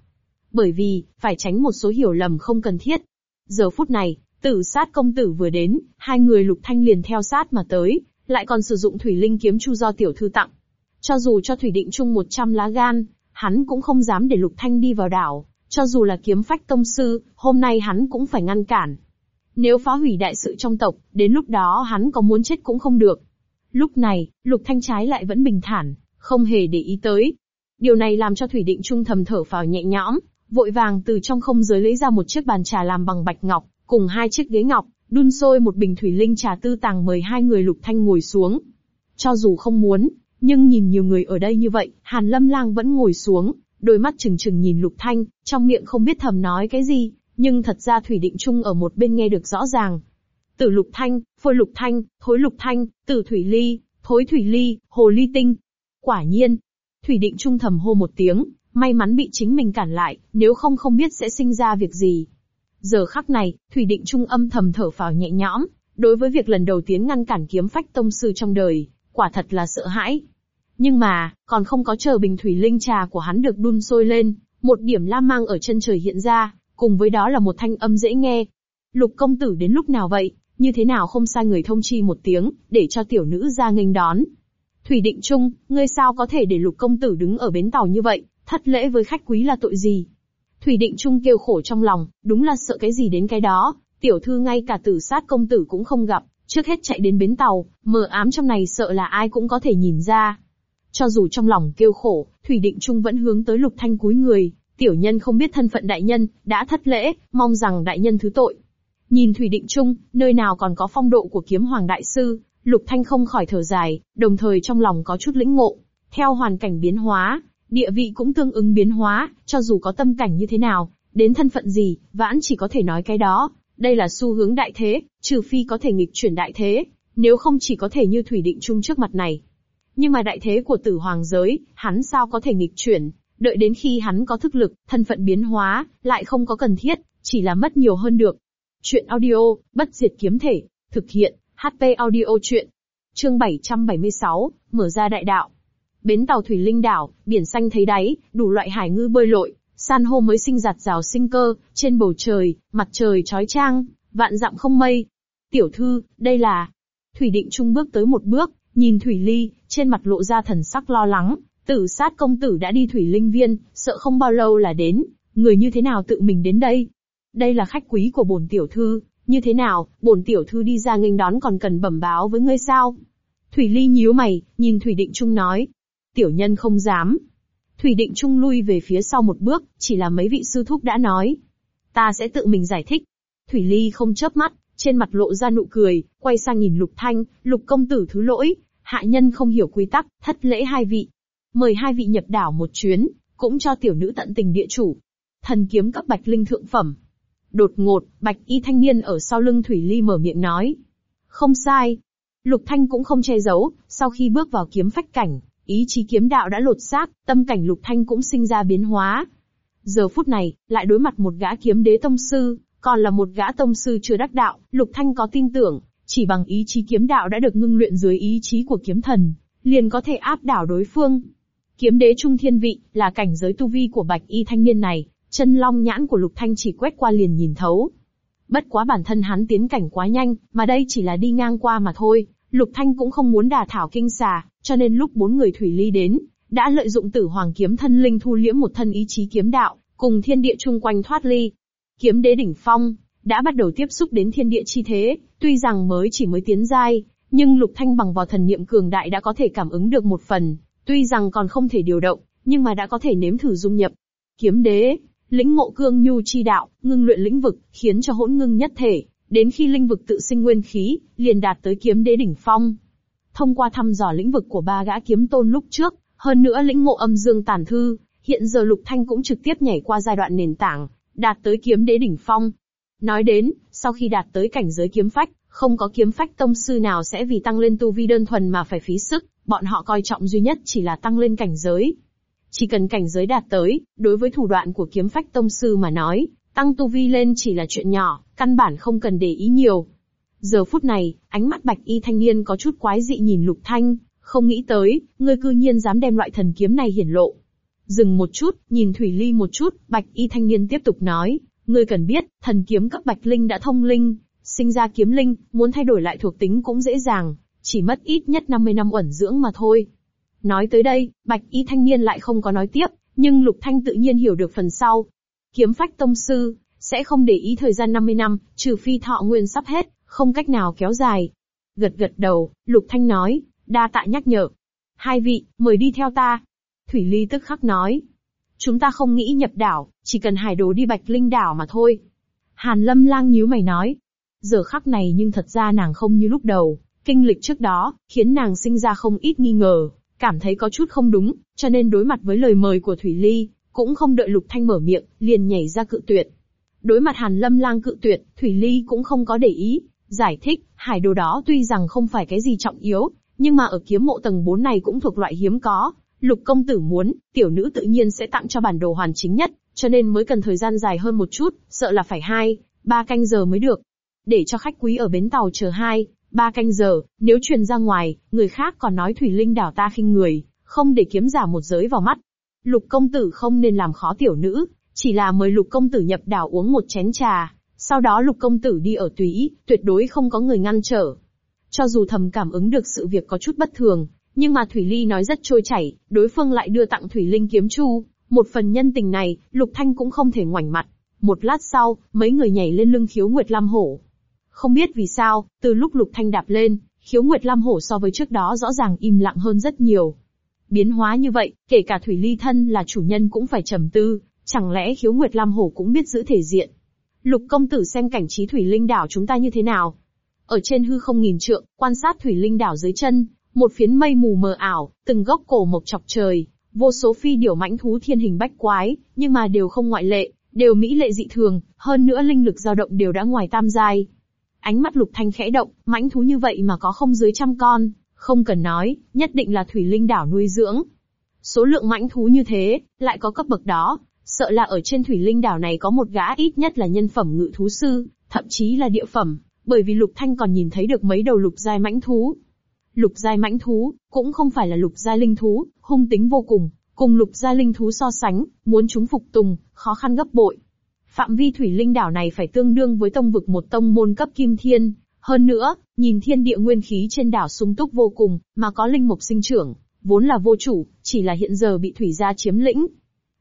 Bởi vì, phải tránh một số hiểu lầm không cần thiết. Giờ phút này, tử sát công tử vừa đến, hai người lục thanh liền theo sát mà tới, lại còn sử dụng thủy linh kiếm chu do tiểu thư tặng. Cho dù cho thủy định Trung 100 lá gan, hắn cũng không dám để lục thanh đi vào đảo, cho dù là kiếm phách tông sư, hôm nay hắn cũng phải ngăn cản. Nếu phá hủy đại sự trong tộc, đến lúc đó hắn có muốn chết cũng không được. Lúc này, lục thanh trái lại vẫn bình thản, không hề để ý tới. Điều này làm cho Thủy Định Trung thầm thở phào nhẹ nhõm, vội vàng từ trong không giới lấy ra một chiếc bàn trà làm bằng bạch ngọc, cùng hai chiếc ghế ngọc, đun sôi một bình thủy linh trà tư tàng mời hai người lục thanh ngồi xuống. Cho dù không muốn, nhưng nhìn nhiều người ở đây như vậy, Hàn Lâm Lang vẫn ngồi xuống, đôi mắt trừng trừng nhìn lục thanh, trong miệng không biết thầm nói cái gì, nhưng thật ra Thủy Định Trung ở một bên nghe được rõ ràng. Tử lục thanh, phôi lục thanh, thối lục thanh, tử thủy ly, thối thủy ly, hồ ly tinh. Quả nhiên, Thủy Định Trung thầm hô một tiếng, may mắn bị chính mình cản lại, nếu không không biết sẽ sinh ra việc gì. Giờ khắc này, Thủy Định Trung âm thầm thở phào nhẹ nhõm, đối với việc lần đầu tiên ngăn cản kiếm phách tông sư trong đời, quả thật là sợ hãi. Nhưng mà, còn không có chờ bình thủy linh trà của hắn được đun sôi lên, một điểm lam mang ở chân trời hiện ra, cùng với đó là một thanh âm dễ nghe. Lục công tử đến lúc nào vậy, như thế nào không sai người thông chi một tiếng, để cho tiểu nữ ra nghênh đón. Thủy định trung, ngươi sao có thể để lục công tử đứng ở bến tàu như vậy, thất lễ với khách quý là tội gì? Thủy định trung kêu khổ trong lòng, đúng là sợ cái gì đến cái đó, tiểu thư ngay cả tử sát công tử cũng không gặp, trước hết chạy đến bến tàu, mờ ám trong này sợ là ai cũng có thể nhìn ra. Cho dù trong lòng kêu khổ, Thủy định trung vẫn hướng tới lục thanh cúi người, Tiểu nhân không biết thân phận đại nhân, đã thất lễ, mong rằng đại nhân thứ tội. Nhìn Thủy Định Trung, nơi nào còn có phong độ của kiếm hoàng đại sư, Lục Thanh không khỏi thở dài, đồng thời trong lòng có chút lĩnh ngộ. Theo hoàn cảnh biến hóa, địa vị cũng tương ứng biến hóa, cho dù có tâm cảnh như thế nào, đến thân phận gì, vãn chỉ có thể nói cái đó. Đây là xu hướng đại thế, trừ phi có thể nghịch chuyển đại thế, nếu không chỉ có thể như Thủy Định Trung trước mặt này. Nhưng mà đại thế của tử hoàng giới, hắn sao có thể nghịch chuyển, đợi đến khi hắn có thức lực, thân phận biến hóa, lại không có cần thiết, chỉ là mất nhiều hơn được. Chuyện audio, bất diệt kiếm thể, thực hiện, HP audio chuyện. Chương 776, mở ra đại đạo. Bến tàu Thủy Linh đảo, biển xanh thấy đáy, đủ loại hải ngư bơi lội, san hô mới sinh giặt rào sinh cơ, trên bầu trời, mặt trời trói trang vạn dặm không mây. Tiểu thư, đây là... Thủy Định Trung bước tới một bước, nhìn Thủy Ly, trên mặt lộ ra thần sắc lo lắng, tử sát công tử đã đi Thủy Linh Viên, sợ không bao lâu là đến, người như thế nào tự mình đến đây? Đây là khách quý của bổn tiểu thư, như thế nào, bổn tiểu thư đi ra nghênh đón còn cần bẩm báo với ngươi sao? Thủy Ly nhíu mày, nhìn Thủy Định Trung nói. Tiểu nhân không dám. Thủy Định Trung lui về phía sau một bước, chỉ là mấy vị sư thúc đã nói. Ta sẽ tự mình giải thích. Thủy Ly không chớp mắt, trên mặt lộ ra nụ cười, quay sang nhìn Lục Thanh, Lục công tử thứ lỗi, hạ nhân không hiểu quy tắc, thất lễ hai vị. Mời hai vị nhập đảo một chuyến, cũng cho tiểu nữ tận tình địa chủ. Thần kiếm cấp bạch linh thượng phẩm. Đột ngột, bạch y thanh niên ở sau lưng Thủy Ly mở miệng nói. Không sai. Lục Thanh cũng không che giấu, sau khi bước vào kiếm phách cảnh, ý chí kiếm đạo đã lột xác, tâm cảnh Lục Thanh cũng sinh ra biến hóa. Giờ phút này, lại đối mặt một gã kiếm đế tông sư, còn là một gã tông sư chưa đắc đạo, Lục Thanh có tin tưởng, chỉ bằng ý chí kiếm đạo đã được ngưng luyện dưới ý chí của kiếm thần, liền có thể áp đảo đối phương. Kiếm đế trung thiên vị, là cảnh giới tu vi của bạch y thanh niên này, chân long nhãn của Lục Thanh chỉ quét qua liền nhìn thấu. Bất quá bản thân hắn tiến cảnh quá nhanh, mà đây chỉ là đi ngang qua mà thôi, Lục Thanh cũng không muốn đả thảo kinh xà, cho nên lúc bốn người thủy ly đến, đã lợi dụng tử hoàng kiếm thân linh thu liễm một thân ý chí kiếm đạo, cùng thiên địa chung quanh thoát ly. Kiếm đế đỉnh phong, đã bắt đầu tiếp xúc đến thiên địa chi thế, tuy rằng mới chỉ mới tiến giai, nhưng Lục Thanh bằng vào thần niệm cường đại đã có thể cảm ứng được một phần, tuy rằng còn không thể điều động, nhưng mà đã có thể nếm thử dung nhập. Kiếm đế, lĩnh ngộ cương nhu chi đạo, ngưng luyện lĩnh vực, khiến cho hỗn ngưng nhất thể, đến khi linh vực tự sinh nguyên khí, liền đạt tới kiếm đế đỉnh phong. Thông qua thăm dò lĩnh vực của ba gã kiếm tôn lúc trước, hơn nữa lĩnh ngộ âm dương tản thư, hiện giờ Lục Thanh cũng trực tiếp nhảy qua giai đoạn nền tảng, đạt tới kiếm đế đỉnh phong. Nói đến, sau khi đạt tới cảnh giới kiếm phách, không có kiếm phách tông sư nào sẽ vì tăng lên tu vi đơn thuần mà phải phí sức, bọn họ coi trọng duy nhất chỉ là tăng lên cảnh giới. Chỉ cần cảnh giới đạt tới, đối với thủ đoạn của kiếm phách tông sư mà nói, tăng tu vi lên chỉ là chuyện nhỏ, căn bản không cần để ý nhiều. Giờ phút này, ánh mắt bạch y thanh niên có chút quái dị nhìn lục thanh, không nghĩ tới, ngươi cư nhiên dám đem loại thần kiếm này hiển lộ. Dừng một chút, nhìn Thủy Ly một chút, bạch y thanh niên tiếp tục nói, ngươi cần biết, thần kiếm cấp bạch linh đã thông linh, sinh ra kiếm linh, muốn thay đổi lại thuộc tính cũng dễ dàng, chỉ mất ít nhất 50 năm uẩn dưỡng mà thôi. Nói tới đây, bạch y thanh niên lại không có nói tiếp, nhưng lục thanh tự nhiên hiểu được phần sau. Kiếm phách tông sư, sẽ không để ý thời gian 50 năm, trừ phi thọ nguyên sắp hết, không cách nào kéo dài. Gật gật đầu, lục thanh nói, đa tạ nhắc nhở. Hai vị, mời đi theo ta. Thủy Ly tức khắc nói. Chúng ta không nghĩ nhập đảo, chỉ cần hải đồ đi bạch linh đảo mà thôi. Hàn lâm lang nhíu mày nói. Giờ khắc này nhưng thật ra nàng không như lúc đầu, kinh lịch trước đó, khiến nàng sinh ra không ít nghi ngờ, cảm thấy có chút không đúng, cho nên đối mặt với lời mời của Thủy Ly, cũng không đợi Lục Thanh mở miệng, liền nhảy ra cự tuyệt. Đối mặt Hàn Lâm Lang cự tuyệt, Thủy Ly cũng không có để ý, giải thích, hải đồ đó tuy rằng không phải cái gì trọng yếu, nhưng mà ở kiếm mộ tầng 4 này cũng thuộc loại hiếm có. Lục công tử muốn, tiểu nữ tự nhiên sẽ tặng cho bản đồ hoàn chính nhất, cho nên mới cần thời gian dài hơn một chút, sợ là phải hai, ba canh giờ mới được. Để cho khách quý ở bến tàu chờ hai, ba canh giờ, nếu truyền ra ngoài, người khác còn nói thủy linh đảo ta khinh người, không để kiếm giả một giới vào mắt. Lục công tử không nên làm khó tiểu nữ, chỉ là mời lục công tử nhập đảo uống một chén trà, sau đó lục công tử đi ở tùy ý, tuyệt đối không có người ngăn trở. Cho dù thầm cảm ứng được sự việc có chút bất thường, nhưng mà Thủy Ly nói rất trôi chảy, đối phương lại đưa tặng Thủy Linh kiếm chu, một phần nhân tình này, Lục Thanh cũng không thể ngoảnh mặt. Một lát sau, mấy người nhảy lên lưng khiếu Nguyệt Lam Hổ. Không biết vì sao, từ lúc Lục Thanh đạp lên, khiếu Nguyệt Lam Hổ so với trước đó rõ ràng im lặng hơn rất nhiều. Biến hóa như vậy, kể cả Thủy Ly thân là chủ nhân cũng phải trầm tư, Chẳng lẽ khiếu Nguyệt Lam Hổ cũng biết giữ thể diện? Lục công tử xem cảnh trí thủy linh đảo chúng ta như thế nào? Ở trên hư không nghìn trượng, quan sát thủy linh đảo dưới chân, một phiến mây mù mờ ảo, từng gốc cổ mộc chọc trời, vô số phi điểu mãnh thú thiên hình bách quái, nhưng mà đều không ngoại lệ, đều mỹ lệ dị thường, hơn nữa linh lực dao động đều đã ngoài tam giai. Ánh mắt Lục Thanh khẽ động, mãnh thú như vậy mà có không dưới trăm con, không cần nói, nhất định là thủy linh đảo nuôi dưỡng. Số lượng mãnh thú như thế, lại có cấp bậc đó, sợ là ở trên thủy linh đảo này có một gã ít nhất là nhân phẩm ngự thú sư, thậm chí là địa phẩm, bởi vì Lục Thanh còn nhìn thấy được mấy đầu lục giai mãnh thú. Lục giai mãnh thú, cũng không phải là lục giai linh thú, hung tính vô cùng, cùng lục giai linh thú so sánh, muốn chúng phục tùng, khó khăn gấp bội. Phạm vi thủy linh đảo này phải tương đương với tông vực một tông môn cấp kim thiên, hơn nữa, nhìn thiên địa nguyên khí trên đảo sung túc vô cùng, mà có linh mục sinh trưởng, vốn là vô chủ, chỉ là hiện giờ bị thủy gia chiếm lĩnh.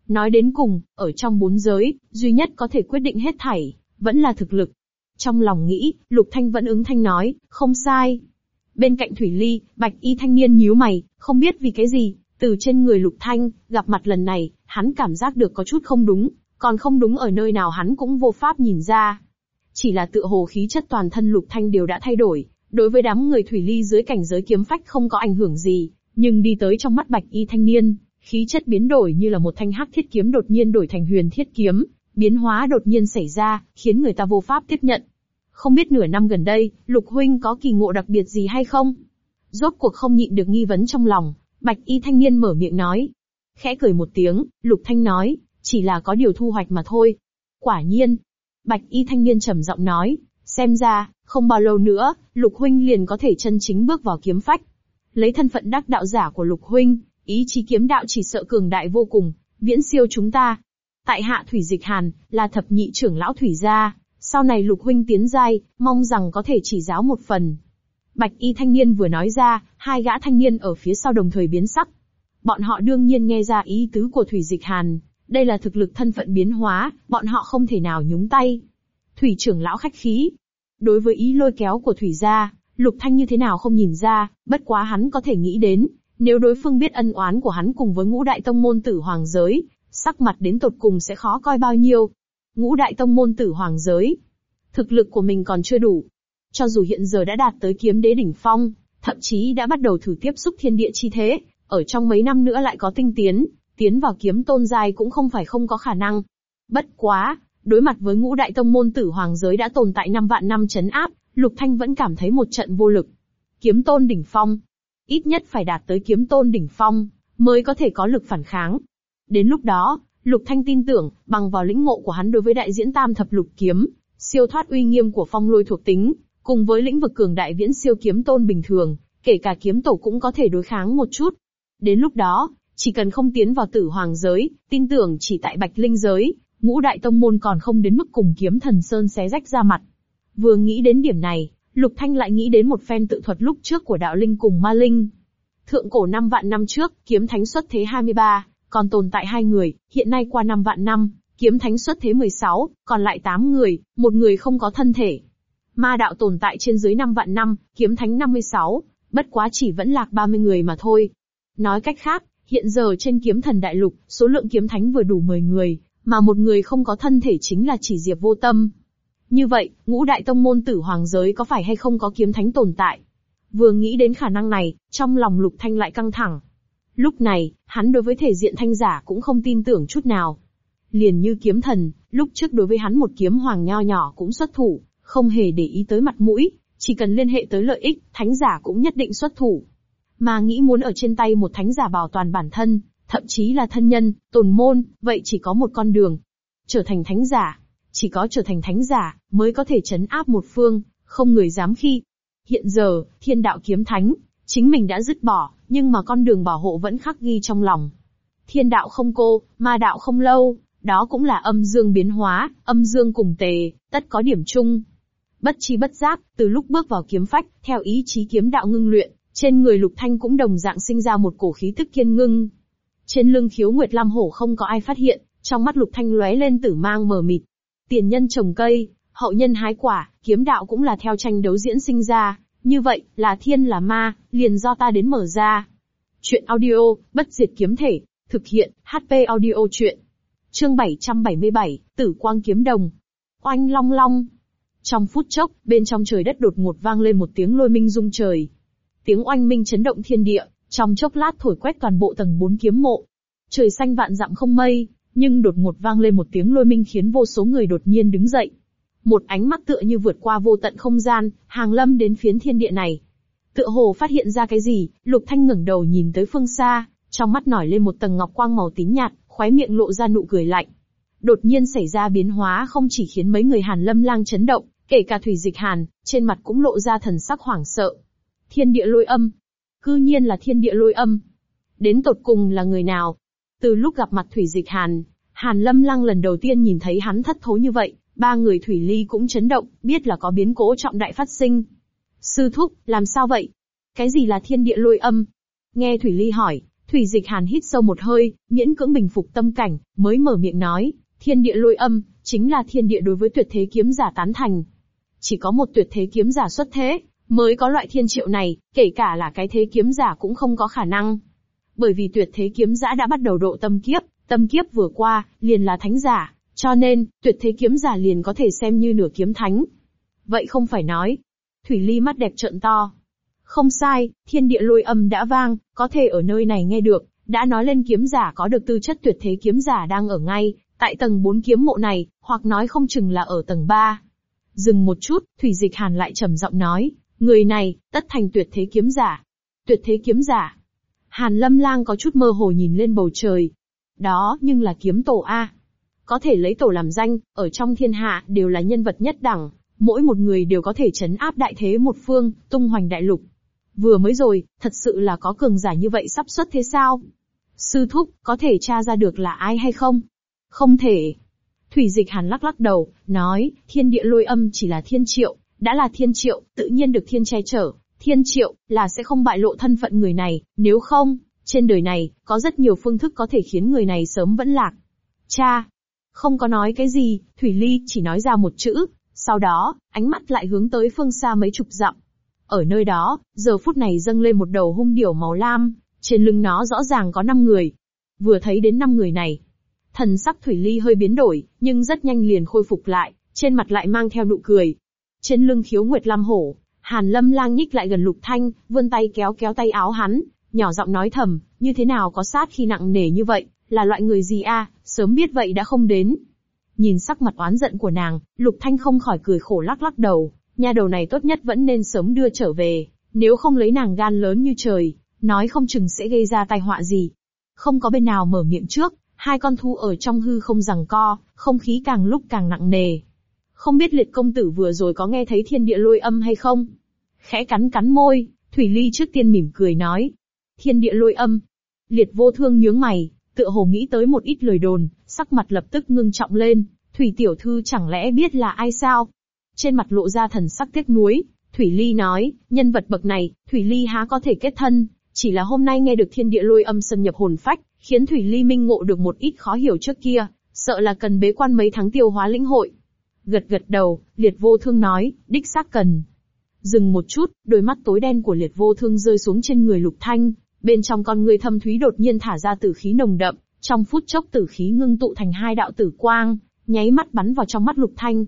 Nói đến cùng, ở trong bốn giới, duy nhất có thể quyết định hết thảy, vẫn là thực lực. Trong lòng nghĩ, Lục Thanh vẫn ứng thanh nói, không sai. Bên cạnh Thủy Ly, Bạch Y thanh niên nhíu mày, không biết vì cái gì, từ trên người Lục Thanh, gặp mặt lần này, hắn cảm giác được có chút không đúng, còn không đúng ở nơi nào hắn cũng vô pháp nhìn ra. Chỉ là tựa hồ khí chất toàn thân Lục Thanh đều đã thay đổi, đối với đám người Thủy Ly dưới cảnh giới kiếm phách không có ảnh hưởng gì, nhưng đi tới trong mắt Bạch Y thanh niên, khí chất biến đổi như là một thanh hắc thiết kiếm đột nhiên đổi thành huyền thiết kiếm, biến hóa đột nhiên xảy ra, khiến người ta vô pháp tiếp nhận. Không biết nửa năm gần đây, Lục Huynh có kỳ ngộ đặc biệt gì hay không? Rốt cuộc không nhịn được nghi vấn trong lòng, Bạch y thanh niên mở miệng nói. Khẽ cười một tiếng, Lục Thanh nói, chỉ là có điều thu hoạch mà thôi. Quả nhiên. Bạch y thanh niên trầm giọng nói, xem ra, không bao lâu nữa, Lục Huynh liền có thể chân chính bước vào kiếm phách. Lấy thân phận đắc đạo giả của Lục Huynh, ý chí kiếm đạo chỉ sợ cường đại vô cùng, viễn siêu chúng ta. Tại hạ Thủy Dịch Hàn, là thập nhị trưởng lão Thủy gia, sau này Lục Huynh tiến giai, mong rằng có thể chỉ giáo một phần. Bạch y thanh niên vừa nói ra, hai gã thanh niên ở phía sau đồng thời biến sắc. Bọn họ đương nhiên nghe ra ý tứ của Thủy Dịch Hàn, đây là thực lực thân phận biến hóa, bọn họ không thể nào nhúng tay. Thủy trưởng lão khách khí. Đối với ý lôi kéo của Thủy gia, Lục Thanh như thế nào không nhìn ra, bất quá hắn có thể nghĩ đến, nếu đối phương biết ân oán của hắn cùng với ngũ đại tông môn tử hoàng giới, sắc mặt đến tột cùng sẽ khó coi bao nhiêu. Ngũ đại tông môn tử hoàng giới. Thực lực của mình còn chưa đủ, cho dù hiện giờ đã đạt tới kiếm đế đỉnh phong, thậm chí đã bắt đầu thử tiếp xúc thiên địa chi thế, ở trong mấy năm nữa lại có tinh tiến, tiến vào kiếm tôn giai cũng không phải không có khả năng. Bất quá, đối mặt với ngũ đại tông môn tử hoàng giới đã tồn tại năm vạn năm chấn áp, Lục Thanh vẫn cảm thấy một trận vô lực. Kiếm tôn đỉnh phong, ít nhất phải đạt tới kiếm tôn đỉnh phong, mới có thể có lực phản kháng. Đến lúc đó, Lục Thanh tin tưởng, bằng vào lĩnh ngộ của hắn đối với đại diễn tam thập lục kiếm, siêu thoát uy nghiêm của phong lôi thuộc tính, Cùng với lĩnh vực cường đại viễn siêu kiếm tôn bình thường, kể cả kiếm tổ cũng có thể đối kháng một chút. Đến lúc đó, chỉ cần không tiến vào tử hoàng giới, tin tưởng chỉ tại bạch linh giới, ngũ đại tông môn còn không đến mức cùng kiếm thần sơn xé rách ra mặt. Vừa nghĩ đến điểm này, Lục Thanh lại nghĩ đến một phen tự thuật lúc trước của đạo linh cùng ma linh. Thượng cổ năm vạn năm trước, kiếm thánh xuất thế 23, còn tồn tại hai người, hiện nay qua năm vạn năm, kiếm thánh xuất thế 16, còn lại 8 người, một người không có thân thể. Ma đạo tồn tại trên dưới 5 vạn năm, kiếm thánh 56, bất quá chỉ vẫn lạc 30 người mà thôi. Nói cách khác, hiện giờ trên kiếm thần đại lục, số lượng kiếm thánh vừa đủ 10 người, mà một người không có thân thể chính là chỉ diệp vô tâm. Như vậy, ngũ đại tông môn tử hoàng giới có phải hay không có kiếm thánh tồn tại? Vừa nghĩ đến khả năng này, trong lòng lục thanh lại căng thẳng. Lúc này, hắn đối với thể diện thanh giả cũng không tin tưởng chút nào. Liền như kiếm thần, lúc trước đối với hắn một kiếm hoàng nho nhỏ cũng xuất thủ, không hề để ý tới mặt mũi, chỉ cần liên hệ tới lợi ích, thánh giả cũng nhất định xuất thủ. Mà nghĩ muốn ở trên tay một thánh giả bảo toàn bản thân, thậm chí là thân nhân, tồn môn, vậy chỉ có một con đường. Trở thành thánh giả. Chỉ có trở thành thánh giả, mới có thể chấn áp một phương, không người dám khi. Hiện giờ, thiên đạo kiếm thánh, chính mình đã dứt bỏ, nhưng mà con đường bảo hộ vẫn khắc ghi trong lòng. Thiên đạo không cô, ma đạo không lâu, đó cũng là âm dương biến hóa, âm dương cùng tề, tất có điểm chung. Bất chi bất giác, từ lúc bước vào kiếm phách, theo ý chí kiếm đạo ngưng luyện, trên người Lục Thanh cũng đồng dạng sinh ra một cổ khí tức kiên ngưng. Trên lưng khiếu Nguyệt Lam Hổ không có ai phát hiện, trong mắt Lục Thanh lóe lên tử mang mờ mịt. Tiền nhân trồng cây, hậu nhân hái quả, kiếm đạo cũng là theo tranh đấu diễn sinh ra, như vậy, là thiên là ma, liền do ta đến mở ra. Chuyện audio, bất diệt kiếm thể, thực hiện, HP audio chuyện. Chương 777, Tử Quang Kiếm Đồng. Oanh long long. Trong phút chốc, bên trong trời đất đột ngột vang lên một tiếng lôi minh rung trời. Tiếng oanh minh chấn động thiên địa, trong chốc lát thổi quét toàn bộ tầng bốn kiếm mộ. Trời xanh vạn dặm không mây, nhưng đột ngột vang lên một tiếng lôi minh khiến vô số người đột nhiên đứng dậy. Một ánh mắt tựa như vượt qua vô tận không gian, hàng lâm đến phiến thiên địa này. Tựa hồ phát hiện ra cái gì, Lục Thanh ngẩng đầu nhìn tới phương xa, trong mắt nổi lên một tầng ngọc quang màu tím nhạt, khóe miệng lộ ra nụ cười lạnh. Đột nhiên xảy ra biến hóa không chỉ khiến mấy người Hàn Lâm Lang chấn động, kể cả Thủy Dịch Hàn, trên mặt cũng lộ ra thần sắc hoảng sợ. Thiên địa lôi âm. Cư nhiên là thiên địa lôi âm. Đến tột cùng là người nào? Từ lúc gặp mặt Thủy Dịch Hàn, Hàn Lâm Lăng lần đầu tiên nhìn thấy hắn thất thố như vậy, ba người Thủy Ly cũng chấn động, biết là có biến cố trọng đại phát sinh. Sư thúc, làm sao vậy? Cái gì là thiên địa lôi âm? Nghe Thủy Ly hỏi, Thủy Dịch Hàn hít sâu một hơi, miễn cưỡng bình phục tâm cảnh, mới mở miệng nói, thiên địa lôi âm, chính là thiên địa đối với tuyệt thế kiếm giả tán thành. Chỉ có một tuyệt thế kiếm giả xuất thế, mới có loại thiên triệu này, kể cả là cái thế kiếm giả cũng không có khả năng. Bởi vì tuyệt thế kiếm giả đã bắt đầu độ tâm kiếp, tâm kiếp vừa qua, liền là thánh giả, cho nên, tuyệt thế kiếm giả liền có thể xem như nửa kiếm thánh. Vậy không phải nói. Thủy Ly mắt đẹp trợn to. Không sai, thiên địa lôi âm đã vang, có thể ở nơi này nghe được, đã nói lên kiếm giả có được tư chất tuyệt thế kiếm giả đang ở ngay, tại tầng 4 kiếm mộ này, hoặc nói không chừng là ở tầng 3. Dừng một chút, Thủy Dịch Hàn lại trầm giọng nói, người này, tất thành tuyệt thế kiếm giả. Tuyệt thế kiếm giả. Hàn Lâm Lang có chút mơ hồ nhìn lên bầu trời. Đó, nhưng là kiếm tổ A. Có thể lấy tổ làm danh, ở trong thiên hạ đều là nhân vật nhất đẳng, mỗi một người đều có thể chấn áp đại thế một phương, tung hoành đại lục. Vừa mới rồi, thật sự là có cường giả như vậy sắp xuất thế sao? Sư thúc, có thể tra ra được là ai hay không? Không thể. Thủy dịch hàn lắc lắc đầu, nói, thiên địa lôi âm chỉ là thiên triệu, đã là thiên triệu, tự nhiên được thiên che chở. Thiên triệu, là sẽ không bại lộ thân phận người này, nếu không, trên đời này, có rất nhiều phương thức có thể khiến người này sớm vẫn lạc. Cha, không có nói cái gì, Thủy Ly chỉ nói ra một chữ, sau đó, ánh mắt lại hướng tới phương xa mấy chục dặm. Ở nơi đó, giờ phút này dâng lên một đầu hung điểu màu lam, trên lưng nó rõ ràng có 5 người. Vừa thấy đến 5 người này, thần sắc Thủy Ly hơi biến đổi, nhưng rất nhanh liền khôi phục lại, trên mặt lại mang theo nụ cười. Trên lưng khiếu Nguyệt Lam Hổ, Hàn Lâm lang nhích lại gần Lục Thanh, vươn tay kéo kéo tay áo hắn, nhỏ giọng nói thầm, như thế nào có sát khi nặng nề như vậy, là loại người gì a? sớm biết vậy đã không đến. Nhìn sắc mặt oán giận của nàng, Lục Thanh không khỏi cười khổ lắc lắc đầu, nha đầu này tốt nhất vẫn nên sớm đưa trở về, nếu không lấy nàng gan lớn như trời, nói không chừng sẽ gây ra tai họa gì. Không có bên nào mở miệng trước, hai con thu ở trong hư không rằng co, không khí càng lúc càng nặng nề. Không biết liệt công tử vừa rồi có nghe thấy thiên địa lôi âm hay không? Khẽ cắn cắn môi, Thủy Ly trước tiên mỉm cười nói. Thiên địa lôi âm. Liệt vô thương nhướng mày, tựa hồ nghĩ tới một ít lời đồn, sắc mặt lập tức ngưng trọng lên, Thủy tiểu thư chẳng lẽ biết là ai sao? Trên mặt lộ ra thần sắc tiếc nuối, Thủy Ly nói, nhân vật bậc này, Thủy Ly há có thể kết thân, chỉ là hôm nay nghe được thiên địa lôi âm xâm nhập hồn phách, khiến Thủy Ly minh ngộ được một ít khó hiểu trước kia, sợ là cần bế quan mấy tháng tiêu hóa lĩnh hội. Gật gật đầu, liệt vô thương nói, đích xác cần. Dừng một chút, đôi mắt tối đen của liệt vô thương rơi xuống trên người lục thanh, Bên trong con người thâm thúy đột nhiên thả ra tử khí nồng đậm, trong phút chốc tử khí ngưng tụ thành hai đạo tử quang, nháy mắt bắn vào trong mắt Lục Thanh.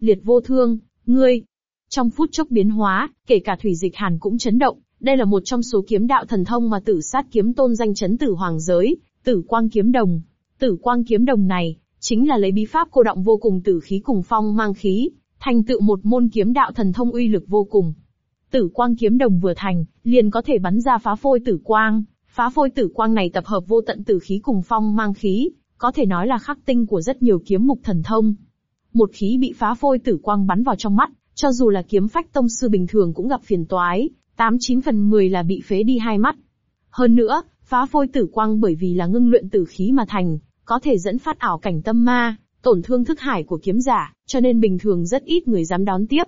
Liệt vô thương, ngươi. Trong phút chốc biến hóa, kể cả thủy dịch hàn cũng chấn động, đây là một trong số kiếm đạo thần thông mà tử sát kiếm tôn danh chấn tử hoàng giới, tử quang kiếm đồng. Tử quang kiếm đồng này, chính là lấy bí pháp cô động vô cùng tử khí cùng phong mang khí, thành tựu một môn kiếm đạo thần thông uy lực vô cùng. Tử quang kiếm đồng vừa thành, liền có thể bắn ra phá phôi tử quang. Phá phôi tử quang này tập hợp vô tận tử khí cùng phong mang khí, có thể nói là khắc tinh của rất nhiều kiếm mục thần thông. Một khí bị phá phôi tử quang bắn vào trong mắt, cho dù là kiếm phách tông sư bình thường cũng gặp phiền toái, 89 phần 10 là bị phế đi hai mắt. Hơn nữa, phá phôi tử quang bởi vì là ngưng luyện tử khí mà thành, có thể dẫn phát ảo cảnh tâm ma, tổn thương thức hải của kiếm giả, cho nên bình thường rất ít người dám đón tiếp.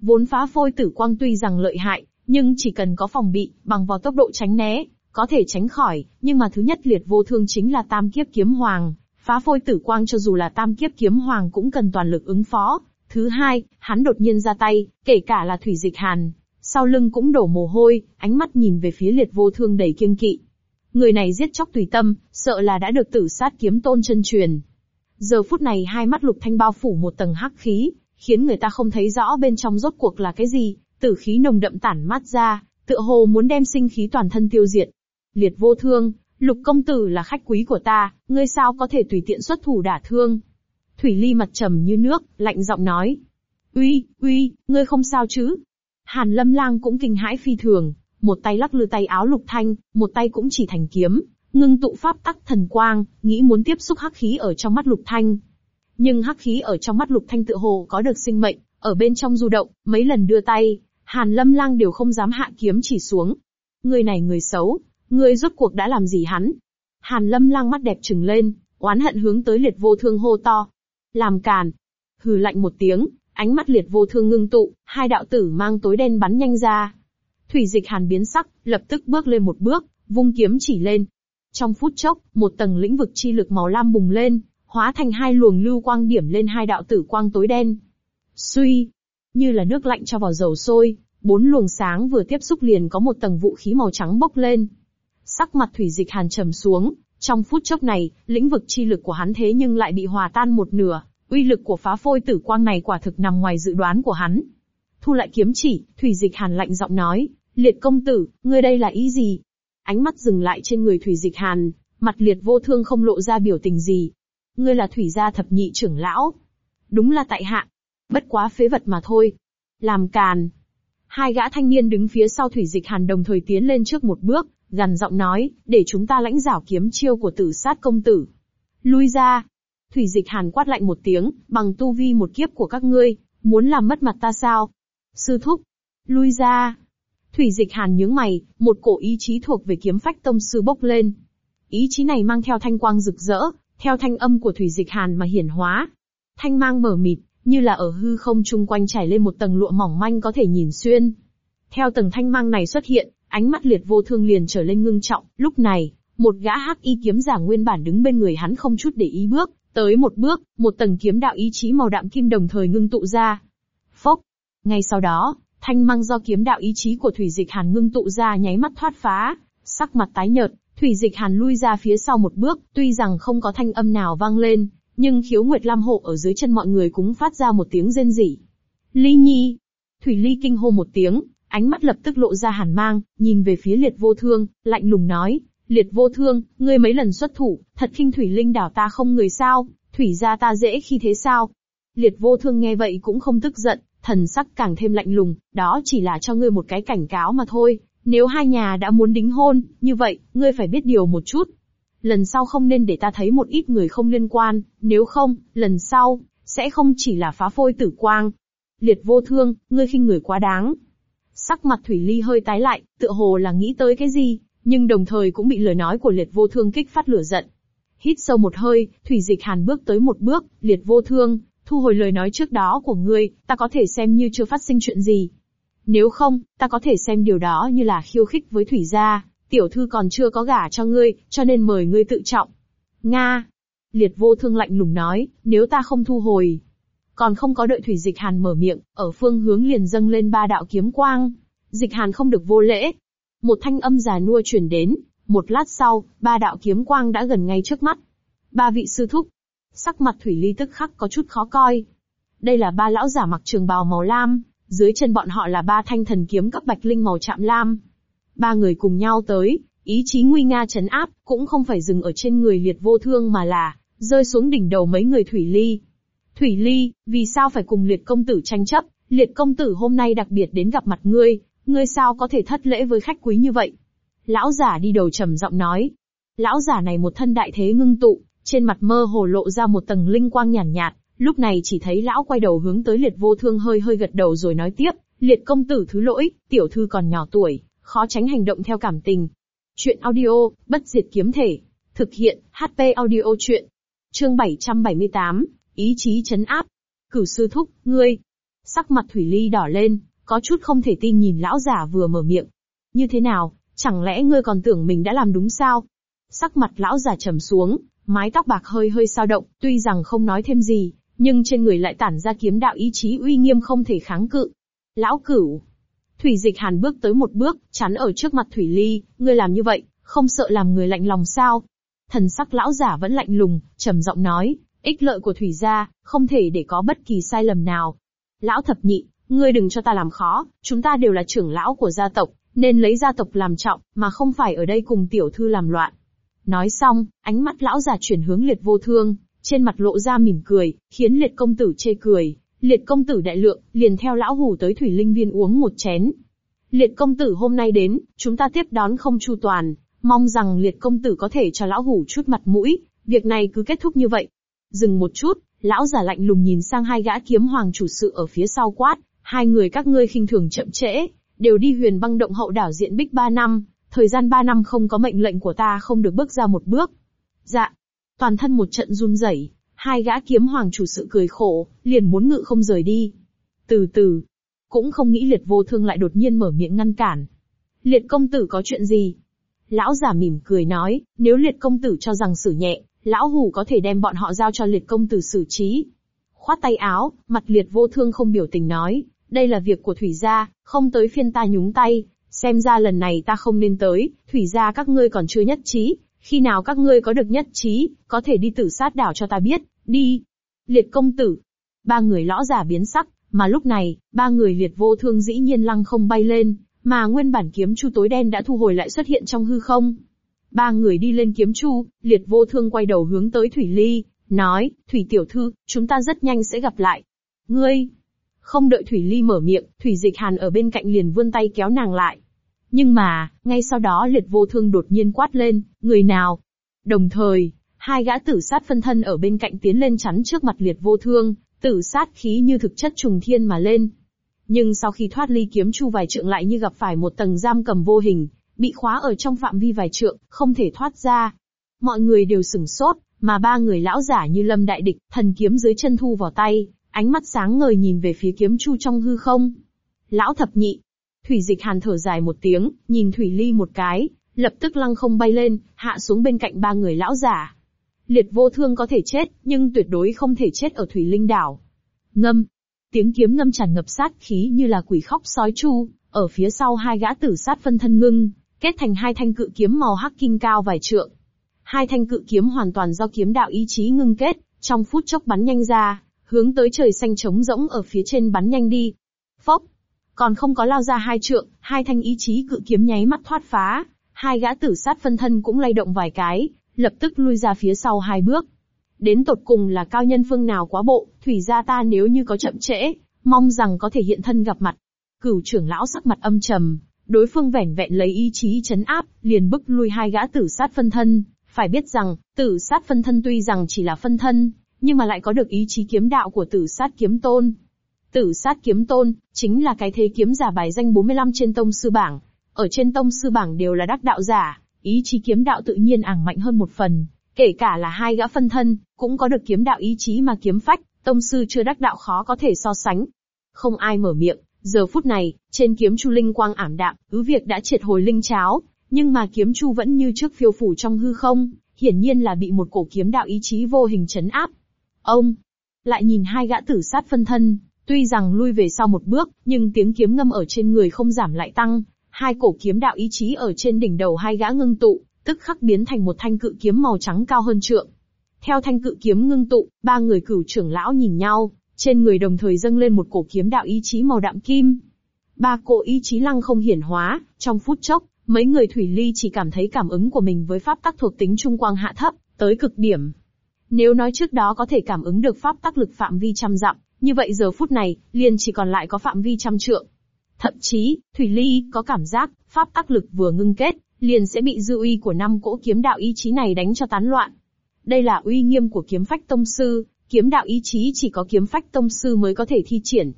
Vốn phá phôi tử quang tuy rằng lợi hại, nhưng chỉ cần có phòng bị, bằng vào tốc độ tránh né, có thể tránh khỏi, nhưng mà thứ nhất liệt vô thương chính là tam kiếp kiếm hoàng, phá phôi tử quang cho dù là tam kiếp kiếm hoàng cũng cần toàn lực ứng phó. Thứ hai, hắn đột nhiên ra tay, kể cả là thủy dịch hàn, sau lưng cũng đổ mồ hôi, ánh mắt nhìn về phía liệt vô thương đầy kiêng kỵ. Người này giết chóc tùy tâm, sợ là đã được tử sát kiếm tôn chân truyền. Giờ phút này hai mắt Lục Thanh bao phủ một tầng hắc khí, khiến người ta không thấy rõ bên trong rốt cuộc là cái gì, tử khí nồng đậm tản mát ra, tựa hồ muốn đem sinh khí toàn thân tiêu diệt. Liệt vô thương, Lục công tử là khách quý của ta, ngươi sao có thể tùy tiện xuất thủ đả thương? Thủy Ly mặt trầm như nước, lạnh giọng nói. Uy, uy, ngươi không sao chứ? Hàn Lâm Lang cũng kinh hãi phi thường, một tay lắc lư tay áo Lục Thanh, một tay cũng chỉ thành kiếm, ngưng tụ pháp tắc thần quang, nghĩ muốn tiếp xúc hắc khí ở trong mắt Lục Thanh. Nhưng hắc khí ở trong mắt Lục Thanh tự hồ có được sinh mệnh, ở bên trong du động, mấy lần đưa tay, Hàn Lâm Lang đều không dám hạ kiếm chỉ xuống. Người này người xấu, người rốt cuộc đã làm gì hắn? Hàn Lâm Lang mắt đẹp trừng lên, oán hận hướng tới liệt vô thương hô to. Làm càn. Hừ lạnh một tiếng, ánh mắt liệt vô thương ngưng tụ, hai đạo tử mang tối đen bắn nhanh ra. Thủy dịch hàn biến sắc, lập tức bước lên một bước, vung kiếm chỉ lên. Trong phút chốc, một tầng lĩnh vực chi lực màu lam bùng lên, hóa thành hai luồng lưu quang điểm lên hai đạo tử quang tối đen. Suy, như là nước lạnh cho vào dầu sôi, bốn luồng sáng vừa tiếp xúc liền có một tầng vũ khí màu trắng bốc lên. Sắc mặt thủy dịch hàn trầm xuống, trong phút chốc này, lĩnh vực chi lực của hắn thế nhưng lại bị hòa tan một nửa, uy lực của phá phôi tử quang này quả thực nằm ngoài dự đoán của hắn. Thu lại kiếm chỉ, thủy dịch hàn lạnh giọng nói, liệt công tử, ngươi đây là ý gì? Ánh mắt dừng lại trên người thủy dịch hàn, mặt liệt vô thương không lộ ra biểu tình gì. Ngươi là thủy gia thập nhị trưởng lão. Đúng là tại hạ. Bất quá phế vật mà thôi. Làm càn. Hai gã thanh niên đứng phía sau thủy dịch hàn đồng thời tiến lên trước một bước, gằn giọng nói, để chúng ta lãnh giảo kiếm chiêu của tử sát công tử. Lui ra. Thủy dịch hàn quát lạnh một tiếng, bằng tu vi một kiếp của các ngươi, muốn làm mất mặt ta sao? Sư thúc. Lui ra. Thủy dịch hàn nhướng mày, một cổ ý chí thuộc về kiếm phách tông sư bốc lên. Ý chí này mang theo thanh quang rực rỡ, theo thanh âm của thủy dịch hàn mà hiển hóa. Thanh mang mở mịt, như là ở hư không chung quanh trải lên một tầng lụa mỏng manh có thể nhìn xuyên. Theo tầng thanh mang này xuất hiện, ánh mắt liệt vô thương liền trở lên ngưng trọng, lúc này, một gã hắc y kiếm giả nguyên bản đứng bên người hắn không chút để ý bước, tới một bước, một tầng kiếm đạo ý chí màu đạm kim đồng thời ngưng tụ ra. Phốc! Ngay sau đó, thanh mang do kiếm đạo ý chí của thủy dịch hàn ngưng tụ ra nháy mắt thoát phá, sắc mặt tái nhợt, thủy dịch hàn lui ra phía sau một bước, tuy rằng không có thanh âm nào vang lên, nhưng khiếu nguyệt lam hộ ở dưới chân mọi người cũng phát ra một tiếng rên rỉ. Ly nhi! Thủy ly kinh hô một tiếng, ánh mắt lập tức lộ ra hàn mang, nhìn về phía liệt vô thương, lạnh lùng nói, liệt vô thương, ngươi mấy lần xuất thủ, thật khinh thủy linh đảo ta không người sao, thủy ra ta dễ khi thế sao. Liệt vô thương nghe vậy cũng không tức giận, thần sắc càng thêm lạnh lùng, đó chỉ là cho ngươi một cái cảnh cáo mà thôi, nếu hai nhà đã muốn đính hôn, như vậy, ngươi phải biết điều một chút, lần sau không nên để ta thấy một ít người không liên quan, nếu không, lần sau, sẽ không chỉ là phá phôi tử quang. Liệt vô thương, ngươi khinh người quá đáng. Sắc mặt Thủy Ly hơi tái lại, tựa hồ là nghĩ tới cái gì, nhưng đồng thời cũng bị lời nói của liệt vô thương kích phát lửa giận. Hít sâu một hơi, Thủy Dịch Hàn bước tới một bước, liệt vô thương, thu hồi lời nói trước đó của ngươi, ta có thể xem như chưa phát sinh chuyện gì. Nếu không, ta có thể xem điều đó như là khiêu khích với Thủy gia, tiểu thư còn chưa có gả cho ngươi, cho nên mời ngươi tự trọng. Nga. Liệt vô thương lạnh lùng nói, nếu ta không thu hồi. Còn không có đợi thủy dịch hàn mở miệng, ở phương hướng liền dâng lên ba đạo kiếm quang. Dịch hàn không được vô lễ. Một thanh âm già nua truyền đến, một lát sau, ba đạo kiếm quang đã gần ngay trước mắt. Ba vị sư thúc. Sắc mặt thủy ly tức khắc có chút khó coi. Đây là ba lão giả mặc trường bào màu lam, dưới chân bọn họ là ba thanh thần kiếm cấp bạch linh màu chạm lam. Ba người cùng nhau tới, ý chí nguy nga chấn áp, cũng không phải dừng ở trên người liệt vô thương mà là, rơi xuống đỉnh đầu mấy người Thủy Ly. Thủy Ly, vì sao phải cùng liệt công tử tranh chấp, liệt công tử hôm nay đặc biệt đến gặp mặt ngươi, ngươi sao có thể thất lễ với khách quý như vậy? Lão giả đi đầu trầm giọng nói. Lão giả này một thân đại thế ngưng tụ, trên mặt mơ hồ lộ ra một tầng linh quang nhàn nhạt, nhạt, lúc này chỉ thấy lão quay đầu hướng tới liệt vô thương hơi hơi gật đầu rồi nói tiếp, liệt công tử thứ lỗi, tiểu thư còn nhỏ tuổi, khó tránh hành động theo cảm tình. Chuyện audio, bất diệt kiếm thể. Thực hiện, HP audio chuyện. Chương 778, ý chí chấn áp. cử sư thúc, ngươi. Sắc mặt Thủy Ly đỏ lên, có chút không thể tin nhìn lão giả vừa mở miệng. Như thế nào, chẳng lẽ ngươi còn tưởng mình đã làm đúng sao? Sắc mặt lão giả trầm xuống, mái tóc bạc hơi hơi sao động, tuy rằng không nói thêm gì, nhưng trên người lại tản ra kiếm đạo ý chí uy nghiêm không thể kháng cự. Lão cửu, Thủy Dịch Hàn bước tới một bước, chắn ở trước mặt Thủy Ly, ngươi làm như vậy, không sợ làm người lạnh lòng sao? Thần sắc lão giả vẫn lạnh lùng, trầm giọng nói, Ích lợi của thủy gia, không thể để có bất kỳ sai lầm nào. Lão thập nhị, ngươi đừng cho ta làm khó, chúng ta đều là trưởng lão của gia tộc, nên lấy gia tộc làm trọng, mà không phải ở đây cùng tiểu thư làm loạn. Nói xong, ánh mắt lão già chuyển hướng liệt vô thương, trên mặt lộ ra mỉm cười, khiến liệt công tử chê cười. Liệt công tử đại lượng, liền theo lão hủ tới thủy linh viên uống một chén. Liệt công tử hôm nay đến, chúng ta tiếp đón không chu toàn, mong rằng liệt công tử có thể cho lão hủ chút mặt mũi, việc này cứ kết thúc như vậy. Dừng một chút, lão giả lạnh lùng nhìn sang hai gã kiếm hoàng chủ sự ở phía sau quát, hai người các ngươi khinh thường chậm trễ, đều đi huyền băng động hậu đảo diện bích ba năm, thời gian ba năm không có mệnh lệnh của ta không được bước ra một bước. Dạ. Toàn thân một trận run rẩy, hai gã kiếm hoàng chủ sự cười khổ, liền muốn ngự không rời đi. Từ từ, cũng không nghĩ liệt vô thương lại đột nhiên mở miệng ngăn cản. Liệt công tử có chuyện gì? Lão giả mỉm cười nói, nếu liệt công tử cho rằng xử nhẹ, lão hủ có thể đem bọn họ giao cho liệt công tử xử trí. Khoát tay áo, mặt liệt vô thương không biểu tình nói, đây là việc của thủy gia, không tới phiên ta nhúng tay, xem ra lần này ta không nên tới, thủy gia các ngươi còn chưa nhất trí, khi nào các ngươi có được nhất trí, có thể đi tử sát đảo cho ta biết, đi. Liệt công tử. Ba người lõ giả biến sắc, mà lúc này, ba người liệt vô thương dĩ nhiên lăng không bay lên, mà nguyên bản kiếm chu tối đen đã thu hồi lại xuất hiện trong hư không. Ba người đi lên kiếm chu, liệt vô thương quay đầu hướng tới Thủy Ly, nói, Thủy tiểu thư, chúng ta rất nhanh sẽ gặp lại. Ngươi! Không đợi Thủy Ly mở miệng, Thủy Dịch Hàn ở bên cạnh liền vươn tay kéo nàng lại. Nhưng mà, ngay sau đó liệt vô thương đột nhiên quát lên, người nào? Đồng thời, hai gã tử sát phân thân ở bên cạnh tiến lên chắn trước mặt liệt vô thương, tử sát khí như thực chất trùng thiên mà lên. Nhưng sau khi thoát ly kiếm chu vài trượng lại như gặp phải một tầng giam cầm vô hình, bị khóa ở trong phạm vi vài trượng, không thể thoát ra. Mọi người đều sửng sốt, mà ba người lão giả như lâm đại địch, thần kiếm dưới chân thu vào tay, ánh mắt sáng ngời nhìn về phía kiếm chu trong hư không. Lão thập nhị. Thủy dịch hàn thở dài một tiếng, nhìn Thủy Ly một cái, lập tức lăng không bay lên, hạ xuống bên cạnh ba người lão giả. Liệt vô thương có thể chết, nhưng tuyệt đối không thể chết ở Thủy Linh đảo. Ngâm. Tiếng kiếm ngâm tràn ngập sát khí như là quỷ khóc sói chu, ở phía sau hai gã tử sát phân thân ngưng, kết thành hai thanh cự kiếm màu hắc kim cao vài trượng. Hai thanh cự kiếm hoàn toàn do kiếm đạo ý chí ngưng kết, trong phút chốc bắn nhanh ra, hướng tới trời xanh trống rỗng ở phía trên bắn nhanh đi. Phốc! Còn không có lao ra hai trượng, hai thanh ý chí cự kiếm nháy mắt thoát phá, hai gã tử sát phân thân cũng lay động vài cái, lập tức lui ra phía sau hai bước. Đến tột cùng là cao nhân phương nào quá bộ, thủy gia ta nếu như có chậm trễ, mong rằng có thể hiện thân gặp mặt. Cửu trưởng lão sắc mặt âm trầm, đối phương vẻn vẹn lấy ý chí chấn áp, liền bức lui hai gã tử sát phân thân. Phải biết rằng, tử sát phân thân tuy rằng chỉ là phân thân, nhưng mà lại có được ý chí kiếm đạo của tử sát kiếm tôn. Tử sát kiếm tôn, chính là cái thế kiếm giả bài danh 45 trên tông sư bảng. Ở trên tông sư bảng đều là đắc đạo giả, ý chí kiếm đạo tự nhiên ảng mạnh hơn một phần. Kể cả là hai gã phân thân, cũng có được kiếm đạo ý chí mà kiếm phách, tông sư chưa đắc đạo khó có thể so sánh. Không ai mở miệng, giờ phút này, trên kiếm chu linh quang ảm đạm, cứ việc đã triệt hồi linh cháo, nhưng mà kiếm chu vẫn như trước phiêu phủ trong hư không, hiển nhiên là bị một cổ kiếm đạo ý chí vô hình chấn áp. Ông, lại nhìn hai gã tử sát phân thân, tuy rằng lui về sau một bước, nhưng tiếng kiếm ngâm ở trên người không giảm lại tăng, hai cổ kiếm đạo ý chí ở trên đỉnh đầu hai gã ngưng tụ, tức khắc biến thành một thanh cự kiếm màu trắng cao hơn trượng. Theo thanh cự kiếm ngưng tụ, ba người cửu trưởng lão nhìn nhau, trên người đồng thời dâng lên một cổ kiếm đạo ý chí màu đạm kim. Ba cổ ý chí lăng không hiển hóa, trong phút chốc, mấy người thủy ly chỉ cảm thấy cảm ứng của mình với pháp tắc thuộc tính trung quang hạ thấp, tới cực điểm. Nếu nói trước đó có thể cảm ứng được pháp tắc lực phạm vi trăm dặm, như vậy giờ phút này, liền chỉ còn lại có phạm vi trăm trượng. Thậm chí, Thủy Ly có cảm giác, pháp tắc lực vừa ngưng kết, liền sẽ bị dư uy của năm cỗ kiếm đạo ý chí này đánh cho tán loạn. Đây là uy nghiêm của kiếm phách tông sư, kiếm đạo ý chí chỉ có kiếm phách tông sư mới có thể thi triển.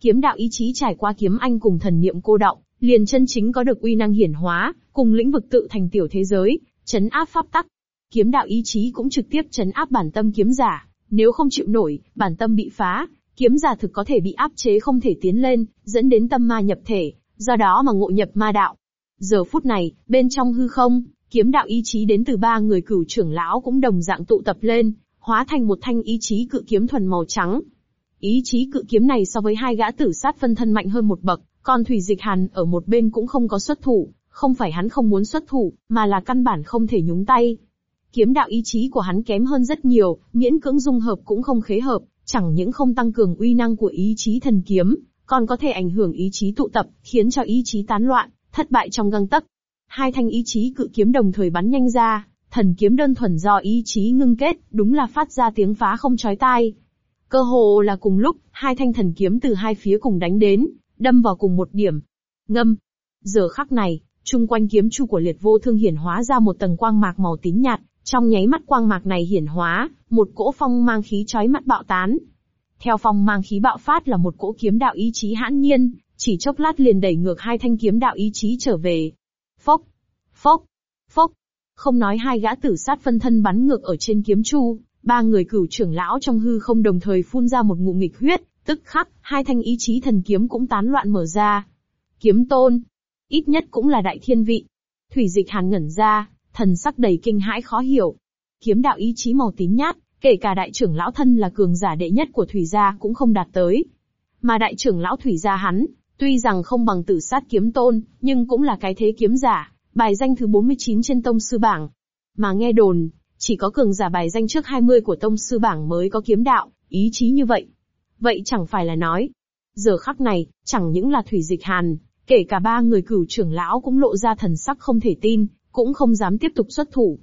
Kiếm đạo ý chí trải qua kiếm anh cùng thần niệm cô động, liền chân chính có được uy năng hiển hóa, cùng lĩnh vực tự thành tiểu thế giới, chấn áp pháp tắc. Kiếm đạo ý chí cũng trực tiếp chấn áp bản tâm kiếm giả, nếu không chịu nổi, bản tâm bị phá, kiếm giả thực có thể bị áp chế không thể tiến lên, dẫn đến tâm ma nhập thể, do đó mà ngộ nhập ma đạo. Giờ phút này, bên trong hư không, kiếm đạo ý chí đến từ ba người cửu trưởng lão cũng đồng dạng tụ tập lên, hóa thành một thanh ý chí cự kiếm thuần màu trắng. Ý chí cự kiếm này so với hai gã tử sát phân thân mạnh hơn một bậc, còn Thủy Dịch Hàn ở một bên cũng không có xuất thủ, không phải hắn không muốn xuất thủ, mà là căn bản không thể nhúng tay. kiếm đạo ý chí của hắn kém hơn rất nhiều, miễn cưỡng dung hợp cũng không khế hợp, chẳng những không tăng cường uy năng của ý chí thần kiếm, còn có thể ảnh hưởng ý chí tụ tập, khiến cho ý chí tán loạn, thất bại trong găng tấc. Hai thanh ý chí cự kiếm đồng thời bắn nhanh ra, thần kiếm đơn thuần do ý chí ngưng kết, đúng là phát ra tiếng phá không chói tai. Cơ hồ là cùng lúc, hai thanh thần kiếm từ hai phía cùng đánh đến, đâm vào cùng một điểm. Ngâm. Giờ khắc này, chung quanh kiếm chu của liệt vô thương hiển hóa ra một tầng quang mạc màu tím nhạt, trong nháy mắt quang mạc này hiển hóa, một cỗ phong mang khí chói mắt bạo tán. Theo phong mang khí bạo phát là một cỗ kiếm đạo ý chí hãn nhiên, chỉ chốc lát liền đẩy ngược hai thanh kiếm đạo ý chí trở về. Phốc, phốc, phốc. Không nói hai gã tử sát phân thân bắn ngược ở trên kiếm chu, ba người cửu trưởng lão trong hư không đồng thời phun ra một ngụm nghịch huyết, tức khắc, hai thanh ý chí thần kiếm cũng tán loạn mở ra. Kiếm tôn, ít nhất cũng là đại thiên vị. Thủy dịch hàn ngẩn ra, thần sắc đầy kinh hãi khó hiểu. Kiếm đạo ý chí màu tím nhát, kể cả đại trưởng lão thân là cường giả đệ nhất của thủy gia cũng không đạt tới. Mà đại trưởng lão thủy gia hắn, tuy rằng không bằng tử sát kiếm tôn, nhưng cũng là cái thế kiếm giả, bài danh thứ 49 trên tông sư bảng. Mà nghe đồn, chỉ có cường giả bài danh trước 20 của tông sư bảng mới có kiếm đạo, ý chí như vậy. Vậy chẳng phải là nói, giờ khắc này, chẳng những là thủy dịch hàn, kể cả ba người cửu trưởng lão cũng lộ ra thần sắc không thể tin, cũng không dám tiếp tục xuất thủ.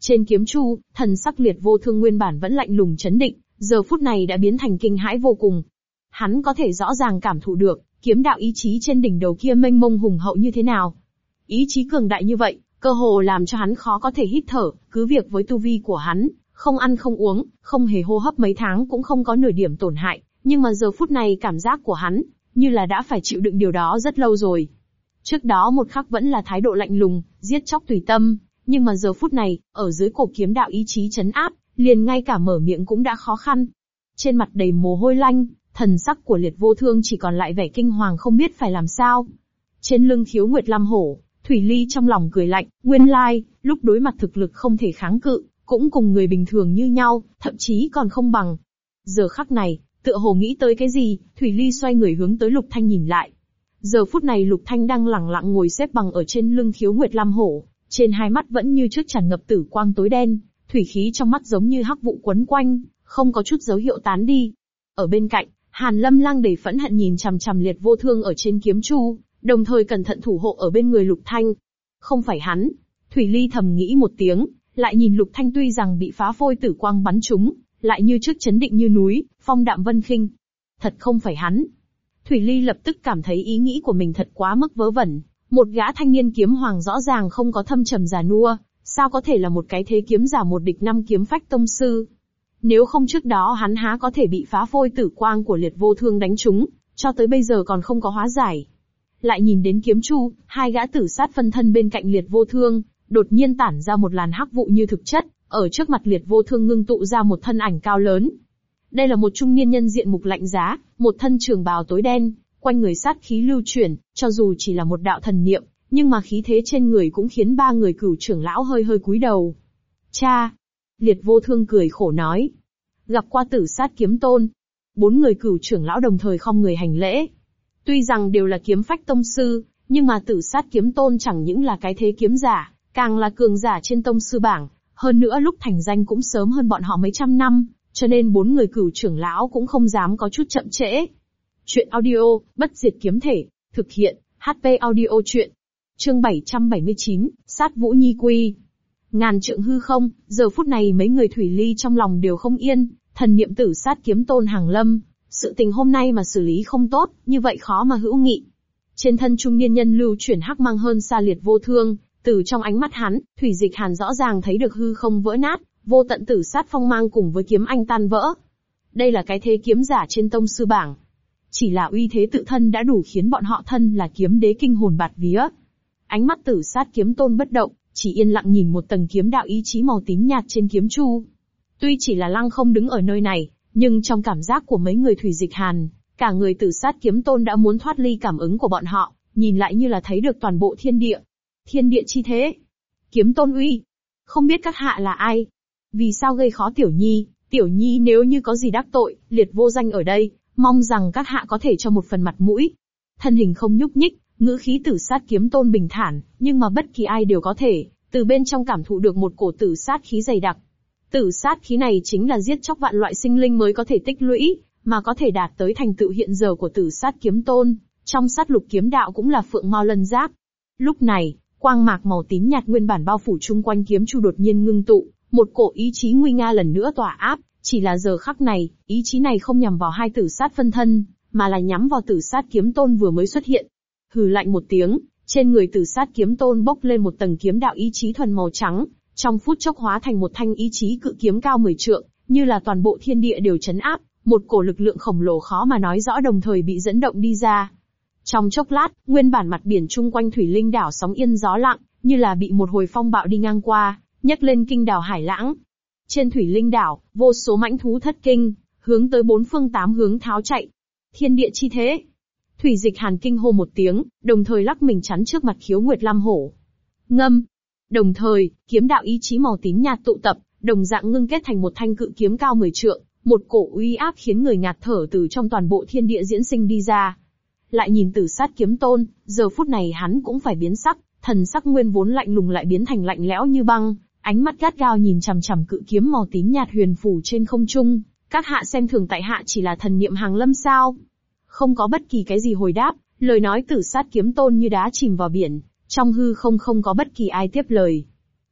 Trên kiếm chu, thần sắc liệt vô thương nguyên bản vẫn lạnh lùng chấn định, giờ phút này đã biến thành kinh hãi vô cùng. Hắn có thể rõ ràng cảm thụ được, kiếm đạo ý chí trên đỉnh đầu kia mênh mông hùng hậu như thế nào. Ý chí cường đại như vậy, cơ hồ làm cho hắn khó có thể hít thở, cứ việc với tu vi của hắn, không ăn không uống, không hề hô hấp mấy tháng cũng không có nửa điểm tổn hại, nhưng mà giờ phút này cảm giác của hắn, như là đã phải chịu đựng điều đó rất lâu rồi. Trước đó một khắc vẫn là thái độ lạnh lùng, giết chóc tùy tâm, nhưng mà giờ phút này, ở dưới cổ kiếm đạo ý chí chấn áp, liền ngay cả mở miệng cũng đã khó khăn. Trên mặt đầy mồ hôi lanh, thần sắc của liệt vô thương chỉ còn lại vẻ kinh hoàng không biết phải làm sao. Trên lưng khiếu nguyệt lam hổ, Thủy Ly trong lòng cười lạnh, nguyên lai, lúc đối mặt thực lực không thể kháng cự, cũng cùng người bình thường như nhau, thậm chí còn không bằng. Giờ khắc này, tựa hồ nghĩ tới cái gì, Thủy Ly xoay người hướng tới Lục Thanh nhìn lại. Giờ phút này Lục Thanh đang lẳng lặng ngồi xếp bằng ở trên lưng khiếu nguyệt lam hổ, trên hai mắt vẫn như trước tràn ngập tử quang tối đen, thủy khí trong mắt giống như hắc vụ quấn quanh, không có chút dấu hiệu tán đi. Ở bên cạnh, Hàn Lâm Lang đầy phẫn hận nhìn chằm chằm liệt vô thương ở trên kiếm chu, đồng thời cẩn thận thủ hộ ở bên người Lục Thanh. Không phải hắn. Thủy Ly thầm nghĩ một tiếng, lại nhìn Lục Thanh tuy rằng bị phá phôi tử quang bắn trúng, lại như trước chấn định như núi, phong đạm vân khinh. Thật không phải hắn. Thủy Ly lập tức cảm thấy ý nghĩ của mình thật quá mức vớ vẩn. Một gã thanh niên kiếm hoàng rõ ràng không có thâm trầm già nua, sao có thể là một cái thế kiếm giả một địch năm kiếm phách tông sư. Nếu không trước đó hắn há có thể bị phá phôi tử quang của liệt vô thương đánh trúng, cho tới bây giờ còn không có hóa giải. Lại nhìn đến kiếm chu, hai gã tử sát phân thân bên cạnh liệt vô thương, đột nhiên tản ra một làn hắc vụ như thực chất, ở trước mặt liệt vô thương ngưng tụ ra một thân ảnh cao lớn. Đây là một trung niên nhân diện mục lạnh giá, một thân trường bào tối đen, quanh người sát khí lưu chuyển, cho dù chỉ là một đạo thần niệm, nhưng mà khí thế trên người cũng khiến ba người cửu trưởng lão hơi hơi cúi đầu. Cha! Liệt vô thương cười khổ nói. Gặp qua tử sát kiếm tôn. Bốn người cửu trưởng lão đồng thời không người hành lễ. Tuy rằng đều là kiếm phách tông sư, nhưng mà tử sát kiếm tôn chẳng những là cái thế kiếm giả, càng là cường giả trên tông sư bảng. Hơn nữa lúc thành danh cũng sớm hơn bọn họ mấy trăm năm, cho nên bốn người cửu trưởng lão cũng không dám có chút chậm trễ. Chuyện audio, bất diệt kiếm thể, thực hiện, HP audio chuyện. Chương 779, sát vũ nhi quy. Ngàn trượng hư không, giờ phút này mấy người thủy ly trong lòng đều không yên, thần niệm tử sát kiếm tôn hàng lâm. Sự tình hôm nay mà xử lý không tốt, như vậy khó mà hữu nghị. Trên thân trung niên nhân lưu chuyển hắc mang hơn xa liệt vô thương, từ trong ánh mắt hắn, thủy dịch hàn rõ ràng thấy được hư không vỡ nát, vô tận tử sát phong mang cùng với kiếm anh tan vỡ. Đây là cái thế kiếm giả trên tông sư bảng, chỉ là uy thế tự thân đã đủ khiến bọn họ thân là kiếm đế kinh hồn bạt vía. Ánh mắt tử sát kiếm tôn bất động, chỉ yên lặng nhìn một tầng kiếm đạo ý chí màu tím nhạt trên kiếm chu. Tuy chỉ là lăng không đứng ở nơi này, nhưng trong cảm giác của mấy người thủy dịch hàn, cả người tử sát kiếm tôn đã muốn thoát ly cảm ứng của bọn họ, nhìn lại như là thấy được toàn bộ thiên địa. Thiên địa chi thế. Kiếm tôn uy. Không biết các hạ là ai? Vì sao gây khó tiểu nhi? Tiểu nhi nếu như có gì đắc tội, liệt vô danh ở đây, Mong rằng các hạ có thể cho một phần mặt mũi. Thân hình không nhúc nhích, ngữ khí tử sát kiếm tôn bình thản, nhưng mà bất kỳ ai đều có thể, từ bên trong cảm thụ được một cổ tử sát khí dày đặc. Tử sát khí này chính là giết chóc vạn loại sinh linh mới có thể tích lũy, mà có thể đạt tới thành tựu hiện giờ của tử sát kiếm tôn, trong sát lục kiếm đạo cũng là phượng mau lân giáp. Lúc này, quang mạc màu tím nhạt nguyên bản bao phủ chung quanh kiếm chu đột nhiên ngưng tụ, một cổ ý chí nguy nga lần nữa tỏa áp, chỉ là giờ khắc này, ý chí này không nhằm vào hai tử sát phân thân, mà là nhắm vào tử sát kiếm tôn vừa mới xuất hiện. Hừ lạnh một tiếng, trên người tử sát kiếm tôn bốc lên một tầng kiếm đạo ý chí thuần màu trắng, trong phút chốc hóa thành một thanh ý chí cự kiếm cao 10 trượng, như là toàn bộ thiên địa đều chấn áp, một cổ lực lượng khổng lồ khó mà nói rõ đồng thời bị dẫn động đi ra. Trong chốc lát, nguyên bản mặt biển chung quanh thủy linh đảo sóng yên gió lặng, như là bị một hồi phong bạo đi ngang qua, nhấc lên kinh đảo hải lãng. Trên thủy linh đảo, vô số mãnh thú thất kinh, hướng tới bốn phương tám hướng tháo chạy. Thiên địa chi thế. Thủy dịch hàn kinh hô một tiếng, đồng thời lắc mình chắn trước mặt khiếu nguyệt lam hổ. Ngâm. Đồng thời, kiếm đạo ý chí màu tím nhạt tụ tập, đồng dạng ngưng kết thành một thanh cự kiếm cao 10 trượng, một cổ uy áp khiến người ngạt thở từ trong toàn bộ thiên địa diễn sinh đi ra. Lại nhìn tử sát kiếm tôn, giờ phút này hắn cũng phải biến sắc, thần sắc nguyên vốn lạnh lùng lại biến thành lạnh lẽo như băng, ánh mắt gắt gao nhìn chằm chằm cự kiếm màu tím nhạt huyền phủ trên không trung, các hạ xem thường tại hạ chỉ là thần niệm hàng lâm sao? Không có bất kỳ cái gì hồi đáp, lời nói tử sát kiếm tôn như đá chìm vào biển, trong hư không không có bất kỳ ai tiếp lời.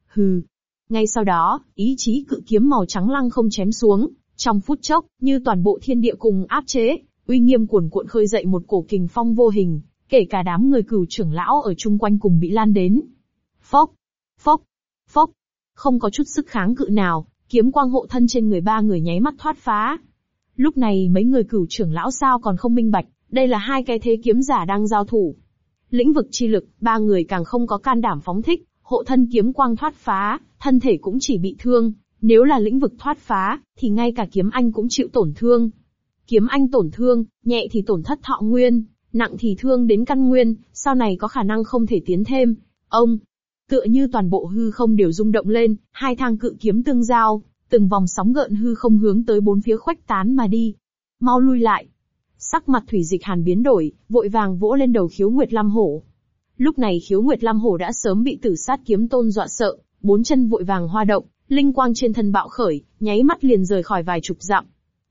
Hừ. Ngay sau đó, ý chí cự kiếm màu trắng lăng không chém xuống, trong phút chốc, như toàn bộ thiên địa cùng áp chế, uy nghiêm cuồn cuộn khơi dậy một cổ kình phong vô hình, kể cả đám người cửu trưởng lão ở chung quanh cùng bị lan đến. Phốc, phốc, phốc, không có chút sức kháng cự nào, kiếm quang hộ thân trên người ba người nháy mắt thoát phá. Lúc này mấy người cửu trưởng lão sao còn không minh bạch, đây là hai cái thế kiếm giả đang giao thủ. Lĩnh vực chi lực, ba người càng không có can đảm phóng thích, hộ thân kiếm quang thoát phá, thân thể cũng chỉ bị thương. Nếu là lĩnh vực thoát phá, thì ngay cả kiếm anh cũng chịu tổn thương. Kiếm anh tổn thương, nhẹ thì tổn thất thọ nguyên, nặng thì thương đến căn nguyên, sau này có khả năng không thể tiến thêm. Ông, tựa như toàn bộ hư không đều rung động lên, hai thang cự kiếm tương giao, từng vòng sóng gợn hư không hướng tới bốn phía khuếch tán mà đi. Mau lui lại. Sắc mặt thủy dịch hàn biến đổi, vội vàng vỗ lên đầu khiếu nguyệt lam hổ. Lúc này khiếu nguyệt lam hổ đã sớm bị tử sát kiếm tôn dọa sợ, bốn chân vội vàng hoa động, linh quang trên thân bạo khởi, nháy mắt liền rời khỏi vài chục dặm.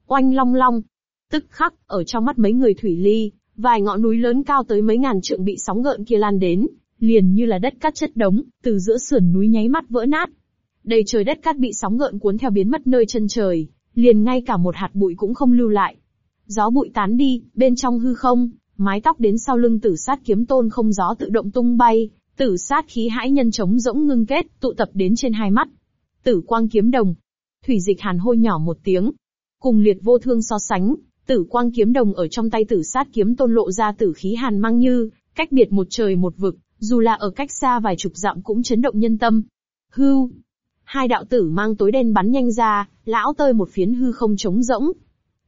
Oanh long long. Tức khắc, ở trong mắt mấy người thủy ly, vài ngọn núi lớn cao tới mấy ngàn trượng bị sóng gợn kia lan đến, liền như là đất cát chất đống, từ giữa sườn núi nháy mắt vỡ nát. Đầy trời đất cát bị sóng gợn cuốn theo biến mất nơi chân trời, liền ngay cả một hạt bụi cũng không lưu lại. Gió bụi tán đi, bên trong hư không, mái tóc đến sau lưng tử sát kiếm tôn không gió tự động tung bay, tử sát khí hãi nhân chống rỗng ngưng kết, tụ tập đến trên hai mắt. Tử quang kiếm đồng. Thủy dịch hàn hôi nhỏ một tiếng. Cùng liệt vô thương so sánh, tử quang kiếm đồng ở trong tay tử sát kiếm tôn lộ ra tử khí hàn mang như, cách biệt một trời một vực, dù là ở cách xa vài chục dặm cũng chấn động nhân tâm. Hưu. Hai đạo tử mang tối đen bắn nhanh ra, lão tơi một phiến hư không trống rỗng.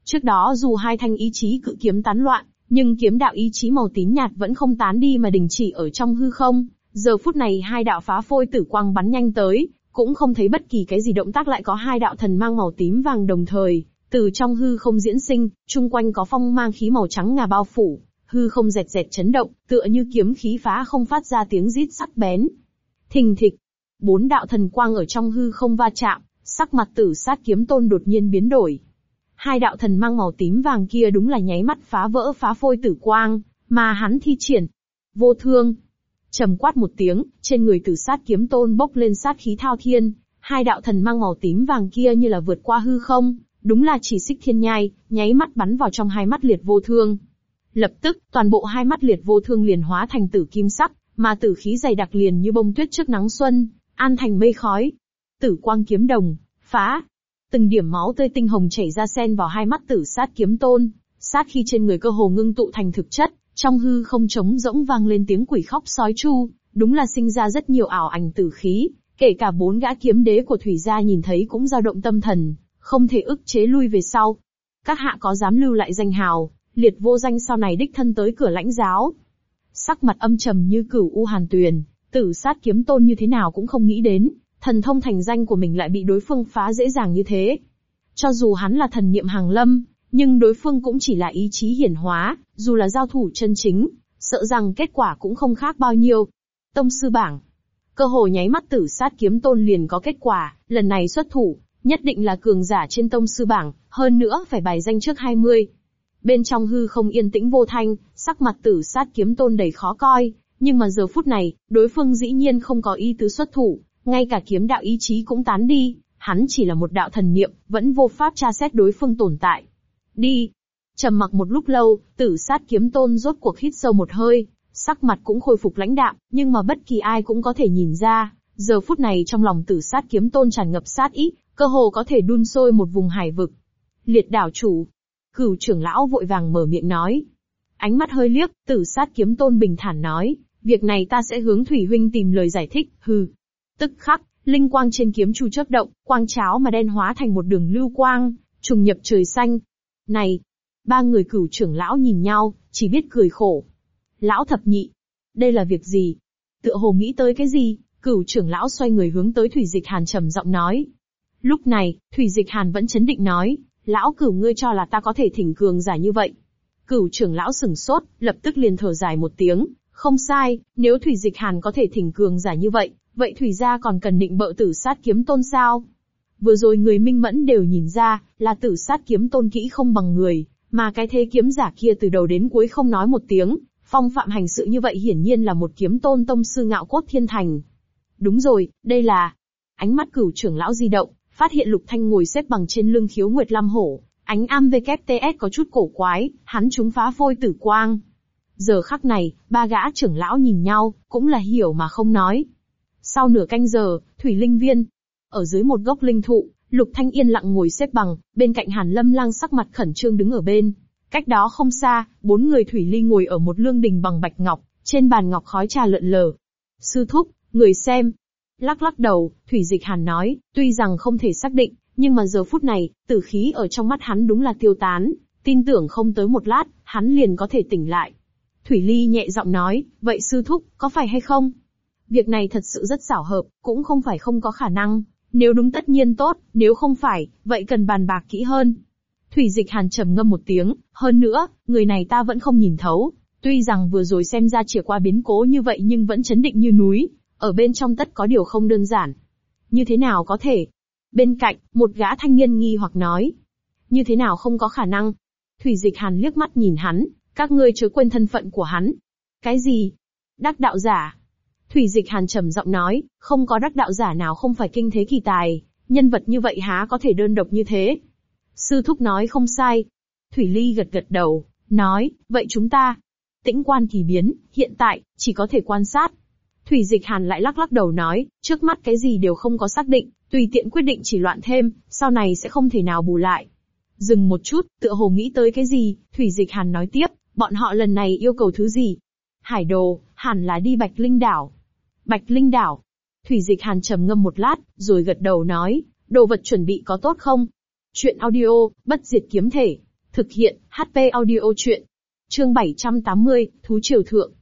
Trước đó dù hai thanh ý chí cự kiếm tán loạn, nhưng kiếm đạo ý chí màu tím nhạt vẫn không tán đi mà đình chỉ ở trong hư không. Giờ phút này hai đạo phá phôi tử quang bắn nhanh tới, cũng không thấy bất kỳ cái gì động tác lại có hai đạo thần mang màu tím vàng đồng thời, từ trong hư không diễn sinh, chung quanh có phong mang khí màu trắng ngà bao phủ, hư không dẹt dẹt chấn động, tựa như kiếm khí phá không phát ra tiếng rít sắc bén. Thình thịch, bốn đạo thần quang ở trong hư không va chạm, sắc mặt tử sát kiếm tôn đột nhiên biến đổi. Hai đạo thần mang màu tím vàng kia đúng là nháy mắt phá vỡ phá phôi tử quang, mà hắn thi triển. Vô thương. trầm quát một tiếng, trên người tử sát kiếm tôn bốc lên sát khí thao thiên, hai đạo thần mang màu tím vàng kia như là vượt qua hư không, đúng là chỉ xích thiên nhai, nháy mắt bắn vào trong hai mắt liệt vô thương. Lập tức, toàn bộ hai mắt liệt vô thương liền hóa thành tử kim sắc, mà tử khí dày đặc liền như bông tuyết trước nắng xuân, an thành mây khói. Tử quang kiếm đồng, phá. Từng điểm máu tươi tinh hồng chảy ra sen vào hai mắt tử sát kiếm tôn, sát khi trên người cơ hồ ngưng tụ thành thực chất, trong hư không trống rỗng vang lên tiếng quỷ khóc sói chu, đúng là sinh ra rất nhiều ảo ảnh tử khí, kể cả bốn gã kiếm đế của thủy gia nhìn thấy cũng dao động tâm thần, không thể ức chế lui về sau. Các hạ có dám lưu lại danh hào, liệt vô danh sau này đích thân tới cửa lãnh giáo. Sắc mặt âm trầm như cửu u hàn tuyền, tử sát kiếm tôn như thế nào cũng không nghĩ đến, thần thông thành danh của mình lại bị đối phương phá dễ dàng như thế. Cho dù hắn là thần niệm hàng lâm, nhưng đối phương cũng chỉ là ý chí hiển hóa, dù là giao thủ chân chính, sợ rằng kết quả cũng không khác bao nhiêu. Tông sư bảng. cơ hồ nháy mắt tử sát kiếm tôn liền có kết quả, lần này xuất thủ, nhất định là cường giả trên tông sư bảng, hơn nữa phải bài danh trước 20. Bên trong hư không yên tĩnh vô thanh, sắc mặt tử sát kiếm tôn đầy khó coi, nhưng mà giờ phút này, đối phương dĩ nhiên không có ý tứ xuất thủ, ngay cả kiếm đạo ý chí cũng tán đi, hắn chỉ là một đạo thần niệm, vẫn vô pháp tra xét đối phương tồn tại. Đi! trầm mặc một lúc lâu, tử sát kiếm tôn rốt cuộc hít sâu một hơi, sắc mặt cũng khôi phục lãnh đạm, nhưng mà bất kỳ ai cũng có thể nhìn ra, giờ phút này trong lòng tử sát kiếm tôn tràn ngập sát ý, cơ hồ có thể đun sôi một vùng hải vực. Liệt đảo chủ, cửu trưởng lão vội vàng mở miệng nói. Ánh mắt hơi liếc, tử sát kiếm tôn bình thản nói, việc này ta sẽ hướng Thủy Huynh tìm lời giải thích, hừ. Tức khắc, linh quang trên kiếm chu chớp động, quang cháo mà đen hóa thành một đường lưu quang, trùng nhập trời xanh. Này! Ba người cửu trưởng lão nhìn nhau, chỉ biết cười khổ. Lão thập nhị! Đây là việc gì? Tựa hồ nghĩ tới cái gì? Cửu trưởng lão xoay người hướng tới Thủy Dịch Hàn trầm giọng nói. Lúc này, Thủy Dịch Hàn vẫn chấn định nói, lão cửu ngươi cho là ta có thể thỉnh cường giả như vậy. Cửu trưởng lão sừng sốt, lập tức liền thở dài một tiếng, không sai, nếu Thủy Dịch Hàn có thể thỉnh cường giả như vậy, vậy Thủy gia còn cần định bợ tử sát kiếm tôn sao? Vừa rồi người minh mẫn đều nhìn ra, là tử sát kiếm tôn kỹ không bằng người, mà cái thế kiếm giả kia từ đầu đến cuối không nói một tiếng, phong phạm hành sự như vậy hiển nhiên là một kiếm tôn tông sư ngạo cốt thiên thành. Đúng rồi, đây là... Ánh mắt cửu trưởng lão di động, phát hiện Lục Thanh ngồi xếp bằng trên lưng khiếu Nguyệt Lam Hổ, ánh am VKTS có chút cổ quái, hắn chúng phá phôi tử quang. Giờ khắc này, ba gã trưởng lão nhìn nhau, cũng là hiểu mà không nói. Sau nửa canh giờ, Thủy Linh Viên, ở dưới một gốc linh thụ, Lục Thanh yên lặng ngồi xếp bằng, bên cạnh Hàn Lâm Lang sắc mặt khẩn trương đứng ở bên. Cách đó không xa, bốn người Thủy Ly ngồi ở một lương đình bằng bạch ngọc, trên bàn ngọc khói trà lượn lờ. Sư thúc, người xem, Lắc lắc đầu, Thủy Dịch Hàn nói, tuy rằng không thể xác định, nhưng mà giờ phút này, tử khí ở trong mắt hắn đúng là tiêu tán, tin tưởng không tới một lát, hắn liền có thể tỉnh lại. Thủy Ly nhẹ giọng nói, vậy sư thúc, có phải hay không? Việc này thật sự rất xảo hợp, cũng không phải không có khả năng. Nếu đúng tất nhiên tốt, nếu không phải, vậy cần bàn bạc kỹ hơn. Thủy Dịch Hàn trầm ngâm một tiếng, hơn nữa, người này ta vẫn không nhìn thấu. Tuy rằng vừa rồi xem ra chỉ qua biến cố như vậy nhưng vẫn chấn định như núi, ở bên trong tất có điều không đơn giản. Như thế nào có thể? Bên cạnh, một gã thanh niên nghi hoặc nói. Như thế nào không có khả năng? Thủy dịch hàn liếc mắt nhìn hắn, các ngươi chớ quên thân phận của hắn. Cái gì? Đắc đạo giả. Thủy dịch hàn trầm giọng nói, không có đắc đạo giả nào không phải kinh thế kỳ tài, nhân vật như vậy há có thể đơn độc như thế. Sư thúc nói không sai. Thủy ly gật gật đầu, nói, vậy chúng ta, tĩnh quan kỳ biến, hiện tại, chỉ có thể quan sát, Thủy Dịch Hàn lại lắc lắc đầu nói, trước mắt cái gì đều không có xác định, tùy tiện quyết định chỉ loạn thêm, sau này sẽ không thể nào bù lại. Dừng một chút, tựa hồ nghĩ tới cái gì, Thủy Dịch Hàn nói tiếp, bọn họ lần này yêu cầu thứ gì? Hải đồ, hẳn là đi Bạch Linh Đảo. Bạch Linh Đảo. Thủy Dịch Hàn trầm ngâm một lát, rồi gật đầu nói, đồ vật chuẩn bị có tốt không? Chuyện audio, bất diệt kiếm thể. Thực hiện, HP audio chuyện. Chương 780, Thú Triều Thượng.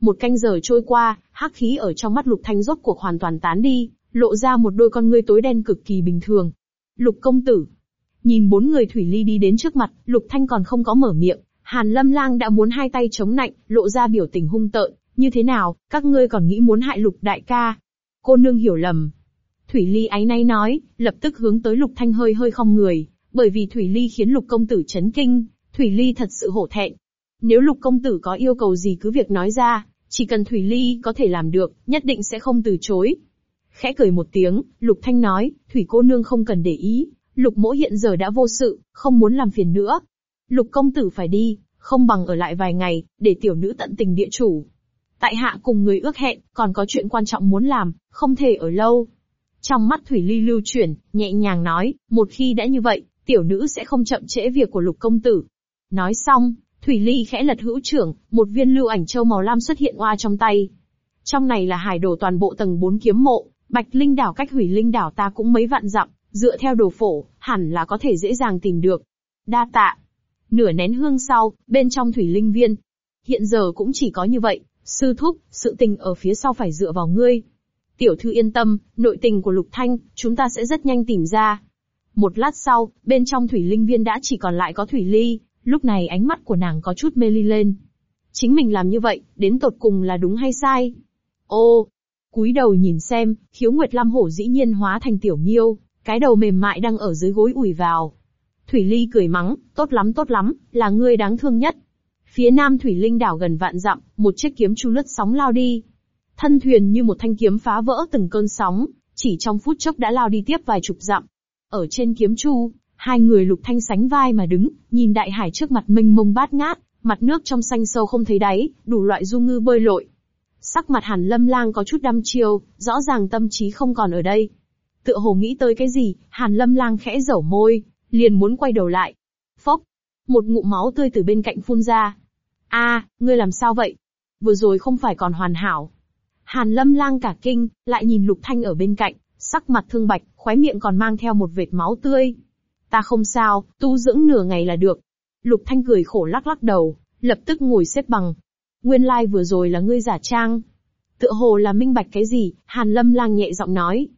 Một canh giờ trôi qua, hắc khí ở trong mắt Lục Thanh rốt cuộc hoàn toàn tán đi, lộ ra một đôi con ngươi tối đen cực kỳ bình thường. Lục công tử. Nhìn bốn người Thủy Ly đi đến trước mặt, Lục Thanh còn không có mở miệng, Hàn Lâm Lang đã muốn hai tay chống nạnh, lộ ra biểu tình hung tợn, như thế nào, các ngươi còn nghĩ muốn hại Lục đại ca? Cô nương hiểu lầm. Thủy Ly áy náy nói, lập tức hướng tới Lục Thanh hơi hơi không người, bởi vì Thủy Ly khiến Lục công tử chấn kinh, Thủy Ly thật sự hổ thẹn. Nếu Lục công tử có yêu cầu gì cứ việc nói ra, chỉ cần Thủy Ly có thể làm được, nhất định sẽ không từ chối. Khẽ cười một tiếng, Lục Thanh nói, Thủy cô nương không cần để ý, Lục mỗ hiện giờ đã vô sự, không muốn làm phiền nữa. Lục công tử phải đi, không bằng ở lại vài ngày, để tiểu nữ tận tình địa chủ. Tại hạ cùng người ước hẹn, còn có chuyện quan trọng muốn làm, không thể ở lâu. Trong mắt Thủy Ly lưu chuyển, nhẹ nhàng nói, một khi đã như vậy, tiểu nữ sẽ không chậm trễ việc của lục công tử. Nói xong, Thủy Ly khẽ lật hữu trưởng, một viên lưu ảnh châu màu lam xuất hiện oa trong tay. Trong này là hải đồ toàn bộ tầng 4 kiếm mộ, Bạch Linh đảo cách Hủy Linh đảo ta cũng mấy vạn dặm, dựa theo đồ phổ, hẳn là có thể dễ dàng tìm được. Đa tạ. Nửa nén hương sau, bên trong Thủy Linh viên. Hiện giờ cũng chỉ có như vậy, sư thúc, sự tình ở phía sau phải dựa vào ngươi. Tiểu thư yên tâm, nội tình của Lục Thanh, chúng ta sẽ rất nhanh tìm ra. Một lát sau, bên trong Thủy Linh viên đã chỉ còn lại có Thủy Ly, Lúc này ánh mắt của nàng có chút mê ly lên. Chính mình làm như vậy, đến tột cùng là đúng hay sai? Ô! cúi đầu nhìn xem, khiếu nguyệt lam hổ dĩ nhiên hóa thành tiểu miêu, cái đầu mềm mại đang ở dưới gối ủi vào. Thủy Ly cười mắng, tốt lắm tốt lắm, là ngươi đáng thương nhất. Phía nam Thủy Linh đảo gần vạn dặm, một chiếc kiếm chu lướt sóng lao đi. Thân thuyền như một thanh kiếm phá vỡ từng cơn sóng, chỉ trong phút chốc đã lao đi tiếp vài chục dặm. Ở trên kiếm chu, hai người lục thanh sánh vai mà đứng, nhìn đại hải trước mặt mênh mông bát ngát, mặt nước trong xanh sâu không thấy đáy, đủ loại du ngư bơi lội. Sắc mặt Hàn Lâm Lang có chút đăm chiêu, rõ ràng tâm trí không còn ở đây. Tựa hồ nghĩ tới cái gì, Hàn Lâm Lang khẽ dẩu môi, liền muốn quay đầu lại. Phốc, một ngụm máu tươi từ bên cạnh phun ra. A, ngươi làm sao vậy? Vừa rồi không phải còn hoàn hảo. Hàn Lâm Lang cả kinh, lại nhìn Lục Thanh ở bên cạnh, sắc mặt thương bạch, khóe miệng còn mang theo một vệt máu tươi. Ta không sao, tu dưỡng nửa ngày là được. Lục Thanh cười khổ lắc lắc đầu, lập tức ngồi xếp bằng. Nguyên lai like vừa rồi là ngươi giả trang. Tựa hồ là minh bạch cái gì, Hàn Lâm lang nhẹ giọng nói.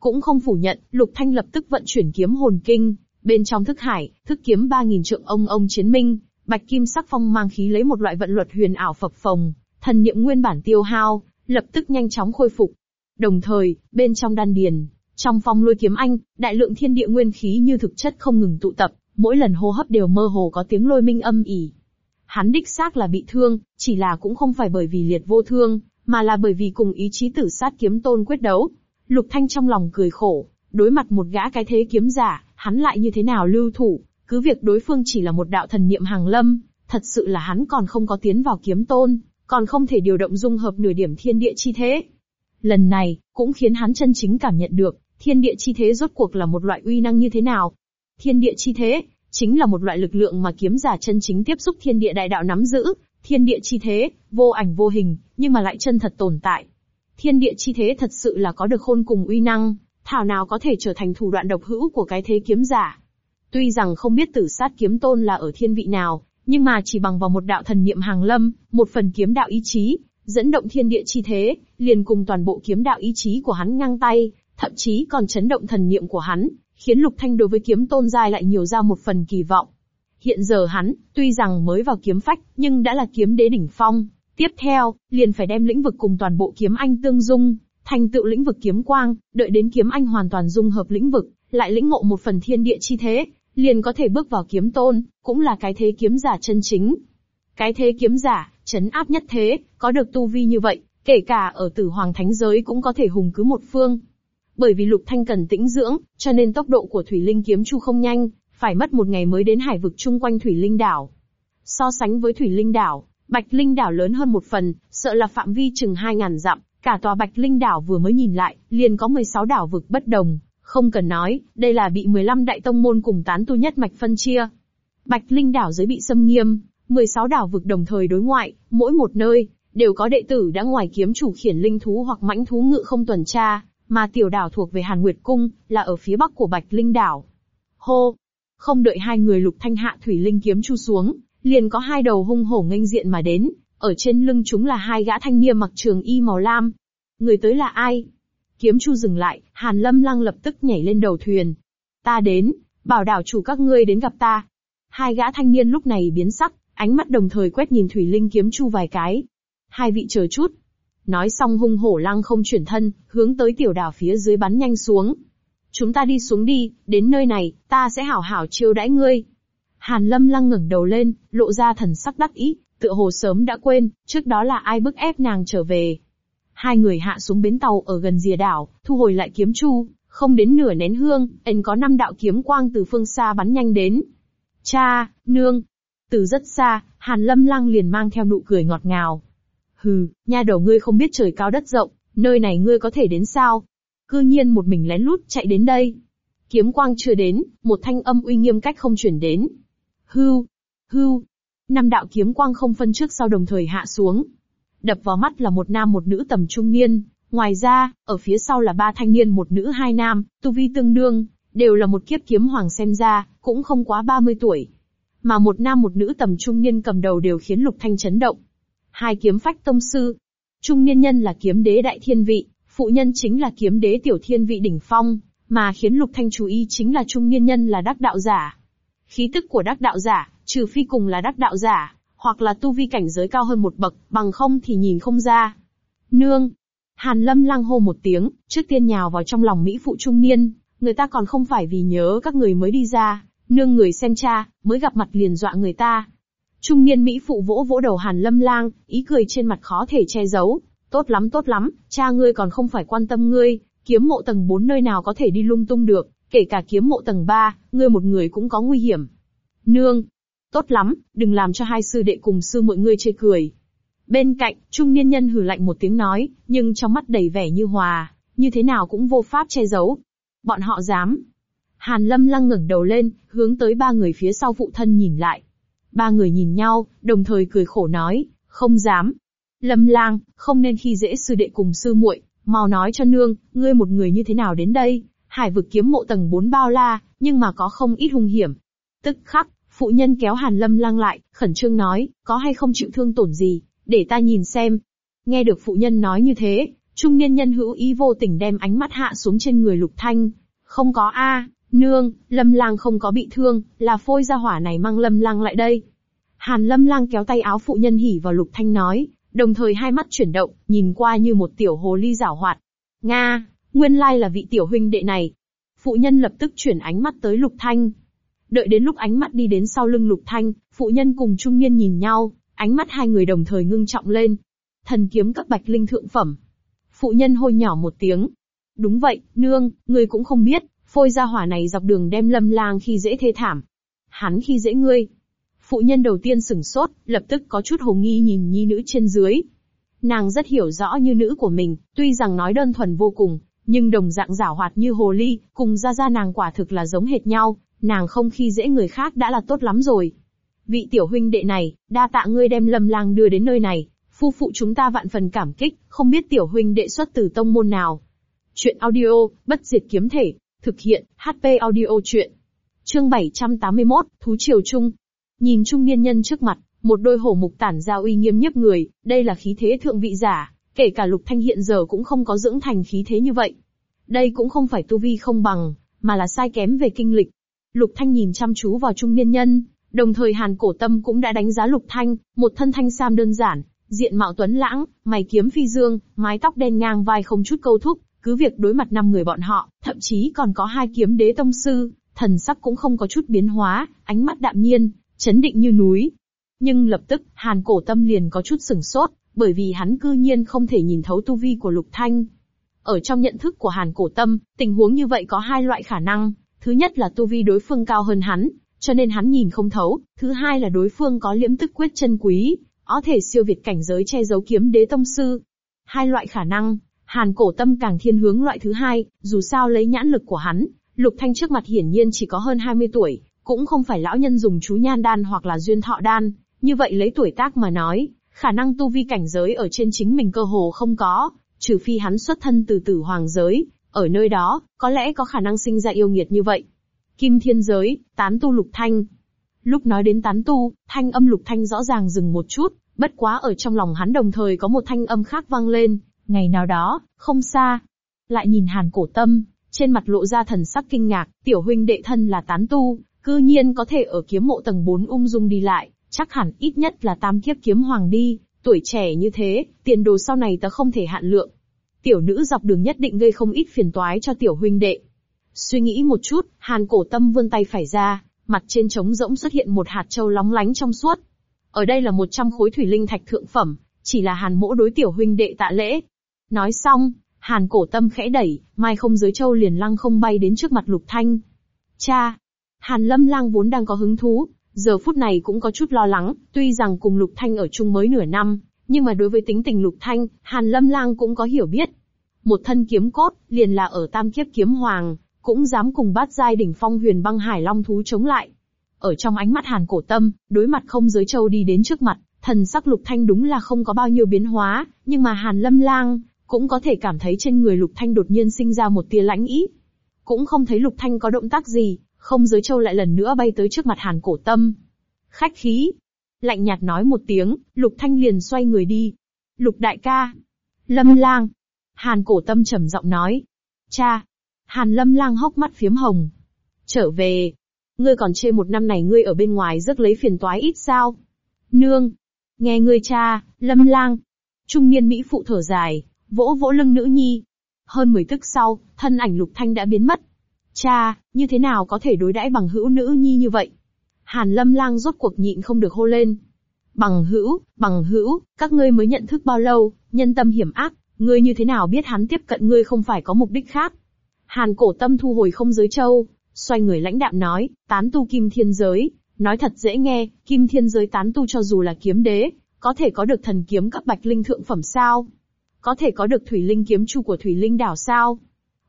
Cũng không phủ nhận, Lục Thanh lập tức vận chuyển kiếm hồn kinh, bên trong thức hải, thức kiếm 3.000 trượng ông ông chiến minh, bạch kim sắc phong mang khí lấy một loại vận luật huyền ảo phập phồng, thần niệm nguyên bản tiêu hao, lập tức nhanh chóng khôi phục. Đồng thời, bên trong đan điền, trong phong lôi kiếm anh, đại lượng thiên địa nguyên khí như thực chất không ngừng tụ tập, mỗi lần hô hấp đều mơ hồ có tiếng lôi minh âm ỉ. Hắn đích xác là bị thương, chỉ là cũng không phải bởi vì liệt vô thương, mà là bởi vì cùng ý chí tử sát kiếm tôn quyết đấu. Lục Thanh trong lòng cười khổ, đối mặt một gã cái thế kiếm giả, hắn lại như thế nào lưu thủ, cứ việc đối phương chỉ là một đạo thần niệm hàng lâm, thật sự là hắn còn không có tiến vào kiếm tôn, còn không thể điều động dung hợp nửa điểm thiên địa chi thế. Lần này, cũng khiến hắn chân chính cảm nhận được, thiên địa chi thế rốt cuộc là một loại uy năng như thế nào. Thiên địa chi thế, chính là một loại lực lượng mà kiếm giả chân chính tiếp xúc thiên địa đại đạo nắm giữ, thiên địa chi thế, vô ảnh vô hình, nhưng mà lại chân thật tồn tại. Thiên địa chi thế thật sự là có được khôn cùng uy năng, thảo nào có thể trở thành thủ đoạn độc hữu của cái thế kiếm giả. Tuy rằng không biết tử sát kiếm tôn là ở thiên vị nào, nhưng mà chỉ bằng vào một đạo thần niệm hàng lâm, một phần kiếm đạo ý chí, dẫn động thiên địa chi thế, liền cùng toàn bộ kiếm đạo ý chí của hắn ngang tay, thậm chí còn chấn động thần niệm của hắn, khiến Lục Thanh đối với kiếm tôn giai lại nhiều ra một phần kỳ vọng. Hiện giờ hắn, tuy rằng mới vào kiếm phách, nhưng đã là kiếm đế đỉnh phong. Tiếp theo, liền phải đem lĩnh vực cùng toàn bộ kiếm anh tương dung, thành tựu lĩnh vực kiếm quang, đợi đến kiếm anh hoàn toàn dung hợp lĩnh vực, lại lĩnh ngộ một phần thiên địa chi thế, liền có thể bước vào kiếm tôn, cũng là cái thế kiếm giả chân chính. Cái thế kiếm giả, chấn áp nhất thế, có được tu vi như vậy, kể cả ở tử hoàng thánh giới cũng có thể hùng cứ một phương. Bởi vì Lục Thanh cần tĩnh dưỡng, cho nên tốc độ của Thủy Linh kiếm chu không nhanh, phải mất một ngày mới đến hải vực chung quanh Thủy Linh đảo. So sánh với Thủy Linh đảo, Bạch Linh đảo lớn hơn một phần, sợ là phạm vi chừng hai ngàn dặm, cả tòa Bạch Linh đảo vừa mới nhìn lại, liền có 16 đảo vực bất đồng, không cần nói, đây là bị 15 đại tông môn cùng tán tu nhất mạch phân chia. Bạch Linh đảo giới bị xâm nghiêm, 16 đảo vực đồng thời đối ngoại, mỗi một nơi, đều có đệ tử đã ngoài kiếm chủ khiển linh thú hoặc mãnh thú ngự không tuần tra, mà tiểu đảo thuộc về Hàn Nguyệt Cung, là ở phía bắc của Bạch Linh đảo. Hô! Không đợi hai người lục thanh hạ thủy linh kiếm chu xuống, liền có hai đầu hung hổ nghênh diện mà đến, ở trên lưng chúng là hai gã thanh niên mặc trường y màu lam. Người tới là ai? Kiếm chu dừng lại, Hàn Lâm Lăng lập tức nhảy lên đầu thuyền. Ta đến, bảo đảo chủ các ngươi đến gặp ta. Hai gã thanh niên lúc này biến sắc, ánh mắt đồng thời quét nhìn thủy linh kiếm chu vài cái. Hai vị chờ chút, Nói xong hung hổ lăng không chuyển thân, hướng tới tiểu đảo phía dưới bắn nhanh xuống. Chúng ta đi xuống đi, đến nơi này, ta sẽ hảo hảo chiêu đãi ngươi. Hàn lâm lăng ngẩng đầu lên, lộ ra thần sắc đắc ý, tựa hồ sớm đã quên, trước đó là ai bức ép nàng trở về. Hai người hạ xuống bến tàu ở gần rìa đảo, thu hồi lại kiếm chu, không đến nửa nén hương, ẩn có năm đạo kiếm quang từ phương xa bắn nhanh đến. Cha, nương. Từ rất xa, Hàn Lâm Lăng liền mang theo nụ cười ngọt ngào, Hừ, nha đầu ngươi không biết trời cao đất rộng, nơi này ngươi có thể đến sao? Cư nhiên một mình lén lút chạy đến đây. Kiếm quang chưa đến, một thanh âm uy nghiêm cách không chuyển đến. Hưu, hưu. Năm đạo kiếm quang không phân trước sau đồng thời hạ xuống. Đập vào mắt là một nam một nữ tầm trung niên. Ngoài ra, ở phía sau là ba thanh niên một nữ hai nam, tu vi tương đương, đều là một kiếp kiếm hoàng xem ra, cũng không quá 30 tuổi. Mà một nam một nữ tầm trung niên cầm đầu đều khiến Lục Thanh chấn động hai kiếm phách tông sư. Trung niên nhân là kiếm đế đại thiên vị, phụ nhân chính là kiếm đế tiểu thiên vị đỉnh phong, mà khiến Lục Thanh chú ý chính là trung niên nhân là đắc đạo giả. Khí tức của đắc đạo giả, trừ phi cùng là đắc đạo giả, hoặc là tu vi cảnh giới cao hơn một bậc, bằng không thì nhìn không ra. Nương! Hàn Lâm lăng hô một tiếng, trước tiên nhào vào trong lòng Mỹ phụ trung niên, người ta còn không phải vì nhớ các người mới đi ra, nương người xem cha, mới gặp mặt liền dọa người ta. Trung niên Mỹ phụ vỗ vỗ đầu Hàn Lâm lang, ý cười trên mặt khó thể che giấu. Tốt lắm tốt lắm, cha ngươi còn không phải quan tâm ngươi, kiếm mộ tầng 4 nơi nào có thể đi lung tung được, kể cả kiếm mộ tầng 3, ngươi một người cũng có nguy hiểm. Nương, tốt lắm, đừng làm cho hai sư đệ cùng sư mọi ngươi chê cười. Bên cạnh, trung niên nhân hử lạnh một tiếng nói, nhưng trong mắt đầy vẻ như hòa, như thế nào cũng vô pháp che giấu. Bọn họ dám. Hàn Lâm lăng ngẩng đầu lên, hướng tới ba người phía sau phụ thân nhìn lại. Ba người nhìn nhau, đồng thời cười khổ nói, không dám. Lâm lang, không nên khi dễ sư đệ cùng sư muội, mau nói cho nương, ngươi một người như thế nào đến đây, hải vực kiếm mộ tầng 4 bao la, nhưng mà có không ít hung hiểm. Tức khắc, phụ nhân kéo Hàn Lâm lang lại, khẩn trương nói, có hay không chịu thương tổn gì, để ta nhìn xem. Nghe được phụ nhân nói như thế, trung niên nhân hữu ý vô tình đem ánh mắt hạ xuống trên người lục thanh. Không có a, nương, lâm lang không có bị thương, là phôi ra hỏa này mang lâm lang lại đây. Hàn lâm lang kéo tay áo phụ nhân hỉ vào lục thanh nói, đồng thời hai mắt chuyển động, nhìn qua như một tiểu hồ ly giảo hoạt. Nga, nguyên lai là vị tiểu huynh đệ này. Phụ nhân lập tức chuyển ánh mắt tới lục thanh. Đợi đến lúc ánh mắt đi đến sau lưng lục thanh, phụ nhân cùng trung niên nhìn nhau, Ánh mắt hai người đồng thời ngưng trọng lên. Thần kiếm cấp bạch linh thượng phẩm. Phụ nhân hôi nhỏ một tiếng. Đúng vậy, nương, ngươi cũng không biết, phôi ra hỏa này dọc đường đem lâm lang khi dễ thê thảm. Hắn khi dễ ngươi. Phụ nhân đầu tiên sửng sốt, lập tức có chút hồ nghi nhìn nhi nữ trên dưới. Nàng rất hiểu rõ như nữ của mình, tuy rằng nói đơn thuần vô cùng, nhưng đồng dạng giả hoạt như hồ ly, cùng ra ra nàng quả thực là giống hệt nhau, nàng không khi dễ người khác đã là tốt lắm rồi. Vị tiểu huynh đệ này, đa tạ ngươi đem lâm lang đưa đến nơi này, phu phụ chúng ta vạn phần cảm kích, không biết tiểu huynh đệ xuất từ tông môn nào. Chuyện audio, bất diệt kiếm thể, thực hiện, HP audio chuyện. Chương 781, Thú Triều Trung. Nhìn trung niên nhân trước mặt, một đôi hổ mục tản ra uy nghiêm nhấp người, đây là khí thế thượng vị giả, kể cả lục thanh hiện giờ cũng không có dưỡng thành khí thế như vậy. Đây cũng không phải tu vi không bằng, mà là sai kém về kinh lịch. Lục thanh nhìn chăm chú vào trung niên nhân, Đồng thời Hàn Cổ Tâm cũng đã đánh giá Lục Thanh, một thân thanh sam đơn giản, diện mạo tuấn lãng, mày kiếm phi dương, mái tóc đen ngang vai không chút câu thúc, cứ việc đối mặt năm người bọn họ, thậm chí còn có hai kiếm đế tông sư, thần sắc cũng không có chút biến hóa, ánh mắt đạm nhiên, chấn định như núi. Nhưng lập tức, Hàn Cổ Tâm liền có chút sừng sốt, bởi vì hắn cư nhiên không thể nhìn thấu tu vi của Lục Thanh. Ở trong nhận thức của Hàn Cổ Tâm, tình huống như vậy có hai loại khả năng, thứ nhất là tu vi đối phương cao hơn hắn, cho nên hắn nhìn không thấu, thứ hai là đối phương có liễm tức quyết chân quý, có thể siêu việt cảnh giới che giấu kiếm đế tông sư. Hai loại khả năng, Hàn cổ tâm càng thiên hướng loại thứ hai, dù sao lấy nhãn lực của hắn, Lục Thanh trước mặt hiển nhiên chỉ có hơn 20 tuổi, cũng không phải lão nhân dùng chú nhan đan hoặc là duyên thọ đan, như vậy lấy tuổi tác mà nói, khả năng tu vi cảnh giới ở trên chính mình cơ hồ không có, trừ phi hắn xuất thân từ tử hoàng giới, ở nơi đó, có lẽ có khả năng sinh ra yêu nghiệt như vậy. Kim thiên giới, tán tu lục thanh. Lúc nói đến tán tu, thanh âm lục thanh rõ ràng dừng một chút, bất quá ở trong lòng hắn đồng thời có một thanh âm khác vang lên, ngày nào đó, không xa. Lại nhìn hàn cổ tâm, trên mặt lộ ra thần sắc kinh ngạc, tiểu huynh đệ thân là tán tu, cư nhiên có thể ở kiếm mộ tầng 4 ung dung đi lại, chắc hẳn ít nhất là tam kiếp kiếm hoàng đi, tuổi trẻ như thế, tiền đồ sau này ta không thể hạn lượng. Tiểu nữ dọc đường nhất định gây không ít phiền toái cho tiểu huynh đệ. Suy nghĩ một chút, Hàn cổ tâm vươn tay phải ra, mặt trên trống rỗng xuất hiện một hạt châu lóng lánh trong suốt. Ở đây là 100 khối thủy linh thạch thượng phẩm, chỉ là Hàn mỗ đối tiểu huynh đệ tạ lễ. Nói xong, Hàn cổ tâm khẽ đẩy, mai không Dưới châu liền lăng không bay đến trước mặt lục thanh. Cha! Hàn lâm lang vốn đang có hứng thú, giờ phút này cũng có chút lo lắng, tuy rằng cùng lục thanh ở chung mới nửa năm, nhưng mà đối với tính tình lục thanh, Hàn lâm lang cũng có hiểu biết. Một thân kiếm cốt, liền là ở tam kiếp kiếm hoàng, cũng dám cùng bát giai đỉnh phong huyền băng hải long thú chống lại. Ở trong ánh mắt hàn cổ tâm, đối mặt không giới châu đi đến trước mặt, thần sắc lục thanh đúng là không có bao nhiêu biến hóa, nhưng mà hàn lâm lang, cũng có thể cảm thấy trên người lục thanh đột nhiên sinh ra một tia lãnh ý. Cũng không thấy lục thanh có động tác gì, không giới châu lại lần nữa bay tới trước mặt hàn cổ tâm. Khách khí. Lạnh nhạt nói một tiếng, lục thanh liền xoay người đi. Lục đại ca. Lâm lang. Hàn cổ tâm trầm giọng nói. Cha, Hàn lâm lang hốc mắt phiếm hồng. Trở về. Ngươi còn chê một năm này ngươi ở bên ngoài rước lấy phiền toái ít sao? Nương. Nghe ngươi cha, lâm lang. Trung niên Mỹ phụ thở dài, vỗ vỗ lưng nữ nhi. Hơn 10 tức sau, thân ảnh Lục Thanh đã biến mất. Cha, như thế nào có thể đối đãi bằng hữu nữ nhi như vậy? Hàn Lâm Lang rốt cuộc nhịn không được hô lên. Bằng hữu, bằng hữu, các ngươi mới nhận thức bao lâu, nhân tâm hiểm ác, ngươi như thế nào biết hắn tiếp cận ngươi không phải có mục đích khác? Hàn cổ tâm thu hồi không giới châu, xoay người lãnh đạm nói, tán tu kim thiên giới, nói thật dễ nghe, kim thiên giới tán tu cho dù là kiếm đế, có thể có được thần kiếm cấp bạch linh thượng phẩm sao? Có thể có được thủy linh kiếm chu của thủy linh đảo sao?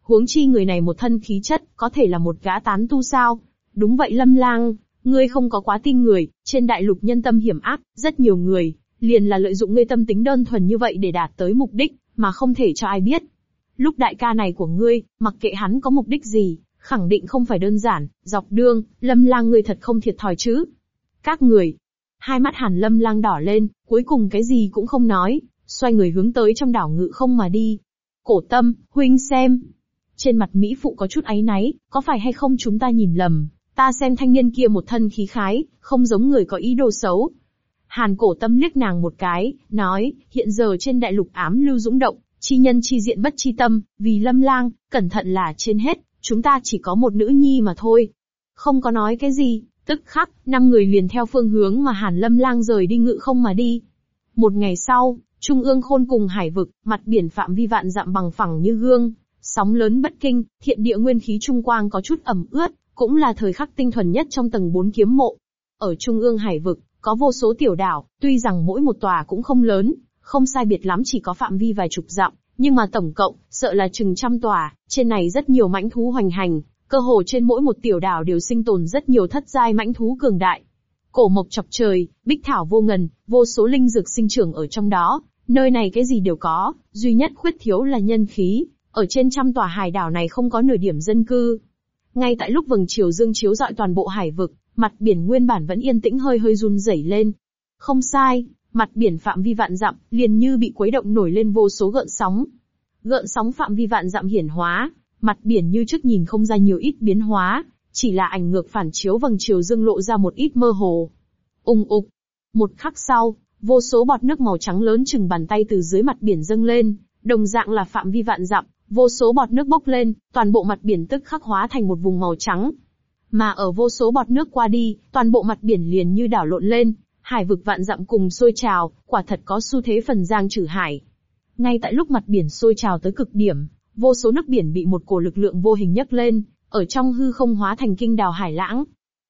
Huống chi người này một thân khí chất, có thể là một gã tán tu sao? Đúng vậy lâm lang, ngươi không có quá tin người, trên đại lục nhân tâm hiểm ác, rất nhiều người, liền là lợi dụng ngươi tâm tính đơn thuần như vậy để đạt tới mục đích, mà không thể cho ai biết. Lúc đại ca này của ngươi, mặc kệ hắn có mục đích gì, khẳng định không phải đơn giản, dọc đường, lâm lang ngươi thật không thiệt thòi chứ. Các người, hai mắt hàn lâm lang đỏ lên, cuối cùng cái gì cũng không nói, xoay người hướng tới trong đảo ngự không mà đi. Cổ tâm, huynh xem. Trên mặt Mỹ Phụ có chút áy náy, có phải hay không chúng ta nhìn lầm, ta xem thanh niên kia một thân khí khái, không giống người có ý đồ xấu. Hàn cổ tâm liếc nàng một cái, nói, hiện giờ trên đại lục ám lưu dũng động, chi nhân chi diện bất chi tâm, vì lâm lang, cẩn thận là trên hết, chúng ta chỉ có một nữ nhi mà thôi. Không có nói cái gì, tức khắc, năm người liền theo phương hướng mà Hàn Lâm Lang rời đi ngự không mà đi. Một ngày sau, Trung ương khôn cùng hải vực, mặt biển phạm vi vạn dặm bằng phẳng như gương, sóng lớn bất kinh, thiện địa nguyên khí trung quang có chút ẩm ướt, cũng là thời khắc tinh thuần nhất trong tầng bốn kiếm mộ. Ở trung ương hải vực, có vô số tiểu đảo, tuy rằng mỗi một tòa cũng không lớn, không sai biệt lắm chỉ có phạm vi vài chục dặm, nhưng mà tổng cộng, sợ là chừng trăm tòa, trên này rất nhiều mãnh thú hoành hành, cơ hồ trên mỗi một tiểu đảo đều sinh tồn rất nhiều thất giai mãnh thú cường đại. Cổ mộc chọc trời, bích thảo vô ngần, vô số linh dược sinh trưởng ở trong đó, nơi này cái gì đều có, duy nhất khuyết thiếu là nhân khí, ở trên trăm tòa hải đảo này không có nửa điểm dân cư. Ngay tại lúc vầng chiều dương chiếu dọi toàn bộ hải vực, mặt biển nguyên bản vẫn yên tĩnh hơi hơi run rẩy lên. Không sai, mặt biển phạm vi vạn dặm, liền như bị quấy động nổi lên vô số gợn sóng. Gợn sóng phạm vi vạn dặm hiển hóa, mặt biển như trước nhìn không ra nhiều ít biến hóa, chỉ là ảnh ngược phản chiếu vầng chiều dương lộ ra một ít mơ hồ. Ung ục. Một khắc sau, vô số bọt nước màu trắng lớn chừng bàn tay từ dưới mặt biển dâng lên, đồng dạng là phạm vi vạn dặm, vô số bọt nước bốc lên, toàn bộ mặt biển tức khắc hóa thành một vùng màu trắng. Mà ở vô số bọt nước qua đi, toàn bộ mặt biển liền như đảo lộn lên, hải vực vạn dặm cùng sôi trào, quả thật có xu thế phần giang trừ hải. Ngay tại lúc mặt biển sôi trào tới cực điểm, vô số nước biển bị một cổ lực lượng vô hình nhấc lên, ở trong hư không hóa thành kinh đào hải lãng.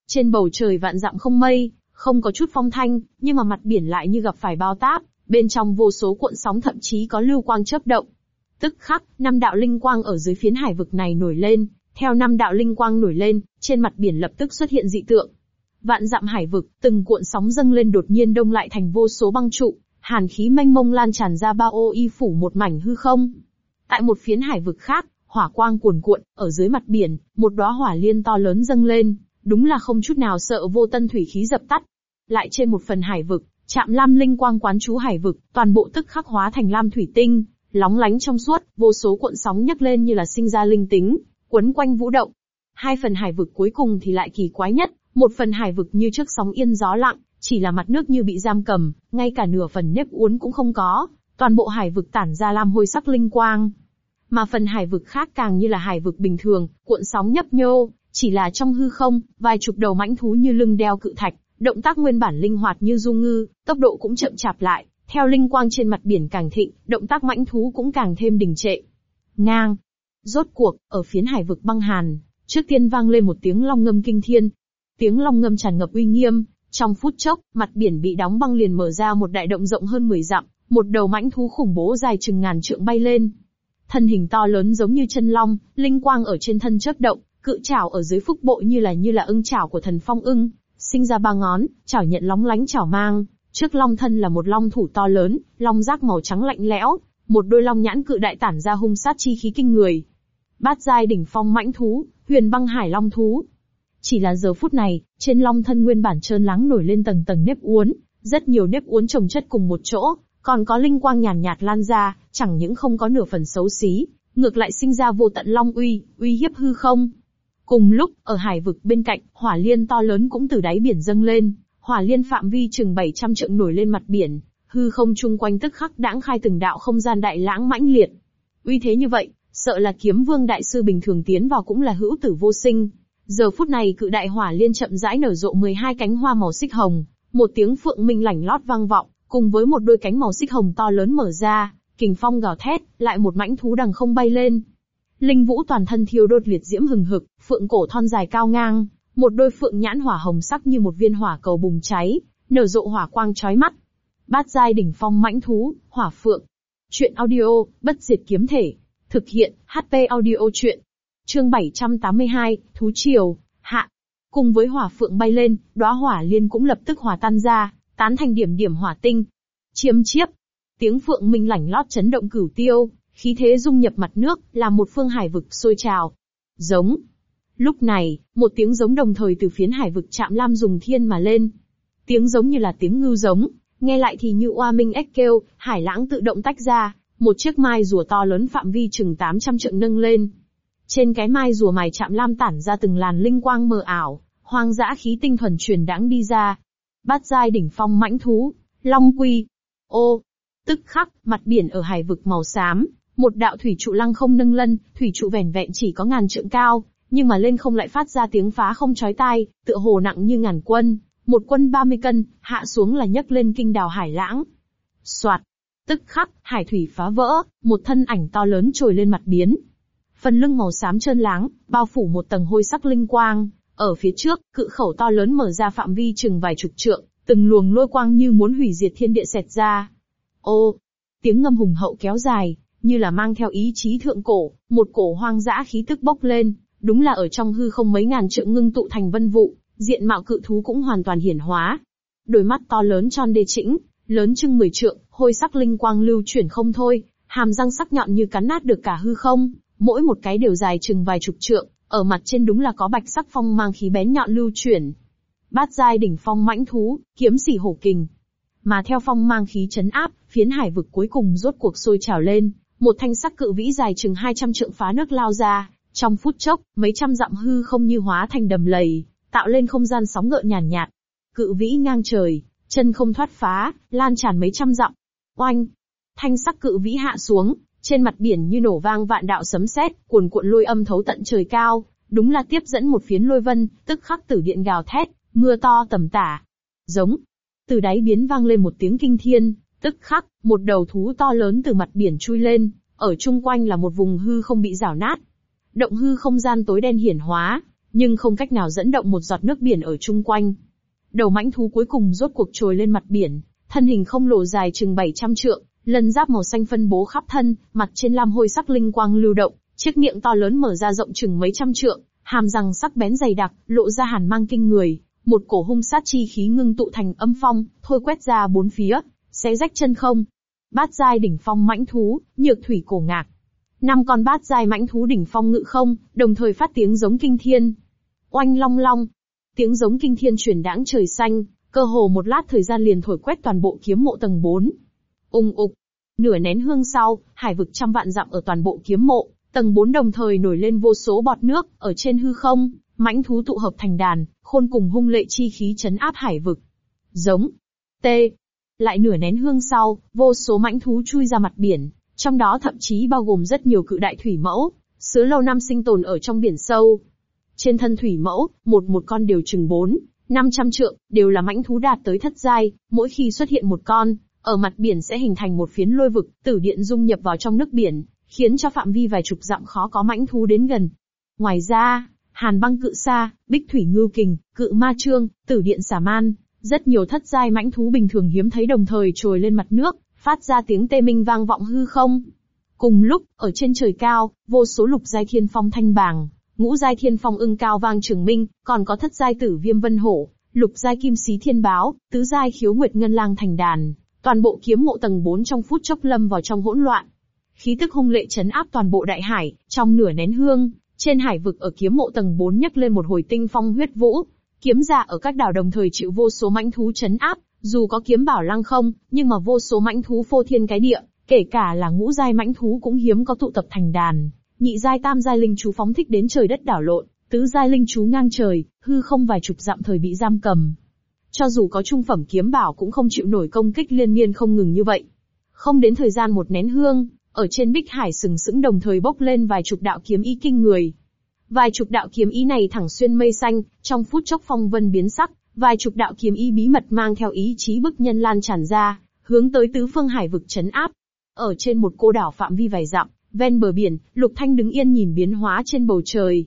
Trên bầu trời vạn dặm không mây, không có chút phong thanh, nhưng mà mặt biển lại như gặp phải bao táp, bên trong vô số cuộn sóng thậm chí có lưu quang chớp động. Tức khắc, năm đạo linh quang ở dưới phiến hải vực này nổi lên, theo năm đạo linh quang nổi lên, trên mặt biển lập tức xuất hiện dị tượng. Vạn dặm hải vực, từng cuộn sóng dâng lên đột nhiên đông lại thành vô số băng trụ, hàn khí mênh mông lan tràn ra bao ô y phủ một mảnh hư không. Tại một phiến hải vực khác, hỏa quang cuồn cuộn, ở dưới mặt biển, một đóa hỏa liên to lớn dâng lên, đúng là không chút nào sợ vô tân thủy khí dập tắt. Lại trên một phần hải vực, chạm lam linh quang quán chú hải vực, toàn bộ tức khắc hóa thành lam thủy tinh, lóng lánh trong suốt, vô số cuộn sóng nhấc lên như là sinh ra linh tính, quấn quanh vũ động. Hai phần hải vực cuối cùng thì lại kỳ quái nhất, một phần hải vực như trước sóng yên gió lặng, chỉ là mặt nước như bị giam cầm, ngay cả nửa phần nếp uốn cũng không có, toàn bộ hải vực tản ra lam hôi sắc linh quang. Mà phần hải vực khác càng như là hải vực bình thường, cuộn sóng nhấp nhô, chỉ là trong hư không, vài chục đầu mãnh thú như lưng đeo cự thạch, động tác nguyên bản linh hoạt như du ngư, tốc độ cũng chậm chạp lại, theo linh quang trên mặt biển càng thịnh, động tác mãnh thú cũng càng thêm đình trệ. Ngang. Rốt cuộc, ở phiến hải vực băng hàn, trước tiên vang lên một tiếng long ngâm kinh thiên. Tiếng long ngâm tràn ngập uy nghiêm, trong phút chốc, mặt biển bị đóng băng liền mở ra một đại động rộng hơn 10 dặm, một đầu mãnh thú khủng bố dài chừng ngàn trượng bay lên. Thân hình to lớn giống như chân long, linh quang ở trên thân chớp động, cự chảo ở dưới phúc bộ như là như là ưng chảo của thần phong ưng, sinh ra ba ngón, chảo nhận lóng lánh chảo mang, trước long thân là một long thủ to lớn, long giác màu trắng lạnh lẽo, một đôi long nhãn cự đại tản ra hung sát chi khí kinh người. Bát giai đỉnh phong mãnh thú, huyền băng hải long thú. Chỉ là giờ phút này, trên long thân nguyên bản trơn lắng nổi lên tầng tầng nếp uốn, rất nhiều nếp uốn chồng chất cùng một chỗ, còn có linh quang nhàn nhạt, nhạt lan ra, chẳng những không có nửa phần xấu xí, ngược lại sinh ra vô tận long uy, uy hiếp hư không. Cùng lúc, ở hải vực bên cạnh, hỏa liên to lớn cũng từ đáy biển dâng lên, hỏa liên phạm vi chừng 700 trượng nổi lên mặt biển, hư không chung quanh tức khắc đãng khai từng đạo không gian đại lãng mãnh liệt. Uy thế như vậy, sợ là kiếm vương đại sư bình thường tiến vào cũng là hữu tử vô sinh. Giờ phút này cự đại hỏa liên chậm rãi nở rộ 12 cánh hoa màu xích hồng, một tiếng phượng minh lảnh lót vang vọng, cùng với một đôi cánh màu xích hồng to lớn mở ra, kình phong gào thét, lại một mãnh thú đằng không bay lên. Linh vũ toàn thân thiêu đốt liệt diễm hừng hực, phượng cổ thon dài cao ngang, một đôi phượng nhãn hỏa hồng sắc như một viên hỏa cầu bùng cháy, nở rộ hỏa quang chói mắt. Bát giai đỉnh phong mãnh thú, hỏa phượng. Chuyện audio, bất diệt kiếm thể. Thực hiện, HP audio chuyện. Chương 782, Thú Triều, Hạ. Cùng với hỏa phượng bay lên, đóa hỏa liên cũng lập tức hòa tan ra, tán thành điểm điểm hỏa tinh. Chiêm chiếp. Tiếng phượng minh lảnh lót chấn động cửu tiêu, khí thế dung nhập mặt nước, làm một phương hải vực sôi trào. Giống. Lúc này, một tiếng giống đồng thời từ phiến hải vực chạm lam dùng thiên mà lên. Tiếng giống như là tiếng ngưu giống, nghe lại thì như oa minh ếch kêu, hải lãng tự động tách ra, một chiếc mai rùa to lớn phạm vi chừng 800 trượng nâng lên. Trên cái mai rùa mài chạm lam tản ra từng làn linh quang mờ ảo, hoang dã khí tinh thuần truyền đãng đi ra. Bát giai đỉnh phong mãnh thú, long quy. Ô, tức khắc, mặt biển ở hải vực màu xám, một đạo thủy trụ lăng không nâng lân, thủy trụ vẻn vẹn chỉ có ngàn trượng cao, nhưng mà lên không lại phát ra tiếng phá không chói tai, tựa hồ nặng như ngàn quân, một quân 30 cân, hạ xuống là nhấc lên kinh đào hải lãng. Soạt, tức khắc, hải thủy phá vỡ, một thân ảnh to lớn trồi lên mặt biến. Phần lưng màu xám trơn láng, bao phủ một tầng hôi sắc linh quang, ở phía trước, cự khẩu to lớn mở ra phạm vi chừng vài chục trượng, từng luồng lôi quang như muốn hủy diệt thiên địa xẹt ra. Ô, tiếng ngâm hùng hậu kéo dài, như là mang theo ý chí thượng cổ, một cổ hoang dã khí tức bốc lên, đúng là ở trong hư không mấy ngàn trượng ngưng tụ thành vân vụ, diện mạo cự thú cũng hoàn toàn hiển hóa. Đôi mắt to lớn tròn đê chỉnh, lớn chừng 10 trượng, hôi sắc linh quang lưu chuyển không thôi, hàm răng sắc nhọn như cắn nát được cả hư không, mỗi một cái đều dài chừng vài chục trượng, ở mặt trên đúng là có bạch sắc phong mang khí bén nhọn lưu chuyển. Bát giai đỉnh phong mãnh thú, kiếm xỉ hổ kình. Mà theo phong mang khí chấn áp, phiến hải vực cuối cùng rốt cuộc sôi trào lên, một thanh sắc cự vĩ dài chừng 200 trượng phá nước lao ra, trong phút chốc, mấy trăm dặm hư không như hóa thành đầm lầy, tạo lên không gian sóng gợn nhàn nhạt, Cự vĩ ngang trời, chân không thoát phá, lan tràn mấy trăm dặm. Oanh! Thanh sắc cự vĩ hạ xuống, trên mặt biển như nổ vang vạn đạo sấm sét, cuồn cuộn lôi âm thấu tận trời cao, đúng là tiếp dẫn một phiến lôi vân, tức khắc tử điện gào thét, mưa to tầm tả. Giống. Từ đáy biến vang lên một tiếng kinh thiên, tức khắc, một đầu thú to lớn từ mặt biển chui lên, ở chung quanh là một vùng hư không bị rào nát. Động hư không gian tối đen hiển hóa, nhưng không cách nào dẫn động một giọt nước biển ở chung quanh. Đầu mãnh thú cuối cùng rốt cuộc trồi lên mặt biển, thân hình không lộ dài chừng 700 trượng, lân giáp màu xanh phân bố khắp thân, mặt trên lam hôi sắc linh quang lưu động, chiếc miệng to lớn mở ra rộng chừng mấy trăm trượng, hàm răng sắc bén dày đặc, lộ ra hàn mang kinh người, một cổ hung sát chi khí ngưng tụ thành âm phong, thôi quét ra bốn phía, xé rách chân không. Bát giai đỉnh phong mãnh thú, nhược thủy cổ ngạc, Năm con bát giai mãnh thú đỉnh phong ngự không, đồng thời phát tiếng giống kinh thiên. Oanh long long. Tiếng giống kinh thiên truyền đãng trời xanh, cơ hồ một lát thời gian liền thổi quét toàn bộ kiếm mộ tầng 4. Ung ục. Nửa nén hương sau, hải vực trăm vạn dặm ở toàn bộ kiếm mộ, tầng 4 đồng thời nổi lên vô số bọt nước, ở trên hư không, mãnh thú tụ hợp thành đàn, khôn cùng hung lệ chi khí chấn áp hải vực. Giống. T. Lại nửa nén hương sau, vô số mãnh thú chui ra mặt biển, trong đó thậm chí bao gồm rất nhiều cự đại thủy mẫu, sứa lâu năm sinh tồn ở trong biển sâu. Trên thân thủy mẫu, một một con đều chừng 4, 500 trượng, đều là mãnh thú đạt tới thất giai, mỗi khi xuất hiện một con, ở mặt biển sẽ hình thành một phiến lôi vực, tử điện dung nhập vào trong nước biển, khiến cho phạm vi vài chục dặm khó có mãnh thú đến gần. Ngoài ra, hàn băng cự sa, bích thủy ngưu kình, cự ma trương, tử điện xà man, rất nhiều thất giai mãnh thú bình thường hiếm thấy đồng thời trồi lên mặt nước, phát ra tiếng tê minh vang vọng hư không. Cùng lúc, ở trên trời cao, vô số lục giai thiên phong thanh bàng, ngũ giai thiên phong ưng cao vang trường minh, còn có thất giai tử viêm vân hổ, lục giai kim xí thiên báo, tứ giai khiếu nguyệt ngân lang thành đàn, toàn bộ kiếm mộ tầng 4 trong phút chốc lâm vào trong hỗn loạn. Khí tức hung lệ chấn áp toàn bộ đại hải, trong nửa nén hương, trên hải vực ở kiếm mộ tầng 4 nhấc lên một hồi tinh phong huyết vũ, kiếm giả ở các đảo đồng thời chịu vô số mãnh thú chấn áp, dù có kiếm bảo lăng không, nhưng mà vô số mãnh thú phô thiên cái địa, kể cả là ngũ giai mãnh thú cũng hiếm có tụ tập thành đàn. Nhị giai tam giai linh chú phóng thích đến trời đất đảo lộn, tứ giai linh chú ngang trời, hư không vài chục dặm thời bị giam cầm. cho dù có trung phẩm kiếm bảo cũng không chịu nổi công kích liên miên không ngừng như vậy. Không đến thời gian một nén hương, ở trên bích hải sừng sững đồng thời bốc lên vài chục đạo kiếm ý kinh người. Vài chục đạo kiếm ý này thẳng xuyên mây xanh, trong phút chốc phong vân biến sắc, vài chục đạo kiếm ý bí mật mang theo ý chí bức nhân lan tràn ra, hướng tới tứ phương hải vực chấn áp. Ở trên một cô đảo phạm vi vài dặm, ven bờ biển, Lục Thanh đứng yên nhìn biến hóa trên bầu trời.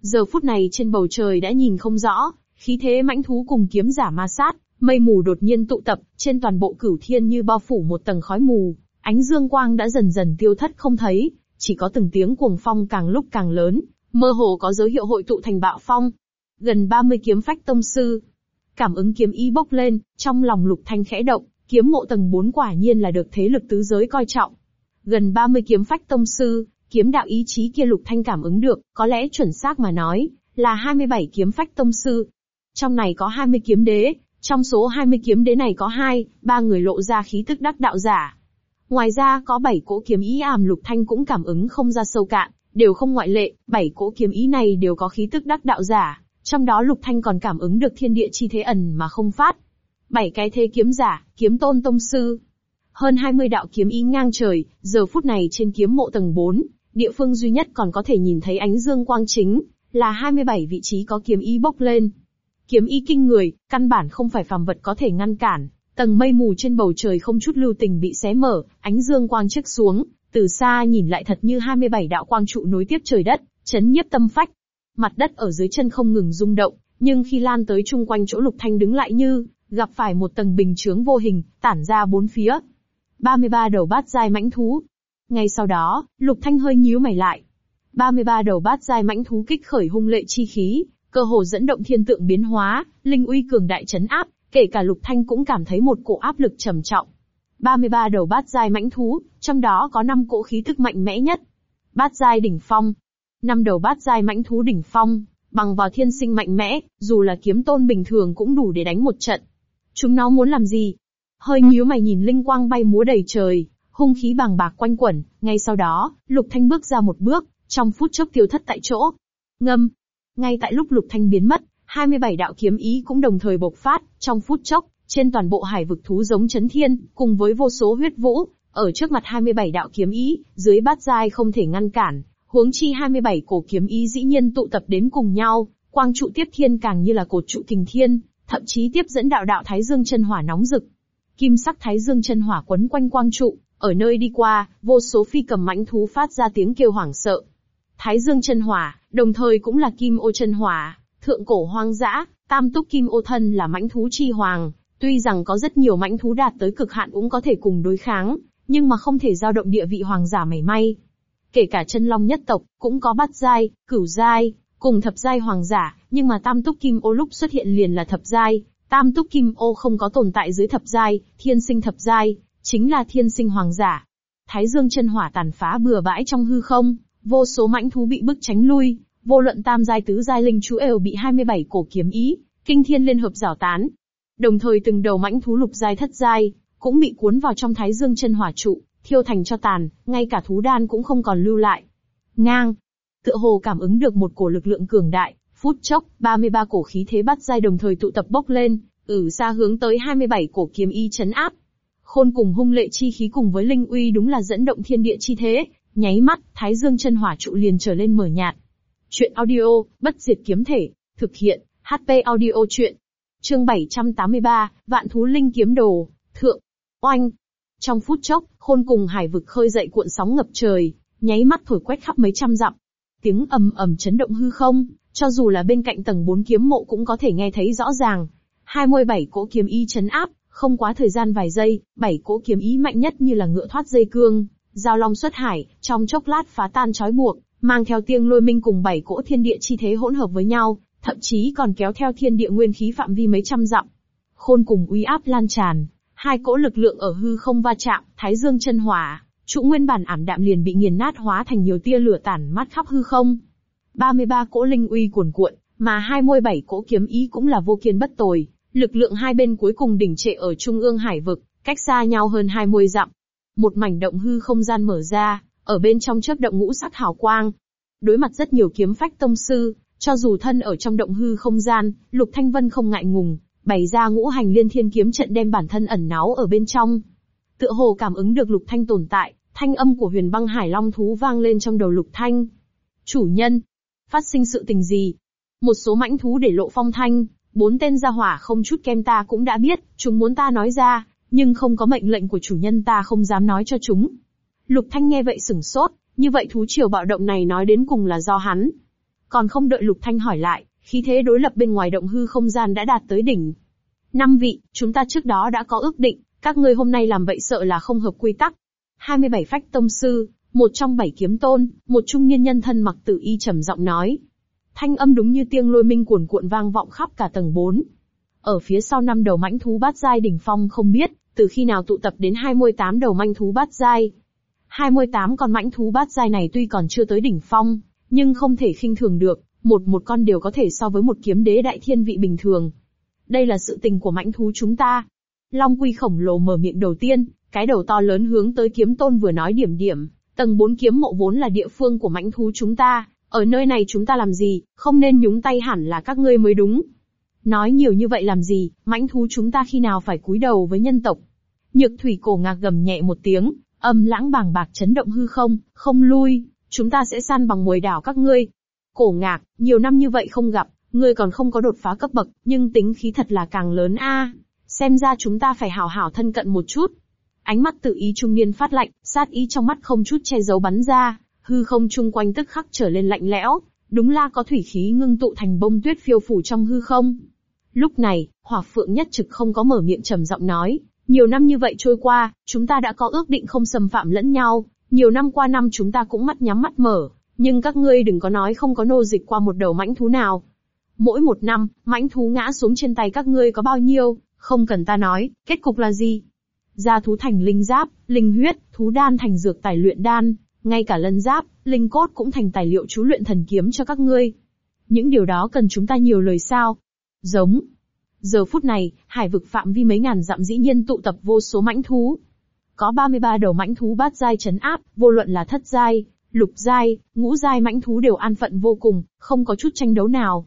Giờ phút này trên bầu trời đã nhìn không rõ, khí thế mãnh thú cùng kiếm giả ma sát, mây mù đột nhiên tụ tập, trên toàn bộ cửu thiên như bao phủ một tầng khói mù, ánh dương quang đã dần dần tiêu thất không thấy, chỉ có từng tiếng cuồng phong càng lúc càng lớn, mơ hồ có dấu hiệu hội tụ thành bạo phong. Gần 30 kiếm phách tông sư, cảm ứng kiếm ý bốc lên, trong lòng lục thanh khẽ động, kiếm mộ tầng 4 quả nhiên là được thế lực tứ giới coi trọng. Gần 30 kiếm phách tông sư, kiếm đạo ý chí kia lục thanh cảm ứng được, có lẽ chuẩn xác mà nói, là 27 kiếm phách tông sư. Trong này có 20 kiếm đế, trong số 20 kiếm đế này có hai, ba người lộ ra khí tức đắc đạo giả. Ngoài ra có 7 cỗ kiếm ý ảm lục thanh cũng cảm ứng không ra sâu cạn, đều không ngoại lệ, 7 cỗ kiếm ý này đều có khí tức đắc đạo giả, trong đó lục thanh còn cảm ứng được thiên địa chi thế ẩn mà không phát. Bảy cái thế kiếm giả, kiếm tôn tông sư. Hơn 20 đạo kiếm ý ngang trời, giờ phút này trên kiếm mộ tầng 4, địa phương duy nhất còn có thể nhìn thấy ánh dương quang chính, là 27 vị trí có kiếm ý bốc lên. Kiếm ý kinh người, căn bản không phải phàm vật có thể ngăn cản. Tầng mây mù trên bầu trời không chút lưu tình bị xé mở, ánh dương quang chiếc xuống, từ xa nhìn lại thật như 27 đạo quang trụ nối tiếp trời đất, chấn nhiếp tâm phách. Mặt đất ở dưới chân không ngừng rung động, nhưng khi lan tới chung quanh chỗ Lục Thanh đứng lại như, gặp phải một tầng bình chướng vô hình, tản ra bốn phía. 33 đầu bát giai mãnh thú. Ngay sau đó, Lục Thanh hơi nhíu mày lại. 33 đầu bát giai mãnh thú kích khởi hung lệ chi khí, cơ hồ dẫn động thiên tượng biến hóa, linh uy cường đại chấn áp, kể cả Lục Thanh cũng cảm thấy một cổ áp lực trầm trọng. 33 đầu bát giai mãnh thú, trong đó có 5 cỗ khí tức mạnh mẽ nhất. Bát giai đỉnh phong năm đầu bát giai mãnh thú đỉnh phong, bằng vào thiên sinh mạnh mẽ, dù là kiếm tôn bình thường cũng đủ để đánh một trận. Chúng nó muốn làm gì? Hơi nhíu mày nhìn linh quang bay múa đầy trời, hung khí bàng bạc quanh quẩn, ngay sau đó, Lục Thanh bước ra một bước, trong phút chốc tiêu thất tại chỗ. Ngâm. Ngay tại lúc Lục Thanh biến mất, 27 đạo kiếm ý cũng đồng thời bộc phát, trong phút chốc, trên toàn bộ hải vực thú giống chấn thiên, cùng với vô số huyết vũ, ở trước mặt 27 đạo kiếm ý, dưới bát giai không thể ngăn cản, huống chi 27 cổ kiếm ý dĩ nhiên tụ tập đến cùng nhau, quang trụ tiếp thiên càng như là cột trụ kình thiên, thậm chí tiếp dẫn đạo đạo thái dương chân hỏa nóng rực. Kim sắc thái dương chân hỏa quấn quanh quang trụ, ở nơi đi qua, vô số phi cầm mãnh thú phát ra tiếng kêu hoảng sợ. Thái dương chân hỏa, đồng thời cũng là kim ô chân hỏa, thượng cổ hoang dã, tam túc kim ô thân là mãnh thú chi hoàng, tuy rằng có rất nhiều mãnh thú đạt tới cực hạn cũng có thể cùng đối kháng, nhưng mà không thể giao động địa vị hoàng giả mảy may. Kể cả chân long nhất tộc, cũng có bát giai, cửu giai, cùng thập giai hoàng giả, nhưng mà tam túc kim ô lúc xuất hiện liền là thập giai, tam túc kim ô không có tồn tại dưới thập giai, thiên sinh thập giai, chính là thiên sinh hoàng giả. Thái dương chân hỏa tàn phá bừa bãi trong hư không, vô số mãnh thú bị bức tránh lui, vô luận tam giai tứ giai linh chú đều bị 27 cổ kiếm ý, kinh thiên liên hợp rào tán. Đồng thời từng đầu mãnh thú lục giai thất giai, cũng bị cuốn vào trong thái dương chân hỏa trụ, thiêu thành cho tàn, ngay cả thú đan cũng không còn lưu lại. Ngang, tựa hồ cảm ứng được một cổ lực lượng cường đại, phút chốc, 33 cổ khí thế bắt giai đồng thời tụ tập bốc lên, ử xa hướng tới 27 cổ kiếm y chấn áp. Khôn cùng hung lệ chi khí cùng với linh uy đúng là dẫn động thiên địa chi thế, nháy mắt, thái dương chân hỏa trụ liền trở lên mở nhạt. Chuyện audio, bất diệt kiếm thể, thực hiện, HP audio chuyện. Chương 783, Vạn thú linh kiếm đồ, thượng, oanh. Trong phút chốc, khôn cùng hải vực khơi dậy cuộn sóng ngập trời, nháy mắt thổi quét khắp mấy trăm dặm. Tiếng ầm ầm chấn động hư không, cho dù là bên cạnh tầng 4 kiếm mộ cũng có thể nghe thấy rõ ràng. 27 cỗ kiếm y chấn áp, không quá thời gian vài giây, bảy cỗ kiếm ý mạnh nhất như là ngựa thoát dây cương, giao long xuất hải, trong chốc lát phá tan trói buộc, mang theo tiếng lôi minh cùng bảy cỗ thiên địa chi thế hỗn hợp với nhau, thậm chí còn kéo theo thiên địa nguyên khí phạm vi mấy trăm dặm. Khôn cùng uy áp lan tràn, hai cỗ lực lượng ở hư không va chạm, thái dương chân hỏa, trụ nguyên bản ảm đạm liền bị nghiền nát hóa thành nhiều tia lửa tản mát khắp hư không. 33 cỗ linh uy cuồn cuộn, mà 27 cỗ kiếm ý cũng là vô kiên bất tồi. Lực lượng hai bên cuối cùng đỉnh trệ ở trung ương hải vực, cách xa nhau hơn 20 dặm. Một mảnh động hư không gian mở ra, ở bên trong chớp động ngũ sắc hào quang. Đối mặt rất nhiều kiếm phách tông sư, cho dù thân ở trong động hư không gian, Lục Thanh Vân không ngại ngùng, bày ra ngũ hành liên thiên kiếm trận đem bản thân ẩn náu ở bên trong. Tựa hồ cảm ứng được Lục Thanh tồn tại, thanh âm của huyền băng hải long thú vang lên trong đầu Lục Thanh. Chủ nhân, phát sinh sự tình gì? Một số mãnh thú để lộ phong thanh, bốn tên gia hỏa không chút kem ta cũng đã biết, chúng muốn ta nói ra, nhưng không có mệnh lệnh của chủ nhân ta không dám nói cho chúng. Lục Thanh nghe vậy sửng sốt, như vậy thú triều bạo động này nói đến cùng là do hắn. Còn không đợi Lục Thanh hỏi lại, khí thế đối lập bên ngoài động hư không gian đã đạt tới đỉnh. Năm vị, chúng ta trước đó đã có ước định, các ngươi hôm nay làm vậy sợ là không hợp quy tắc. 27 phách tông sư, một trong bảy kiếm tôn, một trung niên nhân thân mặc tử y trầm giọng nói. Thanh âm đúng như tiếng lôi minh cuồn cuộn vang vọng khắp cả tầng 4. Ở phía sau năm đầu mãnh thú bát giai đỉnh phong không biết, từ khi nào tụ tập đến 28 đầu manh thú bát giai. 28 con mãnh thú bát giai này tuy còn chưa tới đỉnh phong, nhưng không thể khinh thường được, một một con đều có thể so với một kiếm đế đại thiên vị bình thường. Đây là sự tình của mãnh thú chúng ta. Long quy khổng lồ mở miệng đầu tiên, cái đầu to lớn hướng tới kiếm tôn vừa nói điểm điểm, tầng 4 kiếm mộ vốn là địa phương của mãnh thú chúng ta, ở nơi này chúng ta làm gì, không nên nhúng tay hẳn là các ngươi mới đúng. Nói nhiều như vậy làm gì, mãnh thú chúng ta khi nào phải cúi đầu với nhân tộc. Nhược thủy cổ ngạc gầm nhẹ một tiếng, âm lãng bàng bạc chấn động hư không, không lui, chúng ta sẽ săn bằng mồi đảo các ngươi. Cổ ngạc, nhiều năm như vậy không gặp, ngươi còn không có đột phá cấp bậc, nhưng tính khí thật là càng lớn a. Xem ra chúng ta phải hảo hảo thân cận một chút. Ánh mắt tự ý trung niên phát lạnh, sát ý trong mắt không chút che giấu bắn ra, hư không chung quanh tức khắc trở lên lạnh lẽo, đúng là có thủy khí ngưng tụ thành bông tuyết phiêu phủ trong hư không. Lúc này, hỏa phượng nhất trực không có mở miệng trầm giọng nói, nhiều năm như vậy trôi qua, chúng ta đã có ước định không xâm phạm lẫn nhau, nhiều năm qua năm chúng ta cũng mắt nhắm mắt mở, nhưng các ngươi đừng có nói không có nô dịch qua một đầu mãnh thú nào. Mỗi một năm, mãnh thú ngã xuống trên tay các ngươi có bao nhiêu, không cần ta nói, kết cục là gì? Gia thú thành linh giáp, linh huyết, thú đan thành dược tài luyện đan, ngay cả lân giáp, linh cốt cũng thành tài liệu chú luyện thần kiếm cho các ngươi. Những điều đó cần chúng ta nhiều lời sao? Giống. Giờ phút này, hải vực phạm vi mấy ngàn dặm dĩ nhiên tụ tập vô số mãnh thú. Có 33 đầu mãnh thú bát giai chấn áp, vô luận là thất giai, lục giai, ngũ giai mãnh thú đều an phận vô cùng, không có chút tranh đấu nào.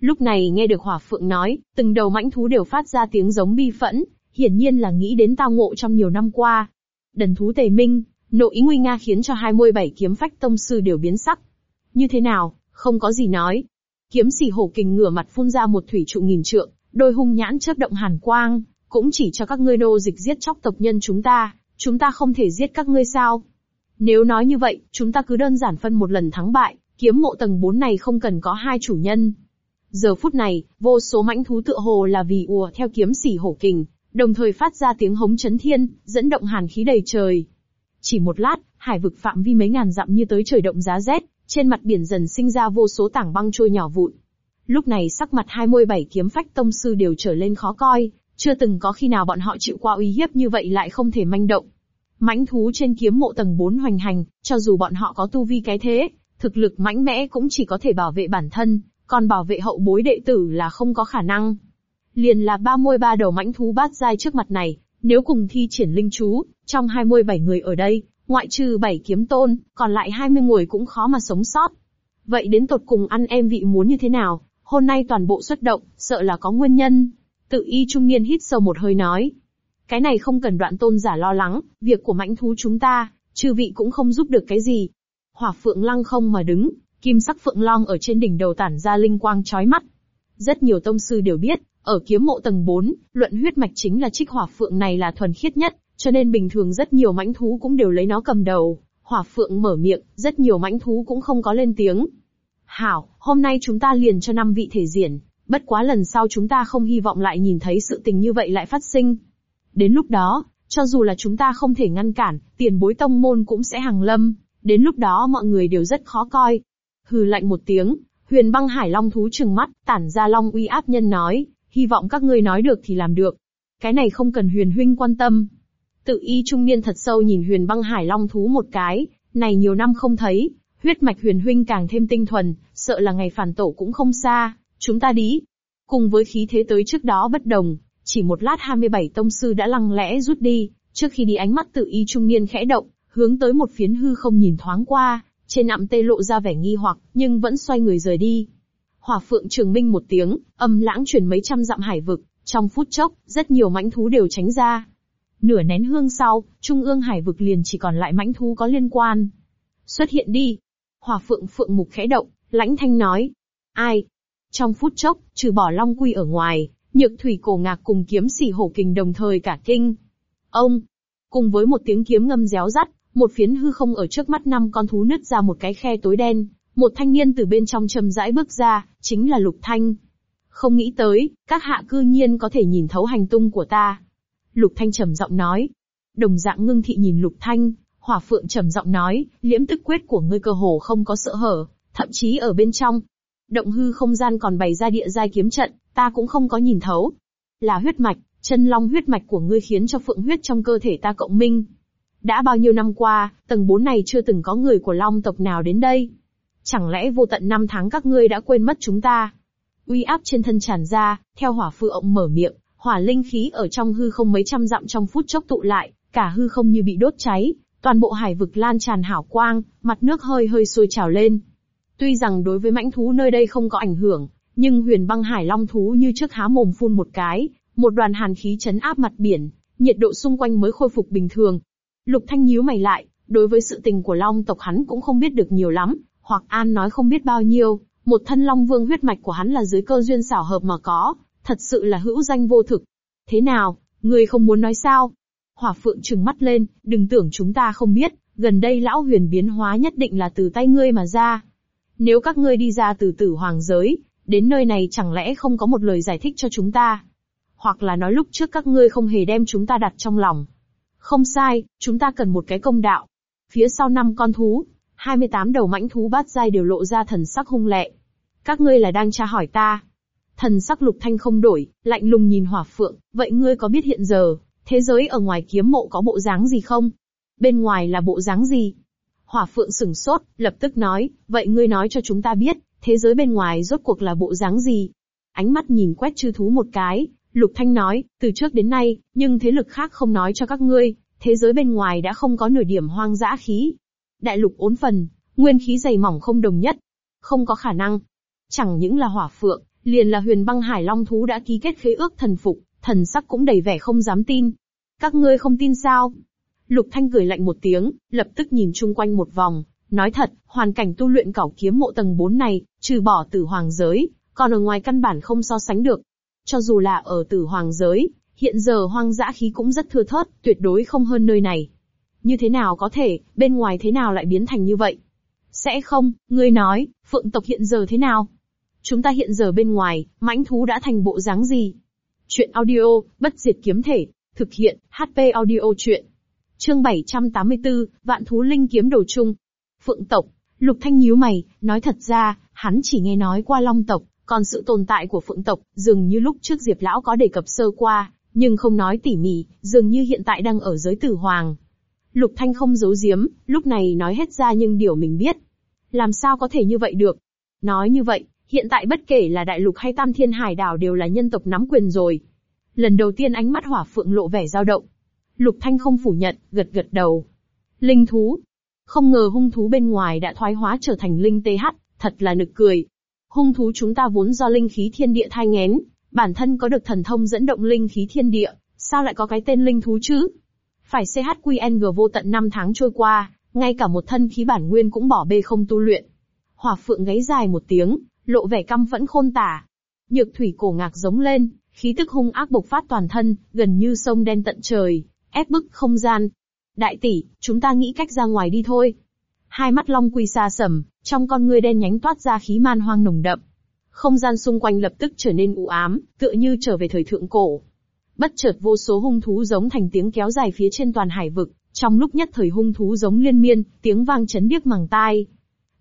Lúc này nghe được hỏa phượng nói, từng đầu mãnh thú đều phát ra tiếng giống bi phẫn, hiển nhiên là nghĩ đến tao ngộ trong nhiều năm qua. Đần thú tề minh, nội ý nguy nga khiến cho 27 kiếm phách tông sư đều biến sắc. Như thế nào, không có gì nói. Kiếm xỉ hổ kình ngửa mặt phun ra một thủy trụ nghìn trượng, đôi hung nhãn chớp động hàn quang, cũng chỉ cho các ngươi nô dịch giết chóc tộc nhân chúng ta, chúng ta không thể giết các ngươi sao? Nếu nói như vậy, chúng ta cứ đơn giản phân một lần thắng bại, kiếm mộ tầng 4 này không cần có hai chủ nhân. Giờ phút này, vô số mãnh thú tựa hồ là vì ùa theo kiếm xỉ hổ kình, đồng thời phát ra tiếng hống chấn thiên, dẫn động hàn khí đầy trời. Chỉ một lát, hải vực phạm vi mấy ngàn dặm như tới trời động giá rét, trên mặt biển dần sinh ra vô số tảng băng trôi nhỏ vụn. Lúc này sắc mặt 27 kiếm phách tông sư đều trở lên khó coi, chưa từng có khi nào bọn họ chịu qua uy hiếp như vậy lại không thể manh động. Mãnh thú trên kiếm mộ tầng 4 hoành hành, cho dù bọn họ có tu vi cái thế, thực lực mãnh mẽ cũng chỉ có thể bảo vệ bản thân, còn bảo vệ hậu bối đệ tử là không có khả năng. Liền là ba môi ba đầu mãnh thú bát giai trước mặt này, nếu cùng thi triển linh chú, trong 27 người ở đây, ngoại trừ 7 kiếm tôn, còn lại 20 người cũng khó mà sống sót. Vậy đến tột cùng ăn em vị muốn như thế nào, hôm nay toàn bộ xuất động, sợ là có nguyên nhân. Tự y trung niên hít sâu một hơi nói. Cái này không cần đoạn tôn giả lo lắng, việc của mãnh thú chúng ta, chư vị cũng không giúp được cái gì. Hỏa phượng lăng không mà đứng, kim sắc phượng long ở trên đỉnh đầu tản ra linh quang chói mắt. Rất nhiều tông sư đều biết, ở kiếm mộ tầng 4, luận huyết mạch chính là trích hỏa phượng này là thuần khiết nhất, cho nên bình thường rất nhiều mãnh thú cũng đều lấy nó cầm đầu. Hỏa phượng mở miệng, rất nhiều mãnh thú cũng không có lên tiếng. Hảo, hôm nay chúng ta liền cho năm vị thể diễn, bất quá lần sau chúng ta không hy vọng lại nhìn thấy sự tình như vậy lại phát sinh. Đến lúc đó, cho dù là chúng ta không thể ngăn cản, tiền bối tông môn cũng sẽ hàng lâm, đến lúc đó mọi người đều rất khó coi. Hừ lạnh một tiếng, huyền băng hải long thú trừng mắt, tản ra long uy áp nhân nói, hy vọng các ngươi nói được thì làm được. Cái này không cần huyền huynh quan tâm. Tự y trung niên thật sâu nhìn huyền băng hải long thú một cái, này nhiều năm không thấy, huyết mạch huyền huynh càng thêm tinh thuần, sợ là ngày phản tổ cũng không xa, chúng ta đi. Cùng với khí thế tới trước đó bất đồng, chỉ một lát 27 tông sư đã lăng lẽ rút đi, trước khi đi ánh mắt tự y trung niên khẽ động, hướng tới một phiến hư không nhìn thoáng qua, trên nạm tê lộ ra vẻ nghi hoặc, nhưng vẫn xoay người rời đi. Hỏa phượng trường minh một tiếng, âm lãng chuyển mấy trăm dặm hải vực, Trong phút chốc, rất nhiều mãnh thú đều tránh ra. Nửa nén hương sau, trung ương hải vực liền chỉ còn lại mãnh thú có liên quan. Xuất hiện đi. Hỏa phượng phượng mục khẽ động, lãnh thanh nói. Ai? Trong phút chốc, trừ bỏ long quy ở ngoài, nhược thủy cổ ngạc cùng kiếm xỉ hổ kình đồng thời cả kinh. Ông! Cùng với một tiếng kiếm ngâm réo rắt, một phiến hư không ở trước mắt năm con thú nứt ra một cái khe tối đen, một thanh niên từ bên trong châm rãi bước ra, chính là Lục Thanh. Không nghĩ tới, các hạ cư nhiên có thể nhìn thấu hành tung của ta. Lục Thanh trầm giọng nói. Đồng dạng ngưng thị nhìn Lục Thanh, hỏa phượng trầm giọng nói, liễm tức quyết của ngươi cơ hồ không có sợ hở, thậm chí ở bên trong. Động hư không gian còn bày ra địa giai kiếm trận, ta cũng không có nhìn thấu. Là huyết mạch, chân long huyết mạch của ngươi khiến cho phượng huyết trong cơ thể ta cộng minh. Đã bao nhiêu năm qua, tầng 4 này chưa từng có người của long tộc nào đến đây. Chẳng lẽ vô tận năm tháng các ngươi đã quên mất chúng ta? Uy áp trên thân tràn ra, theo hỏa phượng mở miệng, hỏa linh khí ở trong hư không mấy trăm dặm trong phút chốc tụ lại, cả hư không như bị đốt cháy, toàn bộ hải vực lan tràn hảo quang, mặt nước hơi hơi sôi trào lên. Tuy rằng đối với mãnh thú nơi đây không có ảnh hưởng, nhưng huyền băng hải long thú như trước há mồm phun một cái, một đoàn hàn khí chấn áp mặt biển, nhiệt độ xung quanh mới khôi phục bình thường. Lục Thanh nhíu mày lại, đối với sự tình của long tộc hắn cũng không biết được nhiều lắm, hoặc An nói không biết bao nhiêu, một thân long vương huyết mạch của hắn là dưới cơ duyên xảo hợp mà có, thật sự là hữu danh vô thực. Thế nào, ngươi không muốn nói sao? Hỏa phượng trừng mắt lên, đừng tưởng chúng ta không biết, gần đây lão huyền biến hóa nhất định là từ tay ngươi mà ra. Nếu các ngươi đi ra từ tử hoàng giới, đến nơi này chẳng lẽ không có một lời giải thích cho chúng ta? Hoặc là nói lúc trước các ngươi không hề đem chúng ta đặt trong lòng. Không sai, chúng ta cần một cái công đạo. Phía sau năm con thú, 28 đầu mãnh thú bát giai đều lộ ra thần sắc hung lệ. Các ngươi là đang tra hỏi ta. Thần sắc lục thanh không đổi, lạnh lùng nhìn hỏa phượng, vậy ngươi có biết hiện giờ, thế giới ở ngoài kiếm mộ có bộ dáng gì không? Bên ngoài là bộ dáng gì? Hỏa phượng sửng sốt, lập tức nói, vậy ngươi nói cho chúng ta biết, thế giới bên ngoài rốt cuộc là bộ dáng gì? Ánh mắt nhìn quét chư thú một cái, lục thanh nói, từ trước đến nay, nhưng thế lực khác không nói cho các ngươi, thế giới bên ngoài đã không có nửa điểm hoang dã khí, đại lục ốn phần, nguyên khí dày mỏng không đồng nhất. Không có khả năng. Chẳng những là hỏa phượng, liền là huyền băng hải long thú đã ký kết khế ước thần phục, thần sắc cũng đầy vẻ không dám tin. Các ngươi không tin sao? Lục Thanh cười lạnh một tiếng, lập tức nhìn chung quanh một vòng, nói thật, hoàn cảnh tu luyện cẩu kiếm mộ tầng 4 này, trừ bỏ tử hoàng giới, còn ở ngoài căn bản không so sánh được. Cho dù là ở tử hoàng giới, hiện giờ hoang dã khí cũng rất thưa thớt, tuyệt đối không hơn nơi này. Như thế nào có thể, bên ngoài thế nào lại biến thành như vậy? Sẽ không, ngươi nói, phượng tộc hiện giờ thế nào? Chúng ta hiện giờ bên ngoài, mãnh thú đã thành bộ dáng gì? Chuyện audio, bất diệt kiếm thể, thực hiện, HP audio chuyện. Chương 784, Vạn thú linh kiếm đầu chung. Phượng tộc, Lục Thanh nhíu mày, nói thật ra, hắn chỉ nghe nói qua Long tộc, còn sự tồn tại của Phượng tộc, dường như lúc trước Diệp lão có đề cập sơ qua, nhưng không nói tỉ mỉ, dường như hiện tại đang ở giới tử hoàng, Lục Thanh không giấu giếm, lúc này nói hết ra nhưng điều mình biết. Làm sao có thể như vậy được? Nói như vậy, hiện tại bất kể là đại lục hay tam thiên hải đảo đều là nhân tộc nắm quyền rồi. Lần đầu tiên ánh mắt hỏa phượng lộ vẻ dao động. Lục Thanh không phủ nhận, gật gật đầu. Linh thú. Không ngờ hung thú bên ngoài đã thoái hóa trở thành linh TH, thật là nực cười. Hung thú chúng ta vốn do linh khí thiên địa thai ngén, bản thân có được thần thông dẫn động linh khí thiên địa, sao lại có cái tên linh thú chứ? Phải CHQNG vô tận năm tháng trôi qua, ngay cả một thân khí bản nguyên cũng bỏ bê không tu luyện. Hỏa phượng gáy dài một tiếng, lộ vẻ căm phẫn khôn tả. Nhược thủy cổ ngạc giống lên, khí tức hung ác bộc phát toàn thân, gần như sông đen tận trời, ép bức không gian. Đại tỷ, chúng ta nghĩ cách ra ngoài đi thôi. Hai mắt long quy xa sầm, trong con ngươi đen nhánh toát ra khí man hoang nồng đậm. Không gian xung quanh lập tức trở nên u ám, tựa như trở về thời thượng cổ. Bất chợt vô số hung thú giống thành tiếng kéo dài phía trên toàn hải vực, trong lúc nhất thời hung thú giống liên miên, tiếng vang chấn điếc màng tai.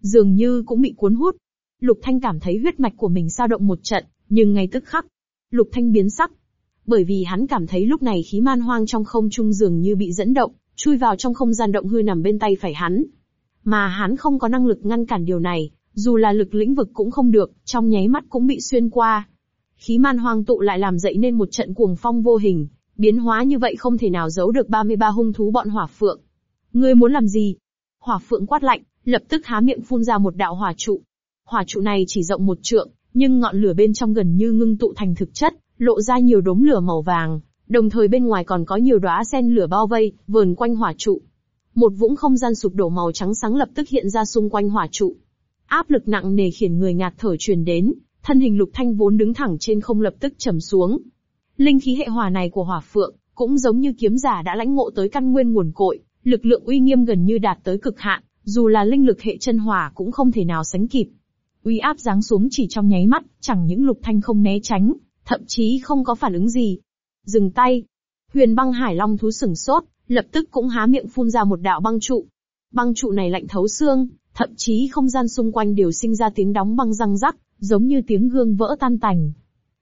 Dường như cũng bị cuốn hút. Lục Thanh cảm thấy huyết mạch của mình sao động một trận, nhưng ngay tức khắc, Lục Thanh biến sắc. Bởi vì hắn cảm thấy lúc này khí man hoang trong không trung dường như bị dẫn động, chui vào trong không gian động hư nằm bên tay phải hắn. Mà hắn không có năng lực ngăn cản điều này, dù là lực lĩnh vực cũng không được, trong nháy mắt cũng bị xuyên qua. Khí man hoang tụ lại làm dậy nên một trận cuồng phong vô hình, biến hóa như vậy không thể nào giấu được 33 hung thú bọn hỏa phượng. Ngươi muốn làm gì? Hỏa phượng quát lạnh, lập tức há miệng phun ra một đạo hỏa trụ. Hỏa trụ này chỉ rộng một trượng, nhưng ngọn lửa bên trong gần như ngưng tụ thành thực chất, lộ ra nhiều đốm lửa màu vàng, đồng thời bên ngoài còn có nhiều đóa sen lửa bao vây, vờn quanh hỏa trụ. Một vũng không gian sụp đổ màu trắng sáng lập tức hiện ra xung quanh hỏa trụ. Áp lực nặng nề khiến người ngạt thở truyền đến, thân hình Lục Thanh vốn đứng thẳng trên không lập tức trầm xuống. Linh khí hệ hỏa này của hỏa phượng, cũng giống như kiếm giả đã lãnh ngộ tới căn nguyên nguồn cội, lực lượng uy nghiêm gần như đạt tới cực hạn, dù là linh lực hệ chân hỏa cũng không thể nào sánh kịp. Uy áp giáng xuống chỉ trong nháy mắt, chẳng những Lục Thanh không né tránh, thậm chí không có phản ứng gì. Dừng tay. Huyền băng hải long thú sừng sốt, lập tức cũng há miệng phun ra một đạo băng trụ. Băng trụ này lạnh thấu xương, thậm chí không gian xung quanh đều sinh ra tiếng đóng băng răng rắc, giống như tiếng gương vỡ tan tành.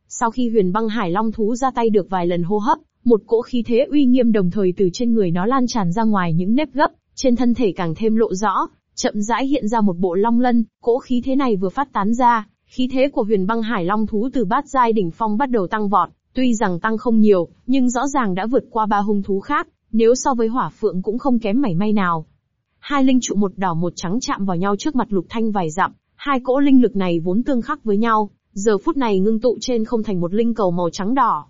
Sau khi huyền băng hải long thú ra tay được vài lần hô hấp, một cỗ khí thế uy nghiêm đồng thời từ trên người nó lan tràn ra ngoài những nếp gấp, trên thân thể càng thêm lộ rõ, chậm rãi hiện ra một bộ long lân, cỗ khí thế này vừa phát tán ra, khí thế của huyền băng hải long thú từ bát giai đỉnh phong bắt đầu tăng vọt, tuy rằng tăng không nhiều, nhưng rõ ràng đã vượt qua ba hung thú khác, nếu so với hỏa phượng cũng không kém mảy may nào. Hai linh trụ một đỏ một trắng chạm vào nhau trước mặt lục thanh vài dặm, hai cỗ linh lực này vốn tương khắc với nhau, giờ phút này ngưng tụ trên không thành một linh cầu màu trắng đỏ.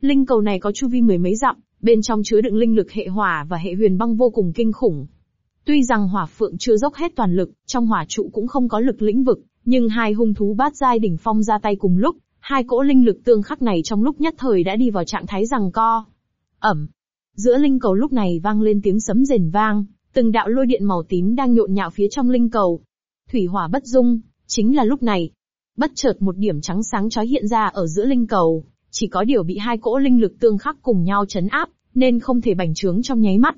Linh cầu này có chu vi mười mấy dặm, bên trong chứa đựng linh lực hệ hỏa và hệ huyền băng vô cùng kinh khủng. Tuy rằng hỏa phượng chưa dốc hết toàn lực, trong hỏa trụ cũng không có lực lĩnh vực, nhưng hai hung thú bát giai đỉnh phong ra tay cùng lúc, hai cỗ linh lực tương khắc này trong lúc nhất thời đã đi vào trạng thái rằng co. Ẩm. Giữa linh cầu lúc này vang lên tiếng sấm rền vang, từng đạo lôi điện màu tím đang nhộn nhạo phía trong linh cầu. Thủy hỏa bất dung, chính là lúc này. Bất chợt một điểm trắng sáng chói hiện ra ở giữa linh cầu, chỉ có điều bị hai cỗ linh lực tương khắc cùng nhau chấn áp, nên không thể bành trướng trong nháy mắt.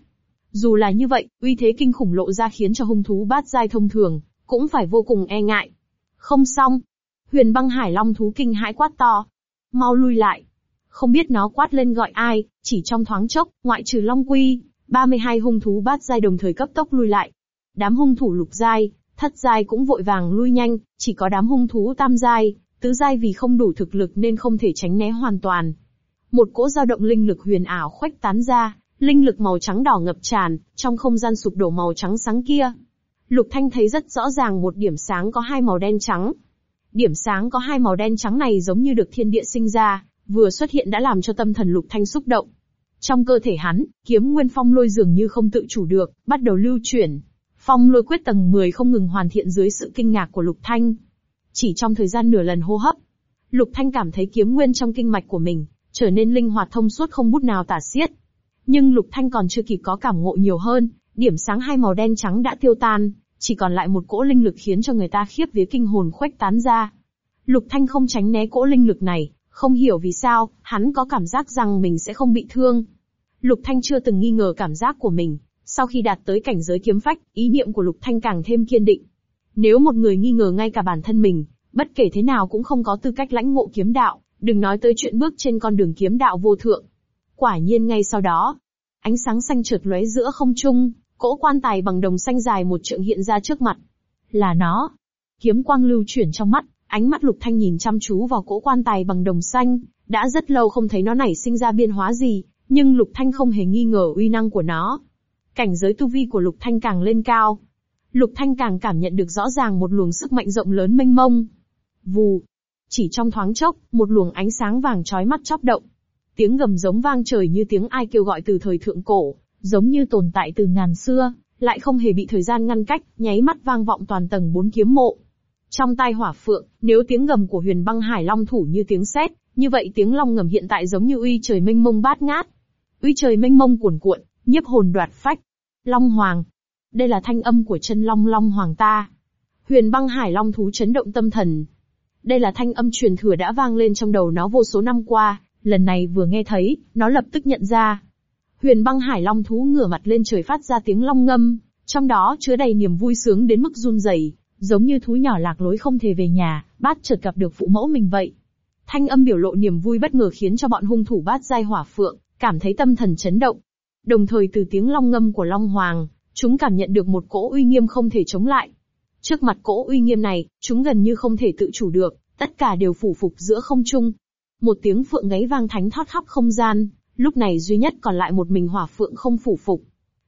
Dù là như vậy, uy thế kinh khủng lộ ra khiến cho hung thú bát giai thông thường, cũng phải vô cùng e ngại. Không xong. Huyền băng hải long thú kinh hãi quát to. Mau lui lại. Không biết nó quát lên gọi ai, chỉ trong thoáng chốc, ngoại trừ long quy, 32 hung thú bát giai đồng thời cấp tốc lui lại. Đám hung thủ lục giai, thất giai cũng vội vàng lui nhanh, chỉ có đám hung thú tam giai, tứ giai vì không đủ thực lực nên không thể tránh né hoàn toàn. Một cỗ dao động linh lực huyền ảo khoách tán ra, linh lực màu trắng đỏ ngập tràn, trong không gian sụp đổ màu trắng sáng kia. Lục Thanh thấy rất rõ ràng một điểm sáng có hai màu đen trắng. Điểm sáng có hai màu đen trắng này giống như được thiên địa sinh ra, vừa xuất hiện đã làm cho tâm thần Lục Thanh xúc động. Trong cơ thể hắn, kiếm nguyên phong lôi dường như không tự chủ được, bắt đầu lưu chuyển. Phong lôi quyết tầng 10 không ngừng hoàn thiện dưới sự kinh ngạc của Lục Thanh. Chỉ trong thời gian nửa lần hô hấp, Lục Thanh cảm thấy kiếm nguyên trong kinh mạch của mình, trở nên linh hoạt thông suốt không bút nào tả xiết. Nhưng Lục Thanh còn chưa kịp có cảm ngộ nhiều hơn, điểm sáng hai màu đen trắng đã tiêu tan, chỉ còn lại một cỗ linh lực khiến cho người ta khiếp vía kinh hồn khuếch tán ra. Lục Thanh không tránh né cỗ linh lực này, không hiểu vì sao, hắn có cảm giác rằng mình sẽ không bị thương. Lục Thanh chưa từng nghi ngờ cảm giác của mình, sau khi đạt tới cảnh giới kiếm phách, ý niệm của Lục Thanh càng thêm kiên định. Nếu một người nghi ngờ ngay cả bản thân mình, bất kể thế nào cũng không có tư cách lãnh ngộ kiếm đạo, đừng nói tới chuyện bước trên con đường kiếm đạo vô thượng. Quả nhiên ngay sau đó, ánh sáng xanh chợt lóe giữa không trung, cỗ quan tài bằng đồng xanh dài một trượng hiện ra trước mặt. Là nó. Kiếm quang lưu chuyển trong mắt, ánh mắt Lục Thanh nhìn chăm chú vào cỗ quan tài bằng đồng xanh, đã rất lâu không thấy nó nảy sinh ra biên hóa gì, nhưng Lục Thanh không hề nghi ngờ uy năng của nó. Cảnh giới tu vi của Lục Thanh càng lên cao. Lục Thanh càng cảm nhận được rõ ràng một luồng sức mạnh rộng lớn mênh mông. Vù. Chỉ trong thoáng chốc, một luồng ánh sáng vàng chói mắt chóp động. Tiếng gầm giống vang trời như tiếng ai kêu gọi từ thời thượng cổ, giống như tồn tại từ ngàn xưa, lại không hề bị thời gian ngăn cách, nháy mắt vang vọng toàn tầng bốn kiếm mộ. Trong tai hỏa phượng, nếu tiếng gầm của huyền băng hải long thủ như tiếng sét, như vậy tiếng long ngầm hiện tại giống như uy trời mênh mông bát ngát. Uy trời mênh mông cuồn cuộn, nhiếp hồn đoạt phách. Long hoàng. Đây là thanh âm của chân long long hoàng ta. Huyền băng hải long thú chấn động tâm thần. Đây là thanh âm truyền thừa đã vang lên trong đầu nó vô số năm qua, lần này vừa nghe thấy, nó lập tức nhận ra. Huyền băng hải long thú ngửa mặt lên trời phát ra tiếng long ngâm, trong đó chứa đầy niềm vui sướng đến mức run rẩy, giống như thú nhỏ lạc lối không thể về nhà, bát chợt gặp được phụ mẫu mình vậy. Thanh âm biểu lộ niềm vui bất ngờ khiến cho bọn hung thủ bát giai hỏa phượng, cảm thấy tâm thần chấn động. Đồng thời từ tiếng long ngâm của Long Hoàng, chúng cảm nhận được một cỗ uy nghiêm không thể chống lại. Trước mặt cỗ uy nghiêm này, chúng gần như không thể tự chủ được, tất cả đều phủ phục giữa không trung. Một tiếng phượng gáy vang thánh thót khắp không gian, lúc này duy nhất còn lại một mình hỏa phượng không phủ phục.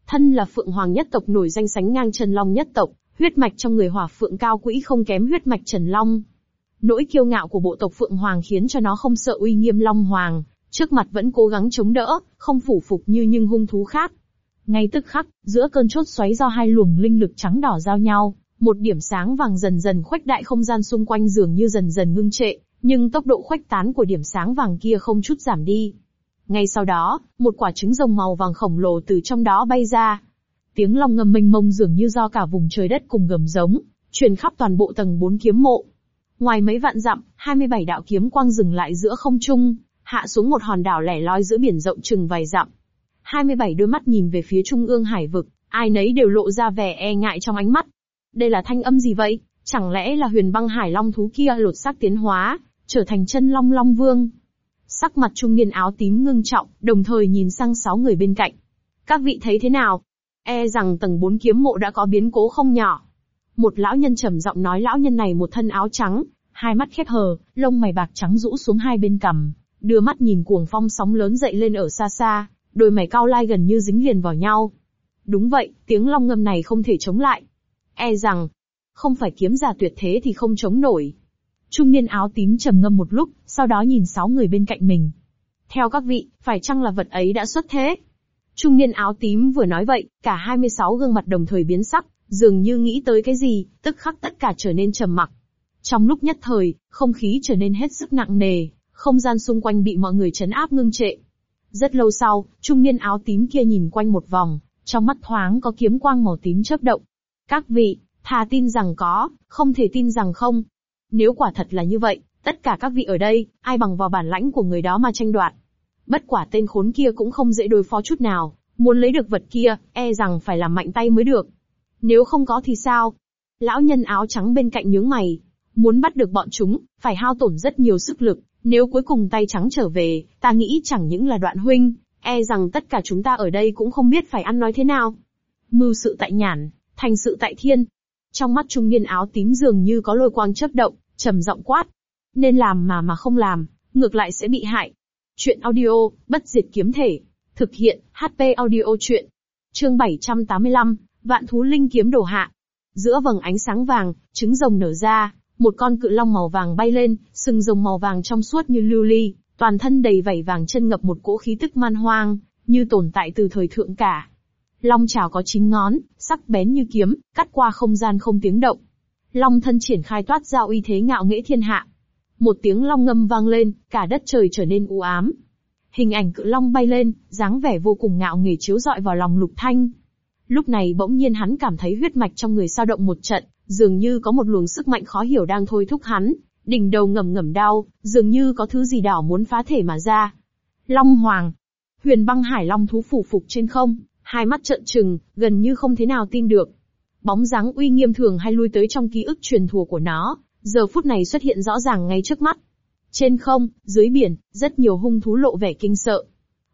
Thân là phượng hoàng nhất tộc nổi danh sánh ngang Trần Long nhất tộc, huyết mạch trong người hỏa phượng cao quỹ không kém huyết mạch Trần Long. Nỗi kiêu ngạo của bộ tộc Phượng Hoàng khiến cho nó không sợ uy nghiêm Long Hoàng, trước mặt vẫn cố gắng chống đỡ, không phủ phục như những hung thú khác. Ngay tức khắc, giữa cơn chốt xoáy do hai luồng linh lực trắng đỏ giao nhau, một điểm sáng vàng dần dần khuếch đại không gian xung quanh dường như dần dần ngưng trệ, nhưng tốc độ khuếch tán của điểm sáng vàng kia không chút giảm đi. Ngay sau đó, một quả trứng rồng màu vàng khổng lồ từ trong đó bay ra. Tiếng long ngâm mênh mông dường như do cả vùng trời đất cùng gầm giống, truyền khắp toàn bộ tầng bốn kiếm mộ. Ngoài mấy vạn dặm, 27 đạo kiếm quang dừng lại giữa không trung, hạ xuống một hòn đảo lẻ loi giữa biển rộng chừng vài dặm. 27 đôi mắt nhìn về phía trung ương hải vực, ai nấy đều lộ ra vẻ e ngại trong ánh mắt. Đây là thanh âm gì vậy? Chẳng lẽ là huyền băng hải long thú kia lột xác tiến hóa, trở thành chân long long vương? Sắc mặt trung niên áo tím ngưng trọng, đồng thời nhìn sang sáu người bên cạnh. Các vị thấy thế nào? E rằng tầng bốn kiếm mộ đã có biến cố không nhỏ. Một lão nhân trầm giọng nói lão nhân này một thân áo trắng, hai mắt khép hờ, lông mày bạc trắng rũ xuống hai bên cằm, đưa mắt nhìn cuồng phong sóng lớn dậy lên ở xa xa, đôi mày cao lai gần như dính liền vào nhau. Đúng vậy, tiếng long ngâm này không thể chống lại. E rằng, không phải kiếm giả tuyệt thế thì không chống nổi. Trung niên áo tím trầm ngâm một lúc, sau đó nhìn sáu người bên cạnh mình. Theo các vị, phải chăng là vật ấy đã xuất thế? Trung niên áo tím vừa nói vậy, cả 26 gương mặt đồng thời biến sắc, dường như nghĩ tới cái gì, tức khắc tất cả trở nên trầm mặc. Trong lúc nhất thời, không khí trở nên hết sức nặng nề, không gian xung quanh bị mọi người chấn áp ngưng trệ. Rất lâu sau, trung niên áo tím kia nhìn quanh một vòng, trong mắt thoáng có kiếm quang màu tím chớp động. Các vị, thà tin rằng có, không thể tin rằng không. Nếu quả thật là như vậy, tất cả các vị ở đây, ai bằng vào bản lãnh của người đó mà tranh đoạt. Bất quả tên khốn kia cũng không dễ đối phó chút nào, muốn lấy được vật kia, e rằng phải làm mạnh tay mới được. Nếu không có thì sao? Lão nhân áo trắng bên cạnh nhướng mày. Muốn bắt được bọn chúng, phải hao tổn rất nhiều sức lực, nếu cuối cùng tay trắng trở về, ta nghĩ chẳng những là đoạn huynh, e rằng tất cả chúng ta ở đây cũng không biết phải ăn nói thế nào. Mưu sự tại nhàn, thành sự tại thiên. Trong mắt trung niên áo tím dường như có lôi quang chớp động, trầm giọng quát. Nên làm mà mà không làm, ngược lại sẽ bị hại. Chuyện audio, bất diệt kiếm thể. Thực hiện, HP audio chuyện. Chương 785, Vạn thú linh kiếm đổ hạ. Giữa vầng ánh sáng vàng, trứng rồng nở ra, một con cự long màu vàng bay lên, sừng rồng màu vàng trong suốt như lưu ly, toàn thân đầy vảy vàng chân ngập một cỗ khí tức man hoang, như tồn tại từ thời thượng cả. Long chảo có chín ngón, sắc bén như kiếm, cắt qua không gian không tiếng động. Long thân triển khai toát ra uy thế ngạo nghễ thiên hạ. Một tiếng long ngâm vang lên, cả đất trời trở nên u ám. Hình ảnh cự long bay lên, dáng vẻ vô cùng ngạo nghề chiếu rọi vào lòng lục thanh. Lúc này bỗng nhiên hắn cảm thấy huyết mạch trong người sao động một trận, dường như có một luồng sức mạnh khó hiểu đang thôi thúc hắn, đỉnh đầu ngầm ngầm đau, dường như có thứ gì đỏ muốn phá thể mà ra. Long Hoàng, huyền băng hải long thú phủ phục trên không, hai mắt trợn trừng, gần như không thế nào tin được. Bóng dáng uy nghiêm thường hay lui tới trong ký ức truyền thùa của nó, giờ phút này xuất hiện rõ ràng ngay trước mắt. Trên không, dưới biển, rất nhiều hung thú lộ vẻ kinh sợ.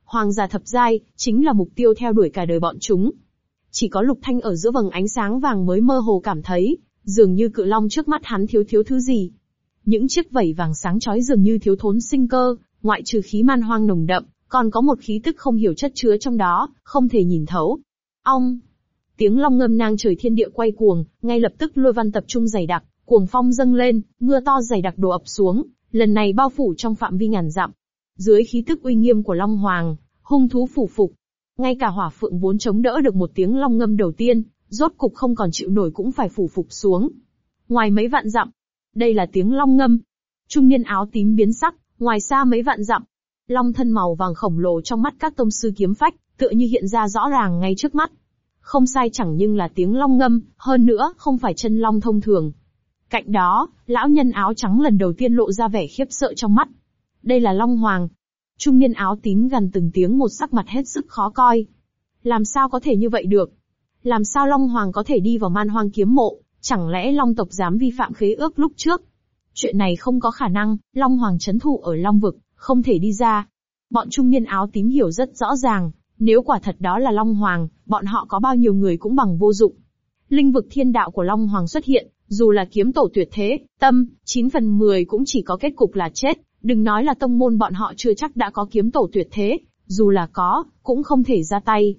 Hoàng gia thập giai, chính là mục tiêu theo đuổi cả đời bọn chúng, chỉ có lục thanh ở giữa vầng ánh sáng vàng mới mơ hồ cảm thấy, dường như cự long trước mắt hắn thiếu thiếu thứ gì. Những chiếc vảy vàng sáng chói dường như thiếu thốn sinh cơ, ngoại trừ khí man hoang nồng đậm, còn có một khí tức không hiểu chất chứa trong đó, không thể nhìn thấu. Ong! Tiếng long ngâm nang trời thiên địa quay cuồng, ngay lập tức lôi văn tập trung dày đặc, cuồng phong dâng lên, mưa to dày đặc đổ ập xuống, lần này bao phủ trong phạm vi ngàn dặm. Dưới khí tức uy nghiêm của Long Hoàng, hung thú phủ phục, ngay cả hỏa phượng vốn chống đỡ được một tiếng long ngâm đầu tiên, rốt cục không còn chịu nổi cũng phải phủ phục xuống. Ngoài mấy vạn dặm, đây là tiếng long ngâm. Trung niên áo tím biến sắc, ngoài xa mấy vạn dặm. Long thân màu vàng khổng lồ trong mắt các tông sư kiếm phách, tựa như hiện ra rõ ràng ngay trước mắt. Không sai chẳng nhưng là tiếng long ngâm, hơn nữa, không phải chân long thông thường. Cạnh đó, lão nhân áo trắng lần đầu tiên lộ ra vẻ khiếp sợ trong mắt. Đây là Long Hoàng, Trung niên áo tím gần từng tiếng một sắc mặt hết sức khó coi. Làm sao có thể như vậy được? Làm sao Long Hoàng có thể đi vào man hoang kiếm mộ, chẳng lẽ Long tộc dám vi phạm khế ước lúc trước? Chuyện này không có khả năng, Long Hoàng chấn thủ ở Long vực, không thể đi ra. Bọn trung niên áo tím hiểu rất rõ ràng, nếu quả thật đó là Long Hoàng, bọn họ có bao nhiêu người cũng bằng vô dụng. Linh vực thiên đạo của Long Hoàng xuất hiện, dù là kiếm tổ tuyệt thế, tâm, 9 phần 10 cũng chỉ có kết cục là chết, Đừng nói là tông môn bọn họ chưa chắc đã có kiếm tổ tuyệt thế, dù là có, cũng không thể ra tay.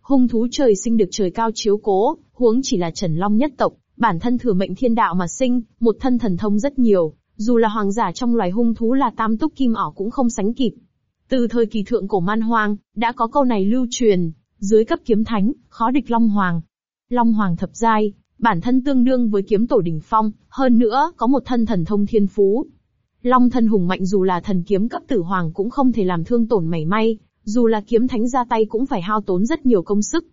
Hung thú trời sinh được trời cao chiếu cố, huống chỉ là Trần Long nhất tộc, bản thân thừa mệnh thiên đạo mà sinh, một thân thần thông rất nhiều, dù là hoàng giả trong loài hung thú là tam túc kim ỏ cũng không sánh kịp. Từ thời kỳ thượng cổ man hoang, đã có câu này lưu truyền, dưới cấp kiếm thánh, khó địch Long Hoàng. Long Hoàng thập giai, bản thân tương đương với kiếm tổ đỉnh phong, hơn nữa có một thân thần thông thiên phú. Long thân hùng mạnh dù là thần kiếm cấp tử hoàng cũng không thể làm thương tổn mảy may, dù là kiếm thánh ra tay cũng phải hao tốn rất nhiều công sức.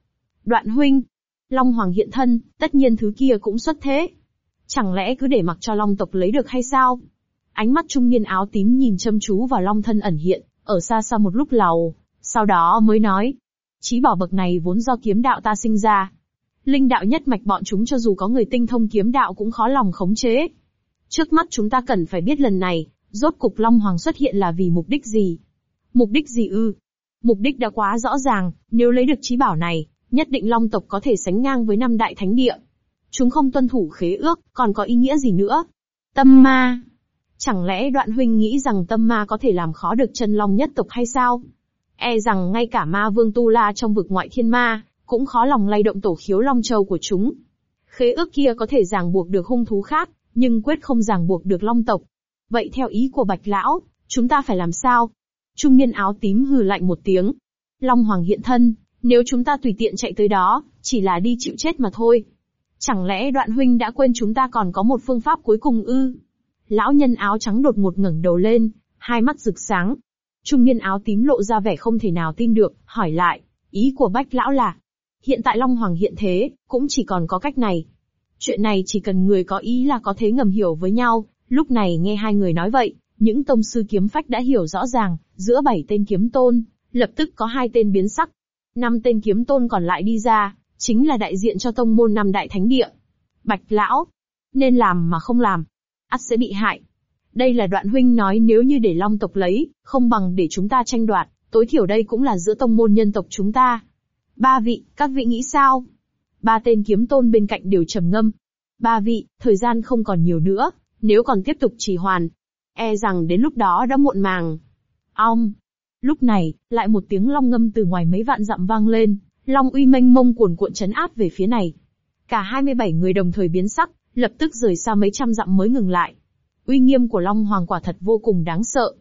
Đoạn huynh, Long Hoàng hiện thân, tất nhiên thứ kia cũng xuất thế. Chẳng lẽ cứ để mặc cho Long tộc lấy được hay sao? Ánh mắt trung niên áo tím nhìn chăm chú vào Long thân ẩn hiện, ở xa xa một lúc lầu, sau đó mới nói. Chí bảo bậc này vốn do kiếm đạo ta sinh ra. Linh đạo nhất mạch bọn chúng cho dù có người tinh thông kiếm đạo cũng khó lòng khống chế. Trước mắt chúng ta cần phải biết lần này, rốt cục Long Hoàng xuất hiện là vì mục đích gì? Mục đích gì ư? Mục đích đã quá rõ ràng, nếu lấy được trí bảo này, nhất định Long tộc có thể sánh ngang với năm đại thánh địa. Chúng không tuân thủ khế ước, còn có ý nghĩa gì nữa? Tâm ma. Chẳng lẽ đoạn huynh nghĩ rằng tâm ma có thể làm khó được chân long nhất tộc hay sao? E rằng ngay cả ma vương Tu La trong vực ngoại thiên ma, cũng khó lòng lay động tổ khiếu long châu của chúng. Khế ước kia có thể ràng buộc được hung thú khác, nhưng quyết không ràng buộc được long tộc. Vậy theo ý của Bạch Lão, chúng ta phải làm sao? Trung niên áo tím hừ lạnh một tiếng. Long Hoàng hiện thân, nếu chúng ta tùy tiện chạy tới đó, chỉ là đi chịu chết mà thôi. Chẳng lẽ đoạn huynh đã quên chúng ta còn có một phương pháp cuối cùng ư? Lão nhân áo trắng đột một ngẩng đầu lên, hai mắt rực sáng. Trung niên áo tím lộ ra vẻ không thể nào tin được, hỏi lại, ý của bách lão là, hiện tại Long Hoàng hiện thế, cũng chỉ còn có cách này. Chuyện này chỉ cần người có ý là có thể ngầm hiểu với nhau, lúc này nghe hai người nói vậy, những tông sư kiếm phách đã hiểu rõ ràng, giữa bảy tên kiếm tôn, lập tức có hai tên biến sắc. Năm tên kiếm tôn còn lại đi ra, chính là đại diện cho tông môn năm đại thánh địa. Bạch lão, nên làm mà không làm, ắt sẽ bị hại. Đây là đoạn huynh nói nếu như để long tộc lấy, không bằng để chúng ta tranh đoạt, tối thiểu đây cũng là giữa tông môn nhân tộc chúng ta. Ba vị, các vị nghĩ sao? Ba tên kiếm tôn bên cạnh đều trầm ngâm. Ba vị, thời gian không còn nhiều nữa, nếu còn tiếp tục trì hoàn, e rằng đến lúc đó đã muộn màng. Ong! Lúc này, lại một tiếng long ngâm từ ngoài mấy vạn dặm vang lên, long uy mênh mông cuồn cuộn chấn áp về phía này. Cả 27 người đồng thời biến sắc, lập tức rời xa mấy trăm dặm mới ngừng lại. Uy nghiêm của Long Hoàng quả thật vô cùng đáng sợ.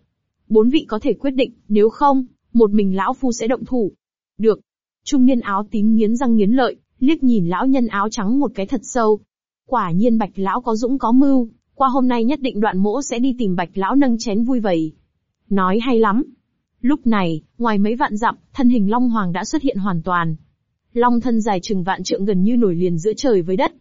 Bốn vị có thể quyết định, nếu không, một mình lão phu sẽ động thủ. Được. Trung niên áo tím nghiến răng nghiến lợi, liếc nhìn lão nhân áo trắng một cái thật sâu. Quả nhiên bạch lão có dũng có mưu, qua hôm nay nhất định đoạn mỗ sẽ đi tìm bạch lão nâng chén vui vầy. Nói hay lắm. Lúc này, ngoài mấy vạn dặm, thân hình Long Hoàng đã xuất hiện hoàn toàn. Long thân dài chừng vạn trượng gần như nổi liền giữa trời với đất.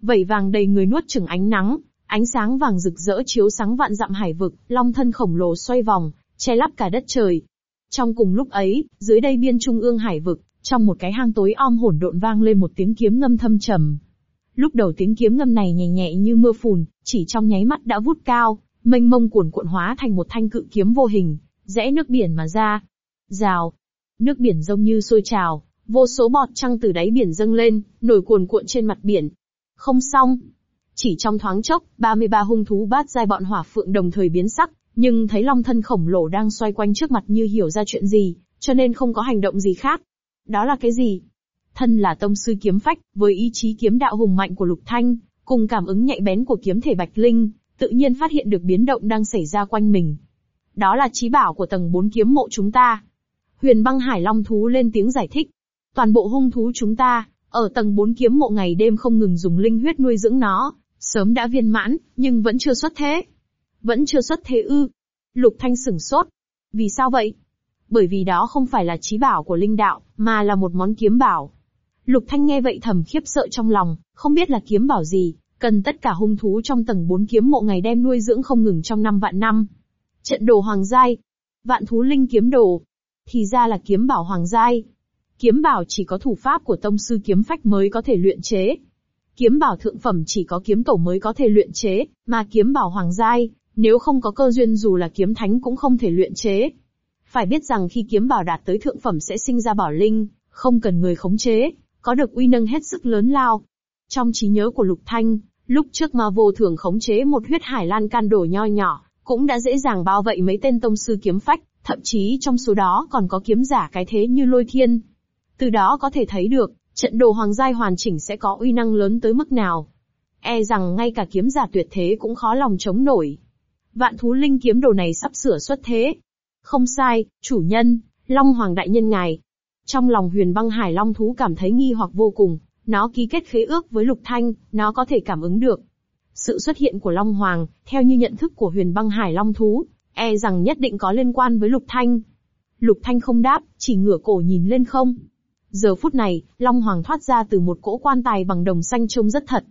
vẩy vàng đầy người nuốt chừng ánh nắng, ánh sáng vàng rực rỡ chiếu sáng vạn dặm hải vực, long thân khổng lồ xoay vòng, che lắp cả đất trời. Trong cùng lúc ấy, dưới đây biên trung ương hải vực, trong một cái hang tối om hỗn độn vang lên một tiếng kiếm ngâm thâm trầm. Lúc đầu tiếng kiếm ngâm này nhẹ nhẹ như mưa phùn, chỉ trong nháy mắt đã vút cao, mênh mông cuồn cuộn hóa thành một thanh cự kiếm vô hình, rẽ nước biển mà ra. Rào. Nước biển rông như sôi trào, vô số bọt trăng từ đáy biển dâng lên, nổi cuồn cuộn trên mặt biển. Không xong. Chỉ trong thoáng chốc, 33 hung thú bát giai bọn hỏa phượng đồng thời biến sắc, nhưng thấy long thân khổng lồ đang xoay quanh trước mặt như hiểu ra chuyện gì, cho nên không có hành động gì khác. Đó là cái gì? Thân là tông sư kiếm phách, với ý chí kiếm đạo hùng mạnh của Lục Thanh, cùng cảm ứng nhạy bén của kiếm thể Bạch Linh, tự nhiên phát hiện được biến động đang xảy ra quanh mình. Đó là trí bảo của tầng 4 kiếm mộ chúng ta. Huyền băng hải long thú lên tiếng giải thích. Toàn bộ hung thú chúng ta, ở tầng 4 kiếm mộ ngày đêm không ngừng dùng linh huyết nuôi dưỡng nó, sớm đã viên mãn, nhưng vẫn chưa xuất thế. Vẫn chưa xuất thế ư. Lục Thanh sửng sốt. Vì sao vậy? Bởi vì đó không phải là trí bảo của linh đạo, mà là một món kiếm bảo. Lục Thanh nghe vậy thầm khiếp sợ trong lòng, không biết là kiếm bảo gì, cần tất cả hung thú trong tầng 4 kiếm mộ ngày đêm nuôi dưỡng không ngừng trong năm vạn năm. Trận đồ hoàng giai, vạn thú linh kiếm đồ, thì ra là kiếm bảo hoàng giai. Kiếm bảo chỉ có thủ pháp của tông sư kiếm phách mới có thể luyện chế. Kiếm bảo thượng phẩm chỉ có kiếm tổ mới có thể luyện chế, mà kiếm bảo hoàng giai, nếu không có cơ duyên dù là kiếm thánh cũng không thể luyện chế. Phải biết rằng khi kiếm bảo đạt tới thượng phẩm sẽ sinh ra bảo linh, không cần người khống chế, có được uy năng hết sức lớn lao. Trong trí nhớ của Lục Thanh, lúc trước mà vô thường khống chế một huyết hải lan can đổ nho nhỏ, cũng đã dễ dàng bao vậy mấy tên tông sư kiếm phách, thậm chí trong số đó còn có kiếm giả cái thế như lôi thiên. Từ đó có thể thấy được, trận đồ hoàng giai hoàn chỉnh sẽ có uy năng lớn tới mức nào. E rằng ngay cả kiếm giả tuyệt thế cũng khó lòng chống nổi. Vạn thú linh kiếm đồ này sắp sửa xuất thế. Không sai, chủ nhân, Long Hoàng đại nhân ngài. Trong lòng huyền băng hải long thú cảm thấy nghi hoặc vô cùng, nó ký kết khế ước với Lục Thanh, nó có thể cảm ứng được. Sự xuất hiện của Long Hoàng, theo như nhận thức của huyền băng hải long thú, e rằng nhất định có liên quan với Lục Thanh. Lục Thanh không đáp, chỉ ngửa cổ nhìn lên không. Giờ phút này, Long Hoàng thoát ra từ một cỗ quan tài bằng đồng xanh trông rất thật.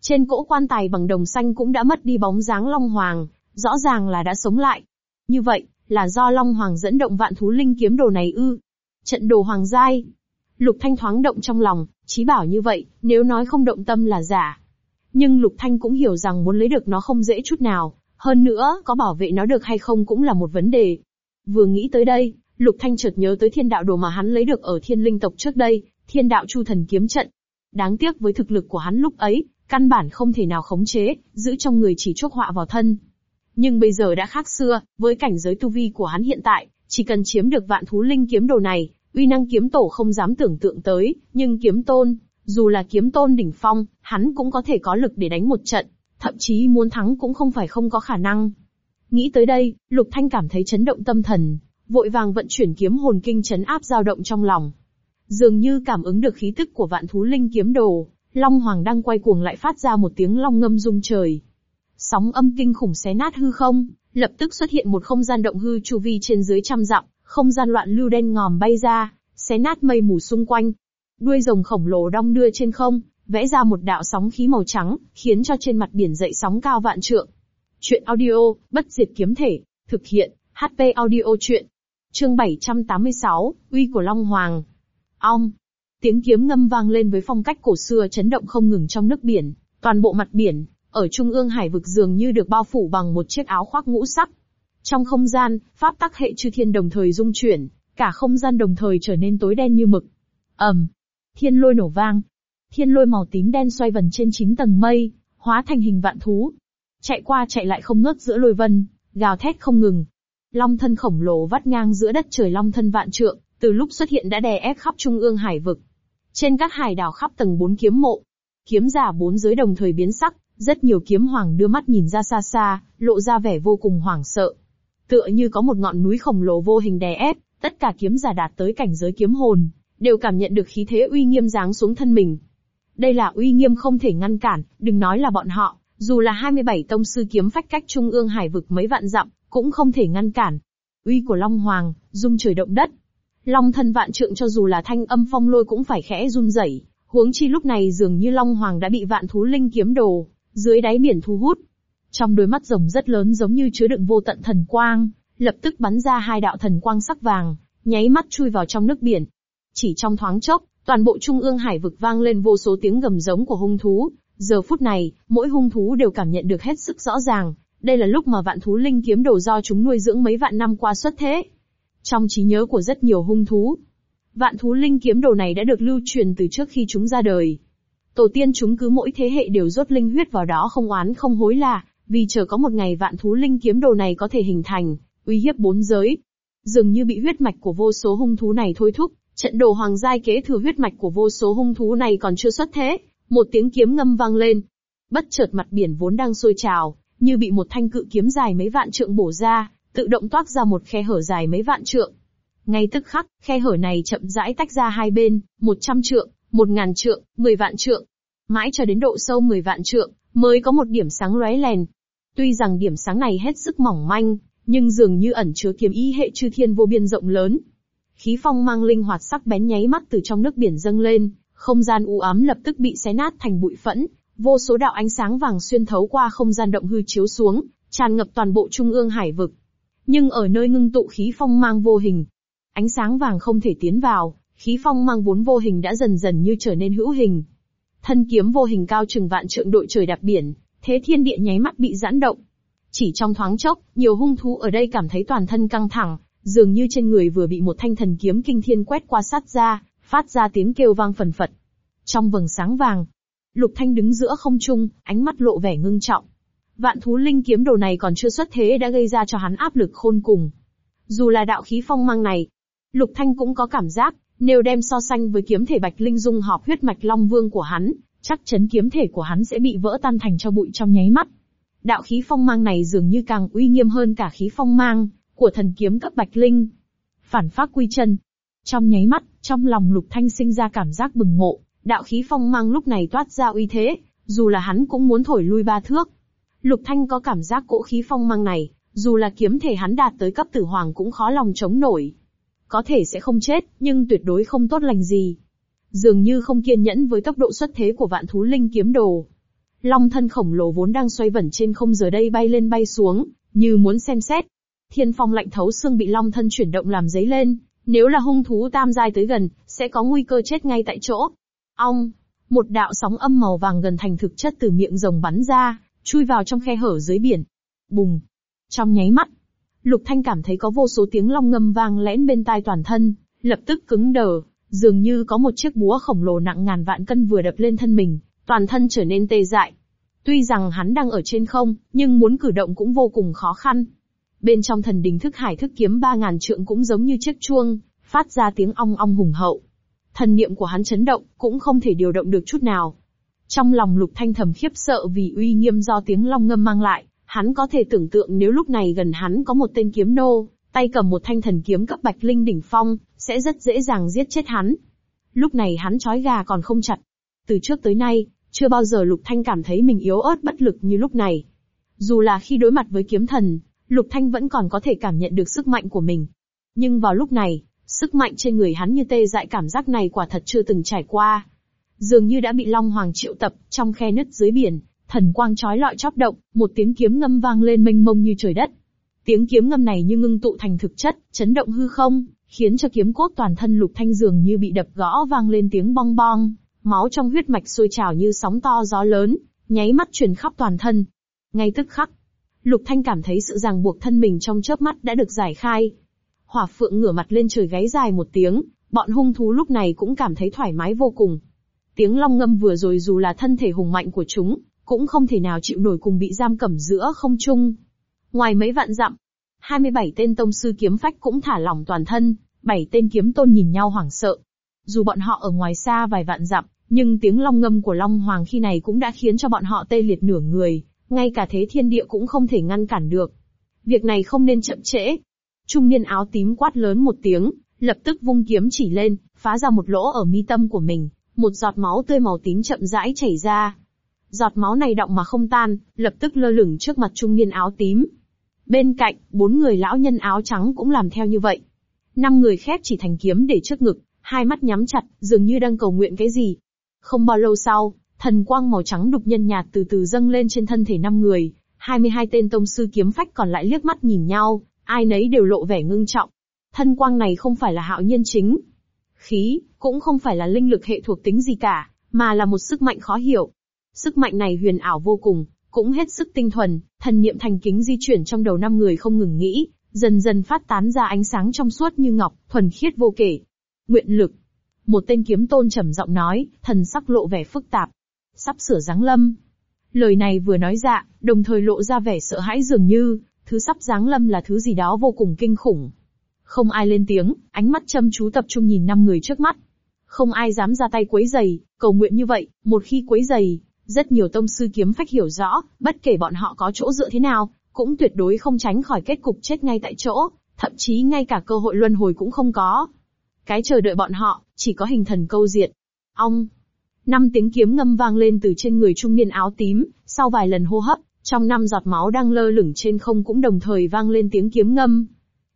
Trên cỗ quan tài bằng đồng xanh cũng đã mất đi bóng dáng Long Hoàng, rõ ràng là đã sống lại. Như vậy, là do Long Hoàng dẫn động vạn thú linh kiếm đồ này ư. Trận đồ hoàng giai. Lục Thanh thoáng động trong lòng, chí bảo như vậy, nếu nói không động tâm là giả. Nhưng Lục Thanh cũng hiểu rằng muốn lấy được nó không dễ chút nào, hơn nữa, có bảo vệ nó được hay không cũng là một vấn đề. Vừa nghĩ tới đây, Lục Thanh chợt nhớ tới thiên đạo đồ mà hắn lấy được ở thiên linh tộc trước đây, thiên đạo chu thần kiếm trận. Đáng tiếc với thực lực của hắn lúc ấy, căn bản không thể nào khống chế, giữ trong người chỉ chuốc họa vào thân. Nhưng bây giờ đã khác xưa, với cảnh giới tu vi của hắn hiện tại, chỉ cần chiếm được vạn thú linh kiếm đồ này, uy năng kiếm tổ không dám tưởng tượng tới, nhưng kiếm tôn, dù là kiếm tôn đỉnh phong, hắn cũng có thể có lực để đánh một trận, thậm chí muốn thắng cũng không phải không có khả năng. Nghĩ tới đây, Lục Thanh cảm thấy chấn động tâm thần, vội vàng vận chuyển kiếm hồn kinh chấn áp dao động trong lòng. Dường như cảm ứng được khí tức của vạn thú linh kiếm đồ, Long Hoàng đang quay cuồng lại phát ra một tiếng long ngâm rung trời. Sóng âm kinh khủng xé nát hư không, lập tức xuất hiện một không gian động hư chu vi trên dưới trăm dặm, không gian loạn lưu đen ngòm bay ra, xé nát mây mù xung quanh. Đuôi rồng khổng lồ đong đưa trên không, vẽ ra một đạo sóng khí màu trắng, khiến cho trên mặt biển dậy sóng cao vạn trượng. Chuyện audio, bất diệt kiếm thể, thực hiện, HP audio chuyện. Chương 786, uy của Long Hoàng. Ong. Tiếng kiếm ngâm vang lên với phong cách cổ xưa chấn động không ngừng trong nước biển, toàn bộ mặt biển, ở trung ương hải vực dường như được bao phủ bằng một chiếc áo khoác ngũ sắc. Trong không gian, pháp tắc hệ chư thiên đồng thời dung chuyển, cả không gian đồng thời trở nên tối đen như mực. ầm, thiên lôi nổ vang, thiên lôi màu tím đen xoay vần trên chín tầng mây, hóa thành hình vạn thú, chạy qua chạy lại không ngớt giữa lôi vân, gào thét không ngừng. Long thân khổng lồ vắt ngang giữa đất trời long thân vạn trượng, từ lúc xuất hiện đã đè ép khắp trung ương hải vực. Trên các hải đảo khắp tầng bốn kiếm mộ, kiếm giả bốn giới đồng thời biến sắc, rất nhiều kiếm hoàng đưa mắt nhìn ra xa xa, lộ ra vẻ vô cùng hoảng sợ. Tựa như có một ngọn núi khổng lồ vô hình đè ép, tất cả kiếm giả đạt tới cảnh giới kiếm hồn, đều cảm nhận được khí thế uy nghiêm giáng xuống thân mình. Đây là uy nghiêm không thể ngăn cản, đừng nói là bọn họ, dù là 27 tông sư kiếm phách cách trung ương hải vực mấy vạn dặm, cũng không thể ngăn cản. Uy của Long Hoàng, rung trời động đất. Long thân vạn trượng cho dù là thanh âm phong lôi cũng phải khẽ run rẩy, huống chi lúc này dường như Long Hoàng đã bị vạn thú linh kiếm đồ, dưới đáy biển thu hút. Trong đôi mắt rồng rất lớn giống như chứa đựng vô tận thần quang, lập tức bắn ra hai đạo thần quang sắc vàng, nháy mắt chui vào trong nước biển. Chỉ trong thoáng chốc, toàn bộ trung ương hải vực vang lên vô số tiếng gầm giống của hung thú. Giờ phút này, mỗi hung thú đều cảm nhận được hết sức rõ ràng, đây là lúc mà vạn thú linh kiếm đồ do chúng nuôi dưỡng mấy vạn năm qua xuất thế. Trong trí nhớ của rất nhiều hung thú, vạn thú linh kiếm đồ này đã được lưu truyền từ trước khi chúng ra đời. Tổ tiên chúng cứ mỗi thế hệ đều rốt linh huyết vào đó không oán không hối là, vì chờ có một ngày vạn thú linh kiếm đồ này có thể hình thành, uy hiếp bốn giới. Dường như bị huyết mạch của vô số hung thú này thôi thúc, trận đồ hoàng giai kế thừa huyết mạch của vô số hung thú này còn chưa xuất thế, một tiếng kiếm ngâm vang lên. Bất chợt mặt biển vốn đang sôi trào, như bị một thanh cự kiếm dài mấy vạn trượng bổ ra, tự động toát ra một khe hở dài mấy vạn trượng. Ngay tức khắc, khe hở này chậm rãi tách ra hai bên, một trăm trượng, một ngàn trượng, mười vạn trượng. Mãi cho đến độ sâu mười vạn trượng, mới có một điểm sáng lóe lèn. Tuy rằng điểm sáng này hết sức mỏng manh, nhưng dường như ẩn chứa kiếm ý hệ chư thiên vô biên rộng lớn. Khí phong mang linh hoạt sắc bén nháy mắt từ trong nước biển dâng lên, không gian u ám lập tức bị xé nát thành bụi phẫn, vô số đạo ánh sáng vàng xuyên thấu qua không gian động hư chiếu xuống, tràn ngập toàn bộ trung ương hải vực. Nhưng ở nơi ngưng tụ khí phong mang vô hình, ánh sáng vàng không thể tiến vào, khí phong mang vốn vô hình đã dần dần như trở nên hữu hình. Thân kiếm vô hình cao chừng vạn trượng đội trời đạp biển, thế thiên địa nháy mắt bị giãn động. Chỉ trong thoáng chốc, nhiều hung thú ở đây cảm thấy toàn thân căng thẳng, dường như trên người vừa bị một thanh thần kiếm kinh thiên quét qua sát ra, phát ra tiếng kêu vang phần phật. Trong vầng sáng vàng, Lục Thanh đứng giữa không trung, ánh mắt lộ vẻ ngưng trọng. Vạn thú linh kiếm đồ này còn chưa xuất thế đã gây ra cho hắn áp lực khôn cùng. Dù là đạo khí phong mang này, Lục Thanh cũng có cảm giác, nếu đem so sánh với kiếm thể bạch linh dung họp huyết mạch long vương của hắn, chắc chắn kiếm thể của hắn sẽ bị vỡ tan thành cho bụi trong nháy mắt. đạo khí phong mang này dường như càng uy nghiêm hơn cả khí phong mang của thần kiếm cấp bạch linh. Phản phát quy chân. Trong nháy mắt, trong lòng lục thanh sinh ra cảm giác bừng ngộ, đạo khí phong mang lúc này toát ra uy thế, dù là hắn cũng muốn thổi lui ba thước. Lục thanh có cảm giác cỗ khí phong mang này, dù là kiếm thể hắn đạt tới cấp tử hoàng cũng khó lòng chống nổi. Có thể sẽ không chết, nhưng tuyệt đối không tốt lành gì. Dường như không kiên nhẫn với tốc độ xuất thế của vạn thú linh kiếm đồ. Long thân khổng lồ vốn đang xoay vẩn trên không giờ đây bay lên bay xuống, như muốn xem xét. Thiên phong lạnh thấu xương bị long thân chuyển động làm giấy lên, nếu là hung thú tam giai tới gần, sẽ có nguy cơ chết ngay tại chỗ. Ong, một đạo sóng âm màu vàng gần thành thực chất từ miệng rồng bắn ra, chui vào trong khe hở dưới biển. Bùng, trong nháy mắt, Lục Thanh cảm thấy có vô số tiếng long ngâm vang lẽn bên tai toàn thân, lập tức cứng đờ, dường như có một chiếc búa khổng lồ nặng ngàn vạn cân vừa đập lên thân mình, toàn thân trở nên tê dại. Tuy rằng hắn đang ở trên không, nhưng muốn cử động cũng vô cùng khó khăn. Bên trong thần đình thức hải thức kiếm ba ngàn trượng cũng giống như chiếc chuông, phát ra tiếng ong ong hùng hậu. Thần niệm của hắn chấn động, cũng không thể điều động được chút nào. Trong lòng lục thanh thầm khiếp sợ vì uy nghiêm do tiếng long ngâm mang lại, Hắn có thể tưởng tượng nếu lúc này gần hắn có một tên kiếm nô, tay cầm một thanh thần kiếm cấp bạch linh đỉnh phong, sẽ rất dễ dàng giết chết hắn. Lúc này hắn trói gà còn không chặt. Từ trước tới nay, chưa bao giờ Lục Thanh cảm thấy mình yếu ớt bất lực như lúc này. Dù là khi đối mặt với kiếm thần, Lục Thanh vẫn còn có thể cảm nhận được sức mạnh của mình. Nhưng vào lúc này, sức mạnh trên người hắn như tê dại cảm giác này quả thật chưa từng trải qua. Dường như đã bị Long Hoàng triệu tập trong khe nứt dưới biển, Thần quang chói lọi chóp động, một tiếng kiếm ngâm vang lên mênh mông như trời đất. Tiếng kiếm ngâm này như ngưng tụ thành thực chất, chấn động hư không, khiến cho kiếm cốt toàn thân lục thanh dường như bị đập gõ vang lên tiếng bong bong, máu trong huyết mạch sôi trào như sóng to gió lớn, nháy mắt truyền khắp toàn thân. Ngay tức khắc, lục thanh cảm thấy sự ràng buộc thân mình trong chớp mắt đã được giải khai. Hỏa phượng ngửa mặt lên trời gáy dài một tiếng, bọn hung thú lúc này cũng cảm thấy thoải mái vô cùng. Tiếng long ngâm vừa rồi dù là thân thể hùng mạnh của chúng, cũng không thể nào chịu nổi cùng bị giam cầm giữa không trung. Ngoài mấy vạn dặm, 27 tên tông sư kiếm phách cũng thả lỏng toàn thân, bảy tên kiếm tôn nhìn nhau hoảng sợ. Dù bọn họ ở ngoài xa vài vạn dặm, nhưng tiếng long ngâm của Long Hoàng khi này cũng đã khiến cho bọn họ tê liệt nửa người, ngay cả thế thiên địa cũng không thể ngăn cản được. Việc này không nên chậm trễ. Trung niên áo tím quát lớn một tiếng, lập tức vung kiếm chỉ lên, phá ra một lỗ ở mi tâm của mình, một giọt máu tươi màu tím chậm rãi chảy ra. Giọt máu này động mà không tan, lập tức lơ lửng trước mặt trung niên áo tím. Bên cạnh, bốn người lão nhân áo trắng cũng làm theo như vậy. Năm người khép chỉ thành kiếm để trước ngực, hai mắt nhắm chặt, dường như đang cầu nguyện cái gì. Không bao lâu sau, thần quang màu trắng đục nhân nhạt từ từ dâng lên trên thân thể năm người, 22 tên tông sư kiếm phách còn lại liếc mắt nhìn nhau, ai nấy đều lộ vẻ ngưng trọng. Thân quang này không phải là hạo nhiên chính. Khí, cũng không phải là linh lực hệ thuộc tính gì cả, mà là một sức mạnh khó hiểu. Sức mạnh này huyền ảo vô cùng, cũng hết sức tinh thuần, thần niệm thành kính di chuyển trong đầu năm người không ngừng nghĩ, dần dần phát tán ra ánh sáng trong suốt như ngọc, thuần khiết vô kể. Nguyện lực. Một tên kiếm tôn trầm giọng nói, thần sắc lộ vẻ phức tạp. Sắp sửa giáng lâm. Lời này vừa nói ra, đồng thời lộ ra vẻ sợ hãi dường như, thứ sắp giáng lâm là thứ gì đó vô cùng kinh khủng. Không ai lên tiếng, ánh mắt chăm chú tập trung nhìn năm người trước mắt. Không ai dám ra tay quấy giày, cầu nguyện như vậy, một khi quấy giày, rất nhiều tông sư kiếm phách hiểu rõ, bất kể bọn họ có chỗ dựa thế nào, cũng tuyệt đối không tránh khỏi kết cục chết ngay tại chỗ, thậm chí ngay cả cơ hội luân hồi cũng không có. Cái chờ đợi bọn họ, chỉ có hình thần câu diệt. Ong! Năm tiếng kiếm ngâm vang lên từ trên người trung niên áo tím, sau vài lần hô hấp, trong năm giọt máu đang lơ lửng trên không cũng đồng thời vang lên tiếng kiếm ngâm.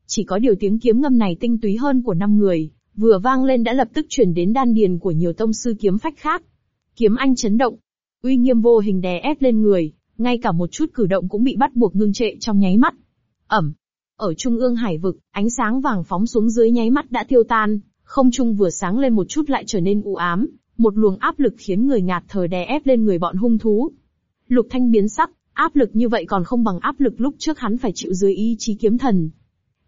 Chỉ có điều tiếng kiếm ngâm này tinh túy hơn của năm người, vừa vang lên đã lập tức chuyển đến đan điền của nhiều tông sư kiếm phách khác. Kiếm anh chấn động, uy nghiêm vô hình đè ép lên người, ngay cả một chút cử động cũng bị bắt buộc ngưng trệ trong nháy mắt. Ẩm. Ở trung ương hải vực, ánh sáng vàng phóng xuống dưới nháy mắt đã tiêu tan, không trung vừa sáng lên một chút lại trở nên u ám, một luồng áp lực khiến người ngạt thở đè ép lên người bọn hung thú. Lục Thanh biến sắc, áp lực như vậy còn không bằng áp lực lúc trước hắn phải chịu dưới ý chí kiếm thần.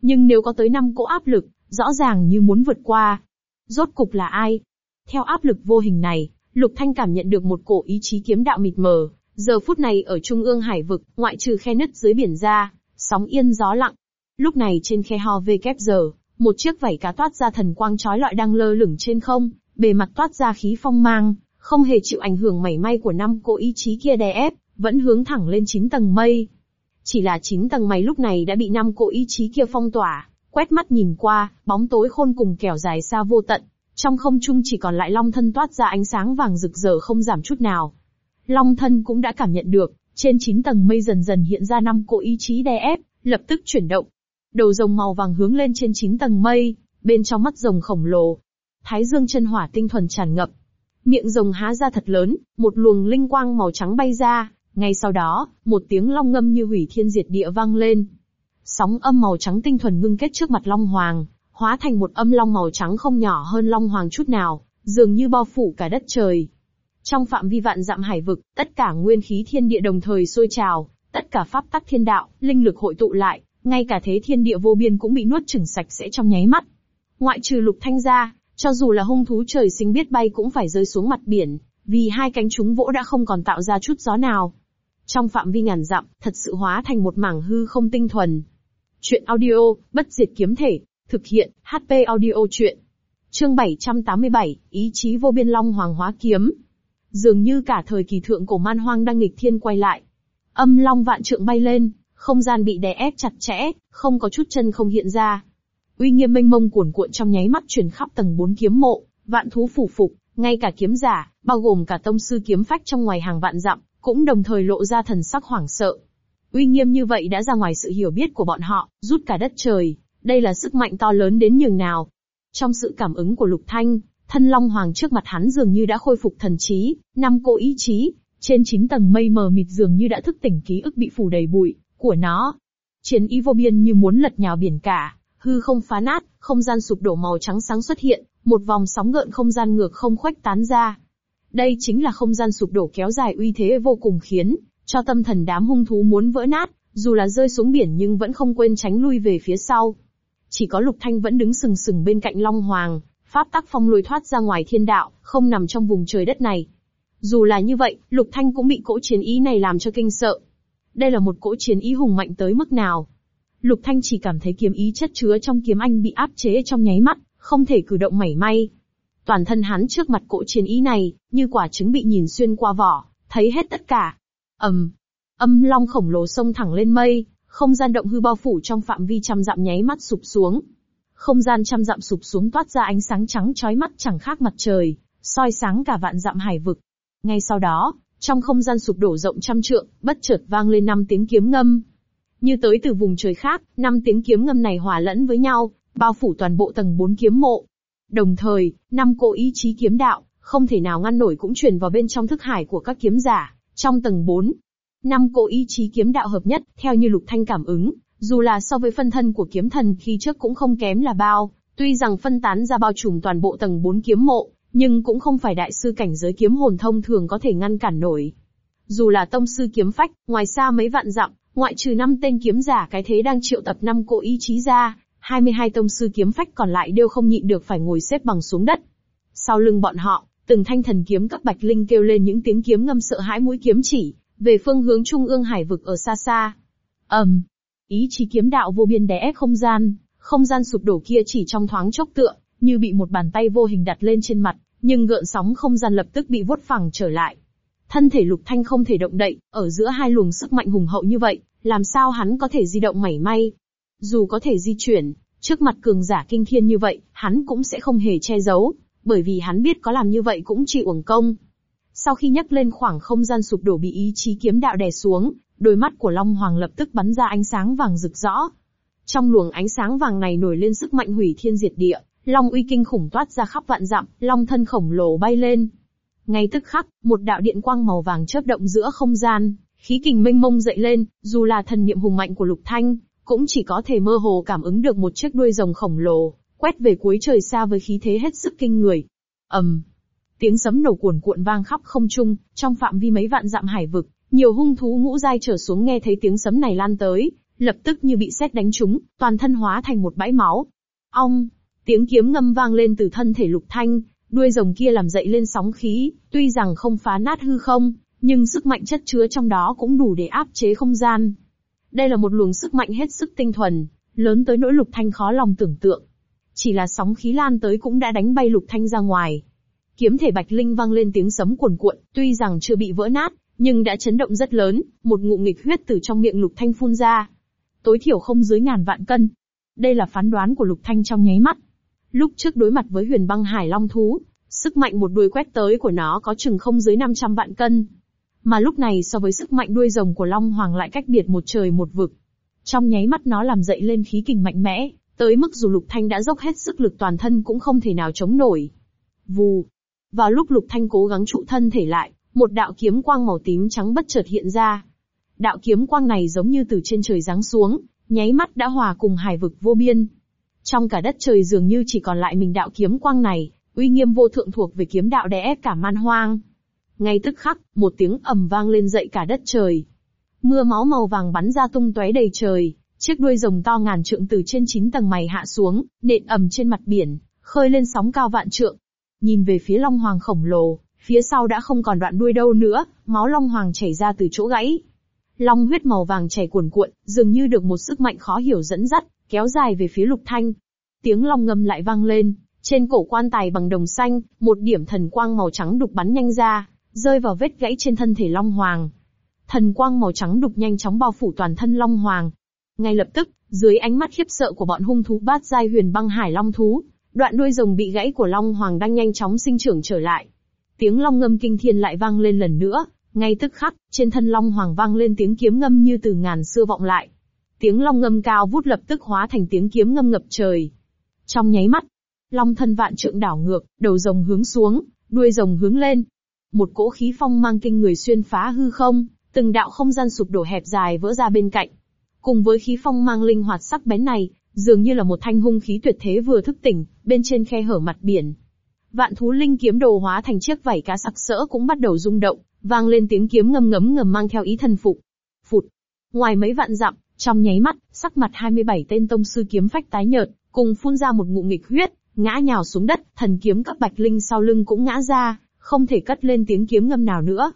Nhưng nếu có tới năm cỗ áp lực, rõ ràng như muốn vượt qua. Rốt cục là ai? Theo áp lực vô hình này, Lục Thanh cảm nhận được một cổ ý chí kiếm đạo mịt mờ, giờ phút này ở trung ương hải vực, ngoại trừ khe nứt dưới biển ra, sóng yên gió lặng. Lúc này trên khe ho về kép giờ, một chiếc vảy cá toát ra thần quang chói lọi đang lơ lửng trên không, bề mặt toát ra khí phong mang, không hề chịu ảnh hưởng mảy may của năm cổ ý chí kia đè ép, vẫn hướng thẳng lên 9 tầng mây. Chỉ là 9 tầng mây lúc này đã bị năm cổ ý chí kia phong tỏa, quét mắt nhìn qua, bóng tối khôn cùng kẻo dài xa vô tận. Trong không trung chỉ còn lại long thân toát ra ánh sáng vàng rực rỡ không giảm chút nào. Long thân cũng đã cảm nhận được, trên 9 tầng mây dần dần hiện ra năm cỗ ý chí đè ép, lập tức chuyển động. Đầu rồng màu vàng hướng lên trên 9 tầng mây, bên trong mắt rồng khổng lồ. Thái dương chân hỏa tinh thuần tràn ngập. Miệng rồng há ra thật lớn, một luồng linh quang màu trắng bay ra, ngay sau đó, một tiếng long ngâm như hủy thiên diệt địa vang lên. Sóng âm màu trắng tinh thuần ngưng kết trước mặt long hoàng, hóa thành một âm long màu trắng không nhỏ hơn long hoàng chút nào, dường như bao phủ cả đất trời. Trong phạm vi vạn dặm hải vực, tất cả nguyên khí thiên địa đồng thời sôi trào, tất cả pháp tắc thiên đạo, linh lực hội tụ lại, ngay cả thế thiên địa vô biên cũng bị nuốt chửng sạch sẽ trong nháy mắt. Ngoại trừ lục thanh ra, cho dù là hung thú trời sinh biết bay cũng phải rơi xuống mặt biển, vì hai cánh chúng vỗ đã không còn tạo ra chút gió nào. Trong phạm vi ngàn dặm, thật sự hóa thành một mảng hư không tinh thuần. Chuyện audio, bất diệt kiếm thể, thực hiện, HP audio chuyện. Chương 787, ý chí vô biên long hoàng hóa kiếm. Dường như cả thời kỳ thượng cổ man hoang đang nghịch thiên quay lại. Âm long vạn trượng bay lên, không gian bị đè ép chặt chẽ, không có chút chân không hiện ra. Uy nghiêm mênh mông cuồn cuộn trong nháy mắt chuyển khắp tầng bốn kiếm mộ, vạn thú phủ phục, ngay cả kiếm giả, bao gồm cả tông sư kiếm phách trong ngoài hàng vạn dặm, cũng đồng thời lộ ra thần sắc hoảng sợ. Uy nghiêm như vậy đã ra ngoài sự hiểu biết của bọn họ, rút cả đất trời, đây là sức mạnh to lớn đến nhường nào. Trong sự cảm ứng của Lục Thanh, thân Long Hoàng trước mặt hắn dường như đã khôi phục thần trí, năm cô ý chí, trên chín tầng mây mờ mịt dường như đã thức tỉnh ký ức bị phủ đầy bụi của nó. Chiến ý vô biên như muốn lật nhào biển cả, hư không phá nát, không gian sụp đổ màu trắng sáng xuất hiện, một vòng sóng gợn không gian ngược không khuếch tán ra. Đây chính là không gian sụp đổ kéo dài uy thế vô cùng khiến cho tâm thần đám hung thú muốn vỡ nát, dù là rơi xuống biển nhưng vẫn không quên tránh lui về phía sau. Chỉ có Lục Thanh vẫn đứng sừng sừng bên cạnh Long Hoàng, pháp tắc phong lùi thoát ra ngoài thiên đạo, không nằm trong vùng trời đất này. Dù là như vậy, Lục Thanh cũng bị cỗ chiến ý này làm cho kinh sợ. Đây là một cỗ chiến ý hùng mạnh tới mức nào? Lục Thanh chỉ cảm thấy kiếm ý chất chứa trong kiếm anh bị áp chế trong nháy mắt, không thể cử động mảy may. Toàn thân hắn trước mặt cỗ chiến ý này, như quả trứng bị nhìn xuyên qua vỏ, thấy hết tất cả. ầm, âm long khổng lồ xông thẳng lên mây, không gian động hư bao phủ trong phạm vi trăm dặm nháy mắt sụp xuống. Không gian trăm dặm sụp xuống toát ra ánh sáng trắng chói mắt chẳng khác mặt trời, soi sáng cả vạn dặm hải vực. Ngay sau đó, trong không gian sụp đổ rộng trăm trượng, bất chợt vang lên năm tiếng kiếm ngâm. Như tới từ vùng trời khác, năm tiếng kiếm ngâm này hòa lẫn với nhau, bao phủ toàn bộ tầng bốn kiếm mộ. Đồng thời, năm cỗ ý chí kiếm đạo, không thể nào ngăn nổi cũng truyền vào bên trong thức hải của các kiếm giả, trong tầng 4. Năm cỗ ý chí kiếm đạo hợp nhất, theo như Lục Thanh cảm ứng, dù là so với phân thân của kiếm thần khi trước cũng không kém là bao, tuy rằng phân tán ra bao trùm toàn bộ tầng 4 kiếm mộ, nhưng cũng không phải đại sư cảnh giới kiếm hồn thông thường có thể ngăn cản nổi. Dù là tông sư kiếm phách, ngoài xa mấy vạn dặm, ngoại trừ năm tên kiếm giả cái thế đang triệu tập năm cỗ ý chí ra, 22 tông sư kiếm phách còn lại đều không nhịn được phải ngồi xếp bằng xuống đất. Sau lưng bọn họ, từng thanh thần kiếm các bạch linh kêu lên những tiếng kiếm ngâm sợ hãi mũi kiếm chỉ, về phương hướng trung ương hải vực ở xa xa. ầm, um, ý chí kiếm đạo vô biên đè ép không gian, không gian sụp đổ kia chỉ trong thoáng chốc tựa, như bị một bàn tay vô hình đặt lên trên mặt, nhưng gợn sóng không gian lập tức bị vuốt phẳng trở lại. Thân thể lục thanh không thể động đậy, ở giữa hai luồng sức mạnh hùng hậu như vậy, làm sao hắn có thể di động mảy may? Dù có thể di chuyển, trước mặt cường giả kinh thiên như vậy, hắn cũng sẽ không hề che giấu, bởi vì hắn biết có làm như vậy cũng chỉ uổng công. Sau khi nhấc lên khoảng không gian sụp đổ bị ý chí kiếm đạo đè xuống, đôi mắt của Long Hoàng lập tức bắn ra ánh sáng vàng rực rõ. Trong luồng ánh sáng vàng này nổi lên sức mạnh hủy thiên diệt địa, Long uy kinh khủng toát ra khắp vạn dặm, Long thân khổng lồ bay lên. Ngay tức khắc, một đạo điện quang màu vàng chớp động giữa không gian, khí kình mênh mông dậy lên, dù là thần niệm hùng mạnh của Lục Thanh, cũng chỉ có thể mơ hồ cảm ứng được một chiếc đuôi rồng khổng lồ, quét về cuối trời xa với khí thế hết sức kinh người. ầm, um, tiếng sấm nổ cuồn cuộn vang khắp không trung, trong phạm vi mấy vạn dặm hải vực, nhiều hung thú ngũ giai trở xuống nghe thấy tiếng sấm này lan tới, lập tức như bị sét đánh trúng, toàn thân hóa thành một bãi máu. Ong, tiếng kiếm ngâm vang lên từ thân thể lục thanh, đuôi rồng kia làm dậy lên sóng khí, tuy rằng không phá nát hư không, nhưng sức mạnh chất chứa trong đó cũng đủ để áp chế không gian. Đây là một luồng sức mạnh hết sức tinh thuần, lớn tới nỗi lục thanh khó lòng tưởng tượng. Chỉ là sóng khí lan tới cũng đã đánh bay lục thanh ra ngoài. Kiếm thể bạch linh vang lên tiếng sấm cuồn cuộn, tuy rằng chưa bị vỡ nát, nhưng đã chấn động rất lớn, một ngụm nghịch huyết từ trong miệng Lục Thanh phun ra. Tối thiểu không dưới ngàn vạn cân. Đây là phán đoán của Lục Thanh trong nháy mắt. Lúc trước đối mặt với huyền băng hải long thú, sức mạnh một đuôi quét tới của nó có chừng không dưới 500 vạn cân. Mà lúc này so với sức mạnh đuôi rồng của Long Hoàng lại cách biệt một trời một vực. Trong nháy mắt nó làm dậy lên khí kình mạnh mẽ, tới mức dù Lục Thanh đã dốc hết sức lực toàn thân cũng không thể nào chống nổi. Vù. Vào lúc Lục Thanh cố gắng trụ thân thể lại, một đạo kiếm quang màu tím trắng bất chợt hiện ra. Đạo kiếm quang này giống như từ trên trời giáng xuống, nháy mắt đã hòa cùng hải vực vô biên. Trong cả đất trời dường như chỉ còn lại mình đạo kiếm quang này, uy nghiêm vô thượng thuộc về kiếm đạo đè ép cả man hoang. Ngay tức khắc, một tiếng ầm vang lên dậy cả đất trời. Mưa máu màu vàng bắn ra tung tóe đầy trời, chiếc đuôi rồng to ngàn trượng từ trên chín tầng mày hạ xuống, nện ầm trên mặt biển, khơi lên sóng cao vạn trượng. Nhìn về phía Long Hoàng khổng lồ, phía sau đã không còn đoạn đuôi đâu nữa, máu Long Hoàng chảy ra từ chỗ gãy. Long huyết màu vàng chảy cuồn cuộn, dường như được một sức mạnh khó hiểu dẫn dắt, kéo dài về phía Lục Thanh. Tiếng long ngâm lại vang lên, trên cổ quan tài bằng đồng xanh, một điểm thần quang màu trắng đục bắn nhanh ra, rơi vào vết gãy trên thân thể Long Hoàng. Thần quang màu trắng đục nhanh chóng bao phủ toàn thân Long Hoàng. Ngay lập tức, dưới ánh mắt khiếp sợ của bọn hung thú bát giai huyền băng hải long thú, đoạn đuôi rồng bị gãy của Long Hoàng đang nhanh chóng sinh trưởng trở lại. Tiếng long ngâm kinh thiên lại vang lên lần nữa, ngay tức khắc, trên thân Long Hoàng vang lên tiếng kiếm ngâm như từ ngàn xưa vọng lại. Tiếng long ngâm cao vút lập tức hóa thành tiếng kiếm ngâm ngập trời. Trong nháy mắt, long thân vạn trượng đảo ngược, đầu rồng hướng xuống, đuôi rồng hướng lên. Một cỗ khí phong mang kinh người xuyên phá hư không, từng đạo không gian sụp đổ hẹp dài vỡ ra bên cạnh. Cùng với khí phong mang linh hoạt sắc bén này, dường như là một thanh hung khí tuyệt thế vừa thức tỉnh, bên trên khe hở mặt biển. Vạn thú linh kiếm đồ hóa thành chiếc vảy cá sặc sỡ cũng bắt đầu rung động, vang lên tiếng kiếm ngâm ngấm ngầm mang theo ý thần phục. Phụt. Ngoài mấy vạn dặm, trong nháy mắt, sắc mặt 27 tên tông sư kiếm phách tái nhợt, cùng phun ra một ngụm nghịch huyết, ngã nhào xuống đất, thần kiếm cấp bạch linh sau lưng cũng ngã ra, không thể cất lên tiếng kiếm ngâm nào nữa.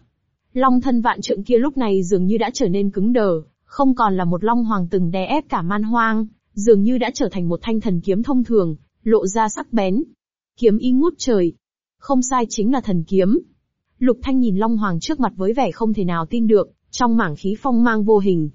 Long thân vạn trượng kia lúc này dường như đã trở nên cứng đờ, không còn là một long hoàng từng đè ép cả man hoang, dường như đã trở thành một thanh thần kiếm thông thường, lộ ra sắc bén. Kiếm y ngút trời. Không sai chính là thần kiếm. Lục Thanh nhìn Long Hoàng trước mặt với vẻ không thể nào tin được, trong mảng khí phong mang vô hình.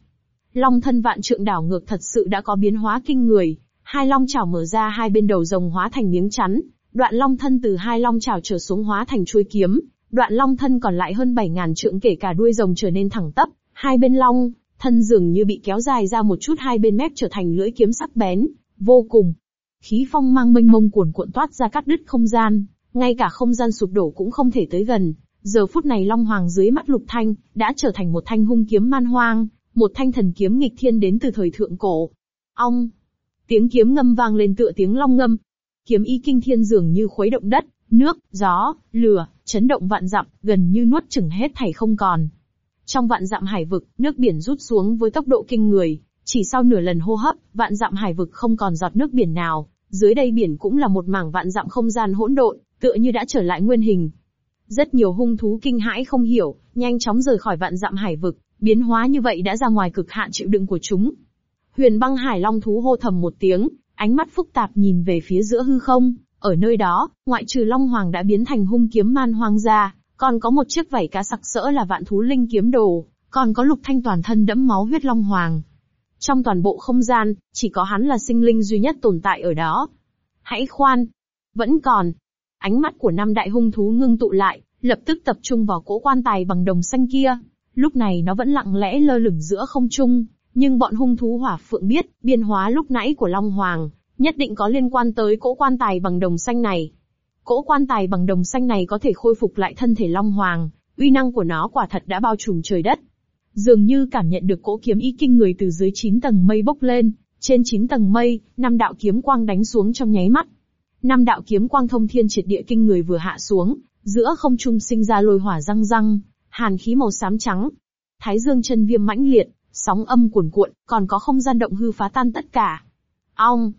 Long thân vạn trượng đảo ngược thật sự đã có biến hóa kinh người, hai long chảo mở ra hai bên đầu rồng hóa thành miếng chắn, đoạn long thân từ hai long chảo trở xuống hóa thành chuôi kiếm, đoạn long thân còn lại hơn 7.000 trượng kể cả đuôi rồng trở nên thẳng tắp, hai bên long, thân dường như bị kéo dài ra một chút hai bên mép trở thành lưỡi kiếm sắc bén, vô cùng. Khí phong mang mênh mông cuồn cuộn toát ra cắt đứt không gian, ngay cả không gian sụp đổ cũng không thể tới gần. Giờ phút này Long Hoàng dưới mắt Lục Thanh, đã trở thành một thanh hung kiếm man hoang, một thanh thần kiếm nghịch thiên đến từ thời thượng cổ. Ong! Tiếng kiếm ngâm vang lên tựa tiếng long ngâm. Kiếm ý kinh thiên dường như khuấy động đất, nước, gió, lửa, chấn động vạn dặm, gần như nuốt chửng hết thảy không còn. Trong vạn dặm hải vực, nước biển rút xuống với tốc độ kinh người, chỉ sau nửa lần hô hấp, vạn dặm hải vực không còn giọt nước biển nào, dưới đây biển cũng là một mảng vạn dặm không gian hỗn độn, tựa như đã trở lại nguyên hình. Rất nhiều hung thú kinh hãi không hiểu, nhanh chóng rời khỏi vạn dặm hải vực, biến hóa như vậy đã ra ngoài cực hạn chịu đựng của chúng. Huyền băng hải long thú hô thầm một tiếng, ánh mắt phức tạp nhìn về phía giữa hư không, ở nơi đó, ngoại trừ long hoàng đã biến thành hung kiếm man hoang ra, còn có một chiếc vảy cá sặc sỡ là vạn thú linh kiếm đồ, còn có lục thanh toàn thân đẫm máu huyết long hoàng. Trong toàn bộ không gian, chỉ có hắn là sinh linh duy nhất tồn tại ở đó. Hãy khoan. Vẫn còn. Ánh mắt của năm đại hung thú ngưng tụ lại, lập tức tập trung vào cỗ quan tài bằng đồng xanh kia. Lúc này nó vẫn lặng lẽ lơ lửng giữa không trung, nhưng bọn hung thú hỏa phượng biết, biên hóa lúc nãy của Long Hoàng, nhất định có liên quan tới cỗ quan tài bằng đồng xanh này. Cỗ quan tài bằng đồng xanh này có thể khôi phục lại thân thể Long Hoàng, uy năng của nó quả thật đã bao trùm trời đất. Dường như cảm nhận được cỗ kiếm ý kinh người từ dưới 9 tầng mây bốc lên, trên 9 tầng mây, năm đạo kiếm quang đánh xuống trong nháy mắt. Năm đạo kiếm quang thông thiên triệt địa kinh người vừa hạ xuống, giữa không trung sinh ra lôi hỏa răng răng, hàn khí màu xám trắng. Thái dương chân viêm mãnh liệt, sóng âm cuồn cuộn, còn có không gian động hư phá tan tất cả. Ong!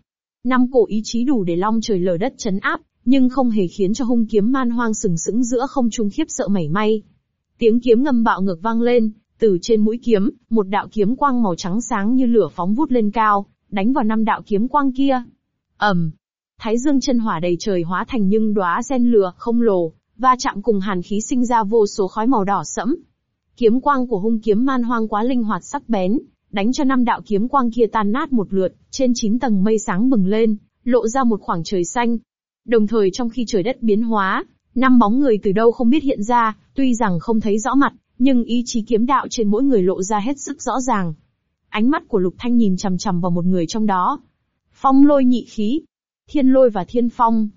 Năm cổ ý chí đủ để long trời lở đất chấn áp, nhưng không hề khiến cho hung kiếm man hoang sừng sững giữa không trung khiếp sợ mảy may. Tiếng kiếm ngâm bạo ngược vang lên, từ trên mũi kiếm, một đạo kiếm quang màu trắng sáng như lửa phóng vút lên cao, đánh vào năm đạo kiếm quang kia. ầm, Thái dương chân hỏa đầy trời hóa thành nhưng đóa sen lửa không lồ, va chạm cùng hàn khí sinh ra vô số khói màu đỏ sẫm. Kiếm quang của hung kiếm man hoang quá linh hoạt sắc bén, đánh cho năm đạo kiếm quang kia tan nát một lượt, trên chín tầng mây sáng bừng lên, lộ ra một khoảng trời xanh. Đồng thời trong khi trời đất biến hóa, năm bóng người từ đâu không biết hiện ra, tuy rằng không thấy rõ mặt, nhưng ý chí kiếm đạo trên mỗi người lộ ra hết sức rõ ràng. Ánh mắt của Lục Thanh nhìn chằm chằm vào một người trong đó. Phong lôi nhị khí, thiên lôi và thiên phong.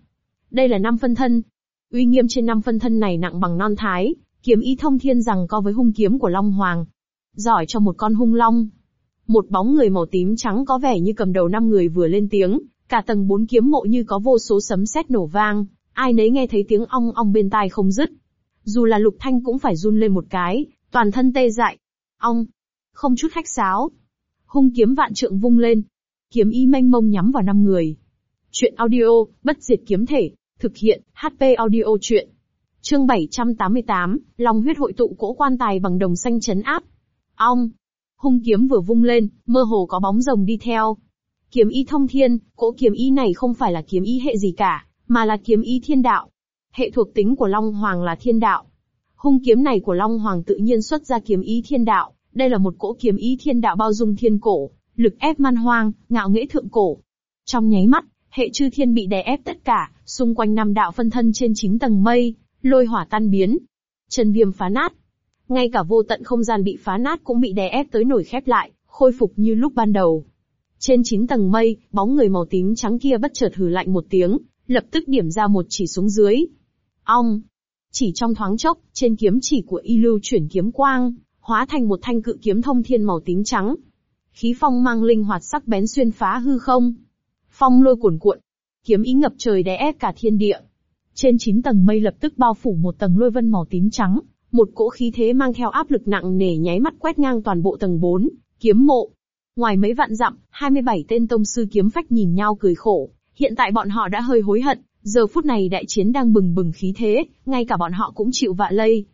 Đây là năm phân thân. Uy nghiêm trên năm phân thân này nặng bằng non thái, kiếm ý thông thiên rằng co với hung kiếm của Long Hoàng. Giỏi cho một con hung long. Một bóng người màu tím trắng có vẻ như cầm đầu năm người vừa lên tiếng, cả tầng bốn kiếm mộ như có vô số sấm sét nổ vang, ai nấy nghe thấy tiếng ong ong bên tai không dứt. Dù là lục thanh cũng phải run lên một cái, toàn thân tê dại. Ong! Không chút khách sáo. Hung kiếm vạn trượng vung lên. Kiếm y mênh mông nhắm vào năm người. Chuyện audio, bất diệt kiếm thể, thực hiện, HP audio chuyện. Chương 788, Long huyết hội tụ cỗ quan tài bằng đồng xanh chấn áp. Ong! Hung kiếm vừa vung lên, mơ hồ có bóng rồng đi theo. Kiếm ý thông thiên, cỗ kiếm ý này không phải là kiếm ý hệ gì cả, mà là kiếm ý thiên đạo. Hệ thuộc tính của Long Hoàng là thiên đạo. Hung kiếm này của Long Hoàng tự nhiên xuất ra kiếm ý thiên đạo, đây là một cỗ kiếm ý thiên đạo bao dung thiên cổ, lực ép man hoang, ngạo nghễ thượng cổ. Trong nháy mắt, hệ chư thiên bị đè ép tất cả, xung quanh năm đạo phân thân trên chín tầng mây, lôi hỏa tan biến. Chân viêm phá nát. Ngay cả vô tận không gian bị phá nát cũng bị đè ép tới nổi khép lại, khôi phục như lúc ban đầu. Trên chín tầng mây, bóng người màu tím trắng kia bất chợt hừ lạnh một tiếng, lập tức điểm ra một chỉ xuống dưới. Ong! Chỉ trong thoáng chốc, trên kiếm chỉ của y lưu chuyển kiếm quang, hóa thành một thanh cự kiếm thông thiên màu tím trắng. Khí phong mang linh hoạt sắc bén xuyên phá hư không. Phong lôi cuồn cuộn. Kiếm ý ngập trời đè ép cả thiên địa. Trên chín tầng mây lập tức bao phủ một tầng lôi vân màu tím trắng, một cỗ khí thế mang theo áp lực nặng nề nháy mắt quét ngang toàn bộ tầng 4, kiếm mộ. Ngoài mấy vạn dặm, 27 tên tông sư kiếm phách nhìn nhau cười khổ, hiện tại bọn họ đã hơi hối hận, giờ phút này đại chiến đang bừng bừng khí thế, ngay cả bọn họ cũng chịu vạ lây.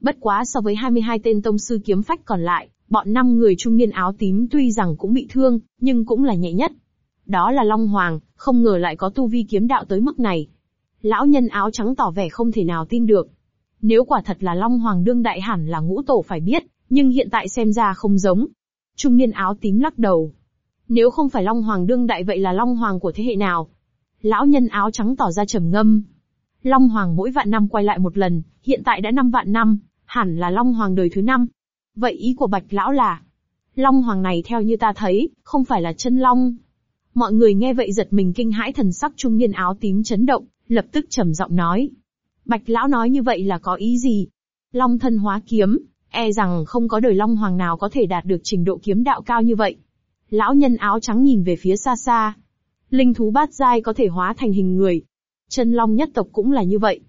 Bất quá so với 22 tên tông sư kiếm phách còn lại, bọn năm người trung niên áo tím tuy rằng cũng bị thương, nhưng cũng là nhẹ nhất. Đó là Long Hoàng, không ngờ lại có tu vi kiếm đạo tới mức này. Lão nhân áo trắng tỏ vẻ không thể nào tin được. Nếu quả thật là Long Hoàng đương đại hẳn là ngũ tổ phải biết, nhưng hiện tại xem ra không giống. Trung niên áo tím lắc đầu. Nếu không phải Long Hoàng đương đại vậy là Long Hoàng của thế hệ nào? Lão nhân áo trắng tỏ ra trầm ngâm. Long Hoàng mỗi vạn năm quay lại một lần, hiện tại đã năm vạn năm, hẳn là Long Hoàng đời thứ năm. Vậy ý của Bạch Lão là, Long Hoàng này theo như ta thấy, không phải là chân Long. Mọi người nghe vậy giật mình kinh hãi thần sắc trung niên áo tím chấn động, lập tức trầm giọng nói. Bạch Lão nói như vậy là có ý gì? Long thân hóa kiếm, e rằng không có đời Long Hoàng nào có thể đạt được trình độ kiếm đạo cao như vậy. Lão nhân áo trắng nhìn về phía xa xa. Linh thú bát giai có thể hóa thành hình người. Chân Long nhất tộc cũng là như vậy.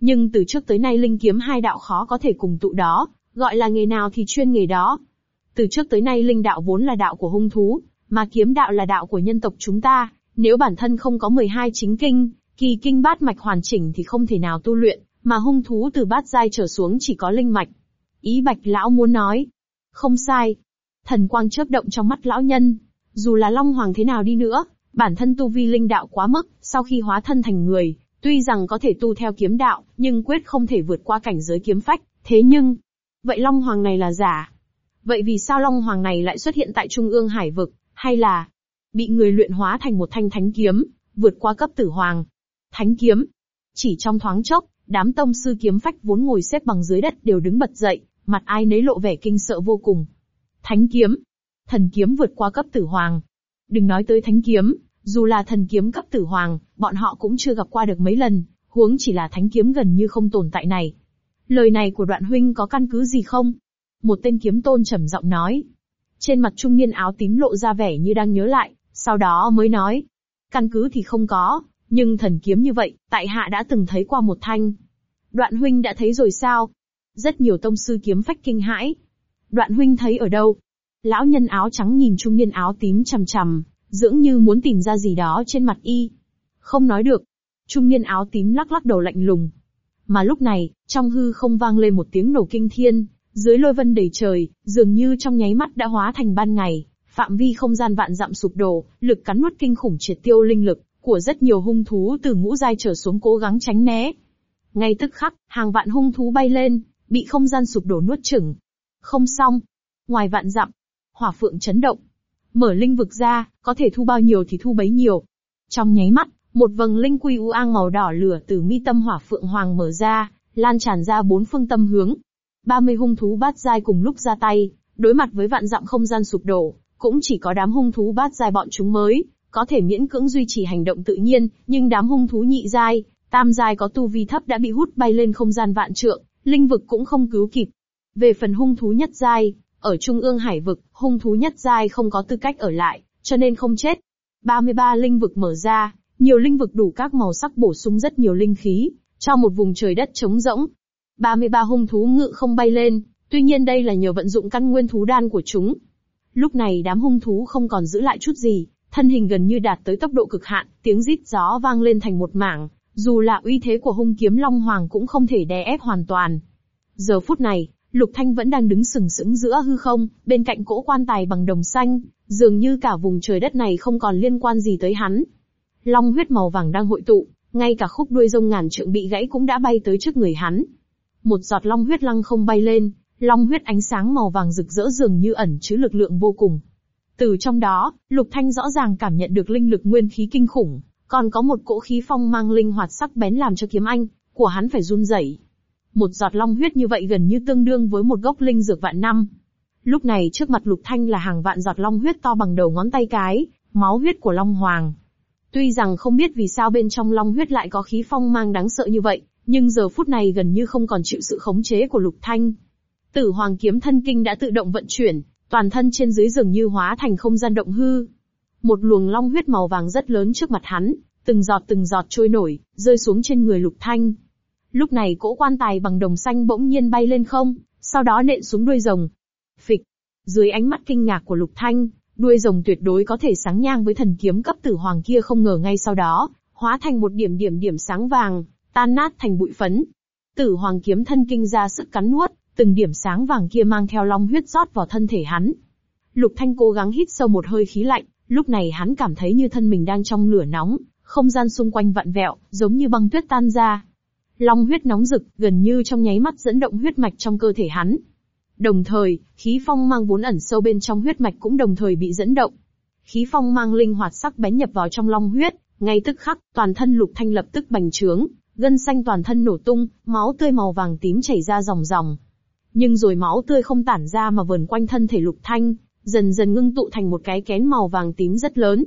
Nhưng từ trước tới nay linh kiếm hai đạo khó có thể cùng tụ đó, gọi là nghề nào thì chuyên nghề đó. Từ trước tới nay linh đạo vốn là đạo của hung thú, mà kiếm đạo là đạo của nhân tộc chúng ta, nếu bản thân không có 12 chính kinh, kỳ kinh bát mạch hoàn chỉnh thì không thể nào tu luyện, mà hung thú từ bát giai trở xuống chỉ có linh mạch. Ý bạch lão muốn nói. Không sai. Thần quang chớp động trong mắt lão nhân. Dù là Long Hoàng thế nào đi nữa, bản thân tu vi linh đạo quá mức, sau khi hóa thân thành người, tuy rằng có thể tu theo kiếm đạo, nhưng quyết không thể vượt qua cảnh giới kiếm phách, thế nhưng, vậy Long Hoàng này là giả. Vậy vì sao Long Hoàng này lại xuất hiện tại Trung ương Hải Vực, hay là bị người luyện hóa thành một thanh thánh kiếm, vượt qua cấp tử hoàng? Thánh kiếm. Chỉ trong thoáng chốc, đám tông sư kiếm phách vốn ngồi xếp bằng dưới đất đều đứng bật dậy, mặt ai nấy lộ vẻ kinh sợ vô cùng. Thánh kiếm. Thần kiếm vượt qua cấp tử hoàng. Đừng nói tới thánh kiếm, dù là thần kiếm cấp tử hoàng, bọn họ cũng chưa gặp qua được mấy lần, huống chỉ là thánh kiếm gần như không tồn tại này. Lời này của đoạn huynh có căn cứ gì không? Một tên kiếm tôn trầm giọng nói. Trên mặt trung niên áo tím lộ ra vẻ như đang nhớ lại, sau đó mới nói. Căn cứ thì không có, nhưng thần kiếm như vậy, tại hạ đã từng thấy qua một thanh. Đoạn huynh đã thấy rồi sao? Rất nhiều tông sư kiếm phách kinh hãi. Đoạn huynh thấy ở đâu? Lão nhân áo trắng nhìn trung niên áo tím chằm chằm, dưỡng như muốn tìm ra gì đó trên mặt y. Không nói được. Trung niên áo tím lắc lắc đầu lạnh lùng. Mà lúc này, trong hư không vang lên một tiếng nổ kinh thiên, dưới lôi vân đầy trời, dường như trong nháy mắt đã hóa thành ban ngày, phạm vi không gian vạn dặm sụp đổ, lực cắn nuốt kinh khủng triệt tiêu linh lực của rất nhiều hung thú từ ngũ giai trở xuống cố gắng tránh né. Ngay tức khắc, hàng vạn hung thú bay lên, bị không gian sụp đổ nuốt chửng. Không xong. Ngoài vạn dặm, hỏa phượng chấn động. Mở linh vực ra, có thể thu bao nhiêu thì thu bấy nhiêu. Trong nháy mắt, một vầng linh quy u ang màu đỏ lửa từ mi tâm hỏa phượng hoàng mở ra, lan tràn ra bốn phương tâm hướng. 30 hung thú bát giai cùng lúc ra tay, đối mặt với vạn dặm không gian sụp đổ, cũng chỉ có đám hung thú bát giai bọn chúng mới, có thể miễn cưỡng duy trì hành động tự nhiên, nhưng đám hung thú nhị giai, tam giai có tu vi thấp đã bị hút bay lên không gian vạn trượng, linh vực cũng không cứu kịp. Về phần hung thú nhất giai, ở trung ương hải vực, hung thú nhất giai không có tư cách ở lại, cho nên không chết. 33 linh vực mở ra, nhiều linh vực đủ các màu sắc bổ sung rất nhiều linh khí, cho một vùng trời đất trống rỗng. 33 hung thú ngự không bay lên, tuy nhiên đây là nhờ vận dụng căn nguyên thú đan của chúng. Lúc này đám hung thú không còn giữ lại chút gì, thân hình gần như đạt tới tốc độ cực hạn, tiếng rít gió vang lên thành một mảng, dù là uy thế của hung kiếm Long Hoàng cũng không thể đè ép hoàn toàn. Giờ phút này, Lục Thanh vẫn đang đứng sừng sững giữa hư không, bên cạnh cỗ quan tài bằng đồng xanh, dường như cả vùng trời đất này không còn liên quan gì tới hắn. Long huyết màu vàng đang hội tụ, ngay cả khúc đuôi rông ngàn trượng bị gãy cũng đã bay tới trước người hắn. Một giọt long huyết lăng không bay lên, long huyết ánh sáng màu vàng rực rỡ dường như ẩn chứa lực lượng vô cùng. Từ trong đó, Lục Thanh rõ ràng cảm nhận được linh lực nguyên khí kinh khủng, còn có một cỗ khí phong mang linh hoạt sắc bén làm cho kiếm anh của hắn phải run rẩy. Một giọt long huyết như vậy gần như tương đương với một gốc linh dược vạn năm. Lúc này trước mặt Lục Thanh là hàng vạn giọt long huyết to bằng đầu ngón tay cái, máu huyết của long hoàng. Tuy rằng không biết vì sao bên trong long huyết lại có khí phong mang đáng sợ như vậy, nhưng giờ phút này gần như không còn chịu sự khống chế của Lục Thanh. Tử Hoàng kiếm thân kinh đã tự động vận chuyển, toàn thân trên dưới dường như hóa thành không gian động hư. Một luồng long huyết màu vàng rất lớn trước mặt hắn, từng giọt từng giọt trôi nổi, rơi xuống trên người Lục Thanh. Lúc này cỗ quan tài bằng đồng xanh bỗng nhiên bay lên không, sau đó nện xuống đuôi rồng. Phịch. Dưới ánh mắt kinh ngạc của Lục Thanh, đuôi rồng tuyệt đối có thể sáng nhang với thần kiếm cấp tử hoàng kia không ngờ ngay sau đó, hóa thành một điểm điểm điểm sáng vàng, tan nát thành bụi phấn. Tử hoàng kiếm thân kinh ra sức cắn nuốt, từng điểm sáng vàng kia mang theo long huyết rót vào thân thể hắn. Lục Thanh cố gắng hít sâu một hơi khí lạnh, lúc này hắn cảm thấy như thân mình đang trong lửa nóng, không gian xung quanh vặn vẹo, giống như băng tuyết tan ra. Long huyết nóng rực, gần như trong nháy mắt dẫn động huyết mạch trong cơ thể hắn. Đồng thời, khí phong mang vốn ẩn sâu bên trong huyết mạch cũng đồng thời bị dẫn động. Khí phong mang linh hoạt sắc bén nhập vào trong long huyết, ngay tức khắc, toàn thân lục thanh lập tức bành trướng, gân xanh toàn thân nổ tung, máu tươi màu vàng tím chảy ra ròng ròng. Nhưng rồi máu tươi không tản ra mà vờn quanh thân thể lục thanh, dần dần ngưng tụ thành một cái kén màu vàng tím rất lớn.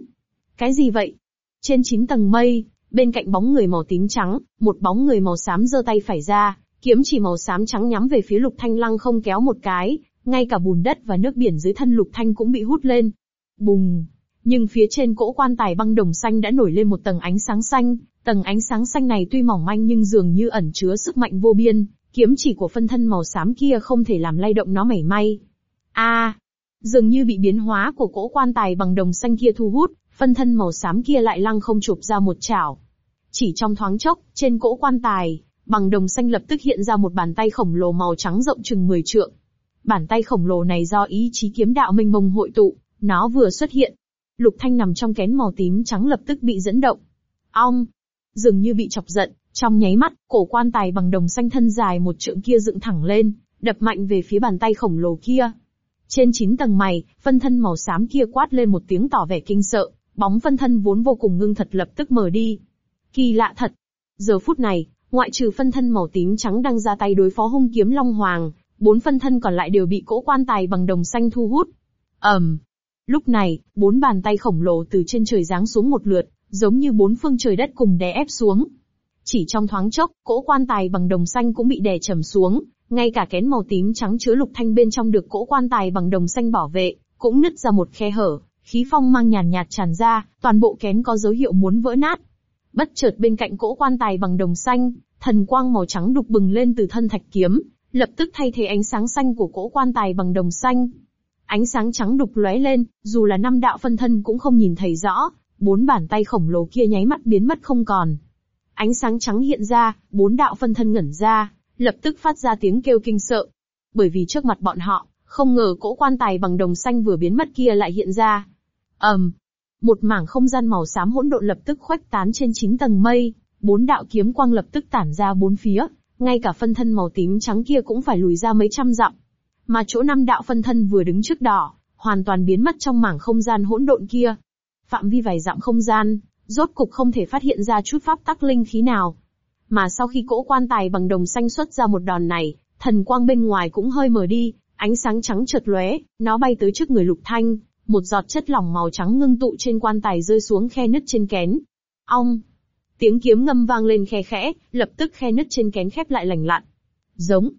Cái gì vậy? Trên chín tầng mây, bên cạnh bóng người màu tím trắng, một bóng người màu xám giơ tay phải ra, kiếm chỉ màu xám trắng nhắm về phía lục thanh lăng không kéo một cái, ngay cả bùn đất và nước biển dưới thân lục thanh cũng bị hút lên. Bùng! Nhưng phía trên cỗ quan tài băng đồng xanh đã nổi lên một tầng ánh sáng xanh, tầng ánh sáng xanh này tuy mỏng manh nhưng dường như ẩn chứa sức mạnh vô biên, kiếm chỉ của phân thân màu xám kia không thể làm lay động nó mảy may. A, dường như bị biến hóa của cỗ quan tài bằng đồng xanh kia thu hút, phân thân màu xám kia lại lăng không chụp ra một chảo. Chỉ trong thoáng chốc, trên cỗ quan tài, bằng đồng xanh lập tức hiện ra một bàn tay khổng lồ màu trắng rộng chừng 10 trượng. Bàn tay khổng lồ này do ý chí kiếm đạo minh mông hội tụ, nó vừa xuất hiện. Lục Thanh nằm trong kén màu tím trắng lập tức bị dẫn động. Ong! Dường như bị chọc giận, trong nháy mắt, cổ quan tài bằng đồng xanh thân dài một trượng kia dựng thẳng lên, đập mạnh về phía bàn tay khổng lồ kia. Trên chín tầng mày, phân thân màu xám kia quát lên một tiếng tỏ vẻ kinh sợ, bóng phân thân vốn vô cùng ngưng thật lập tức mở đi. Kỳ lạ thật. Giờ phút này, ngoại trừ phân thân màu tím trắng đang ra tay đối phó hung kiếm Long Hoàng, bốn phân thân còn lại đều bị cỗ quan tài bằng đồng xanh thu hút. ầm, um. Lúc này, bốn bàn tay khổng lồ từ trên trời giáng xuống một lượt, giống như bốn phương trời đất cùng đè ép xuống. Chỉ trong thoáng chốc, cỗ quan tài bằng đồng xanh cũng bị đè trầm xuống, ngay cả kén màu tím trắng chứa lục thanh bên trong được cỗ quan tài bằng đồng xanh bảo vệ, cũng nứt ra một khe hở, khí phong mang nhàn nhạt tràn ra, toàn bộ kén có dấu hiệu muốn vỡ nát. Bất chợt bên cạnh cỗ quan tài bằng đồng xanh, thần quang màu trắng đục bừng lên từ thân thạch kiếm, lập tức thay thế ánh sáng xanh của cỗ quan tài bằng đồng xanh. Ánh sáng trắng đục lóe lên, dù là năm đạo phân thân cũng không nhìn thấy rõ, bốn bàn tay khổng lồ kia nháy mắt biến mất không còn. Ánh sáng trắng hiện ra, bốn đạo phân thân ngẩn ra, lập tức phát ra tiếng kêu kinh sợ. Bởi vì trước mặt bọn họ, không ngờ cỗ quan tài bằng đồng xanh vừa biến mất kia lại hiện ra. ầm, um, một mảng không gian màu xám hỗn độn lập tức khuếch tán trên chín tầng mây, bốn đạo kiếm quang lập tức tản ra bốn phía, ngay cả phân thân màu tím trắng kia cũng phải lùi ra mấy trăm dặm. mà chỗ năm đạo phân thân vừa đứng trước đỏ, hoàn toàn biến mất trong mảng không gian hỗn độn kia. Phạm vi vài dặm không gian, rốt cục không thể phát hiện ra chút pháp tắc linh khí nào. Mà sau khi cỗ quan tài bằng đồng xanh xuất ra một đòn này, thần quang bên ngoài cũng hơi mở đi, ánh sáng trắng chợt lóe, nó bay tới trước người Lục Thanh, một giọt chất lỏng màu trắng ngưng tụ trên quan tài rơi xuống khe nứt trên kén. Ong! Tiếng kiếm ngâm vang lên khe khẽ, lập tức khe nứt trên kén khép lại lành lặn. Giống!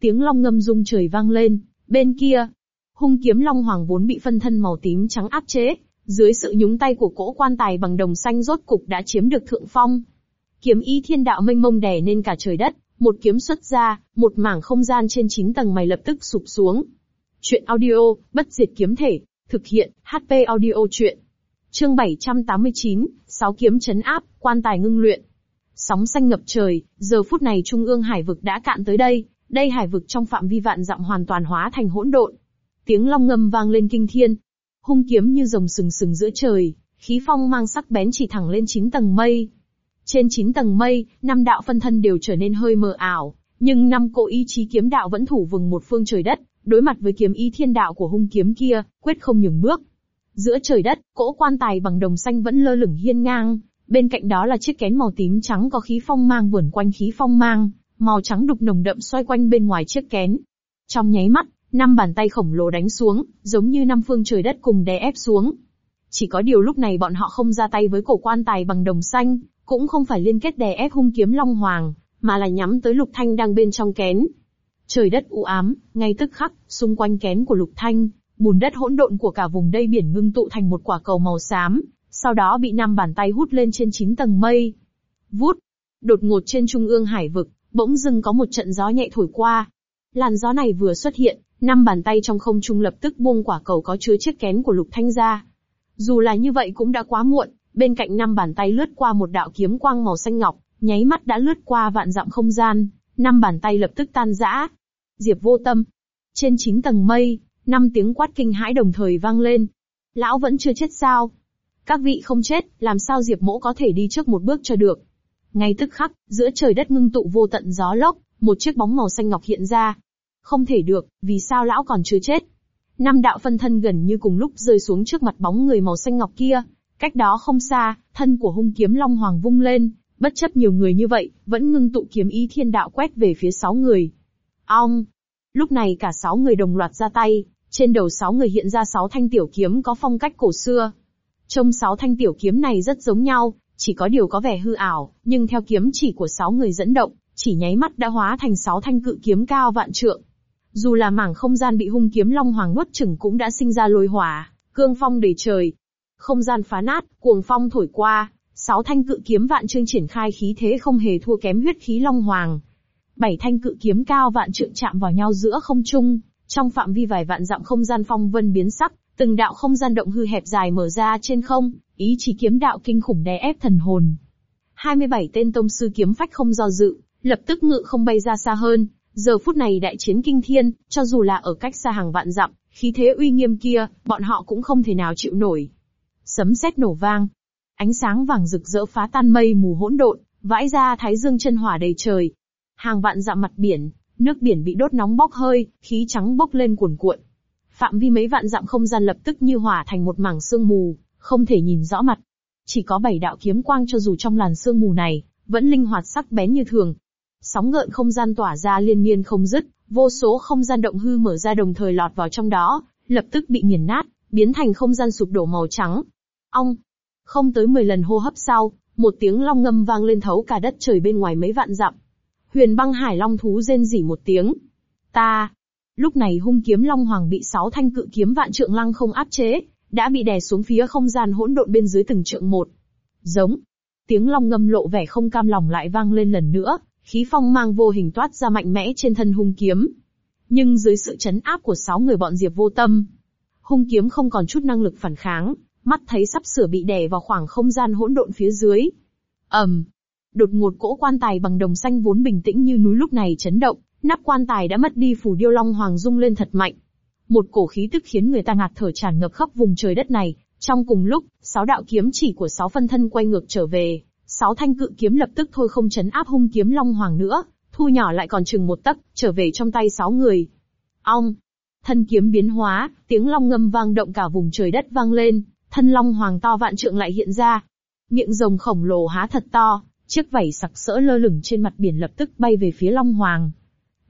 Tiếng long ngâm rung trời vang lên, bên kia, hung kiếm long hoàng vốn bị phân thân màu tím trắng áp chế, dưới sự nhúng tay của cỗ quan tài bằng đồng xanh rốt cục đã chiếm được thượng phong. Kiếm ý thiên đạo mênh mông đè nên cả trời đất, một kiếm xuất ra, một mảng không gian trên 9 tầng mày lập tức sụp xuống. Chuyện audio, bất diệt kiếm thể, thực hiện, HP audio chuyện. Chương 789, sáu kiếm chấn áp, quan tài ngưng luyện. Sóng xanh ngập trời, giờ phút này trung ương hải vực đã cạn tới đây, đây hải vực trong phạm vi vạn dặm hoàn toàn hóa thành hỗn độn. Tiếng long ngâm vang lên kinh thiên. Hung kiếm như rồng sừng sừng giữa trời, khí phong mang sắc bén chỉ thẳng lên 9 tầng mây. Trên 9 tầng mây, năm đạo phân thân đều trở nên hơi mờ ảo, nhưng năm cỗ ý chí kiếm đạo vẫn thủ vừng một phương trời đất, đối mặt với kiếm ý thiên đạo của hung kiếm kia, quyết không nhường bước. Giữa trời đất, cỗ quan tài bằng đồng xanh vẫn lơ lửng hiên ngang, bên cạnh đó là chiếc kén màu tím trắng có khí phong mang vườn quanh khí phong mang, màu trắng đục nồng đậm xoay quanh bên ngoài chiếc kén. Trong nháy mắt, năm bàn tay khổng lồ đánh xuống, giống như năm phương trời đất cùng đè ép xuống. Chỉ có điều lúc này bọn họ không ra tay với cổ quan tài bằng đồng xanh, cũng không phải liên kết đè ép hung kiếm Long Hoàng, mà là nhắm tới Lục Thanh đang bên trong kén. Trời đất u ám, ngay tức khắc, xung quanh kén của Lục Thanh, bùn đất hỗn độn của cả vùng đây biển ngưng tụ thành một quả cầu màu xám, sau đó bị năm bàn tay hút lên trên chín tầng mây. Vút, đột ngột trên trung ương hải vực, bỗng dưng có một trận gió nhẹ thổi qua. Làn gió này vừa xuất hiện, năm bàn tay trong không trung lập tức buông quả cầu có chứa chiếc kén của Lục Thanh ra. Dù là như vậy cũng đã quá muộn, bên cạnh năm bàn tay lướt qua một đạo kiếm quang màu xanh ngọc, nháy mắt đã lướt qua vạn dặm không gian, năm bàn tay lập tức tan rã. Diệp vô tâm. Trên chín tầng mây, năm tiếng quát kinh hãi đồng thời vang lên. Lão vẫn chưa chết sao? Các vị không chết, làm sao Diệp mỗ có thể đi trước một bước cho được? Ngay tức khắc, giữa trời đất ngưng tụ vô tận gió lốc, một chiếc bóng màu xanh ngọc hiện ra. Không thể được, vì sao lão còn chưa chết? Năm đạo phân thân gần như cùng lúc rơi xuống trước mặt bóng người màu xanh ngọc kia. Cách đó không xa, thân của hung kiếm Long Hoàng vung lên, bất chấp nhiều người như vậy, vẫn ngưng tụ kiếm ý thiên đạo quét về phía sáu người. Ong! Lúc này cả sáu người đồng loạt ra tay, trên đầu sáu người hiện ra sáu thanh tiểu kiếm có phong cách cổ xưa. Trông sáu thanh tiểu kiếm này rất giống nhau, chỉ có điều có vẻ hư ảo, nhưng theo kiếm chỉ của sáu người dẫn động, chỉ nháy mắt đã hóa thành sáu thanh cự kiếm cao vạn trượng. Dù là mảng không gian bị hung kiếm Long Hoàng nuốt chửng cũng đã sinh ra lôi hỏa, cương phong đầy trời. Không gian phá nát, cuồng phong thổi qua, sáu thanh cự kiếm vạn trương triển khai khí thế không hề thua kém huyết khí Long Hoàng. Bảy thanh cự kiếm cao vạn trượng chạm vào nhau giữa không trung, trong phạm vi vài vạn dặm không gian phong vân biến sắc, từng đạo không gian động hư hẹp dài mở ra trên không, ý chí kiếm đạo kinh khủng đè ép thần hồn. 27 tên tông sư kiếm phách không do dự, lập tức ngự không bay ra xa hơn, giờ phút này đại chiến kinh thiên, cho dù là ở cách xa hàng vạn dặm, khí thế uy nghiêm kia, bọn họ cũng không thể nào chịu nổi. Sấm sét nổ vang, ánh sáng vàng rực rỡ phá tan mây mù hỗn độn, vãi ra thái dương chân hỏa đầy trời. Hàng vạn dặm mặt biển, nước biển bị đốt nóng bốc hơi, khí trắng bốc lên cuồn cuộn. Phạm vi mấy vạn dặm không gian lập tức như hỏa thành một mảng sương mù, không thể nhìn rõ mặt. Chỉ có bảy đạo kiếm quang cho dù trong làn sương mù này, vẫn linh hoạt sắc bén như thường. Sóng gợn không gian tỏa ra liên miên không dứt, vô số không gian động hư mở ra đồng thời lọt vào trong đó, lập tức bị nghiền nát, biến thành không gian sụp đổ màu trắng. Ong! Không tới 10 lần hô hấp sau, một tiếng long ngâm vang lên thấu cả đất trời bên ngoài mấy vạn dặm. Huyền băng hải long thú rên rỉ một tiếng. Ta! Lúc này hung kiếm long hoàng bị sáu thanh cự kiếm vạn trượng lăng không áp chế, đã bị đè xuống phía không gian hỗn độn bên dưới từng trượng một. Giống. Tiếng long ngâm lộ vẻ không cam lòng lại vang lên lần nữa, khí phong mang vô hình toát ra mạnh mẽ trên thân hung kiếm. Nhưng dưới sự chấn áp của sáu người bọn Diệp vô tâm, hung kiếm không còn chút năng lực phản kháng, mắt thấy sắp sửa bị đè vào khoảng không gian hỗn độn phía dưới. ầm, um, đột ngột cỗ quan tài bằng đồng xanh vốn bình tĩnh như núi lúc này chấn động, nắp quan tài đã mất đi phủ điêu long hoàng rung lên thật mạnh. Một cổ khí tức khiến người ta ngạt thở tràn ngập khắp vùng trời đất này. Trong cùng lúc, sáu đạo kiếm chỉ của sáu phân thân quay ngược trở về, sáu thanh cự kiếm lập tức thôi không chấn áp hung kiếm long hoàng nữa, thu nhỏ lại còn chừng một tấc, trở về trong tay sáu người. Ong, Thân kiếm biến hóa, tiếng long ngâm vang động cả vùng trời đất vang lên, thân long hoàng to vạn trượng lại hiện ra. Miệng rồng khổng lồ há thật to, chiếc vảy sặc sỡ lơ lửng trên mặt biển lập tức bay về phía long hoàng.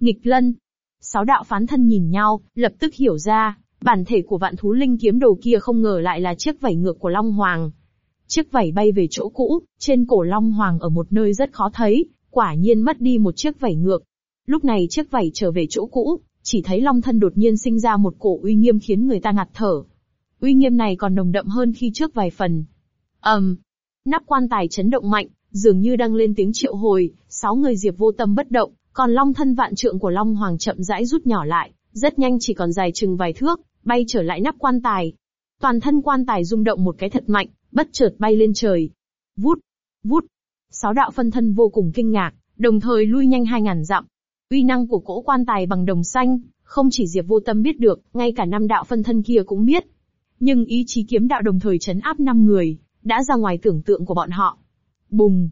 Nghịch lân. Sáu đạo phán thân nhìn nhau, lập tức hiểu ra, bản thể của vạn thú linh kiếm đầu kia không ngờ lại là chiếc vảy ngược của long hoàng. Chiếc vảy bay về chỗ cũ, trên cổ long hoàng ở một nơi rất khó thấy, quả nhiên mất đi một chiếc vảy ngược. Lúc này chiếc vảy trở về chỗ cũ, chỉ thấy long thân đột nhiên sinh ra một cổ uy nghiêm khiến người ta ngạt thở. Uy nghiêm này còn nồng đậm hơn khi trước vài phần. ầm, um, nắp quan tài chấn động mạnh, dường như đang lên tiếng triệu hồi, sáu người diệp vô tâm bất động, còn long thân vạn trượng của long hoàng chậm rãi rút nhỏ lại, rất nhanh chỉ còn dài chừng vài thước, bay trở lại nắp quan tài. Toàn thân quan tài rung động một cái thật mạnh, bất chợt bay lên trời. Vút, vút. Sáu đạo phân thân vô cùng kinh ngạc, đồng thời lui nhanh hai ngàn dặm. Uy năng của cỗ quan tài bằng đồng xanh, không chỉ Diệp Vô Tâm biết được, ngay cả năm đạo phân thân kia cũng biết. Nhưng ý chí kiếm đạo đồng thời chấn áp năm người, đã ra ngoài tưởng tượng của bọn họ. Bùng!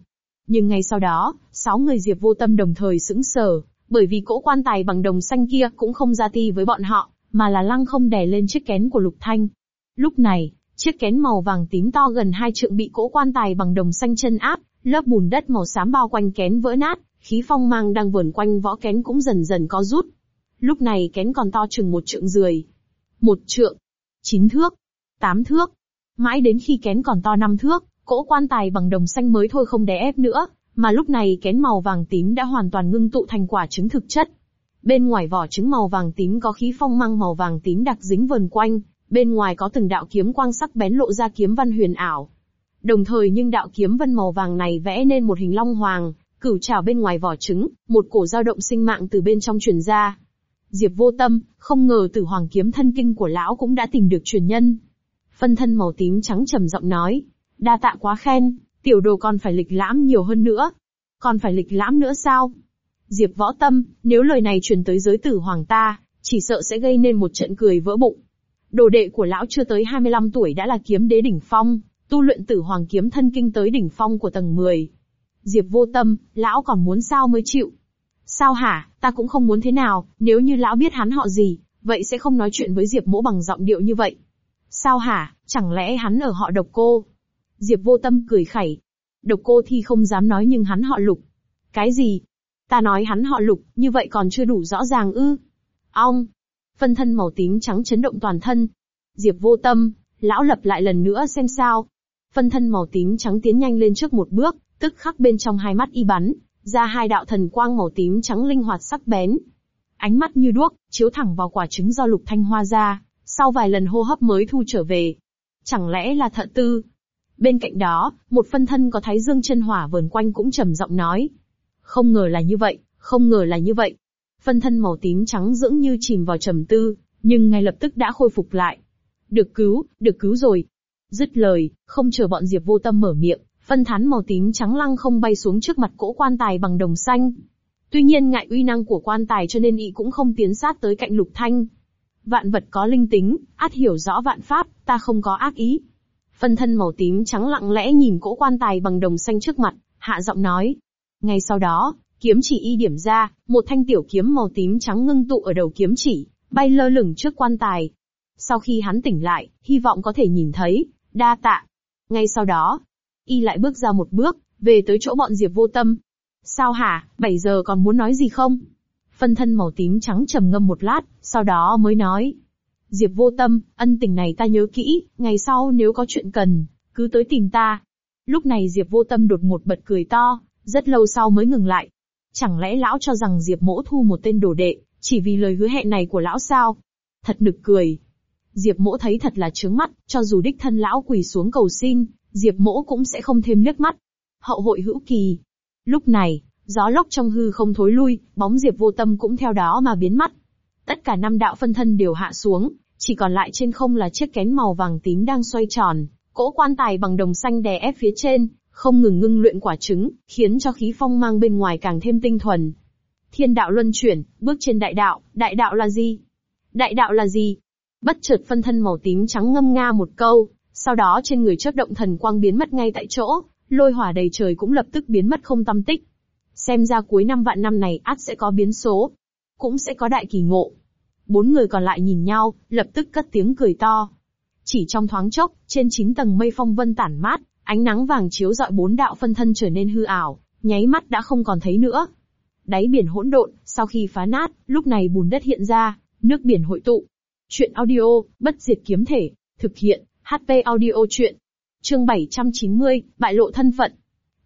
Nhưng ngay sau đó, sáu người Diệp Vô Tâm đồng thời sững sờ, bởi vì cỗ quan tài bằng đồng xanh kia cũng không ra ti với bọn họ, mà là lăng không đè lên chiếc kén của Lục Thanh. Lúc này, chiếc kén màu vàng tím to gần hai trượng bị cỗ quan tài bằng đồng xanh chân áp, lớp bùn đất màu xám bao quanh kén vỡ nát, khí phong mang đang vờn quanh võ kén cũng dần dần có rút. Lúc này kén còn to chừng một trượng rưỡi, một trượng, chín thước, tám thước, mãi đến khi kén còn to năm thước, cỗ quan tài bằng đồng xanh mới thôi không đè ép nữa, mà lúc này kén màu vàng tím đã hoàn toàn ngưng tụ thành quả trứng thực chất. Bên ngoài vỏ trứng màu vàng tím có khí phong mang màu vàng tím đặc dính vần quanh, bên ngoài có từng đạo kiếm quang sắc bén lộ ra kiếm văn huyền ảo. Đồng thời nhưng đạo kiếm vân màu vàng này vẽ nên một hình long hoàng, cửu trảo bên ngoài vỏ trứng, một cổ dao động sinh mạng từ bên trong truyền ra. Diệp vô tâm, không ngờ tử hoàng kiếm thân kinh của lão cũng đã tìm được truyền nhân. Phân thân màu tím trắng trầm giọng nói, đa tạ quá khen, tiểu đồ còn phải lịch lãm nhiều hơn nữa. Còn phải lịch lãm nữa sao? Diệp võ tâm, nếu lời này truyền tới giới tử hoàng ta, chỉ sợ sẽ gây nên một trận cười vỡ bụng. Đồ đệ của lão chưa tới 25 tuổi đã là kiếm đế đỉnh phong, tu luyện tử hoàng kiếm thân kinh tới đỉnh phong của tầng 10. Diệp vô tâm, lão còn muốn sao mới chịu. Sao hả, ta cũng không muốn thế nào, nếu như lão biết hắn họ gì, vậy sẽ không nói chuyện với Diệp mỗ bằng giọng điệu như vậy. Sao hả, chẳng lẽ hắn ở họ độc cô? Diệp vô tâm cười khẩy. Độc cô thì không dám nói nhưng hắn họ lục. Cái gì? Ta nói hắn họ lục, như vậy còn chưa đủ rõ ràng ư. Ong. Phân thân màu tím trắng chấn động toàn thân. Diệp vô tâm, lão lập lại lần nữa xem sao. Phân thân màu tím trắng tiến nhanh lên trước một bước, tức khắc bên trong hai mắt y bắn, ra hai đạo thần quang màu tím trắng linh hoạt sắc bén. Ánh mắt như đuốc, chiếu thẳng vào quả trứng do lục thanh hoa ra, sau vài lần hô hấp mới thu trở về. Chẳng lẽ là thợ tư? Bên cạnh đó, một phân thân có thái dương chân hỏa vờn quanh cũng trầm giọng nói. Không ngờ là như vậy, không ngờ là như vậy. Phân thân màu tím trắng dưỡng như chìm vào trầm tư, nhưng ngay lập tức đã khôi phục lại. Được cứu, được cứu rồi. Dứt lời, không chờ bọn Diệp vô tâm mở miệng, phân thán màu tím trắng lăng không bay xuống trước mặt cỗ quan tài bằng đồng xanh. Tuy nhiên ngại uy năng của quan tài cho nên y cũng không tiến sát tới cạnh lục thanh. Vạn vật có linh tính, át hiểu rõ vạn pháp, ta không có ác ý. Phân thân màu tím trắng lặng lẽ nhìn cỗ quan tài bằng đồng xanh trước mặt, hạ giọng nói. Ngay sau đó, kiếm chỉ y điểm ra, một thanh tiểu kiếm màu tím trắng ngưng tụ ở đầu kiếm chỉ, bay lơ lửng trước quan tài. Sau khi hắn tỉnh lại, hy vọng có thể nhìn thấy, đa tạ. Ngay sau đó, y lại bước ra một bước, về tới chỗ bọn Diệp vô tâm. Sao hả, 7 giờ còn muốn nói gì không? Phân thân màu tím trắng trầm ngâm một lát, sau đó mới nói. Diệp vô tâm, ân tình này ta nhớ kỹ, ngày sau nếu có chuyện cần, cứ tới tìm ta. Lúc này Diệp vô tâm đột một bật cười to, rất lâu sau mới ngừng lại. Chẳng lẽ lão cho rằng Diệp mỗ thu một tên đồ đệ, chỉ vì lời hứa hẹn này của lão sao? Thật nực cười. Diệp mỗ thấy thật là trướng mắt, cho dù đích thân lão quỳ xuống cầu xin, Diệp mỗ cũng sẽ không thêm nước mắt. Hậu hội hữu kỳ. Lúc này, gió lốc trong hư không thối lui, bóng Diệp vô tâm cũng theo đó mà biến mất. Tất cả năm đạo phân thân đều hạ xuống, chỉ còn lại trên không là chiếc kén màu vàng tím đang xoay tròn, cỗ quan tài bằng đồng xanh đè ép phía trên, không ngừng ngưng luyện quả trứng, khiến cho khí phong mang bên ngoài càng thêm tinh thuần. Thiên đạo luân chuyển, bước trên đại đạo, đại đạo là gì? Đại đạo là gì? Bất chợt phân thân màu tím trắng ngâm nga một câu, sau đó trên người chớp động thần quang biến mất ngay tại chỗ, lôi hỏa đầy trời cũng lập tức biến mất không tâm tích. Xem ra cuối năm vạn năm này ắt sẽ có biến số, cũng sẽ có đại kỳ ngộ. Bốn người còn lại nhìn nhau, lập tức cất tiếng cười to. Chỉ trong thoáng chốc, trên chín tầng mây phong vân tản mát, ánh nắng vàng chiếu rọi bốn đạo phân thân trở nên hư ảo, nháy mắt đã không còn thấy nữa. Đáy biển hỗn độn, sau khi phá nát, lúc này bùn đất hiện ra, nước biển hội tụ. Chuyện audio, bất diệt kiếm thể, thực hiện, HP audio chuyện. Chương 790, bại lộ thân phận.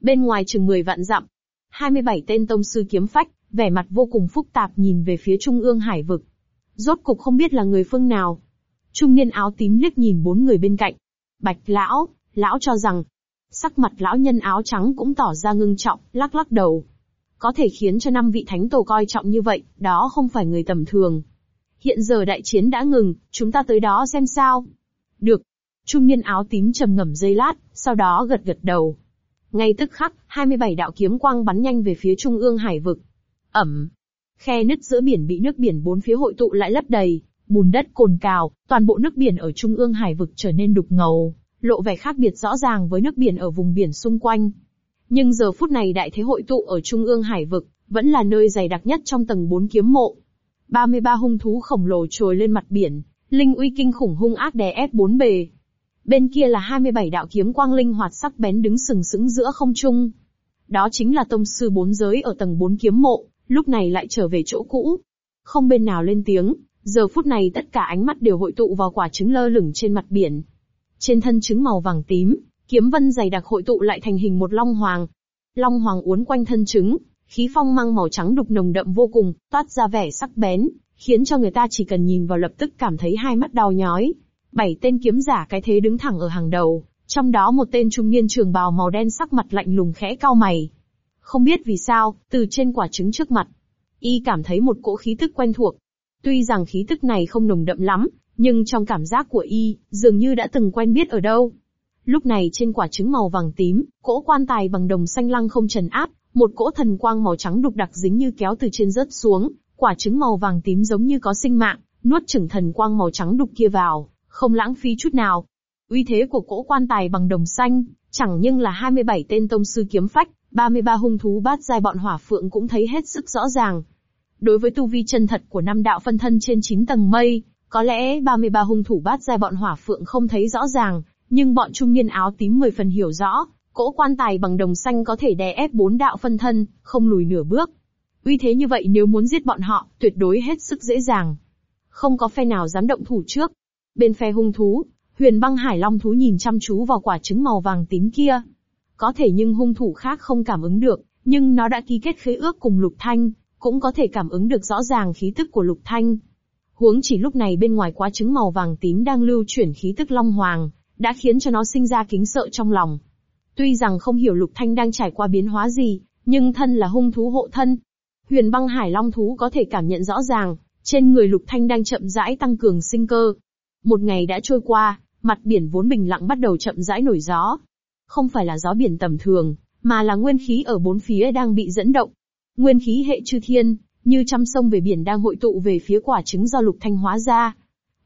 Bên ngoài chừng 10 vạn dặm, 27 tên tông sư kiếm phách, vẻ mặt vô cùng phức tạp nhìn về phía trung ương hải vực. Rốt cục không biết là người phương nào. Trung niên áo tím liếc nhìn bốn người bên cạnh. Bạch lão, lão cho rằng, sắc mặt lão nhân áo trắng cũng tỏ ra ngưng trọng, lắc lắc đầu. Có thể khiến cho năm vị thánh tổ coi trọng như vậy, đó không phải người tầm thường. Hiện giờ đại chiến đã ngừng, chúng ta tới đó xem sao. Được. Trung niên áo tím trầm ngầm giây lát, sau đó gật gật đầu. Ngay tức khắc, 27 đạo kiếm quang bắn nhanh về phía trung ương hải vực. Ẩm. Khe nứt giữa biển bị nước biển bốn phía hội tụ lại lấp đầy, bùn đất cồn cào, toàn bộ nước biển ở trung ương hải vực trở nên đục ngầu, lộ vẻ khác biệt rõ ràng với nước biển ở vùng biển xung quanh. Nhưng giờ phút này đại thế hội tụ ở trung ương hải vực, vẫn là nơi dày đặc nhất trong tầng 4 kiếm mộ. 33 hung thú khổng lồ trồi lên mặt biển, linh uy kinh khủng hung ác đè ép bốn bề. Bên kia là 27 đạo kiếm quang linh hoạt sắc bén đứng sừng sững giữa không trung. Đó chính là tông sư bốn giới ở tầng 4 kiếm mộ, lúc này lại trở về chỗ cũ. Không bên nào lên tiếng, giờ phút này tất cả ánh mắt đều hội tụ vào quả trứng lơ lửng trên mặt biển. Trên thân trứng màu vàng tím, kiếm vân dày đặc hội tụ lại thành hình một long hoàng. Long hoàng uốn quanh thân trứng, khí phong mang màu trắng đục nồng đậm vô cùng, toát ra vẻ sắc bén, khiến cho người ta chỉ cần nhìn vào lập tức cảm thấy hai mắt đau nhói. Bảy tên kiếm giả cái thế đứng thẳng ở hàng đầu, trong đó một tên trung niên trường bào màu đen sắc mặt lạnh lùng khẽ cau mày. Không biết vì sao, từ trên quả trứng trước mặt, y cảm thấy một cỗ khí tức quen thuộc. Tuy rằng khí tức này không nồng đậm lắm, nhưng trong cảm giác của y, dường như đã từng quen biết ở đâu. Lúc này trên quả trứng màu vàng tím, cỗ quan tài bằng đồng xanh lăng không trần áp, một cỗ thần quang màu trắng đục đặc dính như kéo từ trên rớt xuống, quả trứng màu vàng tím giống như có sinh mạng, nuốt chửng thần quang màu trắng đục kia vào, không lãng phí chút nào. Uy thế của cỗ quan tài bằng đồng xanh, chẳng nhưng là 27 tên tông sư kiếm phách, 33 hung thú bát giai bọn hỏa phượng cũng thấy hết sức rõ ràng. Đối với tu vi chân thật của năm đạo phân thân trên 9 tầng mây, có lẽ 33 hung thủ bát giai bọn hỏa phượng không thấy rõ ràng, nhưng bọn trung niên áo tím 10 phần hiểu rõ, cỗ quan tài bằng đồng xanh có thể đè ép bốn đạo phân thân, không lùi nửa bước. Uy thế như vậy nếu muốn giết bọn họ, tuyệt đối hết sức dễ dàng. Không có phe nào dám động thủ trước. Bên phe hung thú, huyền băng hải long thú nhìn chăm chú vào quả trứng màu vàng tím kia. Có thể nhưng hung thủ khác không cảm ứng được, nhưng nó đã ký kết khế ước cùng Lục Thanh, cũng có thể cảm ứng được rõ ràng khí tức của Lục Thanh. Huống chỉ lúc này bên ngoài quá trứng màu vàng tím đang lưu chuyển khí tức long hoàng, đã khiến cho nó sinh ra kính sợ trong lòng. Tuy rằng không hiểu Lục Thanh đang trải qua biến hóa gì, nhưng thân là hung thú hộ thân. Huyền băng hải long thú có thể cảm nhận rõ ràng, trên người Lục Thanh đang chậm rãi tăng cường sinh cơ. Một ngày đã trôi qua, mặt biển vốn bình lặng bắt đầu chậm rãi nổi gió. Không phải là gió biển tầm thường, mà là nguyên khí ở bốn phía đang bị dẫn động. Nguyên khí hệ chư thiên, như trăm sông về biển đang hội tụ về phía quả trứng do Lục Thanh hóa ra.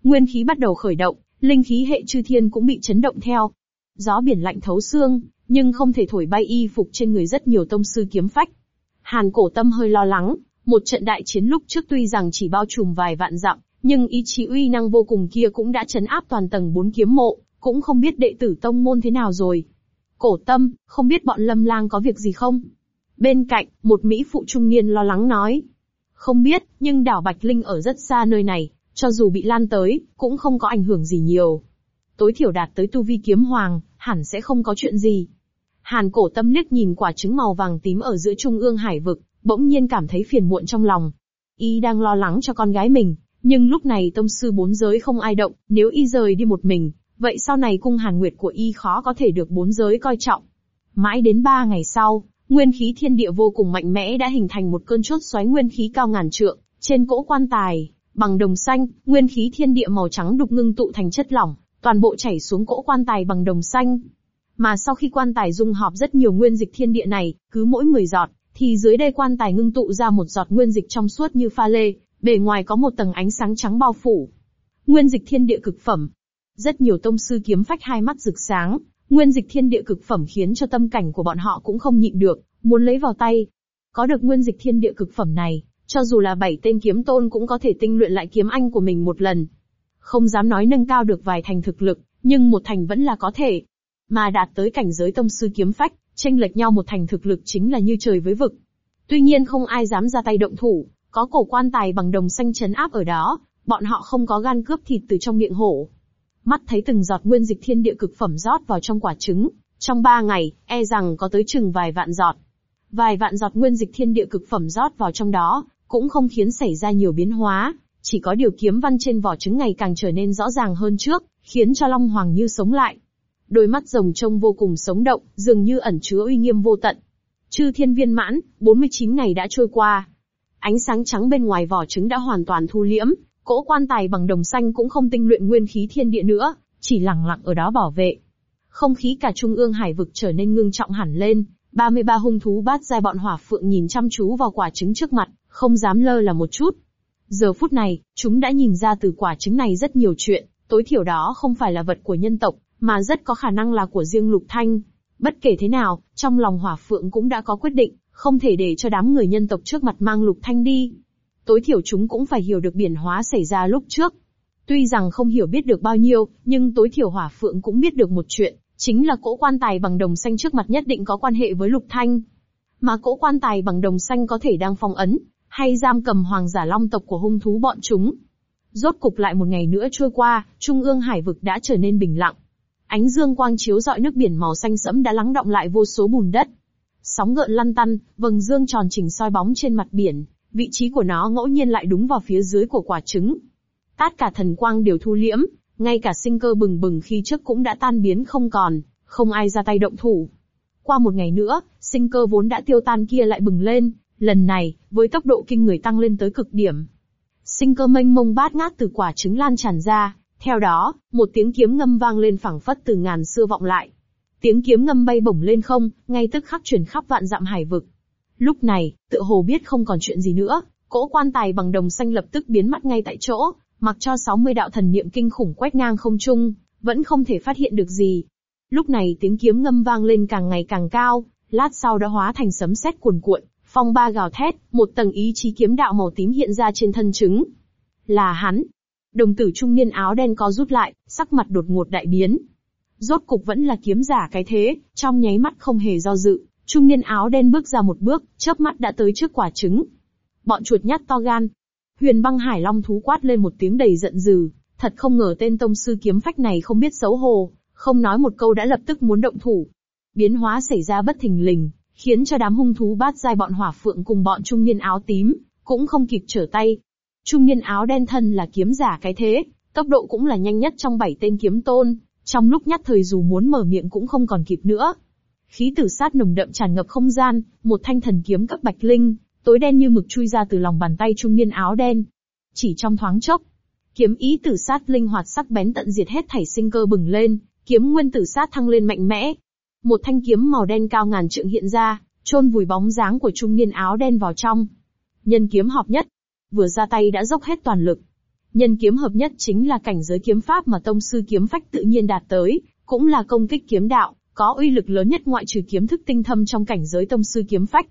Nguyên khí bắt đầu khởi động, linh khí hệ chư thiên cũng bị chấn động theo. Gió biển lạnh thấu xương, nhưng không thể thổi bay y phục trên người rất nhiều tông sư kiếm phách. Hàn cổ tâm hơi lo lắng, một trận đại chiến lúc trước tuy rằng chỉ bao trùm vài vạn dặm, nhưng ý chí uy năng vô cùng kia cũng đã chấn áp toàn tầng bốn kiếm mộ, cũng không biết đệ tử tông môn thế nào rồi. Cổ tâm, không biết bọn lâm lang có việc gì không? Bên cạnh, một Mỹ phụ trung niên lo lắng nói. Không biết, nhưng đảo Bạch Linh ở rất xa nơi này, cho dù bị lan tới, cũng không có ảnh hưởng gì nhiều. Tối thiểu đạt tới tu vi kiếm hoàng, hẳn sẽ không có chuyện gì. Hàn cổ tâm liếc nhìn quả trứng màu vàng tím ở giữa trung ương hải vực, bỗng nhiên cảm thấy phiền muộn trong lòng. Y đang lo lắng cho con gái mình, nhưng lúc này tông sư bốn giới không ai động, nếu y rời đi một mình, vậy sau này cung hàn nguyệt của y khó có thể được bốn giới coi trọng. Mãi đến ba ngày sau, nguyên khí thiên địa vô cùng mạnh mẽ đã hình thành một cơn chốt xoáy nguyên khí cao ngàn trượng, trên cỗ quan tài, bằng đồng xanh, nguyên khí thiên địa màu trắng đục ngưng tụ thành chất lỏng, toàn bộ chảy xuống cỗ quan tài bằng đồng xanh. Mà sau khi quan tài dung hợp rất nhiều nguyên dịch thiên địa này, cứ mỗi 10 giọt, thì dưới đây quan tài ngưng tụ ra một giọt nguyên dịch trong suốt như pha lê, bề ngoài có một tầng ánh sáng trắng bao phủ. Nguyên dịch thiên địa cực phẩm. Rất nhiều tông sư kiếm phách hai mắt rực sáng, nguyên dịch thiên địa cực phẩm khiến cho tâm cảnh của bọn họ cũng không nhịn được, muốn lấy vào tay. Có được nguyên dịch thiên địa cực phẩm này, Cho dù là bảy tên kiếm tôn cũng có thể tinh luyện lại kiếm anh của mình một lần. Không dám nói nâng cao được vài thành thực lực, nhưng một thành vẫn là có thể. Mà đạt tới cảnh giới tông sư kiếm phách, tranh lệch nhau một thành thực lực chính là như trời với vực. Tuy nhiên không ai dám ra tay động thủ, có cổ quan tài bằng đồng xanh chấn áp ở đó, bọn họ không có gan cướp thịt từ trong miệng hổ. Mắt thấy từng giọt nguyên dịch thiên địa cực phẩm rót vào trong quả trứng, trong ba ngày, e rằng có tới chừng vài vạn giọt. Vài vạn giọt nguyên dịch thiên địa cực phẩm rót vào trong đó, cũng không khiến xảy ra nhiều biến hóa, chỉ có điều kiếm văn trên vỏ trứng ngày càng trở nên rõ ràng hơn trước, khiến cho Long Hoàng như sống lại. Đôi mắt rồng trông vô cùng sống động, dường như ẩn chứa uy nghiêm vô tận. Chư thiên viên mãn, 49 ngày đã trôi qua. Ánh sáng trắng bên ngoài vỏ trứng đã hoàn toàn thu liễm, cỗ quan tài bằng đồng xanh cũng không tinh luyện nguyên khí thiên địa nữa, chỉ lặng lặng ở đó bảo vệ. Không khí cả trung ương hải vực trở nên ngưng trọng hẳn lên, 33 hung thú bát giai bọn hỏa phượng nhìn chăm chú vào quả trứng trước mặt, không dám lơ là một chút. Giờ phút này, chúng đã nhìn ra từ quả trứng này rất nhiều chuyện, tối thiểu đó không phải là vật của nhân tộc, mà rất có khả năng là của riêng Lục Thanh. Bất kể thế nào, trong lòng hỏa phượng cũng đã có quyết định, không thể để cho đám người nhân tộc trước mặt mang Lục Thanh đi. Tối thiểu chúng cũng phải hiểu được biển hóa xảy ra lúc trước. Tuy rằng không hiểu biết được bao nhiêu, nhưng tối thiểu hỏa phượng cũng biết được một chuyện, chính là cỗ quan tài bằng đồng xanh trước mặt nhất định có quan hệ với Lục Thanh. Mà cỗ quan tài bằng đồng xanh có thể đang phong ấn, hay giam cầm hoàng giả long tộc của hung thú bọn chúng. Rốt cục lại một ngày nữa trôi qua, trung ương hải vực đã trở nên bình lặng. Ánh dương quang chiếu rọi nước biển màu xanh sẫm đã lắng động lại vô số bùn đất. Sóng gợn lăn tăn, vầng dương tròn chỉnh soi bóng trên mặt biển, vị trí của nó ngẫu nhiên lại đúng vào phía dưới của quả trứng. Tất cả thần quang đều thu liễm, ngay cả sinh cơ bừng bừng khi trước cũng đã tan biến không còn, không ai ra tay động thủ. Qua một ngày nữa, sinh cơ vốn đã tiêu tan kia lại bừng lên, lần này, với tốc độ kinh người tăng lên tới cực điểm. Sinh cơ mênh mông bát ngát từ quả trứng lan tràn ra, theo đó, một tiếng kiếm ngâm vang lên phẳng phất từ ngàn xưa vọng lại. Tiếng kiếm ngâm bay bổng lên không, ngay tức khắc truyền khắp vạn dặm hải vực. Lúc này, tự hồ biết không còn chuyện gì nữa, cỗ quan tài bằng đồng xanh lập tức biến mất ngay tại chỗ, mặc cho 60 đạo thần niệm kinh khủng quét ngang không trung, vẫn không thể phát hiện được gì. Lúc này tiếng kiếm ngâm vang lên càng ngày càng cao, lát sau đã hóa thành sấm sét cuồn cuộn, phong ba gào thét, một tầng ý chí kiếm đạo màu tím hiện ra trên thân chứng. Là hắn. Đồng tử trung niên áo đen có rút lại, sắc mặt đột ngột đại biến. Rốt cục vẫn là kiếm giả cái thế, trong nháy mắt không hề do dự, trung niên áo đen bước ra một bước, chớp mắt đã tới trước quả trứng. Bọn chuột nhắt to gan, Huyền băng hải long thú quát lên một tiếng đầy giận dữ, thật không ngờ tên tông sư kiếm phách này không biết xấu hổ, không nói một câu đã lập tức muốn động thủ. Biến hóa xảy ra bất thình lình, khiến cho đám hung thú bát giai bọn hỏa phượng cùng bọn trung niên áo tím, cũng không kịp trở tay. Trung niên áo đen thân là kiếm giả cái thế, tốc độ cũng là nhanh nhất trong bảy tên kiếm tôn, trong lúc nhát thời dù muốn mở miệng cũng không còn kịp nữa. Khí tử sát nồng đậm tràn ngập không gian, một thanh thần kiếm cấp bạch linh, tối đen như mực chui ra từ lòng bàn tay trung niên áo đen. Chỉ trong thoáng chốc, kiếm ý tử sát linh hoạt sắc bén tận diệt hết thảy sinh cơ bừng lên, kiếm nguyên tử sát thăng lên mạnh mẽ. Một thanh kiếm màu đen cao ngàn trượng hiện ra, chôn vùi bóng dáng của trung niên áo đen vào trong. Nhân kiếm hợp nhất, vừa ra tay đã dốc hết toàn lực. Nhân kiếm hợp nhất chính là cảnh giới kiếm pháp mà tông sư kiếm phách tự nhiên đạt tới, cũng là công kích kiếm đạo, có uy lực lớn nhất ngoại trừ kiếm thức tinh thâm trong cảnh giới tông sư kiếm phách.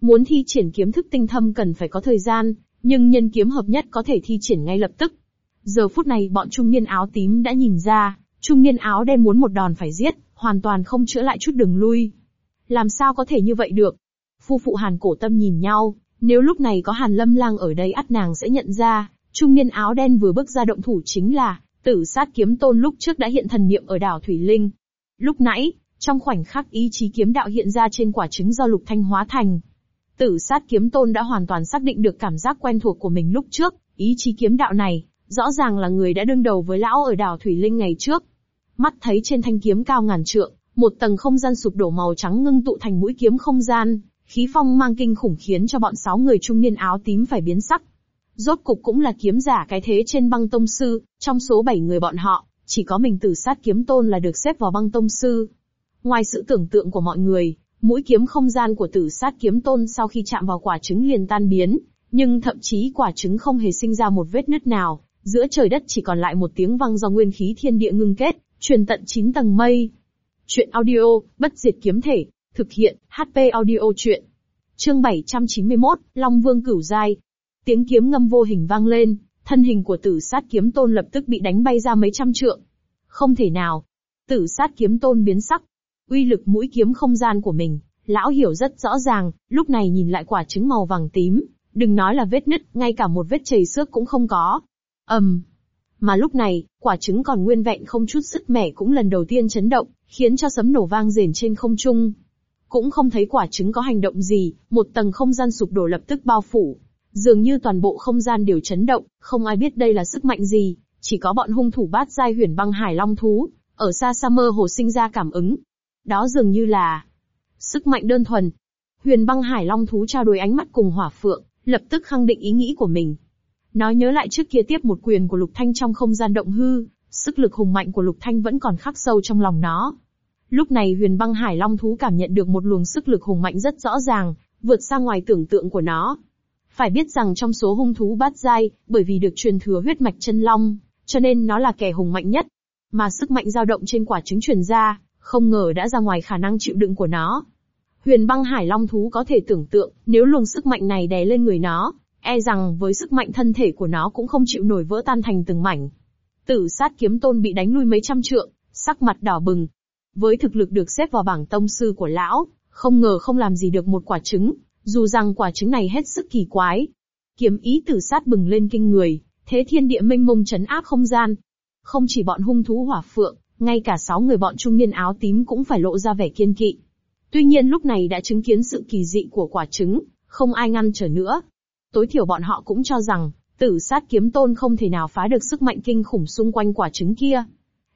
Muốn thi triển kiếm thức tinh thâm cần phải có thời gian, nhưng nhân kiếm hợp nhất có thể thi triển ngay lập tức. Giờ phút này bọn trung niên áo tím đã nhìn ra, trung niên áo đen muốn một đòn phải giết, hoàn toàn không chữa lại chút đường lui. Làm sao có thể như vậy được? Phu phụ Hàn cổ tâm nhìn nhau, nếu lúc này có Hàn lâm lang ở đây ắt nàng sẽ nhận ra, trung niên áo đen vừa bước ra động thủ chính là, tử sát kiếm tôn lúc trước đã hiện thần niệm ở đảo Thủy Linh. Lúc nãy, trong khoảnh khắc ý chí kiếm đạo hiện ra trên quả trứng do lục thanh hóa thành, Tử sát kiếm tôn đã hoàn toàn xác định được cảm giác quen thuộc của mình lúc trước, ý chí kiếm đạo này, rõ ràng là người đã đương đầu với lão ở đảo Thủy Linh ngày trước. Mắt thấy trên thanh kiếm cao ngàn trượng, một tầng không gian sụp đổ màu trắng ngưng tụ thành mũi kiếm không gian, khí phong mang kinh khủng khiến cho bọn sáu người trung niên áo tím phải biến sắc. Rốt cục cũng là kiếm giả cái thế trên băng tông sư, trong số bảy người bọn họ, chỉ có mình tử sát kiếm tôn là được xếp vào băng tông sư. Ngoài sự tưởng tượng của mọi người, Mũi kiếm không gian của tử sát kiếm tôn sau khi chạm vào quả trứng liền tan biến, nhưng thậm chí quả trứng không hề sinh ra một vết nứt nào, giữa trời đất chỉ còn lại một tiếng vang do nguyên khí thiên địa ngưng kết, truyền tận chín tầng mây. Chuyện audio, bất diệt kiếm thể, thực hiện, HP audio chuyện. Chương 791, Long Vương Cửu Giai. Tiếng kiếm ngâm vô hình vang lên, thân hình của tử sát kiếm tôn lập tức bị đánh bay ra mấy trăm trượng. Không thể nào. Tử sát kiếm tôn biến sắc. Uy lực mũi kiếm không gian của mình, lão hiểu rất rõ ràng, lúc này nhìn lại quả trứng màu vàng tím, đừng nói là vết nứt, ngay cả một vết chảy xước cũng không có. ầm, um. Mà lúc này, quả trứng còn nguyên vẹn không chút sức mẻ cũng lần đầu tiên chấn động, khiến cho sấm nổ vang rền trên không trung. Cũng không thấy quả trứng có hành động gì, một tầng không gian sụp đổ lập tức bao phủ. Dường như toàn bộ không gian đều chấn động, không ai biết đây là sức mạnh gì, chỉ có bọn hung thủ bát giai huyền băng hải long thú, ở xa xa mơ hồ sinh ra cảm ứng. Đó dường như là sức mạnh đơn thuần. Huyền băng hải long thú trao đổi ánh mắt cùng hỏa phượng, lập tức khẳng định ý nghĩ của mình. Nó nhớ lại trước kia tiếp một quyền của Lục Thanh trong không gian động hư, sức lực hùng mạnh của Lục Thanh vẫn còn khắc sâu trong lòng nó. Lúc này huyền băng hải long thú cảm nhận được một luồng sức lực hùng mạnh rất rõ ràng, vượt xa ngoài tưởng tượng của nó. Phải biết rằng trong số hung thú bát giai, bởi vì được truyền thừa huyết mạch chân long, cho nên nó là kẻ hùng mạnh nhất. Mà sức mạnh dao động trên quả trứng truyền ra, không ngờ đã ra ngoài khả năng chịu đựng của nó. Huyền băng hải long thú có thể tưởng tượng, nếu luồng sức mạnh này đè lên người nó, e rằng với sức mạnh thân thể của nó cũng không chịu nổi vỡ tan thành từng mảnh. Tử sát kiếm tôn bị đánh lui mấy trăm trượng, sắc mặt đỏ bừng. Với thực lực được xếp vào bảng tông sư của lão, không ngờ không làm gì được một quả trứng, dù rằng quả trứng này hết sức kỳ quái. Kiếm ý tử sát bừng lên kinh người, thế thiên địa mênh mông chấn áp không gian. Không chỉ bọn hung thú hỏa phượng, ngay cả sáu người bọn trung niên áo tím cũng phải lộ ra vẻ kiên kỵ. Tuy nhiên lúc này đã chứng kiến sự kỳ dị của quả trứng, không ai ngăn trở nữa. Tối thiểu bọn họ cũng cho rằng, tử sát kiếm tôn không thể nào phá được sức mạnh kinh khủng xung quanh quả trứng kia.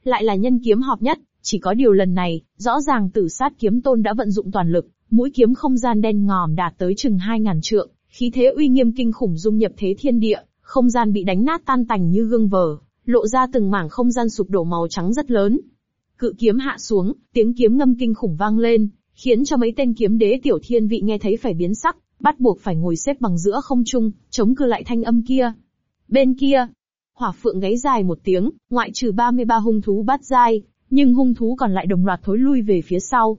Lại là nhân kiếm hợp nhất, chỉ có điều lần này, rõ ràng tử sát kiếm tôn đã vận dụng toàn lực, mũi kiếm không gian đen ngòm đạt tới chừng hai ngàn trượng, khí thế uy nghiêm kinh khủng dung nhập thế thiên địa, không gian bị đánh nát tan tành như gương vờ, lộ ra từng mảng không gian sụp đổ màu trắng rất lớn. Cự kiếm hạ xuống, tiếng kiếm ngâm kinh khủng vang lên, khiến cho mấy tên kiếm đế tiểu thiên vị nghe thấy phải biến sắc, bắt buộc phải ngồi xếp bằng giữa không trung, chống cự lại thanh âm kia. Bên kia, hỏa phượng gáy dài một tiếng, ngoại trừ 33 hung thú bát giai, nhưng hung thú còn lại đồng loạt thối lui về phía sau.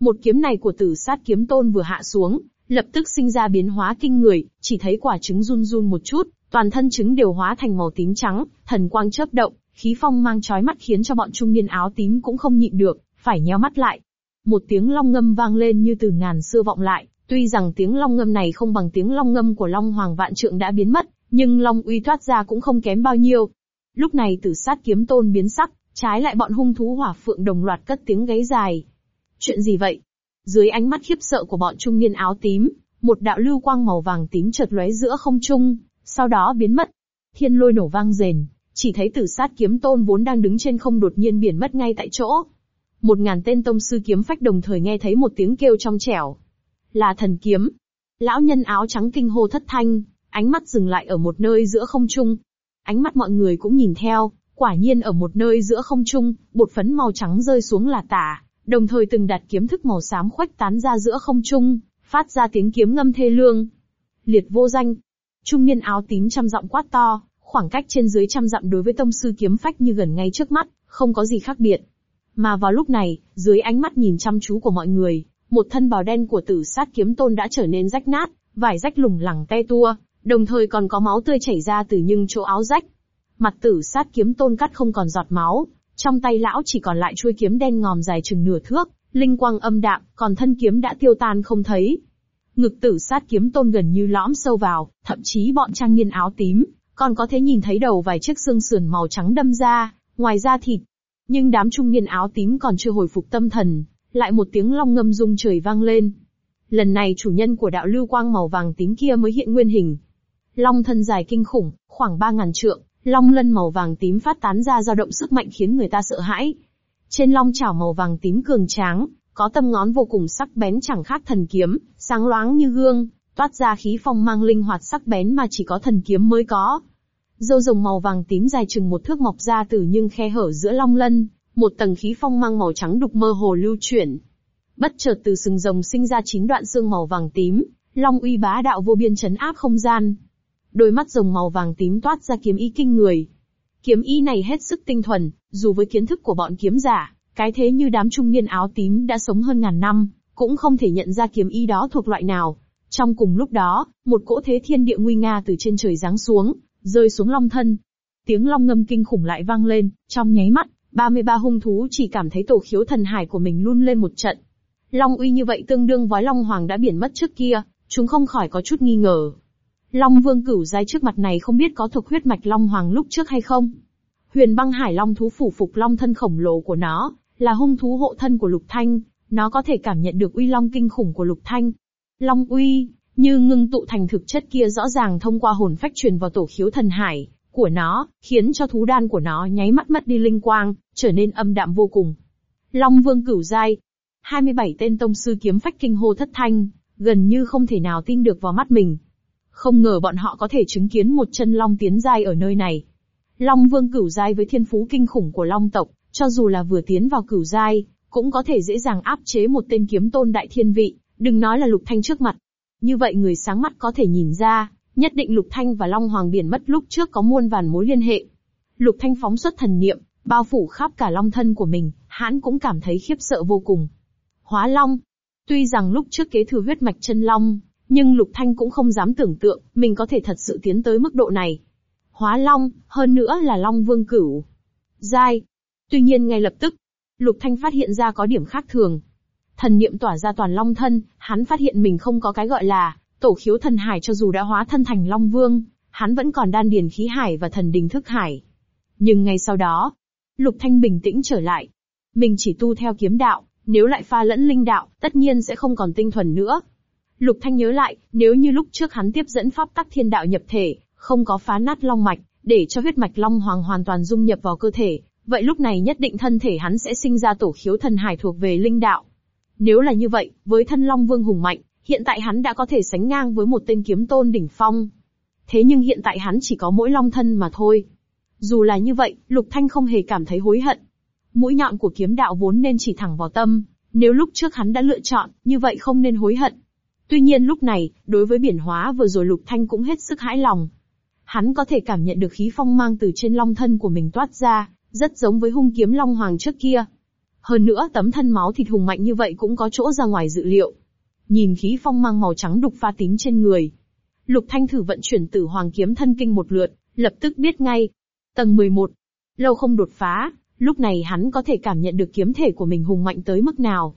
Một kiếm này của tử sát kiếm tôn vừa hạ xuống, lập tức sinh ra biến hóa kinh người, chỉ thấy quả trứng run run một chút, toàn thân trứng đều hóa thành màu tím trắng, thần quang chớp động, khí phong mang chói mắt khiến cho bọn trung niên áo tím cũng không nhịn được, phải nheo mắt lại. Một tiếng long ngâm vang lên như từ ngàn xưa vọng lại, tuy rằng tiếng long ngâm này không bằng tiếng long ngâm của Long Hoàng Vạn Trượng đã biến mất, nhưng long uy thoát ra cũng không kém bao nhiêu. Lúc này tử sát kiếm tôn biến sắc, trái lại bọn hung thú hỏa phượng đồng loạt cất tiếng gáy dài. Chuyện gì vậy? Dưới ánh mắt khiếp sợ của bọn trung niên áo tím, một đạo lưu quang màu vàng tím chợt lóe giữa không trung, sau đó biến mất. Thiên lôi nổ vang rền, chỉ thấy tử sát kiếm tôn vốn đang đứng trên không đột nhiên biển mất ngay tại chỗ. Một ngàn tên tông sư kiếm phách đồng thời nghe thấy một tiếng kêu trong trẻo. Là thần kiếm. Lão nhân áo trắng kinh hô thất thanh, ánh mắt dừng lại ở một nơi giữa không trung. Ánh mắt mọi người cũng nhìn theo, quả nhiên ở một nơi giữa không trung, bột phấn màu trắng rơi xuống là tả, đồng thời từng đặt kiếm thức màu xám khuếch tán ra giữa không trung, phát ra tiếng kiếm ngâm thê lương. Liệt vô danh. Trung niên áo tím trăm giọng quát to, khoảng cách trên dưới trăm dặm đối với tông sư kiếm phách như gần ngay trước mắt, không có gì khác biệt. Mà vào lúc này, dưới ánh mắt nhìn chăm chú của mọi người, một thân bào đen của tử sát kiếm tôn đã trở nên rách nát, vải rách lủng lẳng te tua, đồng thời còn có máu tươi chảy ra từ những chỗ áo rách. Mặt tử sát kiếm tôn cắt không còn giọt máu, trong tay lão chỉ còn lại chuôi kiếm đen ngòm dài chừng nửa thước, linh quang âm đạm, còn thân kiếm đã tiêu tan không thấy. Ngực tử sát kiếm tôn gần như lõm sâu vào, thậm chí bọn trang niên áo tím, còn có thể nhìn thấy đầu vài chiếc xương sườn màu trắng đâm ra, ngoài da thịt. Nhưng đám trung niên áo tím còn chưa hồi phục tâm thần, lại một tiếng long ngâm rung trời vang lên. Lần này chủ nhân của đạo lưu quang màu vàng tím kia mới hiện nguyên hình. Long thân dài kinh khủng, khoảng ba ngàn trượng, long lân màu vàng tím phát tán ra dao động sức mạnh khiến người ta sợ hãi. Trên long chảo màu vàng tím cường tráng, có tâm ngón vô cùng sắc bén chẳng khác thần kiếm, sáng loáng như gương, toát ra khí phong mang linh hoạt sắc bén mà chỉ có thần kiếm mới có. Dâu rồng màu vàng tím dài chừng một thước mọc ra từ nhưng khe hở giữa long lân, một tầng khí phong mang màu trắng đục mơ hồ lưu chuyển. Bất chợt từ sừng rồng sinh ra chín đoạn xương màu vàng tím, long uy bá đạo vô biên chấn áp không gian. Đôi mắt rồng màu vàng tím toát ra kiếm ý kinh người. Kiếm ý này hết sức tinh thuần, dù với kiến thức của bọn kiếm giả, cái thế như đám trung niên áo tím đã sống hơn ngàn năm, cũng không thể nhận ra kiếm ý đó thuộc loại nào. Trong cùng lúc đó, một cỗ thế thiên địa nguy nga từ trên trời giáng xuống, rơi xuống long thân. Tiếng long ngâm kinh khủng lại vang lên, trong nháy mắt, 33 hung thú chỉ cảm thấy tổ khiếu thần hải của mình luôn lên một trận. Long uy như vậy tương đương với Long Hoàng đã biển mất trước kia, chúng không khỏi có chút nghi ngờ. Long Vương cửu giai trước mặt này không biết có thuộc huyết mạch Long Hoàng lúc trước hay không. Huyền băng hải Long thú phủ phục Long thân khổng lồ của nó, là hung thú hộ thân của Lục Thanh, nó có thể cảm nhận được uy long kinh khủng của Lục Thanh. Long uy, như ngưng tụ thành thực chất kia rõ ràng thông qua hồn phách truyền vào tổ khiếu thần hải của nó, khiến cho thú đan của nó nháy mắt mất đi linh quang, trở nên âm đạm vô cùng. Long Vương cửu giai, 27 tên tông sư kiếm phách kinh hô thất thanh, gần như không thể nào tin được vào mắt mình. Không ngờ bọn họ có thể chứng kiến một chân long tiến giai ở nơi này. Long Vương cửu giai với thiên phú kinh khủng của Long tộc, cho dù là vừa tiến vào cửu giai, cũng có thể dễ dàng áp chế một tên kiếm tôn đại thiên vị, đừng nói là Lục Thanh trước mặt. Như vậy người sáng mắt có thể nhìn ra, nhất định Lục Thanh và Long Hoàng Biển mất lúc trước có muôn vàn mối liên hệ. Lục Thanh phóng xuất thần niệm, bao phủ khắp cả long thân của mình, hắn cũng cảm thấy khiếp sợ vô cùng. Hóa Long. Tuy rằng lúc trước kế thừa huyết mạch chân Long, nhưng Lục Thanh cũng không dám tưởng tượng, mình có thể thật sự tiến tới mức độ này. Hóa Long, hơn nữa là Long Vương Cửu. Giai. Tuy nhiên ngay lập tức, Lục Thanh phát hiện ra có điểm khác thường. Thần niệm tỏa ra toàn Long thân, hắn phát hiện mình không có cái gọi là tổ khiếu thần hải cho dù đã hóa thân thành Long Vương, hắn vẫn còn đan điền khí hải và thần đình thức hải. Nhưng ngay sau đó, Lục Thanh bình tĩnh trở lại. Mình chỉ tu theo kiếm đạo, nếu lại pha lẫn linh đạo, tất nhiên sẽ không còn tinh thuần nữa. Lục Thanh nhớ lại, nếu như lúc trước hắn tiếp dẫn pháp tắc thiên đạo nhập thể, không có phá nát long mạch, để cho huyết mạch long hoàng hoàn toàn dung nhập vào cơ thể, vậy lúc này nhất định thân thể hắn sẽ sinh ra tổ khiếu thần hải thuộc về linh đạo. Nếu là như vậy, với thân long vương hùng mạnh, hiện tại hắn đã có thể sánh ngang với một tên kiếm tôn đỉnh phong. Thế nhưng hiện tại hắn chỉ có mỗi long thân mà thôi. Dù là như vậy, Lục Thanh không hề cảm thấy hối hận. Mũi nhọn của kiếm đạo vốn nên chỉ thẳng vào tâm, nếu lúc trước hắn đã lựa chọn, như vậy không nên hối hận. Tuy nhiên lúc này, đối với biển hóa vừa rồi Lục Thanh cũng hết sức hãi lòng. Hắn có thể cảm nhận được khí phong mang từ trên long thân của mình toát ra, rất giống với hung kiếm long hoàng trước kia. Hơn nữa tấm thân máu thịt hùng mạnh như vậy cũng có chỗ ra ngoài dự liệu. Nhìn khí phong mang màu trắng đục pha tím trên người. Lục Thanh thử vận chuyển tử hoàng kiếm thân kinh một lượt, lập tức biết ngay. Tầng 11. Lâu không đột phá, lúc này hắn có thể cảm nhận được kiếm thể của mình hùng mạnh tới mức nào.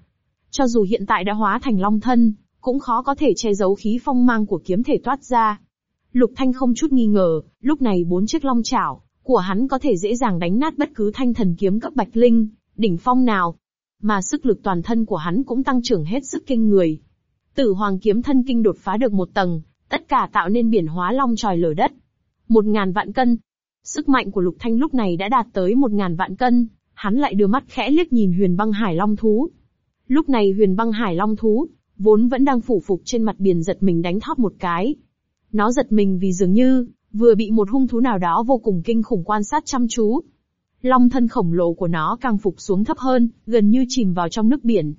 Cho dù hiện tại đã hóa thành long thân, cũng khó có thể che giấu khí phong mang của kiếm thể toát ra. Lục Thanh không chút nghi ngờ, lúc này bốn chiếc long chảo của hắn có thể dễ dàng đánh nát bất cứ thanh thần kiếm cấp bạch linh, đỉnh phong nào. Mà sức lực toàn thân của hắn cũng tăng trưởng hết sức kinh người. Tử Hoàng kiếm thân kinh đột phá được một tầng, tất cả tạo nên biển hóa long tròi lở đất. Một ngàn vạn cân. Sức mạnh của Lục Thanh lúc này đã đạt tới một ngàn vạn cân, hắn lại đưa mắt khẽ liếc nhìn huyền băng hải long thú. Lúc này huyền băng hải long thú, vốn vẫn đang phủ phục trên mặt biển giật mình đánh thóp một cái. Nó giật mình vì dường như, vừa bị một hung thú nào đó vô cùng kinh khủng quan sát chăm chú. Long thân khổng lồ của nó càng phục xuống thấp hơn, gần như chìm vào trong nước biển.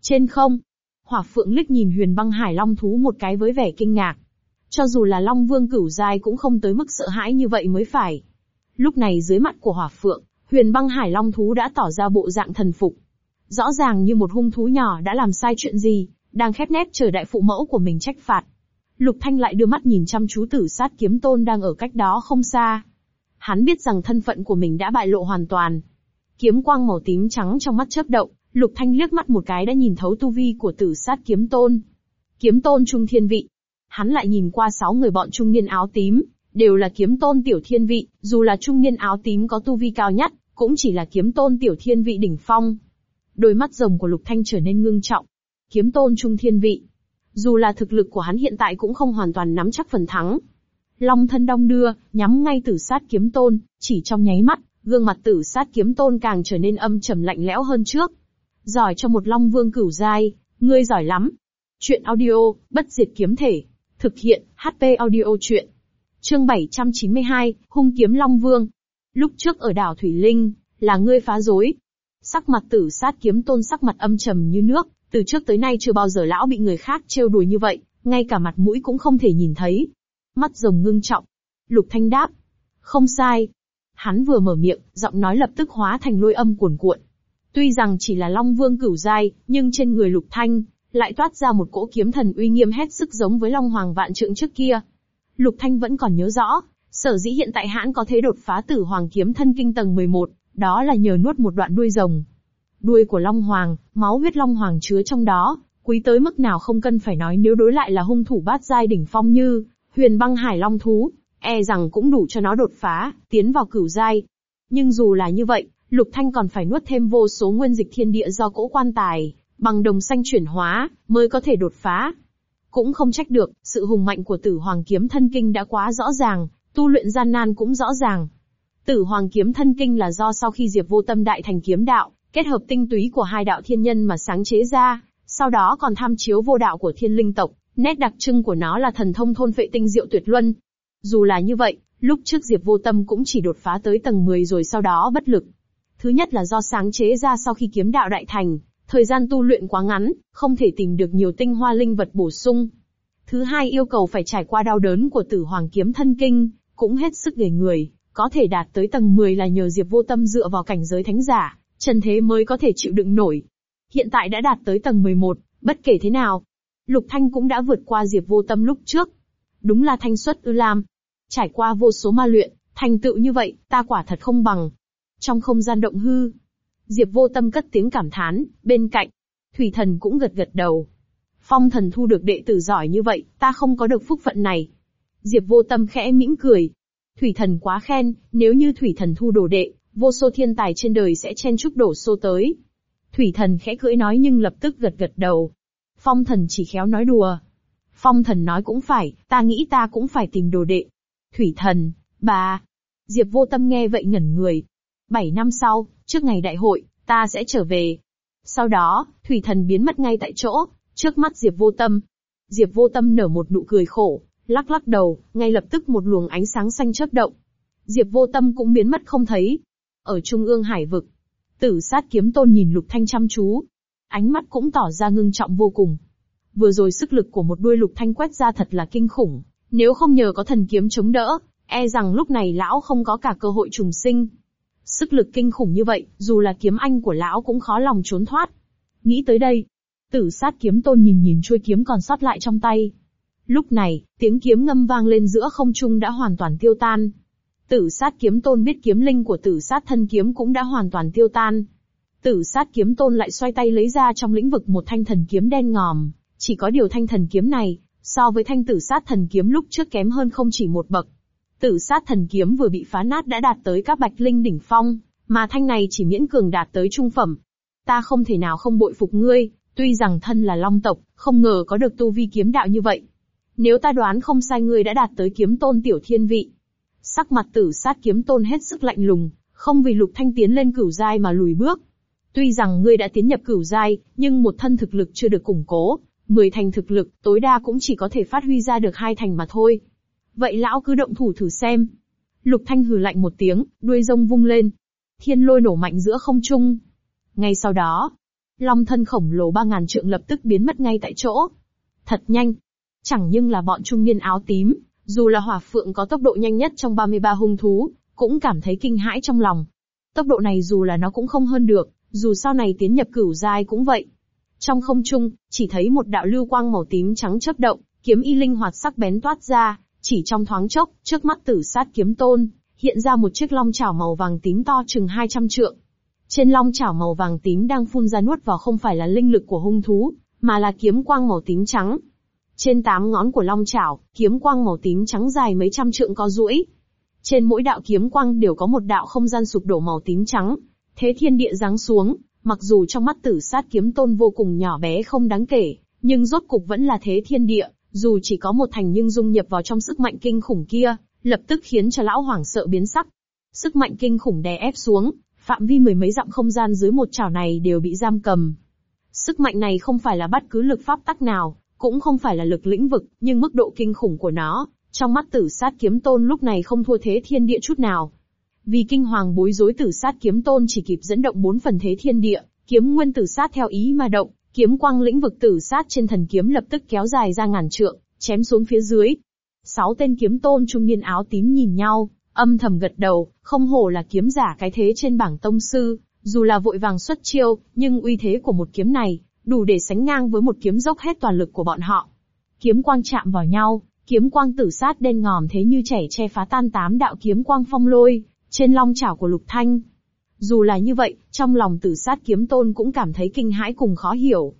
Trên không, Hỏa Phượng liếc nhìn Huyền Băng Hải Long thú một cái với vẻ kinh ngạc. Cho dù là Long Vương cửu giai cũng không tới mức sợ hãi như vậy mới phải. Lúc này dưới mặt của Hỏa Phượng, Huyền Băng Hải Long thú đã tỏ ra bộ dạng thần phục. Rõ ràng như một hung thú nhỏ đã làm sai chuyện gì, đang khép nép chờ đại phụ mẫu của mình trách phạt. Lục Thanh lại đưa mắt nhìn chăm chú tử sát kiếm tôn đang ở cách đó không xa. Hắn biết rằng thân phận của mình đã bại lộ hoàn toàn. Kiếm quang màu tím trắng trong mắt chớp động, Lục Thanh liếc mắt một cái đã nhìn thấu tu vi của tử sát kiếm tôn. Kiếm tôn trung thiên vị. Hắn lại nhìn qua sáu người bọn trung niên áo tím, đều là kiếm tôn tiểu thiên vị, dù là trung niên áo tím có tu vi cao nhất, cũng chỉ là kiếm tôn tiểu thiên vị đỉnh phong. Đôi mắt rồng của Lục Thanh trở nên ngưng trọng. Kiếm tôn trung thiên vị. Dù là thực lực của hắn hiện tại cũng không hoàn toàn nắm chắc phần thắng. Long thân đong đưa, nhắm ngay tử sát kiếm tôn, chỉ trong nháy mắt, gương mặt tử sát kiếm tôn càng trở nên âm trầm lạnh lẽo hơn trước. Giỏi cho một long vương cửu giai, ngươi giỏi lắm. Chuyện audio, bất diệt kiếm thể. Thực hiện, HP audio chuyện. Chương 792, hung kiếm long vương. Lúc trước ở đảo Thủy Linh, là ngươi phá rối. Sắc mặt tử sát kiếm tôn sắc mặt âm trầm như nước, từ trước tới nay chưa bao giờ lão bị người khác trêu đùa như vậy, ngay cả mặt mũi cũng không thể nhìn thấy. Mắt rồng ngưng trọng. Lục Thanh đáp. Không sai. Hắn vừa mở miệng, giọng nói lập tức hóa thành lôi âm cuồn cuộn. Tuy rằng chỉ là Long Vương cửu giai, nhưng trên người Lục Thanh, lại toát ra một cỗ kiếm thần uy nghiêm hết sức giống với Long Hoàng vạn trượng trước kia. Lục Thanh vẫn còn nhớ rõ, sở dĩ hiện tại hãn có thể đột phá tử hoàng kiếm thân kinh tầng 11, đó là nhờ nuốt một đoạn đuôi rồng. Đuôi của Long Hoàng, máu huyết Long Hoàng chứa trong đó, quý tới mức nào không cần phải nói nếu đối lại là hung thủ bát giai đỉnh phong như huyền băng hải long thú, e rằng cũng đủ cho nó đột phá, tiến vào cửu giai. Nhưng dù là như vậy, Lục Thanh còn phải nuốt thêm vô số nguyên dịch thiên địa do cỗ quan tài, bằng đồng xanh chuyển hóa, mới có thể đột phá. Cũng không trách được, sự hùng mạnh của tử hoàng kiếm thân kinh đã quá rõ ràng, tu luyện gian nan cũng rõ ràng. Tử hoàng kiếm thân kinh là do sau khi Diệp vô tâm đại thành kiếm đạo, kết hợp tinh túy của hai đạo thiên nhân mà sáng chế ra, sau đó còn tham chiếu vô đạo của thiên linh tộc, nét đặc trưng của nó là thần thông thôn phệ tinh diệu tuyệt luân. Dù là như vậy, lúc trước Diệp vô tâm cũng chỉ đột phá tới tầng 10 rồi sau đó bất lực. Thứ nhất là do sáng chế ra sau khi kiếm đạo đại thành, thời gian tu luyện quá ngắn, không thể tìm được nhiều tinh hoa linh vật bổ sung. Thứ hai yêu cầu phải trải qua đau đớn của tử hoàng kiếm thân kinh, cũng hết sức để người, có thể đạt tới tầng 10 là nhờ Diệp vô tâm dựa vào cảnh giới thánh giả, chân thế mới có thể chịu đựng nổi. Hiện tại đã đạt tới tầng 11, bất kể thế nào. Lục Thanh cũng đã vượt qua Diệp vô tâm lúc trước. Đúng là thanh xuất ư lam. Trải qua vô số ma luyện, thành tựu như vậy, ta quả thật không bằng. Trong không gian động hư, Diệp vô tâm cất tiếng cảm thán, bên cạnh, Thủy thần cũng gật gật đầu. Phong thần thu được đệ tử giỏi như vậy, ta không có được phúc phận này. Diệp vô tâm khẽ mỉm cười. Thủy thần quá khen, nếu như thủy thần thu đồ đệ, vô số thiên tài trên đời sẽ chen chúc đổ xô tới. Thủy thần khẽ cưỡi nói nhưng lập tức gật gật đầu. Phong thần chỉ khéo nói đùa. Phong thần nói cũng phải, ta nghĩ ta cũng phải tìm đồ đệ. Thủy thần, bà. Diệp vô tâm nghe vậy ngẩn người. Bảy năm sau, trước ngày đại hội, ta sẽ trở về. Sau đó, thủy thần biến mất ngay tại chỗ, trước mắt Diệp vô tâm. Diệp vô tâm nở một nụ cười khổ, lắc lắc đầu, ngay lập tức một luồng ánh sáng xanh chớp động. Diệp vô tâm cũng biến mất không thấy. Ở trung ương hải vực, tử sát kiếm tôn nhìn lục thanh chăm chú. Ánh mắt cũng tỏ ra ngưng trọng vô cùng. Vừa rồi sức lực của một đuôi lục thanh quét ra thật là kinh khủng. Nếu không nhờ có thần kiếm chống đỡ, e rằng lúc này lão không có cả cơ hội trùng sinh. Sức lực kinh khủng như vậy, dù là kiếm anh của lão cũng khó lòng trốn thoát. Nghĩ tới đây, tử sát kiếm tôn nhìn nhìn chuôi kiếm còn sót lại trong tay. Lúc này, tiếng kiếm ngâm vang lên giữa không trung đã hoàn toàn tiêu tan. Tử sát kiếm tôn biết kiếm linh của tử sát thân kiếm cũng đã hoàn toàn tiêu tan. Tử sát kiếm tôn lại xoay tay lấy ra trong lĩnh vực một thanh thần kiếm đen ngòm, chỉ có điều thanh thần kiếm này, so với thanh tử sát thần kiếm lúc trước kém hơn không chỉ một bậc. Tử sát thần kiếm vừa bị phá nát đã đạt tới các bạch linh đỉnh phong, mà thanh này chỉ miễn cường đạt tới trung phẩm. Ta không thể nào không bội phục ngươi, tuy rằng thân là long tộc, không ngờ có được tu vi kiếm đạo như vậy. Nếu ta đoán không sai ngươi đã đạt tới kiếm tôn tiểu thiên vị. Sắc mặt tử sát kiếm tôn hết sức lạnh lùng, không vì lục thanh tiến lên cửu giai mà lùi bước. Tuy rằng ngươi đã tiến nhập cửu giai, nhưng một thân thực lực chưa được củng cố, mười thành thực lực, tối đa cũng chỉ có thể phát huy ra được hai thành mà thôi. Vậy lão cứ động thủ thử xem. Lục Thanh hừ lạnh một tiếng, đuôi rông vung lên. Thiên lôi nổ mạnh giữa không trung. Ngay sau đó, long thân khổng lồ ba ngàn trượng lập tức biến mất ngay tại chỗ. Thật nhanh. Chẳng nhưng là bọn trung niên áo tím, dù là hỏa phượng có tốc độ nhanh nhất trong 33 hung thú, cũng cảm thấy kinh hãi trong lòng. Tốc độ này dù là nó cũng không hơn được, dù sau này tiến nhập cửu giai cũng vậy. Trong không trung, chỉ thấy một đạo lưu quang màu tím trắng chớp động, kiếm y linh hoạt sắc bén toát ra, chỉ trong thoáng chốc, trước mắt tử sát kiếm tôn, hiện ra một chiếc long chảo màu vàng tím to chừng 200 trượng. Trên long chảo màu vàng tím đang phun ra nuốt vào không phải là linh lực của hung thú, mà là kiếm quang màu tím trắng. Trên tám ngón của long chảo, kiếm quang màu tím trắng dài mấy trăm trượng có duỗi. Trên mỗi đạo kiếm quang đều có một đạo không gian sụp đổ màu tím trắng. Thế thiên địa giáng xuống, mặc dù trong mắt tử sát kiếm tôn vô cùng nhỏ bé không đáng kể, nhưng rốt cục vẫn là thế thiên địa, dù chỉ có một thành nhưng dung nhập vào trong sức mạnh kinh khủng kia, lập tức khiến cho lão hoảng sợ biến sắc. Sức mạnh kinh khủng đè ép xuống, phạm vi mười mấy dặm không gian dưới một chảo này đều bị giam cầm. Sức mạnh này không phải là bất cứ lực pháp tắc nào, cũng không phải là lực lĩnh vực, nhưng mức độ kinh khủng của nó, trong mắt tử sát kiếm tôn lúc này không thua thế thiên địa chút nào. Vì kinh hoàng bối rối tử sát kiếm tôn chỉ kịp dẫn động bốn phần thế thiên địa, kiếm nguyên tử sát theo ý mà động, Kiếm quang lĩnh vực tử sát trên thần kiếm lập tức kéo dài ra ngàn trượng, chém xuống phía dưới. Sáu tên kiếm tôn trung niên áo tím nhìn nhau, âm thầm gật đầu, không hổ là kiếm giả cái thế trên bảng tông sư, dù là vội vàng xuất chiêu, nhưng uy thế của một kiếm này, đủ để sánh ngang với một kiếm dốc hết toàn lực của bọn họ. Kiếm quang chạm vào nhau, kiếm quang tử sát đen ngòm thế như trẻ che phá tan tám đạo kiếm quang phong lôi, trên long chảo của Lục Thanh. Dù là như vậy, trong lòng tử sát kiếm tôn cũng cảm thấy kinh hãi cùng khó hiểu.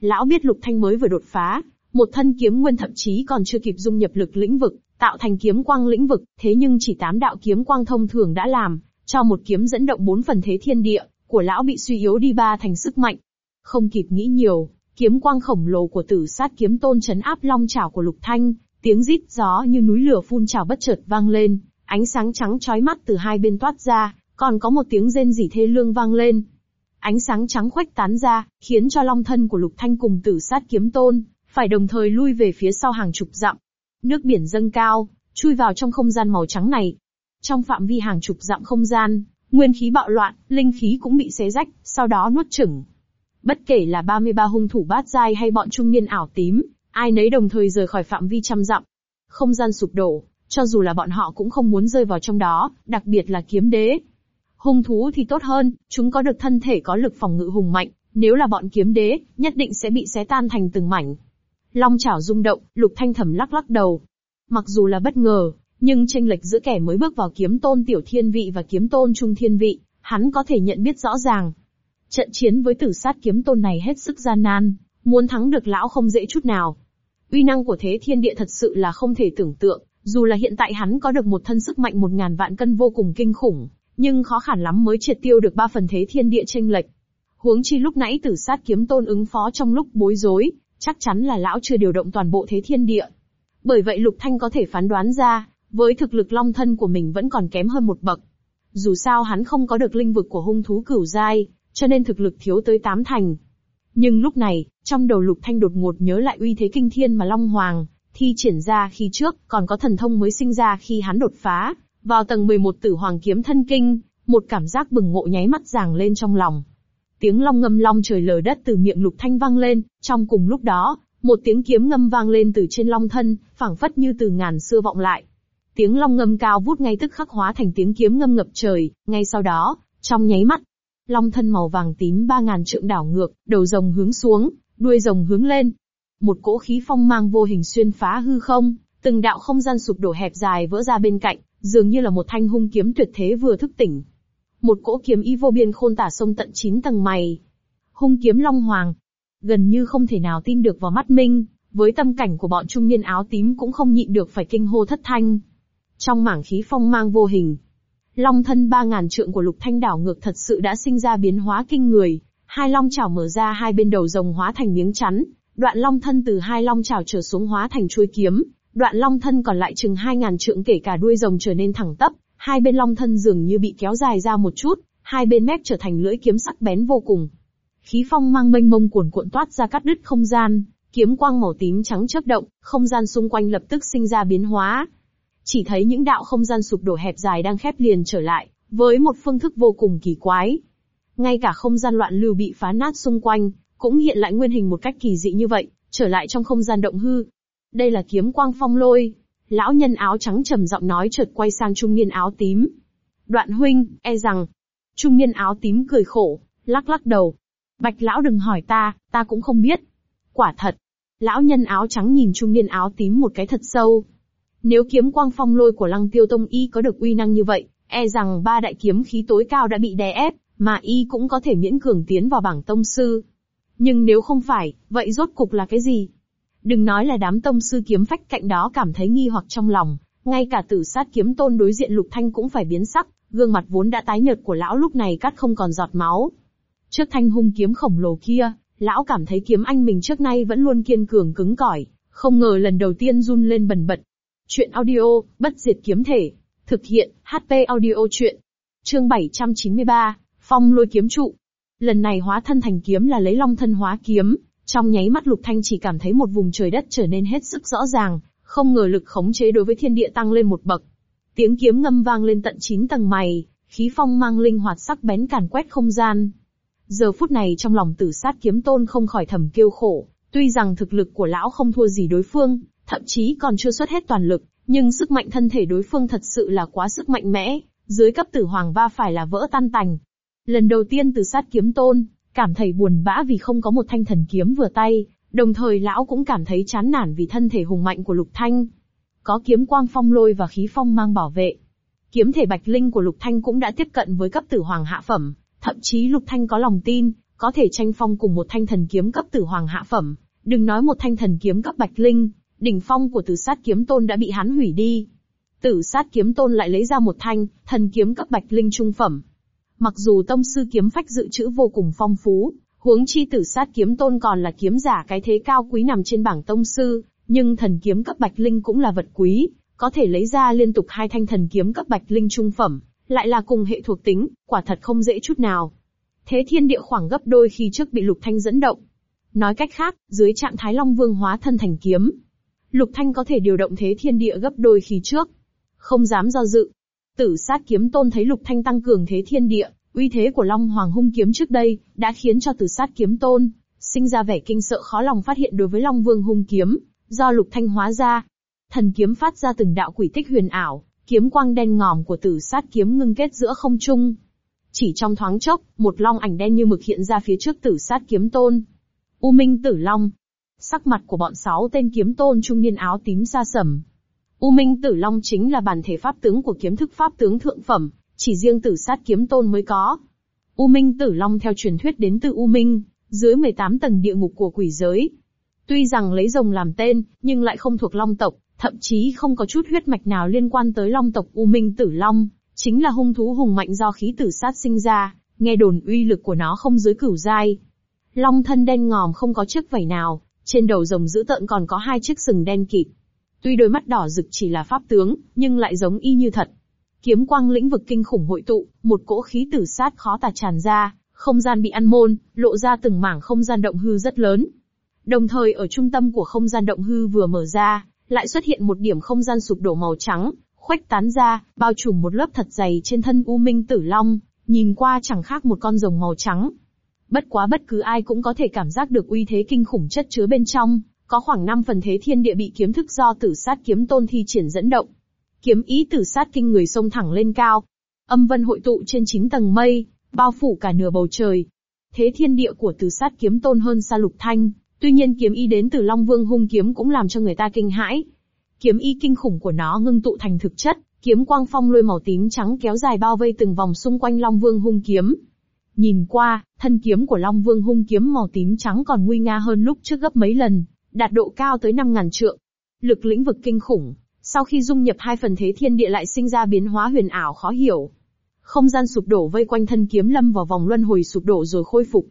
Lão biết Lục Thanh mới vừa đột phá, một thân kiếm nguyên thậm chí còn chưa kịp dung nhập lực lĩnh vực, tạo thành kiếm quang lĩnh vực, thế nhưng chỉ tám đạo kiếm quang thông thường đã làm, cho một kiếm dẫn động bốn phần thế thiên địa, của lão bị suy yếu đi ba thành sức mạnh. Không kịp nghĩ nhiều, kiếm quang khổng lồ của tử sát kiếm tôn chấn áp long chảo của Lục Thanh, tiếng rít gió như núi lửa phun trào bất chợt vang lên, ánh sáng trắng chói mắt từ hai bên toát ra, còn có một tiếng rên rỉ thê lương vang lên. Ánh sáng trắng khuếch tán ra, khiến cho long thân của Lục Thanh cùng tử sát kiếm tôn, phải đồng thời lui về phía sau hàng chục dặm. Nước biển dâng cao, chui vào trong không gian màu trắng này. Trong phạm vi hàng chục dặm không gian, nguyên khí bạo loạn, linh khí cũng bị xé rách, sau đó nuốt chửng. Bất kể là 33 hung thủ bát giai hay bọn trung niên ảo tím, ai nấy đồng thời rời khỏi phạm vi trăm dặm. Không gian sụp đổ, cho dù là bọn họ cũng không muốn rơi vào trong đó, đặc biệt là kiếm đế. Hung thú thì tốt hơn, chúng có được thân thể có lực phòng ngự hùng mạnh, nếu là bọn kiếm đế, nhất định sẽ bị xé tan thành từng mảnh. Long chảo rung động, lục thanh thầm lắc lắc đầu. Mặc dù là bất ngờ, nhưng tranh lệch giữa kẻ mới bước vào kiếm tôn tiểu thiên vị và kiếm tôn trung thiên vị, hắn có thể nhận biết rõ ràng. Trận chiến với tử sát kiếm tôn này hết sức gian nan, muốn thắng được lão không dễ chút nào. Uy năng của thế thiên địa thật sự là không thể tưởng tượng, dù là hiện tại hắn có được một thân sức mạnh một ngàn vạn cân vô cùng kinh khủng, nhưng khó khăn lắm mới triệt tiêu được ba phần thế thiên địa tranh lệch. Huống chi lúc nãy tử sát kiếm tôn ứng phó trong lúc bối rối, chắc chắn là lão chưa điều động toàn bộ thế thiên địa. Bởi vậy Lục Thanh có thể phán đoán ra, với thực lực long thân của mình vẫn còn kém hơn một bậc. Dù sao hắn không có được linh vực của hung thú cửu giai, cho nên thực lực thiếu tới tám thành. Nhưng lúc này, trong đầu Lục Thanh đột ngột nhớ lại uy thế kinh thiên mà Long Hoàng, thi triển ra khi trước, còn có thần thông mới sinh ra khi hắn đột phá, vào tầng 11 tử hoàng kiếm thân kinh, một cảm giác bừng ngộ nháy mắt giàng lên trong lòng. Tiếng long ngâm long trời lở đất từ miệng Lục Thanh vang lên, trong cùng lúc đó, một tiếng kiếm ngâm vang lên từ trên long thân, phảng phất như từ ngàn xưa vọng lại. Tiếng long ngâm cao vút ngay tức khắc hóa thành tiếng kiếm ngâm ngập trời, ngay sau đó, trong nháy mắt, long thân màu vàng tím ba ngàn trượng đảo ngược, đầu rồng hướng xuống, đuôi rồng hướng lên. Một cỗ khí phong mang vô hình xuyên phá hư không, từng đạo không gian sụp đổ hẹp dài vỡ ra bên cạnh, dường như là một thanh hung kiếm tuyệt thế vừa thức tỉnh. Một cỗ kiếm y vô biên khôn tả sông tận chín tầng mày. Hung kiếm long hoàng. Gần như không thể nào tin được vào mắt minh, với tâm cảnh của bọn trung niên áo tím cũng không nhịn được phải kinh hô thất thanh. Trong mảng khí phong mang vô hình, long thân ba ngàn trượng của lục thanh đảo ngược thật sự đã sinh ra biến hóa kinh người. Hai long chảo mở ra hai bên đầu rồng hóa thành miếng chắn, đoạn long thân từ hai long chảo trở xuống hóa thành chuôi kiếm, đoạn long thân còn lại chừng hai ngàn trượng kể cả đuôi rồng trở nên thẳng tắp, hai bên long thân dường như bị kéo dài ra một chút, hai bên mép trở thành lưỡi kiếm sắc bén vô cùng. Khí phong mang mênh mông cuồn cuộn toát ra cắt đứt không gian, kiếm quang màu tím trắng chớp động, không gian xung quanh lập tức sinh ra biến hóa. Chỉ thấy những đạo không gian sụp đổ hẹp dài đang khép liền trở lại, với một phương thức vô cùng kỳ quái. Ngay cả không gian loạn lưu bị phá nát xung quanh, cũng hiện lại nguyên hình một cách kỳ dị như vậy, trở lại trong không gian động hư. Đây là kiếm quang phong lôi. Lão nhân áo trắng trầm giọng nói chợt quay sang trung niên áo tím. Đoạn huynh, e rằng. Trung niên áo tím cười khổ, lắc lắc đầu. Bạch lão đừng hỏi ta, ta cũng không biết. Quả thật. Lão nhân áo trắng nhìn trung niên áo tím một cái thật sâu. Nếu kiếm quang phong lôi của lăng tiêu tông y có được uy năng như vậy, e rằng ba đại kiếm khí tối cao đã bị đè ép, mà y cũng có thể miễn cường tiến vào bảng tông sư. Nhưng nếu không phải, vậy rốt cục là cái gì? Đừng nói là đám tông sư kiếm phách cạnh đó cảm thấy nghi hoặc trong lòng, ngay cả tử sát kiếm tôn đối diện lục thanh cũng phải biến sắc, gương mặt vốn đã tái nhợt của lão lúc này cắt không còn giọt máu. Trước thanh hung kiếm khổng lồ kia, lão cảm thấy kiếm anh mình trước nay vẫn luôn kiên cường cứng cỏi, không ngờ lần đầu tiên run lên bần bật. Chuyện audio, bất diệt kiếm thể. Thực hiện, HP audio chuyện. Chương 793, Phong lôi kiếm trụ. Lần này hóa thân thành kiếm là lấy long thân hóa kiếm, trong nháy mắt Lục Thanh chỉ cảm thấy một vùng trời đất trở nên hết sức rõ ràng, không ngờ lực khống chế đối với thiên địa tăng lên một bậc. Tiếng kiếm ngâm vang lên tận chín tầng mày, khí phong mang linh hoạt sắc bén càn quét không gian. Giờ phút này trong lòng tử sát kiếm tôn không khỏi thầm kêu khổ, tuy rằng thực lực của lão không thua gì đối phương, thậm chí còn chưa xuất hết toàn lực, nhưng sức mạnh thân thể đối phương thật sự là quá sức mạnh mẽ, dưới cấp tử hoàng va phải là vỡ tan tành. Lần đầu tiên từ sát kiếm tôn, cảm thấy buồn bã vì không có một thanh thần kiếm vừa tay, đồng thời lão cũng cảm thấy chán nản vì thân thể hùng mạnh của Lục Thanh. Có kiếm quang phong lôi và khí phong mang bảo vệ. Kiếm thể bạch linh của Lục Thanh cũng đã tiếp cận với cấp tử hoàng hạ phẩm, thậm chí Lục Thanh có lòng tin, có thể tranh phong cùng một thanh thần kiếm cấp tử hoàng hạ phẩm, đừng nói một thanh thần kiếm cấp bạch linh, đỉnh phong của tử sát kiếm tôn đã bị hắn hủy đi. Tử sát kiếm tôn lại lấy ra một thanh, thần kiếm cấp bạch linh trung phẩm. Mặc dù tông sư kiếm phách dự trữ vô cùng phong phú, huống chi tử sát kiếm tôn còn là kiếm giả cái thế cao quý nằm trên bảng tông sư, nhưng thần kiếm cấp bạch linh cũng là vật quý, có thể lấy ra liên tục hai thanh thần kiếm cấp bạch linh trung phẩm, lại là cùng hệ thuộc tính, quả thật không dễ chút nào. Thế thiên địa khoảng gấp đôi khi trước bị lục thanh dẫn động. Nói cách khác, dưới trạng thái long vương hóa thân thành kiếm, lục thanh có thể điều động thế thiên địa gấp đôi khi trước. Không dám do dự. Tử sát kiếm tôn thấy lục thanh tăng cường thế thiên địa, uy thế của long hoàng hung kiếm trước đây, đã khiến cho tử sát kiếm tôn, sinh ra vẻ kinh sợ khó lòng phát hiện đối với long vương hung kiếm, do lục thanh hóa ra. Thần kiếm phát ra từng đạo quỷ tích huyền ảo, kiếm quang đen ngòm của tử sát kiếm ngưng kết giữa không trung. Chỉ trong thoáng chốc, một long ảnh đen như mực hiện ra phía trước tử sát kiếm tôn. U Minh Tử Long. Sắc mặt của bọn sáu tên kiếm tôn trung niên áo tím xa sầm. U Minh Tử Long chính là bản thể pháp tướng của kiếm thức pháp tướng thượng phẩm, chỉ riêng tử sát kiếm tôn mới có. U Minh Tử Long theo truyền thuyết đến từ U Minh, dưới 18 tầng địa ngục của quỷ giới. Tuy rằng lấy rồng làm tên, nhưng lại không thuộc Long tộc, thậm chí không có chút huyết mạch nào liên quan tới Long tộc U Minh Tử Long, chính là hung thú hùng mạnh do khí tử sát sinh ra, nghe đồn uy lực của nó không dưới cửu giai. Long thân đen ngòm không có chiếc vảy nào, trên đầu rồng dữ tợn còn có hai chiếc sừng đen kịt. Tuy đôi mắt đỏ rực chỉ là pháp tướng, nhưng lại giống y như thật. Kiếm quang lĩnh vực kinh khủng hội tụ, một cỗ khí tử sát khó tả tràn ra, không gian bị ăn môn, lộ ra từng mảng không gian động hư rất lớn. Đồng thời ở trung tâm của không gian động hư vừa mở ra, lại xuất hiện một điểm không gian sụp đổ màu trắng, khuếch tán ra, bao trùm một lớp thật dày trên thân U Minh Tử Long, nhìn qua chẳng khác một con rồng màu trắng. Bất quá bất cứ ai cũng có thể cảm giác được uy thế kinh khủng chất chứa bên trong, có khoảng 5 phần thế thiên địa bị kiếm thức do tử sát kiếm tôn thi triển dẫn động. Kiếm ý tử sát kinh người sông thẳng lên cao. Âm vân hội tụ trên 9 tầng mây, bao phủ cả nửa bầu trời. Thế thiên địa của tử sát kiếm tôn hơn xa lục thanh, tuy nhiên kiếm ý đến từ Long Vương hung kiếm cũng làm cho người ta kinh hãi. Kiếm ý kinh khủng của nó ngưng tụ thành thực chất, kiếm quang phong lôi màu tím trắng kéo dài bao vây từng vòng xung quanh Long Vương hung kiếm. Nhìn qua, thân kiếm của Long Vương hung kiếm màu tím trắng còn nguy nga hơn lúc trước gấp mấy lần, đạt độ cao tới 5.000 trượng. Lực lĩnh vực kinh khủng, sau khi dung nhập hai phần thế thiên địa lại sinh ra biến hóa huyền ảo khó hiểu. Không gian sụp đổ vây quanh thân kiếm lâm vào vòng luân hồi sụp đổ rồi khôi phục.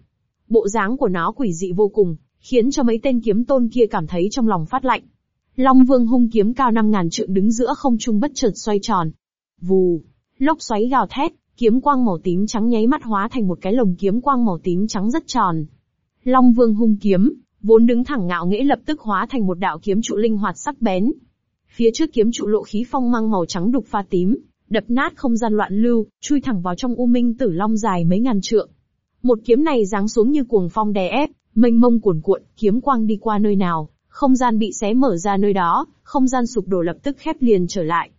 Bộ dáng của nó quỷ dị vô cùng, khiến cho mấy tên kiếm tôn kia cảm thấy trong lòng phát lạnh. Long Vương hung kiếm cao năm ngàn trượng đứng giữa không trung bất chợt xoay tròn. Vù, lốc xoáy gào thét, kiếm quang màu tím trắng nháy mắt hóa thành một cái lồng kiếm quang màu tím trắng rất tròn. Long Vương hung kiếm, vốn đứng thẳng ngạo nghễ lập tức hóa thành một đạo kiếm trụ linh hoạt sắc bén. Phía trước kiếm trụ lộ khí phong mang màu trắng đục pha tím, đập nát không gian loạn lưu, chui thẳng vào trong u minh tử long dài mấy ngàn trượng. Một kiếm này giáng xuống như cuồng phong đè ép, mênh mông cuồn cuộn, kiếm quang đi qua nơi nào, không gian bị xé mở ra nơi đó, không gian sụp đổ lập tức khép liền trở lại.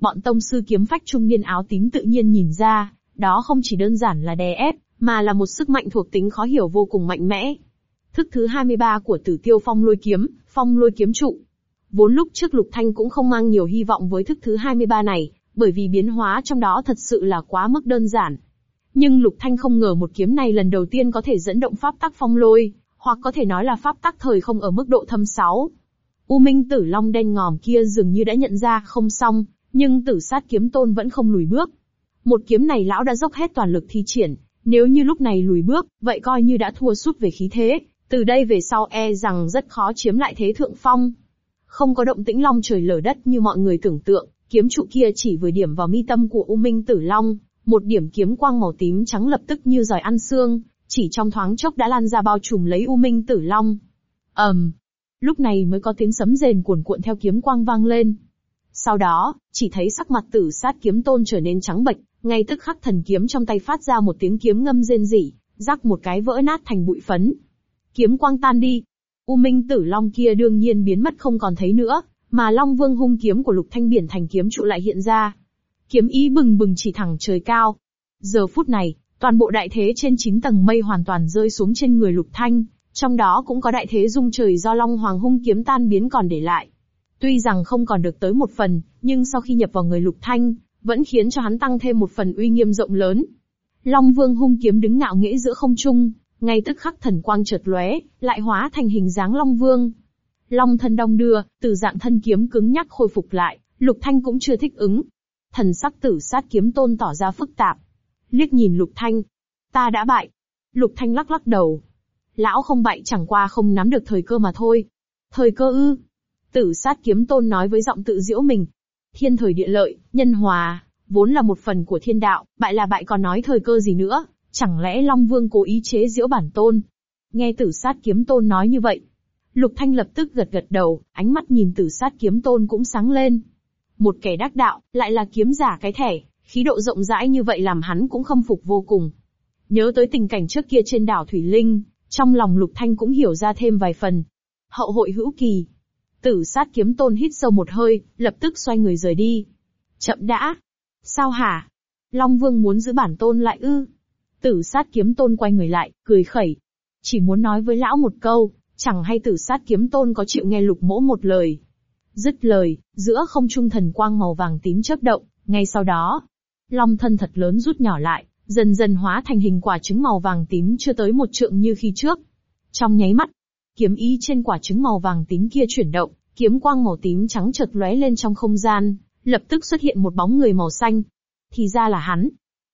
Bọn tông sư kiếm phách trung niên áo tím tự nhiên nhìn ra, đó không chỉ đơn giản là đè ép, mà là một sức mạnh thuộc tính khó hiểu vô cùng mạnh mẽ. Thức thứ 23 của tử tiêu phong lôi kiếm, phong lôi kiếm trụ. Vốn lúc trước Lục Thanh cũng không mang nhiều hy vọng với thức thứ 23 này, bởi vì biến hóa trong đó thật sự là quá mức đơn giản. Nhưng Lục Thanh không ngờ một kiếm này lần đầu tiên có thể dẫn động pháp tắc phong lôi, hoặc có thể nói là pháp tắc thời không ở mức độ thâm sáu. U Minh Tử Long đen ngòm kia dường như đã nhận ra không xong, nhưng Tử Sát Kiếm Tôn vẫn không lùi bước. Một kiếm này lão đã dốc hết toàn lực thi triển, nếu như lúc này lùi bước, vậy coi như đã thua sút về khí thế, từ đây về sau e rằng rất khó chiếm lại thế thượng phong. Không có động tĩnh long trời lở đất như mọi người tưởng tượng, kiếm trụ kia chỉ vừa điểm vào mi tâm của U Minh Tử Long, một điểm kiếm quang màu tím trắng lập tức như giỏi ăn xương, chỉ trong thoáng chốc đã lan ra bao trùm lấy U Minh Tử Long. ầm, um, lúc này mới có tiếng sấm rền cuồn cuộn theo kiếm quang vang lên. Sau đó, chỉ thấy sắc mặt tử sát kiếm tôn trở nên trắng bệch, ngay tức khắc thần kiếm trong tay phát ra một tiếng kiếm ngâm rên rỉ, rắc một cái vỡ nát thành bụi phấn. Kiếm quang tan đi. U Minh Tử Long kia đương nhiên biến mất không còn thấy nữa, mà Long Vương hung kiếm của Lục Thanh Biển thành kiếm trụ lại hiện ra. Kiếm ý bừng bừng chỉ thẳng trời cao. Giờ phút này, Toàn bộ đại thế trên 9 tầng mây hoàn toàn rơi xuống trên người Lục Thanh, trong đó cũng có đại thế dung trời do Long Hoàng hung kiếm tan biến còn để lại. Tuy rằng không còn được tới một phần, nhưng sau khi nhập vào người Lục Thanh, vẫn khiến cho hắn tăng thêm một phần uy nghiêm rộng lớn. Long Vương hung kiếm đứng ngạo nghễ giữa không trung, ngay tức khắc thần quang chợt lóe, lại hóa thành hình dáng Long Vương. Long thân đong đưa, từ dạng thân kiếm cứng nhắc khôi phục lại, Lục Thanh cũng chưa thích ứng. Thần sắc tử sát kiếm tôn tỏ ra phức tạp. Liếc nhìn Lục Thanh. Ta đã bại. Lục Thanh lắc lắc đầu. Lão không bại chẳng qua không nắm được thời cơ mà thôi. Thời cơ ư. Tử sát kiếm tôn nói với giọng tự diễu mình. Thiên thời địa lợi, nhân hòa, vốn là một phần của thiên đạo, bại là bại còn nói thời cơ gì nữa, chẳng lẽ Long Vương cố ý chế diễu bản tôn? Nghe tử sát kiếm tôn nói như vậy. Lục Thanh lập tức gật gật đầu, ánh mắt nhìn tử sát kiếm tôn cũng sáng lên. Một kẻ đắc đạo, lại là kiếm giả cái thẻ, khí độ rộng rãi như vậy làm hắn cũng khâm phục vô cùng. Nhớ tới tình cảnh trước kia trên đảo Thủy Linh, trong lòng Lục Thanh cũng hiểu ra thêm vài phần. Hậu hội hữu kỳ. Tử sát kiếm tôn hít sâu một hơi, lập tức xoay người rời đi. Chậm đã. Sao hả? Long Vương muốn giữ bản tôn lại ư? Tử sát kiếm tôn quay người lại, cười khẩy. Chỉ muốn nói với lão một câu, chẳng hay tử sát kiếm tôn có chịu nghe lục mỗ một lời. Dứt lời, giữa không trung thần quang màu vàng tím chớp động, ngay sau đó, long thân thật lớn rút nhỏ lại, dần dần hóa thành hình quả trứng màu vàng tím chưa tới một trượng như khi trước. Trong nháy mắt, kiếm ý trên quả trứng màu vàng tím kia chuyển động, kiếm quang màu tím trắng chợt lóe lên trong không gian, lập tức xuất hiện một bóng người màu xanh. Thì ra là hắn.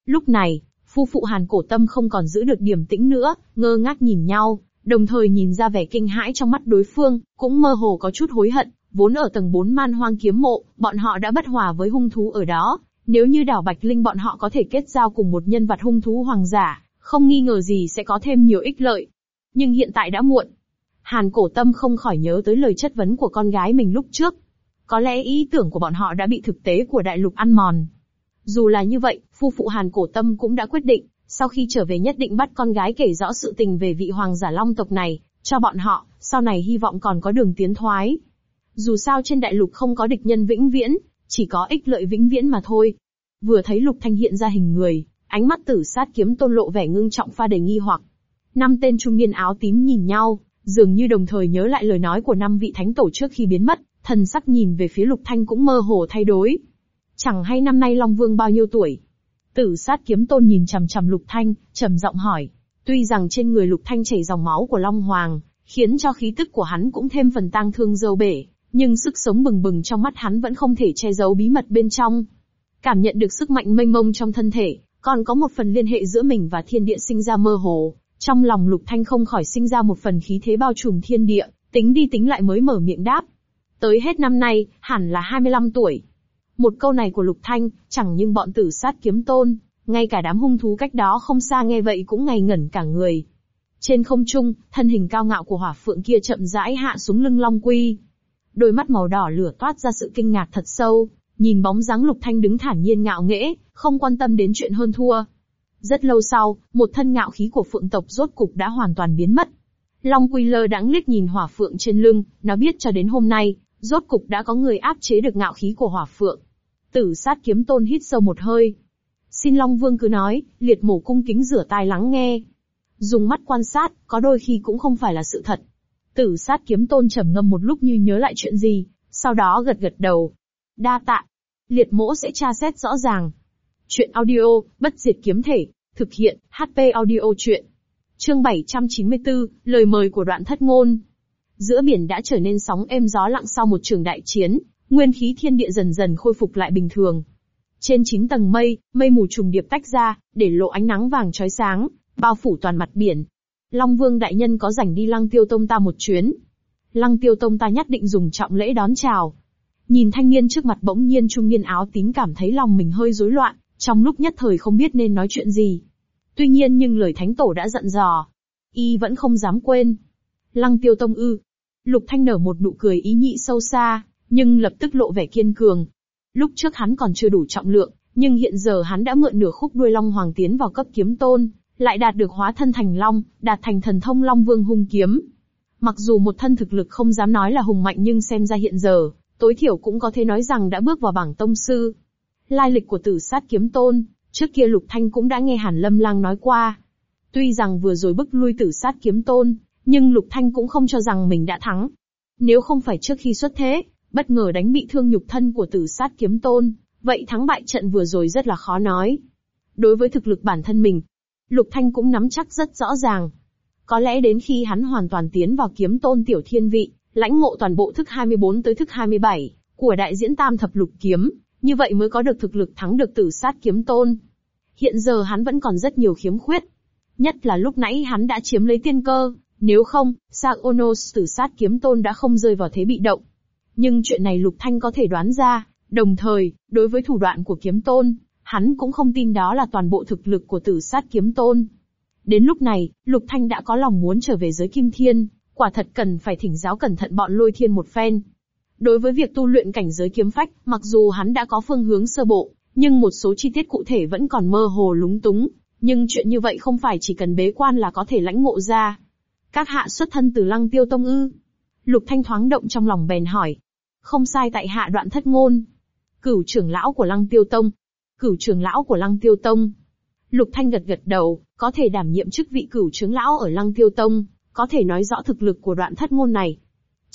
Lúc này, phu phụ Hàn Cổ Tâm không còn giữ được điểm tĩnh nữa, ngơ ngác nhìn nhau, đồng thời nhìn ra vẻ kinh hãi trong mắt đối phương, cũng mơ hồ có chút hối hận, vốn ở tầng 4 man hoang kiếm mộ, bọn họ đã bất hòa với hung thú ở đó, nếu như đảo Bạch Linh bọn họ có thể kết giao cùng một nhân vật hung thú hoàng giả, không nghi ngờ gì sẽ có thêm nhiều ích lợi. Nhưng hiện tại đã muộn. Hàn cổ tâm không khỏi nhớ tới lời chất vấn của con gái mình lúc trước. Có lẽ ý tưởng của bọn họ đã bị thực tế của đại lục ăn mòn. Dù là như vậy, phu phụ Hàn cổ tâm cũng đã quyết định, sau khi trở về nhất định bắt con gái kể rõ sự tình về vị hoàng giả long tộc này, cho bọn họ, sau này hy vọng còn có đường tiến thoái. Dù sao trên đại lục không có địch nhân vĩnh viễn, chỉ có ích lợi vĩnh viễn mà thôi. Vừa thấy Lục Thanh hiện ra hình người, ánh mắt tử sát kiếm tôn lộ vẻ ngưng trọng pha đầy nghi hoặc. Năm tên trung niên áo tím nhìn nhau, dường như đồng thời nhớ lại lời nói của năm vị thánh tổ trước khi biến mất, thần sắc nhìn về phía Lục Thanh cũng mơ hồ thay đổi. Chẳng hay năm nay Long Vương bao nhiêu tuổi? Tử sát kiếm tôn nhìn chằm chằm Lục Thanh, trầm giọng hỏi. Tuy rằng trên người Lục Thanh chảy dòng máu của Long Hoàng, khiến cho khí tức của hắn cũng thêm phần tang thương dâu bể, nhưng sức sống bừng bừng trong mắt hắn vẫn không thể che giấu bí mật bên trong. Cảm nhận được sức mạnh mênh mông trong thân thể, còn có một phần liên hệ giữa mình và thiên địa sinh ra mơ hồ. Trong lòng Lục Thanh không khỏi sinh ra một phần khí thế bao trùm thiên địa, tính đi tính lại mới mở miệng đáp. Tới hết năm nay, hẳn là 25 tuổi. Một câu này của Lục Thanh, chẳng nhưng bọn tử sát kiếm tôn, ngay cả đám hung thú cách đó không xa nghe vậy cũng ngây ngẩn cả người. Trên không trung, thân hình cao ngạo của hỏa phượng kia chậm rãi hạ xuống lưng Long Quy, đôi mắt màu đỏ lửa toát ra sự kinh ngạc thật sâu, nhìn bóng dáng Lục Thanh đứng thản nhiên ngạo nghễ, không quan tâm đến chuyện hơn thua. Rất lâu sau, một thân ngạo khí của phượng tộc rốt cục đã hoàn toàn biến mất. Long Quy lơ đãng liếc nhìn hỏa phượng trên lưng, nó biết cho đến hôm nay, rốt cục đã có người áp chế được ngạo khí của hỏa phượng. Tử sát kiếm tôn hít sâu một hơi. Xin Long Vương cứ nói, liệt mổ cung kính rửa tai lắng nghe. Dùng mắt quan sát, có đôi khi cũng không phải là sự thật. Tử sát kiếm tôn trầm ngâm một lúc như nhớ lại chuyện gì, sau đó gật gật đầu. Đa tạ. Liệt mỗ sẽ tra xét rõ ràng. Chuyện audio, bất diệt kiếm thể, thực hiện, HP audio chuyện. Chương 794, lời mời của đoạn thất ngôn. Giữa biển đã trở nên sóng êm gió lặng sau một trường đại chiến, nguyên khí thiên địa dần dần khôi phục lại bình thường. Trên chín tầng mây, mây mù trùng điệp tách ra, để lộ ánh nắng vàng chói sáng, bao phủ toàn mặt biển, Long Vương đại nhân có rảnh đi Lăng Tiêu Tông ta một chuyến. Lăng Tiêu Tông ta nhất định dùng trọng lễ đón chào. Nhìn thanh niên trước mặt bỗng nhiên trung niên áo tím cảm thấy lòng mình hơi rối loạn, trong lúc nhất thời không biết nên nói chuyện gì. Tuy nhiên nhưng lời thánh tổ đã dặn dò. Y vẫn không dám quên. Lăng Tiêu Tông ư. Lục Thanh nở một nụ cười ý nhị sâu xa, nhưng lập tức lộ vẻ kiên cường. Lúc trước hắn còn chưa đủ trọng lượng, nhưng hiện giờ hắn đã mượn nửa khúc đuôi Long Hoàng tiến vào cấp kiếm tôn, lại đạt được hóa thân thành long, đạt thành thần thông long vương hung kiếm. Mặc dù một thân thực lực không dám nói là hùng mạnh nhưng xem ra hiện giờ, tối thiểu cũng có thể nói rằng đã bước vào bảng tông sư. Lai lịch của tử sát kiếm tôn, Trước kia Lục Thanh cũng đã nghe Hàn Lâm Lang nói qua. Tuy rằng vừa rồi bức lui tử sát kiếm tôn, nhưng Lục Thanh cũng không cho rằng mình đã thắng. Nếu không phải trước khi xuất thế, bất ngờ đánh bị thương nhục thân của tử sát kiếm tôn, vậy thắng bại trận vừa rồi rất là khó nói. Đối với thực lực bản thân mình, Lục Thanh cũng nắm chắc rất rõ ràng. Có lẽ đến khi hắn hoàn toàn tiến vào kiếm tôn tiểu thiên vị, lãnh ngộ toàn bộ thức 24 tới thức 27 của đại diễn tam thập lục kiếm, như vậy mới có được thực lực thắng được tử sát kiếm tôn. Hiện giờ hắn vẫn còn rất nhiều khiếm khuyết. Nhất là lúc nãy hắn đã chiếm lấy tiên cơ, nếu không, Saonos tử sát kiếm tôn đã không rơi vào thế bị động. Nhưng chuyện này Lục Thanh có thể đoán ra, đồng thời, đối với thủ đoạn của kiếm tôn, hắn cũng không tin đó là toàn bộ thực lực của tử sát kiếm tôn. Đến lúc này, Lục Thanh đã có lòng muốn trở về giới kim thiên, quả thật cần phải thỉnh giáo cẩn thận bọn lôi thiên một phen. Đối với việc tu luyện cảnh giới kiếm phách, mặc dù hắn đã có phương hướng sơ bộ, nhưng một số chi tiết cụ thể vẫn còn mơ hồ lúng túng. Nhưng chuyện như vậy không phải chỉ cần bế quan là có thể lãnh ngộ ra. Các hạ xuất thân từ lăng tiêu tông ư. Lục Thanh thoáng động trong lòng bèn hỏi. Không sai tại hạ đoạn thất ngôn. Cửu trưởng lão của lăng tiêu tông. Cửu trưởng lão của lăng tiêu tông. Lục Thanh gật gật đầu, có thể đảm nhiệm chức vị cửu trưởng lão ở lăng tiêu tông, có thể nói rõ thực lực của đoạn thất ngôn này.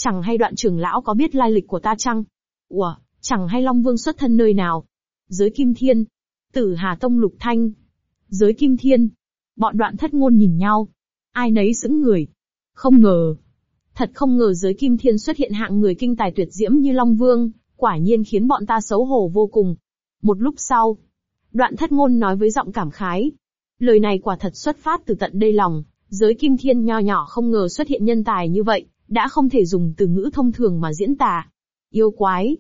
Chẳng hay đoạn trưởng lão có biết lai lịch của ta chăng? Ủa, chẳng hay Long Vương xuất thân nơi nào? Giới Kim Thiên. Tử Hà Tông Lục Thanh. Giới Kim Thiên. Bọn đoạn thất ngôn nhìn nhau. Ai nấy sững người. Không ngờ. Thật không ngờ giới Kim Thiên xuất hiện hạng người kinh tài tuyệt diễm như Long Vương, quả nhiên khiến bọn ta xấu hổ vô cùng. Một lúc sau, đoạn thất ngôn nói với giọng cảm khái. Lời này quả thật xuất phát từ tận đây lòng, giới Kim Thiên nho nhỏ không ngờ xuất hiện nhân tài như vậy, đã không thể dùng từ ngữ thông thường mà diễn tả. Yêu quái.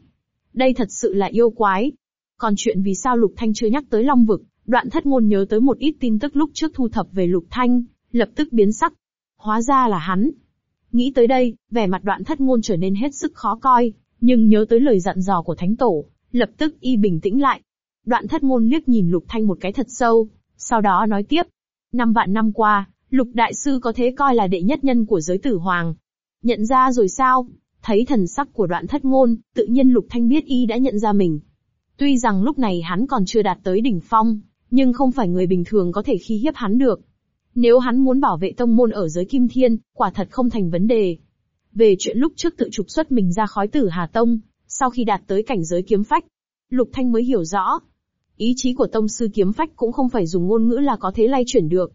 Đây thật sự là yêu quái. Còn chuyện vì sao Lục Thanh chưa nhắc tới Long Vực, đoạn thất ngôn nhớ tới một ít tin tức lúc trước thu thập về Lục Thanh, lập tức biến sắc. Hóa ra là hắn. Nghĩ tới đây, vẻ mặt đoạn thất ngôn trở nên hết sức khó coi, nhưng nhớ tới lời dặn dò của Thánh Tổ, lập tức y bình tĩnh lại. Đoạn thất ngôn liếc nhìn Lục Thanh một cái thật sâu, sau đó nói tiếp. Năm vạn năm qua, Lục Đại Sư có thế coi là đệ nhất nhân của giới tử hoàng, Nhận ra rồi sao? Thấy thần sắc của đoạn thất ngôn, tự nhiên Lục Thanh biết y đã nhận ra mình. Tuy rằng lúc này hắn còn chưa đạt tới đỉnh phong, nhưng không phải người bình thường có thể khi hiếp hắn được. Nếu hắn muốn bảo vệ tông môn ở giới kim thiên, quả thật không thành vấn đề. Về chuyện lúc trước tự trục xuất mình ra khói tử Hà Tông, sau khi đạt tới cảnh giới kiếm phách, Lục Thanh mới hiểu rõ. Ý chí của tông sư kiếm phách cũng không phải dùng ngôn ngữ là có thể lay chuyển được.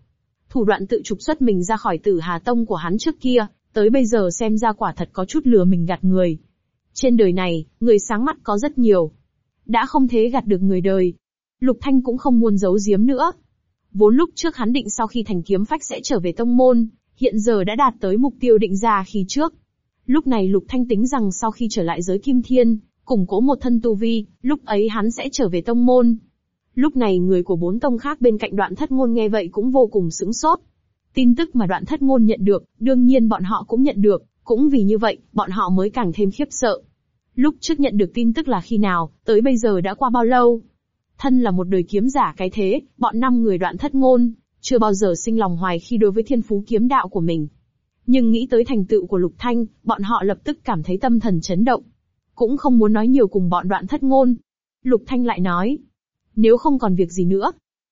Thủ đoạn tự trục xuất mình ra khỏi tử Hà Tông của hắn trước kia, Tới bây giờ xem ra quả thật có chút lừa mình gạt người. Trên đời này, người sáng mắt có rất nhiều. Đã không thế gạt được người đời. Lục Thanh cũng không muốn giấu giếm nữa. Vốn lúc trước hắn định sau khi thành kiếm phách sẽ trở về tông môn, hiện giờ đã đạt tới mục tiêu định ra khi trước. Lúc này Lục Thanh tính rằng sau khi trở lại giới Kim Thiên, củng cố một thân tu vi, lúc ấy hắn sẽ trở về tông môn. Lúc này người của bốn tông khác bên cạnh đoạn thất ngôn nghe vậy cũng vô cùng sững sốt. Tin tức mà đoạn thất ngôn nhận được, đương nhiên bọn họ cũng nhận được, cũng vì như vậy, bọn họ mới càng thêm khiếp sợ. Lúc trước nhận được tin tức là khi nào, tới bây giờ đã qua bao lâu? Thân là một đời kiếm giả cái thế, bọn năm người đoạn thất ngôn, chưa bao giờ sinh lòng hoài khi đối với thiên phú kiếm đạo của mình. Nhưng nghĩ tới thành tựu của Lục Thanh, bọn họ lập tức cảm thấy tâm thần chấn động. Cũng không muốn nói nhiều cùng bọn đoạn thất ngôn. Lục Thanh lại nói, nếu không còn việc gì nữa,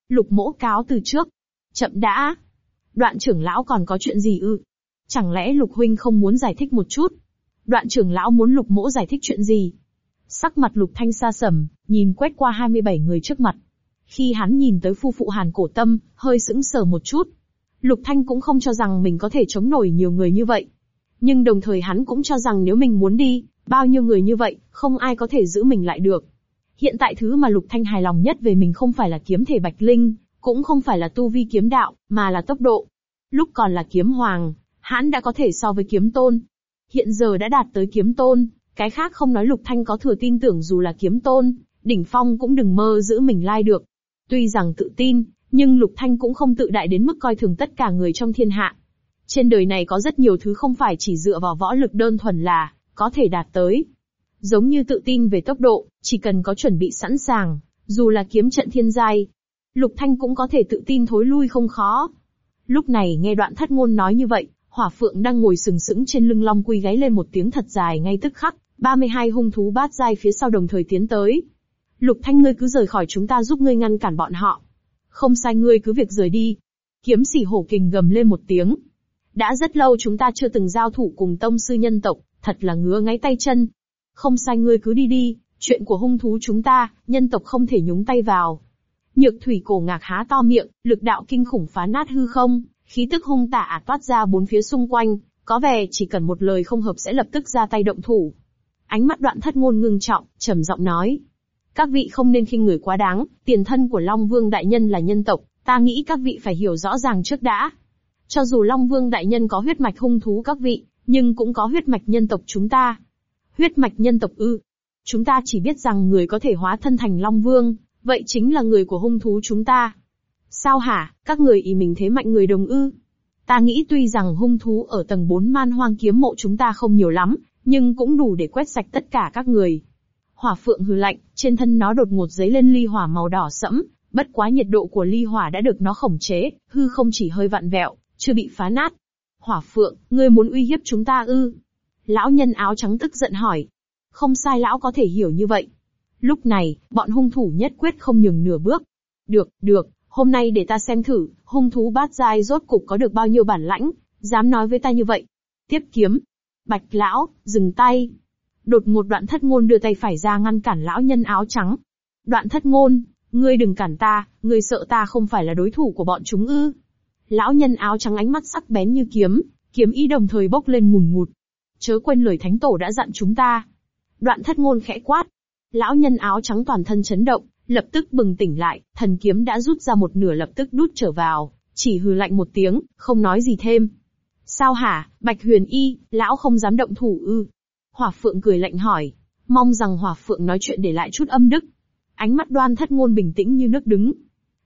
Lục mỗ cáo từ trước. Chậm đã, Đoạn trưởng lão còn có chuyện gì ư? Chẳng lẽ lục huynh không muốn giải thích một chút? Đoạn trưởng lão muốn lục mỗ giải thích chuyện gì? Sắc mặt lục thanh xa sầm, nhìn quét qua 27 người trước mặt. Khi hắn nhìn tới phu phụ hàn cổ tâm, hơi sững sờ một chút. Lục thanh cũng không cho rằng mình có thể chống nổi nhiều người như vậy. Nhưng đồng thời hắn cũng cho rằng nếu mình muốn đi, bao nhiêu người như vậy, không ai có thể giữ mình lại được. Hiện tại thứ mà Lục Thanh hài lòng nhất về mình không phải là kiếm thể bạch linh, cũng không phải là tu vi kiếm đạo, mà là tốc độ. Lúc còn là kiếm hoàng, hắn đã có thể so với kiếm tôn. Hiện giờ đã đạt tới kiếm tôn, cái khác không nói Lục Thanh có thừa tin tưởng dù là kiếm tôn, đỉnh phong cũng đừng mơ giữ mình lai được. Tuy rằng tự tin, nhưng Lục Thanh cũng không tự đại đến mức coi thường tất cả người trong thiên hạ. Trên đời này có rất nhiều thứ không phải chỉ dựa vào võ lực đơn thuần là có thể đạt tới. Giống như tự tin về tốc độ, chỉ cần có chuẩn bị sẵn sàng, dù là kiếm trận thiên giai, Lục Thanh cũng có thể tự tin thối lui không khó. Lúc này nghe đoạn thất ngôn nói như vậy, hỏa phượng đang ngồi sừng sững trên lưng long quy gáy lên một tiếng thật dài ngay tức khắc, 32 hung thú bát giai phía sau đồng thời tiến tới. Lục Thanh ngươi cứ rời khỏi chúng ta giúp ngươi ngăn cản bọn họ. Không sai ngươi cứ việc rời đi. Kiếm sỉ hổ kình gầm lên một tiếng. Đã rất lâu chúng ta chưa từng giao thủ cùng tông sư nhân tộc, thật là ngứa ngáy tay chân. Không sai ngươi cứ đi đi, chuyện của hung thú chúng ta, nhân tộc không thể nhúng tay vào. Nhược thủy cổ ngạc há to miệng, lực đạo kinh khủng phá nát hư không, khí tức hung tả toát ra bốn phía xung quanh, có vẻ chỉ cần một lời không hợp sẽ lập tức ra tay động thủ. Ánh mắt đoạn thất ngôn ngưng trọng, trầm giọng nói. Các vị không nên khinh người quá đáng, tiền thân của Long Vương Đại Nhân là nhân tộc, ta nghĩ các vị phải hiểu rõ ràng trước đã. Cho dù Long Vương Đại Nhân có huyết mạch hung thú các vị, nhưng cũng có huyết mạch nhân tộc chúng ta. Huyết mạch nhân tộc ư. Chúng ta chỉ biết rằng người có thể hóa thân thành Long Vương, vậy chính là người của hung thú chúng ta. Sao hả, các người ý mình thế mạnh người đồng ư? Ta nghĩ tuy rằng hung thú ở tầng 4 man hoang kiếm mộ chúng ta không nhiều lắm, nhưng cũng đủ để quét sạch tất cả các người. Hỏa phượng hừ lạnh, trên thân nó đột ngột giấy lên ly hỏa màu đỏ sẫm, bất quá nhiệt độ của ly hỏa đã được nó khống chế, hư không chỉ hơi vặn vẹo, chưa bị phá nát. Hỏa phượng, ngươi muốn uy hiếp chúng ta ư? Lão nhân áo trắng tức giận hỏi. Không sai lão có thể hiểu như vậy. Lúc này, bọn hung thủ nhất quyết không nhường nửa bước. Được, được, hôm nay để ta xem thử, hung thú bát giai rốt cục có được bao nhiêu bản lãnh, dám nói với ta như vậy. Tiếp kiếm. Bạch lão, dừng tay. Đột một đoạn thất ngôn đưa tay phải ra ngăn cản lão nhân áo trắng. Đoạn thất ngôn, ngươi đừng cản ta, ngươi sợ ta không phải là đối thủ của bọn chúng ư. Lão nhân áo trắng ánh mắt sắc bén như kiếm, kiếm ý đồng thời bốc lên ngùn ngụt. Chớ quên lời thánh tổ đã dặn chúng ta. Đoạn thất ngôn khẽ quát. Lão nhân áo trắng toàn thân chấn động, lập tức bừng tỉnh lại, thần kiếm đã rút ra một nửa lập tức đút trở vào, chỉ hừ lạnh một tiếng, không nói gì thêm. Sao hả, Bạch Huyền Y, lão không dám động thủ ư? Hỏa Phượng cười lạnh hỏi, mong rằng Hỏa Phượng nói chuyện để lại chút âm đức. Ánh mắt đoan thất ngôn bình tĩnh như nước đứng.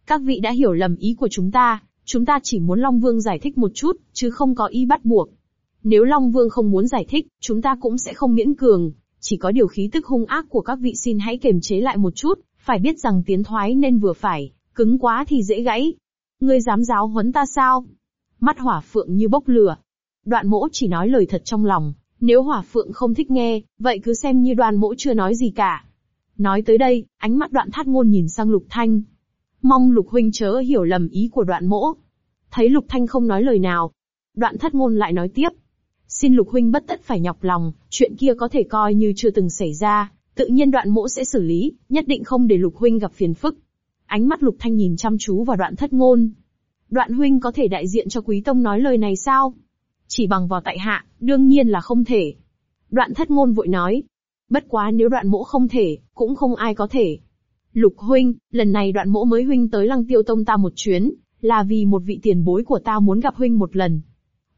Các vị đã hiểu lầm ý của chúng ta, chúng ta chỉ muốn Long Vương giải thích một chút, chứ không có ý bắt buộc. Nếu Long Vương không muốn giải thích, chúng ta cũng sẽ không miễn cường, chỉ có điều khí tức hung ác của các vị xin hãy kiềm chế lại một chút, phải biết rằng tiến thoái nên vừa phải, cứng quá thì dễ gãy. Ngươi dám giáo huấn ta sao? Mắt hỏa phượng như bốc lửa. Đoạn mỗ chỉ nói lời thật trong lòng, nếu hỏa phượng không thích nghe, vậy cứ xem như đoàn mỗ chưa nói gì cả. Nói tới đây, ánh mắt đoạn thát ngôn nhìn sang lục thanh. Mong lục huynh chớ hiểu lầm ý của đoạn mỗ. Thấy lục thanh không nói lời nào. Đoạn thất ngôn lại nói tiếp. Xin lục huynh bất tất phải nhọc lòng, chuyện kia có thể coi như chưa từng xảy ra, tự nhiên đoạn mỗ sẽ xử lý, nhất định không để lục huynh gặp phiền phức. Ánh mắt lục thanh nhìn chăm chú vào đoạn thất ngôn. Đoạn huynh có thể đại diện cho quý tông nói lời này sao? Chỉ bằng vào tại hạ, đương nhiên là không thể. Đoạn thất ngôn vội nói. Bất quá nếu đoạn mỗ không thể, cũng không ai có thể. Lục huynh, lần này đoạn mỗ mới huynh tới lăng tiêu tông ta một chuyến, là vì một vị tiền bối của ta muốn gặp huynh một lần.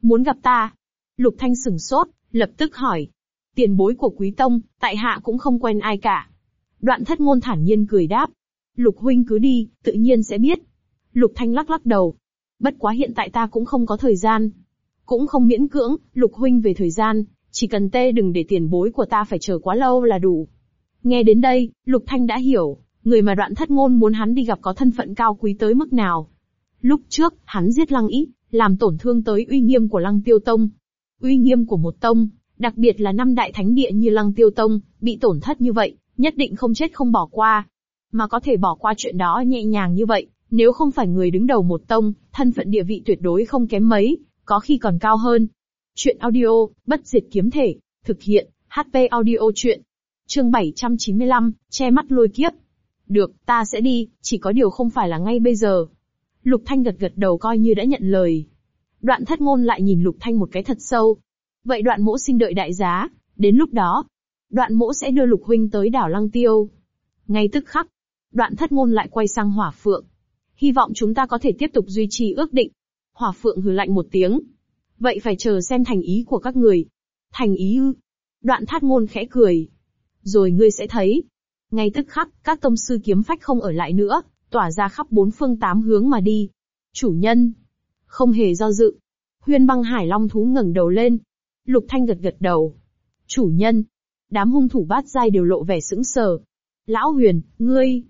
Muốn gặp ta? Lục thanh sừng sốt, lập tức hỏi. Tiền bối của quý tông, tại hạ cũng không quen ai cả. Đoạn thất ngôn thản nhiên cười đáp. Lục huynh cứ đi, tự nhiên sẽ biết. Lục thanh lắc lắc đầu. Bất quá hiện tại ta cũng không có thời gian. Cũng không miễn cưỡng, lục huynh về thời gian, chỉ cần tê đừng để tiền bối của ta phải chờ quá lâu là đủ. Nghe đến đây, lục thanh đã hiểu, người mà đoạn thất ngôn muốn hắn đi gặp có thân phận cao quý tới mức nào. Lúc trước, hắn giết lăng ý, làm tổn thương tới uy nghiêm của lăng tiêu tông. Uy nghiêm của một tông, đặc biệt là năm đại thánh địa như lăng tiêu tông, bị tổn thất như vậy, nhất định không chết không bỏ qua. Mà có thể bỏ qua chuyện đó nhẹ nhàng như vậy, nếu không phải người đứng đầu một tông, thân phận địa vị tuyệt đối không kém mấy, có khi còn cao hơn. Chuyện audio, bất diệt kiếm thể, thực hiện, HP audio chuyện. Chương 795, che mắt lôi kiếp. Được, ta sẽ đi, chỉ có điều không phải là ngay bây giờ. Lục Thanh gật gật đầu coi như đã nhận lời. Đoạn thất ngôn lại nhìn Lục Thanh một cái thật sâu. Vậy đoạn mỗ xin đợi đại giá, đến lúc đó, đoạn mỗ sẽ đưa Lục Huynh tới đảo Lăng Tiêu. Ngay tức khắc, đoạn thất ngôn lại quay sang hỏa phượng. Hy vọng chúng ta có thể tiếp tục duy trì ước định. Hỏa phượng hừ lạnh một tiếng. Vậy phải chờ xem thành ý của các người. Thành ý ư? Đoạn thát ngôn khẽ cười. Rồi ngươi sẽ thấy. Ngay tức khắc, các tông sư kiếm phách không ở lại nữa, tỏa ra khắp bốn phương tám hướng mà đi. Chủ nhân. Không hề do dự. Huyên băng hải long thú ngẩng đầu lên. Lục thanh gật gật đầu. Chủ nhân. Đám hung thủ bát giai đều lộ vẻ sững sờ. Lão huyền, ngươi.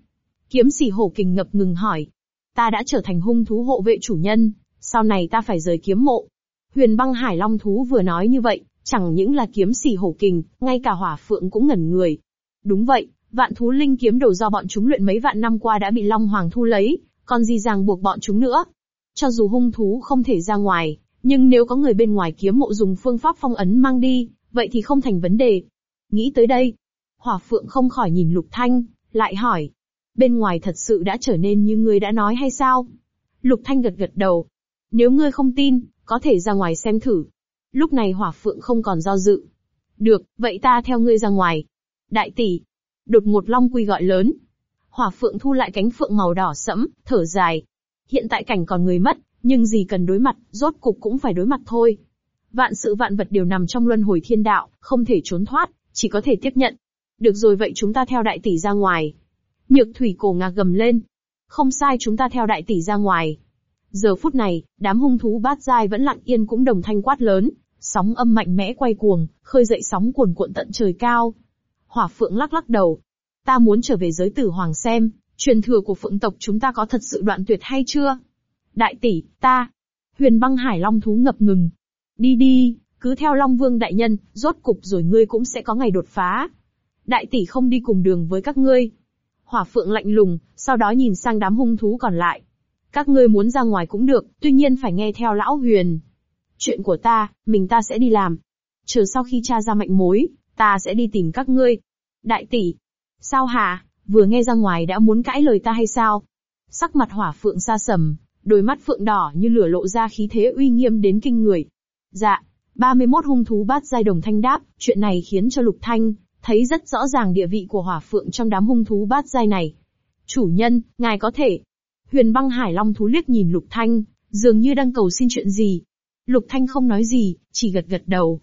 Kiếm sỉ hổ kình ngập ngừng hỏi. Ta đã trở thành hung thú hộ vệ chủ nhân, sau này ta phải rời kiếm mộ. Huyền băng hải long thú vừa nói như vậy, chẳng những là kiếm sỉ hổ kình, ngay cả hỏa phượng cũng ngẩn người. Đúng vậy, Vạn thú linh kiếm đầu do bọn chúng luyện mấy vạn năm qua đã bị Long Hoàng thu lấy, còn gì ràng buộc bọn chúng nữa. Cho dù hung thú không thể ra ngoài, nhưng nếu có người bên ngoài kiếm mộ dùng phương pháp phong ấn mang đi, vậy thì không thành vấn đề. Nghĩ tới đây, Hỏa Phượng không khỏi nhìn Lục Thanh, lại hỏi. Bên ngoài thật sự đã trở nên như ngươi đã nói hay sao? Lục Thanh gật gật đầu. Nếu ngươi không tin, có thể ra ngoài xem thử. Lúc này Hỏa Phượng không còn do dự. Được, vậy ta theo ngươi ra ngoài. Đại tỷ. Đột ngột Long Quy gọi lớn. Hỏa Phượng thu lại cánh phượng màu đỏ sẫm, thở dài. Hiện tại cảnh còn người mất, nhưng gì cần đối mặt, rốt cục cũng phải đối mặt thôi. Vạn sự vạn vật đều nằm trong luân hồi thiên đạo, không thể trốn thoát, chỉ có thể tiếp nhận. Được rồi vậy chúng ta theo đại tỷ ra ngoài. Nhược thủy cổ ngạc gầm lên. Không sai chúng ta theo đại tỷ ra ngoài. Giờ phút này, đám hung thú bát giai vẫn lặng yên cũng đồng thanh quát lớn, sóng âm mạnh mẽ quay cuồng, khơi dậy sóng cuồn cuộn tận trời cao. Hỏa phượng lắc lắc đầu. Ta muốn trở về giới tử hoàng xem, truyền thừa của phượng tộc chúng ta có thật sự đoạn tuyệt hay chưa? Đại tỷ, ta. Huyền băng hải long thú ngập ngừng. Đi đi, cứ theo Long Vương đại nhân, rốt cục rồi ngươi cũng sẽ có ngày đột phá. Đại tỷ không đi cùng đường với các ngươi. Hỏa phượng lạnh lùng, sau đó nhìn sang đám hung thú còn lại. Các ngươi muốn ra ngoài cũng được, tuy nhiên phải nghe theo lão huyền. Chuyện của ta, mình ta sẽ đi làm. Chờ sau khi tra ra mệnh mối, ta sẽ đi tìm các ngươi. Đại tỷ. Sao hả, vừa nghe ra ngoài đã muốn cãi lời ta hay sao? Sắc mặt hỏa phượng xa sầm, đôi mắt phượng đỏ như lửa lộ ra khí thế uy nghiêm đến kinh người. Dạ, 31 hung thú bát giai đồng thanh đáp, chuyện này khiến cho Lục Thanh, thấy rất rõ ràng địa vị của hỏa phượng trong đám hung thú bát giai này. Chủ nhân, ngài có thể. Huyền băng hải long thú liếc nhìn Lục Thanh, dường như đang cầu xin chuyện gì. Lục Thanh không nói gì, chỉ gật gật đầu.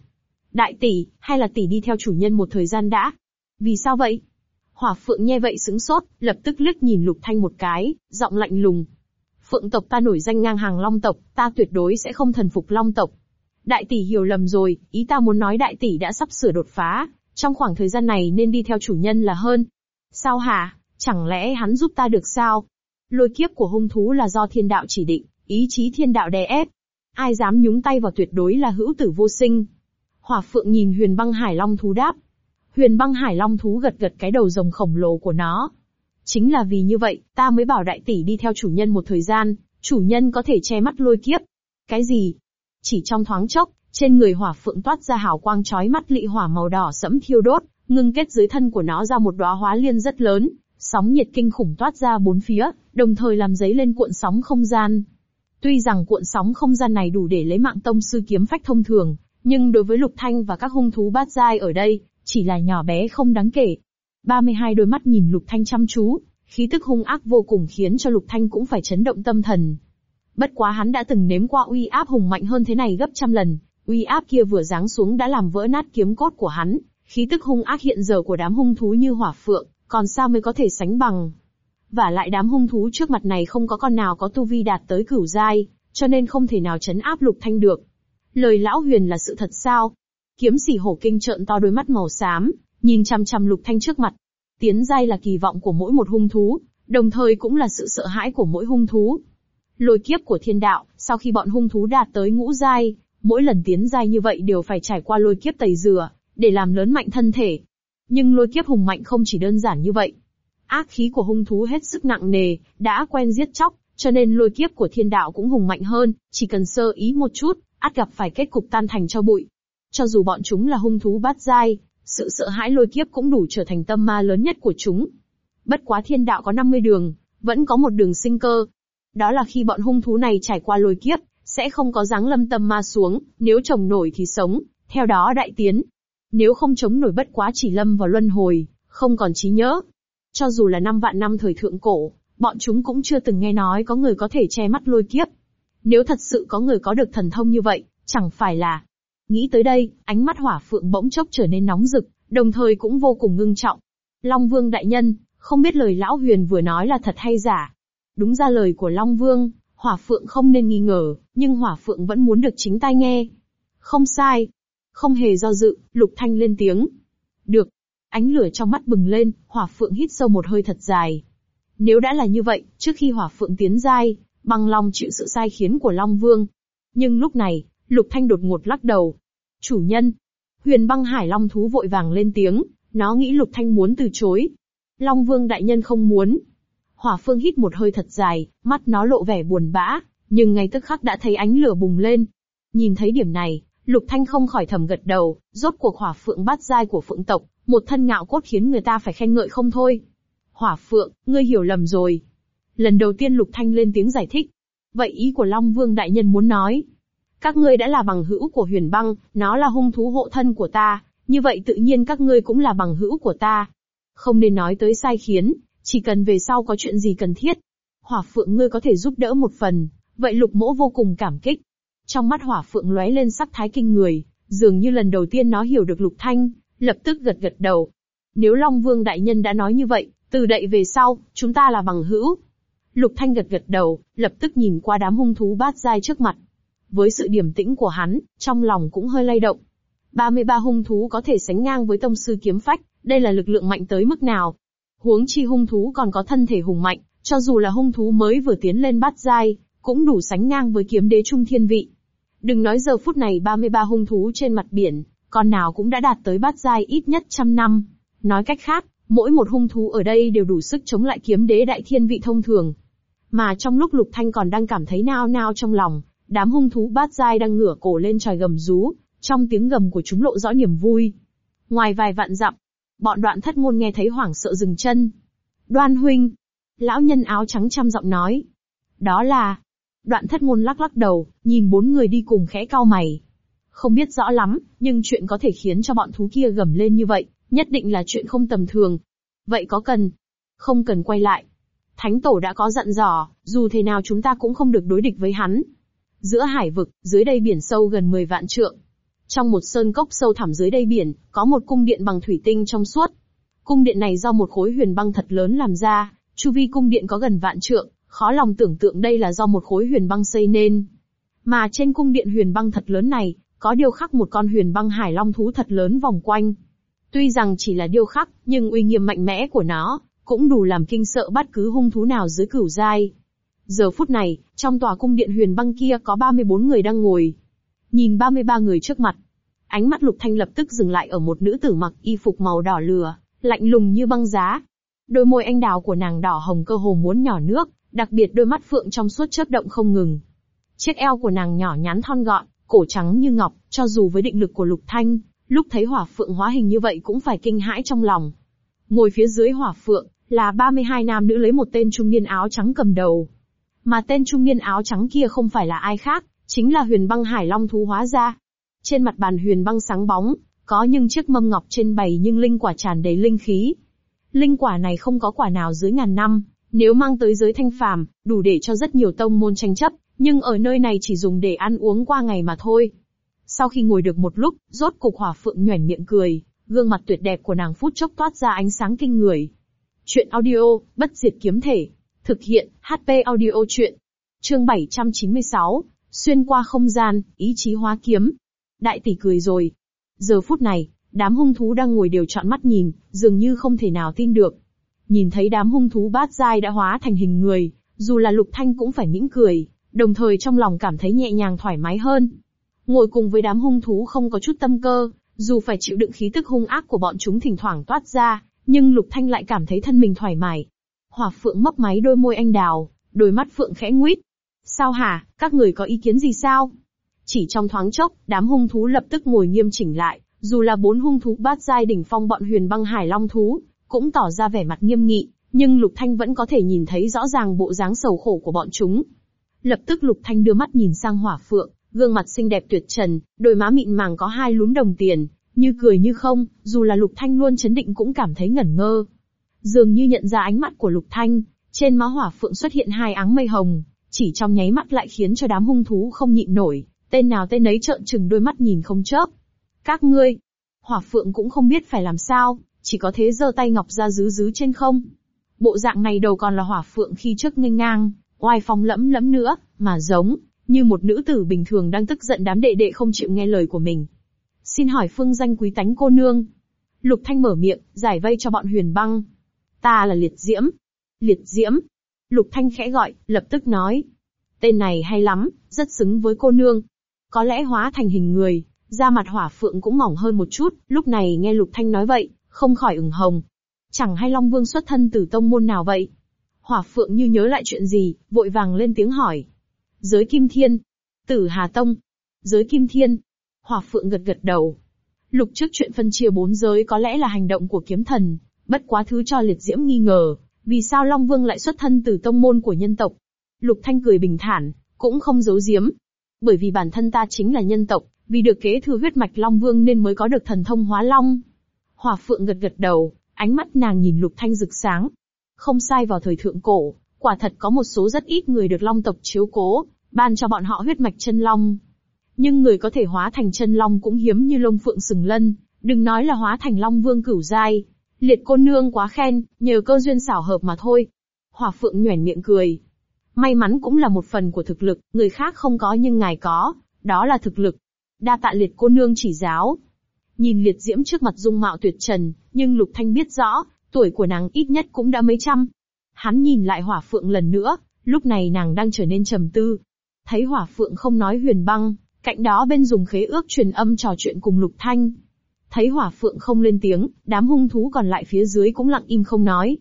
Đại tỷ, hay là tỷ đi theo chủ nhân một thời gian đã? Vì sao vậy? Hỏa phượng nghe vậy sững sốt, lập tức liếc nhìn Lục Thanh một cái, giọng lạnh lùng. Phượng tộc ta nổi danh ngang hàng long tộc, ta tuyệt đối sẽ không thần phục long tộc. Đại tỷ hiểu lầm rồi, ý ta muốn nói đại tỷ đã sắp sửa đột phá, trong khoảng thời gian này nên đi theo chủ nhân là hơn. Sao hả, chẳng lẽ hắn giúp ta được sao? Lôi kiếp của hung thú là do thiên đạo chỉ định, ý chí thiên đạo đè ép. Ai dám nhúng tay vào tuyệt đối là hữu tử vô sinh. Hỏa phượng nhìn huyền băng hải long thú đáp. Huyền băng hải long thú gật gật cái đầu rồng khổng lồ của nó. Chính là vì như vậy, ta mới bảo đại tỷ đi theo chủ nhân một thời gian, chủ nhân có thể che mắt lôi kiếp. Cái gì? Chỉ trong thoáng chốc, trên người hỏa phượng toát ra hào quang chói mắt lị hỏa màu đỏ sẫm thiêu đốt, ngưng kết dưới thân của nó ra một đóa hóa liên rất lớn, sóng nhiệt kinh khủng toát ra bốn phía, đồng thời làm giấy lên cuộn sóng không gian. Tuy rằng cuộn sóng không gian này đủ để lấy mạng tông sư kiếm phách thông thường, nhưng đối với Lục Thanh và các hung thú bát giai ở đây, chỉ là nhỏ bé không đáng kể. 32 đôi mắt nhìn Lục Thanh chăm chú, khí tức hung ác vô cùng khiến cho Lục Thanh cũng phải chấn động tâm thần. Bất quá hắn đã từng nếm qua uy áp hùng mạnh hơn thế này gấp trăm lần, uy áp kia vừa giáng xuống đã làm vỡ nát kiếm cốt của hắn, khí tức hung ác hiện giờ của đám hung thú như hỏa phượng, còn sao mới có thể sánh bằng. Và lại đám hung thú trước mặt này không có con nào có tu vi đạt tới cửu giai, cho nên không thể nào chấn áp lục thanh được. Lời lão huyền là sự thật sao? Kiếm sỉ hổ kinh trợn to đôi mắt màu xám, nhìn chăm chăm lục thanh trước mặt. Tiến giai là kỳ vọng của mỗi một hung thú, đồng thời cũng là sự sợ hãi của mỗi hung thú. Lôi kiếp của thiên đạo, sau khi bọn hung thú đạt tới ngũ giai, mỗi lần tiến giai như vậy đều phải trải qua lôi kiếp tẩy rửa, để làm lớn mạnh thân thể. Nhưng lôi kiếp hùng mạnh không chỉ đơn giản như vậy. Ác khí của hung thú hết sức nặng nề, đã quen giết chóc, cho nên lôi kiếp của thiên đạo cũng hùng mạnh hơn, chỉ cần sơ ý một chút, át gặp phải kết cục tan thành cho bụi. Cho dù bọn chúng là hung thú bát giai, sự sợ hãi lôi kiếp cũng đủ trở thành tâm ma lớn nhất của chúng. Bất quá thiên đạo có 50 đường, vẫn có một đường sinh cơ. Đó là khi bọn hung thú này trải qua lôi kiếp, sẽ không có dáng lâm tâm ma xuống, nếu chồng nổi thì sống, theo đó đại tiến. Nếu không chống nổi bất quá chỉ lâm vào luân hồi, không còn trí nhớ. Cho dù là năm vạn năm thời thượng cổ, bọn chúng cũng chưa từng nghe nói có người có thể che mắt lôi kiếp. Nếu thật sự có người có được thần thông như vậy, chẳng phải là... Nghĩ tới đây, ánh mắt hỏa phượng bỗng chốc trở nên nóng rực, đồng thời cũng vô cùng ngưng trọng. Long Vương đại nhân, không biết lời lão huyền vừa nói là thật hay giả. Đúng ra lời của Long Vương, Hỏa Phượng không nên nghi ngờ, nhưng Hỏa Phượng vẫn muốn được chính tai nghe. Không sai. Không hề do dự, Lục Thanh lên tiếng. Được. Ánh lửa trong mắt bừng lên, Hỏa Phượng hít sâu một hơi thật dài. Nếu đã là như vậy, trước khi Hỏa Phượng tiến giai, bằng lòng chịu sự sai khiến của Long Vương. Nhưng lúc này, Lục Thanh đột ngột lắc đầu. Chủ nhân. Huyền băng hải long thú vội vàng lên tiếng, nó nghĩ Lục Thanh muốn từ chối. Long Vương đại nhân không muốn. Hỏa Phương hít một hơi thật dài, mắt nó lộ vẻ buồn bã, nhưng ngay tức khắc đã thấy ánh lửa bùng lên. Nhìn thấy điểm này, Lục Thanh không khỏi thầm gật đầu, rốt cuộc hỏa phượng bát giai của phượng tộc, một thân ngạo cốt khiến người ta phải khen ngợi không thôi. Hỏa phượng, ngươi hiểu lầm rồi. Lần đầu tiên Lục Thanh lên tiếng giải thích. Vậy ý của Long Vương đại nhân muốn nói. Các ngươi đã là bằng hữu của huyền băng, nó là hung thú hộ thân của ta, như vậy tự nhiên các ngươi cũng là bằng hữu của ta. Không nên nói tới sai khiến, chỉ cần về sau có chuyện gì cần thiết. Hỏa phượng ngươi có thể giúp đỡ một phần, vậy lục mỗ vô cùng cảm kích. Trong mắt hỏa phượng lóe lên sắc thái kinh người, dường như lần đầu tiên nó hiểu được lục thanh, lập tức gật gật đầu. Nếu Long Vương đại nhân đã nói như vậy, từ đậy về sau, chúng ta là bằng hữu. Lục Thanh gật gật đầu, lập tức nhìn qua đám hung thú bát giai trước mặt. Với sự điềm tĩnh của hắn, trong lòng cũng hơi lay động. 33 hung thú có thể sánh ngang với tông sư kiếm phách, đây là lực lượng mạnh tới mức nào. Huống chi hung thú còn có thân thể hùng mạnh, cho dù là hung thú mới vừa tiến lên bát giai, cũng đủ sánh ngang với kiếm đế trung thiên vị. Đừng nói giờ phút này 33 hung thú trên mặt biển, con nào cũng đã đạt tới bát giai ít nhất trăm năm. Nói cách khác, mỗi một hung thú ở đây đều đủ sức chống lại kiếm đế đại thiên vị thông thường. Mà trong lúc Lục Thanh còn đang cảm thấy nao nao trong lòng, đám hung thú bát giai đang ngửa cổ lên trời gầm rú, trong tiếng gầm của chúng lộ rõ niềm vui. Ngoài vài vạn dặm, bọn đoạn thất ngôn nghe thấy hoảng sợ dừng chân. Đoan huynh, lão nhân áo trắng trăm giọng nói. Đó là, đoạn thất ngôn lắc lắc đầu, nhìn bốn người đi cùng khẽ cau mày. Không biết rõ lắm, nhưng chuyện có thể khiến cho bọn thú kia gầm lên như vậy, nhất định là chuyện không tầm thường. Vậy có cần? Không cần quay lại. Thánh tổ đã có dặn dò, dù thế nào chúng ta cũng không được đối địch với hắn. Giữa hải vực, dưới đây biển sâu gần 10 vạn trượng. Trong một sơn cốc sâu thẳm dưới đây biển, có một cung điện bằng thủy tinh trong suốt. Cung điện này do một khối huyền băng thật lớn làm ra, chu vi cung điện có gần vạn trượng, khó lòng tưởng tượng đây là do một khối huyền băng xây nên. Mà trên cung điện huyền băng thật lớn này, có điêu khắc một con huyền băng hải long thú thật lớn vòng quanh. Tuy rằng chỉ là điêu khắc, nhưng uy nghiêm mạnh mẽ của nó, cũng đủ làm kinh sợ bất cứ hung thú nào dưới cửu giai. Giờ phút này, trong tòa cung điện huyền băng kia có 34 người đang ngồi. Nhìn 33 người trước mặt. Ánh mắt Lục Thanh lập tức dừng lại ở một nữ tử mặc y phục màu đỏ lửa, lạnh lùng như băng giá. Đôi môi anh đào của nàng đỏ hồng cơ hồ muốn nhỏ nước, đặc biệt đôi mắt phượng trong suốt chớp động không ngừng. Chiếc eo của nàng nhỏ nhắn thon gọn, cổ trắng như ngọc, cho dù với định lực của Lục Thanh, lúc thấy hỏa phượng hóa hình như vậy cũng phải kinh hãi trong lòng. Ngồi phía dưới hỏa phượng, là 32 nam nữ lấy một tên trung niên áo trắng cầm đầu. Mà tên trung niên áo trắng kia không phải là ai khác, chính là huyền băng hải long thú hóa ra. Trên mặt bàn huyền băng sáng bóng, có những chiếc mâm ngọc trên bày nhưng linh quả tràn đầy linh khí. Linh quả này không có quả nào dưới ngàn năm, nếu mang tới giới thanh phàm, đủ để cho rất nhiều tông môn tranh chấp, nhưng ở nơi này chỉ dùng để ăn uống qua ngày mà thôi. Sau khi ngồi được một lúc, rốt cục hỏa phượng nhoẻn miệng cười, gương mặt tuyệt đẹp của nàng phút chốc toát ra ánh sáng kinh người. Chuyện audio, bất diệt kiếm thể. Thực hiện, HP audio chuyện. Chương 796, xuyên qua không gian, ý chí hóa kiếm. Đại tỷ cười rồi. Giờ phút này, đám hung thú đang ngồi đều trọn mắt nhìn, dường như không thể nào tin được. Nhìn thấy đám hung thú bát giai đã hóa thành hình người, dù là lục thanh cũng phải mỉm cười, đồng thời trong lòng cảm thấy nhẹ nhàng thoải mái hơn. Ngồi cùng với đám hung thú không có chút tâm cơ, dù phải chịu đựng khí tức hung ác của bọn chúng thỉnh thoảng toát ra, nhưng Lục Thanh lại cảm thấy thân mình thoải mái. Hỏa Phượng mấp máy đôi môi anh đào, đôi mắt Phượng khẽ nguyết. Sao hả, các người có ý kiến gì sao? Chỉ trong thoáng chốc, đám hung thú lập tức ngồi nghiêm chỉnh lại, dù là bốn hung thú bát giai đỉnh phong bọn huyền băng hải long thú, cũng tỏ ra vẻ mặt nghiêm nghị, nhưng Lục Thanh vẫn có thể nhìn thấy rõ ràng bộ dáng sầu khổ của bọn chúng. Lập tức Lục Thanh đưa mắt nhìn sang Hỏa Phượng, gương mặt xinh đẹp tuyệt trần, đôi má mịn màng có hai lúm đồng tiền, như cười như không, dù là Lục Thanh luôn chấn định cũng cảm thấy ngẩn ngơ. Dường như nhận ra ánh mắt của Lục Thanh, trên má hỏa phượng xuất hiện hai áng mây hồng, chỉ trong nháy mắt lại khiến cho đám hung thú không nhịn nổi, tên nào tên ấy trợn trừng đôi mắt nhìn không chớp. Các ngươi, hỏa phượng cũng không biết phải làm sao, chỉ có thế giơ tay ngọc ra dứ dứ trên không. Bộ dạng này đầu còn là hỏa phượng khi trước nghênh ngang, oai phong lẫm lẫm nữa, mà giống, như một nữ tử bình thường đang tức giận đám đệ đệ không chịu nghe lời của mình. Xin hỏi phương danh quý tánh cô nương. Lục Thanh mở miệng, giải vây cho bọn huyền băng. Ta là Liệt Diễm. Liệt Diễm. Lục Thanh khẽ gọi, lập tức nói. Tên này hay lắm, rất xứng với cô nương. Có lẽ hóa thành hình người, da mặt hỏa phượng cũng mỏng hơn một chút, lúc này nghe Lục Thanh nói vậy, không khỏi ửng hồng. Chẳng hay Long Vương xuất thân từ tông môn nào vậy? Hỏa Phượng như nhớ lại chuyện gì, vội vàng lên tiếng hỏi. Giới Kim Thiên. Tử Hà Tông. Giới Kim Thiên. Hỏa Phượng gật gật đầu. Lục trước chuyện phân chia bốn giới có lẽ là hành động của kiếm thần, bất quá thứ cho liệt diễm nghi ngờ, vì sao Long Vương lại xuất thân từ tông môn của nhân tộc. Lục Thanh cười bình thản, cũng không giấu giếm. Bởi vì bản thân ta chính là nhân tộc, vì được kế thừa huyết mạch Long Vương nên mới có được thần thông hóa Long. Hỏa Phượng gật gật đầu, ánh mắt nàng nhìn Lục Thanh rực sáng. Không sai vào thời thượng cổ, quả thật có một số rất ít người được Long tộc chiếu cố, ban cho bọn họ huyết mạch chân Long. Nhưng người có thể hóa thành chân Long cũng hiếm như lông phượng sừng lân, đừng nói là hóa thành Long Vương cửu giai. Liệt cô nương quá khen, nhờ cơ duyên xảo hợp mà thôi. Hỏa Phượng nhoẻn miệng cười. May mắn cũng là một phần của thực lực, người khác không có nhưng ngài có, đó là thực lực. Đa tạ liệt cô nương chỉ giáo. Nhìn liệt diễm trước mặt dung mạo tuyệt trần, nhưng Lục Thanh biết rõ, tuổi của nàng ít nhất cũng đã mấy trăm. Hắn nhìn lại hỏa phượng lần nữa, lúc này nàng đang trở nên trầm tư. Thấy hỏa phượng không nói huyền băng, cạnh đó bên dùng khế ước truyền âm trò chuyện cùng Lục Thanh. Thấy hỏa phượng không lên tiếng, đám hung thú còn lại phía dưới cũng lặng im không nói.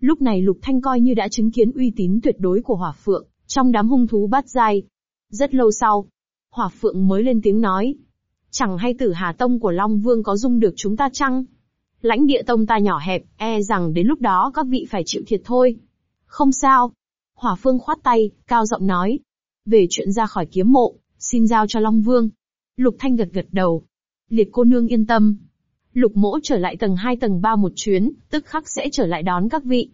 Lúc này Lục Thanh coi như đã chứng kiến uy tín tuyệt đối của hỏa phượng, trong đám hung thú bát giai. Rất lâu sau, hỏa phượng mới lên tiếng nói. Chẳng hay tử Hà Tông của Long Vương có dung được chúng ta chăng? Lãnh địa tông ta nhỏ hẹp, e rằng đến lúc đó các vị phải chịu thiệt thôi. Không sao. Hỏa phương khoát tay, cao giọng nói. Về chuyện ra khỏi kiếm mộ, xin giao cho Long Vương. Lục Thanh gật gật đầu. Liệt cô nương yên tâm. Lục mỗ trở lại tầng 2 tầng 3 một chuyến, tức khắc sẽ trở lại đón các vị.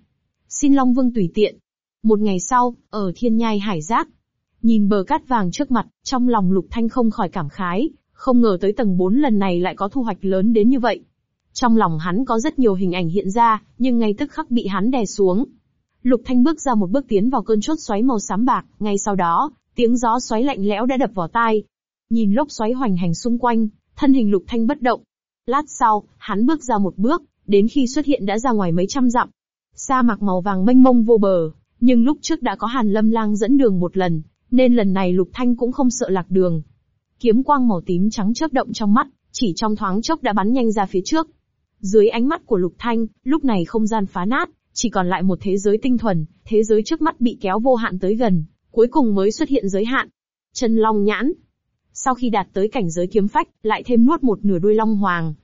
Xin Long Vương tùy tiện. Một ngày sau, ở thiên nhai hải giác. Nhìn bờ cát vàng trước mặt, trong lòng Lục Thanh không khỏi cảm khái, không ngờ tới tầng 4 lần này lại có thu hoạch lớn đến như vậy. Trong lòng hắn có rất nhiều hình ảnh hiện ra, nhưng ngay tức khắc bị hắn đè xuống. Lục Thanh bước ra một bước tiến vào cơn chốt xoáy màu xám bạc, ngay sau đó, tiếng gió xoáy lạnh lẽo đã đập vào tai. Nhìn lốc xoáy hoành hành xung quanh, thân hình Lục Thanh bất động. Lát sau, hắn bước ra một bước, đến khi xuất hiện đã ra ngoài mấy trăm dặm. Sa mạc màu vàng mênh mông vô bờ, nhưng lúc trước đã có Hàn Lâm Lang dẫn đường một lần, nên lần này Lục Thanh cũng không sợ lạc đường. Kiếm quang màu tím trắng chớp động trong mắt, chỉ trong thoáng chốc đã bắn nhanh ra phía trước. Dưới ánh mắt của Lục Thanh, lúc này không gian phá nát, chỉ còn lại một thế giới tinh thuần, thế giới trước mắt bị kéo vô hạn tới gần, cuối cùng mới xuất hiện giới hạn. Chân Long Nhãn. Sau khi đạt tới cảnh giới kiếm phách, lại thêm nuốt một nửa đuôi Long Hoàng.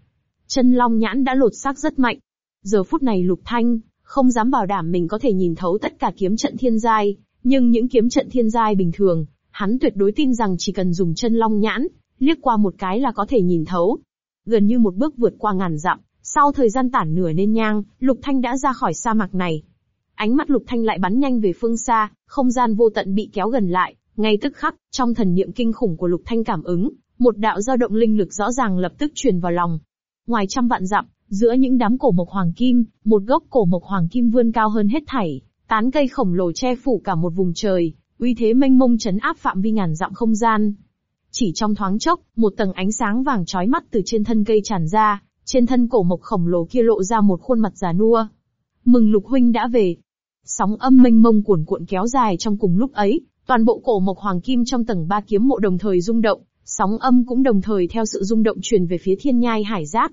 Chân Long Nhãn đã lột xác rất mạnh. Giờ phút này Lục Thanh, không dám bảo đảm mình có thể nhìn thấu tất cả kiếm trận thiên giai, nhưng những kiếm trận thiên giai bình thường, hắn tuyệt đối tin rằng chỉ cần dùng chân Long Nhãn, liếc qua một cái là có thể nhìn thấu. Gần như một bước vượt qua ngàn dặm, sau thời gian tản nửa nên nhang, Lục Thanh đã ra khỏi sa mạc này. Ánh mắt Lục Thanh lại bắn nhanh về phương xa, không gian vô tận bị kéo gần lại, ngay tức khắc, trong thần niệm kinh khủng của Lục Thanh cảm ứng, một đạo dao động linh lực rõ ràng lập tức truyền vào lòng. Ngoài trăm vạn dặm, giữa những đám cổ mộc hoàng kim, một gốc cổ mộc hoàng kim vươn cao hơn hết thảy, tán cây khổng lồ che phủ cả một vùng trời, uy thế mênh mông chấn áp phạm vi ngàn dặm không gian. Chỉ trong thoáng chốc, một tầng ánh sáng vàng chói mắt từ trên thân cây tràn ra, trên thân cổ mộc khổng lồ kia lộ ra một khuôn mặt già nua. Mừng lục huynh đã về. Sóng âm mênh mông cuồn cuộn kéo dài trong cùng lúc ấy, toàn bộ cổ mộc hoàng kim trong tầng ba kiếm mộ đồng thời rung động, sóng âm cũng đồng thời theo sự rung động truyền về phía thiên nhai hải giác.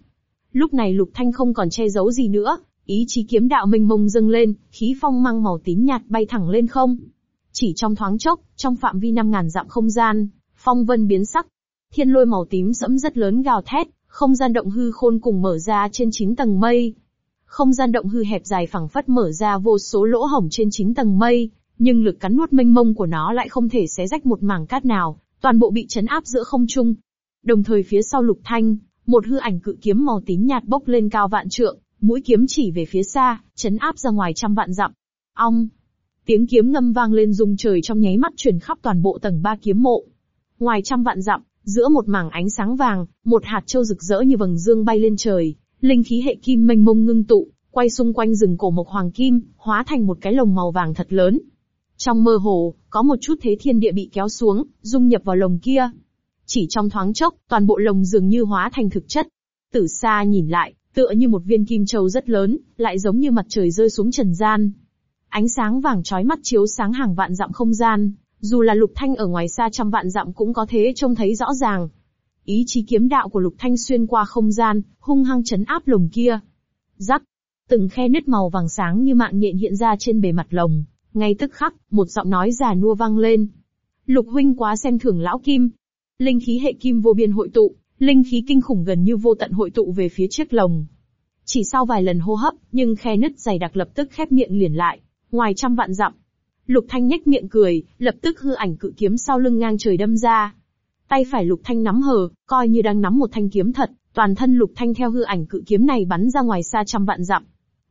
Lúc này lục thanh không còn che giấu gì nữa, ý chí kiếm đạo mênh mông dâng lên, khí phong mang màu tím nhạt bay thẳng lên không. Chỉ trong thoáng chốc, trong phạm vi năm ngàn dặm không gian, phong vân biến sắc. Thiên lôi màu tím sẫm rất lớn gào thét, không gian động hư khôn cùng mở ra trên 9 tầng mây. Không gian động hư hẹp dài phẳng phất mở ra vô số lỗ hổng trên 9 tầng mây, nhưng lực cắn nuốt mênh mông của nó lại không thể xé rách một mảng cát nào, toàn bộ bị chấn áp giữa không trung. Đồng thời phía sau lục thanh, một hư ảnh cự kiếm màu tím nhạt bốc lên cao vạn trượng, mũi kiếm chỉ về phía xa, chấn áp ra ngoài trăm vạn dặm. Ong! Tiếng kiếm ngâm vang lên rung trời trong nháy mắt truyền khắp toàn bộ tầng ba kiếm mộ. Ngoài trăm vạn dặm, Giữa một mảng ánh sáng vàng, một hạt châu rực rỡ như vầng dương bay lên trời, linh khí hệ kim mênh mông ngưng tụ, quay xung quanh rừng cổ mộc hoàng kim, hóa thành một cái lồng màu vàng thật lớn. Trong mơ hồ, có một chút thế thiên địa bị kéo xuống, dung nhập vào lồng kia. Chỉ trong thoáng chốc, toàn bộ lồng dường như hóa thành thực chất. Từ xa nhìn lại, tựa như một viên kim châu rất lớn, lại giống như mặt trời rơi xuống trần gian. Ánh sáng vàng chói mắt chiếu sáng hàng vạn dặm không gian, dù là Lục Thanh ở ngoài xa trăm vạn dặm cũng có thế trông thấy rõ ràng. Ý chí kiếm đạo của Lục Thanh xuyên qua không gian, hung hăng chấn áp lồng kia. Rắc. Từng khe nứt màu vàng sáng như mạng nhện hiện ra trên bề mặt lồng. Ngay tức khắc, một giọng nói già nua vang lên. Lục huynh quá xem thường lão kim. Linh khí hệ kim vô biên hội tụ, linh khí kinh khủng gần như vô tận hội tụ về phía chiếc lồng. Chỉ sau vài lần hô hấp, nhưng khe nứt dày đặc lập tức khép miệng liền lại, ngoài trăm vạn dặm. Lục Thanh nhếch miệng cười, lập tức hư ảnh cự kiếm sau lưng ngang trời đâm ra. Tay phải Lục Thanh nắm hờ, coi như đang nắm một thanh kiếm thật, toàn thân Lục Thanh theo hư ảnh cự kiếm này bắn ra ngoài xa trăm vạn dặm.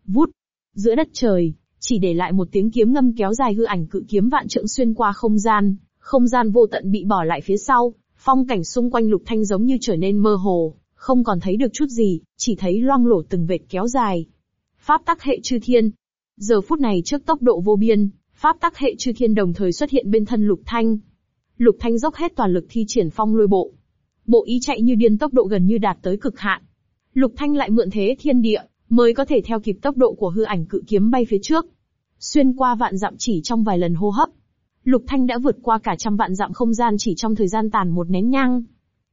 Vút, giữa đất trời, chỉ để lại một tiếng kiếm ngâm kéo dài hư ảnh cự kiếm vạn trượng xuyên qua không gian, không gian vô tận bị bỏ lại phía sau, phong cảnh xung quanh Lục Thanh giống như trở nên mơ hồ, không còn thấy được chút gì, chỉ thấy loang lổ từng vệt kéo dài. Pháp tắc hệ chư thiên. Giờ phút này trước tốc độ vô biên, pháp tắc hệ chư thiên đồng thời xuất hiện bên thân Lục Thanh. Lục Thanh dốc hết toàn lực thi triển phong lôi bộ. Bộ ý chạy như điên tốc độ gần như đạt tới cực hạn. Lục Thanh lại mượn thế thiên địa, mới có thể theo kịp tốc độ của hư ảnh cự kiếm bay phía trước. Xuyên qua vạn dặm chỉ trong vài lần hô hấp. Lục Thanh đã vượt qua cả trăm vạn dặm không gian chỉ trong thời gian tàn một nén nhang.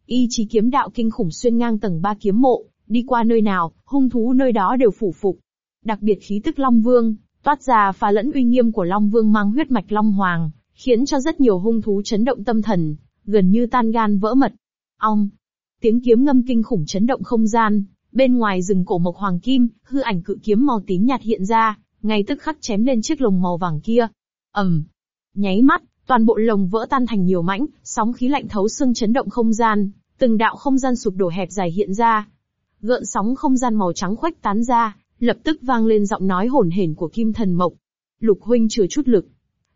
Y chí kiếm đạo kinh khủng xuyên ngang tầng ba kiếm mộ, đi qua nơi nào, hung thú nơi đó đều phủ phục. Đặc biệt khí tức Long Vương, toát ra phá lẫn uy nghiêm của Long Vương mang huyết mạch Long Hoàng, khiến cho rất nhiều hung thú chấn động tâm thần, gần như tan gan vỡ mật. Ong! Tiếng kiếm ngâm kinh khủng chấn động không gian, bên ngoài rừng cổ mộc hoàng kim, hư ảnh cự kiếm màu tím nhạt hiện ra, ngay tức khắc chém lên chiếc lồng màu vàng kia. ầm, nháy mắt, toàn bộ lồng vỡ tan thành nhiều mảnh, sóng khí lạnh thấu xương chấn động không gian, từng đạo không gian sụp đổ hẹp dài hiện ra. Gợn sóng không gian màu trắng khuếch tán ra, lập tức vang lên giọng nói hổn hển của Kim Thần Mộc. Lục huynh chừa chút lực.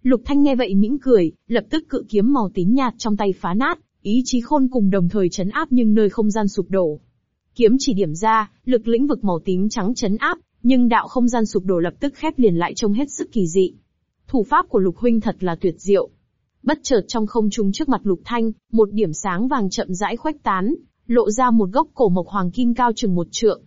Lục Thanh nghe vậy mỉm cười, lập tức cự kiếm màu tím nhạt trong tay phá nát, ý chí khôn cùng đồng thời chấn áp nhưng nơi không gian sụp đổ. Kiếm chỉ điểm ra, lực lĩnh vực màu tím trắng chấn áp, nhưng đạo không gian sụp đổ lập tức khép liền lại trông hết sức kỳ dị. Thủ pháp của Lục huynh thật là tuyệt diệu. Bất chợt trong không trung trước mặt Lục Thanh, một điểm sáng vàng chậm rãi khuếch tán, lộ ra một gốc cổ mộc hoàng kim cao chừng một trượng.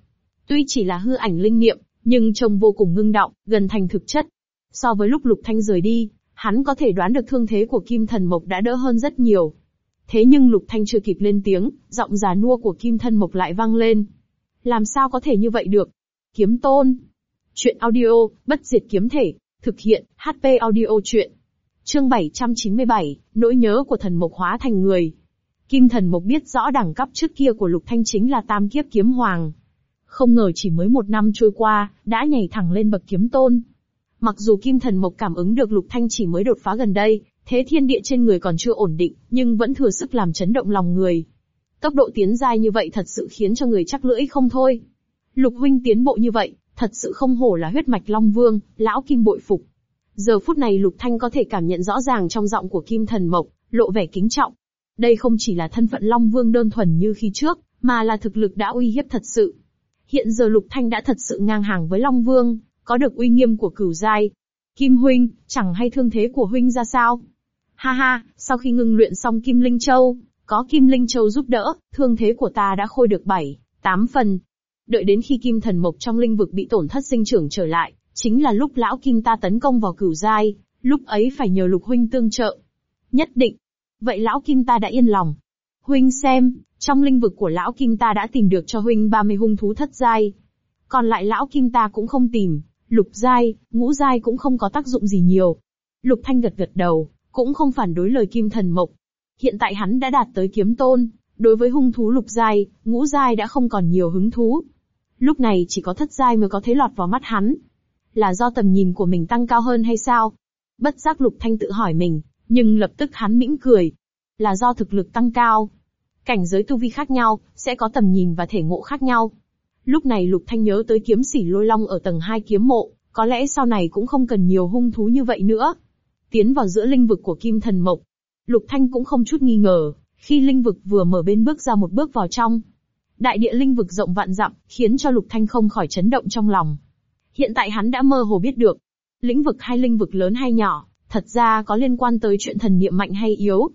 Tuy chỉ là hư ảnh linh niệm, nhưng trông vô cùng ngưng động, gần thành thực chất. So với lúc Lục Thanh rời đi, hắn có thể đoán được thương thế của Kim Thần Mộc đã đỡ hơn rất nhiều. Thế nhưng Lục Thanh chưa kịp lên tiếng, giọng già nua của Kim Thần Mộc lại vang lên. Làm sao có thể như vậy được? Kiếm Tôn. Chuyện audio, bất diệt kiếm thể. Thực hiện, HP audio chuyện. Chương 797, nỗi nhớ của thần mộc hóa thành người. Kim thần mộc biết rõ đẳng cấp trước kia của Lục Thanh chính là tam kiếp kiếm hoàng. Không ngờ chỉ mới một năm trôi qua, đã nhảy thẳng lên bậc kiếm tôn. Mặc dù Kim thần mộc cảm ứng được Lục Thanh chỉ mới đột phá gần đây, thế thiên địa trên người còn chưa ổn định, nhưng vẫn thừa sức làm chấn động lòng người. Tốc độ tiến giai như vậy thật sự khiến cho người chắc lưỡi không thôi. Lục huynh tiến bộ như vậy, thật sự không hổ là huyết mạch Long Vương, lão Kim bội phục. Giờ phút này Lục Thanh có thể cảm nhận rõ ràng trong giọng của Kim Thần Mộc, lộ vẻ kính trọng. Đây không chỉ là thân phận Long Vương đơn thuần như khi trước, mà là thực lực đã uy hiếp thật sự. Hiện giờ Lục Thanh đã thật sự ngang hàng với Long Vương, có được uy nghiêm của cửu giai. Kim Huynh, chẳng hay thương thế của Huynh ra sao? Ha ha, sau khi ngưng luyện xong Kim Linh Châu, có Kim Linh Châu giúp đỡ, thương thế của ta đã khôi được 7, 8 phần. Đợi đến khi Kim Thần Mộc trong linh vực bị tổn thất sinh trưởng trở lại, chính là lúc lão kim ta tấn công vào cửu giai, lúc ấy phải nhờ lục huynh tương trợ. Nhất định. Vậy lão kim ta đã yên lòng. Huynh xem, trong linh vực của lão kim ta đã tìm được cho huynh 30 hung thú thất giai. Còn lại lão kim ta cũng không tìm, lục giai, ngũ giai cũng không có tác dụng gì nhiều. Lục thanh gật gật đầu, cũng không phản đối lời kim thần mộc. Hiện tại hắn đã đạt tới kiếm tôn, đối với hung thú lục giai, ngũ giai đã không còn nhiều hứng thú. Lúc này chỉ có thất giai mới có thể lọt vào mắt hắn, là do tầm nhìn của mình tăng cao hơn hay sao? Bất giác Lục Thanh tự hỏi mình, nhưng lập tức hắn mỉm cười. Là do thực lực tăng cao. Cảnh giới tu vi khác nhau, sẽ có tầm nhìn và thể ngộ khác nhau. Lúc này Lục Thanh nhớ tới kiếm sỉ lôi long ở tầng 2 kiếm mộ, có lẽ sau này cũng không cần nhiều hung thú như vậy nữa. Tiến vào giữa linh vực của Kim Thần Mộc. Lục Thanh cũng không chút nghi ngờ, khi linh vực vừa mở bên bước ra một bước vào trong. Đại địa linh vực rộng vạn dặm, khiến cho Lục Thanh không khỏi chấn động trong lòng. Hiện tại hắn đã mơ hồ biết được, lĩnh vực hay linh vực lớn hay nhỏ, thật ra có liên quan tới chuyện thần niệm mạnh hay yếu.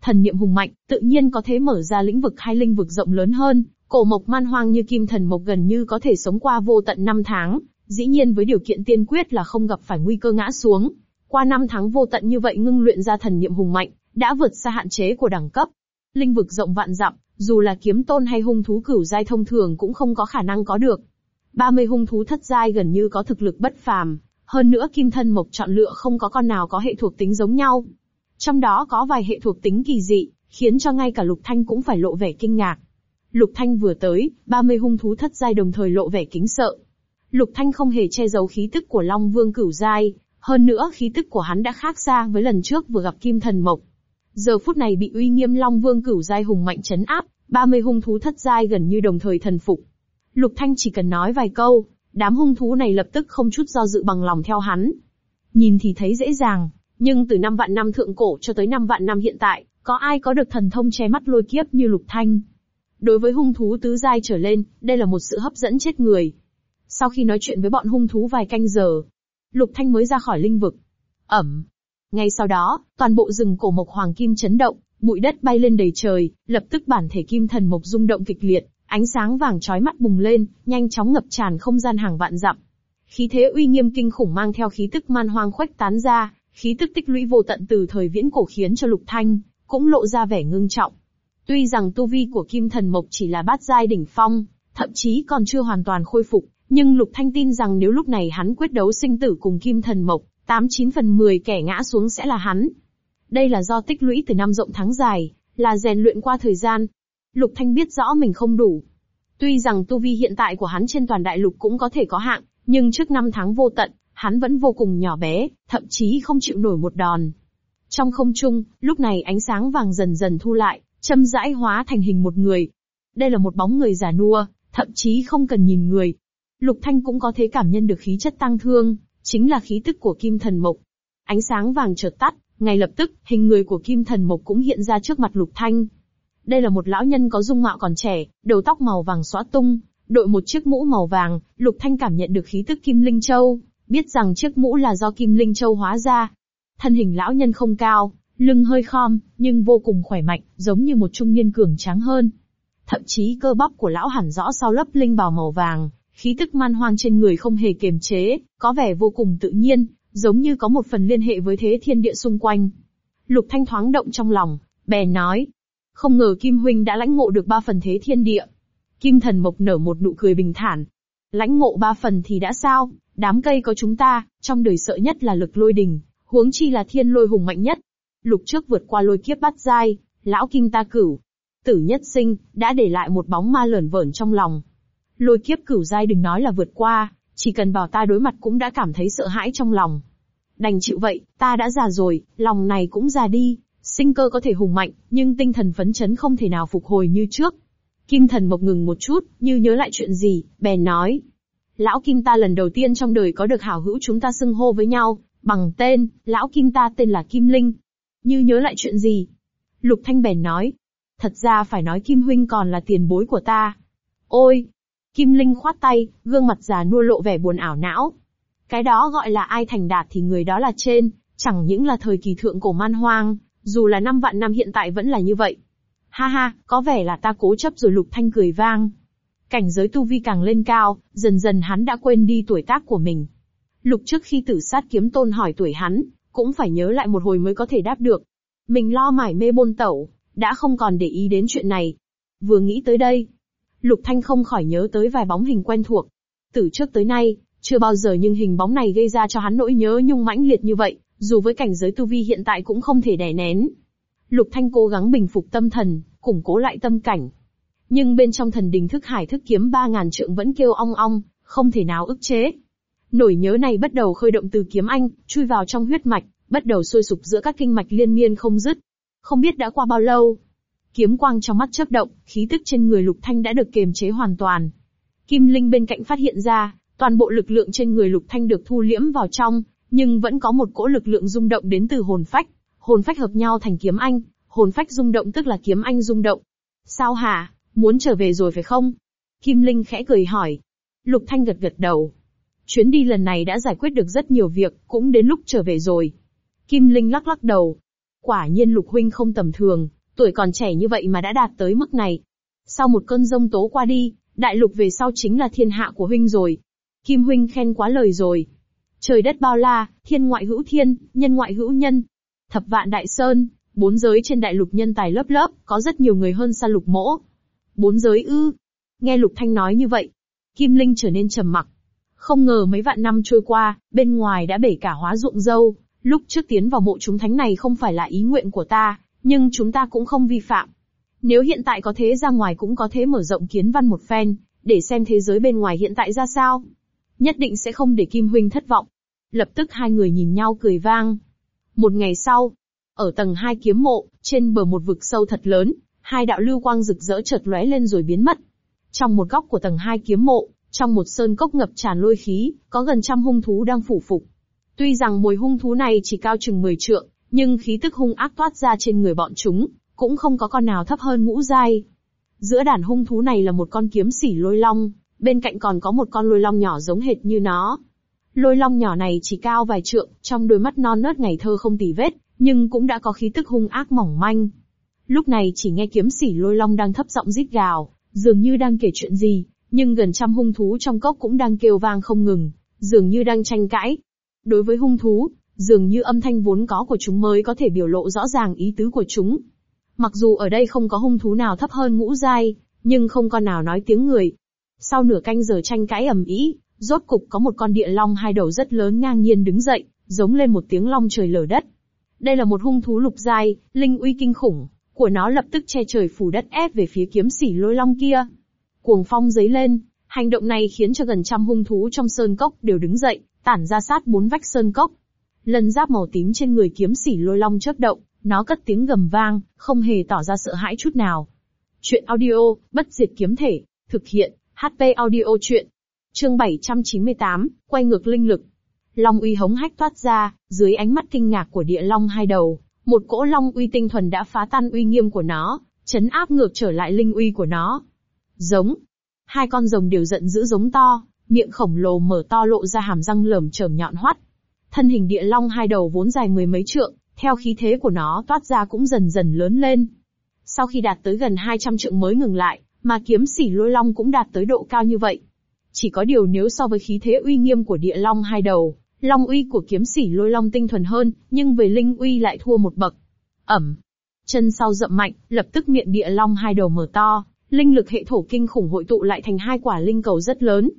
Thần niệm hùng mạnh, tự nhiên có thể mở ra lĩnh vực hay linh vực rộng lớn hơn, cổ mộc man hoang như kim thần mộc gần như có thể sống qua vô tận năm tháng, dĩ nhiên với điều kiện tiên quyết là không gặp phải nguy cơ ngã xuống. Qua năm tháng vô tận như vậy ngưng luyện ra thần niệm hùng mạnh, đã vượt xa hạn chế của đẳng cấp. Linh vực rộng vạn dặm, dù là kiếm tôn hay hung thú cửu giai thông thường cũng không có khả năng có được. 30 hung thú thất giai gần như có thực lực bất phàm, hơn nữa kim thân mộc chọn lựa không có con nào có hệ thuộc tính giống nhau. Trong đó có vài hệ thuộc tính kỳ dị, khiến cho ngay cả Lục Thanh cũng phải lộ vẻ kinh ngạc. Lục Thanh vừa tới, 30 hung thú thất giai đồng thời lộ vẻ kính sợ. Lục Thanh không hề che giấu khí tức của Long Vương cửu giai, hơn nữa khí tức của hắn đã khác xa với lần trước vừa gặp Kim Thần Mộc. Giờ phút này bị uy nghiêm Long Vương cửu giai hùng mạnh chấn áp, 30 hung thú thất giai gần như đồng thời thần phục. Lục Thanh chỉ cần nói vài câu, đám hung thú này lập tức không chút do dự bằng lòng theo hắn. Nhìn thì thấy dễ dàng, nhưng từ năm vạn năm thượng cổ cho tới năm vạn năm hiện tại, có ai có được thần thông che mắt lôi kiếp như Lục Thanh? Đối với hung thú tứ giai trở lên, đây là một sự hấp dẫn chết người. Sau khi nói chuyện với bọn hung thú vài canh giờ, Lục Thanh mới ra khỏi linh vực. Ẩm. Ngay sau đó, toàn bộ rừng cổ mộc hoàng kim chấn động, bụi đất bay lên đầy trời, lập tức bản thể kim thần mộc rung động kịch liệt, ánh sáng vàng chói mắt bùng lên, nhanh chóng ngập tràn không gian hàng vạn dặm. Khí thế uy nghiêm kinh khủng mang theo khí tức man hoang khuếch tán ra, khí tức tích lũy vô tận từ thời viễn cổ khiến cho Lục Thanh cũng lộ ra vẻ ngưng trọng. Tuy rằng tu vi của Kim Thần Mộc chỉ là bát giai đỉnh phong, thậm chí còn chưa hoàn toàn khôi phục, nhưng Lục Thanh tin rằng nếu lúc này hắn quyết đấu sinh tử cùng Kim Thần Mộc, 89 phần 10 kẻ ngã xuống sẽ là hắn. Đây là do tích lũy từ năm rộng tháng dài, là rèn luyện qua thời gian. Lục Thanh biết rõ mình không đủ. Tuy rằng tu vi hiện tại của hắn trên toàn đại lục cũng có thể có hạng, nhưng trước năm tháng vô tận, hắn vẫn vô cùng nhỏ bé, thậm chí không chịu nổi một đòn. Trong không trung, lúc này ánh sáng vàng dần dần thu lại, châm rãi hóa thành hình một người. Đây là một bóng người già nua, thậm chí không cần nhìn người. Lục Thanh cũng có thể cảm nhận được khí chất tăng thương, chính là khí tức của Kim Thần Mộc. Ánh sáng vàng chợt tắt, ngay lập tức, hình người của Kim Thần Mộc cũng hiện ra trước mặt Lục Thanh. Đây là một lão nhân có dung mạo còn trẻ, đầu tóc màu vàng xõa tung, đội một chiếc mũ màu vàng, Lục Thanh cảm nhận được khí tức Kim Linh Châu, biết rằng chiếc mũ là do Kim Linh Châu hóa ra. Thân hình lão nhân không cao, lưng hơi khom, nhưng vô cùng khỏe mạnh, giống như một trung niên cường tráng hơn. Thậm chí cơ bắp của lão hẳn rõ sau lớp linh bào màu vàng, khí tức man hoang trên người không hề kiềm chế, có vẻ vô cùng tự nhiên, giống như có một phần liên hệ với thế thiên địa xung quanh. Lục Thanh thoáng động trong lòng, bèn nói, không ngờ Kim Huynh đã lãnh ngộ được ba phần thế thiên địa. Kim Thần Mộc nở một nụ cười bình thản. Lãnh ngộ ba phần thì đã sao, đám cây có chúng ta, trong đời sợ nhất là lực lôi đình, huống chi là thiên lôi hùng mạnh nhất. Lục trước vượt qua lôi kiếp bắt dai, lão Kim ta cửu. Tử nhất sinh, đã để lại một bóng ma lởn vởn trong lòng. Lôi kiếp cửu giai đừng nói là vượt qua, chỉ cần bảo ta đối mặt cũng đã cảm thấy sợ hãi trong lòng. Đành chịu vậy, ta đã già rồi, lòng này cũng già đi, sinh cơ có thể hùng mạnh, nhưng tinh thần phấn chấn không thể nào phục hồi như trước. Kim thần mộc ngừng một chút, như nhớ lại chuyện gì, bèn nói. Lão Kim ta lần đầu tiên trong đời có được hảo hữu chúng ta xưng hô với nhau, bằng tên, lão Kim ta tên là Kim Linh. Như nhớ lại chuyện gì? Lục Thanh bèn nói. Thật ra phải nói Kim Huynh còn là tiền bối của ta. Ôi! Kim Linh khoát tay, gương mặt già nua lộ vẻ buồn ảo não. Cái đó gọi là ai thành đạt thì người đó là trên, chẳng những là thời kỳ thượng cổ man hoang, dù là năm vạn năm hiện tại vẫn là như vậy. Ha ha, có vẻ là ta cố chấp rồi lục thanh cười vang. Cảnh giới tu vi càng lên cao, dần dần hắn đã quên đi tuổi tác của mình. Lục trước khi tử sát kiếm tôn hỏi tuổi hắn, cũng phải nhớ lại một hồi mới có thể đáp được. Mình lo mải mê bôn tẩu, đã không còn để ý đến chuyện này. Vừa nghĩ tới đây, Lục Thanh không khỏi nhớ tới vài bóng hình quen thuộc. Từ trước tới nay, chưa bao giờ nhưng hình bóng này gây ra cho hắn nỗi nhớ nhung mãnh liệt như vậy, dù với cảnh giới tu vi hiện tại cũng không thể đè nén. Lục Thanh cố gắng bình phục tâm thần, củng cố lại tâm cảnh. Nhưng bên trong thần đình thức hải thức kiếm ba ngàn trượng vẫn kêu ong ong, không thể nào ức chế. Nỗi nhớ này bắt đầu khơi động từ kiếm anh, chui vào trong huyết mạch, bắt đầu sôi sục giữa các kinh mạch liên miên không dứt. Không biết đã qua bao lâu. Kiếm quang trong mắt chớp động, khí tức trên người Lục Thanh đã được kiềm chế hoàn toàn. Kim Linh bên cạnh phát hiện ra, toàn bộ lực lượng trên người Lục Thanh được thu liễm vào trong, nhưng vẫn có một cỗ lực lượng rung động đến từ hồn phách. Hồn phách hợp nhau thành kiếm anh, hồn phách rung động tức là kiếm anh rung động. Sao hả, muốn trở về rồi phải không? Kim Linh khẽ cười hỏi. Lục Thanh gật gật đầu. Chuyến đi lần này đã giải quyết được rất nhiều việc, cũng đến lúc trở về rồi. Kim Linh lắc lắc đầu. Quả nhiên Lục Huynh không tầm thường, tuổi còn trẻ như vậy mà đã đạt tới mức này. Sau một cơn rông tố qua đi, đại lục về sau chính là thiên hạ của Huynh rồi. Kim Huynh khen quá lời rồi. Trời đất bao la, thiên ngoại hữu thiên, nhân ngoại hữu nhân. Thập vạn đại sơn, bốn giới trên đại lục nhân tài lớp lớp, có rất nhiều người hơn xa lục mỗ. Bốn giới ư. Nghe lục thanh nói như vậy. Kim Linh trở nên trầm mặc. Không ngờ mấy vạn năm trôi qua, bên ngoài đã bể cả hóa ruộng dâu, lúc trước tiến vào mộ chúng thánh này không phải là ý nguyện của ta, nhưng chúng ta cũng không vi phạm. Nếu hiện tại có thế ra ngoài cũng có thế mở rộng kiến văn một phen, để xem thế giới bên ngoài hiện tại ra sao. Nhất định sẽ không để Kim Huynh thất vọng. Lập tức hai người nhìn nhau cười vang. Một ngày sau, ở tầng hai kiếm mộ, trên bờ một vực sâu thật lớn, hai đạo lưu quang rực rỡ chợt lóe lên rồi biến mất. Trong một góc của tầng hai kiếm mộ, trong một sơn cốc ngập tràn lôi khí, có gần trăm hung thú đang phủ phục. Tuy rằng mùi hung thú này chỉ cao chừng 10 trượng, nhưng khí tức hung ác toát ra trên người bọn chúng, cũng không có con nào thấp hơn ngũ giai. Giữa đàn hung thú này là một con kiếm sỉ lôi long, bên cạnh còn có một con lôi long nhỏ giống hệt như nó. Lôi long nhỏ này chỉ cao vài trượng, trong đôi mắt non nớt ngày thơ không tì vết, nhưng cũng đã có khí tức hung ác mỏng manh. Lúc này chỉ nghe kiếm sỉ lôi long đang thấp giọng rít gào, dường như đang kể chuyện gì, nhưng gần trăm hung thú trong cốc cũng đang kêu vang không ngừng, dường như đang tranh cãi. Đối với hung thú, dường như âm thanh vốn có của chúng mới có thể biểu lộ rõ ràng ý tứ của chúng. Mặc dù ở đây không có hung thú nào thấp hơn ngũ giai, nhưng không con nào nói tiếng người. Sau nửa canh giờ tranh cãi ầm ĩ, rốt cục có một con địa long hai đầu rất lớn ngang nhiên đứng dậy, giống lên một tiếng long trời lở đất. Đây là một hung thú lục giai, linh uy kinh khủng, của nó lập tức che trời phủ đất ép về phía kiếm sỉ lôi long kia. Cuồng phong giấy lên, hành động này khiến cho gần trăm hung thú trong sơn cốc đều đứng dậy, tản ra sát bốn vách sơn cốc. Lần giáp màu tím trên người kiếm sỉ lôi long chớp động, nó cất tiếng gầm vang, không hề tỏ ra sợ hãi chút nào. Chuyện audio, bất diệt kiếm thể, thực hiện, HP audio chuyện. Chương 798, quay ngược linh lực. Long uy hống hách toát ra, dưới ánh mắt kinh ngạc của địa long hai đầu, một cỗ long uy tinh thuần đã phá tan uy nghiêm của nó, chấn áp ngược trở lại linh uy của nó. Giống. Hai con rồng đều giận dữ giống to, miệng khổng lồ mở to lộ ra hàm răng lởm chởm nhọn hoắt. Thân hình địa long hai đầu vốn dài mười mấy trượng, theo khí thế của nó toát ra cũng dần dần lớn lên. Sau khi đạt tới gần 200 trượng mới ngừng lại, mà kiếm sỉ lôi long cũng đạt tới độ cao như vậy. Chỉ có điều nếu so với khí thế uy nghiêm của địa long hai đầu, long uy của kiếm sỉ lôi long tinh thuần hơn, nhưng về linh uy lại thua một bậc. Ẩm. Chân sau rậm mạnh, lập tức miệng địa long hai đầu mở to, linh lực hệ thổ kinh khủng hội tụ lại thành hai quả linh cầu rất lớn.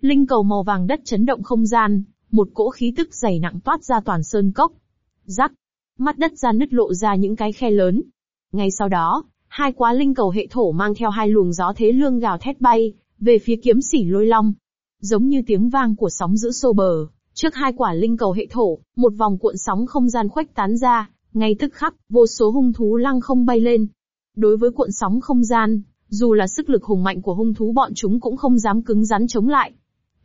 Linh cầu màu vàng đất chấn động không gian, một cỗ khí tức dày nặng toát ra toàn sơn cốc. Rắc mắt đất ra nứt lộ ra những cái khe lớn. Ngay sau đó, hai quá linh cầu hệ thổ mang theo hai luồng gió thế lương gào thét bay, về phía kiếm sỉ lôi long. Giống như tiếng vang của sóng giữ xô bờ, trước hai quả linh cầu hệ thổ, một vòng cuộn sóng không gian khuếch tán ra, ngay tức khắc, vô số hung thú lăng không bay lên. Đối với cuộn sóng không gian, dù là sức lực hùng mạnh của hung thú bọn chúng cũng không dám cứng rắn chống lại.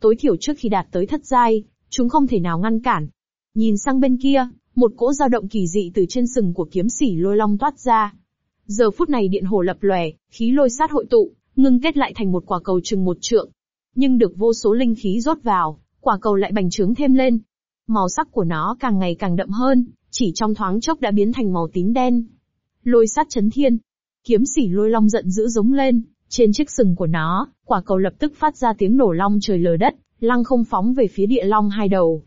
Tối thiểu trước khi đạt tới thất giai, chúng không thể nào ngăn cản. Nhìn sang bên kia, một cỗ dao động kỳ dị từ trên sừng của kiếm sỉ lôi long toát ra. Giờ phút này điện hồ lập lòe, khí lôi sát hội tụ, ngưng kết lại thành một quả cầu chừng một trượng. Nhưng được vô số linh khí rót vào, quả cầu lại bành trướng thêm lên. Màu sắc của nó càng ngày càng đậm hơn, chỉ trong thoáng chốc đã biến thành màu tím đen. Lôi sát chấn thiên. Kiếm sỉ lôi long giận dữ giống lên, trên chiếc sừng của nó, quả cầu lập tức phát ra tiếng nổ long trời lở đất, lăng không phóng về phía địa long hai đầu.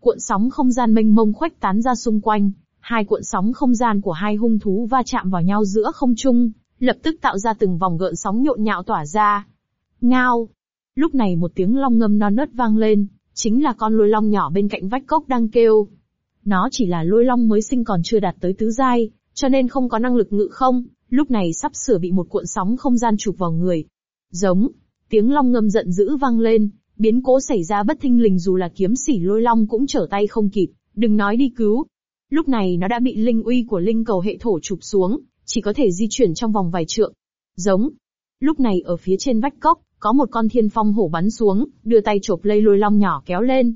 Cuộn sóng không gian mênh mông khuếch tán ra xung quanh, hai cuộn sóng không gian của hai hung thú va chạm vào nhau giữa không trung, lập tức tạo ra từng vòng gợn sóng nhộn nhạo tỏa ra. Ngao! Lúc này một tiếng long ngâm non nớt vang lên, chính là con lôi long nhỏ bên cạnh vách cốc đang kêu. Nó chỉ là lôi long mới sinh còn chưa đạt tới tứ giai, cho nên không có năng lực ngự không, lúc này sắp sửa bị một cuộn sóng không gian chụp vào người. Giống, tiếng long ngâm giận dữ vang lên, Biến cố xảy ra bất thinh lình dù là kiếm sỉ lôi long cũng trở tay không kịp, đừng nói đi cứu. Lúc này nó đã bị linh uy của linh cầu hệ thổ chụp xuống, chỉ có thể di chuyển trong vòng vài trượng. Giống. Lúc này ở phía trên vách cốc, có một con thiên phong hổ bắn xuống, đưa tay chộp lây lôi long nhỏ kéo lên.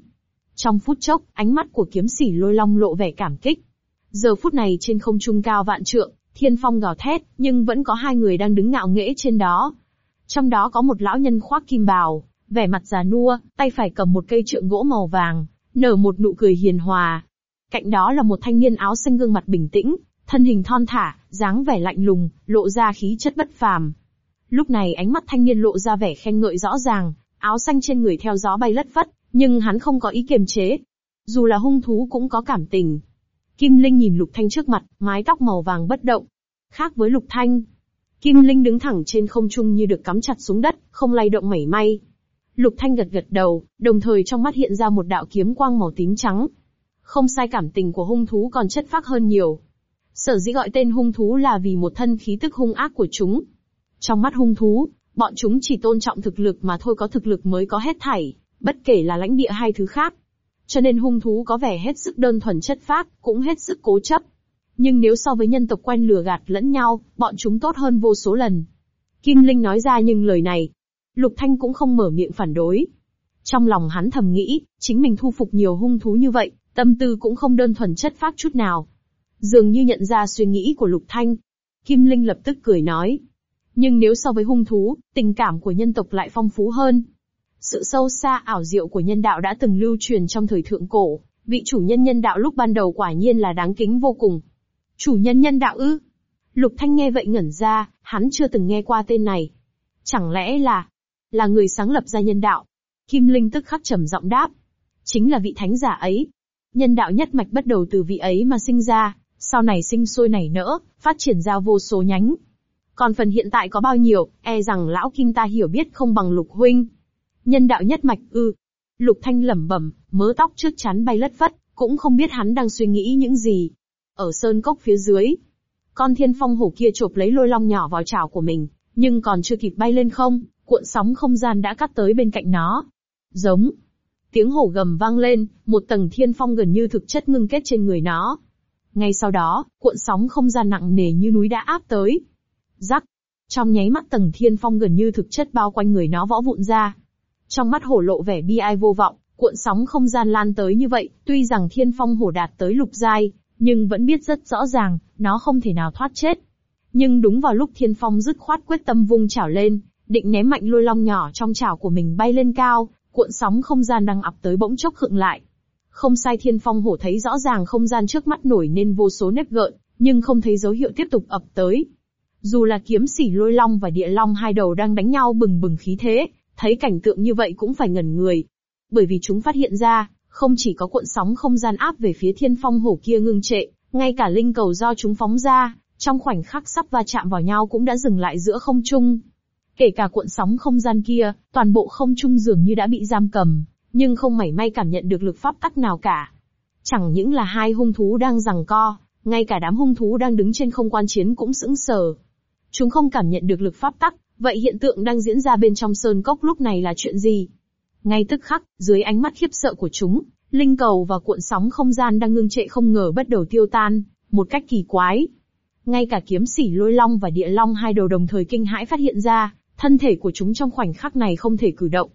Trong phút chốc, ánh mắt của kiếm sỉ lôi long lộ vẻ cảm kích. Giờ phút này trên không trung cao vạn trượng, thiên phong gào thét, nhưng vẫn có hai người đang đứng ngạo nghễ trên đó. Trong đó có một lão nhân khoác kim bào, vẻ mặt già nua, tay phải cầm một cây trượng gỗ màu vàng, nở một nụ cười hiền hòa. Cạnh đó là một thanh niên áo xanh gương mặt bình tĩnh, thân hình thon thả, dáng vẻ lạnh lùng, lộ ra khí chất bất phàm. Lúc này ánh mắt thanh niên lộ ra vẻ khen ngợi rõ ràng, áo xanh trên người theo gió bay lất phất, nhưng hắn không có ý kiềm chế. Dù là hung thú cũng có cảm tình. Kim Linh nhìn Lục Thanh trước mặt, mái tóc màu vàng bất động. Khác với Lục Thanh, Kim Linh đứng thẳng trên không trung như được cắm chặt xuống đất, không lay động mảy may. Lục Thanh gật gật đầu, đồng thời trong mắt hiện ra một đạo kiếm quang màu tím trắng. Không sai cảm tình của hung thú còn chất phác hơn nhiều. Sở dĩ gọi tên hung thú là vì một thân khí tức hung ác của chúng. Trong mắt hung thú, bọn chúng chỉ tôn trọng thực lực mà thôi có thực lực mới có hết thảy, bất kể là lãnh địa hay thứ khác. Cho nên hung thú có vẻ hết sức đơn thuần chất phác, cũng hết sức cố chấp. Nhưng nếu so với nhân tộc quen lừa gạt lẫn nhau, bọn chúng tốt hơn vô số lần. Kim Linh nói ra nhưng lời này, Lục Thanh cũng không mở miệng phản đối. Trong lòng hắn thầm nghĩ, chính mình thu phục nhiều hung thú như vậy, tâm tư cũng không đơn thuần chất phác chút nào. Dường như nhận ra suy nghĩ của Lục Thanh. Kim Linh lập tức cười nói. Nhưng nếu so với hung thú, tình cảm của nhân tộc lại phong phú hơn. Sự sâu xa ảo diệu của nhân đạo đã từng lưu truyền trong thời thượng cổ, vị chủ nhân nhân đạo lúc ban đầu quả nhiên là đáng kính vô cùng. Chủ nhân nhân đạo ư? Lục Thanh nghe vậy ngẩn ra, hắn chưa từng nghe qua tên này. Chẳng lẽ là, là người sáng lập ra nhân đạo? Kim Linh tức khắc trầm giọng đáp. Chính là vị thánh giả ấy. Nhân đạo nhất mạch bắt đầu từ vị ấy mà sinh ra, sau này sinh sôi nảy nở, phát triển ra vô số nhánh. Còn phần hiện tại có bao nhiêu, e rằng lão Kim ta hiểu biết không bằng Lục Huynh. Nhân đạo nhất mạch ư. Lục Thanh lẩm bẩm, mớ tóc trước chắn bay lất phất, cũng không biết hắn đang suy nghĩ những gì. Ở sơn cốc phía dưới, con thiên phong hổ kia chộp lấy lôi long nhỏ vào chảo của mình, nhưng còn chưa kịp bay lên không, cuộn sóng không gian đã cắt tới bên cạnh nó. Giống. Tiếng hổ gầm vang lên, một tầng thiên phong gần như thực chất ngưng kết trên người nó. Ngay sau đó, cuộn sóng không gian nặng nề như núi đã áp tới. Rắc. Trong nháy mắt tầng thiên phong gần như thực chất bao quanh người nó võ vụn ra. Trong mắt hổ lộ vẻ bi ai vô vọng, cuộn sóng không gian lan tới như vậy, tuy rằng thiên phong hổ đạt tới lục giai, nhưng vẫn biết rất rõ ràng, nó không thể nào thoát chết. Nhưng đúng vào lúc thiên phong dứt khoát quyết tâm vung chảo lên, định ném mạnh lôi long nhỏ trong chảo của mình bay lên cao, cuộn sóng không gian đang ập tới bỗng chốc khựng lại. Không sai thiên phong hổ thấy rõ ràng không gian trước mắt nổi nên vô số nếp gợn, nhưng không thấy dấu hiệu tiếp tục ập tới. Dù là kiếm sỉ lôi long và địa long hai đầu đang đánh nhau bừng bừng khí thế, thấy cảnh tượng như vậy cũng phải ngẩn người. Bởi vì chúng phát hiện ra, không chỉ có cuộn sóng không gian áp về phía thiên phong hổ kia ngưng trệ, ngay cả linh cầu do chúng phóng ra, trong khoảnh khắc sắp va chạm vào nhau cũng đã dừng lại giữa không trung. Kể cả cuộn sóng không gian kia, toàn bộ không trung dường như đã bị giam cầm, nhưng không mảy may cảm nhận được lực pháp tắc nào cả. Chẳng những là hai hung thú đang giằng co, ngay cả đám hung thú đang đứng trên không quan chiến cũng sững sờ. Chúng không cảm nhận được lực pháp tắc, vậy hiện tượng đang diễn ra bên trong sơn cốc lúc này là chuyện gì? Ngay tức khắc, dưới ánh mắt khiếp sợ của chúng, linh cầu và cuộn sóng không gian đang ngưng trệ không ngờ bắt đầu tiêu tan, một cách kỳ quái. Ngay cả kiếm sỉ lôi long và địa long hai đầu đồng thời kinh hãi phát hiện ra, thân thể của chúng trong khoảnh khắc này không thể cử động.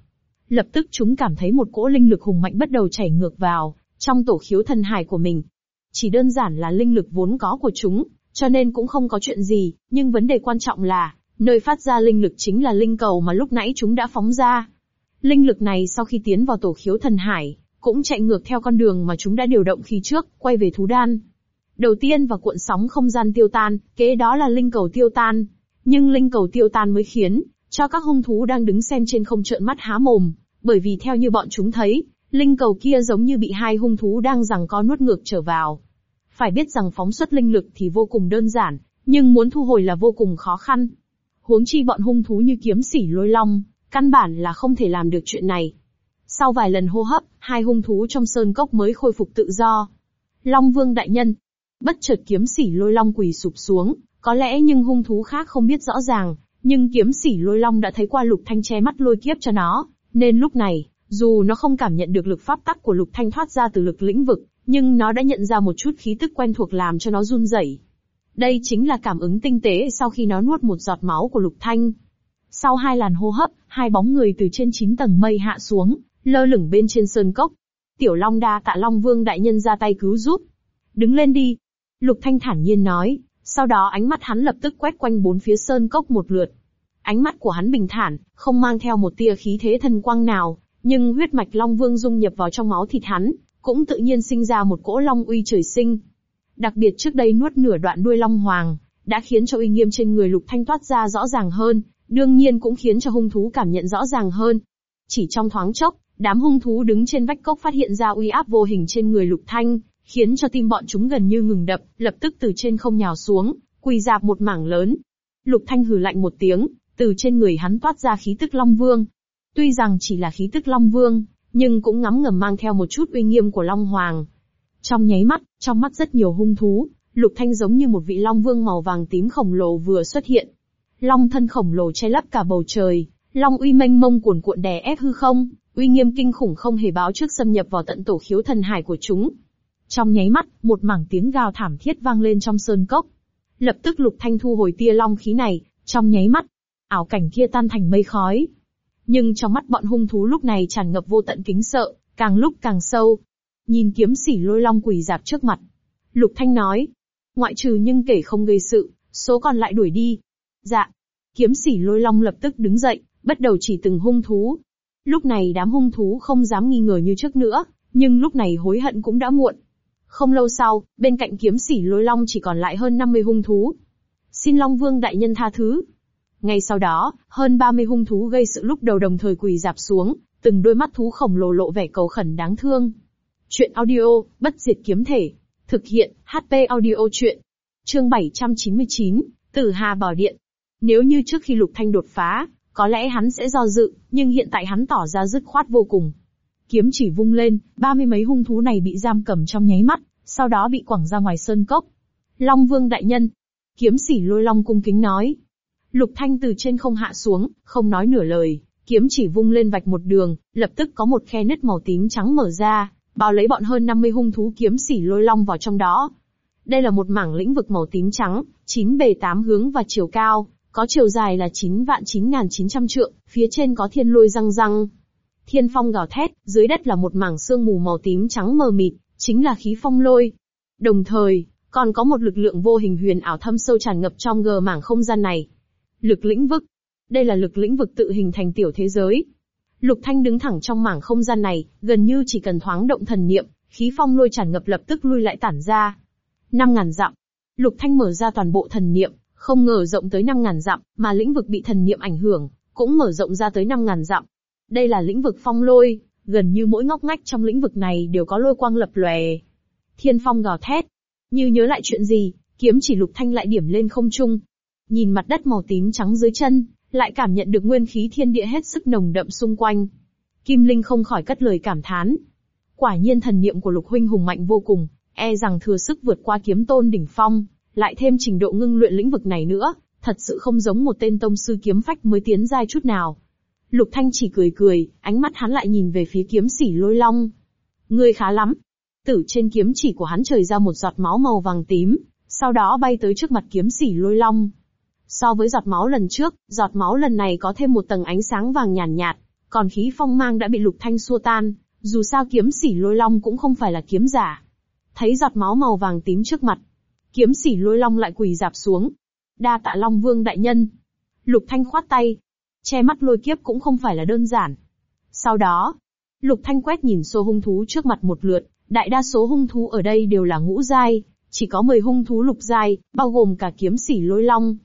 Lập tức chúng cảm thấy một cỗ linh lực hùng mạnh bắt đầu chảy ngược vào, trong tổ khiếu thần hải của mình. Chỉ đơn giản là linh lực vốn có của chúng, cho nên cũng không có chuyện gì, nhưng vấn đề quan trọng là, nơi phát ra linh lực chính là linh cầu mà lúc nãy chúng đã phóng ra. Linh lực này sau khi tiến vào tổ khiếu thần hải, cũng chạy ngược theo con đường mà chúng đã điều động khi trước, quay về thú đan. Đầu tiên và cuộn sóng không gian tiêu tan, kế đó là linh cầu tiêu tan. Nhưng linh cầu tiêu tan mới khiến, cho các hung thú đang đứng xem trên không trợn mắt há mồm, bởi vì theo như bọn chúng thấy, linh cầu kia giống như bị hai hung thú đang rằng co nuốt ngược trở vào. Phải biết rằng phóng xuất linh lực thì vô cùng đơn giản, nhưng muốn thu hồi là vô cùng khó khăn. Huống chi bọn hung thú như kiếm sỉ lôi long, căn bản là không thể làm được chuyện này. Sau vài lần hô hấp, hai hung thú trong sơn cốc mới khôi phục tự do. Long Vương đại nhân, bất chợt kiếm sỉ lôi long quỳ sụp xuống, có lẽ nhưng hung thú khác không biết rõ ràng, nhưng kiếm sỉ lôi long đã thấy qua lục thanh che mắt lôi kiếp cho nó, nên lúc này, dù nó không cảm nhận được lực pháp tắc của lục thanh thoát ra từ lực lĩnh vực, nhưng nó đã nhận ra một chút khí tức quen thuộc làm cho nó run rẩy. Đây chính là cảm ứng tinh tế sau khi nó nuốt một giọt máu của lục thanh. Sau hai làn hô hấp, hai bóng người từ trên chín tầng mây hạ xuống, lơ lửng bên trên sơn cốc. Tiểu Long đa tạ Long Vương đại nhân ra tay cứu giúp. Đứng lên đi. Lục Thanh thản nhiên nói, sau đó ánh mắt hắn lập tức quét quanh bốn phía sơn cốc một lượt. Ánh mắt của hắn bình thản, không mang theo một tia khí thế thần quang nào, nhưng huyết mạch Long Vương dung nhập vào trong máu thịt hắn, cũng tự nhiên sinh ra một cỗ long uy trời sinh. Đặc biệt trước đây nuốt nửa đoạn đuôi long hoàng, đã khiến cho uy nghiêm trên người Lục Thanh toát ra rõ ràng hơn, đương nhiên cũng khiến cho hung thú cảm nhận rõ ràng hơn. Chỉ trong thoáng chốc, đám hung thú đứng trên vách cốc phát hiện ra uy áp vô hình trên người Lục Thanh, khiến cho tim bọn chúng gần như ngừng đập, lập tức từ trên không nhào xuống, quỳ dạp một mảng lớn. Lục Thanh hừ lạnh một tiếng, từ trên người hắn toát ra khí tức Long Vương. Tuy rằng chỉ là khí tức Long Vương, nhưng cũng ngắm ngầm mang theo một chút uy nghiêm của Long Hoàng. Trong nháy mắt, trong mắt rất nhiều hung thú, Lục Thanh giống như một vị Long Vương màu vàng tím khổng lồ vừa xuất hiện. Long thân khổng lồ che lấp cả bầu trời, Long uy mênh mông cuồn cuộn đè ép hư không, uy nghiêm kinh khủng không hề báo trước xâm nhập vào tận tổ khiếu thần hải của chúng. Trong nháy mắt, một mảng tiếng gào thảm thiết vang lên trong sơn cốc. Lập tức Lục Thanh thu hồi tia long khí này, trong nháy mắt, ảo cảnh kia tan thành mây khói. Nhưng trong mắt bọn hung thú lúc này tràn ngập vô tận kính sợ, càng lúc càng sâu. Nhìn kiếm sỉ lôi long quỳ dạp trước mặt. Lục Thanh nói, ngoại trừ nhưng kể không gây sự, số còn lại đuổi đi. Dạ. Kiếm sỉ lôi long lập tức đứng dậy, bắt đầu chỉ từng hung thú. Lúc này đám hung thú không dám nghi ngờ như trước nữa, nhưng lúc này hối hận cũng đã muộn. Không lâu sau, bên cạnh kiếm sỉ lôi long chỉ còn lại hơn 50 hung thú. Xin Long Vương đại nhân tha thứ. Ngay sau đó, hơn 30 hung thú gây sự lúc đầu đồng thời quỳ dạp xuống, từng đôi mắt thú khổng lồ lộ vẻ cầu khẩn đáng thương. Chuyện audio, bất diệt kiếm thể. Thực hiện, HP audio chuyện. Chương 799, Tử Hà Bảo Điện. Nếu như trước khi Lục Thanh đột phá, có lẽ hắn sẽ do dự, nhưng hiện tại hắn tỏ ra dứt khoát vô cùng. Kiếm chỉ vung lên, ba mươi mấy hung thú này bị giam cầm trong nháy mắt, sau đó bị quẳng ra ngoài sơn cốc. Long Vương đại nhân. Kiếm sỉ lôi long cung kính nói. Lục Thanh từ trên không hạ xuống, không nói nửa lời, kiếm chỉ vung lên vạch một đường, lập tức có một khe nứt màu tím trắng mở ra, bao lấy bọn hơn 50 hung thú kiếm sỉ lôi long vào trong đó. Đây là một mảng lĩnh vực màu tím trắng, chín bề tám hướng và chiều cao, có chiều dài là 9 vạn 9.900 trượng, phía trên có thiên lôi răng răng. Thiên phong gào thét, dưới đất là một mảng sương mù màu tím trắng mờ mịt, chính là khí phong lôi. Đồng thời, còn có một lực lượng vô hình huyền ảo thâm sâu tràn ngập trong gờ mảng không gian này. Lực lĩnh vực. Đây là lực lĩnh vực tự hình thành tiểu thế giới. Lục Thanh đứng thẳng trong mảng không gian này, gần như chỉ cần thoáng động thần niệm, khí phong lôi tràn ngập lập tức lui lại tản ra. Năm ngàn dặm. Lục Thanh mở ra toàn bộ thần niệm, không ngờ rộng tới năm ngàn dặm, mà lĩnh vực bị thần niệm ảnh hưởng, cũng mở rộng ra tới năm ngàn dặm. Đây là lĩnh vực phong lôi, gần như mỗi ngóc ngách trong lĩnh vực này đều có lôi quang lập lòe. Thiên phong gào thét. Như nhớ lại chuyện gì, kiếm chỉ lục thanh lại điểm lên không trung. Nhìn mặt đất màu tím trắng dưới chân, lại cảm nhận được nguyên khí thiên địa hết sức nồng đậm xung quanh. Kim Linh không khỏi cất lời cảm thán. Quả nhiên thần niệm của lục huynh hùng mạnh vô cùng, e rằng thừa sức vượt qua kiếm tôn đỉnh phong lại thêm trình độ ngưng luyện lĩnh vực này nữa, thật sự không giống một tên tông sư kiếm phách mới tiến giai chút nào. Lục Thanh chỉ cười cười, ánh mắt hắn lại nhìn về phía kiếm sỉ lôi long. Ngươi khá lắm. Tử trên kiếm chỉ của hắn trời ra một giọt máu màu vàng tím, sau đó bay tới trước mặt kiếm sỉ lôi long. So với giọt máu lần trước, giọt máu lần này có thêm một tầng ánh sáng vàng nhàn nhạt, nhạt, còn khí phong mang đã bị Lục Thanh xua tan, dù sao kiếm sỉ lôi long cũng không phải là kiếm giả. Thấy giọt máu màu vàng tím trước mặt, Kiếm sỉ lôi long lại quỳ dạp xuống. Đa tạ Long Vương đại nhân. Lục Thanh khoát tay. Che mắt lôi kiếp cũng không phải là đơn giản. Sau đó, Lục Thanh quét nhìn số hung thú trước mặt một lượt, đại đa số hung thú ở đây đều là ngũ giai, chỉ có 10 hung thú lục giai, bao gồm cả kiếm sỉ lôi long.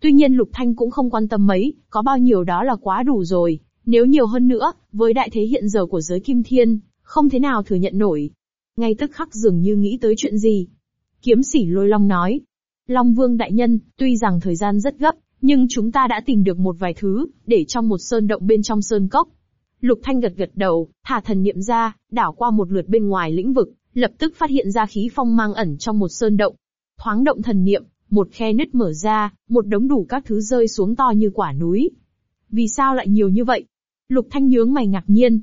Tuy nhiên Lục Thanh cũng không quan tâm mấy, có bao nhiêu đó là quá đủ rồi, nếu nhiều hơn nữa, với đại thế hiện giờ của giới kim thiên, không thế nào thừa nhận nổi. Ngay tức khắc dường như nghĩ tới chuyện gì, Kiếm sỉ lôi long nói. Long vương đại nhân, tuy rằng thời gian rất gấp, nhưng chúng ta đã tìm được một vài thứ, để trong một sơn động bên trong sơn cốc. Lục Thanh gật gật đầu, thả thần niệm ra, đảo qua một lượt bên ngoài lĩnh vực, lập tức phát hiện ra khí phong mang ẩn trong một sơn động. Thoáng động thần niệm, một khe nứt mở ra, một đống đủ các thứ rơi xuống to như quả núi. Vì sao lại nhiều như vậy? Lục Thanh nhướng mày ngạc nhiên.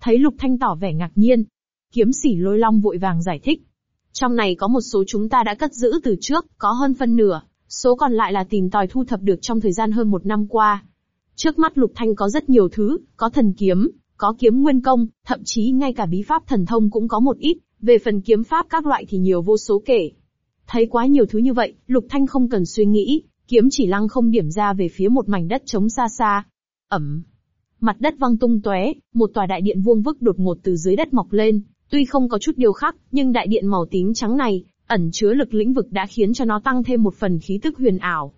Thấy Lục Thanh tỏ vẻ ngạc nhiên. Kiếm sỉ lôi long vội vàng giải thích. Trong này có một số chúng ta đã cất giữ từ trước, có hơn phân nửa, số còn lại là tìm tòi thu thập được trong thời gian hơn một năm qua. Trước mắt Lục Thanh có rất nhiều thứ, có thần kiếm, có kiếm nguyên công, thậm chí ngay cả bí pháp thần thông cũng có một ít, về phần kiếm pháp các loại thì nhiều vô số kể. Thấy quá nhiều thứ như vậy, Lục Thanh không cần suy nghĩ, kiếm chỉ lăng không điểm ra về phía một mảnh đất trống xa xa. Ẩm. Mặt đất văng tung tóe, một tòa đại điện vuông vức đột ngột từ dưới đất mọc lên, Tuy không có chút điều khác, nhưng đại điện màu tím trắng này, ẩn chứa lực lĩnh vực đã khiến cho nó tăng thêm một phần khí tức huyền ảo.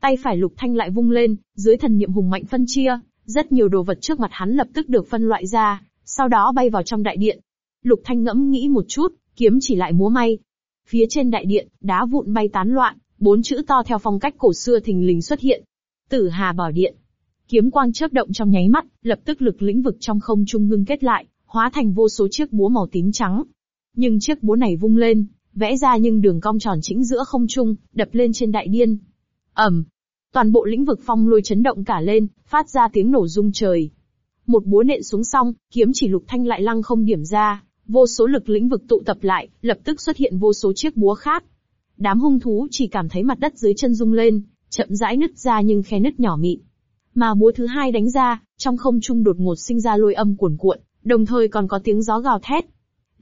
Tay phải lục thanh lại vung lên, dưới thần niệm hùng mạnh phân chia, rất nhiều đồ vật trước mặt hắn lập tức được phân loại ra, sau đó bay vào trong đại điện. Lục thanh ngẫm nghĩ một chút, kiếm chỉ lại múa may. Phía trên đại điện, đá vụn bay tán loạn, bốn chữ to theo phong cách cổ xưa thình lình xuất hiện. Tử Hà Bảo Điện. Kiếm quang chớp động trong nháy mắt, lập tức lực lĩnh vực trong không trung ngưng kết lại, hóa thành vô số chiếc búa màu tím trắng. Nhưng chiếc búa này vung lên, vẽ ra nhưng đường cong tròn chính giữa không trung, đập lên trên đại điên. ầm, toàn bộ lĩnh vực phong lôi chấn động cả lên, phát ra tiếng nổ rung trời. Một búa nện xuống xong, kiếm chỉ lục thanh lại lăng không điểm ra, vô số lực lĩnh vực tụ tập lại, lập tức xuất hiện vô số chiếc búa khác. Đám hung thú chỉ cảm thấy mặt đất dưới chân rung lên, chậm rãi nứt ra nhưng khe nứt nhỏ mịn. Mà búa thứ hai đánh ra, trong không trung đột ngột sinh ra lôi âm cuồn cuộn, đồng thời còn có tiếng gió gào thét.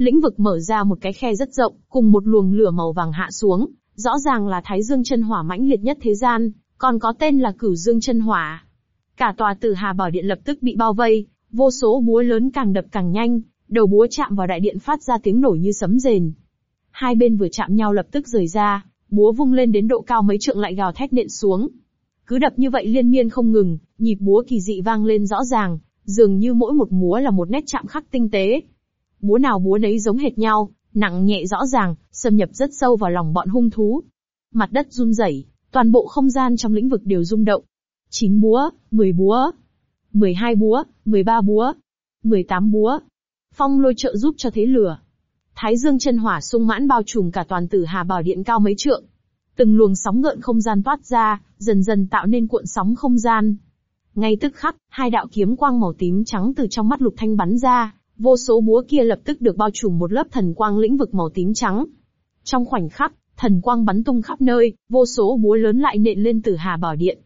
Lĩnh vực mở ra một cái khe rất rộng, cùng một luồng lửa màu vàng hạ xuống, rõ ràng là Thái Dương chân hỏa mãnh liệt nhất thế gian, còn có tên là Cửu Dương chân hỏa. Cả tòa Tử Hà Bảo Điện lập tức bị bao vây, vô số búa lớn càng đập càng nhanh, đầu búa chạm vào đại điện phát ra tiếng nổ như sấm rền. Hai bên vừa chạm nhau lập tức rời ra, búa vung lên đến độ cao mấy trượng lại gào thét nện xuống. Cứ đập như vậy liên miên không ngừng, nhịp búa kỳ dị vang lên rõ ràng, dường như mỗi một múa là một nét chạm khắc tinh tế. Búa nào búa nấy giống hệt nhau, nặng nhẹ rõ ràng, xâm nhập rất sâu vào lòng bọn hung thú. Mặt đất run rẩy, toàn bộ không gian trong lĩnh vực đều rung động. 9 búa, 10 búa, 12 búa, 13 búa, 18 búa. Phong lôi trợ giúp cho thế lửa. Thái dương chân hỏa sung mãn bao trùm cả toàn tử hà bảo điện cao mấy trượng. Từng luồng sóng gợn không gian toát ra, dần dần tạo nên cuộn sóng không gian. Ngay tức khắc, hai đạo kiếm quang màu tím trắng từ trong mắt lục thanh bắn ra, vô số búa kia lập tức được bao trùm một lớp thần quang lĩnh vực màu tím trắng. Trong khoảnh khắc, thần quang bắn tung khắp nơi, vô số búa lớn lại nện lên tử hà bảo điện.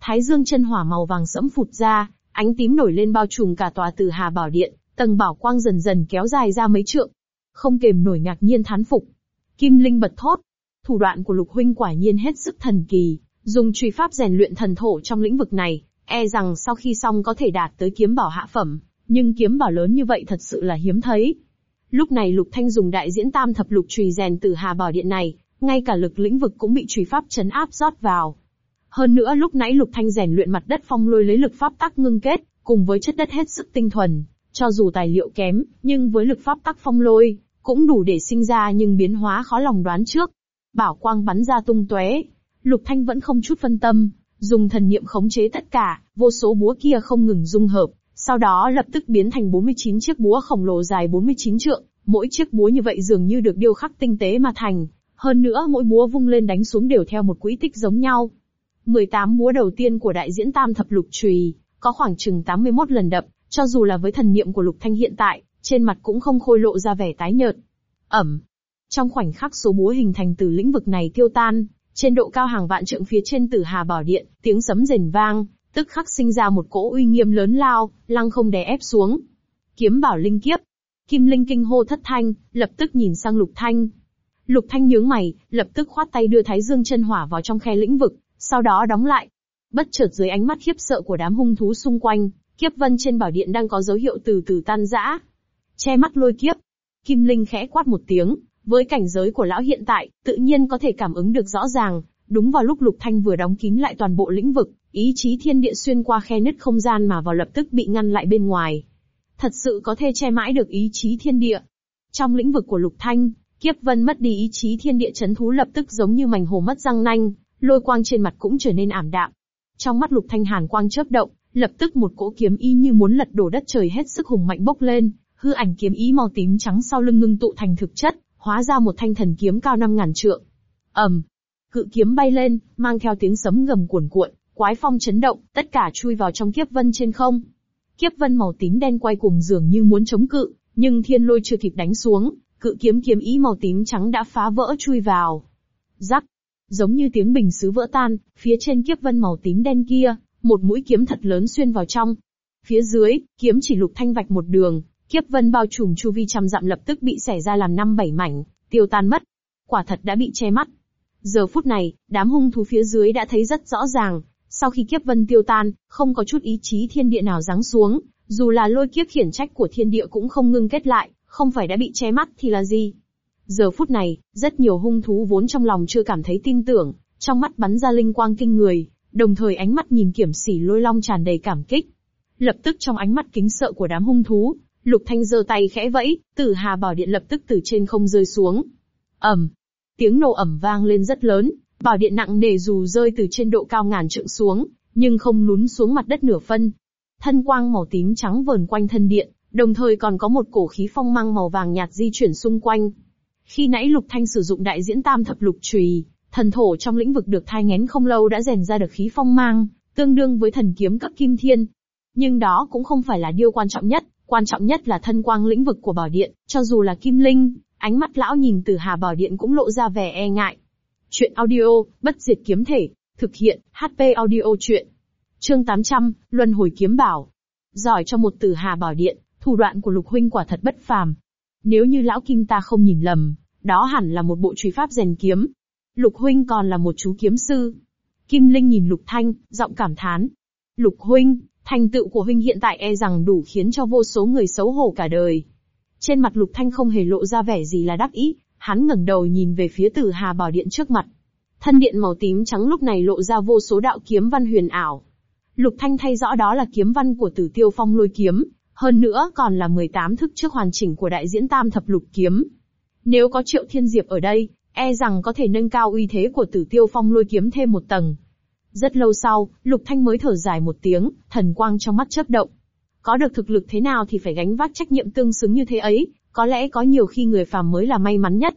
Thái dương chân hỏa màu vàng sẫm phụt ra, ánh tím nổi lên bao trùm cả tòa tử hà bảo điện, tầng bảo quang dần dần kéo dài ra mấy trượng. Không kềm nổi ngạc nhiên thán phục. Kim Linh bật thốt. Thủ đoạn của lục huynh quả nhiên hết sức thần kỳ, dùng truy pháp rèn luyện thần thổ trong lĩnh vực này, e rằng sau khi xong có thể đạt tới kiếm bảo hạ phẩm, nhưng kiếm bảo lớn như vậy thật sự là hiếm thấy. Lúc này Lục Thanh dùng đại diễn tam thập lục chùy rèn từ Hà Bảo Điện này, ngay cả lực lĩnh vực cũng bị chùy pháp chấn áp rót vào. Hơn nữa lúc nãy Lục Thanh rèn luyện mặt đất phong lôi lấy lực pháp tắc ngưng kết, cùng với chất đất hết sức tinh thuần, cho dù tài liệu kém, nhưng với lực pháp tắc phong lôi, cũng đủ để sinh ra nhưng biến hóa khó lòng đoán trước. Bảo quang bắn ra tung tóe, Lục Thanh vẫn không chút phân tâm, dùng thần niệm khống chế tất cả, vô số búa kia không ngừng dung hợp, sau đó lập tức biến thành 49 chiếc búa khổng lồ dài 49 trượng, mỗi chiếc búa như vậy dường như được điêu khắc tinh tế mà thành, hơn nữa mỗi búa vung lên đánh xuống đều theo một quỹ tích giống nhau. 18 búa đầu tiên của đại diễn tam thập lục trùy, có khoảng chừng 81 lần đập, cho dù là với thần niệm của lục thanh hiện tại, trên mặt cũng không khôi lộ ra vẻ tái nhợt. Ẩm. Trong khoảnh khắc số búa hình thành từ lĩnh vực này tiêu tan, trên độ cao hàng vạn trượng phía trên tử hà bảo điện, tiếng sấm rền vang, tức khắc sinh ra một cỗ uy nghiêm lớn lao, lăng không đè ép xuống. Kiếm bảo linh kiếp. Kim Linh kinh hô thất thanh, lập tức nhìn sang Lục Thanh. Lục Thanh nhướng mày, lập tức khoát tay đưa Thái Dương chân hỏa vào trong khe lĩnh vực, sau đó đóng lại. Bất chợt dưới ánh mắt khiếp sợ của đám hung thú xung quanh, kiếp vân trên bảo điện đang có dấu hiệu từ từ tan rã. Che mắt lôi kiếp. Kim Linh khẽ quát một tiếng, với cảnh giới của lão hiện tại, tự nhiên có thể cảm ứng được rõ ràng, đúng vào lúc Lục Thanh vừa đóng kín lại toàn bộ lĩnh vực, ý chí thiên địa xuyên qua khe nứt không gian mà vào lập tức bị ngăn lại bên ngoài. Thật sự có thể che mãi được ý chí thiên địa. Trong lĩnh vực của Lục Thanh, Kiếp Vân mất đi ý chí thiên địa chấn thú lập tức giống như mảnh hồ mất răng nanh, lôi quang trên mặt cũng trở nên ảm đạm. Trong mắt Lục Thanh hàn quang chớp động, lập tức một cỗ kiếm ý như muốn lật đổ đất trời hết sức hùng mạnh bốc lên, hư ảnh kiếm ý màu tím trắng sau lưng ngưng tụ thành thực chất, hóa ra một thanh thần kiếm cao năm ngàn trượng. ầm, cự kiếm bay lên, mang theo tiếng sấm gầm cuồn cuộn, quái phong chấn động, tất cả chui vào trong kiếp vân trên không. Kiếp vân màu tím đen quay cùng dường như muốn chống cự, nhưng thiên lôi chưa kịp đánh xuống, cự kiếm kiếm ý màu tím trắng đã phá vỡ chui vào. Rắc, giống như tiếng bình sứ vỡ tan, phía trên kiếp vân màu tím đen kia, một mũi kiếm thật lớn xuyên vào trong. Phía dưới, kiếm chỉ lục thanh vạch một đường, kiếp vân bao trùm chu vi trăm dặm lập tức bị xẻ ra làm năm bảy mảnh, tiêu tan mất. Quả thật đã bị che mắt. Giờ phút này, đám hung thú phía dưới đã thấy rất rõ ràng, sau khi kiếp vân tiêu tan, không có chút ý chí thiên địa nào giáng xuống, dù là lôi kiếp khiển trách của thiên địa cũng không ngưng kết lại, không phải đã bị che mắt thì là gì. Giờ phút này, rất nhiều hung thú vốn trong lòng chưa cảm thấy tin tưởng, trong mắt bắn ra linh quang kinh người, đồng thời ánh mắt nhìn kiểm sỉ lôi long tràn đầy cảm kích. Lập tức trong ánh mắt kính sợ của đám hung thú, Lục Thanh giơ tay khẽ vẫy, Tử Hà Bảo Điện lập tức từ trên không rơi xuống. ầm, tiếng nổ ầm vang lên rất lớn, bảo điện nặng nề dù rơi từ trên độ cao ngàn trượng xuống, nhưng không lún xuống mặt đất nửa phân. Thân quang màu tím trắng vờn quanh thân điện, đồng thời còn có một cổ khí phong mang màu vàng nhạt di chuyển xung quanh. Khi nãy Lục Thanh sử dụng đại diễn tam thập lục chùy, thần thổ trong lĩnh vực được thai ngén không lâu đã rèn ra được khí phong mang, tương đương với thần kiếm cấp kim thiên. Nhưng đó cũng không phải là điều quan trọng nhất, quan trọng nhất là thân quang lĩnh vực của bảo điện, cho dù là kim linh, ánh mắt lão nhìn từ hà bảo điện cũng lộ ra vẻ e ngại. Chuyện audio, bất diệt kiếm thể, thực hiện, HP audio chuyện. Chương 800, Luân hồi kiếm bảo. Giỏi cho một từ hà bảo điện, thủ đoạn của lục huynh quả thật bất phàm. Nếu như lão kim ta không nhìn lầm, đó hẳn là một bộ truy pháp rèn kiếm. Lục huynh còn là một chú kiếm sư. Kim Linh nhìn Lục Thanh, giọng cảm thán. Lục huynh, thành tựu của huynh hiện tại e rằng đủ khiến cho vô số người xấu hổ cả đời. Trên mặt Lục Thanh không hề lộ ra vẻ gì là đắc ý, hắn ngẩng đầu nhìn về phía Tử Hà Bảo Điện trước mặt. Thân điện màu tím trắng lúc này lộ ra vô số đạo kiếm văn huyền ảo. Lục Thanh thay rõ đó là kiếm văn của Tử Tiêu Phong Lôi kiếm, hơn nữa còn là 18 thức trước hoàn chỉnh của đại diễn tam thập lục kiếm. Nếu có Triệu Thiên Diệp ở đây, e rằng có thể nâng cao uy thế của Tử Tiêu Phong Lôi kiếm thêm một tầng. Rất lâu sau, Lục Thanh mới thở dài một tiếng, thần quang trong mắt chớp động. Có được thực lực thế nào thì phải gánh vác trách nhiệm tương xứng như thế ấy, có lẽ có nhiều khi người phàm mới là may mắn nhất.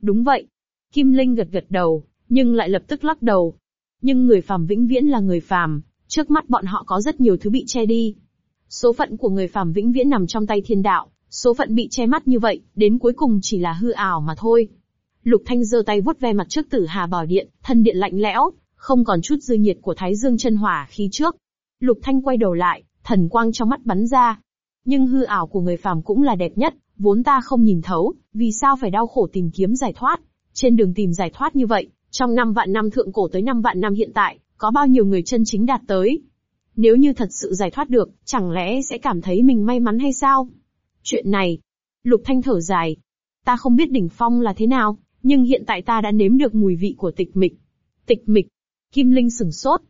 Đúng vậy. Kim Linh gật gật đầu, nhưng lại lập tức lắc đầu. Nhưng người phàm vĩnh viễn là người phàm, trước mắt bọn họ có rất nhiều thứ bị che đi. Số phận của người phàm vĩnh viễn nằm trong tay thiên đạo, số phận bị che mắt như vậy, đến cuối cùng chỉ là hư ảo mà thôi. Lục Thanh giơ tay vuốt ve mặt trước Tử Hà Bảo Điện, thân điện lạnh lẽo, không còn chút dư nhiệt của Thái Dương chân hỏa khi trước. Lục Thanh quay đầu lại, thần quang trong mắt bắn ra. Nhưng hư ảo của người phàm cũng là đẹp nhất, vốn ta không nhìn thấu, vì sao phải đau khổ tìm kiếm giải thoát. Trên đường tìm giải thoát như vậy, trong năm vạn năm thượng cổ tới năm vạn năm hiện tại, có bao nhiêu người chân chính đạt tới. Nếu như thật sự giải thoát được, chẳng lẽ sẽ cảm thấy mình may mắn hay sao? Chuyện này, Lục Thanh thở dài. Ta không biết đỉnh phong là thế nào, nhưng hiện tại ta đã nếm được mùi vị của tịch mịch. Tịch mịch. Kim Linh sửng sốt.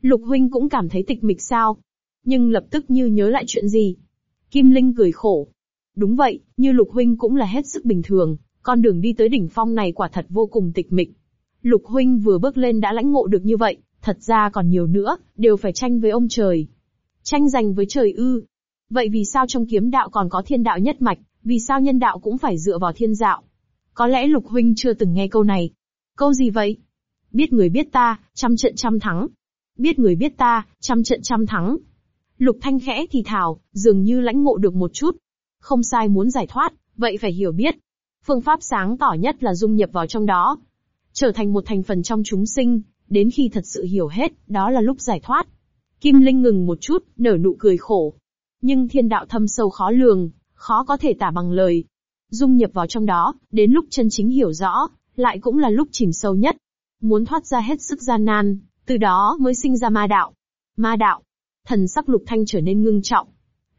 Lục Huynh cũng cảm thấy tịch mịch sao? Nhưng lập tức như nhớ lại chuyện gì. Kim Linh cười khổ. Đúng vậy, như Lục Huynh cũng là hết sức bình thường, con đường đi tới đỉnh phong này quả thật vô cùng tịch mịch. Lục Huynh vừa bước lên đã lãnh ngộ được như vậy, thật ra còn nhiều nữa, đều phải tranh với ông trời. Tranh giành với trời ư. Vậy vì sao trong kiếm đạo còn có thiên đạo nhất mạch, vì sao nhân đạo cũng phải dựa vào thiên đạo? Có lẽ Lục Huynh chưa từng nghe câu này. Câu gì vậy? Biết người biết ta, trăm trận trăm thắng. Biết người biết ta, trăm trận trăm thắng. Lục Thanh khẽ thì thào, dường như lãnh ngộ được một chút. Không sai muốn giải thoát, vậy phải hiểu biết. Phương pháp sáng tỏ nhất là dung nhập vào trong đó. Trở thành một thành phần trong chúng sinh, đến khi thật sự hiểu hết, đó là lúc giải thoát. Kim Linh ngừng một chút, nở nụ cười khổ. Nhưng thiên đạo thâm sâu khó lường, khó có thể tả bằng lời. Dung nhập vào trong đó, đến lúc chân chính hiểu rõ, lại cũng là lúc chìm sâu nhất. Muốn thoát ra hết sức gian nan, từ đó mới sinh ra ma đạo. Ma đạo. Thần sắc lục thanh trở nên ngưng trọng.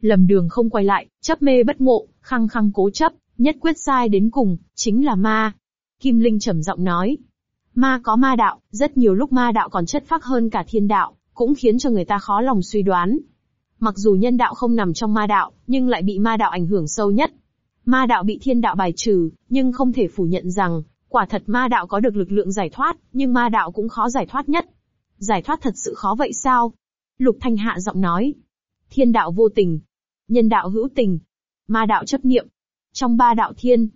Lầm đường không quay lại, chấp mê bất ngộ, khăng khăng cố chấp, nhất quyết sai đến cùng, chính là ma. Kim Linh trầm giọng nói. Ma có ma đạo, rất nhiều lúc ma đạo còn chất phác hơn cả thiên đạo, cũng khiến cho người ta khó lòng suy đoán. Mặc dù nhân đạo không nằm trong ma đạo, nhưng lại bị ma đạo ảnh hưởng sâu nhất. Ma đạo bị thiên đạo bài trừ, nhưng không thể phủ nhận rằng, quả thật ma đạo có được lực lượng giải thoát, nhưng ma đạo cũng khó giải thoát nhất. Giải thoát thật sự khó vậy sao? Lục Thanh hạ giọng nói. Thiên đạo vô tình. Nhân đạo hữu tình. Ma đạo chấp niệm. Trong ba đạo thiên.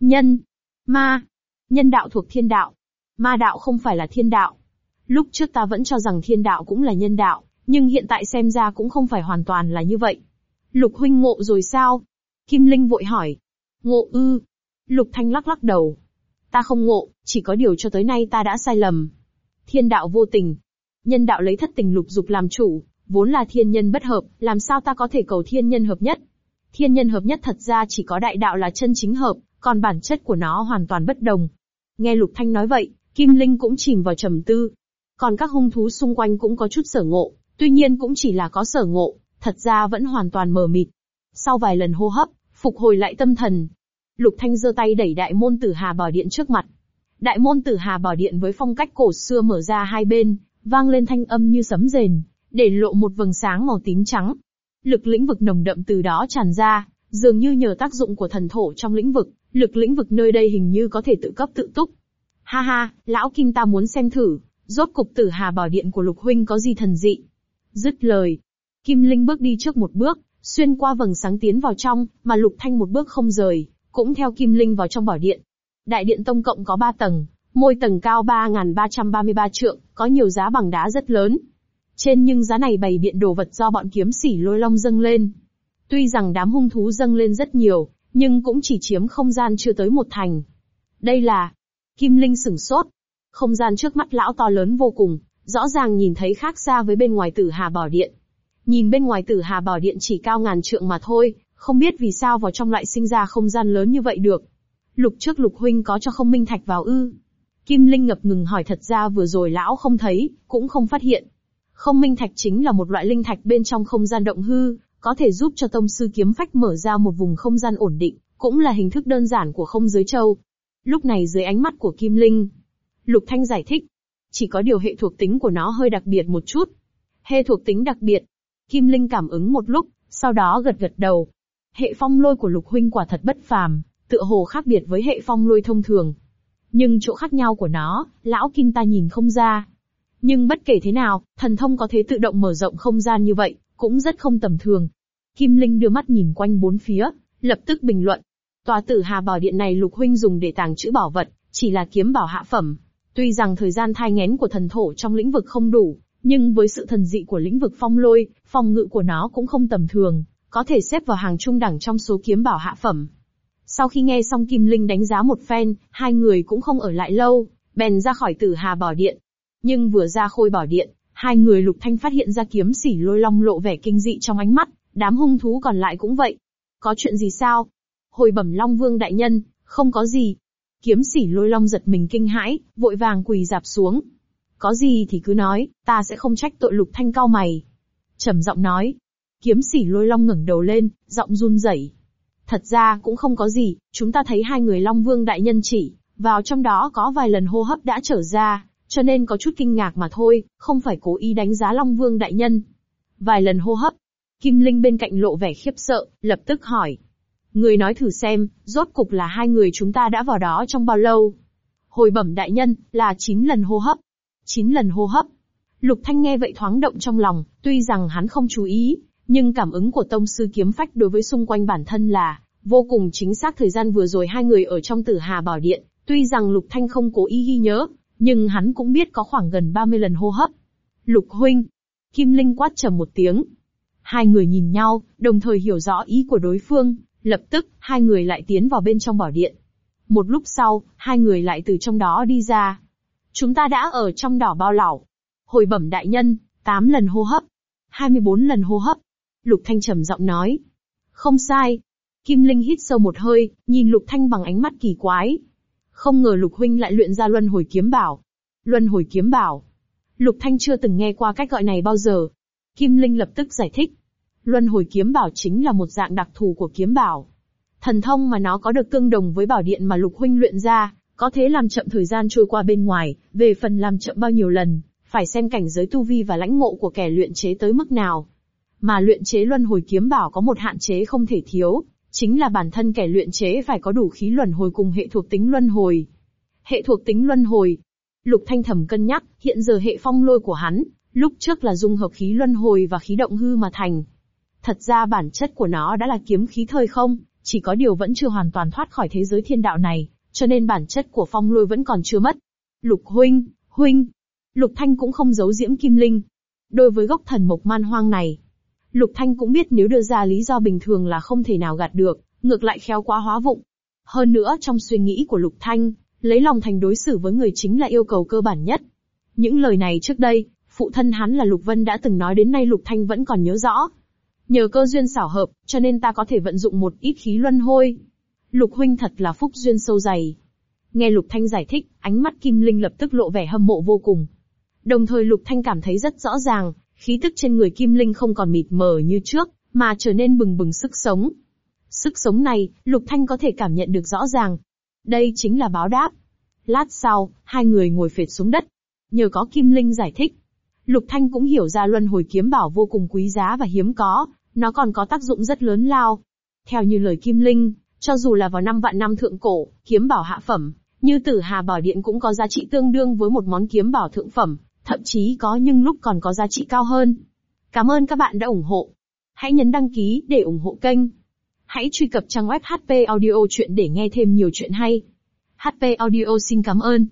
Nhân. Ma. Nhân đạo thuộc thiên đạo. Ma đạo không phải là thiên đạo. Lúc trước ta vẫn cho rằng thiên đạo cũng là nhân đạo, nhưng hiện tại xem ra cũng không phải hoàn toàn là như vậy. Lục huynh ngộ rồi sao? Kim Linh vội hỏi. Ngộ ư. Lục Thanh lắc lắc đầu. Ta không ngộ, chỉ có điều cho tới nay ta đã sai lầm. Thiên đạo vô tình. Nhân đạo lấy thất tình lục dục làm chủ, vốn là thiên nhân bất hợp, làm sao ta có thể cầu thiên nhân hợp nhất? Thiên nhân hợp nhất thật ra chỉ có đại đạo là chân chính hợp, còn bản chất của nó hoàn toàn bất đồng. Nghe Lục Thanh nói vậy, Kim Linh cũng chìm vào trầm tư. Còn các hung thú xung quanh cũng có chút sở ngộ, tuy nhiên cũng chỉ là có sở ngộ, thật ra vẫn hoàn toàn mờ mịt. Sau vài lần hô hấp, phục hồi lại tâm thần. Lục Thanh giơ tay đẩy đại môn tử hà bảo điện trước mặt. Đại môn tử hà bảo điện với phong cách cổ xưa mở ra hai bên, vang lên thanh âm như sấm rền, để lộ một vầng sáng màu tím trắng. Lực lĩnh vực nồng đậm từ đó tràn ra, dường như nhờ tác dụng của thần thổ trong lĩnh vực, lực lĩnh vực nơi đây hình như có thể tự cấp tự túc. Ha ha, lão Kim ta muốn xem thử, Rốt cục tử hà bảo điện của Lục Huynh có gì thần dị? Dứt lời. Kim Linh bước đi trước một bước, xuyên qua vầng sáng tiến vào trong, mà Lục Thanh một bước không rời, cũng theo Kim Linh vào trong bảo điện. Đại điện tông cộng có 3 tầng, môi tầng cao 3.333 trượng, có nhiều giá bằng đá rất lớn. Trên nhưng giá này bày biện đồ vật do bọn kiếm sỉ lôi long dâng lên. Tuy rằng đám hung thú dâng lên rất nhiều, nhưng cũng chỉ chiếm không gian chưa tới một thành. Đây là... Kim Linh sửng sốt. Không gian trước mắt lão to lớn vô cùng, rõ ràng nhìn thấy khác xa với bên ngoài tử hà bảo điện. Nhìn bên ngoài tử hà bảo điện chỉ cao ngàn trượng mà thôi, không biết vì sao vào trong lại sinh ra không gian lớn như vậy được. Lục trước lục huynh có cho không minh thạch vào ư. Kim Linh ngập ngừng hỏi thật ra vừa rồi lão không thấy, cũng không phát hiện. Không minh thạch chính là một loại linh thạch bên trong không gian động hư, có thể giúp cho tông sư kiếm phách mở ra một vùng không gian ổn định, cũng là hình thức đơn giản của không giới châu. Lúc này dưới ánh mắt của Kim Linh, Lục Thanh giải thích, chỉ có điều hệ thuộc tính của nó hơi đặc biệt một chút. Hệ thuộc tính đặc biệt. Kim Linh cảm ứng một lúc, sau đó gật gật đầu. Hệ phong lôi của Lục Huynh quả thật bất phàm, tựa hồ khác biệt với hệ phong lôi thông thường. Nhưng chỗ khác nhau của nó, lão Kim ta nhìn không ra. Nhưng bất kể thế nào, thần thông có thể tự động mở rộng không gian như vậy, cũng rất không tầm thường. Kim Linh đưa mắt nhìn quanh bốn phía, lập tức bình luận. Tòa tử Hà Bảo Điện này Lục Huynh dùng để tàng trữ bảo vật, chỉ là kiếm bảo hạ phẩm. Tuy rằng thời gian thai ngén của thần thổ trong lĩnh vực không đủ, nhưng với sự thần dị của lĩnh vực phong lôi, phòng ngự của nó cũng không tầm thường, có thể xếp vào hàng trung đẳng trong số kiếm bảo hạ phẩm. Sau khi nghe xong Kim Linh đánh giá một phen, hai người cũng không ở lại lâu, bèn ra khỏi tử hà bảo điện. Nhưng vừa ra khôi bảo điện, hai người lục thanh phát hiện ra kiếm sỉ lôi long lộ vẻ kinh dị trong ánh mắt, đám hung thú còn lại cũng vậy. Có chuyện gì sao? Hồi bẩm long vương đại nhân, không có gì. Kiếm sỉ lôi long giật mình kinh hãi, vội vàng quỳ dạp xuống. Có gì thì cứ nói, ta sẽ không trách tội lục thanh cao mày. trầm giọng nói. Kiếm sỉ lôi long ngẩng đầu lên, giọng run rẩy. Thật ra cũng không có gì, chúng ta thấy hai người long vương đại nhân chỉ, vào trong đó có vài lần hô hấp đã trở ra, cho nên có chút kinh ngạc mà thôi, không phải cố ý đánh giá Long Vương đại nhân. Vài lần hô hấp, Kim Linh bên cạnh lộ vẻ khiếp sợ, lập tức hỏi. Người nói thử xem, rốt cục là hai người chúng ta đã vào đó trong bao lâu? Hồi bẩm đại nhân, là 9 lần hô hấp. 9 lần hô hấp. Lục Thanh nghe vậy thoáng động trong lòng, tuy rằng hắn không chú ý, nhưng cảm ứng của tông sư kiếm phách đối với xung quanh bản thân là vô cùng chính xác thời gian vừa rồi hai người ở trong tử hà bảo điện, tuy rằng Lục Thanh không cố ý ghi nhớ, nhưng hắn cũng biết có khoảng gần 30 lần hô hấp. Lục huynh. Kim Linh quát trầm một tiếng. Hai người nhìn nhau, đồng thời hiểu rõ ý của đối phương, lập tức, hai người lại tiến vào bên trong bảo điện. Một lúc sau, hai người lại từ trong đó đi ra. Chúng ta đã ở trong đỏ bao lão. Hồi bẩm đại nhân, 8 lần hô hấp. 24 lần hô hấp. Lục Thanh trầm giọng nói. Không sai. Kim Linh hít sâu một hơi, nhìn Lục Thanh bằng ánh mắt kỳ quái. Không ngờ Lục Huynh lại luyện ra luân hồi kiếm bảo. Luân hồi kiếm bảo. Lục Thanh chưa từng nghe qua cách gọi này bao giờ. Kim Linh lập tức giải thích. Luân hồi kiếm bảo chính là một dạng đặc thù của kiếm bảo. Thần thông mà nó có được tương đồng với bảo điện mà Lục Huynh luyện ra, có thể làm chậm thời gian trôi qua bên ngoài, về phần làm chậm bao nhiêu lần, phải xem cảnh giới tu vi và lãnh ngộ của kẻ luyện chế tới mức nào. Mà luyện chế luân hồi kiếm bảo có một hạn chế không thể thiếu, chính là bản thân kẻ luyện chế phải có đủ khí luân hồi cùng hệ thuộc tính luân hồi. Hệ thuộc tính luân hồi. Lục Thanh thầm cân nhắc, hiện giờ hệ phong lôi của hắn, lúc trước là dung hợp khí luân hồi và khí động hư mà thành. Thật ra bản chất của nó đã là kiếm khí thời không, chỉ có điều vẫn chưa hoàn toàn thoát khỏi thế giới thiên đạo này, cho nên bản chất của phong lôi vẫn còn chưa mất. Lục huynh, huynh. Lục Thanh cũng không giấu diễm kim linh. Đối với gốc thần mộc man hoang này, Lục Thanh cũng biết nếu đưa ra lý do bình thường là không thể nào gạt được, ngược lại khéo quá hóa vụng. Hơn nữa trong suy nghĩ của Lục Thanh, lấy lòng thành đối xử với người chính là yêu cầu cơ bản nhất. Những lời này trước đây, phụ thân hắn là Lục Vân đã từng nói đến nay Lục Thanh vẫn còn nhớ rõ. Nhờ cơ duyên xảo hợp, cho nên ta có thể vận dụng một ít khí luân hôi. Lục huynh thật là phúc duyên sâu dày. Nghe Lục Thanh giải thích, ánh mắt Kim Linh lập tức lộ vẻ hâm mộ vô cùng. Đồng thời Lục Thanh cảm thấy rất rõ ràng, Khí tức trên người Kim Linh không còn mịt mờ như trước, mà trở nên bừng bừng sức sống. Sức sống này, Lục Thanh có thể cảm nhận được rõ ràng. Đây chính là báo đáp. Lát sau, hai người ngồi phệt xuống đất. Nhờ có Kim Linh giải thích. Lục Thanh cũng hiểu ra luân hồi kiếm bảo vô cùng quý giá và hiếm có, nó còn có tác dụng rất lớn lao. Theo như lời Kim Linh, cho dù là vào năm vạn năm thượng cổ, kiếm bảo hạ phẩm, Như tử hà bảo điện cũng có giá trị tương đương với một món kiếm bảo thượng phẩm, thậm chí có nhưng lúc còn có giá trị cao hơn. Cảm ơn các bạn đã ủng hộ. Hãy nhấn đăng ký để ủng hộ kênh. Hãy truy cập trang web HP Audio Chuyện để nghe thêm nhiều chuyện hay. HP Audio xin cảm ơn.